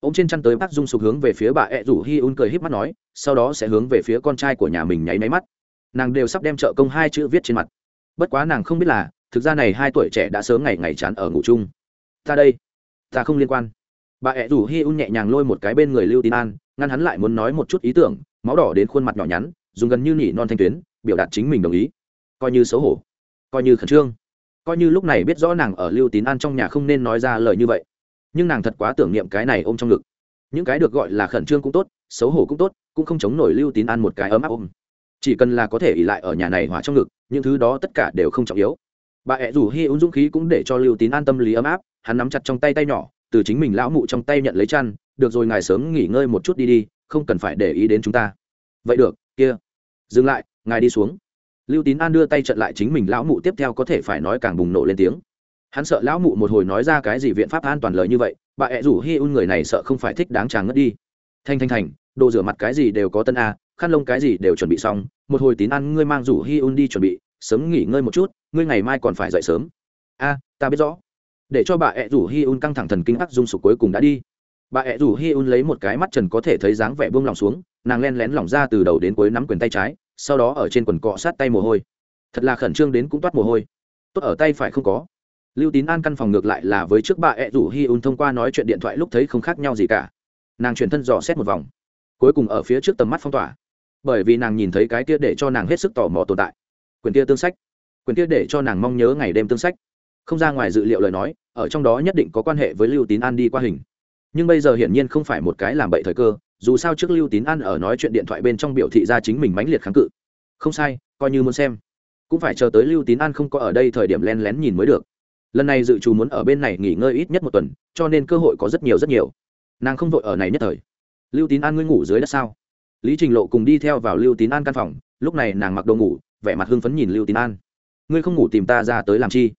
ô m trên chăn tới bác dung sục hướng về phía bà ẹ rủ hi un cười h í p mắt nói, sau đó sẽ hướng về phía con trai của nhà mình nháy máy mắt. Nàng đều sắp đem trợ công hai chữ viết trên mặt. Bất quá nàng không biết là, thực ra này hai tuổi trẻ đã sớm ngày ngày chán ở ngủ chung. Ta đây, ta không liên quan bà ẹ rủ hi un nhẹ nhàng lôi một cái bên người lưu tín an, ngăn hắn lại muốn nói một chút ý tưởng, máu đỏ đến khuôn mặt nhỏ nhắn, dùng gần như nhỉ non thanh tuyến, biểu đạt chính mình đồng ý. Coi như xấu hổ, coi như khẩn trương. Coi như lúc này biết rõ nàng ở lưu tín an trong nhà không nên nói ra lời như vậy. Nhưng nàng thật quá tưởng niệm cái này ôm trong ngực. Những cái được gọi là khẩn trương cũng tốt, xấu hổ cũng tốt, cũng không chống nổi lưu tín an một cái ấm áp ôm. Chỉ cần là có thể ỉ lại ở nhà này hỏa trong ngực, những thứ đó tất cả đều không trọng yếu. Bà ẹ rủ hi ứng dũng khí cũng để cho lưu tín an tâm lý ấm áp, hắn nắm chặt trong tay tay nhỏ từ chính mình lão mụ trong tay nhận lấy chăn, được rồi, ngài sớm nghỉ ngơi một chút đi đi, không cần phải để ý đến chúng ta. Vậy được, kia, dừng lại, ngài đi xuống. Lưu tín an đưa tay trận lại chính mình lão mụ tiếp theo có thể phải nói càng bùng nổ lên tiếng. Hắn sợ lão mụ một hồi nói ra cái gì viện pháp an toàn lời như vậy, bà ẹ rủ hi un người này sợ không phải thích đáng chàng ngất đi. Thanh thanh thành đồ rửa mặt cái gì đều có tân a, khăn lông cái gì đều chuẩn bị xong, một hồi tín ăn ngươi mang rủ hi un đi chuẩn bị, sớm nghỉ ngơi một chút, ngươi ngày mai còn phải dậy sớm. A, ta biết rõ để cho bà ẹ rủ hi un căng thẳng thần kinh ác dung sục cuối cùng đã đi. Bà ẹ rủ hi un lấy một cái mắt trần có thể thấy dáng vẻ buông lòng xuống, nàng len lén lỏng ra từ đầu đến cuối nắm quyền tay trái, sau đó ở trên quần cọ sát tay mồ hôi. Thật là khẩn trương đến cũng toát mồ hôi. Tốt ở tay phải không có. Lưu tín an căn phòng ngược lại là với trước bà ẹ rủ hi un thông qua nói chuyện điện thoại lúc thấy không khác nhau gì cả. Nàng chuyển thân dò xét một vòng. Cuối cùng ở phía trước tầm mắt phong tỏa. Bởi vì nàng nhìn thấy cái kia để cho nàng hết sức tò mò tồn tại. Quyền kia tương sách. Quyền kia để cho nàng mong nhớ ngày đêm tương sách. Không ra ngoài dự liệu lời nói ở trong đó nhất định có quan hệ với lưu tín an đi qua hình. Nhưng bây giờ hiển nhiên không phải một cái làm bậy thời cơ, dù sao trước lưu tín an ở nói chuyện điện thoại bên trong biểu thị ra chính mình mãnh liệt kháng cự. Không sai, coi như muốn xem. Cũng phải chờ tới lưu tín an không có ở đây thời điểm len lén nhìn mới được. Lần này dự trù muốn ở bên này nghỉ ngơi ít nhất một tuần, cho nên cơ hội có rất nhiều rất nhiều. Nàng không vội ở này nhất thời. Lưu tín an ngươi ngủ dưới đất sao? Lý trình lộ cùng đi theo vào lưu tín an căn phòng, lúc này nàng mặc đồ ngủ, vẻ mặt hưng phấn nhìn lưu tín an. Ngươi không ngủ tìm ta ra tới làm chi?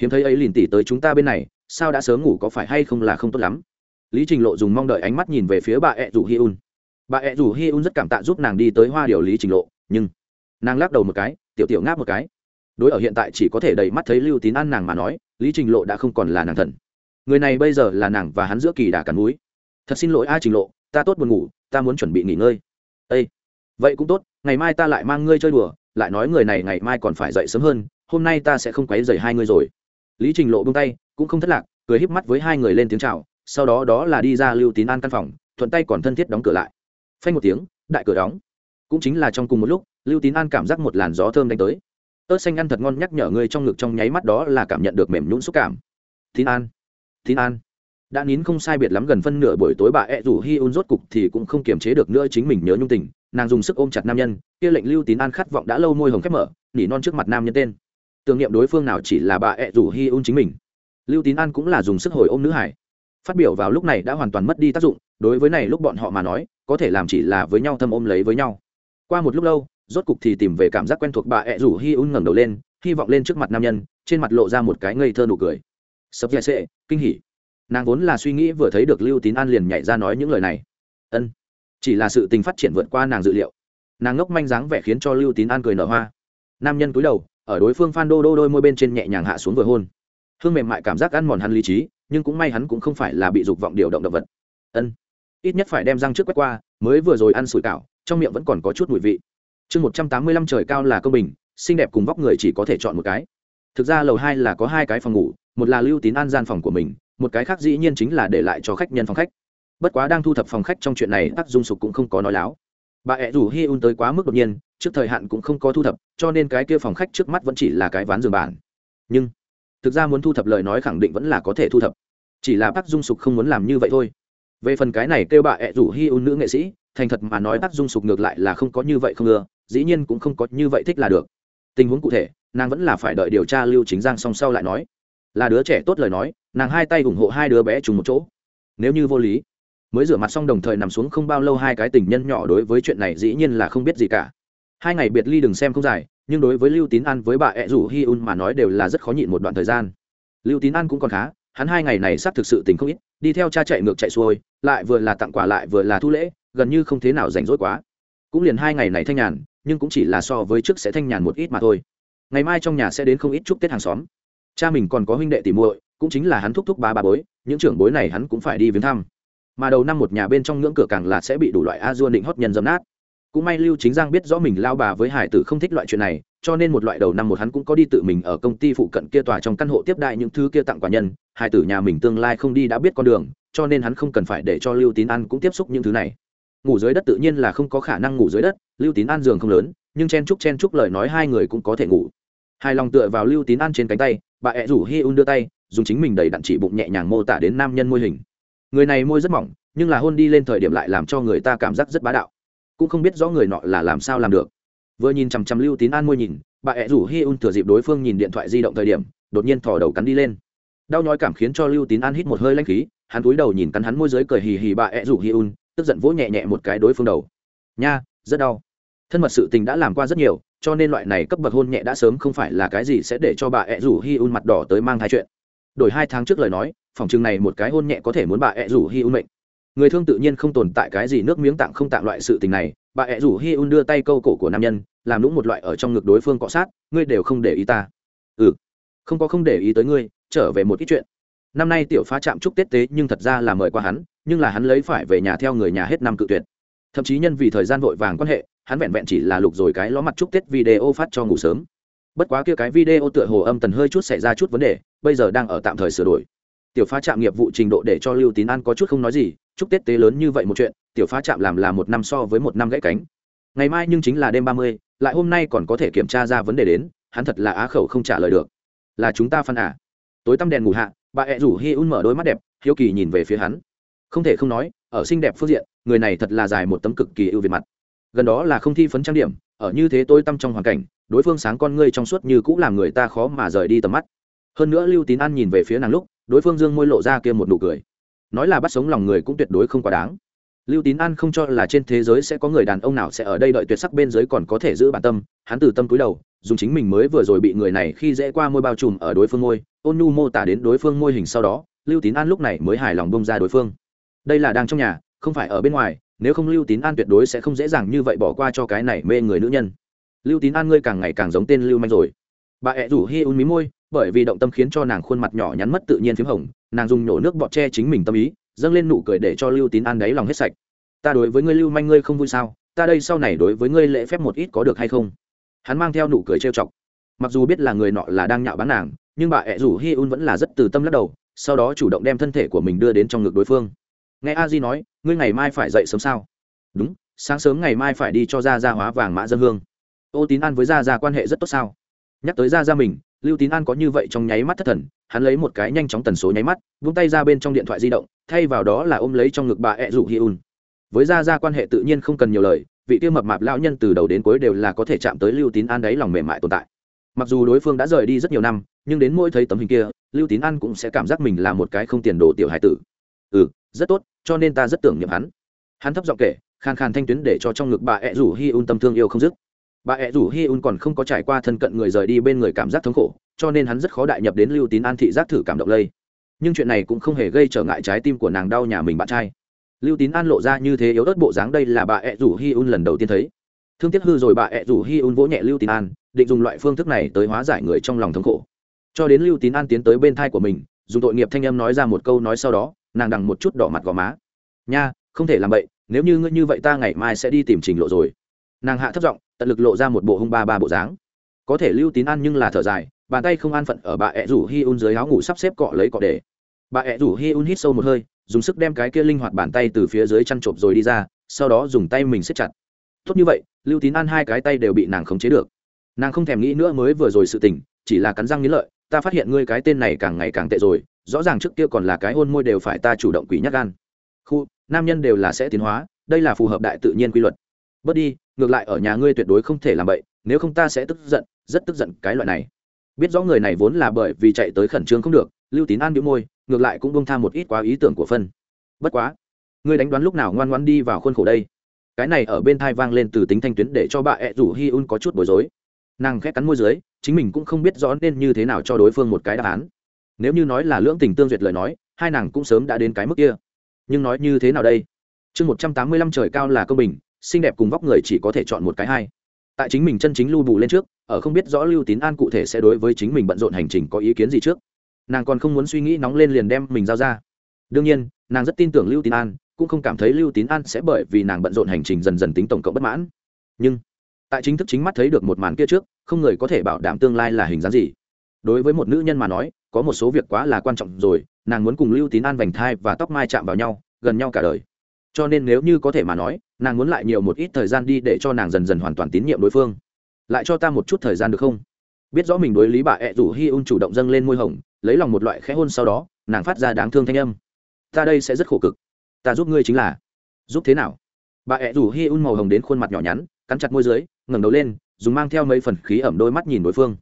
Hiếm thấy ấy liền tỉ tới chúng ta bên này, sao đã sớm ngủ có phải hay không là không tốt lắm? Lý trình lộ dùng mong đợi ánh mắt nhìn về phía bà ẹ rủ hi un. Bà ẹ rủ hi un rất cảm tạ giúp nàng đi tới hoa điều lý trình lộ, nhưng nàng lắc đầu một cái, tiểu tiểu ngáp một cái. Đối ở hiện tại chỉ có thể đầy mắt thấy lưu tín ăn nàng mà nói, lý trình lộ đã không còn là nàng thần. Người này bây giờ là nàng và hắn giữa kỳ đà cắn núi. Thật xin lỗi a trình lộ, ta tốt buồn ngủ, ta muốn chuẩn bị nghỉ ngơi. Ây vậy cũng tốt, ngày mai ta lại mang ngươi chơi đùa, lại nói người này ngày mai còn phải dậy sớm hơn, hôm nay ta sẽ không quấy dậy hai ngươi rồi lý trình lộ bông tay, cũng không thất lạc, cười híp mắt với hai người lên tiếng chào, sau đó đó là đi ra lưu tín an căn phòng, thuận tay còn thân thiết đóng cửa lại. Phanh một tiếng, đại cửa đóng. Cũng chính là trong cùng một lúc, lưu tín an cảm giác một làn gió thơm đánh tới. Ớt xanh ăn thật ngon nhắc nhở ngươi trong ngực trong nháy mắt đó là cảm nhận được mềm nhũng xúc cảm. Tín an tín an. Đã nín không sai biệt lắm gần phân nửa buổi tối bà ẹ rủ hi un rốt cục thì cũng không kiềm chế được nữa chính mình nhớ nhung tình. Nàng dùng sức ôm chặt nam nhân, kia lệnh lưu tín an khát vọng đã lâu môi hồng khép mở, nỉ non trước mặt nam nhân tên tưởng niệm đối phương nào chỉ là bà ẹ rủ hi un chính mình. Lưu tín an cũng là dùng sức hồi ôm nữ hải. Phát biểu vào lúc này đã hoàn toàn mất đi tác dụng, đối với này lúc bọn họ mà nói, có thể làm chỉ là với nhau thâm ôm lấy với nhau. Qua một lúc lâu, rốt cục thì tìm về cảm giác quen thuộc bà ẹ rủ hi un ngẩng đầu lên, hy vọng lên trước mặt nam nhân, trên mặt lộ ra một cái ngây thơ nụ cười. Sập dạy sệ, kinh hỉ. Nàng vốn là suy nghĩ vừa thấy được lưu tín an liền nhảy ra nói những lời này. Ân. Chỉ là sự tình phát triển vượt qua nàng dự liệu. Nàng ngốc manh dáng vẻ khiến cho lưu tín an cười nở hoa. Nam nhân cúi đầu ở đối phương phan đô đô đôi môi bên trên nhẹ nhàng hạ xuống vừa hôn. Hương mềm mại cảm giác ăn mòn hắn lý trí, nhưng cũng may hắn cũng không phải là bị dục vọng điều động động vật. Ân, ít nhất phải đem răng trước quét qua, mới vừa rồi ăn sủi cảo, trong miệng vẫn còn có chút mùi vị. Chương một trăm tám mươi lăm trời cao là công bình, xinh đẹp cùng vóc người chỉ có thể chọn một cái. Thực ra lầu hai là có hai cái phòng ngủ, một là lưu tín an gian phòng của mình, một cái khác dĩ nhiên chính là để lại cho khách nhân phòng khách. Bất quá đang thu thập phòng khách trong chuyện này, tắc dung sục cũng không có nói láo bà ẹ rủ hi un tới quá mức đột nhiên, trước thời hạn cũng không có thu thập, cho nên cái kia phòng khách trước mắt vẫn chỉ là cái ván giường bản nhưng, thực ra muốn thu thập lời nói khẳng định vẫn là có thể thu thập. Chỉ là bác dung sục không muốn làm như vậy thôi. Về phần cái này kêu bà ẹ rủ hi un nữ nghệ sĩ, thành thật mà nói bác dung sục ngược lại là không có như vậy không ưa, dĩ nhiên cũng không có như vậy thích là được. Tình huống cụ thể, nàng vẫn là phải đợi điều tra lưu chính giang song sau lại nói. Là đứa trẻ tốt lời nói, nàng hai tay ủng hộ hai đứa bé trùng một chỗ. Nếu như vô lý mới rửa mặt xong đồng thời nằm xuống không bao lâu hai cái tình nhân nhỏ đối với chuyện này dĩ nhiên là không biết gì cả. Hai ngày biệt ly đừng xem không dài, nhưng đối với lưu tín an với bà ẹ rủ hi un mà nói đều là rất khó nhịn một đoạn thời gian. Lưu tín an cũng còn khá, hắn hai ngày này sắp thực sự tình không ít, đi theo cha chạy ngược chạy xuôi, lại vừa là tặng quà lại vừa là thu lễ, gần như không thế nào rảnh rỗi quá. Cũng liền hai ngày này thanh nhàn, nhưng cũng chỉ là so với trước sẽ thanh nhàn một ít mà thôi. Ngày mai trong nhà sẽ đến không ít chúc tết hàng xóm. Cha mình còn có huynh đệ tỉ muội, cũng chính là hắn thúc thúc ba bà bối, những trưởng bối này hắn cũng phải đi viếng thăm mà đầu năm một nhà bên trong ngưỡng cửa càng là sẽ bị đủ loại a dua định hót nhân dấm nát. Cũng may lưu chính giang biết rõ mình lao bà với hải tử không thích loại chuyện này, cho nên một loại đầu năm một hắn cũng có đi tự mình ở công ty phụ cận kia tòa trong căn hộ tiếp đại những thứ kia tặng quả nhân, hải tử nhà mình tương lai không đi đã biết con đường, cho nên hắn không cần phải để cho lưu tín an cũng tiếp xúc những thứ này. Ngủ dưới đất tự nhiên là không có khả năng ngủ dưới đất, lưu tín an giường không lớn, nhưng chen chúc chen chúc lời nói hai người cũng có thể ngủ. Hai lòng tựa vào lưu tín an trên cánh tay, bà ẹ rủ hi un đưa tay, dùng chính mình đầy đặn chỉ bụng nhẹ nhàng mô tả đến nam nhân môi hình người này môi rất mỏng, nhưng là hôn đi lên thời điểm lại làm cho người ta cảm giác rất bá đạo. Cũng không biết rõ người nọ là làm sao làm được. Vừa nhìn chằm chằm lưu tín an môi nhìn, bà ẹ rủ hi un thừa dịp đối phương nhìn điện thoại di động thời điểm, đột nhiên thò đầu cắn đi lên. Đau nhói cảm khiến cho lưu tín an hít một hơi lanh khí, hắn cúi đầu nhìn cắn hắn môi giới cười hì hì bà ẹ rủ hi un, tức giận vỗ nhẹ nhẹ một cái đối phương đầu. Nha, rất đau. Thân mật sự tình đã làm qua rất nhiều, cho nên loại này cấp bậc hôn nhẹ đã sớm không phải là cái gì sẽ để cho bà ẹ rủ hi un mặt đỏ tới mang thai chuyện. Đổi hai tháng trước lời nói phòng chừng này một cái hôn nhẹ có thể muốn bà ẹ rủ hi un mệnh. Người thương tự nhiên không tồn tại cái gì nước miếng tặng không tặng loại sự tình này, bà ẹ rủ hi un đưa tay câu cổ của nam nhân, làm lũng một loại ở trong ngực đối phương cọ sát, ngươi đều không để ý ta. Ừ không có không để ý tới ngươi, trở về một ít chuyện. Năm nay tiểu phá chạm chúc tết tế nhưng thật ra là mời qua hắn, nhưng là hắn lấy phải về nhà theo người nhà hết năm cự tuyệt. Thậm chí nhân vì thời gian vội vàng quan hệ, hắn vẹn vẹn chỉ là lục rồi cái ló mặt chúc tết video phát cho ngủ sớm. Bất quá kia cái video tựa hồ âm tần hơi chút xảy ra chút vấn đề, bây giờ đang ở tạm thời sửa đổi tiểu phá trạm nghiệp vụ trình độ để cho lưu tín an có chút không nói gì, chúc tết tế lớn như vậy một chuyện, tiểu phá trạm làm là một năm so với một năm gãy cánh. Ngày mai nhưng chính là đêm ba mươi, lại hôm nay còn có thể kiểm tra ra vấn đề đến, hắn thật là á khẩu không trả lời được. Là chúng ta phân à? Tối tăm đèn ngủ hạ, bà ẹ rủ hi un mở đôi mắt đẹp, hiếu kỳ nhìn về phía hắn. Không thể không nói, ở xinh đẹp phương diện, người này thật là dài một tấm cực kỳ ưu việt mặt. Gần đó là không thi phấn trang điểm, ở như thế tôi tăm trong hoàn cảnh, đối phương sáng con ngươi trong suốt như cũng làm người ta khó mà rời đi tầm mắt. Hơn nữa lưu tín an nhìn về phía nàng lúc đối phương dương môi lộ ra kia một nụ cười. Nói là bắt sống lòng người cũng tuyệt đối không quá đáng. Lưu tín an không cho là trên thế giới sẽ có người đàn ông nào sẽ ở đây đợi tuyệt sắc bên dưới còn có thể giữ bản tâm, hắn từ tâm cúi đầu, dùng chính mình mới vừa rồi bị người này khi dễ qua môi bao trùm ở đối phương môi, ôn nhu mô tả đến đối phương môi hình sau đó, lưu tín an lúc này mới hài lòng bông ra đối phương. Đây là đang trong nhà, không phải ở bên ngoài, nếu không lưu tín an tuyệt đối sẽ không dễ dàng như vậy bỏ qua cho cái này mê người nữ nhân. Lưu tín an ngươi càng ngày càng giống tên lưu manh rồi. Bà ẹ rủ hi un mí môi bởi vì động tâm khiến cho nàng khuôn mặt nhỏ nhắn mất tự nhiên p h í m hồng, nàng dùng nhổ nước bọt che chính mình tâm ý, dâng lên nụ cười để cho lưu tín an đáy lòng hết sạch. Ta đối với ngươi lưu manh ngươi không vui sao? Ta đây sau này đối với ngươi lễ phép một ít có được hay không? Hắn mang theo nụ cười trêu chọc. Mặc dù biết là người nọ là đang nhạo bán nàng, nhưng bà ẹ rủ hi un vẫn là rất từ tâm lắc đầu, sau đó chủ động đem thân thể của mình đưa đến trong ngực đối phương. Nghe a di nói, ngươi ngày mai phải dậy sớm sao? Đúng, sáng sớm ngày mai phải đi cho ra ra hóa vàng mã dân hương. Ô tín an với ra ra quan hệ rất tốt sao? Nhắc tới ra ra mình lưu tín an có như vậy trong nháy mắt thất thần, hắn lấy một cái nhanh chóng tần số nháy mắt, vung tay ra bên trong điện thoại di động, thay vào đó là ôm lấy trong ngực bà ẹ rủ hi un. Với ra ra quan hệ tự nhiên không cần nhiều lời, vị tiêu mập mạp lão nhân từ đầu đến cuối đều là có thể chạm tới lưu tín an đấy lòng mềm mại tồn tại. Mặc dù đối phương đã rời đi rất nhiều năm, nhưng đến mỗi thấy tấm hình kia, lưu tín an cũng sẽ cảm giác mình là một cái không tiền đồ tiểu hải tử. Ừ rất tốt, cho nên ta rất tưởng niệm hắn. Hắn thấp giọng kể, khàn khàn thanh tuyến để cho trong ngực bà ẹ rủ hi un tâm thương yêu không dứt bà ẹ rủ hi un còn không có trải qua thân cận người rời đi bên người cảm giác thống khổ, cho nên hắn rất khó đại nhập đến lưu tín an thị giác thử cảm động lây. Nhưng chuyện này cũng không hề gây trở ngại trái tim của nàng đau nhà mình bạn trai. Lưu tín an lộ ra như thế yếu ớt bộ dáng đây là bà ẹ rủ hi un lần đầu tiên thấy. Thương tiếc hư rồi bà ẹ rủ hi un vỗ nhẹ lưu tín an, định dùng loại phương thức này tới hóa giải người trong lòng thống khổ. Cho đến lưu tín an tiến tới bên thai của mình, dùng tội nghiệp thanh âm nói ra một câu nói sau đó, nàng đằng một chút đỏ mặt gò má. Nha, không thể làm vậy nếu như ngươi như vậy ta ngày mai sẽ đi tìm trình lộ rồi. Nàng hạ thấp giọng tận lực lộ ra một bộ hung ba ba bộ dáng. Có thể lưu tín an nhưng là thở dài, bàn tay không an phận ở bà ẹ rủ hi un dưới áo ngủ sắp xếp cọ lấy cọ để. Bà ẹ rủ hi un hít sâu một hơi, dùng sức đem cái kia linh hoạt bàn tay từ phía dưới chăn trộm rồi đi ra, sau đó dùng tay mình siết chặt. Tốt như vậy, lưu tín an hai cái tay đều bị nàng khống chế được. Nàng không thèm nghĩ nữa mới vừa rồi sự tình, chỉ là cắn răng nghĩ lợi, ta phát hiện ngươi cái tên này càng ngày càng tệ rồi, rõ ràng trước kia còn là cái hôn môi đều phải ta chủ động quỷ nhắc gan. Khu, nam nhân đều là sẽ tiến hóa, đây là phù hợp đại tự nhiên quy luật bớt đi, ngược lại ở nhà ngươi tuyệt đối không thể làm vậy nếu không ta sẽ tức giận, rất tức giận cái loại này. Biết rõ người này vốn là bởi vì chạy tới khẩn trương không được, lưu tín an đĩu môi, ngược lại cũng bông tham một ít quá ý tưởng của phân. Bất quá, ngươi đánh đoán lúc nào ngoan ngoan đi vào khuôn khổ đây? Cái này ở bên thai vang lên từ tính thanh tuyến để cho bà ẹ rủ hi un có chút bối rối. Nàng khét cắn môi dưới, chính mình cũng không biết rõ nên như thế nào cho đối phương một cái đáp án. Nếu như nói là lưỡng tình tương duyệt lời nói, hai nàng cũng sớm đã đến cái mức kia. Nhưng nói như thế nào đây? Chương một trăm tám mươi lăm trời cao là công bình xinh đẹp cùng vóc người chỉ có thể chọn một cái hai. Tại chính mình chân chính lưu bù lên trước, ở không biết rõ lưu tín an cụ thể sẽ đối với chính mình bận rộn hành trình có ý kiến gì trước. Nàng còn không muốn suy nghĩ nóng lên liền đem mình giao ra. Đương nhiên, nàng rất tin tưởng lưu tín an, cũng không cảm thấy lưu tín an sẽ bởi vì nàng bận rộn hành trình dần dần tính tổng cộng bất mãn. Nhưng, tại chính thức chính mắt thấy được một màn kia trước, không người có thể bảo đảm tương lai là hình dáng gì. Đối với một nữ nhân mà nói, có một số việc quá là quan trọng rồi, nàng muốn cùng lưu tín an vành thai và tóc mai chạm vào nhau, gần nhau cả đời cho nên nếu như có thể mà nói, nàng muốn lại nhiều một ít thời gian đi để cho nàng dần dần hoàn toàn tín nhiệm đối phương. Lại cho ta một chút thời gian được không? Biết rõ mình đối lý bà ẹ rủ hi un chủ động dâng lên môi hồng, lấy lòng một loại khẽ hôn sau đó, nàng phát ra đáng thương thanh âm. Ta đây sẽ rất khổ cực. Ta giúp ngươi chính là. Giúp thế nào? Bà ẹ rủ hi un màu hồng đến khuôn mặt nhỏ nhắn, cắn chặt môi dưới, ngẩng đầu lên, dùng mang theo mấy phần khí ẩm đôi mắt nhìn đối phương.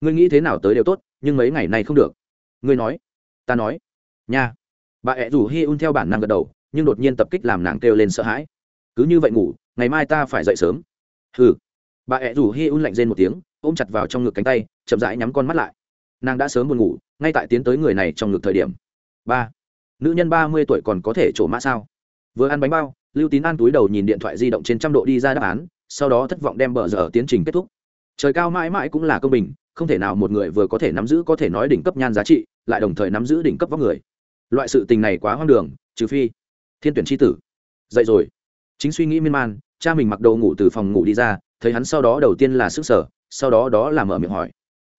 Ngươi nghĩ thế nào tới đều tốt, nhưng mấy ngày này không được. Ngươi nói. Ta nói. Nha. Bà ẹ rủ hi un theo bản năng gật đầu nhưng đột nhiên tập kích làm nàng kêu lên sợ hãi. Cứ như vậy ngủ ngày mai ta phải dậy sớm. Hừ, bà ẹ rủ hi un lạnh rên một tiếng ôm chặt vào trong ngực cánh tay chậm rãi nhắm con mắt lại. Nàng đã sớm buồn ngủ ngay tại tiến tới người này trong ngực thời điểm. Ba. Nữ nhân ba mươi tuổi còn có thể trổ mã sao? Vừa ăn bánh bao lưu tín an túi đầu nhìn điện thoại di động trên trăm độ đi ra đáp án sau đó thất vọng đem bờ giờ tiến trình kết thúc. Trời cao mãi mãi cũng là công bình không thể nào một người vừa có thể nắm giữ có thể nói đỉnh cấp nhan giá trị lại đồng thời nắm giữ đỉnh cấp vóc người. Loại sự tình này quá hoang đường trừ phi thiên tuyển tri tử. Dậy rồi. Chính suy nghĩ miên man, cha mình mặc đồ ngủ từ phòng ngủ đi ra, thấy hắn sau đó đầu tiên là sức sở, sau đó đó là mở miệng hỏi.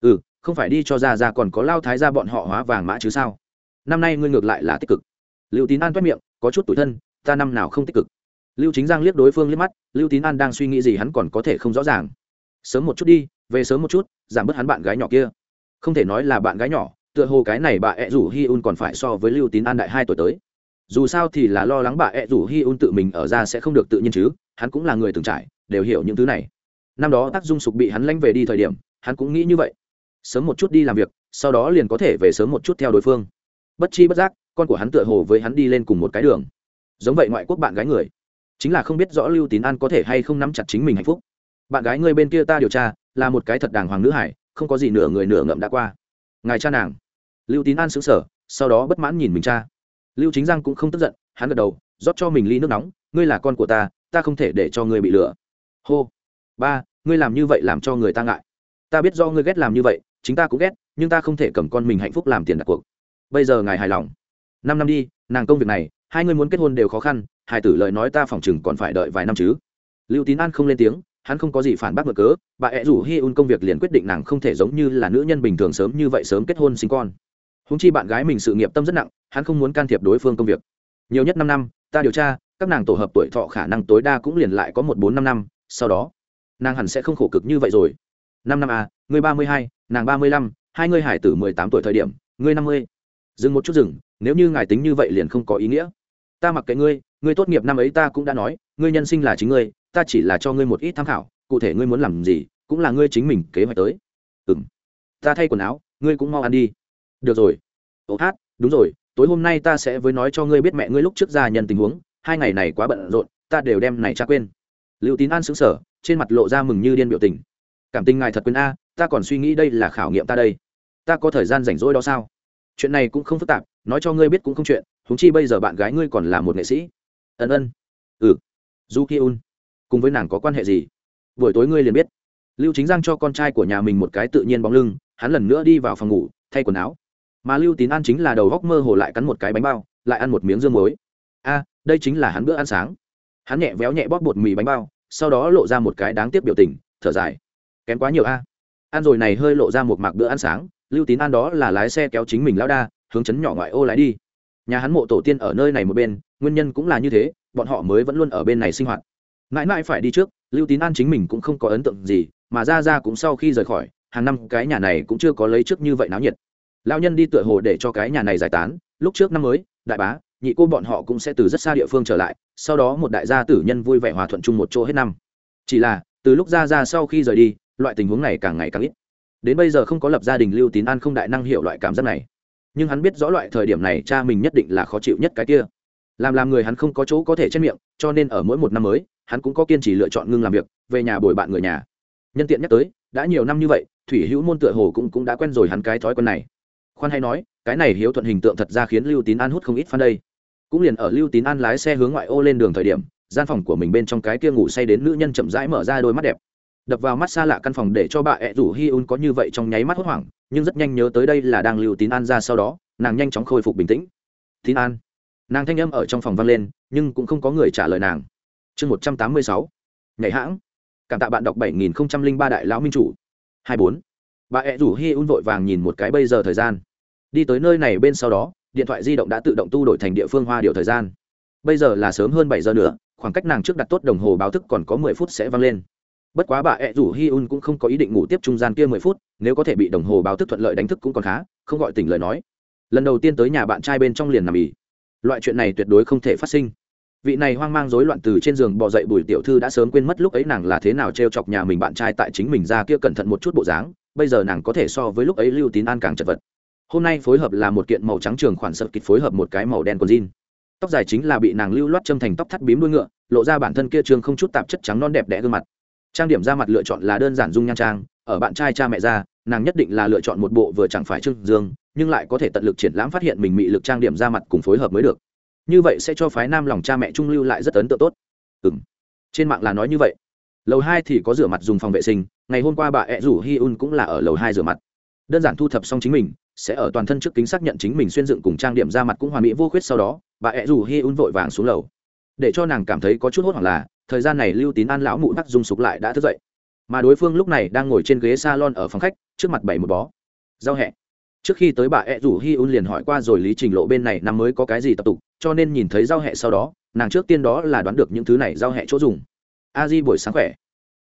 Ừ không phải đi cho ra ra còn có lao thái ra bọn họ hóa vàng mã chứ sao? Năm nay ngươi ngược lại là tích cực. Lưu tín an toét miệng, có chút tủi thân, ta năm nào không tích cực. Lưu chính giang liếc đối phương liếc mắt, lưu tín an đang suy nghĩ gì hắn còn có thể không rõ ràng. Sớm một chút đi, về sớm một chút, giảm bớt hắn bạn gái nhỏ kia. Không thể nói là bạn gái nhỏ, tựa hồ cái này bà ẹ rủ hi un còn phải so với lưu tín an đại hai tuổi tới dù sao thì là lo lắng bà ẹ rủ hi un tự mình ở ra sẽ không được tự nhiên chứ, hắn cũng là người từng trải, đều hiểu những thứ này. Năm đó tác dung sục bị hắn lanh về đi thời điểm, hắn cũng nghĩ như vậy. Sớm một chút đi làm việc, sau đó liền có thể về sớm một chút theo đối phương. Bất chi bất giác, con của hắn tựa hồ với hắn đi lên cùng một cái đường. Giống vậy ngoại quốc bạn gái người, chính là không biết rõ lưu tín an có thể hay không nắm chặt chính mình hạnh phúc. Bạn gái người bên kia ta điều tra, là một cái thật đàng hoàng nữ hải, không có gì nửa người nửa ngậm đã qua. Ngài cha nàng. Lưu tín an xứng sở sau đó bất mãn nhìn mình cha lưu chính giang cũng không tức giận, hắn gật đầu, rót cho mình ly nước nóng, ngươi là con của ta ta không thể để cho ngươi bị lừa. Hô, ba, ngươi làm như vậy làm cho người ta ngại. Ta biết do ngươi ghét làm như vậy, chính ta cũng ghét, nhưng ta không thể cầm con mình hạnh phúc làm tiền đặt cuộc. Bây giờ ngài hài lòng. Năm năm đi, nàng công việc này, hai người muốn kết hôn đều khó khăn hải tử lời nói ta phòng chừng còn phải đợi vài năm chứ. Lưu tín an không lên tiếng, hắn không có gì phản bác ngược cớ, bà ẹ rủ hi un công việc liền quyết định nàng không thể giống như là nữ nhân bình thường sớm như vậy sớm kết hôn sinh con húng chi bạn gái mình sự nghiệp tâm rất nặng, hắn không muốn can thiệp đối phương công việc. Nhiều nhất năm năm, ta điều tra, các nàng tổ hợp tuổi thọ khả năng tối đa cũng liền lại có một bốn năm năm, sau đó, nàng hẳn sẽ không khổ cực như vậy rồi. Năm năm à ngươi ba mươi hai, nàng ba mươi lăm, hai ngươi hải tử mười tám tuổi thời điểm, ngươi năm mươi. Dừng một chút dừng, nếu như ngài tính như vậy liền không có ý nghĩa. Ta mặc kệ ngươi ngươi tốt nghiệp năm ấy ta cũng đã nói, ngươi nhân sinh là chính ngươi, ta chỉ là cho ngươi một ít tham khảo, cụ thể ngươi muốn làm gì, cũng là ngươi chính mình kế hoạch tới. Ừ m ta thay quần áo, ngươi cũng mau ăn đi được rồi. Ô hát, đúng rồi, tối hôm nay ta sẽ với nói cho ngươi biết mẹ ngươi lúc trước gia nhân tình huống, hai ngày này quá bận rộn, ta đều đem này cha quên. Liệu tín an xứng sở trên mặt lộ ra mừng như điên biểu tình. Cảm tình ngài thật quên a, ta còn suy nghĩ đây là khảo nghiệm ta đây. Ta có thời gian rảnh rỗi đó sao? Chuyện này cũng không phức tạp, nói cho ngươi biết cũng không chuyện húng chi bây giờ bạn gái ngươi còn là một nghệ sĩ. Ân ân. Ừ. Du ki un cùng với nàng có quan hệ gì? Buổi tối ngươi liền biết. Lưu chính giang cho con trai của nhà mình một cái tự nhiên bóng lưng, hắn lần nữa đi vào phòng ngủ, thay quần áo mà lưu tín ăn chính là đầu góc mơ hồ lại cắn một cái bánh bao, lại ăn một miếng dương muối. A, đây chính là hắn bữa ăn sáng. Hắn nhẹ véo nhẹ bóp bột mì bánh bao, sau đó lộ ra một cái đáng tiếc biểu tình, thở dài. Kém quá nhiều a. Ăn rồi này hơi lộ ra một mạc bữa ăn sáng, lưu tín ăn đó là lái xe kéo chính mình lao đa, hướng chấn nhỏ ngoại ô lái đi. Nhà hắn mộ tổ tiên ở nơi này một bên, nguyên nhân cũng là như thế, bọn họ mới vẫn luôn ở bên này sinh hoạt. Mãi mãi phải đi trước, lưu tín an chính mình cũng không có ấn tượng gì, mà ra ra cũng sau khi rời khỏi, hàng năm cái nhà này cũng chưa có lấy trước như vậy náo nhiệt lao nhân đi tựa hồ để cho cái nhà này giải tán lúc trước năm mới đại bá nhị cô bọn họ cũng sẽ từ rất xa địa phương trở lại sau đó một đại gia tử nhân vui vẻ hòa thuận chung một chỗ hết năm. Chỉ là từ lúc ra ra sau khi rời đi loại tình huống này càng ngày càng ít. Đến bây giờ không có lập gia đình lưu tín an không đại năng hiểu loại cảm giác này. Nhưng hắn biết rõ loại thời điểm này cha mình nhất định là khó chịu nhất cái kia. Làm làm người hắn không có chỗ có thể chết miệng cho nên ở mỗi một năm mới hắn cũng có kiên trì lựa chọn ngưng làm việc về nhà bồi bạn người nhà. Nhân tiện nhắc tới đã nhiều năm như vậy thủy hữu môn tựa hồ cũng, cũng đã quen rồi hắn cái thói quen này khoan hay nói, cái này hiếu thuận hình tượng thật ra khiến lưu tín an hút không ít phan đây. Cũng liền ở lưu tín an lái xe hướng ngoại ô lên đường thời điểm, gian phòng của mình bên trong cái kia ngủ say đến nữ nhân chậm rãi mở ra đôi mắt đẹp. Đập vào mắt xa lạ căn phòng để cho bà ẹ rủ hi un có như vậy trong nháy mắt hốt hoảng, nhưng rất nhanh nhớ tới đây là đang lưu tín an ra sau đó, nàng nhanh chóng khôi phục bình tĩnh. Tín an. Nàng thanh âm ở trong phòng vang lên, nhưng cũng không có người trả lời nàng. Chương một trăm tám mươi sáu. Nhảy hãng. Cảm tạ bạn đọc bảy nghìn ba đại lão minh chủ. Hai bốn. Bà ẹ rủ hi un vội vàng nhìn một cái bây giờ thời gian đi tới nơi này bên sau đó, điện thoại di động đã tự động tu đổi thành địa phương hoa điều thời gian. Bây giờ là sớm hơn bảy giờ nữa, khoảng cách nàng trước đặt tốt đồng hồ báo thức còn có mười phút sẽ vang lên. Bất quá bà ẹ rủ hi un cũng không có ý định ngủ tiếp trung gian kia mười phút, nếu có thể bị đồng hồ báo thức thuận lợi đánh thức cũng còn khá, không gọi tỉnh lời nói. Lần đầu tiên tới nhà bạn trai bên trong liền nằm ỉ. Loại chuyện này tuyệt đối không thể phát sinh. Vị này hoang mang rối loạn từ trên giường bò dậy bùi tiểu thư đã sớm quên mất lúc ấy nàng là thế nào t r e o chọc nhà mình bạn trai tại chính mình ra kia cẩn thận một chút bộ dáng, bây giờ nàng có thể so với lúc ấy lưu tín an càng chật vật hôm nay phối hợp là một kiện màu trắng trường khoản sợ kịch phối hợp một cái màu đen quần jean. Tóc dài chính là bị nàng lưu loát châm thành tóc thắt bím đuôi ngựa, lộ ra bản thân kia trường không chút tạp chất trắng non đẹp đẽ gương mặt. Trang điểm ra mặt lựa chọn là đơn giản dung nhan trang, ở bạn trai cha mẹ ra, nàng nhất định là lựa chọn một bộ vừa chẳng phải trương dương, nhưng lại có thể tận lực triển lãm phát hiện mình mị lực trang điểm ra mặt cùng phối hợp mới được. Như vậy sẽ cho phái nam lòng cha mẹ trung lưu lại rất ấn tượng tốt. Ừ trên mạng là nói như vậy. Lầu hai thì có rửa mặt dùng phòng vệ sinh, ngày hôm qua bà ẹ rủ hi un cũng là ở lầu hai rửa mặt. Đơn giản thu thập xong chính mình sẽ ở toàn thân trước kính xác nhận chính mình xuyên dựng cùng trang điểm ra mặt cũng hoàn mỹ vô khuyết sau đó, bà ẹ rủ hi un vội vàng xuống lầu. Để cho nàng cảm thấy có chút hốt hoảng là, thời gian này lưu tín an lão mụ bắt dung sục lại đã thức dậy. Mà đối phương lúc này đang ngồi trên ghế s a lon ở phòng khách, trước mặt bảy một bó. Giao hẹ. Trước khi tới bà ẹ rủ hi un liền hỏi qua rồi lý trình lộ bên này năm mới có cái gì tập tục, cho nên nhìn thấy giao hẹ sau đó, nàng trước tiên đó là đoán được những thứ này giao hẹ chỗ dùng. A di buổi sáng khỏe.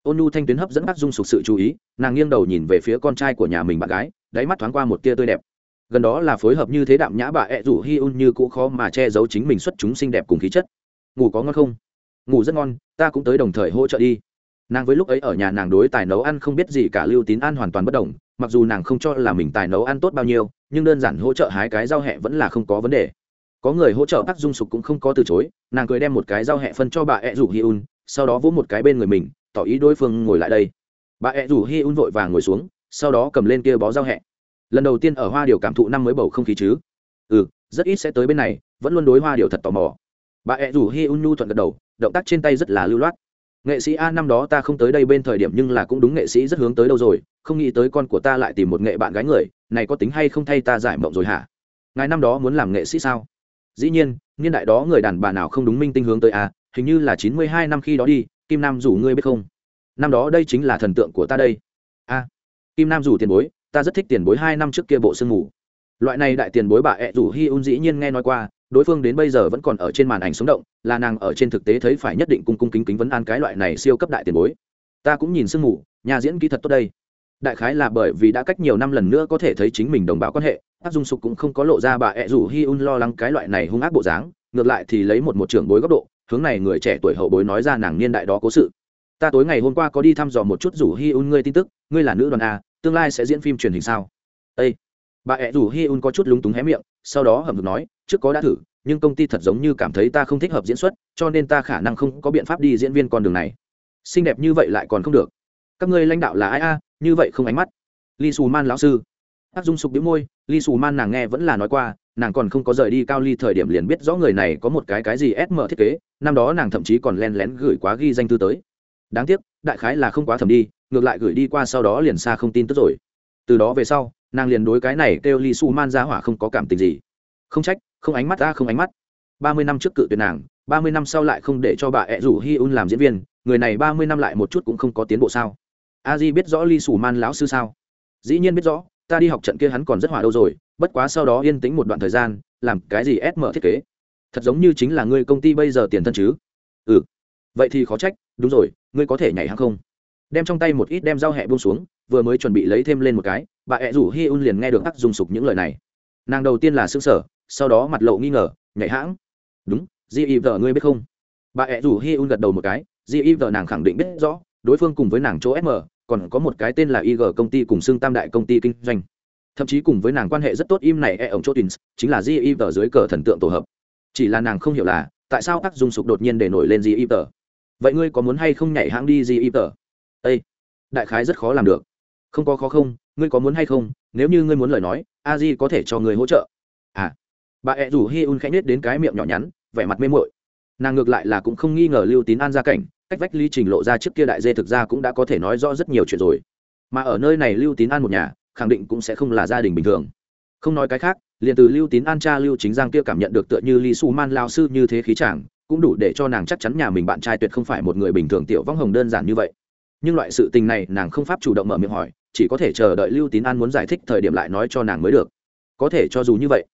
Ôn nhu thanh tuyến hấp dẫn bắt dung sục sự chú ý, nàng nghiêng đầu nhìn về phía con trai của nhà mình bạn gái, đáy mắt thoáng qua một tia tươi đẹp gần đó là phối hợp như thế đạm nhã bà ẹ rủ hi un như cũ khó mà che giấu chính mình xuất chúng xinh đẹp cùng khí chất. Ngủ có ngon không? Ngủ rất ngon, ta cũng tới đồng thời hỗ trợ đi. Nàng với lúc ấy ở nhà nàng đối tài nấu ăn không biết gì cả lưu tín an hoàn toàn bất đồng mặc dù nàng không cho là mình tài nấu ăn tốt bao nhiêu, nhưng đơn giản hỗ trợ hái cái rau hẹ vẫn là không có vấn đề. Có người hỗ trợ các dung sục cũng không có từ chối, nàng cười đem một cái rau hẹ phân cho bà ẹ rủ hi un, sau đó vỗ một cái bên người mình, tỏ ý đối phương ngồi lại đây. Bà ẹ rủ hi un vội vàng ngồi xuống, sau đó cầm lên kia bó rau hẹ lần đầu tiên ở hoa điều cảm thụ năm mới bầu không khí chứ? Ừ rất ít sẽ tới bên này, vẫn luôn đối hoa điều thật tò mò. Bà ẹ rủ hi un nhu thuận gật đầu, động tác trên tay rất là lưu loát. Nghệ sĩ a, năm đó ta không tới đây bên thời điểm nhưng là cũng đúng nghệ sĩ rất hướng tới đâu rồi, không nghĩ tới con của ta lại tìm một nghệ bạn gái người, này có tính hay không thay ta giải mộng rồi hả? Ngài năm đó muốn làm nghệ sĩ sao? Dĩ nhiên, niên đại đó người đàn bà nào không đúng minh tinh hướng tới a, hình như là chín mươi hai năm khi đó đi, kim nam rủ ngươi biết không? Năm đó đây chính là thần tượng của ta đây. A, kim nam rủ tiền bối ta rất thích tiền bối hai năm trước kia bộ sương mù. Loại này đại tiền bối bà ẹ rủ hi un dĩ nhiên nghe nói qua, đối phương đến bây giờ vẫn còn ở trên màn ảnh sống động, là nàng ở trên thực tế thấy phải nhất định cung cung kính kính vấn an cái loại này siêu cấp đại tiền bối. Ta cũng nhìn sương mù, nhà diễn kỹ thật tốt đây. Đại khái là bởi vì đã cách nhiều năm lần nữa có thể thấy chính mình đồng bào quan hệ tác dung sục cũng không có lộ ra bà ẹ rủ hi un lo lắng cái loại này hung ác bộ dáng, ngược lại thì lấy một một trưởng bối góc độ, hướng này người trẻ tuổi hậu bối nói ra nàng niên đại đó cố sự. Ta tối ngày hôm qua có đi thăm dò một chút rủ hi un ngươi tin tức, ngươi là nữ đoàn a tương lai sẽ diễn phim truyền hình sao? Ây bà ẹ rủ hi un có chút lúng túng hé miệng, sau đó hầm hực nói, trước có đã thử, nhưng công ty thật giống như cảm thấy ta không thích hợp diễn xuất, cho nên ta khả năng không có biện pháp đi diễn viên con đường này. Xinh đẹp như vậy lại còn không được. Các ngươi lãnh đạo là ai a? Như vậy không ánh mắt. Li xù man lão sư. Ác dung sục đĩu môi li xù man nàng nghe vẫn là nói qua, nàng còn không có rời đi cao ly thời điểm liền biết rõ người này có một cái cái gì sm thiết kế, năm đó nàng thậm chí còn len lén gửi quá ghi danh thư tới. Đáng tiếc, đại khái là không quá thầm đi ngược lại gửi đi qua sau đó liền xa không tin tức rồi. Từ đó về sau, nàng liền đối cái này kêu li su man ra hỏa không có cảm tình gì. Không trách, không ánh mắt ta, không ánh mắt. Ba mươi năm trước cự tuyệt nàng, ba mươi năm sau lại không để cho bà ẹ rủ hi un làm diễn viên, người này ba mươi năm lại một chút cũng không có tiến bộ sao? A di biết rõ li su man lão sư sao? Dĩ nhiên biết rõ, ta đi học trận kia hắn còn rất hòa đâu rồi, bất quá sau đó yên tĩnh một đoạn thời gian, làm cái gì sm thiết kế? Thật giống như chính là ngươi công ty bây giờ tiền thân chứ? Ừ. Vậy thì khó trách, đúng rồi, ngươi có thể nhảy hăng không? Đem trong tay một ít đem dao hẹ buông xuống, vừa mới chuẩn bị lấy thêm lên một cái, bà ẹ rủ hi un liền nghe được tắc dùng sục những lời này. Nàng đầu tiên là xương sở sau đó mặt lộ nghi ngờ, nhảy hãng. Đúng, di y vợ ngươi biết không? Bà ẹ rủ hi un gật đầu một cái, di y vợ nàng khẳng định biết rõ, đối phương cùng với nàng chỗ sm còn có một cái tên là ig công ty cùng xưng tam đại công ty kinh doanh. Thậm chí cùng với nàng quan hệ rất tốt im này e ổng chỗ tins chính là di y vợ dưới cờ thần tượng tổ hợp. Chỉ là nàng không hiểu là, tại sao ác dùng sục đột nhiên để nổi lên di y vợ. Vậy ngươi có muốn hay không nhảy hãng đi di y vợ? Ây đại khái rất khó làm được. Không có khó không, ngươi có muốn hay không? Nếu như ngươi muốn lời nói, a di có thể cho người hỗ trợ. À bà ẹ rủ hi un khẽ nết đến cái miệng nhỏ nhắn, vẻ mặt mê mội nàng ngược lại là cũng không nghi ngờ lưu tín an gia cảnh, cách vách ly trình lộ ra trước kia đại dê thực ra cũng đã có thể nói rõ rất nhiều chuyện rồi. Mà ở nơi này lưu tín an một nhà, khẳng định cũng sẽ không là gia đình bình thường. Không nói cái khác, liền từ lưu tín an cha lưu chính giang kia cảm nhận được tựa như lý su man lao sư như thế khí chàng, cũng đủ để cho nàng chắc chắn nhà mình bạn trai tuyệt không phải một người bình thường tiểu vong hồng đơn giản như vậy nhưng loại sự tình này nàng không pháp chủ động mở miệng hỏi, chỉ có thể chờ đợi lưu tín an muốn giải thích thời điểm lại nói cho nàng mới được. Có thể cho dù như vậy,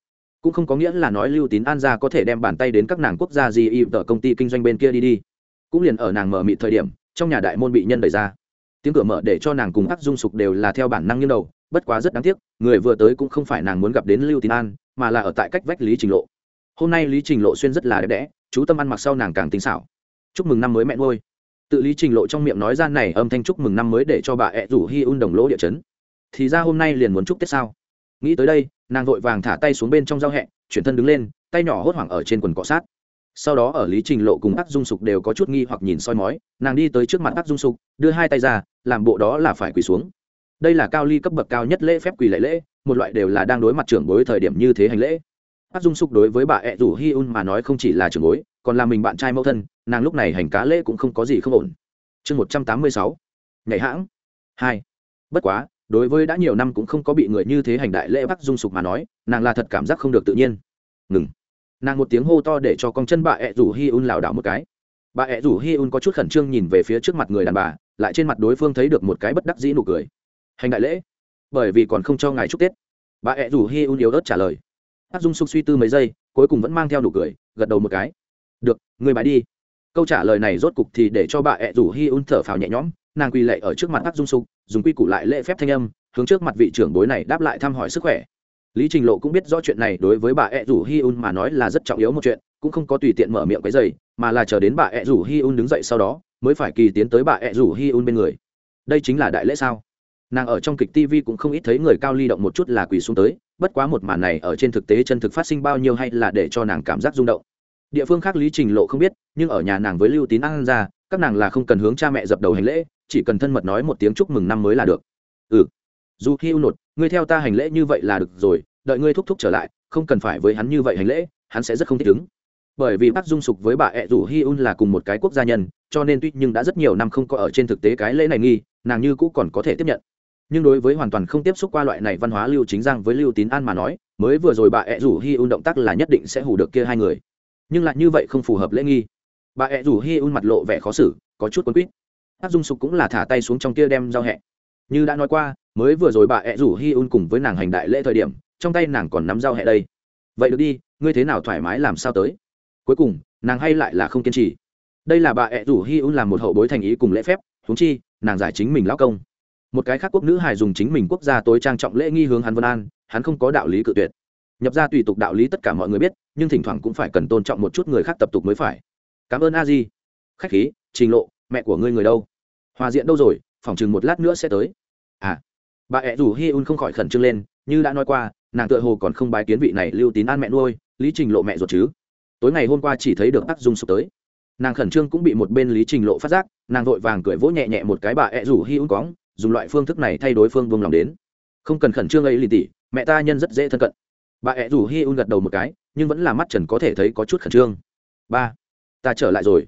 cũng không có nghĩa là nói lưu tín an ra có thể đem bàn tay đến các nàng quốc gia gì y tờ công ty kinh doanh bên kia đi đi. Cũng liền ở nàng mở mị thời điểm, trong nhà đại môn bị nhân đẩy ra. Tiếng cửa mở để cho nàng cùng ác dung sục đều là theo bản năng như đầu, bất quá rất đáng tiếc, người vừa tới cũng không phải nàng muốn gặp đến lưu tín an, mà là ở tại cách vách lý trình lộ. Hôm nay lý trình lộ xuyên rất là đẹp đẽ, chú tâm ăn mặc sau nàng càng tinh xảo. Chúc mừng năm mới mẹ ngôi tự lý trình lộ trong miệng nói ra này âm thanh chúc mừng năm mới để cho bà ẹ rủ hi un đồng lỗ địa chấn. Thì ra hôm nay liền muốn chúc tết sao? Nghĩ tới đây, nàng vội vàng thả tay xuống bên trong giao hẹ, chuyển thân đứng lên, tay nhỏ hốt hoảng ở trên quần cọ sát. Sau đó ở lý trình lộ cùng ác dung sục đều có chút nghi hoặc nhìn soi mói, nàng đi tới trước mặt ác dung sục, đưa hai tay ra, làm bộ đó là phải quỳ xuống. Đây là cao ly cấp bậc cao nhất lễ phép quỳ lễ lễ, một loại đều là đang đối mặt trưởng bối thời điểm như thế hành lễ. Ác dung sục đối với bà ẹ rủ hi un mà nói không chỉ là trưởng bối còn là mình bạn trai mẫu thân, nàng lúc này hành cá lễ cũng không có gì không ổn. Chương một trăm tám mươi sáu, nhảy hãng. Hai, bất quá, đối với đã nhiều năm cũng không có bị người như thế hành đại lễ bắc dung sục mà nói, nàng là thật cảm giác không được tự nhiên. Ngừng. Nàng một tiếng hô to để cho con chân bà ẹ rủ hi un lảo đảo một cái. Bà ẹ rủ hi un có chút khẩn trương nhìn về phía trước mặt người đàn bà, lại trên mặt đối phương thấy được một cái bất đắc dĩ nụ cười. Hành đại lễ? Bởi vì còn không cho ngài chúc tết. Bà ẹ rủ hi un yếu ớt trả lời. Hát dung sục suy tư mấy giây, cuối cùng vẫn mang theo nụ cười, gật đầu một cái được, người bài đi. Câu trả lời này rốt cục thì để cho bà ẹ rủ hi un thở phào nhẹ nhõm, nàng quỳ lệ ở trước mặt các dung sục dùng quy củ lại lễ phép thanh âm, hướng trước mặt vị trưởng bối này đáp lại thăm hỏi sức khỏe. Lý trình lộ cũng biết rõ chuyện này đối với bà ẹ rủ hi un mà nói là rất trọng yếu một chuyện, cũng không có tùy tiện mở miệng cái giày mà là chờ đến bà ẹ rủ hi un đứng dậy sau đó, mới phải kỳ tiến tới bà ẹ rủ hi un bên người. Đây chính là đại lễ sao? Nàng ở trong kịch tv cũng không ít thấy người cao ly động một chút là quỳ xuống tới, bất quá một màn này ở trên thực tế chân thực phát sinh bao nhiêu hay là để cho nàng cảm giác rung động địa phương khác lý trình lộ không biết, nhưng ở nhà nàng với lưu tín an ra, các nàng là không cần hướng cha mẹ dập đầu hành lễ, chỉ cần thân mật nói một tiếng chúc mừng năm mới là được. Ừ. Dù khi u nột, ngươi theo ta hành lễ như vậy là được rồi, đợi ngươi thúc thúc trở lại, không cần phải với hắn như vậy hành lễ, hắn sẽ rất không thích ứng. Bởi vì bác dung sục với bà ẹ rủ hi un là cùng một cái quốc gia nhân, cho nên tuy nhưng đã rất nhiều năm không có ở trên thực tế cái lễ này nghi, nàng như cũ còn có thể tiếp nhận. Nhưng đối với hoàn toàn không tiếp xúc qua loại này văn hóa lưu chính giang với lưu tín an mà nói, mới vừa rồi bà ẹ rủ hi un động tác là nhất định sẽ hù được kia hai người nhưng lại như vậy không phù hợp lễ nghi. Bà ẹ rủ hi un mặt lộ vẻ khó xử, có chút quấn quýt. Áp dung sục cũng là thả tay xuống trong kia đem giao hẹ. Như đã nói qua, mới vừa rồi bà ẹ rủ hi un cùng với nàng hành đại lễ thời điểm, trong tay nàng còn nắm giao hẹ đây. Vậy được đi, ngươi thế nào thoải mái làm sao tới? Cuối cùng, nàng hay lại là không kiên trì. Đây là bà ẹ rủ hi un làm một hậu bối thành ý cùng lễ phép thúng chi, nàng giải chính mình lão công. Một cái khác quốc nữ hài dùng chính mình quốc gia tối trang trọng lễ nghi hướng hắn vân an, hắn không có đạo lý cự tuyệt. Nhập ra tùy tục đạo lý tất cả mọi người biết nhưng thỉnh thoảng cũng phải cần tôn trọng một chút người khác tập tục mới phải. Cảm ơn a di. Khách khí, trình lộ, mẹ của ngươi người đâu? Hòa diện đâu rồi? Phỏng chừng một lát nữa sẽ tới. À bà ẹ rủ hi un không khỏi khẩn trương lên, như đã nói qua, nàng tựa hồ còn không bái kiến vị này lưu tín an mẹ nuôi, lý trình lộ mẹ ruột chứ. Tối ngày hôm qua chỉ thấy được tác dung sụp tới. Nàng khẩn trương cũng bị một bên lý trình lộ phát giác, nàng vội vàng cười vỗ nhẹ nhẹ một cái bà ẹ rủ hi un cóng, dùng loại phương thức này thay đối phương vương lòng đến. Không cần khẩn trương ấy lì tỉ, mẹ ta nhân rất dễ thân cận. Bà ẹ rủ hi un gật đầu một cái nhưng vẫn là mắt trần có thể thấy có chút khẩn trương. Ba, ta trở lại rồi.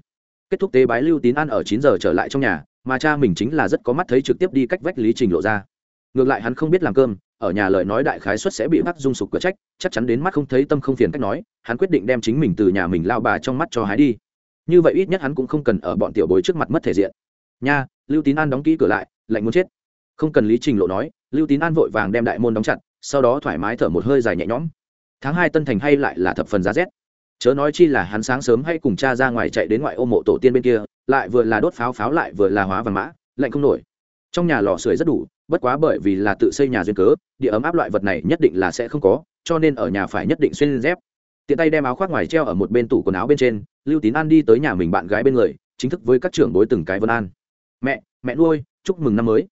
Kết thúc tế bái lưu tín an ở chín giờ trở lại trong nhà, mà cha mình chính là rất có mắt thấy trực tiếp đi cách vách lý trình lộ ra. Ngược lại hắn không biết làm cơm, ở nhà lời nói đại khái xuất sẽ bị bắt dung sục cửa trách, chắc chắn đến mắt không thấy tâm không phiền cách nói, hắn quyết định đem chính mình từ nhà mình lao bà trong mắt cho hái đi. Như vậy ít nhất hắn cũng không cần ở bọn tiểu bối trước mặt mất thể diện. Nha, lưu tín an đóng kỹ cửa lại, lạnh muốn chết. Không cần lý trình lộ nói, lưu tín an vội vàng đem đại môn đóng chặt, sau đó thoải mái thở một hơi dài nhẹ nhõm tháng hai tân thành hay lại là thập phần giá rét. Chớ nói chi là hắn sáng sớm hay cùng cha ra ngoài chạy đến ngoại ô mộ tổ tiên bên kia, lại vừa là đốt pháo pháo lại vừa là hóa vàng mã, lạnh không nổi. Trong nhà lò sưởi rất đủ, bất quá bởi vì là tự xây nhà duyên cớ, địa ấm áp loại vật này nhất định là sẽ không có, cho nên ở nhà phải nhất định xuyên dép. Tiện tay đem áo khoác ngoài treo ở một bên tủ quần áo bên trên, lưu tín an đi tới nhà mình bạn gái bên người, chính thức với các trưởng bối từng cái vân an. Mẹ mẹ nuôi, chúc mừng năm mới.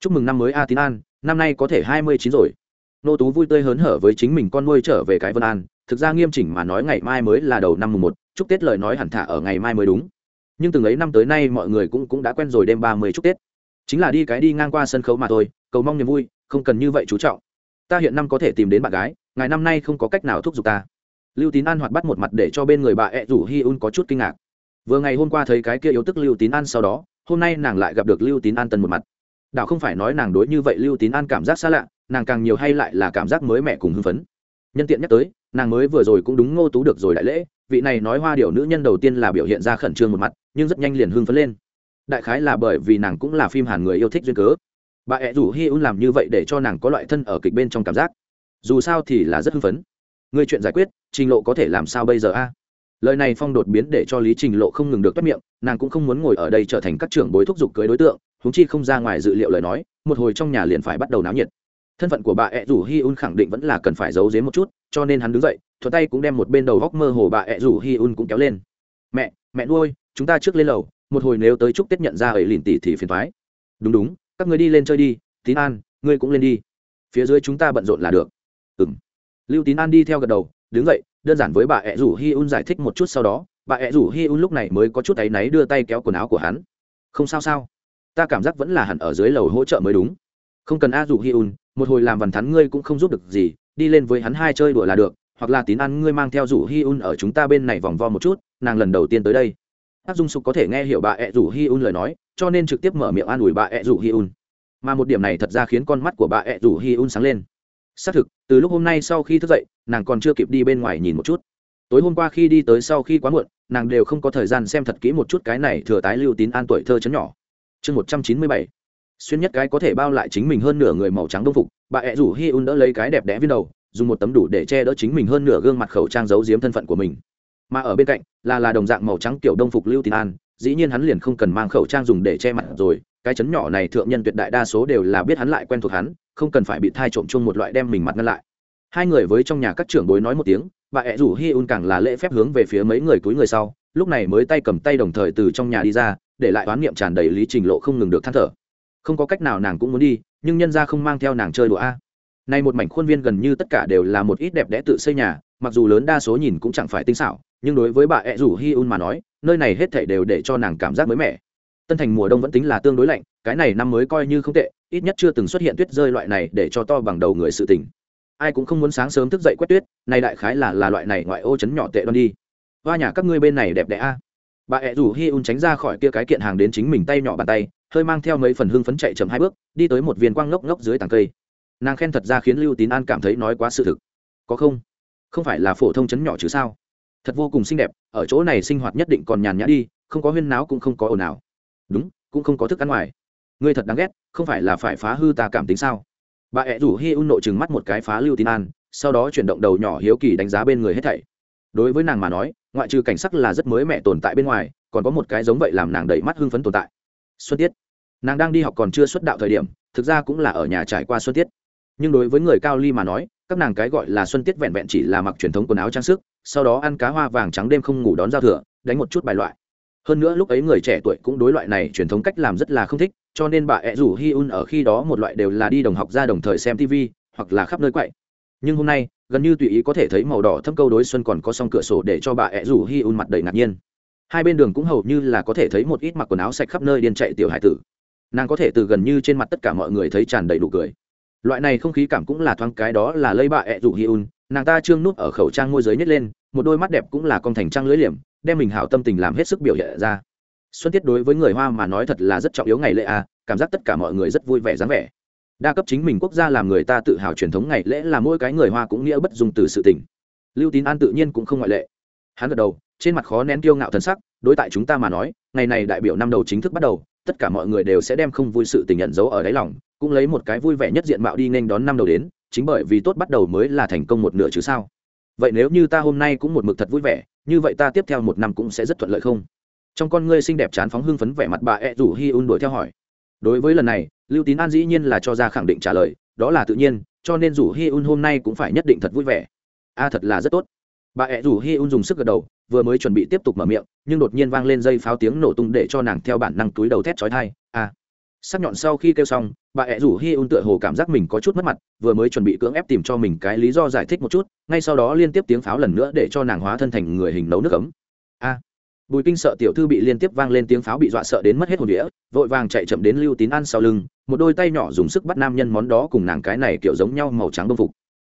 Chúc mừng năm mới a tín an, năm nay có thể hai mươi chín rồi nô tú vui tươi hớn hở với chính mình con nuôi trở về cái vân an. Thực ra nghiêm chỉnh mà nói ngày mai mới là đầu năm mùng một, chúc tết lời nói hẳn thả ở ngày mai mới đúng. Nhưng từng ấy năm tới nay mọi người cũng cũng đã quen rồi đêm ba mươi chúc tết. Chính là đi cái đi ngang qua sân khấu mà thôi, cầu mong niềm vui, không cần như vậy chú trọng. Ta hiện năm có thể tìm đến bạn gái ngày năm nay không có cách nào thúc giục ta. Lưu tín an hoạt bắt một mặt để cho bên người bà ẹ rủ hi un có chút kinh ngạc. Vừa ngày hôm qua thấy cái kia yếu tức lưu tín an sau đó, hôm nay nàng lại gặp được lưu tín an tân một mặt. Đạo không phải nói nàng đối như vậy lưu tín an cảm giác xa lạ nàng càng nhiều hay lại là cảm giác mới mẻ cùng hưng phấn. Nhân tiện nhắc tới, nàng mới vừa rồi cũng đúng ngô tú được rồi đại lễ, vị này nói hoa điệu nữ nhân đầu tiên là biểu hiện ra khẩn trương một mặt, nhưng rất nhanh liền hưng phấn lên. Đại khái là bởi vì nàng cũng là phim hàn người yêu thích duyên cớ. Bà ẹ rủ hi un làm như vậy để cho nàng có loại thân ở kịch bên trong cảm giác. Dù sao thì là rất hưng phấn. Người chuyện giải quyết, trình lộ có thể làm sao bây giờ a? Lời này phong đột biến để cho lý trình lộ không ngừng được toát miệng, nàng cũng không muốn ngồi ở đây trở thành các trưởng bối thúc giục cưới đối tượng húng chi không ra ngoài dự liệu lời nói, một hồi trong nhà liền phải bắt đầu náo nhiệt thân phận của bà ẹ rủ hi un khẳng định vẫn là cần phải giấu giếm một chút, cho nên hắn đứng dậy, thuận tay cũng đem một bên đầu góc mơ hồ bà ẹ rủ hi un cũng kéo lên. Mẹ mẹ nuôi, chúng ta trước lên lầu, một hồi nếu tới chúc tết nhận ra ấy lìn tỉ thì phiền thoái đúng đúng, các người đi lên chơi đi, tín an, ngươi cũng lên đi. Phía dưới chúng ta bận rộn là được. Ừ m lưu tín an đi theo gật đầu, đứng dậy, đơn giản với bà ẹ rủ hi un giải thích một chút sau đó, bà ẹ rủ hi un lúc này mới có chút áy náy đưa tay kéo quần áo của hắn. Không sao sao, ta cảm giác vẫn là hẳn ở dưới lầu hỗ trợ mới đúng. Không cần a rủ hi un một hồi làm vằn thắn ngươi cũng không giúp được gì, đi lên với hắn hai chơi đùa là được, hoặc là tín ăn ngươi mang theo rủ hi un ở chúng ta bên này vòng vo một chút, nàng lần đầu tiên tới đây. Ác dung sục có thể nghe hiểu bà ẹ rủ hi un lời nói, cho nên trực tiếp mở miệng an ủi bà ẹ rủ hi un mà một điểm này thật ra khiến con mắt của bà ẹ rủ hi un sáng lên. Xác thực, từ lúc hôm nay sau khi thức dậy, nàng còn chưa kịp đi bên ngoài nhìn một chút. Tối hôm qua khi đi tới sau khi quá muộn, nàng đều không có thời gian xem thật kỹ một chút cái này thừa tái lưu tín an tuổi thơ chấn nhỏ. Chương một trăm chín mươi bảy xuyên nhất cái có thể bao lại chính mình hơn nửa người màu trắng đông phục, bà ẹ rủ hi un đỡ lấy cái đẹp đẽ viên đầu, dùng một tấm đủ để che đỡ chính mình hơn nửa gương mặt khẩu trang giấu giếm thân phận của mình. Mà ở bên cạnh, là là đồng dạng màu trắng kiểu đông phục lưu tín an, dĩ nhiên hắn liền không cần mang khẩu trang dùng để che mặt rồi, cái chấn nhỏ này thượng nhân tuyệt đại đa số đều là biết hắn lại quen thuộc hắn, không cần phải bị thai trộm chung một loại đem mình mặt ngăn lại. Hai người với trong nhà các trưởng bối nói một tiếng, bà ẹ rủ hi un càng là lễ phép hướng về phía mấy người túi người sau, lúc này mới tay cầm tay đồng thời từ trong nhà đi ra, để lại oán niệm tràn đầy lý trình lộ không ngừng được than thở không có cách nào nàng cũng muốn đi, nhưng nhân ra không mang theo nàng chơi đùa a. Nay một mảnh khuôn viên gần như tất cả đều là một ít đẹp đẽ tự xây nhà, mặc dù lớn đa số nhìn cũng chẳng phải tinh xảo, nhưng đối với bà ẹ rủ hi un mà nói, nơi này hết thảy đều để cho nàng cảm giác mới mẻ. Tân thành mùa đông vẫn tính là tương đối lạnh, cái này năm mới coi như không tệ, ít nhất chưa từng xuất hiện tuyết rơi loại này để cho to bằng đầu người sự tình. Ai cũng không muốn sáng sớm thức dậy quét tuyết, nay đại khái là là loại này ngoại ô chấn nhỏ tệ đoan đi. Hoa nhà các ngươi bên này đẹp đẽ a. Bà ẹ rủ hi un tránh ra khỏi kia cái kiện hàng đến chính mình tay nhỏ bàn tay hơi mang theo mấy phần hưng phấn chạy chậm hai bước, đi tới một viên quang ngốc ngốc dưới tàng cây. Nàng khen thật ra khiến lưu tín an cảm thấy nói quá sự thực. Có không? Không phải là phổ thông chấn nhỏ chứ sao? Thật vô cùng xinh đẹp, ở chỗ này sinh hoạt nhất định còn nhàn nhã đi, không có huyên náo cũng không có ồn ào. Đúng, cũng không có thức ăn ngoài. Ngươi thật đáng ghét, không phải là phải phá hư ta cảm tính sao? Bà ẹ rủ hi un nộ chừng mắt một cái phá lưu tín an, sau đó chuyển động đầu nhỏ hiếu kỳ đánh giá bên người hết thảy. Đối với nàng mà nói, ngoại trừ cảnh sắc là rất mới mẹ tồn tại bên ngoài, còn có một cái giống vậy làm nàng đầy mắt hưng phấn tồn tại xuân tiết. Nàng đang đi học còn chưa xuất đạo thời điểm, thực ra cũng là ở nhà trải qua xuân tiết. Nhưng đối với người cao ly mà nói, các nàng cái gọi là xuân tiết vẹn vẹn chỉ là mặc truyền thống quần áo trang sức, sau đó ăn cá hoa vàng trắng đêm không ngủ đón giao thừa, đánh một chút bài loại. Hơn nữa lúc ấy người trẻ tuổi cũng đối loại này truyền thống cách làm rất là không thích, cho nên bà ẹ rủ hi un ở khi đó một loại đều là đi đồng học ra đồng thời xem tv hoặc là khắp nơi quậy. Nhưng hôm nay, gần như tùy ý có thể thấy màu đỏ thâm câu đối xuân còn có song cửa sổ để cho bà ẹ rủ hi un mặt đầy ngạc nhiên hai bên đường cũng hầu như là có thể thấy một ít mặc quần áo sạch khắp nơi điên chạy tiểu hải tử. Nàng có thể từ gần như trên mặt tất cả mọi người thấy tràn đầy đủ cười. Loại này không khí cảm cũng là thoáng cái đó là lây bạ ẹ rủ hi un. Nàng ta trương nút ở khẩu trang môi giới nhét lên, một đôi mắt đẹp cũng là con thành trang lưới liềm, đem mình hảo tâm tình làm hết sức biểu hiện ra. Xuân tiết đối với người hoa mà nói thật là rất trọng yếu ngày lễ à cảm giác tất cả mọi người rất vui vẻ dáng vẻ. Đa cấp chính mình quốc gia làm người ta tự hào truyền thống ngày lễ là mỗi cái người hoa cũng nghĩa bất dùng từ sự tình. Lưu tín an tự nhiên cũng không ngoại lệ. Hắn gật đầu trên mặt khó nén kiêu ngạo thân sắc, đối tại chúng ta mà nói, ngày này đại biểu năm đầu chính thức bắt đầu, tất cả mọi người đều sẽ đem không vui sự tình nhận dấu ở đáy lòng, cũng lấy một cái vui vẻ nhất diện mạo đi nên đón năm đầu đến, chính bởi vì tốt bắt đầu mới là thành công một nửa chứ sao? Vậy nếu như ta hôm nay cũng một mực thật vui vẻ, như vậy ta tiếp theo một năm cũng sẽ rất thuận lợi không? Trong con ngươi xinh đẹp chán phóng hưng phấn vẻ mặt bà ẹ rủ hi un đuổi theo hỏi. Đối với lần này, lưu tín an dĩ nhiên là cho ra khẳng định trả lời, đó là tự nhiên, cho nên rủ hi un hôm nay cũng phải nhất định thật vui vẻ. A, thật là rất tốt. Bà ẹ rủ hi un dùng sức gật đầu vừa mới chuẩn bị tiếp tục mở miệng, nhưng đột nhiên vang lên dây pháo tiếng nổ tung để cho nàng theo bản năng túi đầu thét chói thai a! Sắc nhọn sau khi kêu xong, bà ẹ rủ hi un tựa hồ cảm giác mình có chút mất mặt, vừa mới chuẩn bị cưỡng ép tìm cho mình cái lý do giải thích một chút, ngay sau đó liên tiếp tiếng pháo lần nữa để cho nàng hóa thân thành người hình nấu nước ấm. A! Bùi kinh sợ tiểu thư bị liên tiếp vang lên tiếng pháo bị dọa sợ đến mất hết hồn đĩa vội vàng chạy chậm đến lưu tín ăn sau lưng, một đôi tay nhỏ dùng sức bắt nam nhân món đó cùng nàng cái này kiểu giống nhau màu trắng đông phục.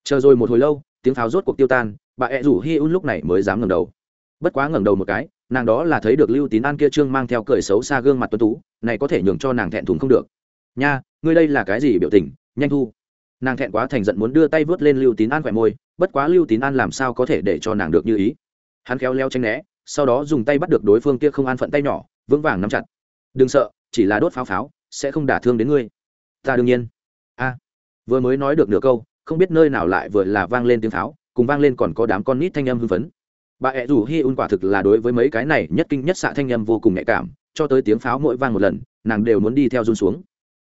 Chờ rồi một hồi lâu, tiếng pháo rốt cuộc tiêu tan, bà ẹ rủ hi un lúc này mới dám ngẩng đầu bất quá ngẩng đầu một cái, nàng đó là thấy được lưu tín an kia trương mang theo cười xấu xa gương mặt tuấn tú, này có thể nhường cho nàng thẹn thùng không được. Nha, ngươi đây là cái gì biểu tình? Nhanh thu. Nàng thẹn quá thành giận muốn đưa tay vớt lên lưu tín an khỏe môi, bất quá lưu tín an làm sao có thể để cho nàng được như ý. Hắn khéo leo tranh né, sau đó dùng tay bắt được đối phương kia không an phận tay nhỏ, vững vàng nắm chặt. Đừng sợ, chỉ là đốt pháo pháo, sẽ không đả thương đến ngươi. Ta đương nhiên. A. Vừa mới nói được nửa câu, không biết nơi nào lại vừa là vang lên tiếng pháo, cùng vang lên còn có đám con nít thanh âm hưng phấn bà ẹ rủ hi un quả thực là đối với mấy cái này nhất kinh nhất xạ thanh âm vô cùng nhạy cảm, cho tới tiếng pháo mỗi vang một lần, nàng đều muốn đi theo run xuống.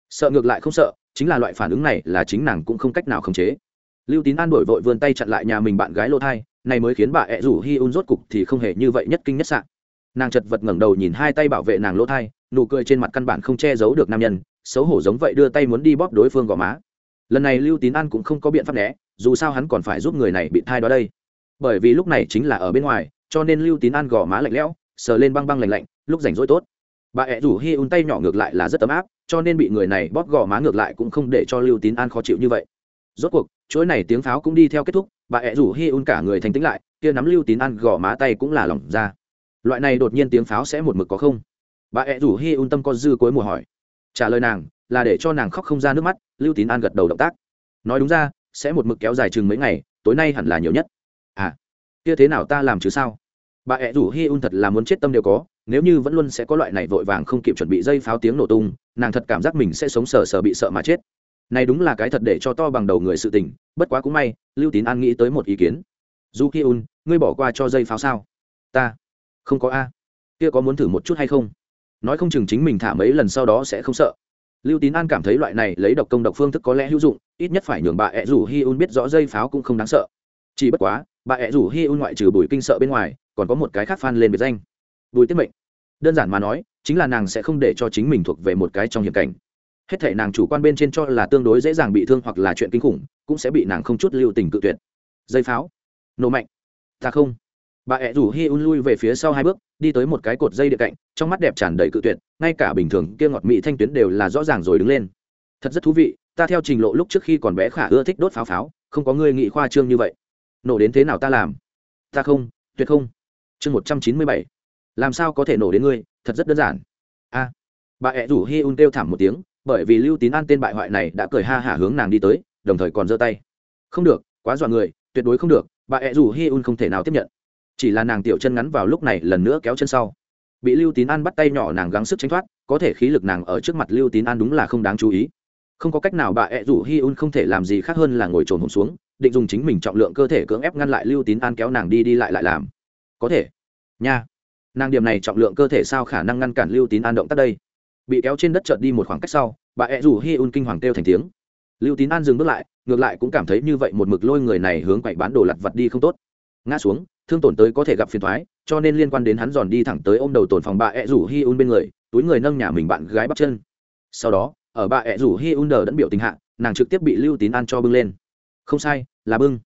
Sợ ngược lại không sợ, chính là loại phản ứng này là chính nàng cũng không cách nào khống chế. Lưu tín an đổi vội vươn tay chặn lại nhà mình bạn gái lô thai, này mới khiến bà ẹ rủ hi un rốt cục thì không hề như vậy nhất kinh nhất sạn nàng chật vật ngẩng đầu nhìn hai tay bảo vệ nàng lỗ thai, nụ cười trên mặt căn bản không che giấu được nam nhân, xấu hổ giống vậy đưa tay muốn đi bóp đối phương gò má. Lần này lưu tín an cũng không có biện pháp né, dù sao hắn còn phải giúp người này bị thai đó đây bởi vì lúc này chính là ở bên ngoài, cho nên lưu tín an gò má lạnh lẽo, sờ lên băng băng lạnh lạnh, lúc rảnh rỗi tốt. Bà ẹ rủ hi un tay nhỏ ngược lại là rất ấm áp, cho nên bị người này bóp gò má ngược lại cũng không để cho lưu tín an khó chịu như vậy. Rốt cuộc, chuỗi này tiếng pháo cũng đi theo kết thúc, bà ẹ rủ hi un cả người thành tính lại, kia nắm lưu tín ăn gò má tay cũng là lỏng ra. Loại này đột nhiên tiếng pháo sẽ một mực có không? Bà ẹ rủ hi un tâm có dư cuối mùa hỏi. Trả lời nàng, là để cho nàng khóc không ra nước mắt, lưu tín an gật đầu động tác. Nói đúng ra, sẽ một mực kéo dài chừng mấy ngày, tối nay hẳn là nhiều nhất kia thế nào ta làm chứ sao? Bà ẹ rủ hi un thật là muốn chết tâm đều có, nếu như vẫn luôn sẽ có loại này vội vàng không kịp chuẩn bị dây pháo tiếng nổ tung, nàng thật cảm giác mình sẽ sống sờ sờ bị sợ mà chết. Này đúng là cái thật để cho to bằng đầu người sự tình, bất quá cũng may, lưu tín an nghĩ tới một ý kiến. Du hi un, ngươi bỏ qua cho dây pháo sao? Ta. Không có a. Kia có muốn thử một chút hay không? Nói không chừng chính mình thả mấy lần sau đó sẽ không sợ. Lưu tín an cảm thấy loại này lấy độc công độc phương thức có lẽ hữu dụng, ít nhất phải nhường bà ẹ rủ hi un biết rõ dây pháo cũng không đáng sợ. Chỉ bất quá bà ẹ rủ hi un ngoại trừ bùi kinh sợ bên ngoài, còn có một cái khác phan lên biệt danh. Bùi tiết mệnh. Đơn giản mà nói, chính là nàng sẽ không để cho chính mình thuộc về một cái trong hiểm cảnh. Hết thể nàng chủ quan bên trên cho là tương đối dễ dàng bị thương hoặc là chuyện kinh khủng, cũng sẽ bị nàng không chút lưu tình cự tuyệt. Dây pháo. Nổ mạnh. Ta không. Bà ẹ rủ hi un lui về phía sau hai bước, đi tới một cái cột dây địa cạnh, trong mắt đẹp tràn đầy cự tuyệt, ngay cả bình thường kia ngọt mị thanh tuyến đều là rõ ràng rồi đứng lên. Thật rất thú vị, ta theo trình lộ lúc trước khi còn bé khả ưa thích đốt pháo pháo, không có người nghị khoa trương như vậy nổ đến thế nào ta làm? Ta không, tuyệt không. Chương một trăm chín mươi bảy. Làm sao có thể nổ đến ngươi? Thật rất đơn giản. A. Bà ẹ rủ hi un kêu thảm một tiếng, bởi vì lưu tín an tên bại hoại này đã cười ha hả hướng nàng đi tới, đồng thời còn giơ tay. Không được, quá dọa người, tuyệt đối không được, bà ẹ rủ hi un không thể nào tiếp nhận. Chỉ là nàng tiểu chân ngắn vào lúc này lần nữa kéo chân sau. Bị lưu tín an bắt tay nhỏ nàng gắng sức tránh thoát, có thể khí lực nàng ở trước mặt lưu tín an đúng là không đáng chú ý. Không có cách nào bà ẹ rủ hi un không thể làm gì khác hơn là ngồi trồn hồn xuống định dùng chính mình trọng lượng cơ thể cưỡng ép ngăn lại lưu tín an kéo nàng đi đi lại lại làm. Có thể. Nha. Nàng điểm này trọng lượng cơ thể sao khả năng ngăn cản lưu tín an động tác đây? Bị kéo trên đất trợt đi một khoảng cách sau, bà ẹ rủ hi un kinh hoàng kêu thành tiếng. Lưu tín an dừng bước lại, ngược lại cũng cảm thấy như vậy một mực lôi người này hướng quậy bán đồ lặt vặt đi không tốt. Ngã xuống, thương tổn tới có thể gặp phiền thoái cho nên liên quan đến hắn giòn đi thẳng tới ôm đầu tổn phòng bà ẹ rủ hi un bên người, túi người nâng nhà mình bạn gái bắt chân. Sau đó, ở bà ẹ rủ hi un đờ đẫn biểu tình hạ, nàng trực tiếp bị lưu tín an cho bưng lên. Không sai là bưng.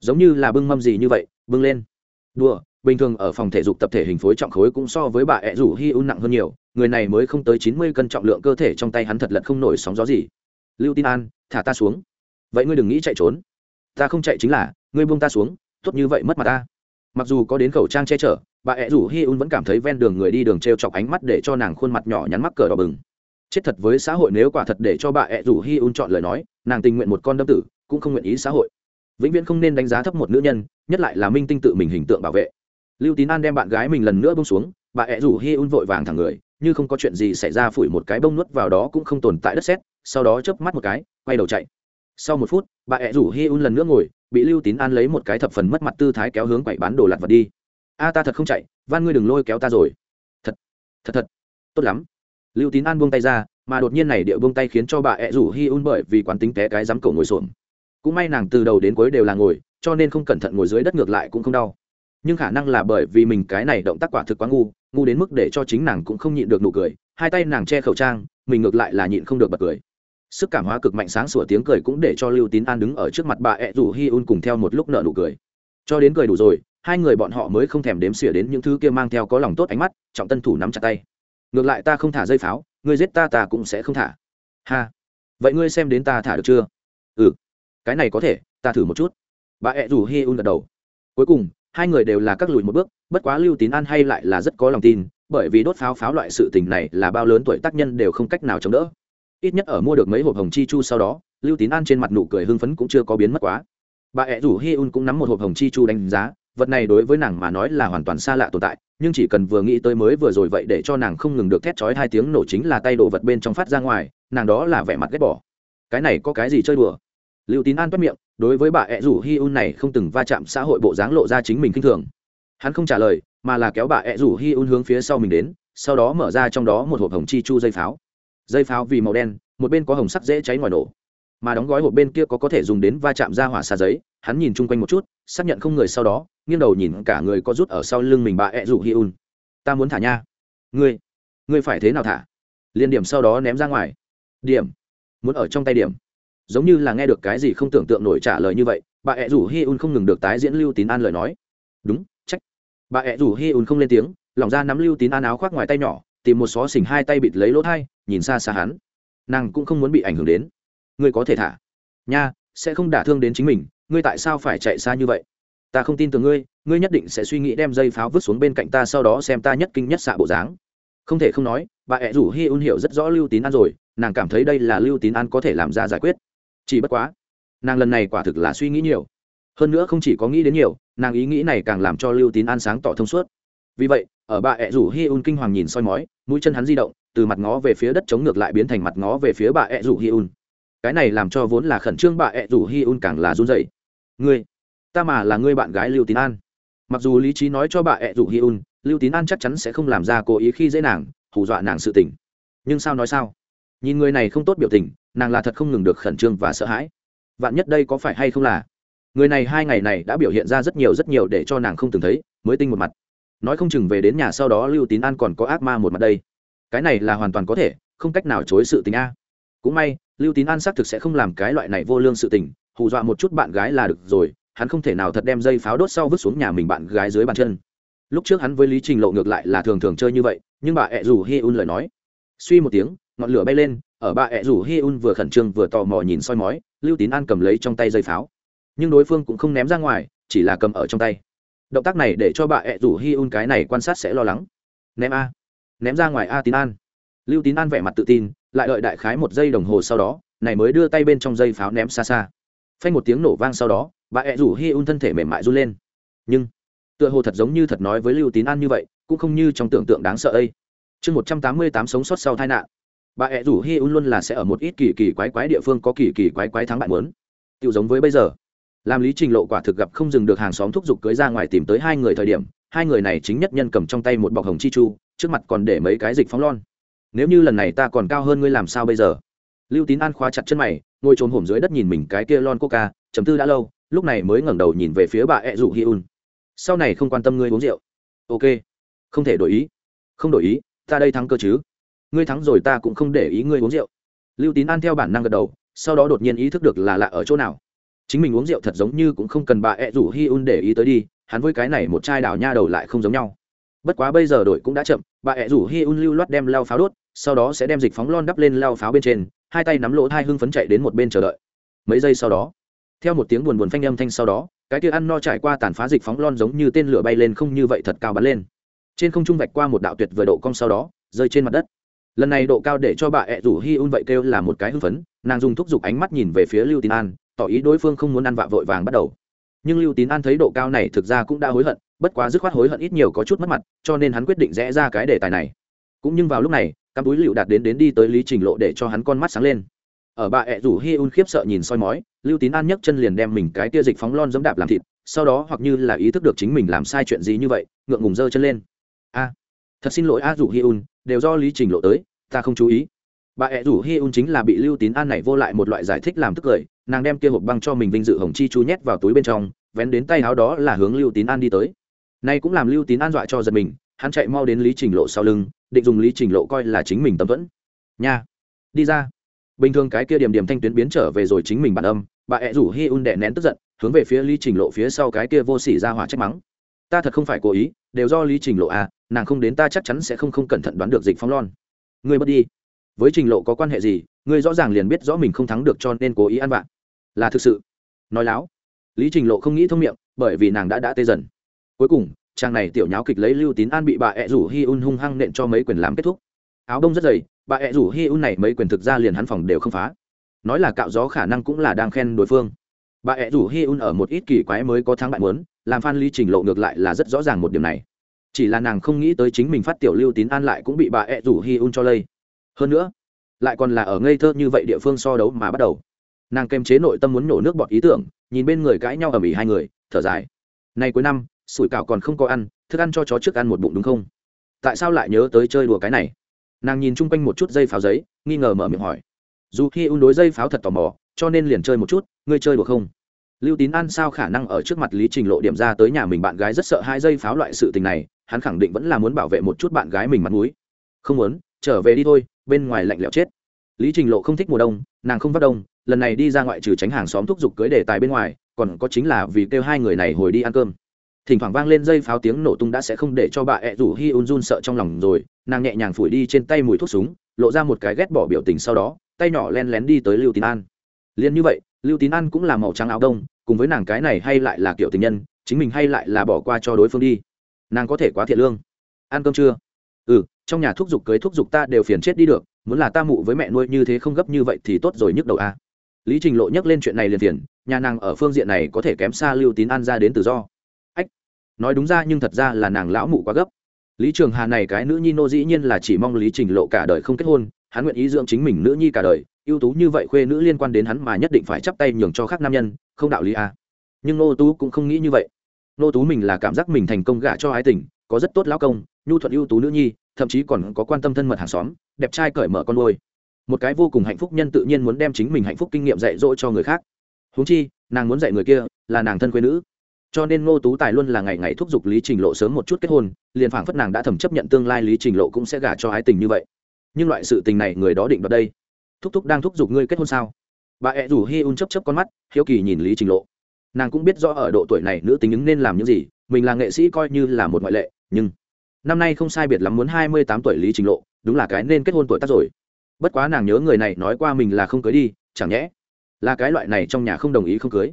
Giống như là bưng mâm gì như vậy, bưng lên. Đùa, bình thường ở phòng thể dục tập thể hình phối trọng khối cũng so với bà ẹ rủ hi un nặng hơn nhiều, người này mới không tới chín mươi cân trọng lượng cơ thể trong tay hắn thật lật không nổi sóng gió gì. Lưu tin an, thả ta xuống. Vậy ngươi đừng nghĩ chạy trốn. Ta không chạy chính là, ngươi buông ta xuống, tốt như vậy mất mặt ta. Mặc dù có đến khẩu trang che chở, bà ẹ rủ hi un vẫn cảm thấy ven đường người đi đường t r e o chọc ánh mắt để cho nàng khuôn mặt nhỏ nhắn mắc cờ đỏ bừng. Chết thật với xã hội nếu quả thật để cho bà ẹ rủ hi un chọn lời nói, nàng tình nguyện một con đâm tử, cũng không nguyện ý xã hội vĩnh viễn không nên đánh giá thấp một nữ nhân, nhất lại là minh tinh tự mình hình tượng bảo vệ. Lưu tín an đem bạn gái mình lần nữa bông xuống, bà ẹ rủ hi un vội vàng thẳng người, như không có chuyện gì xảy ra phủi một cái bông nuốt vào đó cũng không tồn tại đất xét sau đó chớp mắt một cái, quay đầu chạy. Sau một phút, bà ẹ rủ hi un lần nữa ngồi, bị lưu tín an lấy một cái thập phần mất mặt tư thái kéo hướng quậy bán đồ lặt vật đi. A, ta thật không chạy, van ngươi đừng lôi kéo ta rồi. Thật thật thật, tốt lắm. Lưu tín an buông tay ra, mà đột nhiên này điệu buông tay khiến cho bà ẹ rủ hi un bởi vì quán tính té cái dám cổ ngồi xổm cũng may nàng từ đầu đến cuối đều là ngồi, cho nên không cẩn thận ngồi dưới đất ngược lại cũng không đau. Nhưng khả năng là bởi vì mình cái này động tác quả thực quá ngu ngu đến mức để cho chính nàng cũng không nhịn được nụ cười, hai tay nàng che khẩu trang, mình ngược lại là nhịn không được bật cười. Sức cảm hóa cực mạnh sáng sủa tiếng cười cũng để cho lưu tín an đứng ở trước mặt bà ẹ rủ hi un cùng theo một lúc nợ nụ cười. Cho đến cười đủ rồi, hai người bọn họ mới không thèm đếm xỉa đến những thứ kia mang theo có lòng tốt ánh mắt, trọng tân thủ nắm chặt tay. Ngược lại ta không thả dây pháo, ngươi giết ta ta cũng sẽ không thả. Ha. Vậy ngươi xem đến ta thả được chưa? Ừ cái này có thể, ta thử một chút. Bà ẹ rủ hi un gật đầu. Cuối cùng, hai người đều là các lùi một bước, bất quá lưu tín an hay lại là rất có lòng tin, bởi vì đốt pháo pháo loại sự tình này là bao lớn tuổi tác nhân đều không cách nào chống đỡ. Ít nhất ở mua được mấy hộp hồng chi chu sau đó, lưu tín an trên mặt nụ cười hưng phấn cũng chưa có biến mất quá. Bà ẹ rủ hi un cũng nắm một hộp hồng chi chu đánh giá, vật này đối với nàng mà nói là hoàn toàn xa lạ tồn tại, nhưng chỉ cần vừa nghĩ tới mới vừa rồi vậy để cho nàng không ngừng được thét chói hai tiếng nổ chính là tay đồ vật bên trong phát ra ngoài, nàng đó là vẻ mặt ghét bỏ. Cái này có cái gì chơi đùa? Lưu tín an toét miệng, đối với bà ẹ rủ hi un này không từng va chạm xã hội bộ dáng lộ ra chính mình kinh thường. Hắn không trả lời, mà là kéo bà ẹ rủ hi un hướng phía sau mình đến, sau đó mở ra trong đó một hộp hồng chi chu dây pháo. Dây pháo vì màu đen, một bên có hồng sắc dễ cháy ngoài nổ. Mà đóng gói hộp bên kia có có thể dùng đến va chạm ra hỏa xa giấy, hắn nhìn chung quanh một chút, xác nhận không người sau đó, nghiêng đầu nhìn cả người có rút ở sau lưng mình bà ẹ rủ hi un. Ta muốn thả nha. Ngươi ngươi phải thế nào thả? Liên điểm sau đó ném ra ngoài. Điểm. Muốn ở trong tay điểm giống như là nghe được cái gì không tưởng tượng nổi trả lời như vậy, bà ẹ rủ hi un không ngừng được tái diễn lưu tín an lời nói. Đúng, trách. Bà ẹ rủ hi un không lên tiếng lỏng ra nắm lưu tín an áo khoác ngoài tay nhỏ, tìm một xó xỉnh hai tay bịt lấy lỗ thai, nhìn xa xa hắn. Nàng cũng không muốn bị ảnh hưởng đến. Ngươi có thể thả. Nha, sẽ không đả thương đến chính mình, ngươi tại sao phải chạy xa như vậy? Ta không tin tưởng ngươi ngươi nhất định sẽ suy nghĩ đem dây pháo vứt xuống bên cạnh ta sau đó xem ta nhất kinh nhất xạ bộ dáng. Không thể không nói, bà ẹ rủ hi un hiểu rất rõ lưu tín an rồi, nàng cảm thấy đây là lưu tín an có thể làm ra giải quyết chỉ bất quá, nàng lần này quả thực là suy nghĩ nhiều. Hơn nữa không chỉ có nghĩ đến nhiều, nàng ý nghĩ này càng làm cho lưu tín an sáng tỏ thông suốt. Vì vậy, ở bà ẹ rủ hi un kinh hoàng nhìn soi mói, mũi chân hắn di động, từ mặt ngó về phía đất chống ngược lại biến thành mặt ngó về phía bà ẹ rủ hi un cái này làm cho vốn là khẩn trương bà ẹ rủ hi un càng là run dậy ngươi, ta mà là ngươi bạn gái lưu tín an. Mặc dù lý trí nói cho bà ẹ rủ hi un lưu tín an chắc chắn sẽ không làm ra cố ý khi dễ nàng, hù dọa nàng sự tình. Nhưng sao nói sao? Nhìn người này không tốt biểu tình nàng là thật không ngừng được khẩn trương và sợ hãi. Vạn nhất đây có phải hay không là? Người này hai ngày này đã biểu hiện ra rất nhiều rất nhiều để cho nàng không từng thấy, mới tinh một mặt. Nói không chừng về đến nhà sau đó lưu tín an còn có ác ma một mặt đây. Cái này là hoàn toàn có thể, không cách nào chối sự tình a. Cũng may, lưu tín an xác thực sẽ không làm cái loại này vô lương sự tình, hù dọa một chút bạn gái là được rồi, hắn không thể nào thật đem dây pháo đốt sau vứt xuống nhà mình bạn gái dưới bàn chân. Lúc trước hắn với lý trình lộ ngược lại là thường thường chơi như vậy, nhưng bà ẹ rủ hi un lời nói. Suy một tiếng, ngọn lửa bay lên ở bà ẹ rủ hi un vừa khẩn trương vừa tò mò nhìn soi mói, lưu tín an cầm lấy trong tay dây pháo. Nhưng đối phương cũng không ném ra ngoài, chỉ là cầm ở trong tay. Động tác này để cho bà ẹ rủ hi un cái này quan sát sẽ lo lắng. Ném a. Ném ra ngoài a tín an. Lưu tín an vẻ mặt tự tin, lại đợi đại khái một giây đồng hồ sau đó, này mới đưa tay bên trong dây pháo ném xa xa. Phanh một tiếng nổ vang sau đó, bà ẹ rủ hi un thân thể mềm mại run lên. Nhưng, tựa hồ thật giống như thật nói với lưu tín an như vậy, cũng không như trong tưởng tượng đáng sợ ấy. Chương một trăm tám mươi tám sống sót sau tai nạn bà ẹ rủ hi un luôn là sẽ ở một ít kỳ kỳ quái quái địa phương có kỳ kỳ quái quái thắng bạn muốn. Tự giống với bây giờ, làm lý trình lộ quả thực gặp không dừng được hàng xóm thúc giục cưới ra ngoài tìm tới hai người thời điểm, hai người này chính nhất nhân cầm trong tay một bọc hồng chi chu, trước mặt còn để mấy cái dịch phóng lon. Nếu như lần này ta còn cao hơn ngươi làm sao bây giờ? Lưu tín an khóa chặt chân mày, ngồi trốn hổm dưới đất nhìn mình cái kia lon coca chấm tư đã lâu, lúc này mới ngẩng đầu nhìn về phía bà ẹ rủ hi un. Sau này không quan tâm ngươi uống rượu. Ok. Không thể đổi ý. Không đổi ý, ta đây thắng cơ chứ ngươi thắng rồi ta cũng không để ý ngươi uống rượu. Lưu tín an theo bản năng gật đầu, sau đó đột nhiên ý thức được là lạ ở chỗ nào. Chính mình uống rượu thật giống như cũng không cần bà ẹ rủ hi un để ý tới đi, hắn với cái này một chai đào nha đầu lại không giống nhau. Bất quá bây giờ đổi cũng đã chậm, bà ẹ rủ hi un lưu loát đem lao pháo đốt, sau đó sẽ đem dịch phóng lon đắp lên lao pháo bên trên, hai tay nắm lỗ hai hưng phấn chạy đến một bên chờ đợi. Mấy giây sau đó, theo một tiếng buồn buồn phanh âm thanh sau đó, cái kia ăn no trải qua tàn phá dịch phóng lon giống như tên lửa bay lên không như vậy thật cao bắn lên. Trên không trung vạch qua một đạo tuyệt vừa độ cong sau đó, rơi trên mặt đất lần này độ cao để cho bà ẹ rủ hi un vậy kêu là một cái hưng phấn, nàng dùng thúc giục ánh mắt nhìn về phía lưu tín an, tỏ ý đối phương không muốn ăn vạ vội vàng bắt đầu. Nhưng lưu tín an thấy độ cao này thực ra cũng đã hối hận, bất quá dứt khoát hối hận ít nhiều có chút mất mặt, cho nên hắn quyết định rẽ ra cái đề tài này. Cũng nhưng vào lúc này cắm túi lựu đạt đến đến đi tới lý trình lộ để cho hắn con mắt sáng lên. Ở bà ẹ rủ hi un khiếp sợ nhìn soi mói, lưu tín an nhấc chân liền đem mình cái tia dịch phóng lon dẫm đạp làm thịt, sau đó hoặc như là ý thức được chính mình làm sai chuyện gì như vậy, ngượng ngùng giơ chân lên. A, thật xin lỗi a rủ hi un đều do lý trình lộ tới, ta không chú ý. Bà ẹ rủ hi un chính là bị lưu tín an này vô lại một loại giải thích làm tức cười, nàng đem kia hộp băng cho mình vinh dự hồng chi chú nhét vào túi bên trong, vén đến tay áo đó là hướng lưu tín an đi tới. Nay cũng làm lưu tín an dọa cho giật mình, hắn chạy mau đến lý trình lộ sau lưng, định dùng lý trình lộ coi là chính mình tâm thuẫn. Nha, đi ra. Bình thường cái kia điểm điểm thanh tuyến biến trở về rồi chính mình bản âm, bà ẹ rủ hi un đệ nén tức giận, hướng về phía lý trình lộ phía sau cái kia vô sỉ ra hỏa trách mắng. Ta thật không phải cố ý đều do lý trình lộ à nàng không đến ta chắc chắn sẽ không không cẩn thận đoán được dịch phong lon. Ngươi mất đi. Với trình lộ có quan hệ gì, ngươi rõ ràng liền biết rõ mình không thắng được cho nên cố ý ăn bạn là thực sự. Nói láo. Lý trình lộ không nghĩ thông miệng, bởi vì nàng đã đã tê dần. Cuối cùng trang này tiểu nháo kịch lấy lưu tín an bị bà ẹ rủ hi un hung hăng nện cho mấy quyền làm kết thúc. Áo đông rất dày, bà ẹ rủ hi un này mấy quyền thực ra liền hắn phòng đều không phá. Nói là cạo gió khả năng cũng là đang khen đối phương. Bà ẹ rủ hi un ở một ít kỳ quái mới có thắng bạn muốn làm phan ly trình lộ ngược lại là rất rõ ràng một điểm này. Chỉ là nàng không nghĩ tới chính mình phát tiểu lưu tín an lại cũng bị bà ẹ rủ hi un cho lây. Hơn nữa, lại còn là ở ngây thơ như vậy địa phương so đấu mà bắt đầu. Nàng kềm chế nội tâm muốn nổ nước bọt ý tưởng, nhìn bên người cãi nhau ở ĩ hai người, thở dài. Nay cuối năm, sủi cảo còn không có ăn, thức ăn cho chó trước ăn một bụng đúng không? Tại sao lại nhớ tới chơi đùa cái này? Nàng nhìn chung quanh một chút dây pháo giấy, nghi ngờ mở miệng hỏi. Dù khi un đối dây pháo thật tò mò, cho nên liền chơi một chút, ngươi chơi đùa không? Lưu tín an sao khả năng ở trước mặt lý trình lộ điểm ra tới nhà mình bạn gái rất sợ hai dây pháo loại sự tình này, hắn khẳng định vẫn là muốn bảo vệ một chút bạn gái mình mặt mũi. Không muốn, trở về đi thôi, bên ngoài lạnh lẽo chết. Lý trình lộ không thích mùa đông, nàng không vắt đông, lần này đi ra ngoại trừ tránh hàng xóm thúc giục cưới đề tài bên ngoài, còn có chính là vì kêu hai người này hồi đi ăn cơm. Thỉnh thoảng vang lên dây pháo tiếng nổ tung đã sẽ không để cho bà ẹ rủ hi un run sợ trong lòng rồi, nàng nhẹ nhàng phủi đi trên tay mùi thuốc súng, lộ ra một cái ghét bỏ biểu tình sau đó, tay nhỏ len lén đi tới lưu tín an liền như vậy, lưu tín an cũng là màu trắng áo đông, cùng với nàng cái này hay lại là kiểu tình nhân, chính mình hay lại là bỏ qua cho đối phương đi. Nàng có thể quá thiện lương. Ăn cơm chưa? Ừ trong nhà thúc giục cưới thúc giục ta đều phiền chết đi được, muốn là ta mụ với mẹ nuôi như thế không gấp như vậy thì tốt rồi nhức đầu a lý trình lộ nhắc lên chuyện này liền phiền, nhà nàng ở phương diện này có thể kém xa lưu tín an ra đến tự do. Ách, nói đúng ra nhưng thật ra là nàng lão mụ quá gấp. Lý trường hà này cái nữ nhi nô dĩ nhiên là chỉ mong lý trình lộ cả đời không kết hôn, hắn nguyện ý dưỡng chính mình nữ nhi cả đời ưu tú như vậy khuê nữ liên quan đến hắn mà nhất định phải chắp tay nhường cho khác nam nhân, không đạo lý à? nhưng nô tú cũng không nghĩ như vậy. Nô tú mình là cảm giác mình thành công gả cho ái tình, có rất tốt lão công, nhu thuận ưu tú nữ nhi, thậm chí còn có quan tâm thân mật hàng xóm, đẹp trai cởi mở con đôi một cái vô cùng hạnh phúc nhân tự nhiên muốn đem chính mình hạnh phúc kinh nghiệm dạy dỗ cho người khác. Huống chi, nàng muốn dạy người kia là nàng thân quê nữ. Cho nên ngô tú tài luôn là ngày ngày thúc giục lý trình lộ sớm một chút kết hôn, liền phảng phất nàng đã thầm chấp nhận tương lai lý trình lộ cũng sẽ gả cho ái tình như vậy. Nhưng loại sự tình này người đó định vào đây thúc thúc đang thúc giục ngươi kết hôn sao? Bà ẹ rủ hi un chấp chấp con mắt, hiếu kỳ nhìn lý trình lộ. Nàng cũng biết rõ ở độ tuổi này nữ tính ứng nên làm những gì, mình là nghệ sĩ coi như là một ngoại lệ, nhưng năm nay không sai biệt lắm muốn hai mươi tám tuổi lý trình lộ, đúng là cái nên kết hôn tuổi tác rồi. Bất quá nàng nhớ người này nói qua mình là không cưới đi, chẳng nhẽ là cái loại này trong nhà không đồng ý không cưới.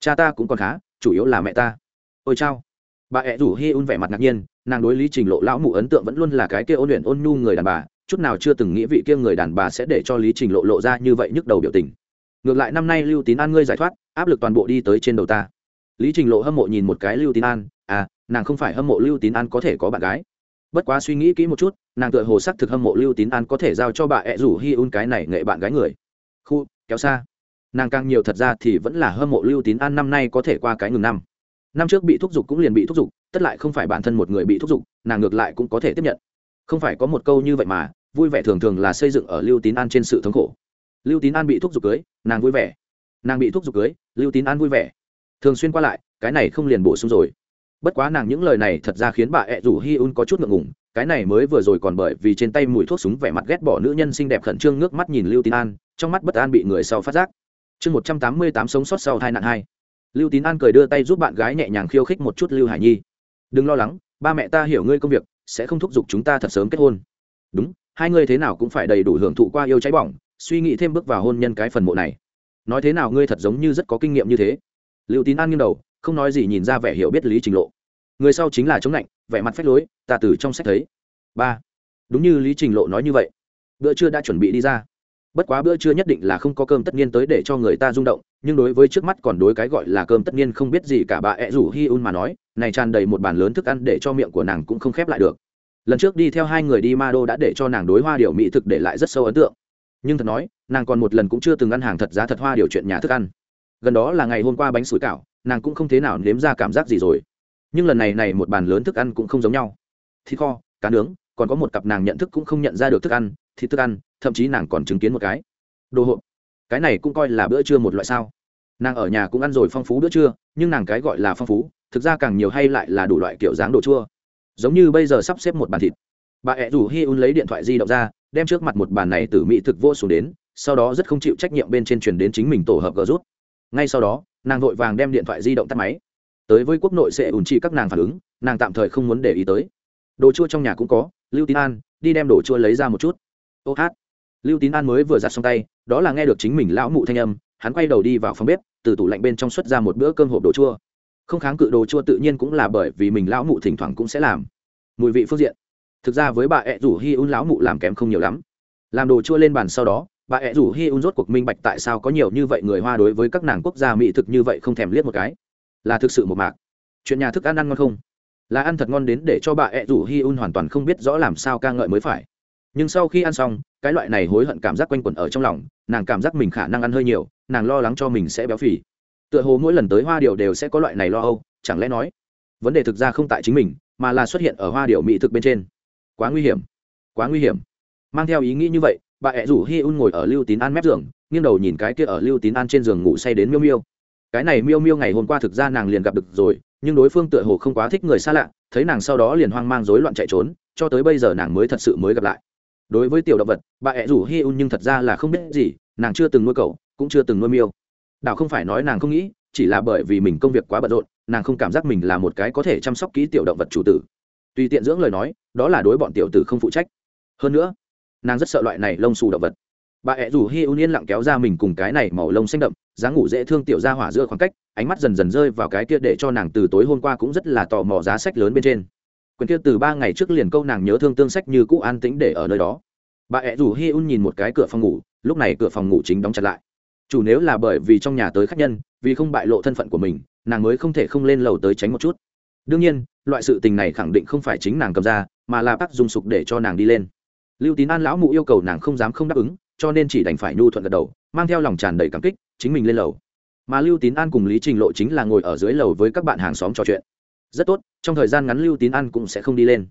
Cha ta cũng còn khá, chủ yếu là mẹ ta. Ôi chao. Bà ẹ rủ hi un vẻ mặt ngạc nhiên, nàng đối lý trình lộ lão mụ ấn tượng vẫn luôn là cái kia ôn luyện ôn nhu người đàn bà chút nào chưa từng nghĩ vị kia người đàn bà sẽ để cho lý trình lộ lộ ra như vậy nhức đầu biểu tình. Ngược lại năm nay lưu tín an ngươi giải thoát, áp lực toàn bộ đi tới trên đầu ta. Lý trình lộ hâm mộ nhìn một cái lưu tín an à nàng không phải hâm mộ lưu tín an có thể có bạn gái. Bất quá suy nghĩ kỹ một chút, nàng tựa hồ sắc thực hâm mộ lưu tín an có thể giao cho bà ẹ rủ hi un cái này nghệ bạn gái người. Khu, kéo xa. Nàng càng nhiều thật ra thì vẫn là hâm mộ lưu tín an năm nay có thể qua cái ngừng năm. Năm trước bị thúc giục cũng liền bị thúc giục, tất lại không phải bản thân một người bị thúc giục, nàng ngược lại cũng có thể tiếp nhận. Không phải có một câu như vậy mà vui vẻ thường thường là xây dựng ở lưu tín an trên sự thống khổ. Lưu tín an bị thúc giục cưới, nàng vui vẻ. Nàng bị thúc giục cưới, lưu tín an vui vẻ. Thường xuyên qua lại, cái này không liền bổ sung rồi. Bất quá nàng những lời này thật ra khiến bà ẹ rủ hi un có chút ngượng ngùng, cái này mới vừa rồi còn bởi vì trên tay mùi thuốc súng vẻ mặt ghét bỏ nữ nhân xinh đẹp khẩn trương nước mắt nhìn lưu tín an, trong mắt bất an bị người sau phát giác. Chương một trăm tám mươi tám sống sót sau hai nạn hai. Lưu tín an cười đưa tay giúp bạn gái nhẹ nhàng khiêu khích một chút lưu hải nhi. Đừng lo lắng, ba mẹ ta hiểu ngươi công việc, sẽ không thúc giục chúng ta thật sớm kết hôn. Đúng hai ngươi thế nào cũng phải đầy đủ hưởng thụ qua yêu cháy bỏng, suy nghĩ thêm bước vào hôn nhân cái phần mộ này. Nói thế nào ngươi thật giống như rất có kinh nghiệm như thế. Liệu tín an nghiêng đầu, không nói gì nhìn ra vẻ hiểu biết lý trình lộ. Người sau chính là chống lạnh, vẻ mặt phách lối, ta từ trong sách thấy. Ba. Đúng như lý trình lộ nói như vậy. Bữa trưa đã chuẩn bị đi ra. Bất quá bữa trưa nhất định là không có cơm tất nhiên tới để cho người ta rung động, nhưng đối với trước mắt còn đối cái gọi là cơm tất nhiên không biết gì cả bà ẹ rủ hi un mà nói, này tràn đầy một bàn lớn thức ăn để cho miệng của nàng cũng không khép lại được lần trước đi theo hai người đi ma đô đã để cho nàng đối hoa điều mỹ thực để lại rất sâu ấn tượng. Nhưng thật nói, nàng còn một lần cũng chưa từng ăn hàng thật giá thật hoa điều chuyện nhà thức ăn. Gần đó là ngày hôm qua bánh sủi cảo, nàng cũng không thế nào nếm ra cảm giác gì rồi. Nhưng lần này này một bàn lớn thức ăn cũng không giống nhau. Thịt kho, cá nướng, còn có một cặp nàng nhận thức cũng không nhận ra được thức ăn, thịt thức ăn, thậm chí nàng còn chứng kiến một cái. Đồ hộp. Cái này cũng coi là bữa trưa một loại sao. Nàng ở nhà cũng ăn rồi phong phú bữa trưa, nhưng nàng cái gọi là phong phú, thực ra càng nhiều hay lại là đủ loại kiểu dáng đồ chua giống như bây giờ sắp xếp một bàn thịt. Bà ẹ rủ hi un lấy điện thoại di động ra, đem trước mặt một bàn này từ mỹ thực vô xuống đến, sau đó rất không chịu trách nhiệm bên trên truyền đến chính mình tổ hợp gờ rút. Ngay sau đó, nàng vội vàng đem điện thoại di động tắt máy. Tới với quốc nội sẽ ủn trị các nàng phản ứng, nàng tạm thời không muốn để ý tới. Đồ chua trong nhà cũng có, lưu tín an, đi đem đồ chua lấy ra một chút. Ô hát. Lưu tín an mới vừa giặt xong tay, đó là nghe được chính mình lão mụ thanh âm, hắn quay đầu đi vào phòng bếp, từ tủ lạnh bên trong xuất ra một bữa cơm hộp đồ chua không kháng cự đồ chua tự nhiên cũng là bởi vì mình lão mụ thỉnh thoảng cũng sẽ làm. Mùi vị phương diện. Thực ra với bà ẹ rủ hi un lão mụ làm kém không nhiều lắm. Làm đồ chua lên bàn sau đó, bà ẹ rủ hi un rốt cuộc minh bạch tại sao có nhiều như vậy người hoa đối với các nàng quốc gia mỹ thực như vậy không thèm liếc một cái. Là thực sự một mạc. Chuyện nhà thức ăn ăn ngon không? Là ăn thật ngon đến để cho bà ẹ rủ hi un hoàn toàn không biết rõ làm sao ca ngợi mới phải. Nhưng sau khi ăn xong, cái loại này hối hận cảm giác quanh quẩn ở trong lòng, nàng cảm giác mình khả năng ăn hơi nhiều, nàng lo lắng cho mình sẽ béo phì tựa hồ mỗi lần tới hoa điệu đều sẽ có loại này lo âu, chẳng lẽ nói, vấn đề thực ra không tại chính mình, mà là xuất hiện ở hoa điệu mỹ thực bên trên. Quá nguy hiểm, quá nguy hiểm. Mang theo ý nghĩ như vậy, bà ẹ rủ hi un ngồi ở lưu tín an mép giường, nghiêng đầu nhìn cái kia ở lưu tín an trên giường ngủ say đến miêu miêu. Cái này miêu miêu ngày hôm qua thực ra nàng liền gặp được rồi, nhưng đối phương tựa hồ không quá thích người xa lạ, thấy nàng sau đó liền hoang mang rối loạn chạy trốn, cho tới bây giờ nàng mới thật sự mới gặp lại. Đối với tiểu động vật, bà ẹ rủ hi un nhưng thật ra là không biết gì, nàng chưa từng nuôi cậu cũng chưa từng nuôi miêu đảo không phải nói nàng không nghĩ, chỉ là bởi vì mình công việc quá bận rộn, nàng không cảm giác mình là một cái có thể chăm sóc kỹ tiểu động vật chủ tử. Tùy tiện dưỡng lời nói, đó là đối bọn tiểu tử không phụ trách. Hơn nữa, nàng rất sợ loại này lông xù động vật. Bà ẹ rủ hi un yên lặng kéo ra mình cùng cái này màu lông xanh đậm, dáng ngủ dễ thương tiểu ra hỏa giữa khoảng cách, ánh mắt dần dần rơi vào cái kia để cho nàng từ tối hôm qua cũng rất là tò mò giá sách lớn bên trên. Quyền kia từ ba ngày trước liền câu nàng nhớ thương tương sách như cũ an tĩnh để ở nơi đó. Bà ẹ rủ hi un nhìn một cái cửa phòng ngủ, lúc này cửa phòng ngủ chính đóng chặt lại chủ nếu là bởi vì trong nhà tới khách nhân, vì không bại lộ thân phận của mình, nàng mới không thể không lên lầu tới tránh một chút. Đương nhiên, loại sự tình này khẳng định không phải chính nàng cầm ra, mà là bác dùng sục để cho nàng đi lên. Lưu tín an lão mụ yêu cầu nàng không dám không đáp ứng, cho nên chỉ đành phải nhu thuận gật đầu, mang theo lòng tràn đầy cảm kích, chính mình lên lầu. Mà lưu tín an cùng lý trình lộ chính là ngồi ở dưới lầu với các bạn hàng xóm trò chuyện. Rất tốt, trong thời gian ngắn lưu tín an cũng sẽ không đi lên.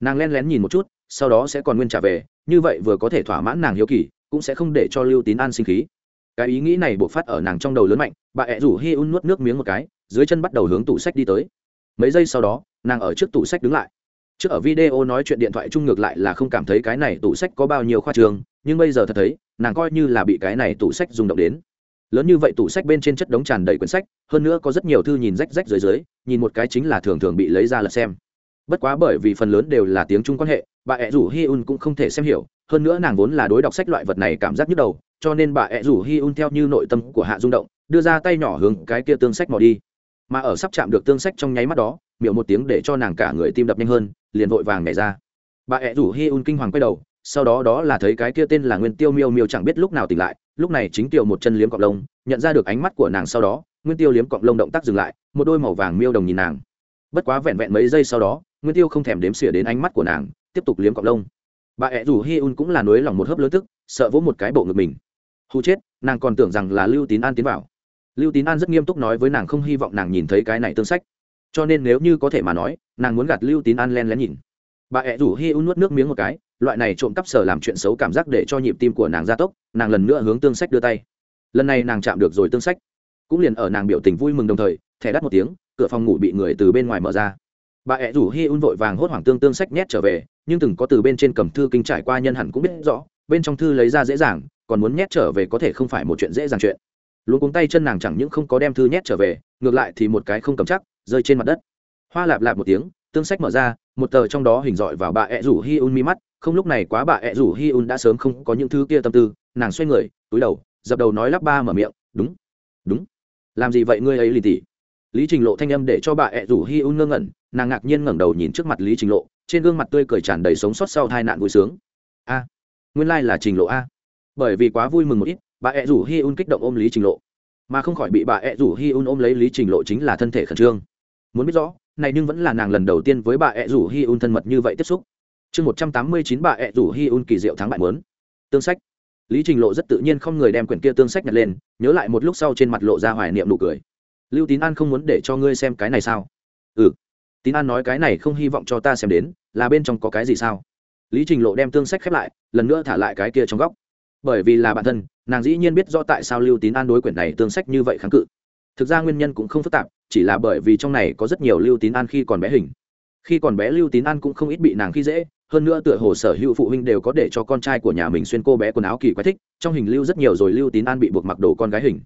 Nàng len lén nhìn một chút, sau đó sẽ còn nguyên trả về, như vậy vừa có thể thỏa mãn nàng hiếu kỳ, cũng sẽ không để cho lưu tín an sinh khí cái ý nghĩ này buộc phát ở nàng trong đầu lớn mạnh, bà ẹ rủ hi un nuốt nước miếng một cái, dưới chân bắt đầu hướng tủ sách đi tới. Mấy giây sau đó, nàng ở trước tủ sách đứng lại. Trước ở video nói chuyện điện thoại chung ngược lại là không cảm thấy cái này tủ sách có bao nhiêu khoa trường nhưng bây giờ thật thấy, nàng coi như là bị cái này tủ sách dùng động đến. Lớn như vậy tủ sách bên trên chất đống tràn đầy quyển sách, hơn nữa có rất nhiều thư nhìn rách rách dưới dưới, nhìn một cái chính là thường thường bị lấy ra lật xem. Bất quá bởi vì phần lớn đều là tiếng trung quan hệ, bà ẹ rủ hi un cũng không thể xem hiểu, hơn nữa nàng vốn là đối đọc sách loại vật này cảm giác nhức đầu cho nên bà ẹ rủ hi un theo như nội tâm của hạ rung động, đưa ra tay nhỏ hướng cái kia tương sách mò đi. Mà ở sắp chạm được tương sách trong nháy mắt đó, miệng một tiếng để cho nàng cả người tim đập nhanh hơn, liền vội vàng nhảy ra. Bà ẹ rủ hi un kinh hoàng quay đầu, sau đó đó là thấy cái kia tên là nguyên tiêu miêu miêu chẳng biết lúc nào tỉnh lại, lúc này chính tiểu một chân liếm cọng lông, nhận ra được ánh mắt của nàng sau đó, nguyên tiêu liếm cọng lông động tác dừng lại, một đôi màu vàng miêu đồng nhìn nàng. Bất quá vẹn vẹn mấy giây sau đó, nguyên tiêu không thèm đếm xỉa đến ánh mắt của nàng, tiếp tục liếm cọng lông. Bà ẹ rủ hi un cũng là nối lòng một hớp lớn tức, sợ vỗ một cái bộ ngực mình hù chết, nàng còn tưởng rằng là lưu tín an tiến vào. Lưu tín an rất nghiêm túc nói với nàng không hy vọng nàng nhìn thấy cái này tương sách. Cho nên nếu như có thể mà nói, nàng muốn gạt lưu tín an len lén nhìn. Bà ẹ rủ hi u nuốt nước miếng một cái, loại này trộm cắp sở làm chuyện xấu cảm giác để cho nhịp tim của nàng gia tốc, nàng lần nữa hướng tương sách đưa tay. Lần này nàng chạm được rồi tương sách. Cũng liền ở nàng biểu tình vui mừng đồng thời, thẻ đắt một tiếng, cửa phòng ngủ bị người từ bên ngoài mở ra. Bà ẹ rủ hi un vội vàng hốt hoảng tương tương sách nhét trở về, nhưng từng có từ bên trên cầm thư kinh trải qua nhân hẳn cũng biết rõ, bên trong thư lấy ra dễ dàng còn muốn nhét trở về có thể không phải một chuyện dễ dàng chuyện. Luôn cuống tay chân nàng chẳng những không có đem thư nhét trở về, ngược lại thì một cái không cầm chắc, rơi trên mặt đất. Hoa lạp lạp một tiếng, tương sách mở ra, một tờ trong đó hình dọi vào bà ẹ rủ hi un mi mắt, không lúc này quá bà ẹ rủ hi un đã sớm không có những thứ kia tâm tư, nàng xoay người, túi đầu, dập đầu nói lắp ba mở miệng, đúng đúng. Làm gì vậy ngươi ấy lì tỉ? Lý trình lộ thanh âm để cho bà ẹ rủ hi un ngơ ngẩn, nàng ngạc nhiên ngẩng đầu nhìn trước mặt lý trình lộ, trên gương mặt tươi cười tràn đầy sống sót sau tai nạn vui sướng. A, nguyên lai、like、là trình lộ a bởi vì quá vui mừng một ít, bà ẹ rủ hi un kích động ôm lý trình lộ. Mà không khỏi bị bà ẹ rủ hi un ôm lấy lý trình lộ chính là thân thể khẩn trương. Muốn biết rõ, này nhưng vẫn là nàng lần đầu tiên với bà ẹ rủ hi un thân mật như vậy tiếp xúc. Chương một trăm tám mươi chín, bà ẹ rủ hi un kỳ diệu thắng bại muốn. tương sách. Lý trình lộ rất tự nhiên không người đem quyển kia tương sách nhặt lên, nhớ lại một lúc sau trên mặt lộ ra hoài niệm nụ cười. Lưu tín an không muốn để cho ngươi xem cái này sao? Ừ. Tín an nói cái này không hy vọng cho ta xem đến, là bên trong có cái gì sao? Lý trình lộ đem tương sách khép lại, lần nữa thả lại cái kia trong góc bởi vì là bản thân, nàng dĩ nhiên biết rõ tại sao lưu tín an đối quyển này tương sách như vậy kháng cự. Thực ra nguyên nhân cũng không phức tạp, chỉ là bởi vì trong này có rất nhiều lưu tín an khi còn bé hình. Khi còn bé lưu tín an cũng không ít bị nàng khi dễ, hơn nữa tựa hồ sở hữu phụ huynh đều có để cho con trai của nhà mình xuyên cô bé quần áo kỳ quái thích, trong hình lưu rất nhiều rồi lưu tín an bị buộc mặc đồ con gái hình.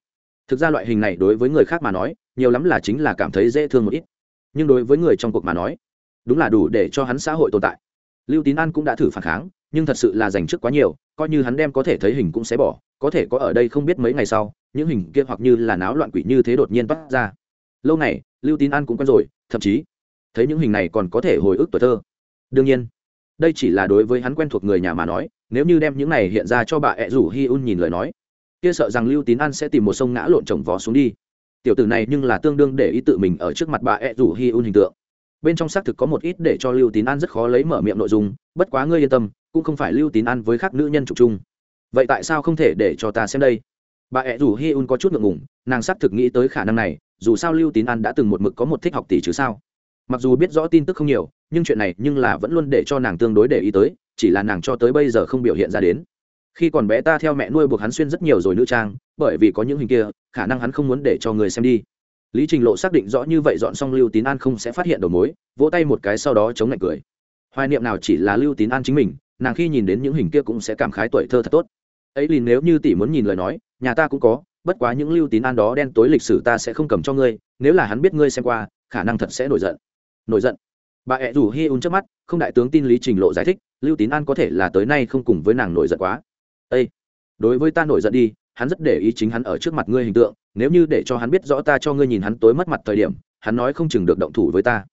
Thực ra loại hình này đối với người khác mà nói, nhiều lắm là chính là cảm thấy dễ thương một ít. Nhưng đối với người trong cuộc mà nói, đúng là đủ để cho hắn xã hội tồn tại. Lưu tín an cũng đã thử phản kháng nhưng thật sự là dành trước quá nhiều, coi như hắn đem có thể thấy hình cũng sẽ bỏ, có thể có ở đây không biết mấy ngày sau, những hình kia hoặc như là náo loạn quỷ như thế đột nhiên toát ra. Lâu này, lưu tín an cũng quen rồi, thậm chí, thấy những hình này còn có thể hồi ức tuổi thơ. Đương nhiên, đây chỉ là đối với hắn quen thuộc người nhà mà nói, nếu như đem những này hiện ra cho bà ẹ rủ hi un nhìn lời nói, kia sợ rằng lưu tín an sẽ tìm một sông ngã lộn trồng vó xuống đi. Tiểu tử này nhưng là tương đương để ý tự mình ở trước mặt bà ẹ rủ hi un hình tượng. Bên trong xác thực có một ít để cho lưu tín an rất khó lấy mở miệng nội dung, bất quá ngươi yên tâm cũng không phải lưu tín an với các nữ nhân trục chung. Vậy tại sao không thể để cho ta xem đây? Bà ẹ rủ hi un có chút ngượng ngùng, nàng xác thực nghĩ tới khả năng này, dù sao lưu tín an đã từng một mực có một thích học tỷ chứ sao? Mặc dù biết rõ tin tức không nhiều, nhưng chuyện này nhưng là vẫn luôn để cho nàng tương đối để ý tới, chỉ là nàng cho tới bây giờ không biểu hiện ra đến. Khi còn bé ta theo mẹ nuôi buộc hắn xuyên rất nhiều rồi nữ trang, bởi vì có những hình kia, khả năng hắn không muốn để cho người xem đi. Lý trình lộ xác định rõ như vậy dọn xong lưu tín an không sẽ phát hiện đầu mối, vỗ tay một cái sau đó chống lại cười. Hoài niệm nào chỉ là lưu tín an chính mình nàng khi nhìn đến những hình kia cũng sẽ cảm khái tuổi thơ thật tốt. Ấy liền nếu như tỷ muốn nhìn lời nói, nhà ta cũng có, bất quá những lưu tín an đó đen tối lịch sử ta sẽ không cầm cho ngươi, nếu là hắn biết ngươi xem qua, khả năng thật sẽ nổi giận. Nổi giận. Bà ẹ rủ hi un trước mắt, không đại tướng tin lý trình lộ giải thích, lưu tín an có thể là tới nay không cùng với nàng nổi giận quá. Â đối với ta nổi giận đi, hắn rất để ý chính hắn ở trước mặt ngươi hình tượng, nếu như để cho hắn biết rõ ta cho ngươi nhìn hắn tối mất mặt thời điểm, hắn nói không chừng được động thủ với ta.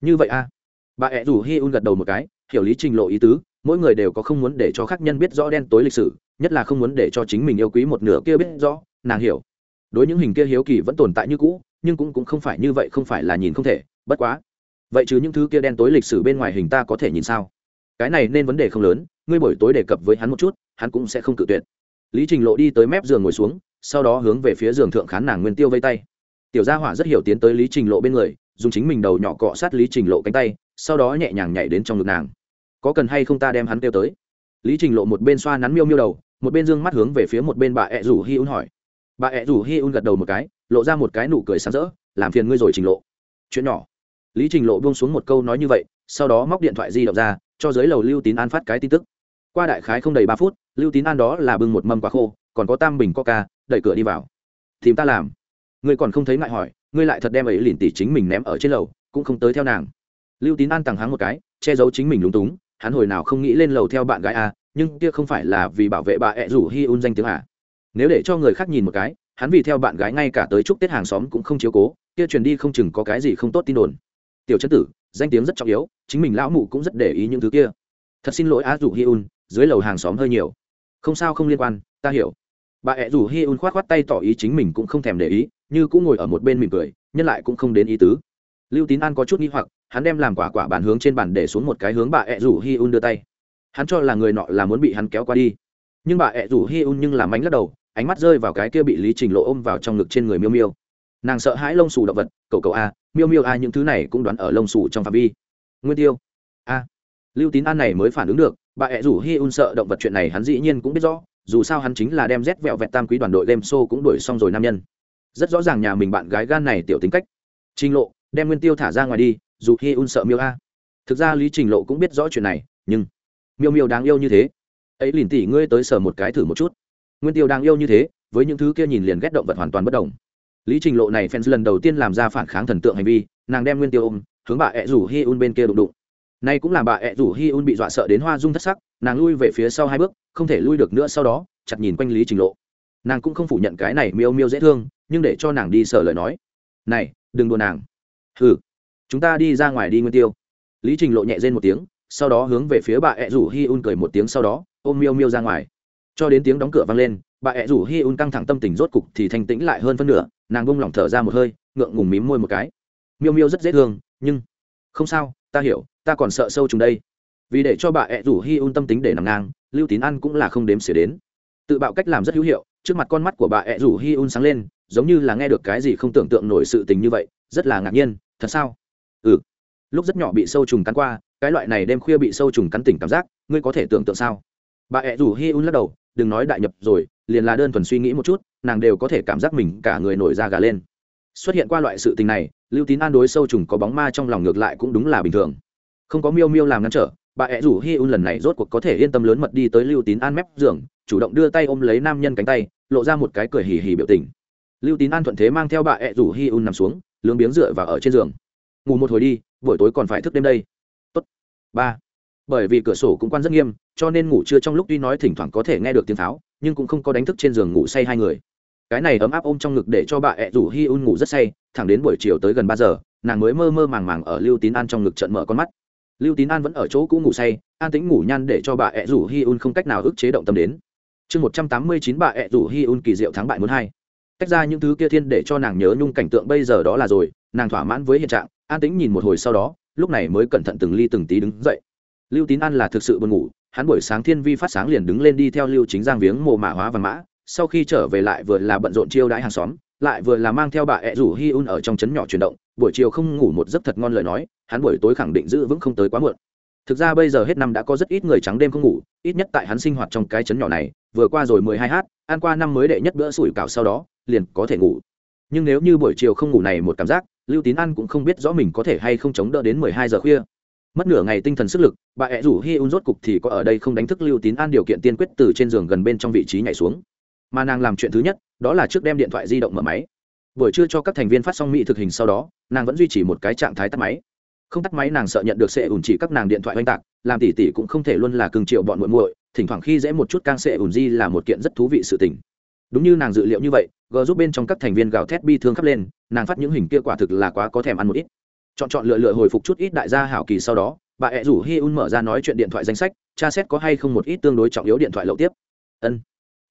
Như vậy a. À? bà ẹ rủ hi un gật đầu một cái, hiểu lý trình lộ ý tứ mỗi người đều có không muốn để cho khác nhân biết rõ đen tối lịch sử, nhất là không muốn để cho chính mình yêu quý một nửa kia biết rõ, nàng hiểu. Đối những hình kia hiếu kỳ vẫn tồn tại như cũ, nhưng cũng cũng không phải như vậy, không phải là nhìn không thể, bất quá. Vậy chứ những thứ kia đen tối lịch sử bên ngoài hình ta có thể nhìn sao? Cái này nên vấn đề không lớn, ngươi buổi tối đề cập với hắn một chút, hắn cũng sẽ không cự tuyệt. Lý trình lộ đi tới mép giường ngồi xuống, sau đó hướng về phía giường thượng khán nàng nguyên tiêu vây tay. Tiểu gia hỏa rất hiểu tiến tới lý trình lộ bên người, dùng chính mình đầu nhỏ cọ sát lý trình lộ cánh tay, sau đó nhẹ nhàng nhảy đến trong ngực nàng có cần hay không ta đem hắn kêu tới? Lý trình lộ một bên xoa nắn miêu miêu đầu, một bên dương mắt hướng về phía một bên bà ẹ rủ hi un hỏi. Bà ẹ rủ hi un gật đầu một cái, lộ ra một cái nụ cười sáng rỡ, làm phiền ngươi rồi trình lộ. Chuyện nhỏ. Lý trình lộ buông xuống một câu nói như vậy, sau đó móc điện thoại di động ra, cho dưới lầu lưu tín an phát cái tin tức. Qua đại khái không đầy ba phút, lưu tín an đó là bưng một mâm quả khô, còn có tam bình coca, đẩy cửa đi vào. Tìm ta làm. Ngươi còn không thấy ngại hỏi, ngươi lại thật đem ấy lìn tỉ chính mình ném ở trên lầu, cũng không tới theo nàng. Lưu tín an tằng háng một cái, che giấu chính mình lúng túng hắn hồi nào không nghĩ lên lầu theo bạn gái a nhưng kia không phải là vì bảo vệ bà ẹ rủ hi un danh tiếng à. Nếu để cho người khác nhìn một cái, hắn vì theo bạn gái ngay cả tới chúc tết hàng xóm cũng không chiếu cố, kia truyền đi không chừng có cái gì không tốt tin đồn. Tiểu chân tử, danh tiếng rất trọng yếu, chính mình lão mụ cũng rất để ý những thứ kia. Thật xin lỗi á rủ hi un, dưới lầu hàng xóm hơi nhiều. Không sao không liên quan, ta hiểu. Bà ẹ rủ hi un khoát khoát tay tỏ ý chính mình cũng không thèm để ý, như cũng ngồi ở một bên mỉm cười, nhân lại cũng không đến ý tứ. Lưu tín an có chút nghi hoặc hắn đem làm quả quả bàn hướng trên bàn để xuống một cái hướng bà ẹ rủ hi un đưa tay. Hắn cho là người nọ là muốn bị hắn kéo qua đi. Nhưng bà ẹ rủ hi un nhưng làm ánh lắc đầu, ánh mắt rơi vào cái kia bị lý trình lộ ôm vào trong ngực trên người miêu miêu. Nàng sợ hãi lông xù động vật, cậu cậu a, miêu miêu a, những thứ này cũng đoán ở lông xù trong phạm vi. Nguyên tiêu. A. Lưu tín an này mới phản ứng được, bà ẹ rủ hi un sợ động vật chuyện này hắn dĩ nhiên cũng biết rõ, dù sao hắn chính là đem rét vẹo vẹt tam quý đoàn đội game show cũng đuổi xong rồi nam nhân. Rất rõ ràng nhà mình bạn gái gan này tiểu tính cách. Trình lộ, đem nguyên tiêu thả ra ngoài đi dù hi un sợ miêu a. Thực ra lý trình lộ cũng biết rõ chuyện này, nhưng miêu miêu đáng yêu như thế. Ấy liền tỉ ngươi tới sở một cái thử một chút. Nguyên tiêu đáng yêu như thế, với những thứ kia nhìn liền ghét động vật hoàn toàn bất đồng lý trình lộ này fans lần đầu tiên làm ra phản kháng thần tượng hành vi, nàng đem nguyên tiêu ôm, hướng bà ẹ rủ hi un bên kia đụng đụng. Nay cũng làm bà ẹ rủ hi un bị dọa sợ đến hoa dung thất sắc, nàng lui về phía sau hai bước, không thể lui được nữa sau đó, chặt nhìn quanh lý trình lộ. Nàng cũng không phủ nhận cái này miêu miêu dễ thương, nhưng để cho nàng đi sở lời nói. Này, đừng đùa nàng. Ừ chúng ta đi ra ngoài đi nguyên tiêu. Lý trình lộ nhẹ rên một tiếng, sau đó hướng về phía bà ẹ rủ hi un cười một tiếng sau đó, ôm miêu miêu ra ngoài. Cho đến tiếng đóng cửa vang lên, bà ẹ rủ hi un căng thẳng tâm tình rốt cục thì thanh tĩnh lại hơn phân nửa, nàng bông lỏng thở ra một hơi, ngượng ngùng mím môi một cái. Miêu miêu rất dễ thương, nhưng không sao, ta hiểu, ta còn sợ sâu trùng đây. Vì để cho bà ẹ rủ hi un tâm tính để nằm ngang, lưu tín ăn cũng là không đếm xỉa đến. Tự bạo cách làm rất hữu hiệu, trước mặt con mắt của bà ẹ rủ hi un sáng lên, giống như là nghe được cái gì không tưởng tượng nổi sự tình như vậy, rất là ngạc nhiên, thật sao? Ừ. Lúc rất nhỏ bị sâu trùng cắn qua, cái loại này đêm khuya bị sâu trùng cắn tỉnh cảm giác, ngươi có thể tưởng tượng sao? Bà ẹ rủ hi un lắc đầu, đừng nói đại nhập rồi, liền là đơn thuần suy nghĩ một chút, nàng đều có thể cảm giác mình cả người nổi da gà lên. Xuất hiện qua loại sự tình này, lưu tín an đối sâu trùng có bóng ma trong lòng ngược lại cũng đúng là bình thường. Không có miêu miêu làm ngăn trở, bà ẹ rủ hi un lần này rốt cuộc có thể yên tâm lớn mật đi tới lưu tín an mép giường, chủ động đưa tay ôm lấy nam nhân cánh tay, lộ ra một cái cười hì hì biểu tình. Lưu tín an thuận thế mang theo bà ẹ rủ hi un nằm xuống, lướng biếng dựa vào ở trên giường ngủ một hồi đi, buổi tối còn phải thức đêm đây. Tốt. ba. Bởi vì cửa sổ cũng quan rất nghiêm, cho nên ngủ trưa trong lúc tuy nói thỉnh thoảng có thể nghe được tiếng tháo, nhưng cũng không có đánh thức trên giường ngủ say hai người. Cái này ấm áp ôm trong ngực để cho bà ẹ rủ hi un ngủ rất say, thẳng đến buổi chiều tới gần ba giờ, nàng mới mơ mơ màng màng ở lưu tín an trong ngực trận mở con mắt. Lưu tín an vẫn ở chỗ cũ ngủ say, an tính ngủ nhăn để cho bà ẹ rủ hi un không cách nào ức chế động tâm đến. Chương một trăm tám mươi chín bà ẹ rủ hi un kỳ diệu thắng bại muốn hai. Tách ra những thứ kia thiên để cho nàng nhớ nhung cảnh tượng bây giờ đó là rồi, nàng thỏa mãn với hiện trạng an tĩnh nhìn một hồi sau đó, lúc này mới cẩn thận từng ly từng tí đứng dậy. Lưu tín an là thực sự buồn ngủ, hắn buổi sáng thiên vi phát sáng liền đứng lên đi theo lưu chính giang viếng mồ mã hóa văn mã, sau khi trở về lại vừa là bận rộn chiêu đãi hàng xóm, lại vừa là mang theo bà ẹ rủ hi un ở trong trấn nhỏ chuyển động, buổi chiều không ngủ một giấc thật ngon lời nói, hắn buổi tối khẳng định giữ vững không tới quá muộn. Thực ra bây giờ hết năm đã có rất ít người trắng đêm không ngủ, ít nhất tại hắn sinh hoạt trong cái trấn nhỏ này, vừa qua rồi mười hai h ăn qua năm mới đệ nhất bữa sủi cảo sau đó, liền có thể ngủ nhưng nếu như buổi chiều không ngủ này một cảm giác, lưu tín An cũng không biết rõ mình có thể hay không chống đỡ đến mười hai giờ khuya. Mất nửa ngày tinh thần sức lực, bà ẹ rủ hi un rốt cục thì có ở đây không đánh thức lưu tín an điều kiện tiên quyết từ trên giường gần bên trong vị trí nhảy xuống. Mà nàng làm chuyện thứ nhất, đó là trước đem điện thoại di động mở máy. Buổi trưa cho các thành viên phát xong mỹ thực hình sau đó, nàng vẫn duy trì một cái trạng thái tắt máy. Không tắt máy nàng sợ nhận được sẽ ủn chỉ các nàng điện thoại oanh tạc, làm tỉ tỉ cũng không thể luôn là cưng triệu bọn muội muội, thỉnh thoảng khi dễ một chút càng sẽ ủn di là một kiện rất thú vị sự tình. Đúng như nàng dự liệu như vậy g giúp bên trong các thành viên gào thét bi thương khắp lên, nàng phát những hình kia quả thực là quá có thèm ăn một ít. Chọn chọn lựa lựa hồi phục chút ít đại gia hảo kỳ sau đó, bà ẹ rủ hi un mở ra nói chuyện điện thoại danh sách, tra xét có hay không một ít tương đối trọng yếu điện thoại lậu tiếp. Ân.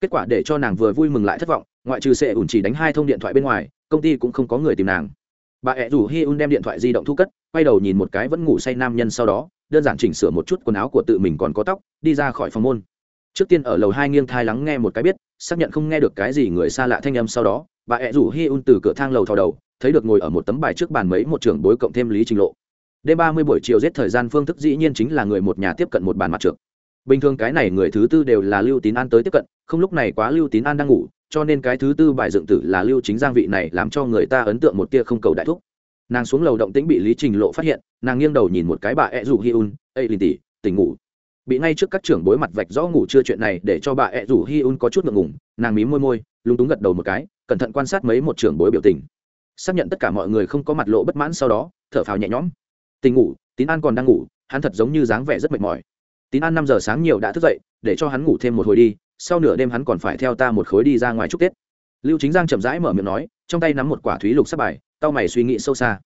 Kết quả để cho nàng vừa vui mừng lại thất vọng, ngoại trừ sệ ủn chỉ đánh hai thông điện thoại bên ngoài, công ty cũng không có người tìm nàng. Bà ẹ rủ hi un đem điện thoại di động thu cất, quay đầu nhìn một cái vẫn ngủ say nam nhân sau đó, đơn giản chỉnh sửa một chút quần áo của tự mình còn có tóc, đi ra khỏi phòng môn trước tiên ở lầu hai nghiêng thai lắng nghe một cái biết, xác nhận không nghe được cái gì người xa lạ thanh âm sau đó, bà ẹ rủ hi un từ cửa thang lầu thò đầu, thấy được ngồi ở một tấm bài trước bàn mấy một trưởng bối cộng thêm lý trình lộ. Đêm ba mươi buổi chiều giết thời gian phương thức dĩ nhiên chính là người một nhà tiếp cận một bàn mặt trượt bình thường cái này người thứ tư đều là lưu tín an tới tiếp cận, không lúc này quá lưu tín an đang ngủ, cho nên cái thứ tư bài dựng tử là lưu chính giang vị này làm cho người ta ấn tượng một tia không cầu đại thúc. Nàng xuống lầu động tĩnh bị lý trình lộ phát hiện, nàng nghiêng đầu nhìn một cái bà ẹ rủ hi un ây lìn tỉ tỉnh ngủ bị ngay trước các trưởng bối mặt vạch rõ ngủ chưa chuyện này để cho bà ẹ rủ hi un có chút ngượng ngùng, nàng mím môi môi, lúng túng gật đầu một cái, cẩn thận quan sát mấy một trưởng bối biểu tình. Xác nhận tất cả mọi người không có mặt lộ bất mãn sau đó, thở phào nhẹ nhõm. Tình ngủ, tín an còn đang ngủ, hắn thật giống như dáng vẻ rất mệt mỏi. Tín an năm giờ sáng nhiều đã thức dậy, để cho hắn ngủ thêm một hồi đi, sau nửa đêm hắn còn phải theo ta một khối đi ra ngoài chúc tết. Lưu chính giang chậm rãi mở miệng nói, trong tay nắm một quả thúy lục sắp bài tao mày suy nghĩ sâu xa.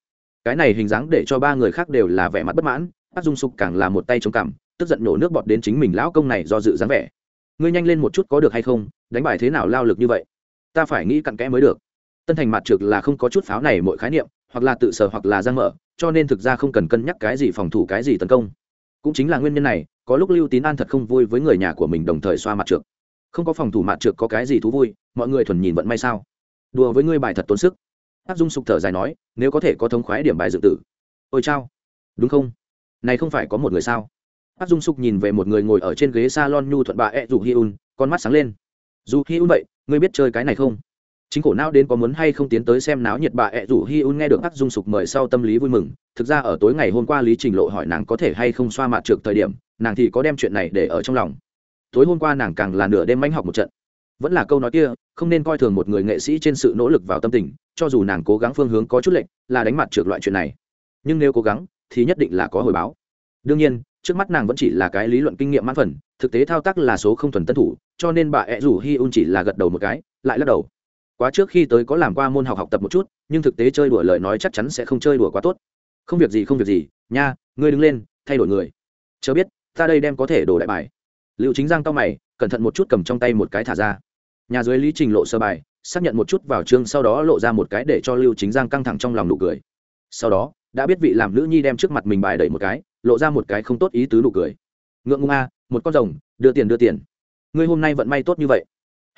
Cái này hình dáng để cho ba người khác đều là vẻ mặt bất mãn bác dung sục càng là một tay chống cằm tức giận nổ nước bọt đến chính mình lão công này do dự dáng vẻ. Ngươi nhanh lên một chút có được hay không? Đánh bài thế nào lao lực như vậy? Ta phải nghĩ cặn kẽ mới được. Tân thành mặt trực là không có chút pháo này mọi khái niệm, hoặc là tự sở hoặc là giang mở, cho nên thực ra không cần cân nhắc cái gì phòng thủ cái gì tấn công. Cũng chính là nguyên nhân này, có lúc lưu tín an thật không vui với người nhà của mình đồng thời xoa mặt trượt không có phòng thủ mặt trượt có cái gì thú vui, mọi người thuần nhìn vận may sao? Đùa với ngươi bài thật tốn sức. Áp dung sục thở dài nói, nếu có thể có thống khoái điểm bài dự tử. Ôi chao. Đúng không? Này không phải có một người sao? Park dung Suk nhìn về một người ngồi ở trên ghế salon nhu thuận bà e ẹ dù Hyun, con mắt sáng lên. Dù Hyun vậy ngươi biết chơi cái này không? Chính cổ não đến có muốn hay không tiến tới xem náo nhiệt bà ẹ rủ hi nghe được Park dung Suk mời sau tâm lý vui mừng. Thực ra ở tối ngày hôm qua lý trình lộ hỏi nàng có thể hay không xoa mặt trượt thời điểm nàng thì có đem chuyện này để ở trong lòng. Tối hôm qua nàng càng là nửa đêm manh học một trận. Vẫn là câu nói kia không nên coi thường một người nghệ sĩ trên sự nỗ lực vào tâm tình cho dù nàng cố gắng phương hướng có chút lệch, là đánh mặt trượt loại chuyện này. Nhưng nếu cố gắng thì nhất định là có hồi báo. Đương nhiên trước mắt nàng vẫn chỉ là cái lý luận kinh nghiệm mãn phần, thực tế thao tác là số không thuần tân thủ, cho nên bà ẹ rủ hi un chỉ là gật đầu một cái, lại lắc đầu. Quá trước khi tới có làm qua môn học học tập một chút, nhưng thực tế chơi đùa lời nói chắc chắn sẽ không chơi đùa quá tốt. Không việc gì, không việc gì, nha, ngươi đứng lên, thay đổi người. Chớ biết, ta đây đem có thể đổ đại bài. Liệu chính giang to mày, cẩn thận một chút cầm trong tay một cái thả ra. Nhà dưới lý trình lộ sơ bài, xác nhận một chút vào chương sau đó lộ ra một cái để cho lưu chính giang căng thẳng trong lòng nụ cười sau đó, đã biết vị làm nữ nhi đem trước mặt mình bài đẩy một cái, lộ ra một cái không tốt ý tứ nụ cười. Ngượng ngung a, một con rồng, đưa tiền đưa tiền. Ngươi hôm nay vận may tốt như vậy.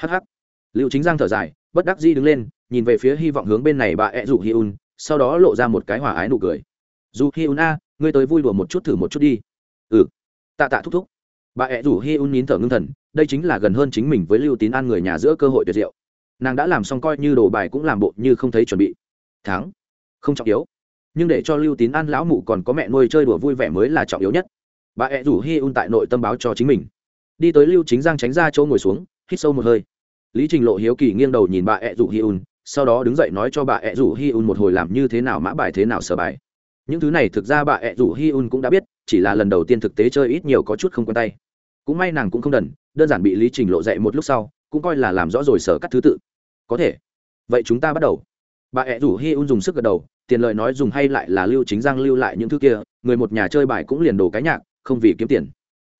Hh liệu chính giang thở dài, bất đắc dĩ đứng lên, nhìn về phía hy vọng hướng bên này bà ẹ rủ hi un, sau đó lộ ra một cái hòa ái nụ cười. Dù hi un a, ngươi tới vui đùa một chút thử một chút đi. Ừ. Tạ tạ thúc thúc. Bà ẹ rủ hi un nín thở ngưng thần, đây chính là gần hơn chính mình với lưu tín an người nhà giữa cơ hội tuyệt diệu. Nàng đã làm xong coi như đồ bài cũng làm bộ như không thấy chuẩn bị. Thắng. Không trọng yếu nhưng để cho lưu tín an lão mụ còn có mẹ nuôi chơi đùa vui vẻ mới là trọng yếu nhất. Bà ẹ rủ hi un tại nội tâm báo cho chính mình. Đi tới lưu chính giang tránh ra chỗ ngồi xuống, hít sâu một hơi. Lý trình lộ hiếu kỳ nghiêng đầu nhìn bà ẹ rủ hi un, sau đó đứng dậy nói cho bà ẹ rủ hi un một hồi làm như thế nào mã bài thế nào sở bài. Những thứ này thực ra bà ẹ rủ hi un cũng đã biết, chỉ là lần đầu tiên thực tế chơi ít nhiều có chút không quen tay. Cũng may nàng cũng không đần, đơn giản bị lý trình lộ dạy một lúc sau, cũng coi là làm rõ rồi sở cắt thứ tự. Có thể. Vậy chúng ta bắt đầu. Bà ẹ rủ hi un dùng sức gật đầu tiền lời nói dùng hay lại là lưu chính giang lưu lại những thứ kia, người một nhà chơi bài cũng liền đổ cái nhạc, không vì kiếm tiền.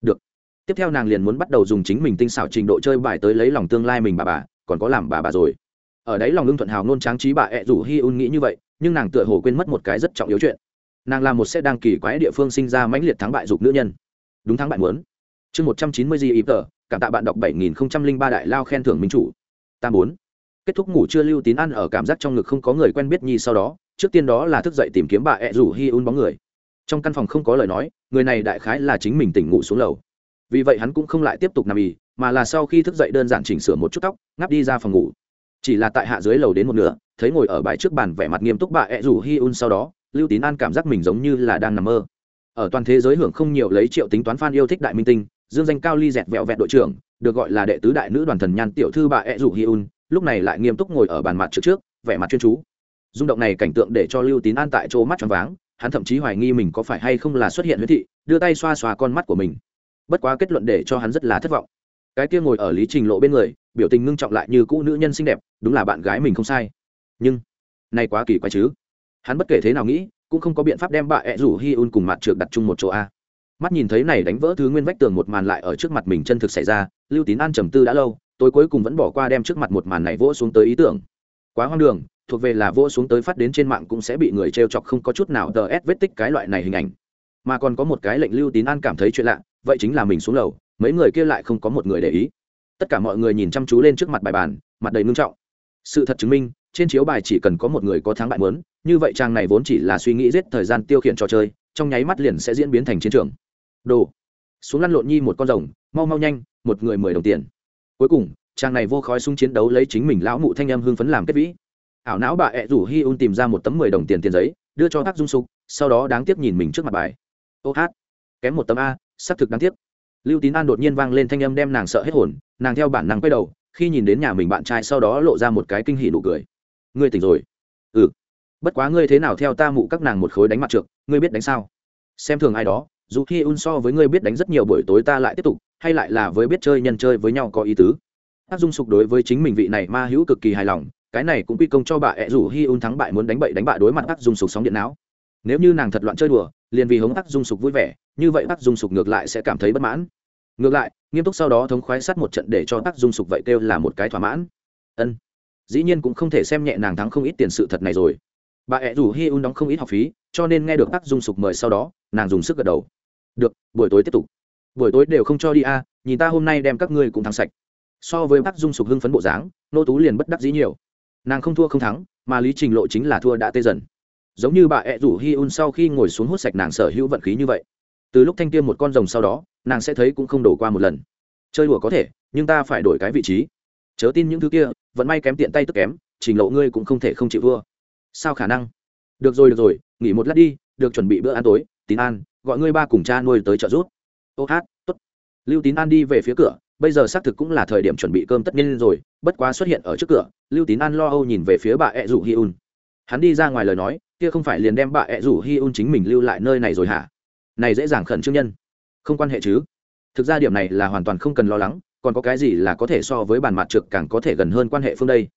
Được. Tiếp theo nàng liền muốn bắt đầu dùng chính mình tinh xảo trình độ chơi bài tới lấy lòng tương lai mình bà bà, còn có làm bà bà rồi. Ở đấy lòng ưng thuận hào nôn tráng trí bà ẹ rủ hi un nghĩ như vậy, nhưng nàng tựa hồ quên mất một cái rất trọng yếu chuyện. Nàng là một xe đang kỳ quái địa phương sinh ra mãnh liệt thắng bại dục nữ nhân. Đúng thắng bại muốn. Chương một trăm chín mươi di ý tờ, cảm tạ bạn đọc bảy nghìn không trăm linh ba đại lao khen thưởng minh chủ. Tam bốn. Kết thúc ngủ chưa lưu tín ăn ở cảm giác trong ngực không có người quen biết nhi sau đó trước tiên đó là thức dậy tìm kiếm bà ẹ rủ hi un bóng người. Trong căn phòng không có lời nói, người này đại khái là chính mình tỉnh ngủ xuống lầu. Vì vậy hắn cũng không lại tiếp tục nằm ì, mà là sau khi thức dậy đơn giản chỉnh sửa một chút tóc, ngáp đi ra phòng ngủ. Chỉ là tại hạ dưới lầu đến một nửa, thấy ngồi ở bài trước bàn vẻ mặt nghiêm túc bà ẹ rủ hi un sau đó, lưu tín an cảm giác mình giống như là đang nằm mơ. Ở toàn thế giới hưởng không nhiều lấy triệu tính toán f yêu thích đại minh tinh, dương danh cao ly dẹt vẹo vẹn đội trưởng, được gọi là đệ tứ đại nữ đoàn thần nhan tiểu thư bà ẹ rủ hi un, lúc này lại nghiêm túc ngồi ở bàn mặt trước trước, vẻ mặt chuyên chú rung động này cảnh tượng để cho lưu tín an tại chỗ mắt tròn váng, hắn thậm chí hoài nghi mình có phải hay không là xuất hiện huyết thị, đưa tay xoa xoa con mắt của mình. Bất quá kết luận để cho hắn rất là thất vọng. Cái kia ngồi ở lý trình lộ bên người, biểu tình ngưng trọng lại như cũ nữ nhân xinh đẹp, đúng là bạn gái mình không sai. Nhưng nay quá kỳ quái chứ. Hắn bất kể thế nào nghĩ, cũng không có biện pháp đem bà ẹ rủ hi un cùng mặt trượt đặt chung một chỗ a. Mắt nhìn thấy này đánh vỡ thứ nguyên vách tường một màn lại ở trước mặt mình chân thực xảy ra, lưu tín an trầm tư đã lâu tôi cuối cùng vẫn bỏ qua đem trước mặt một màn này vỗ xuống tới ý tưởng. Quá hoang đường thuộc về là vô xuống tới phát đến trên mạng cũng sẽ bị người trêu chọc không có chút nào tờ ép vết tích cái loại này hình ảnh. Mà còn có một cái lệnh lưu tín an cảm thấy chuyện lạ, vậy chính là mình xuống lầu, mấy người kia lại không có một người để ý. Tất cả mọi người nhìn chăm chú lên trước mặt bài bàn, mặt đầy ngưng trọng. Sự thật chứng minh, trên chiếu bài chỉ cần có một người có thắng bại muốn, như vậy trang này vốn chỉ là suy nghĩ giết thời gian tiêu khiển trò chơi, trong nháy mắt liền sẽ diễn biến thành chiến trường. Đồ. Xuống lăn lộn nhi một con rồng, mau mau nhanh, một người mười đồng tiền. Cuối cùng, trang này vô khói sung chiến đấu lấy chính mình lão mụ thanh em hưng phấn làm kết vĩ ảo não bà ẹ rủ hi un tìm ra một tấm mười đồng tiền tiền giấy, đưa cho hát dung sục sau đó đáng tiếc nhìn mình trước mặt bài. Ô hát, kém một tấm a, xác thực đáng tiếc. Lưu tín an đột nhiên vang lên thanh âm đem nàng sợ hết hồn, nàng theo bản năng quay đầu, khi nhìn đến nhà mình bạn trai sau đó lộ ra một cái kinh hỉ nụ cười. Ngươi tỉnh rồi. Ừ. Bất quá ngươi thế nào theo ta mụ các nàng một khối đánh mặt trượt ngươi biết đánh sao? Xem thường ai đó, dù khi un so với ngươi biết đánh rất nhiều buổi tối ta lại tiếp tục, hay lại là với biết chơi nhân chơi với nhau có ý tứ? Tác dung sục đối với chính mình vị này ma hữu cực kỳ hài lòng cái này cũng quy công cho bà ẹ rủ hi un thắng bại muốn đánh bậy đánh bại đối mặt ác dung sục sóng điện não. Nếu như nàng thật loạn chơi đùa, liền vì hống ác dung sục vui vẻ, như vậy ác dung sục ngược lại sẽ cảm thấy bất mãn. Ngược lại, nghiêm túc sau đó thống khoái sát một trận để cho ác dung sục vậy kêu là một cái thỏa mãn. Ân. Dĩ nhiên cũng không thể xem nhẹ nàng thắng không ít tiền sự thật này rồi. Bà ẹ rủ hi un đóng không ít học phí, cho nên nghe được ác dung sục mời sau đó, nàng dùng sức gật đầu. Được, buổi tối tiếp tục. Buổi tối đều không cho đi a, nhìn ta hôm nay đem các ngươi cũng thắng sạch. So với bác dung sục hưng phấn bộ dáng, nô tú liền bất đắc dĩ nhiều nàng không thua không thắng, mà lý trình lộ chính là thua đã tê dần. Giống như bà ẹ rủ hi un sau khi ngồi xuống hút sạch nàng sở hữu vận khí như vậy. Từ lúc thanh tiêm một con rồng sau đó, nàng sẽ thấy cũng không đổ qua một lần. Chơi đùa có thể, nhưng ta phải đổi cái vị trí. Chớ tin những thứ kia, vẫn may kém tiện tay tức kém, trình lộ ngươi cũng không thể không chịu thua. Sao khả năng? Được rồi được rồi, nghỉ một lát đi, được chuẩn bị bữa ăn tối, tín an, gọi ngươi ba cùng cha nuôi tới trợ giúp ô hát t ố t lưu tín an đi về phía cửa bây giờ xác thực cũng là thời điểm chuẩn bị cơm tất nhiên rồi, bất quá xuất hiện ở trước cửa, lưu tín an lo âu nhìn về phía bà ẹ rủ hi un hắn đi ra ngoài lời nói, kia không phải liền đem bà ẹ rủ hi un chính mình lưu lại nơi này rồi hả? Này dễ dàng khẩn trương nhân. Không quan hệ chứ. Thực ra điểm này là hoàn toàn không cần lo lắng, còn có cái gì là có thể so với bàn mặt trực càng có thể gần hơn quan hệ phương đây?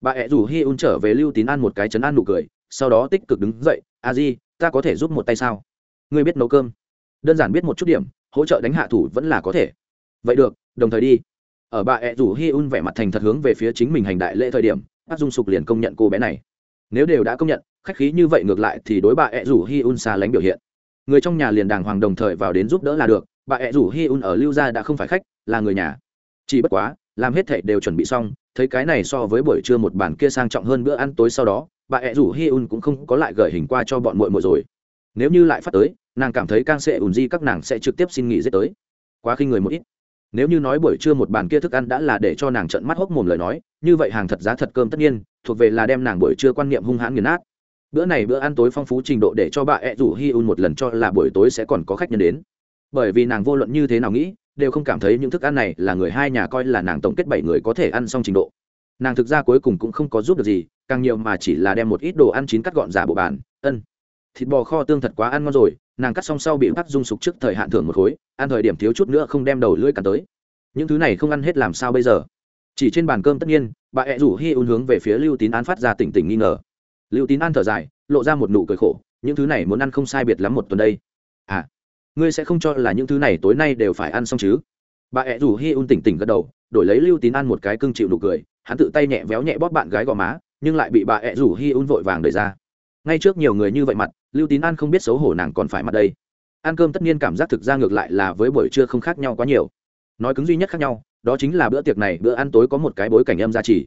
Bà ẹ rủ hi un trở về lưu tín an một cái chấn an nụ cười, sau đó tích cực đứng dậy, a di, ta có thể giúp một tay sao? Ngươi biết nấu cơm. Đơn giản biết một chút điểm, hỗ trợ đánh hạ thủ vẫn là có thể vậy được, đồng thời đi. Ở bà ẹ rủ hi un vẻ mặt thành thật hướng về phía chính mình hành đại lễ thời điểm bác dung sục liền công nhận cô bé này. Nếu đều đã công nhận, khách khí như vậy ngược lại thì đối bà ẹ rủ hi un xa lánh biểu hiện. Người trong nhà liền đàng hoàng đồng thời vào đến giúp đỡ là được, bà ẹ rủ hi un ở lưu gia đã không phải khách, là người nhà. Chỉ bất quá, làm hết thảy đều chuẩn bị xong, thấy cái này so với buổi trưa một bàn kia sang trọng hơn bữa ăn tối sau đó, bà ẹ rủ hi un cũng không có lại gửi hình qua cho bọn muội muội rồi. Nếu như lại phát tới, nàng cảm thấy càng sẽ ủn di các nàng sẽ trực tiếp xin nghỉ giết tới. Quá khi người một ít nếu như nói buổi trưa một bàn kia thức ăn đã là để cho nàng trận mắt hốc mồm lời nói, như vậy hàng thật giá thật cơm tất nhiên, thuộc về là đem nàng buổi trưa quan niệm hung hãn nghiền nát. Bữa này bữa ăn tối phong phú trình độ để cho bà e ẹ rủ hi un một lần cho là buổi tối sẽ còn có khách nhân đến. Bởi vì nàng vô luận như thế nào nghĩ, đều không cảm thấy những thức ăn này là người hai nhà coi là nàng tổng kết bảy người có thể ăn xong trình độ. Nàng thực ra cuối cùng cũng không có giúp được gì, càng nhiều mà chỉ là đem một ít đồ ăn chín cắt gọn giả bộ bàn, ân. Thịt bò kho tương thật quá ăn ngon rồi nàng cắt xong sau bị bắt dung sục trước thời hạn thưởng một khối, ăn thời điểm thiếu chút nữa không đem đầu lưỡi cắn tới. Những thứ này không ăn hết làm sao bây giờ? Chỉ trên bàn cơm tất nhiên, bà ẹ rủ hi un hướng về phía lưu tín an phát ra tỉnh tỉnh nghi ngờ. Lưu tín an thở dài, lộ ra một nụ cười khổ, những thứ này muốn ăn không sai biệt lắm một tuần đây. À ngươi sẽ không cho là những thứ này tối nay đều phải ăn xong chứ? Bà ẹ rủ hi un tỉnh tỉnh gật đầu, đổi lấy lưu tín An một cái cưng chịu nụ cười, hắn tự tay nhẹ véo nhẹ bóp bạn gái gò má, nhưng lại bị bà ẹ rủ hi un vội vàng đẩy ra. Ngay trước nhiều người như vậy mặt lưu tín an không biết xấu hổ nàng còn phải mặt đây. Ăn cơm tất nhiên cảm giác thực ra ngược lại là với buổi trưa không khác nhau quá nhiều. Nói cứng duy nhất khác nhau, đó chính là bữa tiệc này, bữa ăn tối có một cái bối cảnh âm gia trì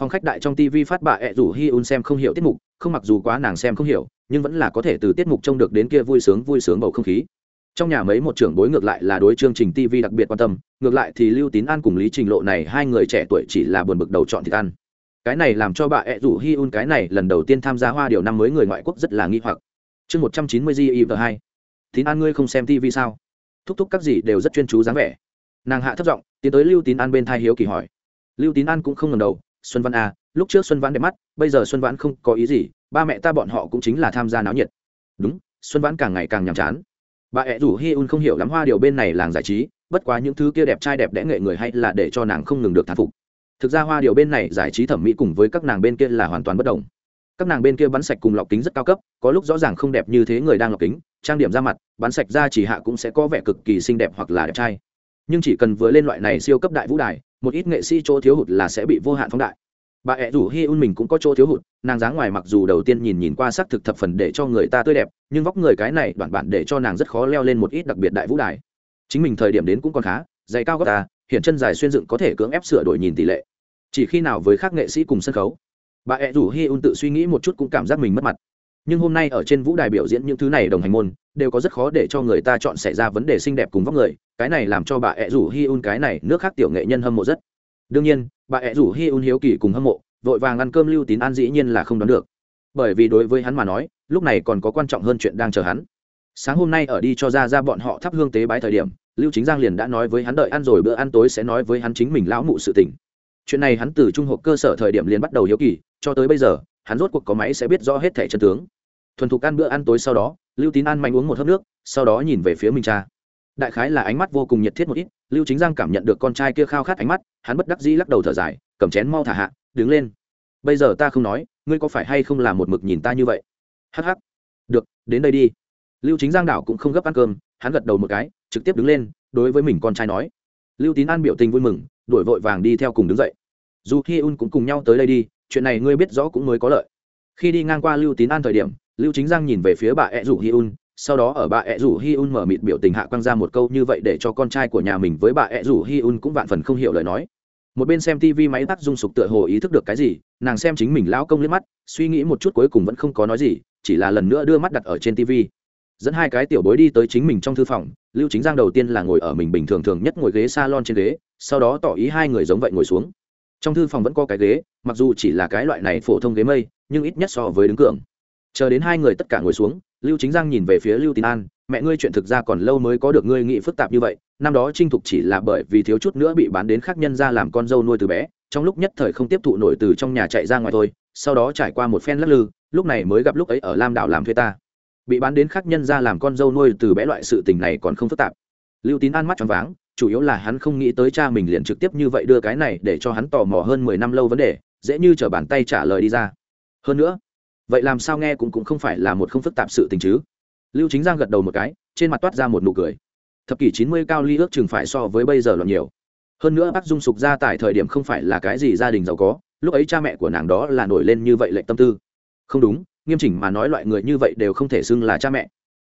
phòng khách đại trong tv phát bà ẹ rủ hi un xem không hiểu tiết mục, không mặc dù quá nàng xem không hiểu, nhưng vẫn là có thể từ tiết mục trông được đến kia vui sướng vui sướng bầu không khí. Trong nhà mấy một trưởng bối ngược lại là đối chương trình tv đặc biệt quan tâm, ngược lại thì lưu tín an cùng lý trình lộ này hai người trẻ tuổi chỉ là buồn bực đầu chọn thịt ăn. Cái này làm cho bà ẹ rủ hi un cái này lần đầu tiên tham gia hoa điều năm mới người ngoại quốc rất là nghi hoặc chương một trăm chín mươi giv hai. Tín an ngươi không xem tv sao? Thúc thúc các gì đều rất chuyên chú dáng vẻ. Nàng hạ thấp giọng, tiến tới lưu tín an bên thai hiếu kỳ hỏi. Lưu tín an cũng không ngần đầu, xuân văn à lúc trước xuân văn đẹp mắt, bây giờ xuân vãn không có ý gì, ba mẹ ta bọn họ cũng chính là tham gia náo nhiệt. Đúng, xuân vãn càng ngày càng nhàm chán. Bà ẹ rủ hi un không hiểu lắm hoa điều bên này làng giải trí, bất quá những thứ kia đẹp trai đẹp đẽ nghệ người hay là để cho nàng không ngừng được thán phục. Thực ra hoa điều bên này giải trí thẩm mỹ cùng với các nàng bên kia là hoàn toàn bất đồng các nàng bên kia bắn sạch cùng lọc kính rất cao cấp, có lúc rõ ràng không đẹp như thế người đang lọc kính, trang điểm ra mặt, bắn sạch ra chỉ hạ cũng sẽ có vẻ cực kỳ xinh đẹp hoặc là đẹp trai. Nhưng chỉ cần vừa lên loại này siêu cấp đại vũ đài, một ít nghệ sĩ chỗ thiếu hụt là sẽ bị vô hạn phóng đại. Bà ẹ rủ hi un mình cũng có chỗ thiếu hụt, nàng dáng ngoài mặc dù đầu tiên nhìn nhìn qua xác thực thập phần để cho người ta tươi đẹp, nhưng vóc người cái này đoạn bản để cho nàng rất khó leo lên một ít đặc biệt đại vũ đài. Chính mình thời điểm đến cũng còn khá dày cao gấp ta à, hiện chân dài xuyên dựng có thể cưỡng ép sửa đổi nhìn tỷ lệ. Chỉ khi nào với các nghệ sĩ cùng sân khấu bà ẹ rủ hi un tự suy nghĩ một chút cũng cảm giác mình mất mặt. Nhưng hôm nay ở trên vũ đài biểu diễn những thứ này đồng hành môn, đều có rất khó để cho người ta chọn xảy ra vấn đề xinh đẹp cùng vóc người, cái này làm cho bà ẹ rủ hi un cái này nước khác tiểu nghệ nhân hâm mộ rất. Đương nhiên, bà ẹ rủ hi un hiếu kỳ cùng hâm mộ, vội vàng ăn cơm lưu tín an dĩ nhiên là không đoán được. Bởi vì đối với hắn mà nói, lúc này còn có quan trọng hơn chuyện đang chờ hắn. Sáng hôm nay ở đi cho ra ra bọn họ thắp hương tế bái thời điểm, lưu chính giang liền đã nói với hắn đợi ăn rồi bữa ăn tối sẽ nói với hắn chính mình lão mụ sự tình chuyện này hắn từ trung học cơ sở thời điểm liền bắt đầu hiếu kỳ, cho tới bây giờ, hắn rốt cuộc có máy sẽ biết rõ hết thẻ chân tướng. Thuần thục ăn bữa ăn tối sau đó, lưu tín ăn mạnh uống một hớp nước, sau đó nhìn về phía mình cha. Đại khái là ánh mắt vô cùng nhiệt thiết một ít, lưu chính giang cảm nhận được con trai kia khao khát ánh mắt, hắn bất đắc dĩ lắc đầu thở dài, cầm chén mau thả hạ, đứng lên. Bây giờ ta không nói, ngươi có phải hay không là một mực nhìn ta như vậy? Hh được, đến đây đi. Lưu chính giang đảo cũng không gấp ăn cơm, hắn gật đầu một cái, trực tiếp đứng lên, đối với mình con trai nói. Lưu tín an biểu tình vui mừng đổi vội vàng đi theo cùng đứng dậy. Dù hi un cũng cùng nhau tới đây đi, chuyện này ngươi biết rõ cũng mới có lợi. Khi đi ngang qua lưu tín an thời điểm, lưu chính giang nhìn về phía bà ed rủ hi un, sau đó ở bà ed rủ hi un mở mịt biểu tình hạ quăng ra một câu như vậy để cho con trai của nhà mình với bà ed rủ hi un cũng vạn phần không hiểu lời nói. Một bên xem tv máy tắt dung sục tựa hồ ý thức được cái gì, nàng xem chính mình lão công liếc mắt, suy nghĩ một chút cuối cùng vẫn không có nói gì, chỉ là lần nữa đưa mắt đặt ở trên tv dẫn hai cái tiểu bối đi tới chính mình trong thư phòng, lưu chính giang đầu tiên là ngồi ở mình bình thường thường nhất ngồi ghế s a lon trên ghế, sau đó tỏ ý hai người giống vậy ngồi xuống. Trong thư phòng vẫn có cái ghế, mặc dù chỉ là cái loại này phổ thông ghế mây, nhưng ít nhất so với đứng cường. Chờ đến hai người tất cả ngồi xuống, lưu chính giang nhìn về phía lưu tín an, mẹ ngươi chuyện thực ra còn lâu mới có được ngươi nghị phức tạp như vậy, năm đó trinh thục chỉ là bởi vì thiếu chút nữa bị bán đến khác nhân ra làm con dâu nuôi từ bé, trong lúc nhất thời không tiếp thụ nổi từ trong nhà chạy ra ngoài thôi, sau đó trải qua một phen lắc lư, lúc này mới gặp lúc ấy ở lam đảo làm thuê ta bị bán đến khác nhân ra làm con dâu nuôi từ bé loại sự tình này còn không phức tạp. Lưu tín an mắt choáng váng, chủ yếu là hắn không nghĩ tới cha mình liền trực tiếp như vậy đưa cái này để cho hắn tò mò hơn mười năm lâu vấn đề, dễ như t bàn tay trả lời đi ra. Hơn nữa, vậy làm sao nghe cũng cũng không phải là một không phức tạp sự tình chứ. Lưu chính giang gật đầu một cái, trên mặt toát ra một nụ cười. Thập kỷ chín mươi cao ly ước chừng phải so với bây giờ là nhiều. Hơn nữa bác dung sục ra tại thời điểm không phải là cái gì gia đình giàu có, lúc ấy cha mẹ của nàng đó là nổi lên như vậy lệnh tâm tư. Không đúng nghiêm chỉnh mà nói loại người như vậy đều không thể xưng là cha mẹ.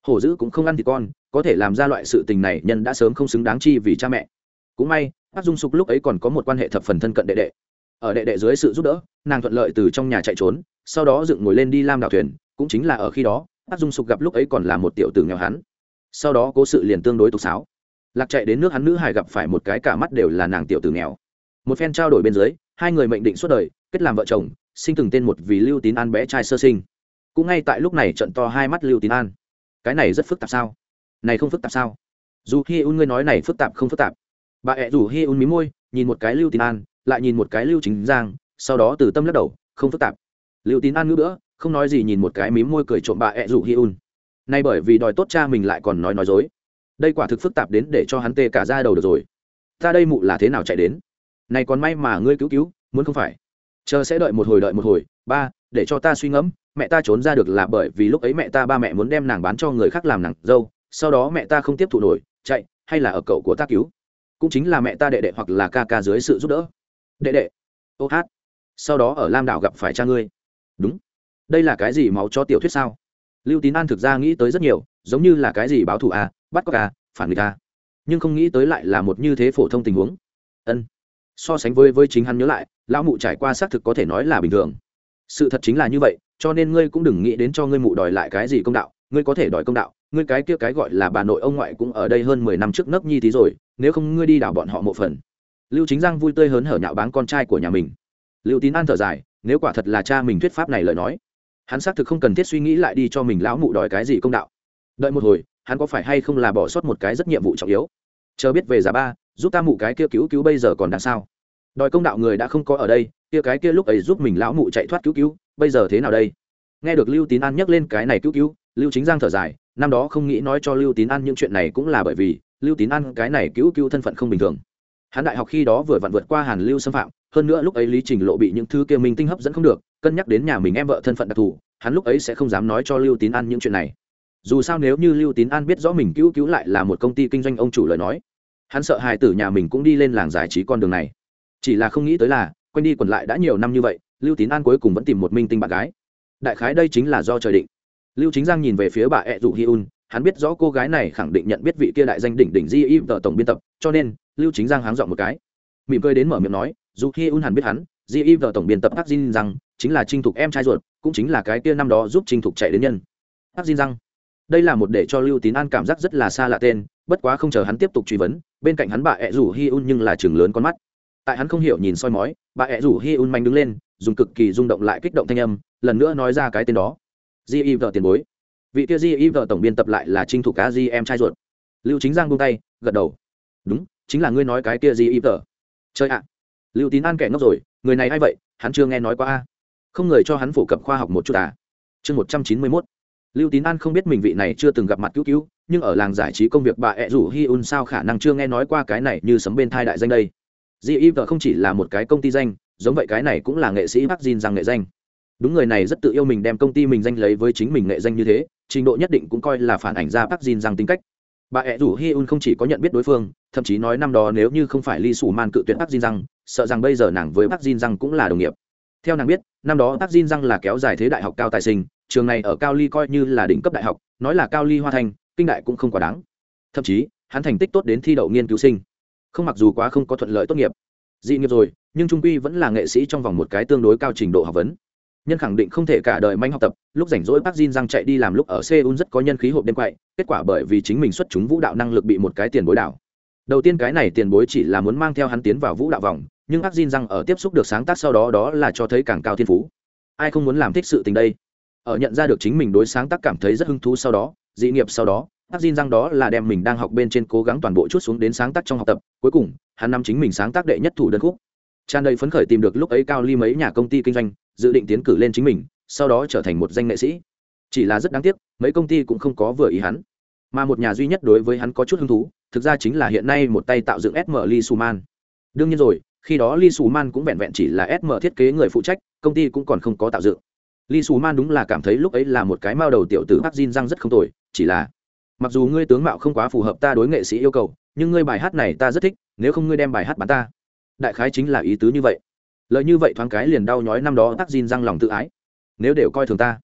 Hổ dữ cũng không ăn thì con, có thể làm ra loại sự tình này nhân đã sớm không xứng đáng chi vì cha mẹ. Cũng may bác dung sục lúc ấy còn có một quan hệ thập phần thân cận đệ đệ. Ở đệ đệ dưới sự giúp đỡ, nàng thuận lợi từ trong nhà chạy trốn, sau đó dựng ngồi lên đi lam đảo thuyền, cũng chính là ở khi đó bác dung sục gặp lúc ấy còn là một tiểu tử nghèo hắn. Sau đó cố sự liền tương đối tục sáo lạc chạy đến nước hắn nữ hải gặp phải một cái cả mắt đều là nàng tiểu tử nghèo. Một phen trao đổi bên dưới, hai người mệnh định suốt đời, kết làm vợ chồng, sinh từng tên một vì lưu tín an bé trai sơ sinh cũng ngay tại lúc này trận to hai mắt lưu tín an. Cái này rất phức tạp sao? Này không phức tạp sao? Dù hi un ngươi nói này phức tạp không phức tạp. Bà ẹ rủ hi un mí môi, nhìn một cái lưu tín an, lại nhìn một cái lưu chính giang, sau đó từ tâm lắc đầu, không phức tạp. Lưu tín an ngữ nữa không nói gì nhìn một cái mím môi cười trộm bà ẹ rủ hi un. Nay bởi vì đòi tốt cha mình lại còn nói nói dối. Đây quả thực phức tạp đến để cho hắn tê cả ra đầu được rồi. Ta đây mụ là thế nào chạy đến? Này còn may mà ngươi cứu cứu, muốn không phải. Chờ sẽ đợi một hồi, đợi một hồi. Ba để cho ta suy ngẫm, mẹ ta trốn ra được là bởi vì lúc ấy mẹ ta ba mẹ muốn đem nàng bán cho người khác làm nàng dâu, sau đó mẹ ta không tiếp thụ nổi, chạy, hay là ở cậu của ta cứu. Cũng chính là mẹ ta đệ đệ hoặc là ca ca dưới sự giúp đỡ. Đệ đệ. Ô hát. Sau đó ở lam đảo gặp phải cha ngươi. Đúng. Đây là cái gì máu cho tiểu thuyết sao? Lưu tín an thực ra nghĩ tới rất nhiều, giống như là cái gì báo thù à bắt cóc à phản người ta à. nhưng không nghĩ tới lại là một như thế phổ thông tình huống. Ân. So sánh với với chính hắn nhớ lại, lão mụ trải qua xác thực có thể nói là bình thường sự thật chính là như vậy, cho nên ngươi cũng đừng nghĩ đến cho ngươi mụ đòi lại cái gì công đạo, ngươi có thể đòi công đạo, ngươi cái kia cái gọi là bà nội ông ngoại cũng ở đây hơn mười năm trước nấc nhi tí rồi, nếu không ngươi đi đảo bọn họ một phần. Lưu chính giang vui tươi hớn hở nhạo báng con trai của nhà mình. Lưu tín an thở dài, nếu quả thật là cha mình thuyết pháp này lời nói, hắn xác thực không cần thiết suy nghĩ lại đi cho mình lão mụ đòi cái gì công đạo. Đợi một hồi, hắn có phải hay không là bỏ sót một cái rất nhiệm vụ trọng yếu? Chờ biết về giá ba, giúp ta mụ cái kia cứu cứu bây giờ còn đang sao? Đòi công đạo người đã không có ở đây kia cái kia lúc ấy giúp mình lão mụ chạy thoát cứu cứu, bây giờ thế nào đây? Nghe được lưu tín an nhắc lên cái này cứu cứu, lưu chính giang thở dài, năm đó không nghĩ nói cho lưu tín an những chuyện này cũng là bởi vì lưu tín an cái này cứu cứu thân phận không bình thường. Hắn đại học khi đó vừa vặn vượt qua hàn lưu xâm phạm, hơn nữa lúc ấy lý trình lộ bị những thứ kia minh tinh hấp dẫn không được, cân nhắc đến nhà mình em vợ thân phận đặc thù, hắn lúc ấy sẽ không dám nói cho lưu tín an những chuyện này. Dù sao nếu như lưu tín an biết rõ mình cứu cứu lại là một công ty kinh doanh ông chủ lời nói, hắn sợ hài tử nhà mình cũng đi lên làng giải trí con đường này. Chỉ là không nghĩ tới là quanh đi quẩn lại đã nhiều năm như vậy, lưu tín an cuối cùng vẫn tìm một minh tinh bạn gái. Đại khái đây chính là do trời định. Lưu chính giang nhìn về phía bà ẹ rủ hi un, hắn biết rõ cô gái này khẳng định nhận biết vị kia đại danh đỉnh đỉnh di y tờ tổng biên tập, cho nên lưu chính giang háng dọn một cái. Mỉm cười đến mở miệng nói, dù hi un hẳn biết hắn, di y tờ tổng biên tập hắc diên rằng chính là chinh thục em trai ruột, cũng chính là cái kia năm đó giúp chinh thục chạy đến nhân. Hắc diên rằng đây là một để cho lưu tín an cảm giác rất là xa lạ tên, bất quá không chờ hắn tiếp tục truy vấn, bên cạnh hắn bà ẹ rủ hi un nhưng là chừng lớn con mắt tại hắn không hiểu nhìn soi mói, bà ẹ rủ hi un manh đứng lên, dùng cực kỳ rung động lại kích động thanh âm, lần nữa nói ra cái tên đó. Di y vợ tiền bối. Vị kia di y vợ tổng biên tập lại là trinh thủ cá di em trai ruột. Lưu chính giang buông tay, gật đầu. Đúng, chính là ngươi nói cái kia di y tờ chơi ạ. Lưu tín an kẻ ngốc rồi, người này a i vậy? Hắn chưa nghe nói qua a. Không người cho hắn phổ cập khoa học một chút à? Chương một trăm chín mươi mốt. Lưu tín an không biết mình vị này chưa từng gặp mặt cứu cứu, nhưng ở làng giải trí công việc bà ẹ rủ hi un sao khả năng chưa nghe nói qua cái này như sấm bên thai đại danh đây? Di không chỉ là một cái công ty danh, giống vậy cái này cũng là nghệ sĩ Park Jin rằng nghệ danh. Đúng người này rất tự yêu mình đem công ty mình danh lấy với chính mình nghệ danh như thế, trình độ nhất định cũng coi là phản ảnh ra Park Jin rằng tính cách. Bà ẹ rủ hi un không chỉ có nhận biết đối phương, thậm chí nói năm đó nếu như không phải ly sủ man cự tuyệt Park Jin rằng sợ rằng bây giờ nàng với Park Jin rằng cũng là đồng nghiệp. Theo nàng biết, năm đó Park Jin rằng là kéo dài thế đại học cao tài sinh, trường này ở cao ly coi như là đỉnh cấp đại học, nói là cao ly hoa thành, kinh đại cũng không quá đáng. Thậm chí, hắn thành tích tốt đến thi đậu nghiên cứu sinh không mặc dù quá không có thuận lợi tốt nghiệp, dị nghiệp rồi, nhưng trung quy vẫn là nghệ sĩ trong vòng một cái tương đối cao trình độ học vấn. Nhân khẳng định không thể cả đời manh học tập, lúc rảnh rỗi bác Jin răng chạy đi làm lúc ở seoul rất có nhân khí hộp đêm quậy, kết quả bởi vì chính mình xuất chúng vũ đạo năng lực bị một cái tiền bối đảo. Đầu tiên cái này tiền bối chỉ là muốn mang theo hắn tiến vào vũ đạo vòng, nhưng bác Jin răng ở tiếp xúc được sáng tác sau đó đó là cho thấy càng cao thiên phú. Ai không muốn làm thích sự tình đây? Ở nhận ra được chính mình đối sáng tác cảm thấy rất hứng thú sau đó, dị nghiệp sau đó bác Jin răng đó là đem mình đang học bên trên cố gắng toàn bộ chút xuống đến sáng tác trong học tập, cuối cùng, hắn nắm chính mình sáng tác đệ nhất thủ đơn khúc. Tràn đầy phấn khởi tìm được lúc ấy cao ly mấy nhà công ty kinh doanh, dự định tiến cử lên chính mình, sau đó trở thành một danh nghệ sĩ. Chỉ là rất đáng tiếc, mấy công ty cũng không có vừa ý hắn. Mà một nhà duy nhất đối với hắn có chút hứng thú, thực ra chính là hiện nay một tay tạo dựng sm lee suman. Đương nhiên rồi, khi đó lee suman cũng vẹn vẹn chỉ là sm thiết kế người phụ trách, công ty cũng còn không có tạo dựng. Lee suman đúng là cảm thấy lúc ấy là một cái mao đầu tiểu tử Park jin Rang rất không tồi, chỉ là mặc dù ngươi tướng mạo không quá phù hợp ta đối nghệ sĩ yêu cầu, nhưng ngươi bài hát này ta rất thích, nếu không ngươi đem bài hát bán ta. Đại khái chính là ý tứ như vậy. Lợi như vậy thoáng cái liền đau nhói năm đó tắc xin răng lòng tự ái. Nếu đều coi thường ta,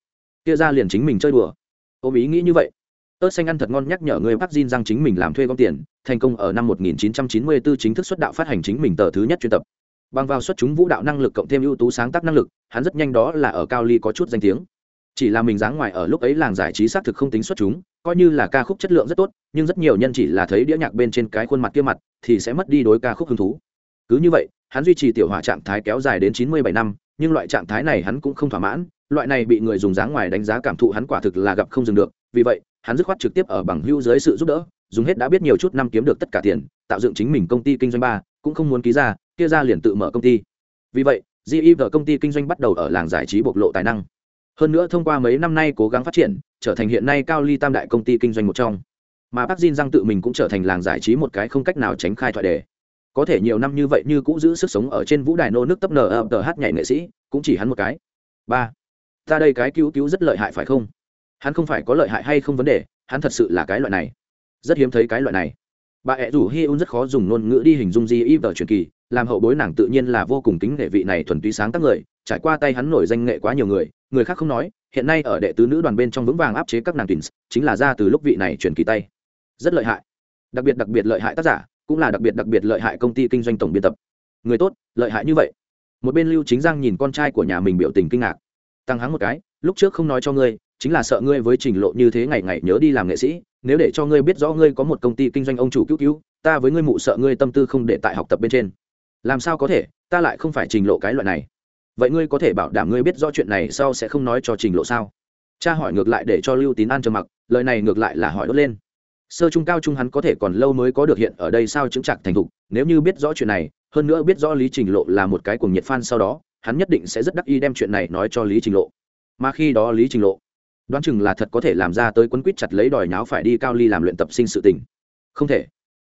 kia ra liền chính mình chơi đùa. Ôm ý nghĩ như vậy. Ớt xanh ăn thật ngon nhắc nhở người bắc Jin răng chính mình làm thuê gom tiền, thành công ở năm 1994 chính thức xuất đạo phát hành chính mình tờ thứ nhất chuyên tập. Bằng vào xuất chúng vũ đạo năng lực cộng thêm ưu tú sáng tác năng lực, hắn rất nhanh đó là ở cao ly có chút danh tiếng. Chỉ là mình dáng ngoài ở lúc ấy làng giải trí xác thực không tính xuất chúng coi như là ca khúc chất lượng rất tốt, nhưng rất nhiều nhân chỉ là thấy đĩa nhạc bên trên cái khuôn mặt kia mặt thì sẽ mất đi đối ca khúc hứng thú. Cứ như vậy, hắn duy trì tiểu hỏa trạng thái kéo dài đến chín mươi bảy năm, nhưng loại trạng thái này hắn cũng không thỏa mãn, loại này bị người dùng dáng ngoài đánh giá cảm thụ hắn quả thực là gặp không dừng được, vì vậy, hắn dứt khoát trực tiếp ở bằng hưu dưới sự giúp đỡ, dùng hết đã biết nhiều chút năm kiếm được tất cả tiền, tạo dựng chính mình công ty kinh doanh ba, cũng không muốn ký ra, kia ra liền tự mở công ty. Vì vậy GE vợ công ty kinh doanh bắt đầu ở làng giải trí bộc lộ tài năng hơn nữa thông qua mấy năm nay cố gắng phát triển, trở thành hiện nay cao ly tam đại công ty kinh doanh một trong. Mà bác Jin Giang tự mình cũng trở thành làng giải trí một cái không cách nào tránh khai thoại đề. Có thể nhiều năm như vậy như cũng giữ sức sống ở trên vũ đài nô nước tấp nở ập tờ hát nhảy nghệ sĩ, cũng chỉ hắn một cái. Ba, ta đây cái cứu cứu rất lợi hại phải không? Hắn không phải có lợi hại hay không vấn đề, hắn thật sự là cái loại này. Rất hiếm thấy cái loại này. Bà ẹ rủ hi un rất khó dùng ngôn ngữ đi hình dung di y vở truyền kỳ, làm hậu bối nàng tự nhiên là vô cùng kính nghệ vị này thuần túy sáng tác người, trải qua tay hắn nổi danh nghệ quá nhiều người người khác không nói, hiện nay ở đệ tứ nữ đoàn bên trong vững vàng áp chế các nàng tuyển chính là ra từ lúc vị này chuyển kỳ tay. Rất lợi hại. Đặc biệt đặc biệt lợi hại tác giả, cũng là đặc biệt đặc biệt lợi hại công ty kinh doanh tổng biên tập. Người tốt, lợi hại như vậy. Một bên lưu chính giang nhìn con trai của nhà mình biểu tình kinh ngạc. Tăng hắng một cái, lúc trước không nói cho ngươi, chính là sợ ngươi với trình lộ như thế ngày ngày nhớ đi làm nghệ sĩ, nếu để cho ngươi biết rõ ngươi có một công ty kinh doanh ông chủ cứu cứu, ta với ngươi mụ sợ ngươi tâm tư không để tại học tập bên trên. Làm sao có thể, ta lại không phải trình lộ cái loại này vậy ngươi có thể bảo đảm ngươi biết rõ chuyện này sau sẽ không nói cho trình lộ sao? Cha hỏi ngược lại để cho lưu tín an trầm mặc, lời này ngược lại là hỏi đốt lên. Sơ trung cao trung hắn có thể còn lâu mới có được hiện ở đây sao chứng chặt thành thục, nếu như biết rõ chuyện này, hơn nữa biết rõ lý trình lộ là một cái cuồng nhiệt fan sau đó, hắn nhất định sẽ rất đắc ý đem chuyện này nói cho lý trình lộ. Mà khi đó lý trình lộ đoán chừng là thật có thể làm ra tới quấn quýt chặt lấy đòi nháo phải đi cao ly làm luyện tập sinh sự tình. Không thể.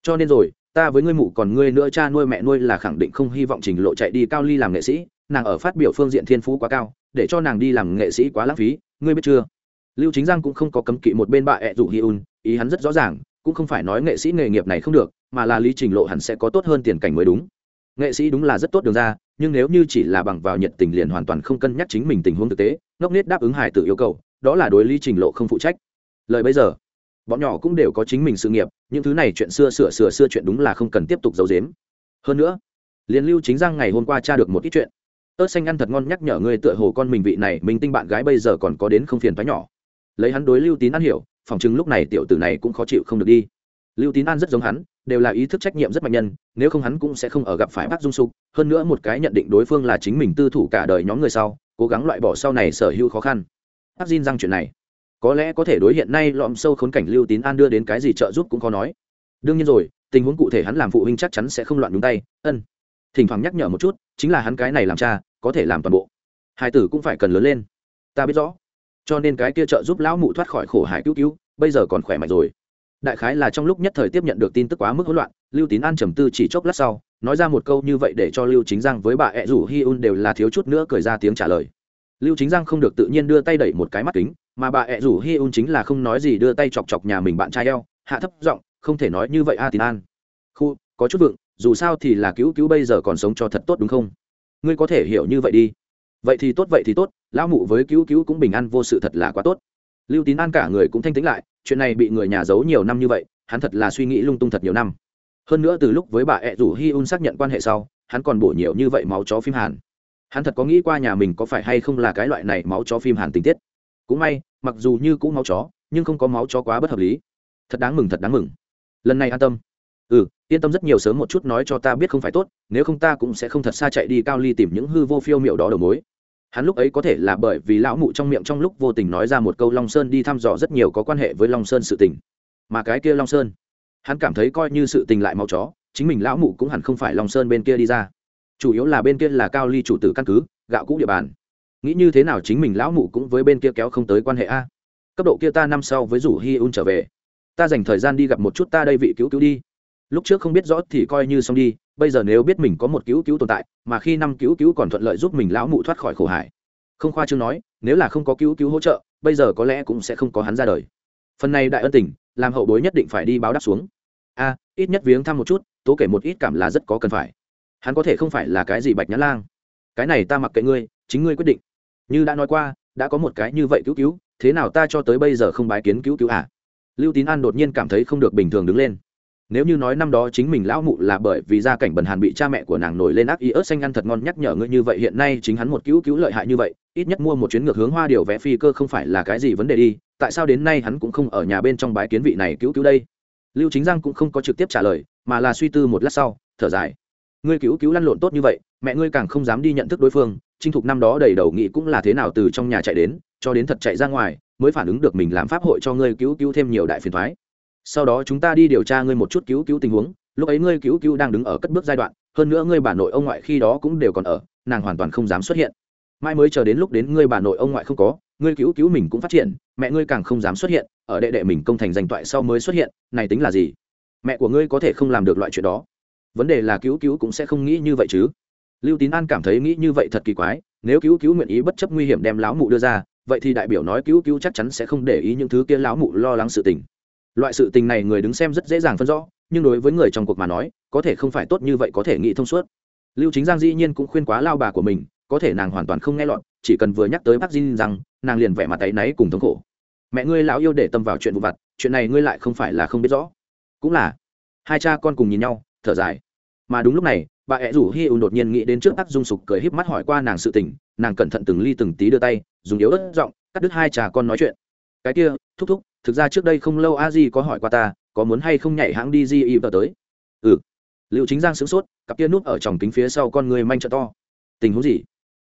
Cho nên rồi, ta với ngươi mụ còn ngươi nữa, cha nuôi mẹ nuôi là khẳng định không hy vọng trình lộ chạy đi cao ly làm nghệ sĩ nàng ở phát biểu phương diện thiên phú quá cao, để cho nàng đi làm nghệ sĩ quá lãng phí, ngươi biết chưa? Lưu chính giang cũng không có cấm kỵ một bên bà ẹ rủ hi un, ý hắn rất rõ ràng, cũng không phải nói nghệ sĩ nghề nghiệp này không được, mà là lý trình lộ hẳn sẽ có tốt hơn tiền cảnh mới đúng. Nghệ sĩ đúng là rất tốt đường ra, nhưng nếu như chỉ là bằng vào nhiệt tình liền hoàn toàn không cân nhắc chính mình tình huống thực tế, ngốc nết đáp ứng hài tự yêu cầu, đó là đối lý trình lộ không phụ trách. Lời bây giờ, bọn nhỏ cũng đều có chính mình sự nghiệp, những thứ này chuyện xưa sửa sửa xưa chuyện đúng là không cần tiếp tục giấu dếm hơn nữa, liền lưu chính giang ngày hôm qua tra được một ít chuyện ớt xanh ăn thật ngon nhắc nhở người tựa hồ con mình vị này, mình tinh bạn gái bây giờ còn có đến không phiền thoái nhỏ. Lấy hắn đối lưu tín ăn hiểu, phòng chứng lúc này tiểu tử này cũng khó chịu không được đi. Lưu tín an rất giống hắn, đều là ý thức trách nhiệm rất mạnh nhân, nếu không hắn cũng sẽ không ở gặp phải bác dung sục, hơn nữa một cái nhận định đối phương là chính mình tư thủ cả đời nhóm người sau, cố gắng loại bỏ sau này sở hữu khó khăn. Bác Jin răng chuyện này, có lẽ có thể đối hiện nay lọm sâu khốn cảnh lưu tín an đưa đến cái gì trợ giúp cũng khó nói. Đương nhiên rồi, tình huống cụ thể hắn làm phụ huynh chắc chắn sẽ không loạn đúng tay. Ân. Thỉnh thoảng nhắc nhở một chút, chính là hắn cái này làm cha có thể làm toàn bộ. Hai tử cũng phải cần lớn lên. Ta biết rõ. Cho nên cái kia trợ giúp lão mụ thoát khỏi khổ hải cứu cứu, bây giờ còn khỏe mạnh rồi. Đại khái là trong lúc nhất thời tiếp nhận được tin tức quá mức hỗn loạn, lưu tín an trầm tư chỉ chốc lát sau, nói ra một câu như vậy để cho lưu chính giang với bà ẹ rủ hi un đều là thiếu chút nữa cười ra tiếng trả lời. Lưu chính giang không được tự nhiên đưa tay đẩy một cái mắt kính, mà bà ẹ rủ hi un chính là không nói gì đưa tay chọc chọc nhà mình bạn trai eo, hạ thấp giọng, không thể nói như vậy a tín an. Khu, có chút vựng dù sao thì là cứu cứu bây giờ còn sống cho thật tốt đúng không? Ngươi có thể hiểu như vậy đi. Vậy thì tốt, vậy thì tốt, lão mụ với cứu cứu cũng bình an, vô sự thật là quá tốt. Lưu tín an cả người cũng thanh tĩnh lại, chuyện này bị người nhà giấu nhiều năm như vậy, hắn thật là suy nghĩ lung tung thật nhiều năm. Hơn nữa từ lúc với bà ẹ rủ hi un xác nhận quan hệ sau, hắn còn bổ nhiều như vậy máu chó phim hàn. Hắn thật có nghĩ qua nhà mình có phải hay không là cái loại này máu chó phim hàn tình tiết. Cũng may, mặc dù như cũ máu chó, nhưng không có máu chó quá bất hợp lý. Thật đáng mừng, thật đáng mừng. Lần này an tâm ừ yên tâm rất nhiều sớm một chút nói cho ta biết không phải tốt, nếu không ta cũng sẽ không thật xa chạy đi cao ly tìm những hư vô phiêu miệu đó đầu mối. Hắn lúc ấy có thể là bởi vì lão mụ trong miệng trong lúc vô tình nói ra một câu long sơn đi thăm dò rất nhiều có quan hệ với long sơn sự tình. Mà cái kia long sơn, hắn cảm thấy coi như sự tình lại mau chó, chính mình lão mụ cũng hẳn không phải long sơn bên kia đi ra. Chủ yếu là bên kia là cao ly chủ tử căn cứ, gạo cũ địa bàn. Nghĩ như thế nào chính mình lão mụ cũng với bên kia kéo không tới quan hệ a. Cấp độ kia ta năm sau với rủ hi un trở về. Ta dành thời gian đi gặp một chút ta đây vị cứu cứu đi lúc trước không biết rõ thì coi như xong đi, bây giờ nếu biết mình có một cứu cứu tồn tại, mà khi năm cứu cứu còn thuận lợi giúp mình lão mụ thoát khỏi khổ hải không khoa chương nói, nếu là không có cứu cứu hỗ trợ, bây giờ có lẽ cũng sẽ không có hắn ra đời. Phần này đại ân tình, làm hậu bối nhất định phải đi báo đáp xuống. A, ít nhất viếng thăm một chút, tố kể một ít cảm là rất có cần phải. Hắn có thể không phải là cái gì bạch nhã lang. Cái này ta mặc kệ ngươi, chính ngươi quyết định. Như đã nói qua, đã có một cái như vậy cứu cứu, thế nào ta cho tới bây giờ không bái kiến cứu cứu à? Lưu tín an đột nhiên cảm thấy không được bình thường đứng lên nếu như nói năm đó chính mình lão mụ là bởi vì gia cảnh bần hàn bị cha mẹ của nàng nổi lên ác ý ớt xanh ăn thật ngon, nhắc nhở ngươi như vậy, hiện nay chính hắn một cứu cứu lợi hại như vậy, ít nhất mua một chuyến ngược hướng hoa điều vẽ phi cơ không phải là cái gì vấn đề đi, tại sao đến nay hắn cũng không ở nhà bên trong bái kiến vị này cứu cứu đây? Lưu chính giang cũng không có trực tiếp trả lời, mà là suy tư một lát sau, thở dài. Ngươi cứu cứu lăn lộn tốt như vậy, mẹ ngươi càng không dám đi nhận thức đối phương, chinh thục năm đó đầy đầu nghị cũng là thế nào từ trong nhà chạy đến, cho đến thật chạy ra ngoài, mới phản ứng được mình làm pháp hội cho ngươi cứu cứu thêm nhiều đại phiền thoái sau đó chúng ta đi điều tra ngươi một chút cứu cứu tình huống, lúc ấy ngươi cứu cứu đang đứng ở cất bước giai đoạn, hơn nữa ngươi bà nội ông ngoại khi đó cũng đều còn ở, nàng hoàn toàn không dám xuất hiện. Mai mới chờ đến lúc đến ngươi bà nội ông ngoại không có, ngươi cứu cứu mình cũng phát triển, mẹ ngươi càng không dám xuất hiện, ở đệ đệ mình công thành danh toại sau mới xuất hiện, này tính là gì? Mẹ của ngươi có thể không làm được loại chuyện đó. Vấn đề là cứu cứu cũng sẽ không nghĩ như vậy chứ. Lưu tín an cảm thấy nghĩ như vậy thật kỳ quái, nếu cứu cứu nguyện ý bất chấp nguy hiểm đem lão mụ đưa ra, vậy thì đại biểu nói cứu cứu chắc chắn sẽ không để ý những thứ kia lão mụ lo lắng sự tình loại sự tình này người đứng xem rất dễ dàng phân rõ, nhưng đối với người trong cuộc mà nói, có thể không phải tốt như vậy có thể nghĩ thông suốt. Lưu chính giang dĩ nhiên cũng khuyên quá lao bà của mình, có thể nàng hoàn toàn không nghe lọt, chỉ cần vừa nhắc tới bác Jin rằng, nàng liền vẻ mặt tay náy cùng thống khổ. Mẹ ngươi lão yêu để tâm vào chuyện vụ vặt, chuyện này ngươi lại không phải là không biết rõ. Cũng là, hai cha con cùng nhìn nhau, thở dài. Mà đúng lúc này, bà ẹ rủ hi ưu đột nhiên nghĩ đến trước tắc dung sục cười híp mắt hỏi qua nàng sự tình, nàng cẩn thận từng ly từng tí đưa tay, dùng yếu ớt giọng, cắt đứt hai cha con nói chuyện. Cái kia, thúc thúc thực ra trước đây không lâu a di có hỏi qua ta, có muốn hay không nhảy hãng đi di y vợ tới? Ừ. Liệu chính giang sửng sốt, cặp kia núp ở trong kính phía sau con người manh trợ to. Tình huống gì?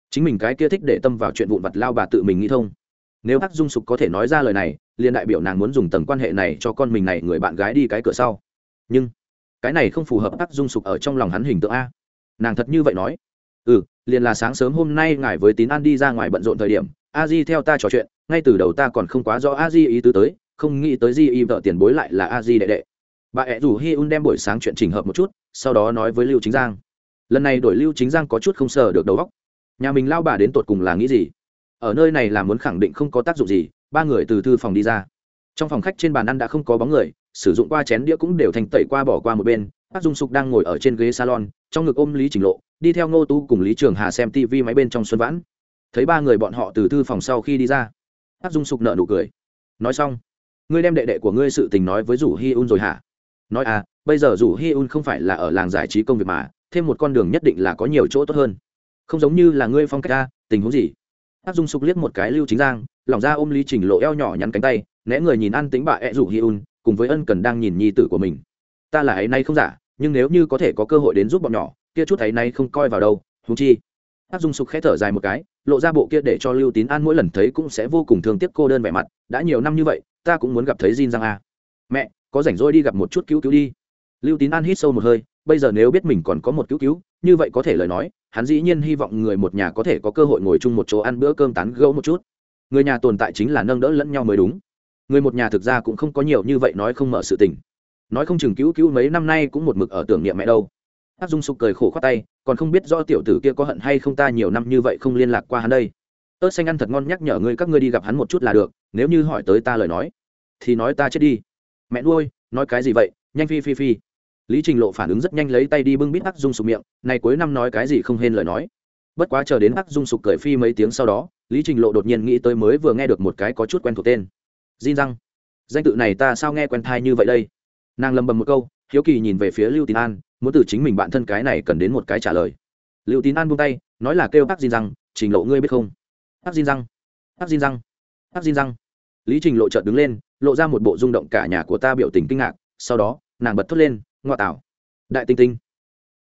Chính mình cái kia thích để tâm vào chuyện vụn vặt lao bà tự mình nghĩ thông. Nếu hắc dung sục có thể nói ra lời này, liền đại biểu nàng muốn dùng tầng quan hệ này cho con mình này người bạn gái đi cái cửa sau. Nhưng, cái này không phù hợp hắc dung sục ở trong lòng hắn hình tượng a. Nàng thật như vậy nói. Ừ liền là sáng sớm hôm nay ngài với tín an đi ra ngoài bận rộn thời điểm, a di theo ta trò chuyện, ngay từ đầu ta còn không quá rõ a di ý tứ tới không nghĩ tới di y vợ tiền bối lại là a di đệ đệ. Bà ẹ rủ hi un đem buổi sáng chuyện trình hợp một chút, sau đó nói với lưu chính giang. Lần này đổi lưu chính giang có chút không sờ được đầu óc. Nhà mình lao bà đến tột cùng là nghĩ gì? Ở nơi này là muốn khẳng định không có tác dụng gì, ba người từ thư phòng đi ra. Trong phòng khách trên bàn ăn đã không có bóng người, sử dụng qua chén đĩa cũng đều thành tẩy qua bỏ qua một bên. Bác dung sục đang ngồi ở trên ghế salon, trong ngực ôm lý trình lộ, đi theo ngô tu cùng lý trường hà xem tv máy bên trong xuân vãn. Thấy ba người bọn họ từ thư phòng sau khi đi ra, bác dung sục nợ nụ cười. Nói xong ngươi đem đệ đệ của ngươi sự tình nói với rủ hi un rồi hả? Nói à bây giờ rủ hi un không phải là ở làng giải trí công việc mà, thêm một con đường nhất định là có nhiều chỗ tốt hơn. Không giống như là ngươi phong cách ta tình huống gì? Ác dung sục liếc một cái lưu chính giang, lỏng ra ôm lý trình lộ eo nhỏ nhắn cánh tay, né người nhìn ăn tính bà ẹ rủ hi un, cùng với ân cần đang nhìn nhi tử của mình. Ta là ấy nay không giả, nhưng nếu như có thể có cơ hội đến giúp bọn nhỏ, kia chút ấy nay không coi vào đâu húng chi. Ác dung sục khẽ thở dài một cái, lộ ra bộ kia để cho lưu tín an mỗi lần thấy cũng sẽ vô cùng thương tiếc cô đơn vẻ mặt, đã nhiều năm như vậy ta cũng muốn gặp thấy Jin Giang a. Mẹ, có rảnh rỗi đi gặp một chút cứu cứu đi. lưu tín an hít sâu một hơi bây giờ nếu biết mình còn có một cứu cứu như vậy có thể lời nói hắn dĩ nhiên hy vọng người một nhà có thể có cơ hội ngồi chung một chỗ ăn bữa cơm tán gẫu một chút. Người nhà tồn tại chính là nâng đỡ lẫn nhau mới đúng. Người một nhà thực ra cũng không có nhiều như vậy nói không mở sự tình. Nói không chừng cứu cứu mấy năm nay cũng một mực ở tưởng niệm mẹ đâu. Ác dung sục cười khổ khoát tay còn không biết do tiểu tử kia có hận hay không ta nhiều năm như vậy không liên lạc qua hắn đây ớt xanh ăn thật ngon nhắc nhở ngươi các ngươi đi gặp hắn một chút là được, nếu như hỏi tới ta lời nói, thì nói ta chết đi. Mẹ nuôi, nói cái gì vậy? Nhanh phi phi phi. Lý trình lộ phản ứng rất nhanh lấy tay đi bưng bít ác dung sục miệng, này cuối năm nói cái gì không hên lời nói. Bất quá chờ đến ác dung sục cười phi mấy tiếng sau đó, lý trình lộ đột nhiên nghĩ tới mới vừa nghe được một cái có chút quen thuộc tên. Jin răng danh tự này ta sao nghe quen thai như vậy đây? Nàng lầm bầm một câu, hiếu kỳ nhìn về phía lưu tín an, muốn từ chính mình bản thân cái này cần đến một cái trả lời. Lưu tín an buông tay, nói là kêu bác Jin răng trình lộ ngươi biết không? Bác Jin răng. Bác Jin răng. Bác Jin răng. Lý trình lộ chợt đứng lên, lộ ra một bộ rung động cả nhà của ta biểu tình kinh ngạc, sau đó, nàng bật thốt lên, ngoa tạo. Đại tinh tinh.